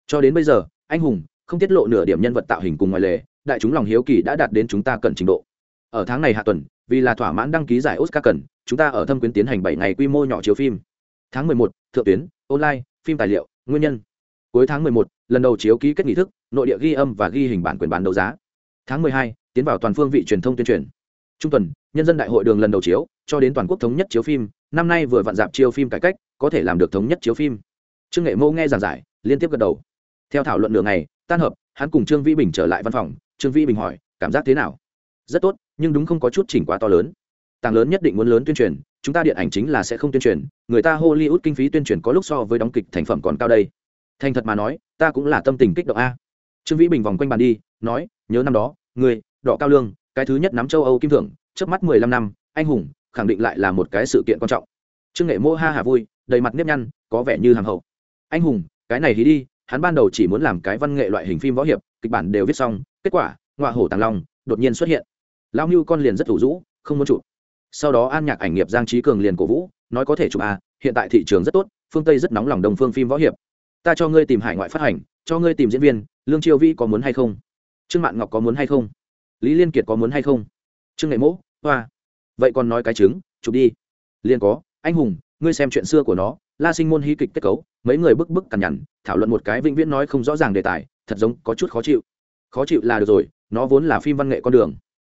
Cho đến bây giờ, anh hùng, không tiết lộ nửa điểm nhân vật tạo hình cùng ngoài lề đại chúng lòng hiếu kỳ đã đạt đến chúng ta cần trình độ. Ở tháng này hạ tuần, vì là thỏa mãn đăng ký giải oscar cần, chúng ta ở thâm quyến tiến hành bảy ngày quy mô nhỏ chiếu phim. Tháng mười một, thượng tuyến, online, phim tài liệu, nguyên nhân cuối tháng mười một, lần đầu chiếu ký kết nghị thức, nội địa ghi âm và ghi hình bản quyền bán đấu giá. Tháng mười hai, tiến vào toàn phương vị truyền thông tuyên truyền. Trung tuần, nhân dân đại hội đường lần đầu chiếu, cho đến toàn quốc thống nhất chiếu phim, năm nay vừa vặn dạp chiếu phim cải cách, có thể làm được thống nhất chiếu phim. Trương nghệ Mô nghe giảng giải, liên tiếp gật đầu. Theo thảo luận đường này tan hợp hắn cùng trương vĩ bình trở lại văn phòng. Trương vĩ bình hỏi, cảm giác thế nào? Rất tốt, nhưng đúng không có chút chỉnh quá to lớn. Tàng lớn nhất định muốn lớn tuyên truyền, chúng ta điện ảnh chính là sẽ không tuyên truyền, người ta hollywood kinh phí tuyên truyền có lúc so với đóng kịch thành phẩm còn cao đây thành thật mà nói, ta cũng là tâm tình kích động a. Trương vĩ bình vòng quanh bàn đi, nói, nhớ năm đó, người, đỏ cao lương, cái thứ nhất nắm châu âu kim thưởng trước mắt mười lăm năm, anh hùng, khẳng định lại là một cái sự kiện quan trọng. Trương nghệ mô ha hà vui, đầy mặt nếp nhăn, có vẻ như hàng hậu. Anh hùng, cái này hí đi, hắn ban đầu chỉ muốn làm cái văn nghệ loại hình phim võ hiệp, kịch bản đều viết xong, kết quả ngoại hổ tàng long, đột nhiên xuất hiện. Lao mưu con liền rất thủ rũ không muốn chụp. Sau đó an nhạc ảnh nghiệp giang trí cường liền cổ vũ, nói có thể chụp à hiện tại thị trường rất tốt, phương tây rất nóng lòng đồng phương phim võ hiệp ta cho ngươi tìm hải ngoại phát hành, cho ngươi tìm diễn viên, lương triều vi có muốn hay không? Trương mạn ngọc có muốn hay không? Lý liên kiệt có muốn hay không? Trương nghệ mỗ, hoa. Vậy còn nói cái chứng chụp đi. Liền có, anh hùng, ngươi xem chuyện xưa của nó, la sinh môn hí kịch kết cấu, mấy người bức bức cằn nhằn, thảo luận một cái vĩnh viễn nói không rõ ràng đề tài, thật giống có chút khó chịu. Khó chịu là được rồi, nó vốn là phim văn nghệ con đường.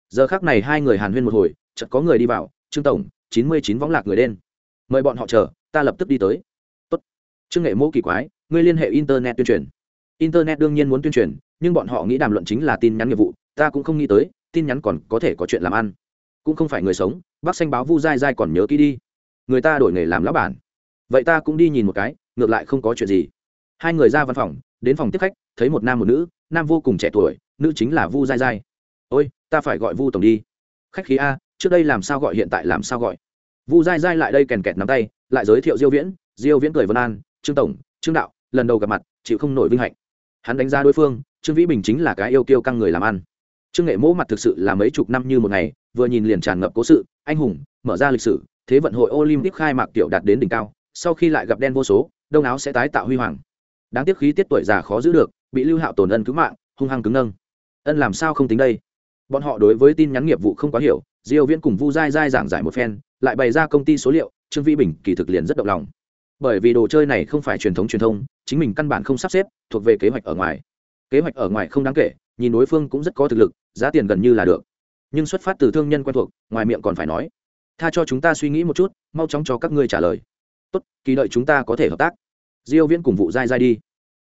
Giờ khác này hai người hàn huyên một hồi, chợt có người đi vào, trương tổng, chín mươi chín võng lạc người đen. Mời bọn họ chờ, ta lập tức đi tới. Tốt. trương nghệ Mỗ kỳ quái ngươi liên hệ internet tuyên truyền. Internet đương nhiên muốn tuyên truyền, nhưng bọn họ nghĩ đàm luận chính là tin nhắn nghiệp vụ, ta cũng không nghĩ tới, tin nhắn còn có thể có chuyện làm ăn. Cũng không phải người sống, bác xanh báo vu dai dai còn nhớ kỹ đi. Người ta đổi nghề làm lão bản. Vậy ta cũng đi nhìn một cái, ngược lại không có chuyện gì. Hai người ra văn phòng, đến phòng tiếp khách, thấy một nam một nữ, nam vô cùng trẻ tuổi, nữ chính là vu dai dai ôi, ta phải gọi vu tổng đi. Khách khí a, trước đây làm sao gọi hiện tại làm sao gọi. Vu dai dai lại đây kèn kẹt nắm tay, lại giới thiệu diêu viễn diêu viễn cười vân an, trương tổng, trương đạo lần đầu gặp mặt, chịu không nổi vinh hạnh. Hắn đánh giá đối phương, trương vĩ bình chính là cái yêu kiêu căng người làm ăn. Trương nghệ mỗ mặt thực sự là mấy chục năm như một ngày, vừa nhìn liền tràn ngập cố sự, anh hùng, mở ra lịch sử, thế vận hội olympic khai mạc tiểu đạt đến đỉnh cao, sau khi lại gặp đen vô số, đông áo sẽ tái tạo huy hoàng. Đáng tiếc khí tiết tuổi già khó giữ được, bị lưu hạo tổn ân cứu mạng, hung hăng cứng nâng. Ân làm sao không tính đây? Bọn họ đối với tin nhắn nghiệp vụ không quá hiểu, diêu viễn cùng vu dai dai giảng giải một phen, lại bày ra công ty số liệu, trương vĩ bình kỳ thực liền rất động lòng. Bởi vì đồ chơi này không phải truyền thống truyền thông chính mình căn bản không sắp xếp, thuộc về kế hoạch ở ngoài. Kế hoạch ở ngoài không đáng kể, nhìn đối phương cũng rất có thực lực, giá tiền gần như là được. Nhưng xuất phát từ thương nhân quen thuộc, ngoài miệng còn phải nói, tha cho chúng ta suy nghĩ một chút, mau chóng cho các ngươi trả lời. Tốt, kỳ đợi chúng ta có thể hợp tác. Diêu viễn cùng vụ dai dai đi.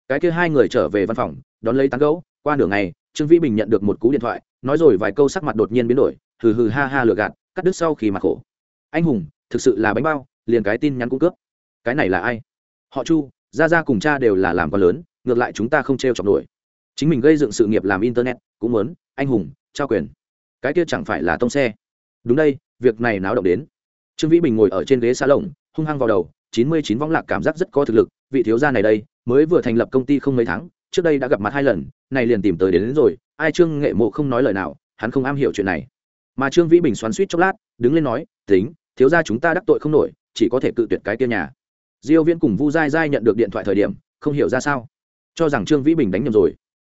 Cái kia hai người trở về văn phòng, đón lấy tán gẫu, qua nửa ngày, trương vĩ bình nhận được một cú điện thoại, nói rồi vài câu sắc mặt đột nhiên biến đổi, hừ hừ ha ha lừa gạt, cắt đứt sau khi mặt khổ. Anh hùng, thực sự là bánh bao, liền cái tin nhắn cung cướp cái này là ai? Họ chu gia gia cùng cha đều là làm con lớn ngược lại chúng ta không t r e o chọc nổi. Chính mình gây dựng sự nghiệp làm internet cũng muốn anh hùng trao quyền. Cái kia chẳng phải là tông xe. Đúng đây việc này náo động đến. Trương vĩ bình ngồi ở trên ghế xa lồng hung hăng vào đầu chín mươi chín võng lạc cảm giác rất có thực lực vị thiếu gia này đây mới vừa thành lập công ty không mấy tháng trước đây đã gặp mặt hai lần này liền tìm tới đến, đến rồi ai trương nghệ mộ không nói lời nào hắn không am hiểu chuyện này. Mà trương vĩ bình xoắn suýt chốc lát đứng lên nói tính thiếu gia chúng ta đắc tội không nổi chỉ có thể cự tuyệt cái kia nhà diêu viễn cùng vu dai dai nhận được điện thoại thời điểm, không hiểu ra sao. Cho rằng trương vĩ bình đánh nhầm rồi.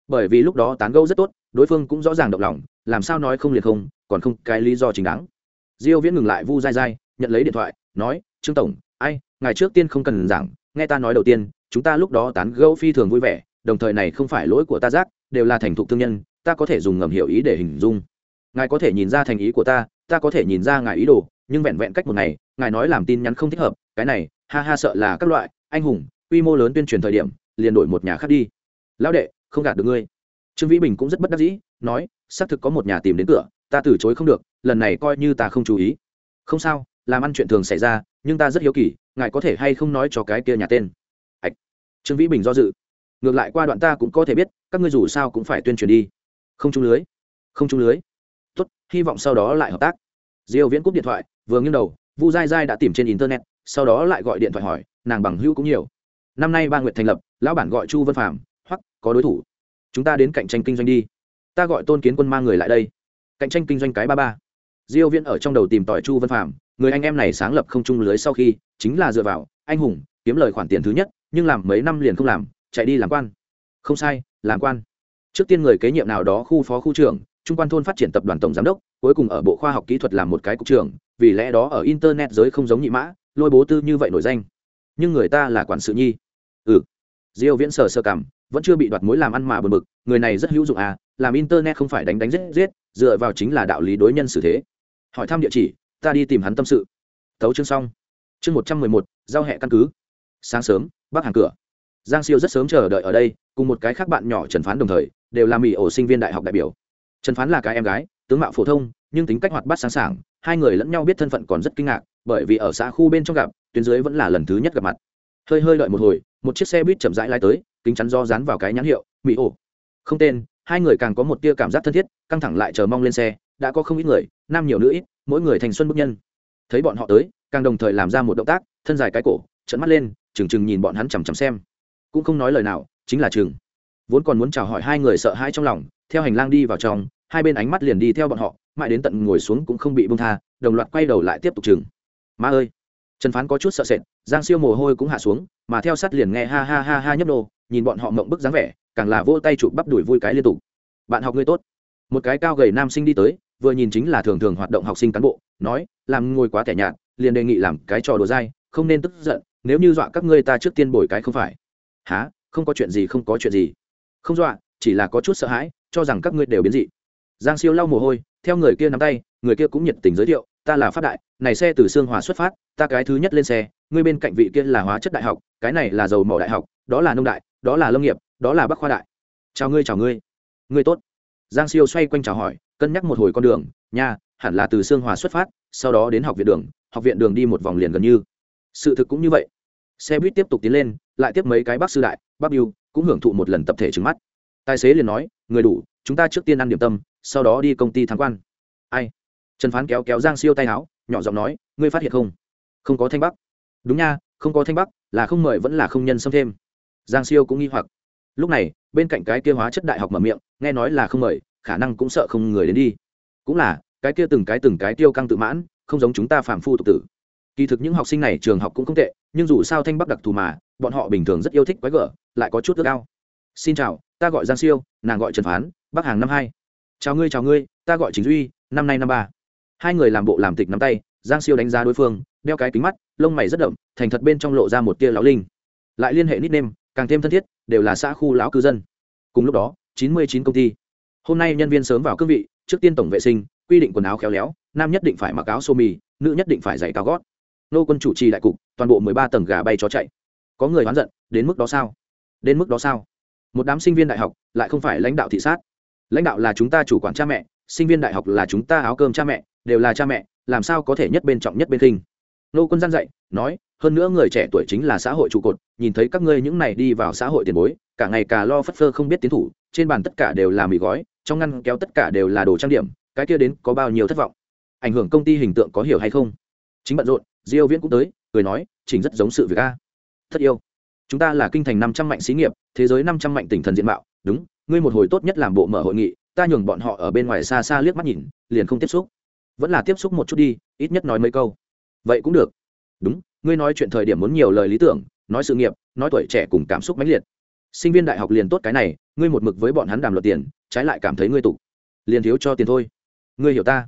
Bởi vì lúc đó tán gẫu rất tốt, đối phương cũng rõ ràng động lòng, làm sao nói không liền không, còn không cái lý do chính đáng. Diêu viễn ngừng lại vu dai dai nhận lấy điện thoại, nói, trương tổng, ai ngày trước tiên không cần giảng, nghe ta nói đầu tiên, chúng ta lúc đó tán gẫu phi thường vui vẻ, đồng thời này không phải lỗi của ta giác, đều là thành thục thương nhân, ta có thể dùng ngầm hiểu ý để hình dung. Ngài có thể nhìn ra thành ý của ta ta có thể nhìn ra ngài ý đồ, nhưng vẹn vẹn cách một ngày, ngài nói làm tin nhắn không thích hợp, cái này ha ha sợ là các loại, anh hùng, quy mô lớn tuyên truyền thời điểm, liền đổi một nhà khác đi. Lão đệ, không gạt được ngươi. Trương vĩ bình cũng rất bất đắc dĩ, nói, xác thực có một nhà tìm đến cửa, ta từ chối không được, lần này coi như ta không chú ý. Không sao, làm ăn chuyện thường xảy ra, nhưng ta rất hiếu kỳ, ngài có thể hay không nói cho cái kia nhà tên. Ạch trương vĩ bình do dự. Ngược lại qua đoạn ta cũng có thể biết, các ngươi dù sao cũng phải tuyên truyền đi. Không trung lưới. Không trung lưới. Tốt, hy vọng sau đó lại hợp tác. Diêu viễn cúp điện thoại, vừa nghiêng đầu, vu dai dai đã tìm trên internet sau đó lại gọi điện thoại hỏi, nàng bằng hữu cũng nhiều. Năm nay ba nguyệt thành lập, lão bản gọi chu vân phạm hoặc có đối thủ. Chúng ta đến cạnh tranh kinh doanh đi. Ta gọi tôn kiến quân mang người lại đây. Cạnh tranh kinh doanh cái ba ba. Diêu viễn ở trong đầu tìm tỏi chu vân phạm người anh em này sáng lập không trung lưới sau khi, chính là dựa vào anh hùng, kiếm lời khoản tiền thứ nhất, nhưng làm mấy năm liền không làm, chạy đi làm quan. Không sai, làm quan. Trước tiên người kế nhiệm nào đó khu phó khu trưởng, trung quan thôn phát triển tập đoàn tổng giám đốc, cuối cùng ở bộ khoa học kỹ thuật làm một cái cục trưởng, vì lẽ đó ở internet giới không giống nhị mã lôi bố tư như vậy nổi danh. Nhưng người ta là quản sự nhi. Ừ. Diêu viễn sờ sơ cảm, vẫn chưa bị đoạt mối làm ăn mà bực bực, người này rất hữu dụng à làm internet không phải đánh đánh giết giết, dựa vào chính là đạo lý đối nhân xử thế. Hỏi thăm địa chỉ, ta đi tìm hắn tâm sự. Tấu chương xong. Chương một trăm mười một, giao hẹ căn cứ. Sáng sớm bắc hàng cửa. Giang siêu rất sớm chờ đợi ở đây, cùng một cái khác bạn nhỏ trần phán đồng thời, đều là mỹ ổ sinh viên đại học đại biểu. Trần phán là cái em gái, tướng mạo phổ thông, nhưng tính cách hoạt bát sáng sảng, hai người lẫn nhau biết thân phận còn rất kinh ngạc bởi vì ở xã khu bên trong gặp, tuyến dưới vẫn là lần thứ nhất gặp mặt. Hơi hơi đợi một hồi, một chiếc xe buýt chậm rãi lai tới, kính chắn do dán vào cái nhãn hiệu, mỹ ổ. Không tên, hai người càng có một tia cảm giác thân thiết, căng thẳng lại chờ mong lên xe, đã có không ít người, nam nhiều nữ ít, mỗi người thành xuân bức nhân. Thấy bọn họ tới, càng đồng thời làm ra một động tác, thân dài cái cổ trận mắt lên trừng trừng nhìn bọn hắn chằm chằm xem. Cũng không nói lời nào, chính là chừng. Vốn còn muốn chào hỏi hai người sợ hãi trong lòng, theo hành lang đi vào trong, hai bên ánh mắt liền đi theo bọn họ, mãi đến tận ngồi xuống cũng không bị bông tha, đồng loạt quay đầu lại tiếp tục chừng ma ơi! Trần phán có chút sợ sệt, giang siêu mồ hôi cũng hạ xuống, mà theo sát liền nghe ha ha ha ha nhấp nô, nhìn bọn họ mộng bức dáng vẻ, càng là vỗ tay chụp bắp đuổi vui cái liên tục. Bạn học ngươi tốt. Một cái cao gầy nam sinh đi tới, vừa nhìn chính là thường thường hoạt động học sinh cán bộ, nói, làm ngồi quá tẻ nhạt, liền đề nghị làm cái trò đùa dai, không nên tức giận, nếu như dọa các ngươi ta trước tiên bồi cái không phải. Há không có chuyện gì, không có chuyện gì. Không dọa, chỉ là có chút sợ hãi, cho rằng các ngươi đều biến dị. Giang siêu lau mồ hôi, theo người kia nắm tay, người kia cũng nhiệt tình giới thiệu ta là phát đại, này xe từ sương hòa xuất phát, ta cái thứ nhất lên xe, ngươi bên cạnh vị kia là hóa chất đại học, cái này là dầu mỏ đại học, đó là nông đại, đó là lâm nghiệp, đó là bắc khoa đại. Chào ngươi chào ngươi. Ngươi tốt. Giang siêu xoay quanh chào hỏi, cân nhắc một hồi con đường, nha, hẳn là từ sương hòa xuất phát, sau đó đến học viện đường, học viện đường đi một vòng liền gần như. Sự thực cũng như vậy. Xe buýt tiếp tục tiến lên, lại tiếp mấy cái bác sư đại, bác biêu, cũng hưởng thụ một lần tập thể trứng mắt. Tài xế liền nói, người đủ, chúng ta trước tiên ăn điểm tâm, sau đó đi công ty tham quan. Ai? Trần phán kéo kéo giang siêu tay áo, nhỏ giọng nói, ngươi phát hiện không? Không có thanh bắc. Đúng nha, không có thanh bắc, là không mời vẫn là không nhân xâm thêm. Giang siêu cũng nghi hoặc. Lúc này, bên cạnh cái kia hóa chất đại học mở miệng, nghe nói là không mời, khả năng cũng sợ không người đến đi. Cũng là, cái kia từng cái từng cái tiêu căng tự mãn, không giống chúng ta phàm phu tục tử. Kỳ thực những học sinh này trường học cũng không tệ, nhưng dù sao thanh bắc đặc thù mà, bọn họ bình thường rất yêu thích quái gở, lại có chút ước ao. Xin chào, ta gọi giang siêu, nàng gọi trần phán, bắc hàng năm hai. Chào ngươi chào ngươi, ta gọi chính duy, năm nay năm ba hai người làm bộ làm tịch nắm tay, giang siêu đánh giá đối phương, đeo cái kính mắt, lông mày rất đậm, thành thật bên trong lộ ra một tia lão linh. Lại liên hệ nít nêm càng thêm thân thiết, đều là xã khu lão cư dân. Cùng lúc đó, chín mươi chín công ty. Hôm nay nhân viên sớm vào cương vị, trước tiên tổng vệ sinh, quy định quần áo khéo léo, nam nhất định phải mặc áo sơ mì, nữ nhất định phải giày cao gót. Nô quân chủ trì đại cục, toàn bộ mười ba tầng gà bay chó chạy. Có người oán giận, đến mức đó sao? Đến mức đó sao? Một đám sinh viên đại học, lại không phải lãnh đạo thị sát. Lãnh đạo là chúng ta chủ quản cha mẹ, sinh viên đại học là chúng ta áo cơm cha mẹ đều là cha mẹ, làm sao có thể nhất bên trọng nhất bên kinh nô quân gian dạy, nói, hơn nữa người trẻ tuổi chính là xã hội trụ cột, nhìn thấy các ngươi những này đi vào xã hội tiền bối, cả ngày cả lo phất phơ không biết tiến thủ, trên bàn tất cả đều là mì gói, trong ngăn kéo tất cả đều là đồ trang điểm, cái kia đến có bao nhiêu thất vọng? Ảnh hưởng công ty hình tượng có hiểu hay không? Chính bận rộn, diêu viễn cũng tới, cười nói, chỉnh rất giống sự việc a. Thất yêu. Chúng ta là kinh thành 500 mạnh xí nghiệp, thế giới 500 mạnh tỉnh thần diện mạo. Đúng, ngươi một hồi tốt nhất làm bộ mở hội nghị, ta nhường bọn họ ở bên ngoài xa xa liếc mắt nhìn, liền không tiếp xúc vẫn là tiếp xúc một chút đi, ít nhất nói mấy câu. Vậy cũng được. Đúng, ngươi nói chuyện thời điểm muốn nhiều lời lý tưởng, nói sự nghiệp, nói tuổi trẻ cùng cảm xúc mãnh liệt. Sinh viên đại học liền tốt cái này, ngươi một mực với bọn hắn đàm luật tiền, trái lại cảm thấy ngươi tục. Liền thiếu cho tiền thôi. Ngươi hiểu ta?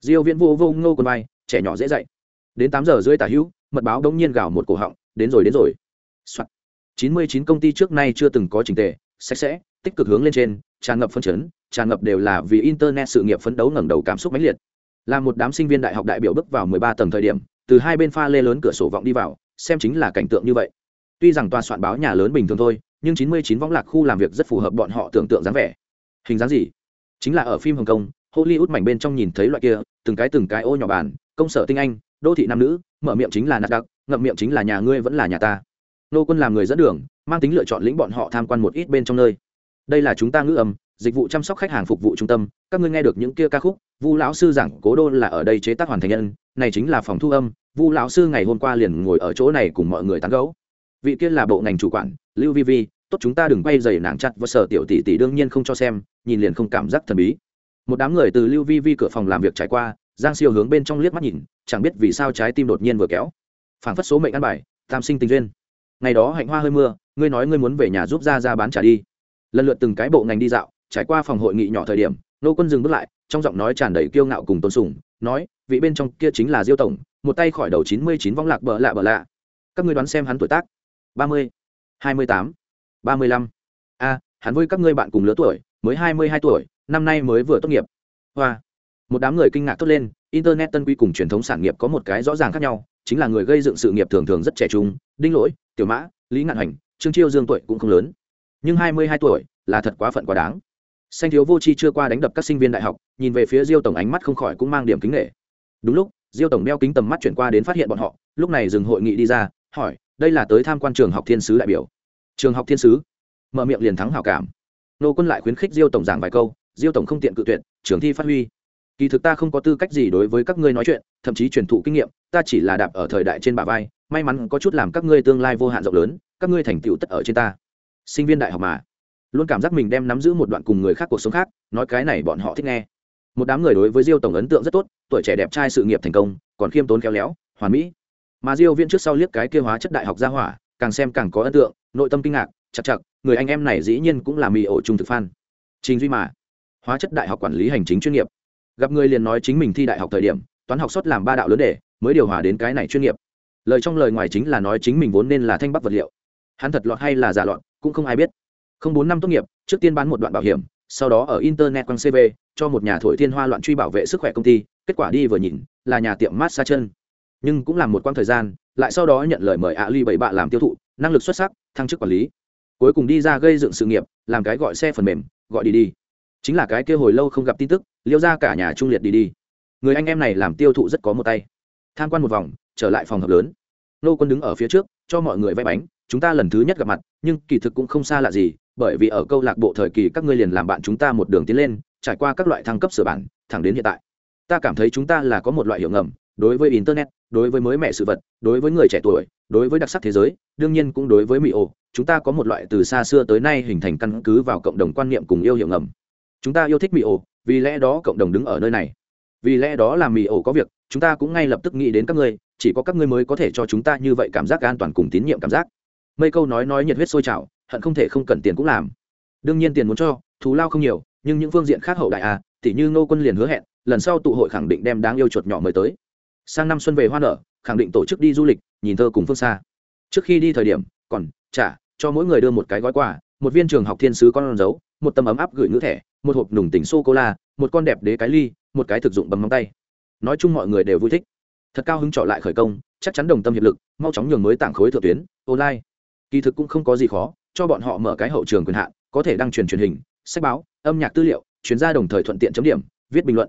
Diêu viễn vô vô ngô quần bay trẻ nhỏ dễ dạy. Đến tám giờ rưỡi tả hữu, mật báo đống nhiên gào một cổ họng, đến rồi đến rồi. Soạn. 99 công ty trước nay chưa từng có trình tề, sạch sẽ, tích cực hướng lên trên, tràn ngập phân chấn, tràn ngập đều là vì internet sự nghiệp phấn đấu ngẩng đầu cảm xúc mãnh liệt là một đám sinh viên đại học đại biểu bước vào 13 tầng thời điểm, từ hai bên pha lê lớn cửa sổ vọng đi vào, xem chính là cảnh tượng như vậy. Tuy rằng tòa soạn báo nhà lớn bình thường thôi, nhưng 99 võng lạc khu làm việc rất phù hợp bọn họ tưởng tượng dáng vẻ. Hình dáng gì? Chính là ở phim hồng kông, hollywood mảnh bên trong nhìn thấy loại kia, từng cái từng cái ô nhỏ bàn, công sở tinh anh, đô thị nam nữ, mở miệng chính là nạt đặc ngậm miệng chính là nhà ngươi vẫn là nhà ta. Nô quân làm người dẫn đường, mang tính lựa chọn lĩnh bọn họ tham quan một ít bên trong nơi. Đây là chúng ta ngữ âm dịch vụ chăm sóc khách hàng phục vụ trung tâm, các ngươi nghe được những kia ca khúc, vu lão sư giảng cố đô là ở đây chế tác hoàn thành nhân, này chính là phòng thu âm, vu lão sư ngày hôm qua liền ngồi ở chỗ này cùng mọi người tán gấu vị kia là bộ ngành chủ quản, lưu vi vi, tốt chúng ta đừng quay dày nàng chặt và sở tiểu tỷ tỷ đương nhiên không cho xem, nhìn liền không cảm giác thần bí. Một đám người từ lưu vi vi cửa phòng làm việc trải qua, giang siêu hướng bên trong liếc mắt nhìn, chẳng biết vì sao trái tim đột nhiên vừa kéo. Phảng phất số mệnh ăn bài, tam sinh tình duyên. Ngày đó hạnh hoa hơi mưa, ngươi nói ngươi muốn về nhà giúp ra ra bán trả đi. Lần lượt từng cái bộ ngành đi dạo trải qua phòng hội nghị nhỏ thời điểm, nô quân dừng bước lại, trong giọng nói tràn đầy kiêu ngạo cùng tôn sùng, nói, vị bên trong kia chính là diêu tổng, một tay khỏi đầu chín mươi chín vong lạc bờ lạ bờ lạ. Các ngươi đoán xem hắn tuổi tác. ba mươi, hai mươi tám, ba mươi lăm. A, hắn với các ngươi bạn cùng lứa tuổi, mới hai mươi hai tuổi, năm nay mới vừa tốt nghiệp. Hoa. Một đám người kinh ngạc thốt lên, internet tân quy cùng truyền thống sản nghiệp có một cái rõ ràng khác nhau, chính là người gây dựng sự nghiệp thường thường rất trẻ trung, đinh lỗi, tiểu mã, lý ngạn hành trương chiêu dương tuổi cũng không lớn. Nhưng hai mươi hai tuổi là thật quá phận quá đáng xanh thiếu vô chi chưa qua đánh đập các sinh viên đại học, nhìn về phía diêu tổng ánh mắt không khỏi cũng mang điểm kính nghệ đúng lúc, diêu tổng đeo kính tầm mắt chuyển qua đến phát hiện bọn họ, lúc này dừng hội nghị đi ra, hỏi, đây là tới tham quan trường học thiên sứ đại biểu? Trường học thiên sứ? Mở miệng liền thắng hảo cảm. Nô quân lại khuyến khích diêu tổng giảng vài câu, diêu tổng không tiện cự tuyệt, trường thi phát huy. Kỳ thực ta không có tư cách gì đối với các ngươi nói chuyện, thậm chí truyền thụ kinh nghiệm, ta chỉ là đạp ở thời đại trên bả vai, may mắn có chút làm các ngươi tương lai vô hạn rộng lớn, các ngươi thành tựu tất ở trên ta. Sinh viên đại học mà luôn cảm giác mình đem nắm giữ một đoạn cùng người khác cuộc sống khác, nói cái này bọn họ thích nghe. Một đám người đối với diêu tổng ấn tượng rất tốt, tuổi trẻ đẹp trai sự nghiệp thành công, còn khiêm tốn khéo léo, hoàn mỹ. Mà diêu viên trước sau liếc cái kia hóa chất đại học gia hỏa, càng xem càng có ấn tượng, nội tâm kinh ngạc chặt chặt người anh em này dĩ nhiên cũng là mì ổ trung thực phan trình duy mà, hóa chất đại học quản lý hành chính chuyên nghiệp. Gặp người liền nói chính mình thi đại học thời điểm, toán học xuất làm ba đạo lớn để, mới điều hòa đến cái này chuyên nghiệp. Lời trong lời ngoài chính là nói chính mình vốn nên là thanh bắc vật liệu. Hắn thật lọt hay là giả lọt, cũng không ai biết không bốn năm tốt nghiệp, trước tiên bán một đoạn bảo hiểm, sau đó ở internet quăng cv cho một nhà thổi thiên hoa loạn truy bảo vệ sức khỏe công ty, kết quả đi vừa nhìn, là nhà tiệm mát xa chân. Nhưng cũng làm một quãng thời gian, lại sau đó nhận lời mời ạ ly bảy bạ làm tiêu thụ, năng lực xuất sắc, thăng chức quản lý. Cuối cùng đi ra gây dựng sự nghiệp, làm cái gọi xe phần mềm, gọi đi đi. Chính là cái kia hồi lâu không gặp tin tức, liêu ra cả nhà trung liệt đi đi. Người anh em này làm tiêu thụ rất có một tay. Tham quan một vòng, trở lại phòng hợp lớn. Nô quân đứng ở phía trước, cho mọi người vay bánh, chúng ta lần thứ nhất gặp mặt, nhưng kỳ thực cũng không xa lạ gì bởi vì ở câu lạc bộ thời kỳ các ngươi liền làm bạn chúng ta một đường tiến lên, trải qua các loại thăng cấp sửa bản, thẳng đến hiện tại. Ta cảm thấy chúng ta là có một loại hiểu ngầm, đối với internet, đối với mới mẹ sự vật, đối với người trẻ tuổi, đối với đặc sắc thế giới, đương nhiên cũng đối với mỹ ô chúng ta có một loại từ xa xưa tới nay hình thành căn cứ vào cộng đồng quan niệm cùng yêu hiểu ngầm. Chúng ta yêu thích mỹ ổ vì lẽ đó cộng đồng đứng ở nơi này. Vì lẽ đó là mỹ ổ có việc, chúng ta cũng ngay lập tức nghĩ đến các ngươi, chỉ có các ngươi mới có thể cho chúng ta như vậy cảm giác an toàn cùng tín nhiệm cảm giác. Mây câu nói nói nhiệt huyết sôi trào hận không thể không cần tiền cũng làm. Đương nhiên tiền muốn cho, thù lao không nhiều, nhưng những phương diện khác hậu đại à tỉ như ngô quân liền hứa hẹn, lần sau tụ hội khẳng định đem đáng yêu chuột nhỏ mời tới. Sang năm xuân về hoa nở, khẳng định tổ chức đi du lịch, nhìn thơ cùng phương xa. Trước khi đi thời điểm, còn trả cho mỗi người đưa một cái gói quà, một viên trường học thiên sứ con dấu, một tấm ấm áp gửi ngữ thẻ, một hộp nùng tỉnh sô cô la một con đẹp đế cái ly, một cái thực dụng bấm móng tay. Nói chung mọi người đều vui thích. Thật cao hứng trọ lại khởi công, chắc chắn đồng tâm hiệp lực, mau chóng nhường mới tảng khối thượng tuyến, online. Kỳ thực cũng không có gì khó cho bọn họ mở cái hậu trường quyền hạn, có thể đăng truyền truyền hình, sách báo, âm nhạc tư liệu, chuyên gia đồng thời thuận tiện chấm điểm, viết bình luận.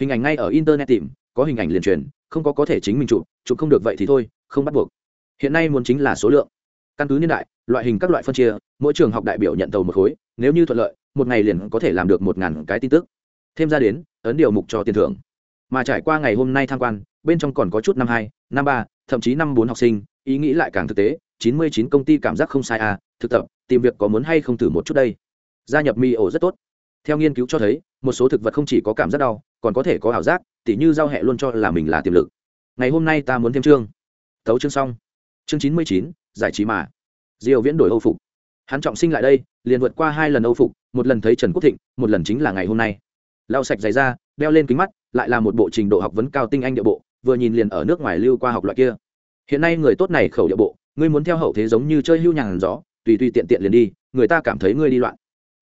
Hình ảnh ngay ở internet tìm, có hình ảnh liền truyền, không có có thể chính mình chụp chụp không được vậy thì thôi, không bắt buộc. Hiện nay muốn chính là số lượng. Căn cứ niên đại, loại hình các loại phân chia, mỗi trường học đại biểu nhận tàu một khối, nếu như thuận lợi, một ngày liền có thể làm được một ngàn cái tin tức. Thêm ra đến, ấn điều mục cho tiền thưởng. Mà trải qua ngày hôm nay tham quan, bên trong còn có chút năm hai, năm ba, thậm chí năm bốn học sinh, ý nghĩ lại càng thực tế chín mươi chín công ty cảm giác không sai à thực tập, tìm việc có muốn hay không thử một chút đây? Gia nhập mi ổ rất tốt. Theo nghiên cứu cho thấy, một số thực vật không chỉ có cảm giác đau, còn có thể có ảo giác, tỉ như giao hẹ luôn cho là mình là tiềm lực. Ngày hôm nay ta muốn thêm chương. Thấu chương xong. Chương chín mươi chín, giải trí mà. Diều viễn đổi âu phục. Hắn trọng sinh lại đây, liền vượt qua hai lần âu phục, một lần thấy trần quốc thịnh, một lần chính là ngày hôm nay. Lau sạch giày ra đeo lên kính mắt, lại là một bộ trình độ học vấn cao tinh anh địa bộ, vừa nhìn liền ở nước ngoài lưu qua học loại kia. Hiện nay người tốt này khẩu địa bộ ngươi muốn theo hậu thế giống như chơi hưu nhàn gió, tùy tùy tiện tiện liền đi, người ta cảm thấy ngươi đi loạn.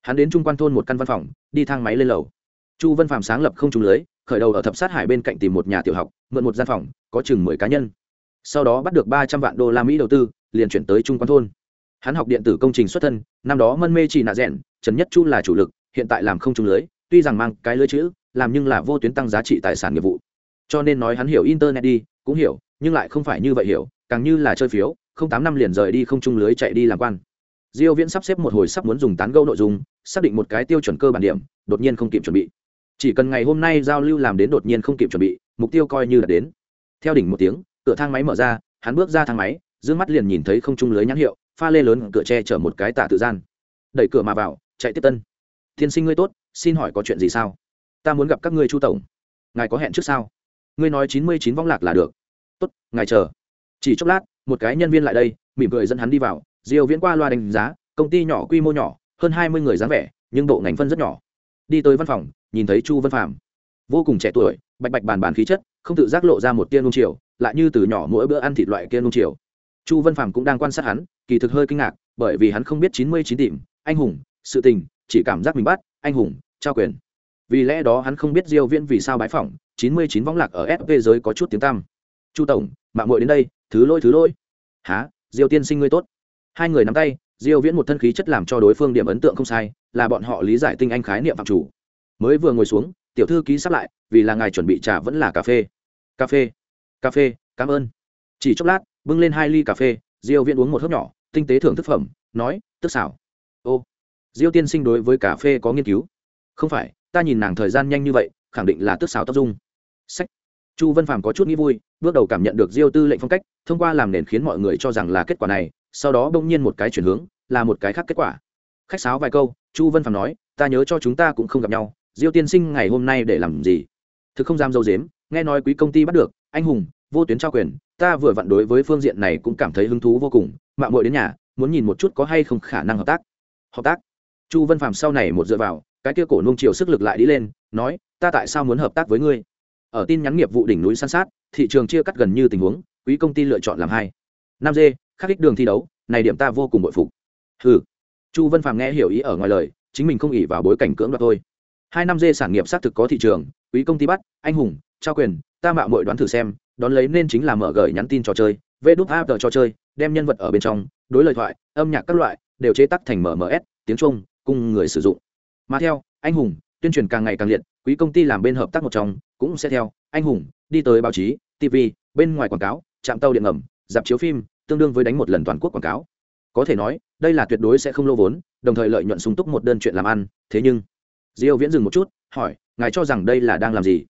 Hắn đến trung quan thôn một căn văn phòng, đi thang máy lên lầu. Chu vân phạm sáng lập không trúng lưới, khởi đầu ở thập sát hải bên cạnh tìm một nhà tiểu học, mượn một gian phòng, có chừng mười cá nhân. Sau đó bắt được ba trăm vạn đô la mỹ đầu tư, liền chuyển tới trung quan thôn. Hắn học điện tử công trình xuất thân, năm đó mân mê chỉ nạ rẽn trần nhất chu là chủ lực, hiện tại làm không trúng lưới, tuy rằng mang cái lưới chữ, làm nhưng là vô tuyến tăng giá trị tài sản nghiệp vụ. Cho nên nói hắn hiểu internet đi, cũng hiểu, nhưng lại không phải như vậy hiểu, càng như là chơi phiếu không tám năm liền rời đi không trung lưới chạy đi làm quan. Diêu viễn sắp xếp một hồi sắp muốn dùng tán gẫu nội dung, xác định một cái tiêu chuẩn cơ bản điểm, đột nhiên không kịp chuẩn bị. Chỉ cần ngày hôm nay giao lưu làm đến đột nhiên không kịp chuẩn bị, mục tiêu coi như là đến. Theo đỉnh một tiếng, cửa thang máy mở ra, hắn bước ra thang máy, dương mắt liền nhìn thấy không trung lưới nhãn hiệu, pha lê lớn, cửa tre chở một cái tạ tự gian. Đẩy cửa mà vào, chạy tiếp tân. Thiên sinh ngươi tốt, xin hỏi có chuyện gì sao? Ta muốn gặp các ngươi chu tổng. Ngài có hẹn trước sao? Ngươi nói chín mươi chín vong lạc là được. Tốt, ngài chờ. Chỉ chốc lát một cái nhân viên lại đây, mỉm cười dẫn hắn đi vào. Diêu viễn qua loa đánh giá, công ty nhỏ quy mô nhỏ, hơn hai mươi người dáng vẻ, nhưng bộ ngành phân rất nhỏ. Đi tới văn phòng, nhìn thấy chu văn phạm vô cùng trẻ tuổi, bạch bạch bàn bàn khí chất, không tự giác lộ ra một tiên nung chiều, lại như từ nhỏ mỗi bữa ăn thịt loại kia nung chiều. Chu văn phạm cũng đang quan sát hắn, kỳ thực hơi kinh ngạc, bởi vì hắn không biết chín mươi chín tìm anh hùng, sự tình, chỉ cảm giác mình bắt, anh hùng, trao quyền. Vì lẽ đó hắn không biết diêu viễn vì sao bái phỏng, chín mươi chín võng lạc ở sv giới có chút tiếng tăm chu tổng, mạng muội đến đây, thứ lỗi thứ lỗi. Há diêu tiên sinh ngươi tốt. Hai người nắm tay, diêu viễn một thân khí chất làm cho đối phương điểm ấn tượng không sai, là bọn họ lý giải tinh anh khái niệm phạm chủ. Mới vừa ngồi xuống, tiểu thư ký sắp lại, vì là ngài chuẩn bị trà vẫn là cà phê. Cà phê. Cà phê, cảm ơn. Chỉ chốc lát, bưng lên hai ly cà phê, diêu viễn uống một hớp nhỏ, tinh tế thưởng thức phẩm, nói, tức xảo. Ô. Diêu tiên sinh đối với cà phê có nghiên cứu. Không phải, ta nhìn nàng thời gian nhanh như vậy, khẳng định là tức xảo tóc dung. Sách. Chu Văn phàm có chút nghĩ vui bước đầu cảm nhận được diêu tư lệnh phong cách, thông qua làm nền khiến mọi người cho rằng là kết quả này, sau đó bỗng nhiên một cái chuyển hướng, là một cái khác kết quả. Khách sáo vài câu, chu vân phàm nói, ta nhớ cho chúng ta cũng không gặp nhau, diêu tiên sinh ngày hôm nay để làm gì? Thực không dám dâu dếm, nghe nói quý công ty bắt được, anh hùng, vô tuyến trao quyền, ta vừa vặn đối với phương diện này cũng cảm thấy hứng thú vô cùng mạng muội đến nhà, muốn nhìn một chút có hay không khả năng hợp tác. Hợp tác? Chu vân phàm sau này một dựa vào, cái kia cổ nung chiều sức lực lại đi lên, nói, ta tại sao muốn hợp tác với ngươi? Ở tin nhắn nghiệp vụ đỉnh núi san sát thị trường chia cắt gần như tình huống, quý công ty lựa chọn làm hai. Năm d, khắc ích đường thi đấu, này điểm ta vô cùng bội phục. Ừ chu vân phàm nghe hiểu ý ở ngoài lời, chính mình không ỉ vào bối cảnh cưỡng đoạt thôi. Hai năm d sản nghiệp xác thực có thị trường, quý công ty bắt, anh hùng, trao quyền, ta mạo mội đoán thử xem, đón lấy nên chính là mở gửi nhắn tin trò chơi, vê đúc áp trò chơi, đem nhân vật ở bên trong, đối lời thoại, âm nhạc các loại, đều chế tắc thành mms tiếng trung, cùng người sử dụng. Mà theo, anh hùng, tuyên truyền càng ngày càng liệt, quý công ty làm bên hợp tác một trong, cũng sẽ theo, anh hùng đi tới báo chí tv bên ngoài quảng cáo, trạm tàu điện ngầm, dạp chiếu phim, tương đương với đánh một lần toàn quốc quảng cáo. Có thể nói, đây là tuyệt đối sẽ không lô vốn, đồng thời lợi nhuận sung túc một đơn chuyện làm ăn, thế nhưng, diêu viễn dừng một chút, hỏi, ngài cho rằng đây là đang làm gì?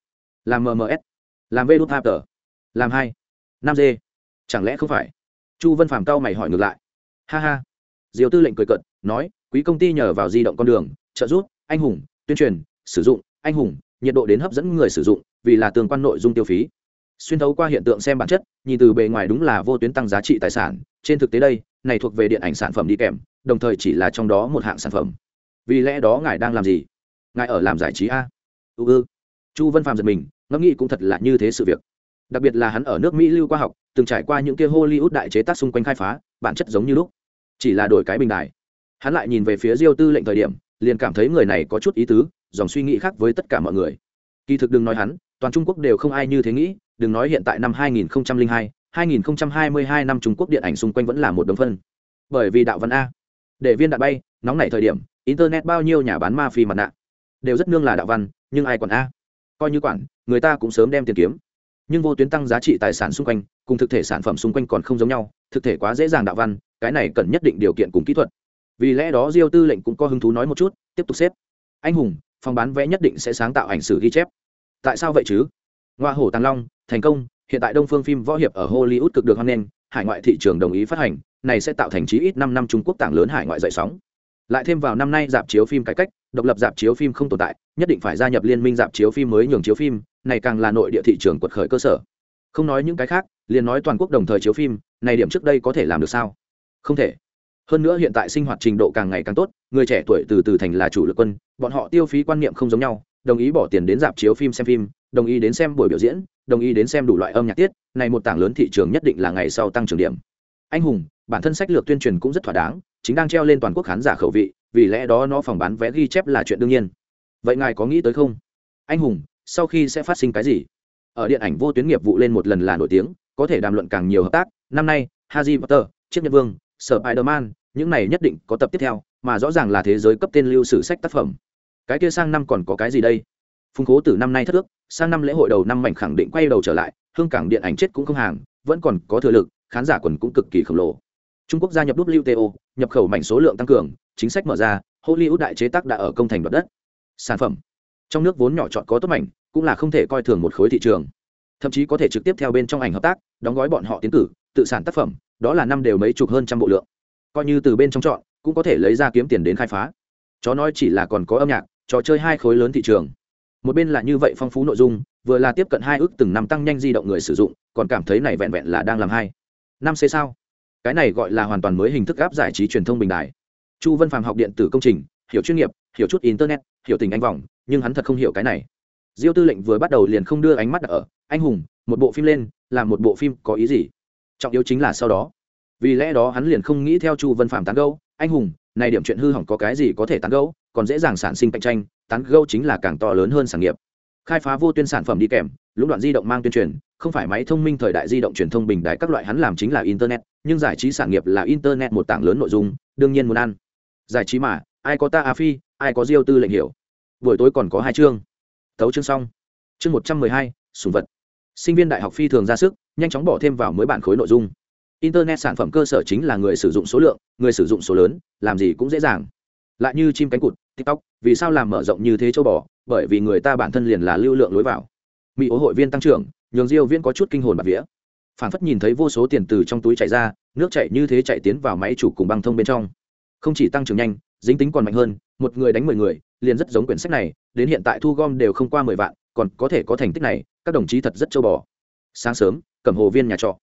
Làm mms làm vê đút tờ, làm hai, năm d chẳng lẽ không phải? Chu vân phàm cao mày hỏi ngược lại. Ha ha. Diều tư lệnh cười cận nói, quý công ty nhờ vào di động con đường, trợ giúp, anh hùng, tuyên truyền, sử dụng, anh hùng, nhiệt độ đến hấp dẫn người sử dụng vì là tương quan nội dung tiêu phí. Xuyên thấu qua hiện tượng xem bản chất, nhìn từ bề ngoài đúng là vô tuyến tăng giá trị tài sản, trên thực tế đây, này thuộc về điện ảnh sản phẩm đi kèm, đồng thời chỉ là trong đó một hạng sản phẩm. Vì lẽ đó ngài đang làm gì? Ngài ở làm giải trí a. Ư ư. Chu vân phàm giật mình, ngẫm nghĩ cũng thật là như thế sự việc. Đặc biệt là hắn ở nước mỹ lưu qua học, từng trải qua những kia hollywood đại chế tác xung quanh khai phá, bản chất giống như lúc. Chỉ là đổi cái bình đài. Hắn lại nhìn về phía diêu tư lệnh thời điểm, liền cảm thấy người này có chút ý tứ, dòng suy nghĩ khác với tất cả mọi người. Kỳ thực đừng nói hắn toàn trung quốc đều không ai như thế nghĩ đừng nói hiện tại năm 2002, 2022 năm trung quốc điện ảnh xung quanh vẫn là một đồng phân. Bởi vì đạo văn a. Để viên đạn bay nóng nảy thời điểm internet bao nhiêu nhà bán ma phi mặt nạ. Đều rất nương là đạo văn nhưng ai còn a? Coi như quản người ta cũng sớm đem tiền kiếm. Nhưng vô tuyến tăng giá trị tài sản xung quanh cùng thực thể sản phẩm xung quanh còn không giống nhau thực thể quá dễ dàng đạo văn cái này cần nhất định điều kiện cùng kỹ thuật. Vì lẽ đó diêu tư lệnh cũng có hứng thú nói một chút tiếp tục xếp. Anh hùng phòng bán vé nhất định sẽ sáng tạo ảnh sử ghi chép tại sao vậy chứ? Ngoa hổ tàng long, thành công, hiện tại đông phương phim võ hiệp ở hollywood cực được hoan nghênh, hải ngoại thị trường đồng ý phát hành, này sẽ tạo thành chí ít năm năm trung quốc tảng lớn hải ngoại dậy sóng. Lại thêm vào năm nay dạp chiếu phim cải cách, độc lập dạp chiếu phim không tồn tại, nhất định phải gia nhập liên minh dạp chiếu phim mới nhường chiếu phim, này càng là nội địa thị trường quật khởi cơ sở. Không nói những cái khác, liền nói toàn quốc đồng thời chiếu phim, này điểm trước đây có thể làm được sao? Không thể. Hơn nữa hiện tại sinh hoạt trình độ càng ngày càng tốt, người trẻ tuổi từ từ thành là chủ lực quân, bọn họ tiêu phí quan niệm không giống nhau đồng ý bỏ tiền đến dạp chiếu phim xem phim đồng ý đến xem buổi biểu diễn đồng ý đến xem đủ loại âm nhạc tiết này một tảng lớn thị trường nhất định là ngày sau tăng trưởng điểm. Anh hùng bản thân sách lược tuyên truyền cũng rất thỏa đáng chính đang treo lên toàn quốc khán giả khẩu vị vì lẽ đó nó phòng bán vé ghi chép là chuyện đương nhiên. Vậy ngài có nghĩ tới không? Anh hùng sau khi sẽ phát sinh cái gì? Ở điện ảnh vô tuyến nghiệp vụ lên một lần là nổi tiếng có thể đàm luận càng nhiều hợp tác năm nay Harry Potter, Chiếc Nhân Vương, Spider-Man, những này nhất định có tập tiếp theo, mà rõ ràng là thế giới cấp tên lưu sử sách tác phẩm. Cái kia sang năm còn có cái gì đây? Phùng Cố từ năm nay thất ước, sang năm lễ hội đầu năm mảnh khẳng định quay đầu trở lại, hương cảng điện ảnh chết cũng không hàng, vẫn còn có thừa lực, khán giả quần cũng cực kỳ khổng lồ. Trung Quốc gia nhập WTO, nhập khẩu mảnh số lượng tăng cường, chính sách mở ra, Hollywood đại chế tác đã ở công thành đoạt đất. Sản phẩm trong nước vốn nhỏ chọn có tốt mảnh, cũng là không thể coi thường một khối thị trường. Thậm chí có thể trực tiếp theo bên trong ảnh hợp tác, đóng gói bọn họ tiến cử, tự sản tác phẩm, đó là năm đều mấy chục hơn trăm bộ lượng. Coi như từ bên trong chọn, cũng có thể lấy ra kiếm tiền đến khai phá. Chó nói chỉ là còn có âm nhạc, trò chơi hai khối lớn thị trường. Một bên là như vậy phong phú nội dung, vừa là tiếp cận hai ước từng năm tăng nhanh di động người sử dụng, còn cảm thấy này vẹn vẹn là đang làm hai. Năm c sao? cái này gọi là hoàn toàn mới hình thức áp giải trí truyền thông bình đại chu Văn phàm học điện tử công trình hiểu chuyên nghiệp hiểu chút internet hiểu tình anh vòng nhưng hắn thật không hiểu cái này diêu tư lệnh vừa bắt đầu liền không đưa ánh mắt ở anh hùng một bộ phim lên làm một bộ phim có ý gì trọng yếu chính là sau đó vì lẽ đó hắn liền không nghĩ theo chu Văn phàm tán gâu anh hùng này điểm chuyện hư hỏng có cái gì có thể tán gẫu, còn dễ dàng sản sinh cạnh tranh tán gẫu chính là càng to lớn hơn sản nghiệp. Khai phá vô tuyên sản phẩm đi kèm lũng đoạn di động mang tuyên truyền không phải máy thông minh thời đại di động truyền thông bình đại các loại hắn làm chính là internet nhưng giải trí sản nghiệp là internet một tảng lớn nội dung đương nhiên muốn ăn. Giải trí mà ai có ta a phi ai có diêu tư lệnh hiểu. Buổi tối còn có hai chương. Tấu chương xong. Chương một trăm mười hai sùng vật. Sinh viên đại học phi thường ra sức nhanh chóng bỏ thêm vào mới bản khối nội dung internet sản phẩm cơ sở chính là người sử dụng số lượng, người sử dụng số lớn, làm gì cũng dễ dàng. Lại như chim cánh cụt, tiktok, vì sao làm mở rộng như thế châu bò? Bởi vì người ta bản thân liền là lưu lượng lối vào. Mỹ ố hội viên tăng trưởng, nhường diêu viễn có chút kinh hồn bạt vía. Phản phất nhìn thấy vô số tiền từ trong túi chảy ra, nước chảy như thế chạy tiến vào máy chủ cùng băng thông bên trong. Không chỉ tăng trưởng nhanh, dính tính còn mạnh hơn, một người đánh mười người, liền rất giống quyển sách này, đến hiện tại thu gom đều không qua mười vạn, còn có thể có thành tích này, các đồng chí thật rất châu bò. Sáng sớm cẩm hồ viên nhà trọ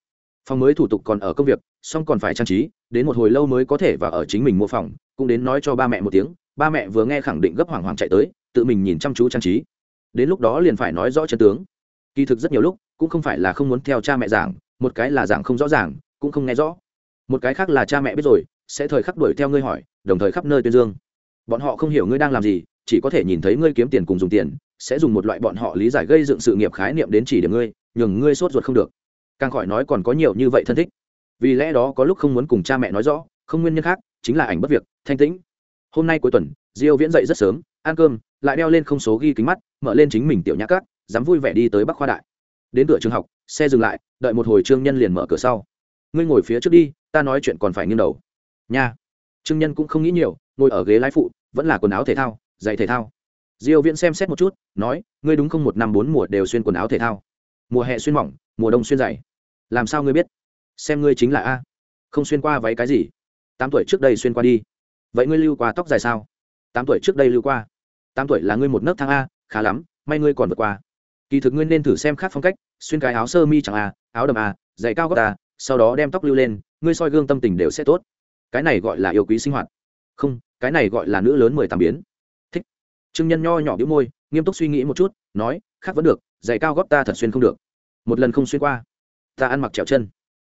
phòng mới thủ tục còn ở công việc, xong còn phải trang trí, đến một hồi lâu mới có thể và ở chính mình mua phòng, cũng đến nói cho ba mẹ một tiếng, ba mẹ vừa nghe khẳng định gấp hoàng hoàng chạy tới, tự mình nhìn chăm chú trang trí. Đến lúc đó liền phải nói rõ chân tướng. Kỳ thực rất nhiều lúc, cũng không phải là không muốn theo cha mẹ giảng, một cái là giảng không rõ ràng, cũng không nghe rõ. Một cái khác là cha mẹ biết rồi, sẽ thời khắc đuổi theo ngươi hỏi, đồng thời khắp nơi tuyên dương. Bọn họ không hiểu ngươi đang làm gì, chỉ có thể nhìn thấy ngươi kiếm tiền cùng dùng tiền, sẽ dùng một loại bọn họ lý giải gây dựng sự nghiệp khái niệm đến chỉ điểm ngươi, nhường ngươi sốt ruột không được càng khỏi nói còn có nhiều như vậy thân thích. Vì lẽ đó có lúc không muốn cùng cha mẹ nói rõ, không nguyên nhân khác, chính là ảnh bất việc, thanh tĩnh. Hôm nay cuối tuần, diêu viễn dậy rất sớm, ăn cơm, lại đeo lên không số ghi kính mắt, mở lên chính mình tiểu nhã cát, dám vui vẻ đi tới bắc khoa đại. Đến cửa trường học, xe dừng lại, đợi một hồi trương nhân liền mở cửa sau. Ngươi ngồi phía trước đi, ta nói chuyện còn phải nghiêng đầu. Nha. Trương nhân cũng không nghĩ nhiều, ngồi ở ghế lái phụ, vẫn là quần áo thể thao, giày thể thao. Diêu viễn xem xét một chút, nói, ngươi đúng không một năm bốn mùa đều xuyên quần áo thể thao? Mùa hè xuyên mỏng, mùa đông xuyên dày làm sao ngươi biết? Xem ngươi chính là a. Không xuyên qua váy cái gì? Tám tuổi trước đây xuyên qua đi. Vậy ngươi lưu qua tóc dài sao? Tám tuổi trước đây lưu qua. Tám tuổi là ngươi một nấc thang a, khá lắm, may ngươi còn vượt qua. Kỳ thực ngươi nên thử xem khác phong cách, xuyên cái áo sơ mi chẳng a, áo đầm a, giày cao gót a, sau đó đem tóc lưu lên, ngươi soi gương tâm tình đều sẽ tốt. Cái này gọi là yêu quý sinh hoạt. Không, cái này gọi là nữ lớn mười tám biến. Thích. Trương nhân nho nhỏ đĩu môi, nghiêm túc suy nghĩ một chút, nói, khác vẫn được, giày cao gót ta thật xuyên không được. Một lần không xuyên qua ta ăn mặc trèo chân.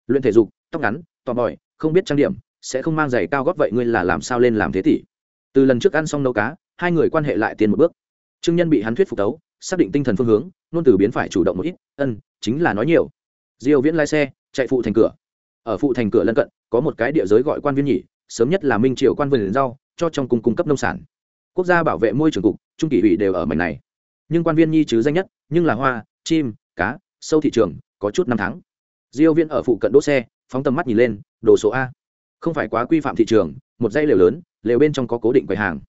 Luyện thể dục, tóc ngắn, tò mòi, không biết trang điểm, sẽ không mang giày cao gót vậy ngươi là làm sao lên làm thế tỷ? Từ lần trước ăn xong nấu cá, hai người quan hệ lại tiền một bước. Trương nhân bị hắn thuyết phục tấu xác định tinh thần phương hướng nôn từ biến phải chủ động một ít, ân, chính là nói nhiều. Diêu viễn lái xe, chạy phụ thành cửa. Ở phụ thành cửa lân cận, có một cái địa giới gọi quan viên nhỉ, sớm nhất là minh triều quan vườn rau, cho trong cung cung cấp nông sản. Quốc gia bảo vệ môi trường cục, trung kỷ ủy đều ở mảnh này. Nhưng quan viên nhi chứ danh nhất, nhưng là hoa, chim, cá, sâu thị trường, có chút năm tháng diêu viễn ở phụ cận đỗ xe, phóng tầm mắt nhìn lên, đồ số a. Không phải quá quy phạm thị trường, một dãy lều lớn, lều bên trong có cố định quầy hàng.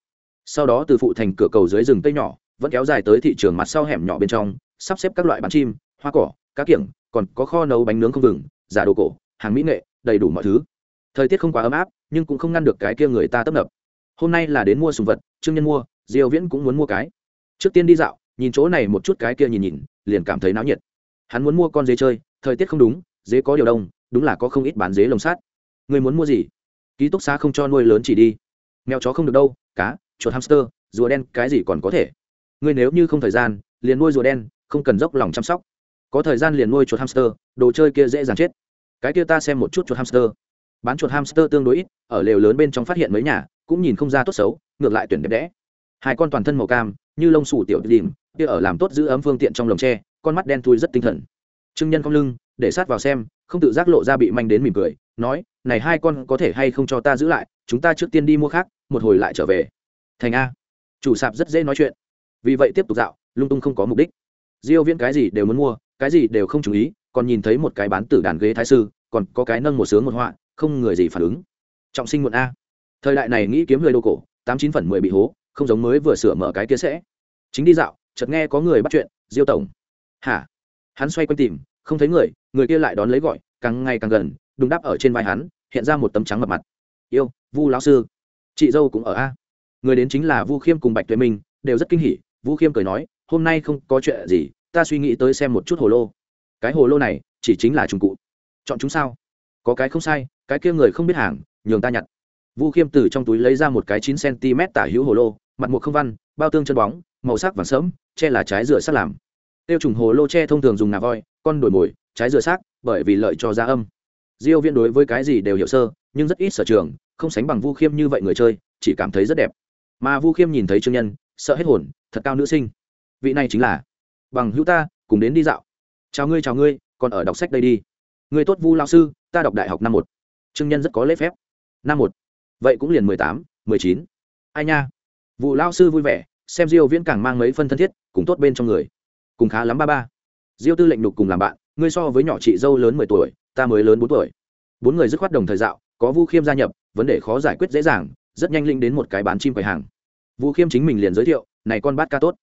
Sau đó từ phụ thành cửa cầu dưới rừng cây nhỏ, vẫn kéo dài tới thị trường mặt sau hẻm nhỏ bên trong, sắp xếp các loại bán chim, hoa cỏ, cá kiểng, còn có kho nấu bánh nướng không vừng giả đồ cổ, hàng mỹ nghệ, đầy đủ mọi thứ. Thời tiết không quá ấm áp, nhưng cũng không ngăn được cái kia người ta tấp nập. Hôm nay là đến mua sùng vật, trương nhân mua, diêu viễn cũng muốn mua cái. Trước tiên đi dạo, nhìn chỗ này một chút cái kia nhìn nhìn, liền cảm thấy náo nhiệt. Hắn muốn mua con dê chơi thời tiết không đúng, dế có điều đông, đúng là có không ít bán dế lồng sát người muốn mua gì? Ký túc xá không cho nuôi lớn chỉ đi. Mèo chó không được đâu, cá, chuột hamster, rùa đen, cái gì còn có thể? Người nếu như không thời gian, liền nuôi rùa đen, không cần dốc lòng chăm sóc. Có thời gian liền nuôi chuột hamster, đồ chơi kia dễ dàng chết. Cái kia ta xem một chút chuột hamster. Bán chuột hamster tương đối ít, ở lều lớn bên trong phát hiện mấy nhà, cũng nhìn không ra tốt xấu, ngược lại tuyển đẹp đẽ. Hai con toàn thân màu cam, như lông sủ tiểu đìm kia ở làm tốt giữ ấm phương tiện trong lồng tre, con mắt đen thui rất tinh thần trưng nhân không lưng, để sát vào xem, không tự giác lộ ra bị manh đến mỉm cười, nói, này hai con có thể hay không cho ta giữ lại, chúng ta trước tiên đi mua khác, một hồi lại trở về. Thành a. Chủ sạp rất dễ nói chuyện. Vì vậy tiếp tục dạo, lung tung không có mục đích. Diêu viễn cái gì đều muốn mua, cái gì đều không chú ý, còn nhìn thấy một cái bán tử đàn ghế thái sư, còn có cái nâng một sướng một họa, không người gì phản ứng. Trọng sinh muộn a. Thời đại này nghĩ kiếm người đô cổ, tám chín phần mười bị hố, không giống mới vừa sửa mở cái kia sẽ. Chính đi dạo, chợt nghe có người bắt chuyện, diêu tổng. Hả? Hắn xoay quanh tìm không thấy người người kia lại đón lấy gọi, càng ngày càng gần, đùng đáp ở trên vai hắn, hiện ra một tấm trắng mập mặt. Yêu, vu lão sư. Chị dâu cũng ở a. Người đến chính là vu khiêm cùng bạch tuệ minh, đều rất kinh hỉ. Vu khiêm cười nói, hôm nay không có chuyện gì, ta suy nghĩ tới xem một chút hồ lô. Cái hồ lô này chỉ chính là trùng cụ. Chọn chúng sao? Có cái không sai, cái kia người không biết hàng, nhường ta nhặt. Vu khiêm từ trong túi lấy ra một cái chín cm tả hữu hồ lô, mặt một không văn, bao tương chân bóng, màu sắc vàng sớm che là trái dừa sắt làm. Tiêu trùng hồ lô che thông thường dùng ngà voi con đổi mồi, trái dừa xác, bởi vì lợi cho gia âm. Diêu viên đối với cái gì đều hiểu sơ, nhưng rất ít sở trường, không sánh bằng vu khiêm như vậy người chơi, chỉ cảm thấy rất đẹp. Mà vu khiêm nhìn thấy trương nhân, sợ hết hồn, thật cao nữ sinh. Vị này chính là, bằng hữu ta, cùng đến đi dạo. Chào ngươi chào ngươi, còn ở đọc sách đây đi. Người tốt, vu lao sư, ta đọc đại học năm một. Trương nhân rất có lễ phép. Năm một? Vậy cũng liền mười tám, mười chín. Ai nha. Vụ lao sư vui vẻ, xem diêu viễn càng mang mấy phân thân thiết, cùng tốt bên trong người. Cùng khá lắm ba ba diêu tư lệnh nục cùng làm bạn, ngươi so với nhỏ chị dâu lớn mười tuổi, ta mới lớn bốn tuổi. Bốn người dứt khoát đồng thời dạo, có vu khiêm gia nhập, vấn đề khó giải quyết dễ dàng, rất nhanh linh đến một cái bán chim quầy hàng. Vu khiêm chính mình liền giới thiệu, này con bát ca tốt.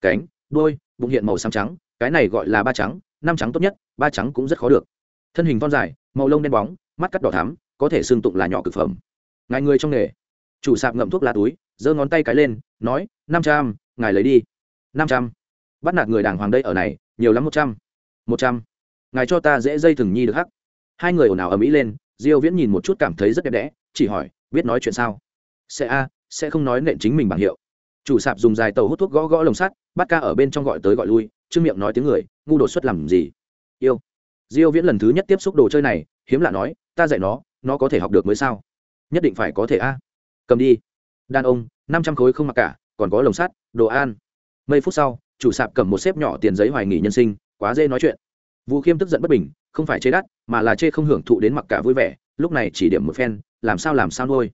Cánh, đuôi, bụng hiện màu xám trắng, cái này gọi là ba trắng, năm trắng tốt nhất, ba trắng cũng rất khó được. Thân hình thon dài, màu lông đen bóng, mắt cắt đỏ thắm, có thể xương tụng là nhỏ cực phẩm. Ngài người trong nghề. Chủ sạp ngậm thuốc lá túi, giơ ngón tay cái lên, nói, năm trăm, ngài lấy đi. Năm trăm bắt nạt người đàng hoàng đây ở này, nhiều lắm một trăm. Một trăm. Ngài cho ta dễ dây thừng nhi được hắc. Hai người ồn ào ở mỹ lên, diêu viễn nhìn một chút cảm thấy rất đẹp đẽ, chỉ hỏi, biết nói chuyện sao? Sẽ a, sẽ không nói nện chính mình bằng hiệu. Chủ sạp dùng dài tàu hút thuốc gõ gõ lồng sắt, bắt ca ở bên trong gọi tới gọi lui trương miệng nói tiếng người, ngu đột xuất làm gì? Yêu. Diêu viễn lần thứ nhất tiếp xúc đồ chơi này, hiếm lạ nói, ta dạy nó nó có thể học được mới sao? Nhất định phải có thể a. Cầm đi. Đàn ông, năm trăm khối không mặc cả, còn có lồng sắt, đồ an mấy phút sau chủ sạp cầm một xếp nhỏ tiền giấy hoài nghỉ nhân sinh, quá dễ nói chuyện. Vũ khiêm tức giận bất bình, không phải chê đắt, mà là chê không hưởng thụ đến mặc cả vui vẻ, lúc này chỉ điểm một phen, làm sao làm sao nuôi.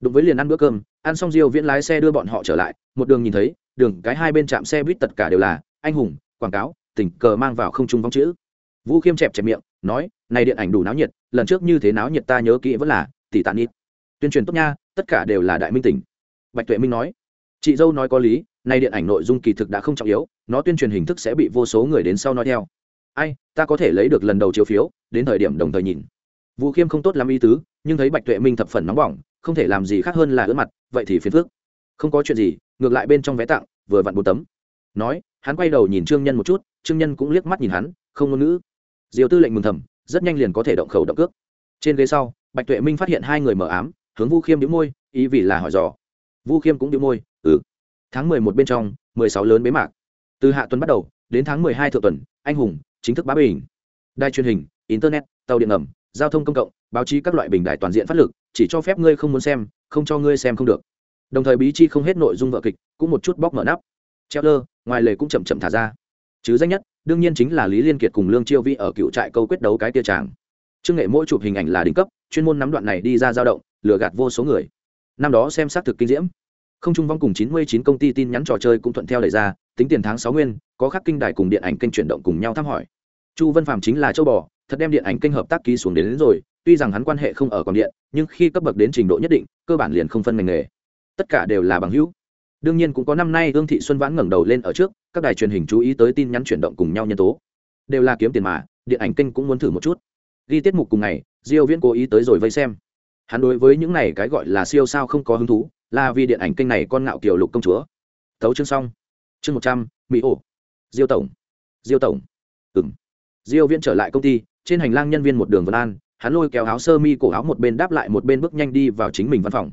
Đụng với liền ăn bữa cơm, ăn xong diêu viễn lái xe đưa bọn họ trở lại, một đường nhìn thấy, đường cái hai bên trạm xe buýt tất cả đều là anh hùng, quảng cáo, tình cờ mang vào không trung vong chữ. Vũ khiêm chẹp chẹp miệng, nói, này điện ảnh đủ náo nhiệt, lần trước như thế náo nhiệt ta nhớ kỹ vẫn là tỷ tàn ít tuyên truyền tốt nha, tất cả đều là đại minh tỉnh bạch tuệ minh nói, chị dâu nói có lý nay điện ảnh nội dung kỳ thực đã không trọng yếu, nó tuyên truyền hình thức sẽ bị vô số người đến sau nói theo. Ai, ta có thể lấy được lần đầu chiếu phiếu, đến thời điểm đồng thời nhìn. Vũ khiêm không tốt lắm ý tứ, nhưng thấy bạch tuệ minh thập phần nóng bỏng, không thể làm gì khác hơn là ướt mặt, vậy thì phiền phước không có chuyện gì, ngược lại bên trong vé tặng, vừa vặn bốn tấm. Nói, hắn quay đầu nhìn trương nhân một chút, trương nhân cũng liếc mắt nhìn hắn, không ngôn ngữ. Diều tư lệnh mừng thầm, rất nhanh liền có thể động khẩu động cước. Trên ghế sau, bạch tuệ minh phát hiện hai người mở ám, hướng vu khiêm đĩu môi, ý vì là hỏi dò. Vu khiêm cũng đĩu môi ừ tháng mười một bên trong, mười sáu lớn bế mạc. Từ hạ tuần bắt đầu, đến tháng mười hai thượng tuần, anh hùng, chính thức bá bình. Đài truyền hình, internet, tàu điện ngầm, giao thông công cộng, báo chí các loại bình đài toàn diện phát lực, chỉ cho phép ngươi không muốn xem, không cho ngươi xem không được. Đồng thời bí chi không hết nội dung vợ kịch, cũng một chút bóc mở nắp. Treo lơ ngoài lề cũng chậm chậm thả ra. Chứ danh nhất, đương nhiên chính là lý liên kiệt cùng lương chiêu vi ở cựu trại câu quyết đấu cái tia tràng trương nghệ mỗi chụp hình ảnh là đỉnh cấp, chuyên môn nắm đoạn này đi ra dao động, lừa gạt vô số người. Năm đó xem xác thực kinh diễm không trung vong cùng chín mươi chín công ty tin nhắn trò chơi cũng thuận theo đẩy ra tính tiền tháng sáu nguyên có khắc kinh đài cùng điện ảnh kênh chuyển động cùng nhau thăm hỏi. Chu vân phạm chính là châu bò thật đem điện ảnh kênh hợp tác ký xuống đến, đến rồi tuy rằng hắn quan hệ không ở còn điện nhưng khi cấp bậc đến trình độ nhất định cơ bản liền không phân ngành nghề. Tất cả đều là bằng hữu. Đương nhiên cũng có năm nay ương thị xuân vãn ngẩng đầu lên ở trước các đài truyền hình chú ý tới tin nhắn chuyển động cùng nhau nhân tố. Đều là kiếm tiền mà điện ảnh kênh cũng muốn thử một chút. Ghi tiết mục cùng ngày diêu viễn cố ý tới rồi vây xem. Hắn đối với những này cái gọi là siêu sao không có hứng thú là vì điện ảnh kênh này con ngạo kiều lục công chúa. Tấu chương xong. Chương một trăm, mỹ ổ. Diêu tổng. Diêu tổng. Ừng diêu viễn trở lại công ty, trên hành lang nhân viên một đường vân an, hắn lôi kéo áo sơ mi cổ áo một bên đáp lại một bên bước nhanh đi vào chính mình văn phòng.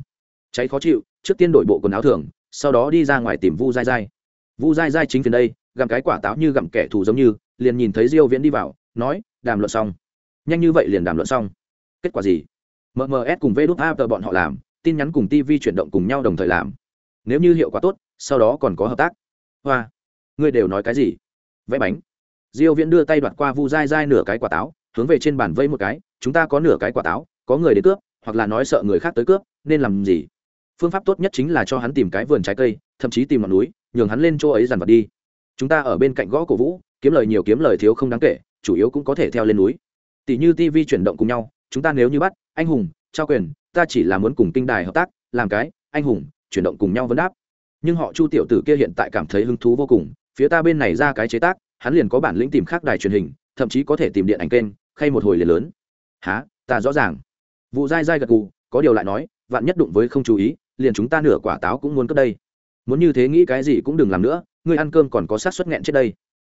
Cháy khó chịu, trước tiên đổi bộ quần áo thường, sau đó đi ra ngoài tìm vu dai dai vu dai dai chính phiền đây, gặm cái quả táo như gặm kẻ thù giống như, liền nhìn thấy diêu viễn đi vào, nói, đàm luận xong. Nhanh như vậy liền đàm luận xong. Kết quả gì? Mms cùng vê đút a bọn họ làm tin nhắn cùng tv chuyển động cùng nhau đồng thời làm. Nếu như hiệu quả tốt, sau đó còn có hợp tác. Hoa, ngươi đều nói cái gì? Vẽ bánh. Diêu viễn đưa tay đoạt qua vu dai dai nửa cái quả táo, hướng về trên bàn vây một cái, chúng ta có nửa cái quả táo, có người đến cướp, hoặc là nói sợ người khác tới cướp, nên làm gì? Phương pháp tốt nhất chính là cho hắn tìm cái vườn trái cây, thậm chí tìm ngọn núi, nhường hắn lên chỗ ấy dàn vật đi. Chúng ta ở bên cạnh gõ cổ vũ, kiếm lời nhiều kiếm lời thiếu không đáng kể, chủ yếu cũng có thể theo lên núi. Tỷ như tv chuyển động cùng nhau, chúng ta nếu như bắt, anh hùng, trao quyền ta chỉ là muốn cùng kinh đài hợp tác, làm cái, anh hùng, chuyển động cùng nhau vấn đáp. Nhưng họ chu tiểu tử kia hiện tại cảm thấy hứng thú vô cùng, phía ta bên này ra cái chế tác, hắn liền có bản lĩnh tìm khác đài truyền hình, thậm chí có thể tìm điện ảnh kênh, khay một hồi liền lớn. Há ta rõ ràng. Vụ dai dai gật gù, có điều lại nói, vạn nhất đụng với không chú ý, liền chúng ta nửa quả táo cũng muốn cất đây. Muốn như thế nghĩ cái gì cũng đừng làm nữa, ngươi ăn cơm còn có sát suất nghẹn chết đây.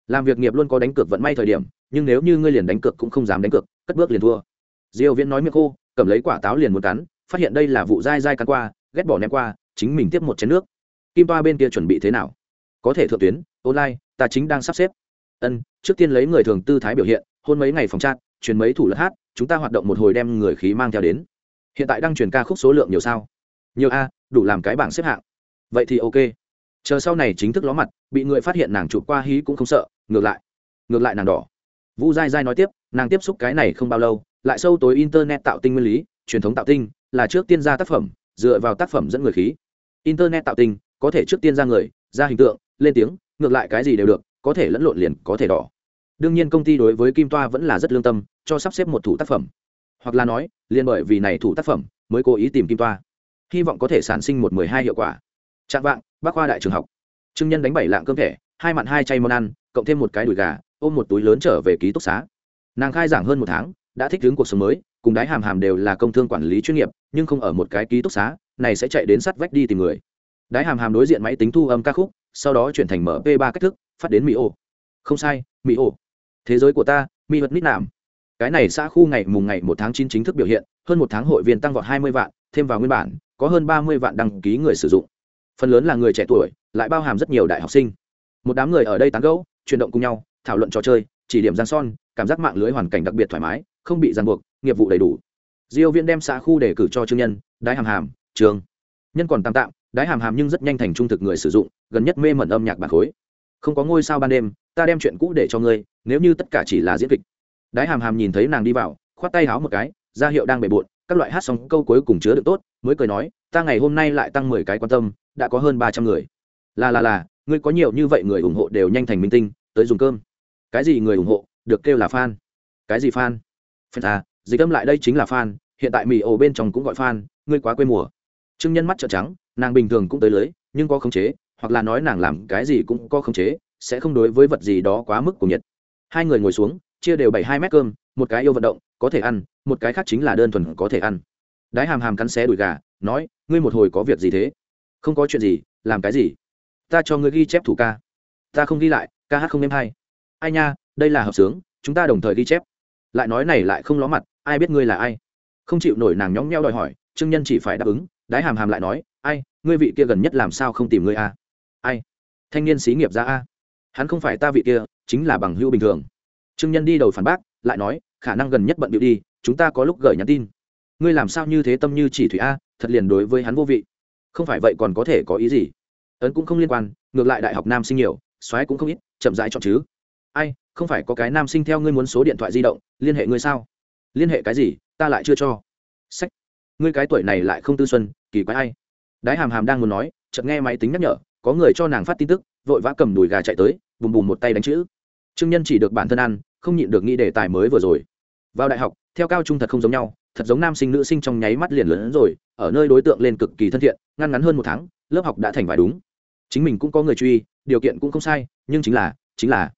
Làm việc nghiệp luôn có đánh cược vận may thời điểm, nhưng nếu như ngươi liền đánh cược cũng không dám đánh cược, cất bước liền thua. Diêu viễn nói miệng khô cầm lấy quả táo liền muốn cắn, phát hiện đây là vụ dai dai cắn qua, ghét bỏ ném qua, chính mình tiếp một chén nước. Kim toa bên kia chuẩn bị thế nào? Có thể thượng tuyến, online, ta chính đang sắp xếp. Ân, trước tiên lấy người thường tư thái biểu hiện, hôn mấy ngày phòng chat, truyền mấy thủ lật hát, chúng ta hoạt động một hồi đem người khí mang theo đến. Hiện tại đang truyền ca khúc số lượng nhiều sao? Nhiều a, đủ làm cái bảng xếp hạng. Vậy thì ok. Chờ sau này chính thức ló mặt, bị người phát hiện nàng chụp qua hí cũng không sợ, ngược lại. Ngược lại nàng đỏ. Vu dai dai nói tiếp, nàng tiếp xúc cái này không bao lâu lại sâu tối internet tạo tinh nguyên lý, truyền thống tạo tinh là trước tiên ra tác phẩm, dựa vào tác phẩm dẫn người khí. Internet tạo tinh có thể trước tiên ra người, ra hình tượng, lên tiếng, ngược lại cái gì đều được, có thể lẫn lộn liền có thể đỏ. Đương nhiên công ty đối với kim toa vẫn là rất lương tâm, cho sắp xếp một thủ tác phẩm. Hoặc là nói, liền bởi vì này thủ tác phẩm mới cố ý tìm kim toa. Hy vọng có thể sản sinh một mười hai hiệu quả. Trạng vạng bác khoa đại trường học. Trưng nhân đánh bảy lạng cơm thẻ, hai mặn hai chay món ăn, cộng thêm một cái đùi gà, ôm một túi lớn trở về ký túc xá. Nàng khai giảng hơn một tháng đã thích ứng cuộc sống mới, cùng đái hàm hàm đều là công thương quản lý chuyên nghiệp, nhưng không ở một cái ký túc xá, này sẽ chạy đến sắt vách đi tìm người. Đái hàm hàm đối diện máy tính thu âm ca khúc, sau đó chuyển thành mp ba cách thức, phát đến mỹ ô. Không sai mỹ ô. Thế giới của ta mỹ vật nít nạm. Cái này xã khu ngày mùng ngày một tháng chín chính thức biểu hiện, hơn một tháng hội viên tăng vọt hai mươi vạn, thêm vào nguyên bản, có hơn ba mươi vạn đăng ký người sử dụng. Phần lớn là người trẻ tuổi, lại bao hàm rất nhiều đại học sinh. Một đám người ở đây tán gẫu, chuyển động cùng nhau, thảo luận trò chơi, chỉ điểm giang son, cảm giác mạng lưới hoàn cảnh đặc biệt thoải mái không bị ràng buộc, nghiệp vụ đầy đủ. Diêu viễn đem xã khu để cử cho trương nhân, đái hàm hàm trường nhân còn tạm tạm, đái hàm hàm nhưng rất nhanh thành trung thực người sử dụng, gần nhất mê mẩn âm nhạc bản khối. Không có ngôi sao ban đêm, ta đem chuyện cũ để cho ngươi, nếu như tất cả chỉ là diễn kịch. Đái hàm hàm nhìn thấy nàng đi vào, khoát tay háo một cái ra hiệu đang bề bộn, các loại hát xong câu cuối cùng chứa được tốt, mới cười nói, ta ngày hôm nay lại tăng mười cái quan tâm, đã có hơn ba trăm người. Là là là, ngươi có nhiều như vậy người ủng hộ đều nhanh thành minh tinh, tới dùng cơm. Cái gì người ủng hộ, được kêu là fan. Cái gì fan? Fan à dịch âm lại đây chính là fan, hiện tại mì ổ bên trong cũng gọi fan, ngươi quá quê mùa. Trương nhân mắt trợn trắng, nàng bình thường cũng tới lưới, nhưng có khống chế, hoặc là nói nàng làm cái gì cũng có khống chế, sẽ không đối với vật gì đó quá mức của nhiệt. Hai người ngồi xuống, chia đều bảy hai mét cơm, một cái yêu vận động, có thể ăn, một cái khác chính là đơn thuần có thể ăn. Đái hàm hàm cắn xé đùi gà, nói, ngươi một hồi có việc gì thế? Không có chuyện gì, làm cái gì? Ta cho ngươi ghi chép thủ ca. Ta không ghi lại, ca hát không em hay. Ai nha, đây là hợp sướng, chúng ta đồng thời ghi chép lại nói này lại không ló mặt, ai biết ngươi là ai? Không chịu nổi nàng nhóng nheo đòi hỏi, trương nhân chỉ phải đáp ứng, đái hàm hàm lại nói, ai, ngươi vị kia gần nhất làm sao không tìm ngươi a? Ai? Thanh niên xí nghiệp ra a? Hắn không phải ta vị kia, chính là bằng hữu bình thường. Trương nhân đi đầu phản bác, lại nói, khả năng gần nhất bận điệu đi, chúng ta có lúc gửi nhắn tin. Ngươi làm sao như thế tâm như chỉ thủy a, thật liền đối với hắn vô vị. Không phải vậy còn có thể có ý gì? Ấn cũng không liên quan, ngược lại đại học nam sinh nhiều, soái cũng không ít, chậm rãi chọn chứ. Ai không phải có cái nam sinh theo ngươi muốn số điện thoại di động, liên hệ ngươi sao? Liên hệ cái gì? Ta lại chưa cho. Sách. Ngươi cái tuổi này lại không tư xuân, kỳ quái ai? Đái hàm hàm đang muốn nói, chợt nghe máy tính nhắc nhở, có người cho nàng phát tin tức, vội vã cầm đùi gà chạy tới, bùm bùm một tay đánh chữ. Trương nhân chỉ được bản thân ăn, không nhịn được nghĩ đề tài mới vừa rồi. Vào đại học, theo cao trung thật không giống nhau, thật giống nam sinh nữ sinh trong nháy mắt liền lớn rồi, ở nơi đối tượng lên cực kỳ thân thiện, ngăn ngắn hơn một tháng, lớp học đã thành vài đúng. Chính mình cũng có người truy, điều kiện cũng không sai, nhưng chính là chính là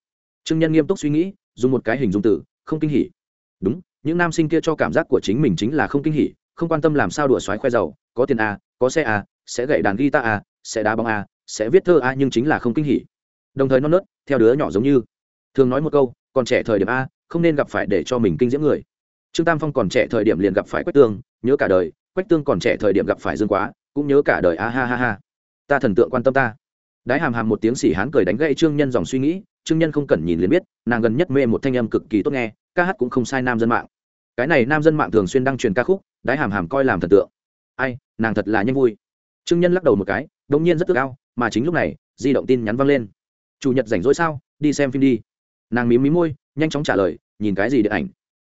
trương nhân nghiêm túc suy nghĩ, dùng một cái hình dung từ, không kinh hỉ. Đúng, những nam sinh kia cho cảm giác của chính mình chính là không kinh hỉ, không quan tâm làm sao đùa xoáy khoe giàu, có tiền a có xe a sẽ gậy đàn guitar a sẽ đá bóng a sẽ viết thơ a nhưng chính là không kinh hỉ. Đồng thời non nớt, theo đứa nhỏ giống như, thường nói một câu, còn trẻ thời điểm a, không nên gặp phải để cho mình kinh diễm người. Trương tam phong còn trẻ thời điểm liền gặp phải quách tương, nhớ cả đời, quách tương còn trẻ thời điểm gặp phải dương quá, cũng nhớ cả đời, a ha ha ha. Ta thần tượng quan tâm ta. Đái hàm hàm một tiếng xỉ hán cười đánh gãy trương nhân dòng suy nghĩ trương nhân không cần nhìn liền biết, nàng gần nhất mê một thanh âm cực kỳ tốt nghe, ca hát cũng không sai nam dân mạng. Cái này nam dân mạng thường xuyên đăng truyền ca khúc, đái hàm hàm coi làm thần tượng. Ai, nàng thật là nhanh vui. Trương nhân lắc đầu một cái đông nhiên rất ước ao, mà chính lúc này, di động tin nhắn văng lên. Chủ nhật rảnh rỗi sao, đi xem phim đi. Nàng mím mí môi, nhanh chóng trả lời, nhìn cái gì điện ảnh?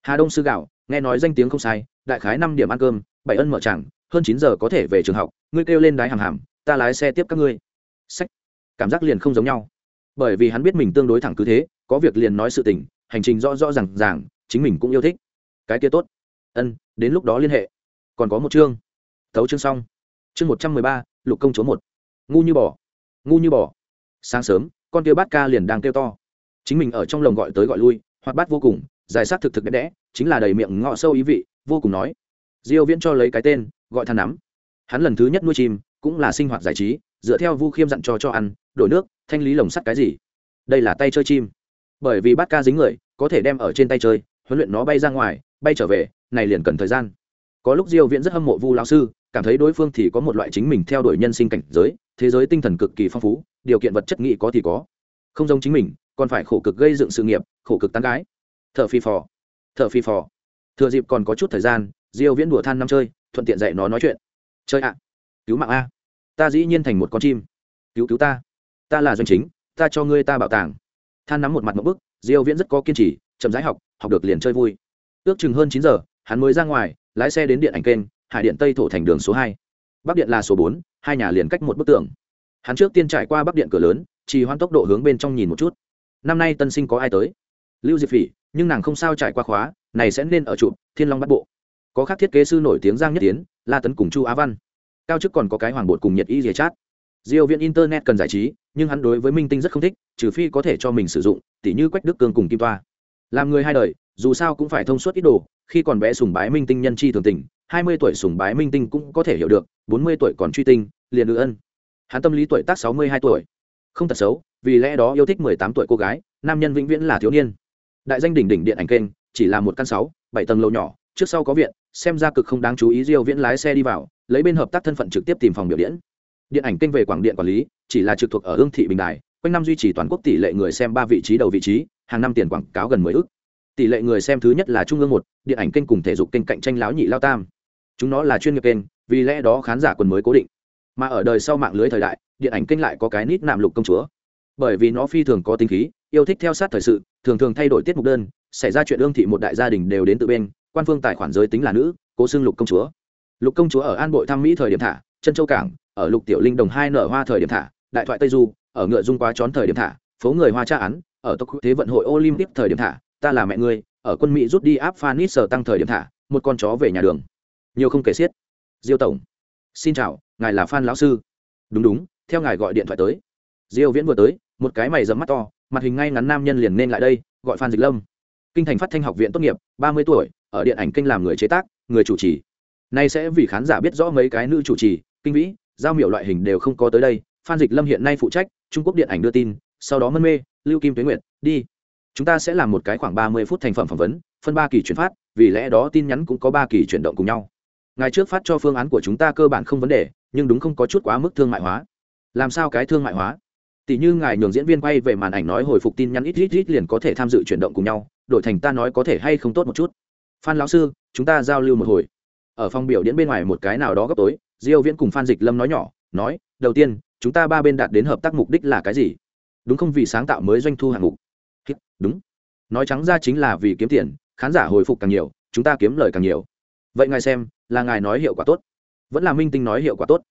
Hà đông sư gạo, nghe nói danh tiếng không sai, đại khái năm điểm ăn cơm, bảy ân mở chẳng, hơn chín giờ có thể về trường học, ngươi kêu lên đái hàm hàm, ta lái xe tiếp các ngươi. Sách, cảm giác liền không giống nhau bởi vì hắn biết mình tương đối thẳng cứ thế, có việc liền nói sự tình, hành trình rõ rõ r à n g ràng, chính mình cũng yêu thích. Cái kia tốt. Ân, đến lúc đó liên hệ. Còn có một chương. Tấu chương xong. Chương một trăm mười ba, lục công chúa một. Ngu như bỏ ngu như bỏ sáng sớm, con kia bát ca liền đang kêu to. Chính mình ở trong lồng gọi tới gọi lui, hoạt bát vô cùng, giải sát thực thực đẹp đẽ, chính là đầy miệng ngọ sâu ý vị, vô cùng nói. Diêu viễn cho lấy cái tên, gọi than nắm. Hắn lần thứ nhất nuôi chim, cũng là sinh hoạt giải trí, dựa theo vu khiêm dặn cho cho ăn đổi nước, thanh lý lồng sắt cái gì? Đây là tay chơi chim. Bởi vì bát ca dính người, có thể đem ở trên tay chơi, huấn luyện nó bay ra ngoài, bay trở về, này liền cần thời gian. Có lúc diêu viễn rất hâm mộ vu lão sư, cảm thấy đối phương thì có một loại chính mình theo đuổi nhân sinh cảnh giới, thế giới tinh thần cực kỳ phong phú, điều kiện vật chất nghị có thì có. Không giống chính mình, còn phải khổ cực gây dựng sự nghiệp, khổ cực tán gái. Thợ phi phò. Thợ phi phò. Thừa dịp còn có chút thời gian, diêu viễn đùa than năm chơi, thuận tiện dạy nó nói chuyện. Chơi ạ. Cứu mạng a. Ta dĩ nhiên thành một con chim. Cứu cứu ta ta là doanh chính ta cho ngươi ta bảo tàng. Than nắm một mặt một bức diêu viễn rất có kiên trì chậm rãi học học được liền chơi vui. Ước chừng hơn 9 giờ hắn mới ra ngoài lái xe đến điện ảnh kênh hải điện tây thổ thành đường số 2. bắc điện là số 4, hai nhà liền cách một bức tường. Hắn trước tiên trải qua bắc điện cửa lớn trì hoãn tốc độ hướng bên trong nhìn một chút. Năm nay tân sinh có ai tới? Lưu diệp phỉ nhưng nàng không sao trải qua khóa này sẽ nên ở trụ thiên long bắt bộ. Có khác thiết kế sư nổi tiếng giang nhất tiến la tấn cùng chu á văn. Cao chức còn có cái hoàng bột cùng nhiệt y dìa chát diêu viện internet cần giải trí, nhưng hắn đối với minh tinh rất không thích, trừ phi có thể cho mình sử dụng, tỉ như quách đức cương cùng kim toa. Làm người hai đời, dù sao cũng phải thông suốt ít đồ, khi còn bé sùng bái minh tinh nhân chi thường tình, hai mươi tuổi sùng bái minh tinh cũng có thể hiểu được, bốn mươi tuổi còn truy tinh, liền ư ân. Hắn tâm lý tuổi tác sáu mươi hai tuổi. Không thật xấu, vì lẽ đó yêu thích mười tám tuổi cô gái, nam nhân vĩnh viễn là thiếu niên. Đại danh đỉnh đỉnh điện ảnh kênh, chỉ là một căn sáu, bảy tầng lầu nhỏ, trước sau có viện, xem ra cực không đáng chú ý diêu viễn lái xe đi vào, lấy bên hợp tác thân phận trực tiếp tìm phòng biểu diễn điện ảnh kênh về quảng điện quản lý, chỉ là trực thuộc ở hương thị bình đài, quanh năm duy trì toàn quốc tỷ lệ người xem ba vị trí đầu vị trí, hàng năm tiền quảng cáo gần mười ước tỷ lệ người xem thứ nhất là trung ương một, điện ảnh kênh cùng thể dục kênh cạnh tranh láo nhị lao tam. Chúng nó là chuyên nghiệp kênh, vì lẽ đó khán giả quần mới cố định. Mà ở đời sau mạng lưới thời đại, điện ảnh kênh lại có cái nít nạm lục công chúa. Bởi vì nó phi thường có tính khí, yêu thích theo sát thời sự, thường thường thay đổi tiết mục đơn, xảy ra chuyện ương thị một đại gia đình đều đến tự bên, quan phương tài khoản giới tính là nữ, cố xưng lục công chúa. Lục công chúa ở an bội thăm mỹ thời điểm thả, chân châu cảng ở lục tiểu linh đồng hai nở hoa thời điểm thả, đại thoại tây du, ở ngựa dung quá trón thời điểm thả, phố người hoa tra án, ở tốc thế vận hội olympic thời điểm thả, ta là mẹ ngươi, ở quân mỹ rút đi áp phanis sở tăng thời điểm thả, một con chó về nhà đường. Nhiều không kể xiết. Diêu tổng. Xin chào, ngài là phan lão sư. Đúng đúng, theo ngài gọi điện thoại tới. Diêu viễn vừa tới, một cái mày dầm mắt to, mặt hình ngay ngắn nam nhân liền nên lại đây, gọi phan dịch lâm. Kinh thành phát thanh học viện tốt nghiệp, ba mươi tuổi, ở điện ảnh kinh làm người chế tác, người chủ trì. Nay sẽ vì khán giả biết rõ mấy cái nữ chủ trì, kinh vĩ giao miểu loại hình đều không có tới đây, phan dịch lâm hiện nay phụ trách, trung quốc điện ảnh đưa tin, sau đó mân mê, lưu kim tuyến nguyện đi. Chúng ta sẽ làm một cái khoảng ba mươi phút thành phẩm phỏng vấn, phân ba kỳ chuyển phát, vì lẽ đó tin nhắn cũng có ba kỳ chuyển động cùng nhau. Ngày trước phát cho phương án của chúng ta cơ bản không vấn đề, nhưng đúng không có chút quá mức thương mại hóa. Làm sao cái thương mại hóa? Tỷ như ngài nhường diễn viên quay về màn ảnh nói hồi phục tin nhắn ít ít ít liền có thể tham dự chuyển động cùng nhau, đổi thành ta nói có thể hay không tốt một chút. Phan lão sư, chúng ta giao lưu một hồi. Ở phòng biểu diễn bên ngoài một cái nào đó gấp tối diêu viễn cùng phan dịch lâm nói nhỏ, nói, đầu tiên, chúng ta ba bên đạt đến hợp tác mục đích là cái gì? Đúng không? Vì sáng tạo mới doanh thu hạng mục. Đúng. Nói trắng ra chính là vì kiếm tiền, khán giả hồi phục càng nhiều, chúng ta kiếm lời càng nhiều. Vậy ngài xem, là ngài nói hiệu quả tốt. Vẫn là minh tinh nói hiệu quả tốt.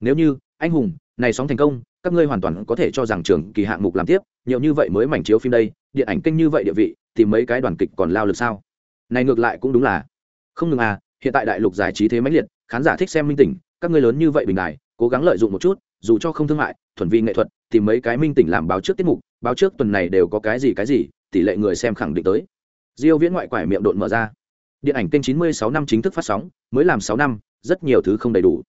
Nếu như, anh hùng, này sóng thành công, các ngươi hoàn toàn có thể cho rằng trường kỳ hạng mục làm tiếp, nhiều như vậy mới mảnh chiếu phim đây, điện ảnh kênh như vậy địa vị tìm mấy cái đoàn kịch còn lao lực sao? Này ngược lại cũng đúng là. Không ngừng à hiện tại đại lục giải trí thế mãnh liệt, khán giả thích xem minh tỉnh các ngươi lớn như vậy bình đài, cố gắng lợi dụng một chút, dù cho không thương mại, thuần vi nghệ thuật, tìm mấy cái minh tỉnh làm báo trước tiết mục, báo trước tuần này đều có cái gì cái gì, tỷ lệ người xem khẳng định tới. Diêu viễn ngoại quải miệng độn mở ra. Điện ảnh kênh 96 năm chính thức phát sóng, mới làm 6 năm, rất nhiều thứ không đầy đủ.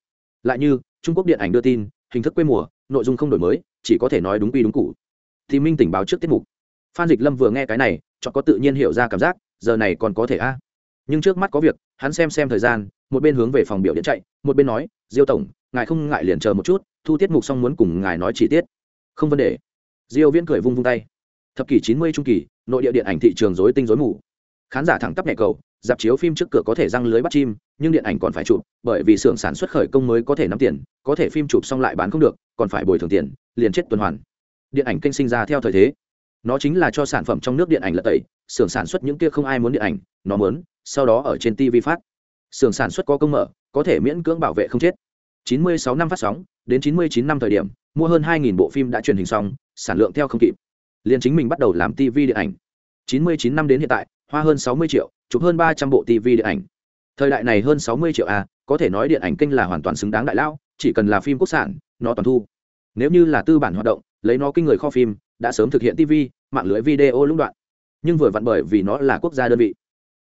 Lại như, trung quốc điện ảnh đưa tin, hình thức quê mùa, nội dung không đổi mới, chỉ có thể nói đúng quy đúng cụ thì minh tỉnh báo trước tiết mục. Phan dịch lâm vừa nghe cái này cho có tự nhiên hiểu ra cảm giác, giờ này còn có thể a. Nhưng trước mắt có việc, hắn xem xem thời gian, một bên hướng về phòng biểu điện chạy, một bên nói diêu tổng, ngài không ngại liền chờ một chút, thu tiết mục xong muốn cùng ngài nói chi tiết. Không vấn đề. Diêu viễn cười vung vung tay. Thập kỷ 90 trung kỳ, nội địa điện ảnh thị trường rối tinh rối mù. Khán giả thẳng tắp nhẹ cầu, dạp chiếu phim trước cửa có thể răng lưới bắt chim, nhưng điện ảnh còn phải chụp, bởi vì xưởng sản xuất khởi công mới có thể nắm tiền, có thể phim chụp xong lại bán không được, còn phải bồi thường tiền, liền chết tuần hoàn. Điện ảnh kênh sinh ra theo thời thế. Nó chính là cho sản phẩm trong nước điện ảnh lật tẩy, xưởng sản xuất những kia không ai muốn điện ảnh, nó muốn, sau đó ở trên tv phát. Xưởng sản xuất có công mở có thể miễn cưỡng bảo vệ không chết. 96 năm phát sóng, đến 99 năm thời điểm, mua hơn 2.000 bộ phim đã truyền hình xong, sản lượng theo không kịp. Liền chính mình bắt đầu làm tv điện ảnh. 99 năm đến hiện tại, hoa hơn 60 triệu, chụp hơn 300 bộ tv điện ảnh. Thời đại này hơn 60 triệu a có thể nói điện ảnh kênh là hoàn toàn xứng đáng đại lao, chỉ cần là phim quốc sản, nó toàn thu. Nếu như là tư bản hoạt động, lấy nó kinh người kho phim, đã sớm thực hiện tv mạng lưới video lũng đoạn. Nhưng vừa vặn bởi vì nó là quốc gia đơn vị.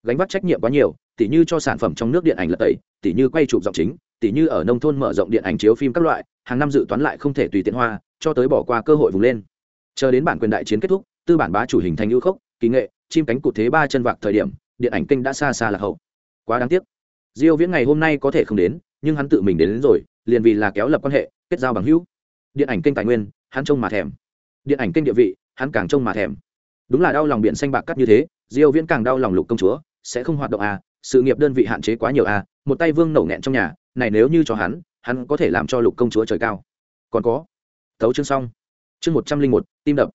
Gánh vác trách nhiệm quá nhiều, tỉ như cho sản phẩm trong nước điện ảnh lật tẩy tỉ như quay chụp giọng chính tỉ như ở nông thôn mở rộng điện ảnh chiếu phim các loại hàng năm dự toán lại không thể tùy tiện hoa cho tới bỏ qua cơ hội vùng lên. Chờ đến bản quyền đại chiến kết thúc tư bản bá chủ hình thành ưu khốc kỳ nghệ chim cánh cụt thế ba chân vạc thời điểm điện ảnh kênh đã xa xa lạc hậu. Quá đáng tiếc. Diêu viễn ngày hôm nay có thể không đến nhưng hắn tự mình đến, đến rồi liền vì là kéo lập quan hệ kết giao bằng hữu. Điện ảnh kênh tài nguyên hắn trông mà thèm. Điện ảnh kênh địa vị hắn càng trông mà thèm. Đúng là đau lòng biển xanh bạc cắt như thế diêu viễn càng đau lòng lục công chúa sẽ không hoạt động à sự nghiệp đơn vị hạn chế quá nhiều à một tay vương nổ nghẹn trong nhà, này nếu như cho hắn hắn có thể làm cho lục công chúa trời cao. Còn có, thấu chương xong. Chương một trăm linh một, tim đập.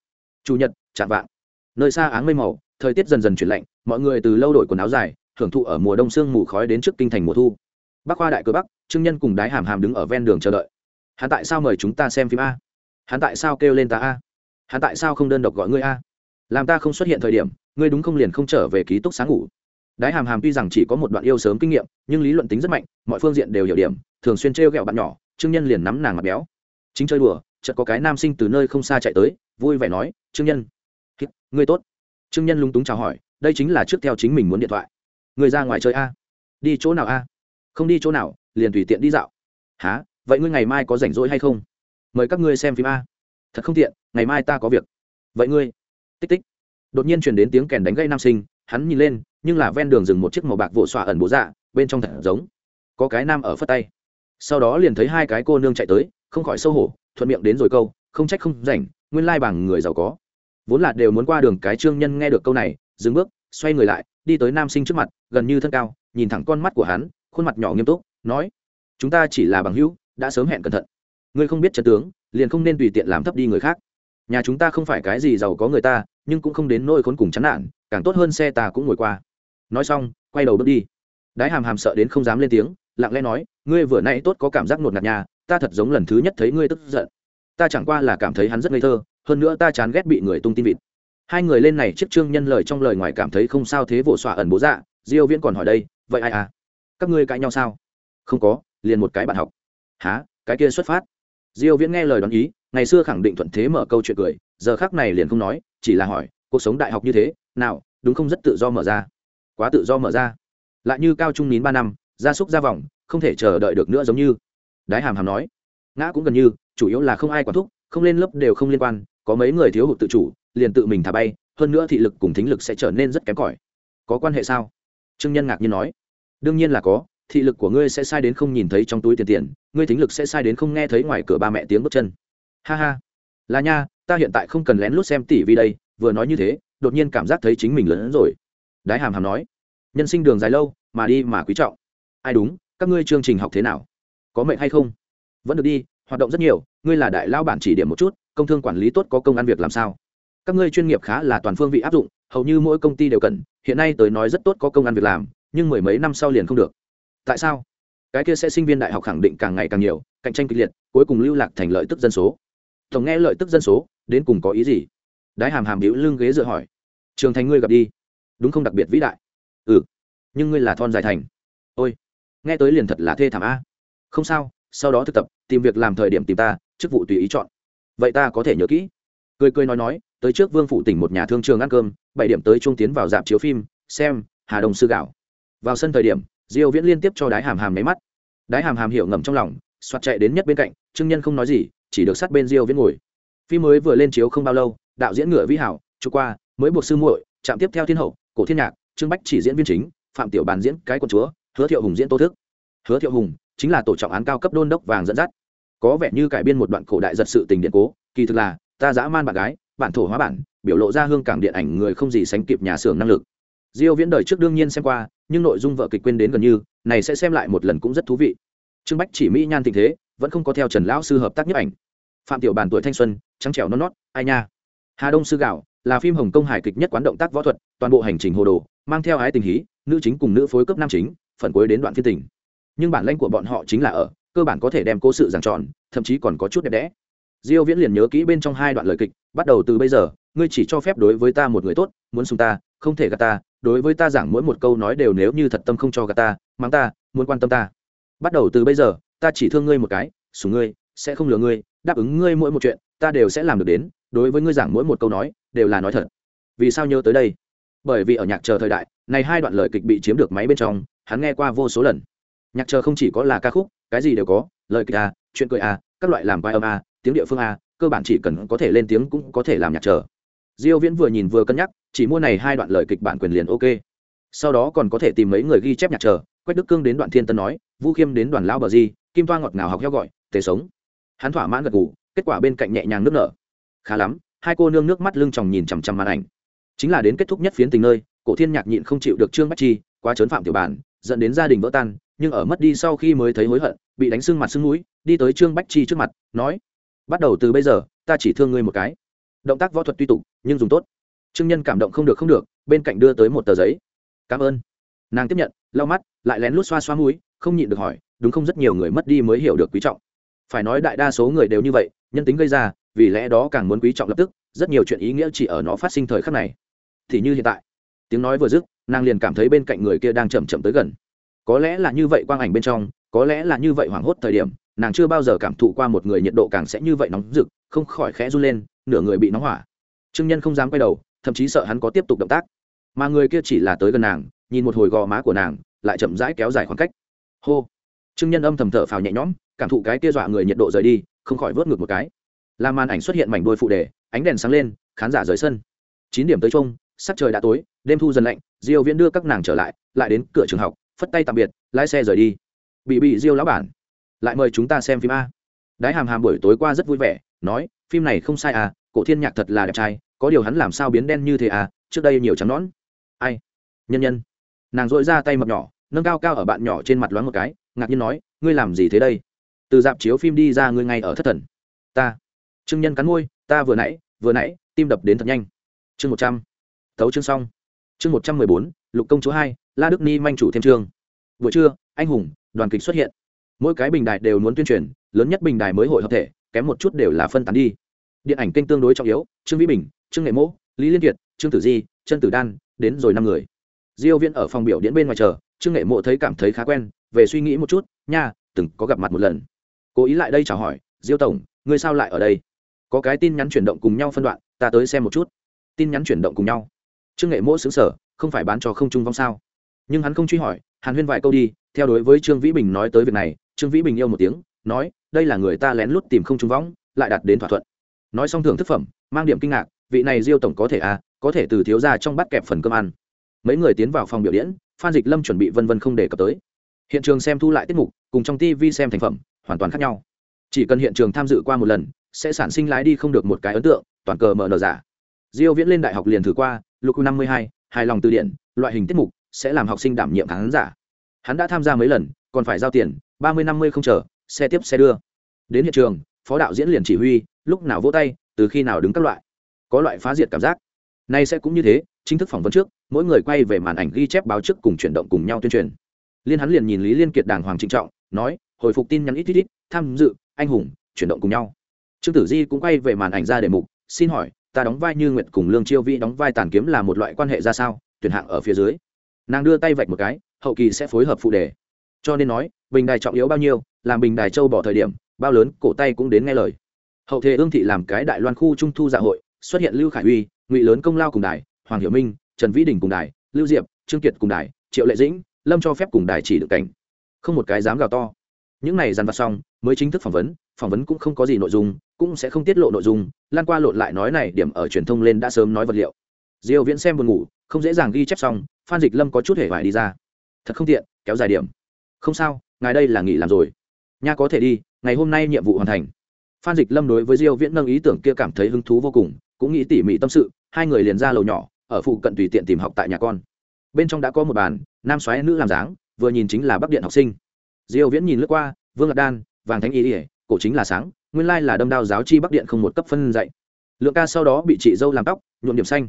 Chủ nhật, chạm vạng. Nơi xa áng mây màu, thời tiết dần dần chuyển lạnh, mọi người từ lâu đổi quần áo dài, hưởng thụ ở mùa đông sương mù khói đến trước kinh thành mùa thu. Bắc khoa đại cửa bắc, trương nhân cùng đái hàm hàm đứng ở ven đường chờ đợi. Hắn tại sao mời chúng ta xem phim a? Hắn tại sao kêu lên ta a? Hắn tại sao không đơn độc gọi ngươi a? Làm ta không xuất hiện thời điểm, ngươi đúng không liền không trở về ký túc sáng ngủ? Đái hàm hàm tuy rằng chỉ có một đoạn yêu sớm kinh nghiệm, nhưng lý luận tính rất mạnh, mọi phương diện đều hiểu điểm, thường xuyên trêu ghẹo bạn nhỏ, trương nhân liền nắm nàng mặt béo. Chính chơi đùa, chợt có cái nam sinh từ nơi không xa chạy tới, vui vẻ nói, trương nhân người tốt. Trương nhân lung túng chào hỏi, đây chính là trước theo chính mình muốn điện thoại. Người ra ngoài chơi a. Đi chỗ nào a? Không đi chỗ nào, liền tùy tiện đi dạo. Há vậy ngươi ngày mai có rảnh rỗi hay không? Mời các ngươi xem phim a. Thật không tiện, ngày mai ta có việc. Vậy ngươi? Tích tích. Đột nhiên truyền đến tiếng kèn đánh gây nam sinh hắn nhìn lên, nhưng là ven đường dừng một chiếc màu bạc vỗ xòa ẩn bố dạ bên trong thật giống. Có cái nam ở phất tay. Sau đó liền thấy hai cái cô nương chạy tới, không khỏi sâu hổ, thuận miệng đến rồi câu, không trách không rảnh, nguyên lai bằng người giàu có. Vốn là đều muốn qua đường cái trương nhân nghe được câu này, dừng bước, xoay người lại, đi tới nam sinh trước mặt, gần như thân cao, nhìn thẳng con mắt của hắn, khuôn mặt nhỏ nghiêm túc, nói, chúng ta chỉ là bằng hữu, đã sớm hẹn cẩn thận. Ngươi không biết trận tướng, liền không nên tùy tiện làm thấp đi người khác. Nhà chúng ta không phải cái gì giàu có người ta, nhưng cũng không đến nỗi khốn cùng chán nản càng tốt hơn xe ta cũng ngồi qua. Nói xong, quay đầu bước đi. Đái hàm hàm sợ đến không dám lên tiếng, lặng lẽ nói, ngươi vừa nay tốt có cảm giác ngột ngạt nhà ta thật giống lần thứ nhất thấy ngươi tức giận. Ta chẳng qua là cảm thấy hắn rất ngây thơ, hơn nữa ta chán ghét bị người tung tin vịt. Hai người lên này chiếc trương nhân lời trong lời ngoài cảm thấy không sao thế vỗ xọa ẩn bố dạ diêu viễn còn hỏi đây, vậy ai à? Các ngươi cãi nhau sao? Không có, liền một cái bạn học. Há cái kia xuất phát. Diêu viễn nghe lời đoán ý, ngày xưa khẳng định thuận thế mở câu chuyện cười, giờ khắc này liền không nói, chỉ là hỏi, cuộc sống đại học như thế nào, đúng không, rất tự do mở ra. Quá tự do mở ra. Lại như cao trung nín ba năm, gia súc ra vòng không thể chờ đợi được nữa giống như. Đái hàm hàm nói. Ngã cũng gần như, chủ yếu là không ai quản thúc, không lên lớp đều không liên quan, có mấy người thiếu hụt tự chủ, liền tự mình thả bay, hơn nữa thị lực cùng thính lực sẽ trở nên rất kém cỏi. Có quan hệ sao? Trương nhân ngạc nhiên nói. Đương nhiên là có, thị lực của ngươi sẽ sai đến không nhìn thấy trong túi tiền tiền, ngươi thính lực sẽ sai đến không nghe thấy ngoài cửa ba mẹ tiếng bước chân. Ha ha. Là nha, ta hiện tại không cần lén lút xem tỷ vi đây, vừa nói như thế đột nhiên cảm giác thấy chính mình lớn hơn rồi. Đái hàm hàm nói, nhân sinh đường dài lâu, mà đi mà quý trọng. Ai đúng, các ngươi chương trình học thế nào? Có mệnh hay không? Vẫn được đi, hoạt động rất nhiều, ngươi là đại lao bản chỉ điểm một chút, công thương quản lý tốt có công ăn việc làm sao? Các ngươi chuyên nghiệp khá là toàn phương vị áp dụng, hầu như mỗi công ty đều cần, hiện nay tới nói rất tốt có công ăn việc làm, nhưng mười mấy năm sau liền không được. Tại sao? Cái kia sẽ sinh viên đại học khẳng định càng ngày càng nhiều, cạnh tranh kịch liệt, cuối cùng lưu lạc thành lợi tức dân số. Tổng nghe lợi tức dân số, đến cùng có ý gì? Đái hàm hàm hữu lưng ghế dựa hỏi trường thành ngươi gặp đi. Đúng không đặc biệt vĩ đại? Ừ. Nhưng ngươi là thon dài thành. Ôi, nghe tới liền thật là thê thảm a. Không sao, sau đó thực tập, tìm việc làm thời điểm tìm ta, chức vụ tùy ý chọn. Vậy ta có thể nhớ kỹ. Cười cười nói nói, tới trước vương phủ tỉnh một nhà thương trường ăn cơm, bảy điểm tới trung tiến vào dạp chiếu phim, xem, hà Đồng sư gạo. Vào sân thời điểm, diêu viễn liên tiếp cho đái hàm hàm máy mắt. Đái hàm hàm hiểu ngầm trong lòng xoát chạy đến nhất bên cạnh, trương nhân không nói gì, chỉ được sát bên diêu viễn ngồi. Phim mới vừa lên chiếu không bao lâu, đạo diễn ngựa vĩ hảo, chụp qua mới buộc sư muội, chạm tiếp theo thiên hậu, cổ thiên nhạc, trương bách chỉ diễn viên chính, phạm tiểu bàn diễn cái quân chúa, hứa thiệu hùng diễn tô thức. Hứa thiệu hùng chính là tổ trọng án cao cấp đôn đốc vàng dẫn dắt. Có vẻ như cải biên một đoạn cổ đại giật sự tình điện cố, kỳ thực là, ta dã man bạn gái, bản thổ hóa bản, biểu lộ ra hương cảng điện ảnh người không gì sánh kịp nhà xưởng năng lực. Diêu viễn đời trước đương nhiên xem qua, nhưng nội dung vợ kịch quên đến gần như, này sẽ xem lại một lần cũng rất thú vị. Trương bách chỉ mỹ nhan tình thế, vẫn không có theo trần lão sư hợp tác nhiếp ảnh. Phạm tiểu bàn tuổi thanh xuân, trắng trẻo non nót, ai nha. Hà đông sư gạo là phim hồng kông hài kịch nhất quán động tác võ thuật, toàn bộ hành trình hồ đồ, mang theo ái tình hí, nữ chính cùng nữ phối cấp nam chính, phần cuối đến đoạn phiên tình. Nhưng bản lĩnh của bọn họ chính là ở, cơ bản có thể đem cố sự giảng tròn, thậm chí còn có chút đẹp đẽ. Diêu viễn liền nhớ kỹ bên trong hai đoạn lời kịch, bắt đầu từ bây giờ, ngươi chỉ cho phép đối với ta một người tốt, muốn sùng ta, không thể gạt ta, đối với ta giảng mỗi một câu nói đều nếu như thật tâm không cho gạt ta, mắng ta, muốn quan tâm ta. Bắt đầu từ bây giờ, ta chỉ thương ngươi một cái sùng ngươi, sẽ không lừa ngươi, đáp ứng ngươi mỗi một chuyện, ta đều sẽ làm được đến, đối với ngươi giảng mỗi một câu nói đều là nói thật. Vì sao nhớ tới đây? Bởi vì ở nhạc chờ thời đại, này hai đoạn lời kịch bị chiếm được máy bên trong, hắn nghe qua vô số lần. Nhạc chờ không chỉ có là ca khúc, cái gì đều có, lời kịch a chuyện cười a các loại làm vai âm a tiếng địa phương a cơ bản chỉ cần có thể lên tiếng cũng có thể làm nhạc chờ. Diêu viễn vừa nhìn vừa cân nhắc, chỉ mua này hai đoạn lời kịch bản quyền liền ok. Sau đó còn có thể tìm mấy người ghi chép nhạc chờ, quách đức cương đến đoạn thiên tân nói, vũ khiêm đến đoàn lão bờ di, kim toa ngọt ngào học heo gọi, tề sống. Hắn thỏa mãn gật gù, kết quả bên cạnh nhẹ nhàng nước nở. Khá lắm hai cô nương nước mắt lưng tròng nhìn chằm chằm màn ảnh. Chính là đến kết thúc nhất phiến tình nơi, cổ thiên nhạc nhịn không chịu được trương bách chi, quá trớn phạm tiểu bản, dẫn đến gia đình vỡ tan, nhưng ở mất đi sau khi mới thấy hối hận, bị đánh sưng mặt sưng mũi, đi tới trương bách chi trước mặt, nói, bắt đầu từ bây giờ, ta chỉ thương ngươi một cái. Động tác võ thuật tuy tục, nhưng dùng tốt. Trương nhân cảm động không được không được, bên cạnh đưa tới một tờ giấy. Cảm ơn. Nàng tiếp nhận, lau mắt, lại lén lút xoa xoa mũi, không nhịn được hỏi, đúng không? Rất nhiều người mất đi mới hiểu được quý trọng. Phải nói đại đa số người đều như vậy, nhân tính gây ra vì lẽ đó càng muốn quý trọng lập tức, rất nhiều chuyện ý nghĩa chỉ ở nó phát sinh thời khắc này. Thì như hiện tại, tiếng nói vừa dứt, nàng liền cảm thấy bên cạnh người kia đang chậm chậm tới gần. Có lẽ là như vậy quang ảnh bên trong, có lẽ là như vậy hoảng hốt thời điểm, nàng chưa bao giờ cảm thụ qua một người nhiệt độ càng sẽ như vậy nóng rực, không khỏi khẽ run lên, nửa người bị nóng hỏa. Trương nhân không dám quay đầu, thậm chí sợ hắn có tiếp tục động tác. Mà người kia chỉ là tới gần nàng, nhìn một hồi gò má của nàng, lại chậm rãi kéo dài khoảng cách. Hô! Trương nhân âm thầm thở phào nhẹ nhõm, cảm thụ cái kia dọa người nhiệt độ rời đi, không khỏi vớt ngược một cái là màn ảnh xuất hiện mảnh đôi phụ đề, ánh đèn sáng lên, khán giả rời sân. Chín điểm tới chung, sắc trời đã tối, đêm thu dần lạnh, diêu viễn đưa các nàng trở lại lại đến cửa trường học, phất tay tạm biệt, lái xe rời đi. Bị bị diêu lão bản, lại mời chúng ta xem phim a. Đái hàm hàm buổi tối qua rất vui vẻ, nói, phim này không sai à cổ thiên nhạc thật là đẹp trai, có điều hắn làm sao biến đen như thế à trước đây nhiều trắng nón ai? Nhân nhân. Nàng dội ra tay mập nhỏ, nâng cao cao ở bạn nhỏ trên mặt loáng một cái, ngạc nhiên nói, ngươi làm gì thế đây? Từ dạp chiếu phim đi ra ngươi ngay ở thất thần. Ta trương nhân cắn môi, ta vừa nãy vừa nãy, tim đập đến thật nhanh. Chương một trăm. Thấu chương xong. Chương một trăm mười bốn, lục công chúa hai, la đức ni manh chủ thêm chương buổi trưa, anh hùng, đoàn kịch xuất hiện. Mỗi cái bình đài đều muốn tuyên truyền, lớn nhất bình đài mới hội hợp thể, kém một chút đều là phân tán đi. Điện ảnh kênh tương đối trọng yếu, trương vĩ bình, trương nghệ mỗ, lý liên kiệt, trương tử di trân tử đan, đến rồi năm người. Diêu viễn ở phòng biểu diễn bên ngoài chờ, trương nghệ mộ thấy cảm thấy khá quen, về suy nghĩ một chút, nha, từng có gặp mặt một lần. Cố ý lại đây chào hỏi, diêu tổng, ngươi sao lại ở đây? Có cái tin nhắn chuyển động cùng nhau phân đoạn, ta tới xem một chút. Tin nhắn chuyển động cùng nhau. Trương nghệ mỗ xứng sở không phải bán cho không trung vong sao? Nhưng hắn không truy hỏi, hàn huyên vài câu đi, theo đối với trương vĩ bình nói tới việc này, trương vĩ bình yêu một tiếng, nói, đây là người ta lén lút tìm không trung võng lại đạt đến thỏa thuận. Nói xong thưởng thức phẩm, mang điểm kinh ngạc, vị này diêu tổng có thể à có thể từ thiếu ra trong bắt kẹp phần cơm ăn. Mấy người tiến vào phòng biểu diễn, phan dịch lâm chuẩn bị vân vân không đề cập tới. Hiện trường xem thu lại tiết mục, cùng trong tv xem thành phẩm, hoàn toàn khác nhau. Chỉ cần hiện trường tham dự qua một lần sẽ sản sinh lái đi không được một cái ấn tượng, toàn cờ mở nở giả. Diêu viễn lên đại học liền thử qua, lục năm mươi hai, hài lòng từ điển, loại hình tiết mục sẽ làm học sinh đảm nhiệm khán giả. Hắn đã tham gia mấy lần, còn phải giao tiền, ba mươi năm mươi không chờ, xe tiếp xe đưa. Đến hiện trường, phó đạo diễn liền chỉ huy, lúc nào vỗ tay, từ khi nào đứng các loại. Có loại phá diệt cảm giác. Nay sẽ cũng như thế, chính thức phỏng vấn trước, mỗi người quay về màn ảnh ghi chép báo trước cùng chuyển động cùng nhau tuyên truyền. Liên hắn liền nhìn lý liên kiệt đàng hoàng trịnh trọng, nói, hồi phục tin nhắn ít ít ít, tham dự, anh hùng, chuyển động cùng nhau trương tử di cũng quay về màn ảnh ra đề mục, xin hỏi, ta đóng vai như nguyệt cùng lương chiêu vi đóng vai tàn kiếm là một loại quan hệ ra sao? Tuyển hạng ở phía dưới. Nàng đưa tay vạch một cái, hậu kỳ sẽ phối hợp phụ đề. Cho nên nói, bình đài trọng yếu bao nhiêu, làm bình đài châu bỏ thời điểm, bao lớn, cổ tay cũng đến nghe lời. Hậu thế ương thị làm cái đại loan khu trung thu dạ hội, xuất hiện lưu khải uy, ngụy lớn công lao cùng đài, hoàng hiểu minh, trần vĩ đình cùng đài, lưu diệp, trương kiệt cùng đài, triệu lệ dĩnh, lâm cho phép cùng đài chỉ được cảnh. Không một cái dám gào to. Những này dàn vặt xong, mới chính thức phỏng vấn phỏng vấn cũng không có gì nội dung, cũng sẽ không tiết lộ nội dung. Lan qua lộn lại nói này, điểm ở truyền thông lên đã sớm nói vật liệu. Diêu viễn xem buồn ngủ, không dễ dàng ghi chép xong, phan dịch lâm có chút hề vải đi ra. Thật không tiện, kéo dài điểm. Không sao, ngài đây là nghỉ làm rồi. Nha có thể đi, ngày hôm nay nhiệm vụ hoàn thành. Phan dịch lâm đối với diêu viễn nâng ý tưởng kia cảm thấy hứng thú vô cùng, cũng nghĩ tỉ mỉ tâm sự, hai người liền ra lầu nhỏ, ở phụ cận tùy tiện tìm học tại nhà con. Bên trong đã có một bàn, nam xoáy nữ làm dáng, vừa nhìn chính là bắc điện học sinh. Diêu viễn nhìn lướt qua, vương lạc đan, vàng thánh y ỉa cổ chính là sáng, nguyên lai là đâm đao giáo chi bắc điện không một cấp phân dạy. Lượng ca sau đó bị chị dâu làm tóc, nhuộm điểm xanh.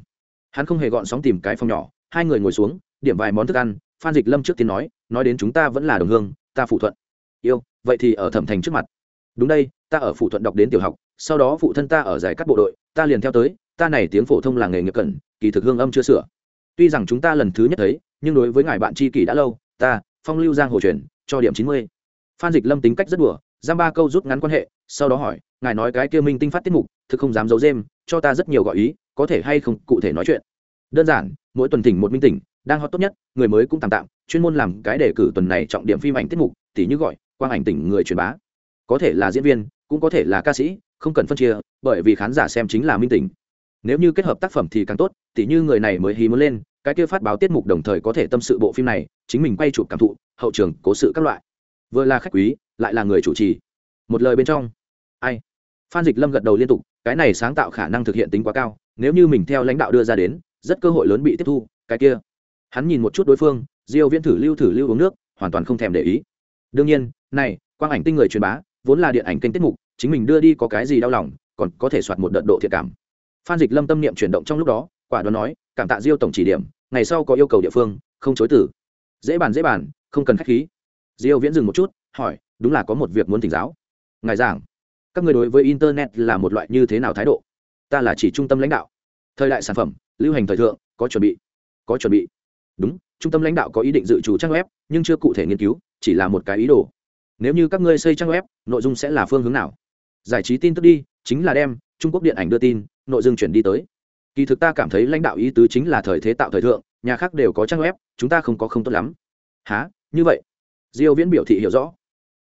Hắn không hề gọn sóng tìm cái phòng nhỏ, hai người ngồi xuống, điểm vài món thức ăn, phan dịch lâm trước tiên nói nói đến chúng ta vẫn là đồng hương, ta phụ thuận. Yêu, vậy thì ở thẩm thành trước mặt. Đúng đây, ta ở phụ thuận đọc đến tiểu học, sau đó phụ thân ta ở giải cắt bộ đội, ta liền theo tới, ta này tiếng phổ thông là nghề nghiệp cẩn, kỳ thực hương âm chưa sửa. Tuy rằng chúng ta lần thứ nhất thấy, nhưng đối với ngài bạn tri kỷ đã lâu, ta, phong lưu giang hồ truyền, cho điểm chín mươi. Phan dịch lâm tính cách rất đùa giam ba câu rút ngắn quan hệ, sau đó hỏi, ngài nói cái kia minh tinh phát tiết mục, thực không dám giấu dêm cho ta rất nhiều gợi ý, có thể hay không, cụ thể nói chuyện. Đơn giản, mỗi tuần tỉnh một minh tỉnh đang hot tốt nhất, người mới cũng tạm tạm, chuyên môn làm cái đề cử tuần này trọng điểm phim ảnh tiết mục, tỉ như gọi, quang ảnh tỉnh người truyền bá. Có thể là diễn viên, cũng có thể là ca sĩ, không cần phân chia, bởi vì khán giả xem chính là minh tỉnh nếu như kết hợp tác phẩm thì càng tốt, tỉ như người này mới hí muốn lên, cái kia phát báo tiết mục đồng thời có thể tâm sự bộ phim này, chính mình quay chụp cảm thụ, hậu trường, cố sự các loại. Vừa là khách quý lại là người chủ trì. Một lời bên trong. Ai? Phan dịch lâm gật đầu liên tục, cái này sáng tạo khả năng thực hiện tính quá cao, nếu như mình theo lãnh đạo đưa ra đến, rất cơ hội lớn bị tiếp thu, cái kia. Hắn nhìn một chút đối phương, diêu viễn thử lưu thử lưu uống nước, hoàn toàn không thèm để ý. Đương nhiên, này, quang ảnh tinh người truyền bá, vốn là điện ảnh kênh tiết mục, chính mình đưa đi có cái gì đau lòng, còn có thể soạt một đợt độ thiệt cảm. Phan dịch lâm tâm niệm chuyển động trong lúc đó, quả đoán nói, cảm tạ diêu tổng chỉ điểm, ngày sau có yêu cầu địa phương, không chối từ. Dễ bàn dễ bàn, không cần khách khí. Diêu viễn dừng một chút, hỏi đúng là có một việc muốn thỉnh giáo. Ngài giảng, các người đối với internet là một loại như thế nào thái độ? Ta là chỉ trung tâm lãnh đạo. Thời đại sản phẩm, lưu hành thời thượng, có chuẩn bị. Có chuẩn bị. Đúng, trung tâm lãnh đạo có ý định dự chủ trang web, nhưng chưa cụ thể nghiên cứu, chỉ là một cái ý đồ. Nếu như các ngươi xây trang web, nội dung sẽ là phương hướng nào? Giải trí tin tức đi, chính là đem trung quốc điện ảnh đưa tin, nội dung chuyển đi tới. Kỳ thực ta cảm thấy lãnh đạo ý tứ chính là thời thế tạo thời thượng, nhà khác đều có trang web, chúng ta không có không tốt lắm. Há như vậy. Diêu viễn biểu thị hiểu rõ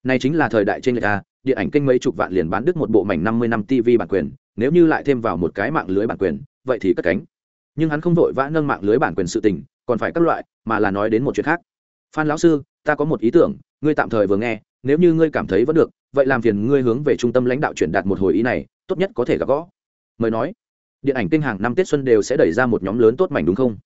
này chính là thời đại trên lệch a, điện ảnh kênh mấy chục vạn liền bán đứt một bộ mảnh 50 năm TV bản quyền, nếu như lại thêm vào một cái mạng lưới bản quyền, vậy thì cất cánh. Nhưng hắn không vội vã nâng mạng lưới bản quyền sự tình, còn phải các loại, mà là nói đến một chuyện khác. Phan lão sư, ta có một ý tưởng, ngươi tạm thời vừa nghe, nếu như ngươi cảm thấy vẫn được, vậy làm phiền ngươi hướng về trung tâm lãnh đạo truyền đạt một hồi ý này, tốt nhất có thể gặp gõ mời nói. Điện ảnh kinh hàng năm tết xuân đều sẽ đẩy ra một nhóm lớn tốt mảnh đúng không?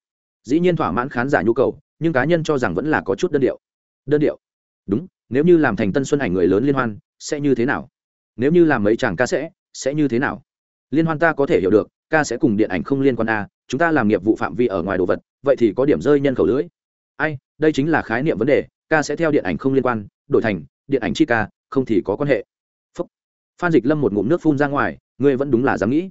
Dĩ nhiên thỏa mãn khán giả nhu cầu, nhưng cá nhân cho rằng vẫn là có chút đơn điệu. Đơn điệu. Đúng nếu như làm thành tân xuân ảnh người lớn liên hoan, sẽ như thế nào nếu như làm mấy chàng ca sẽ sẽ như thế nào liên hoan ta có thể hiểu được, ca sẽ cùng điện ảnh không liên quan a, chúng ta làm nghiệp vụ phạm vi ở ngoài đồ vật, vậy thì có điểm rơi nhân khẩu lưỡi ai, đây chính là khái niệm vấn đề, ca sẽ theo điện ảnh không liên quan, đổi thành điện ảnh chi ca, không thì có quan hệ Phúc. phan dịch lâm một ngụm nước phun ra ngoài, ngươi vẫn đúng là dám nghĩ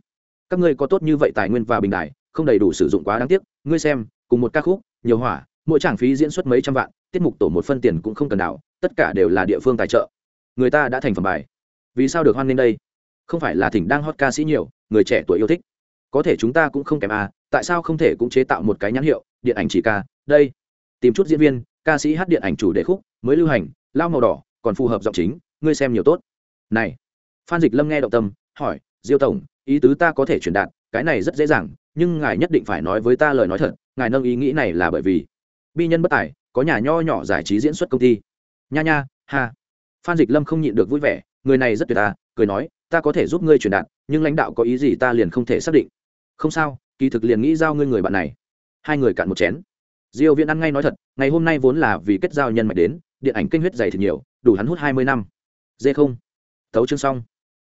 các ngươi có tốt như vậy tài nguyên và bình đại không đầy đủ sử dụng quá đáng tiếc, ngươi xem, cùng một ca khúc, nhiều hỏa, mỗi tràng phí diễn xuất mấy trăm vạn, tiết mục tổ một phân tiền cũng không cần đảo tất cả đều là địa phương tài trợ. Người ta đã thành phẩm bài. Vì sao được hoan nghênh đây? Không phải là thỉnh đang hot ca sĩ nhiều, người trẻ tuổi yêu thích. Có thể chúng ta cũng không kém à tại sao không thể cũng chế tạo một cái nhãn hiệu, điện ảnh chỉ ca, đây. Tìm chút diễn viên, ca sĩ hát điện ảnh chủ đề khúc, mới lưu hành, lao màu đỏ, còn phù hợp giọng chính, ngươi xem nhiều tốt. Này, phan dịch lâm nghe động tâm, hỏi, diêu tổng, ý tứ ta có thể truyền đạt, cái này rất dễ dàng, nhưng ngài nhất định phải nói với ta lời nói thật, ngài nâng ý nghĩ này là bởi vì, bi nhân bất tài, có nhà nho nhỏ giải trí diễn xuất công ty nha nha, ha. Phan dịch lâm không nhịn được vui vẻ, người này rất tuyệt ta cười nói, ta có thể giúp ngươi truyền đạt, nhưng lãnh đạo có ý gì ta liền không thể xác định. Không sao, kỳ thực liền nghĩ giao ngươi người bạn này. Hai người cạn một chén. Diêu viễn ăn ngay nói thật, ngày hôm nay vốn là vì kết giao nhân mạch đến, điện ảnh kinh huyết dày thì nhiều, đủ hắn hút 20 năm. Dê không. Tấu chương xong.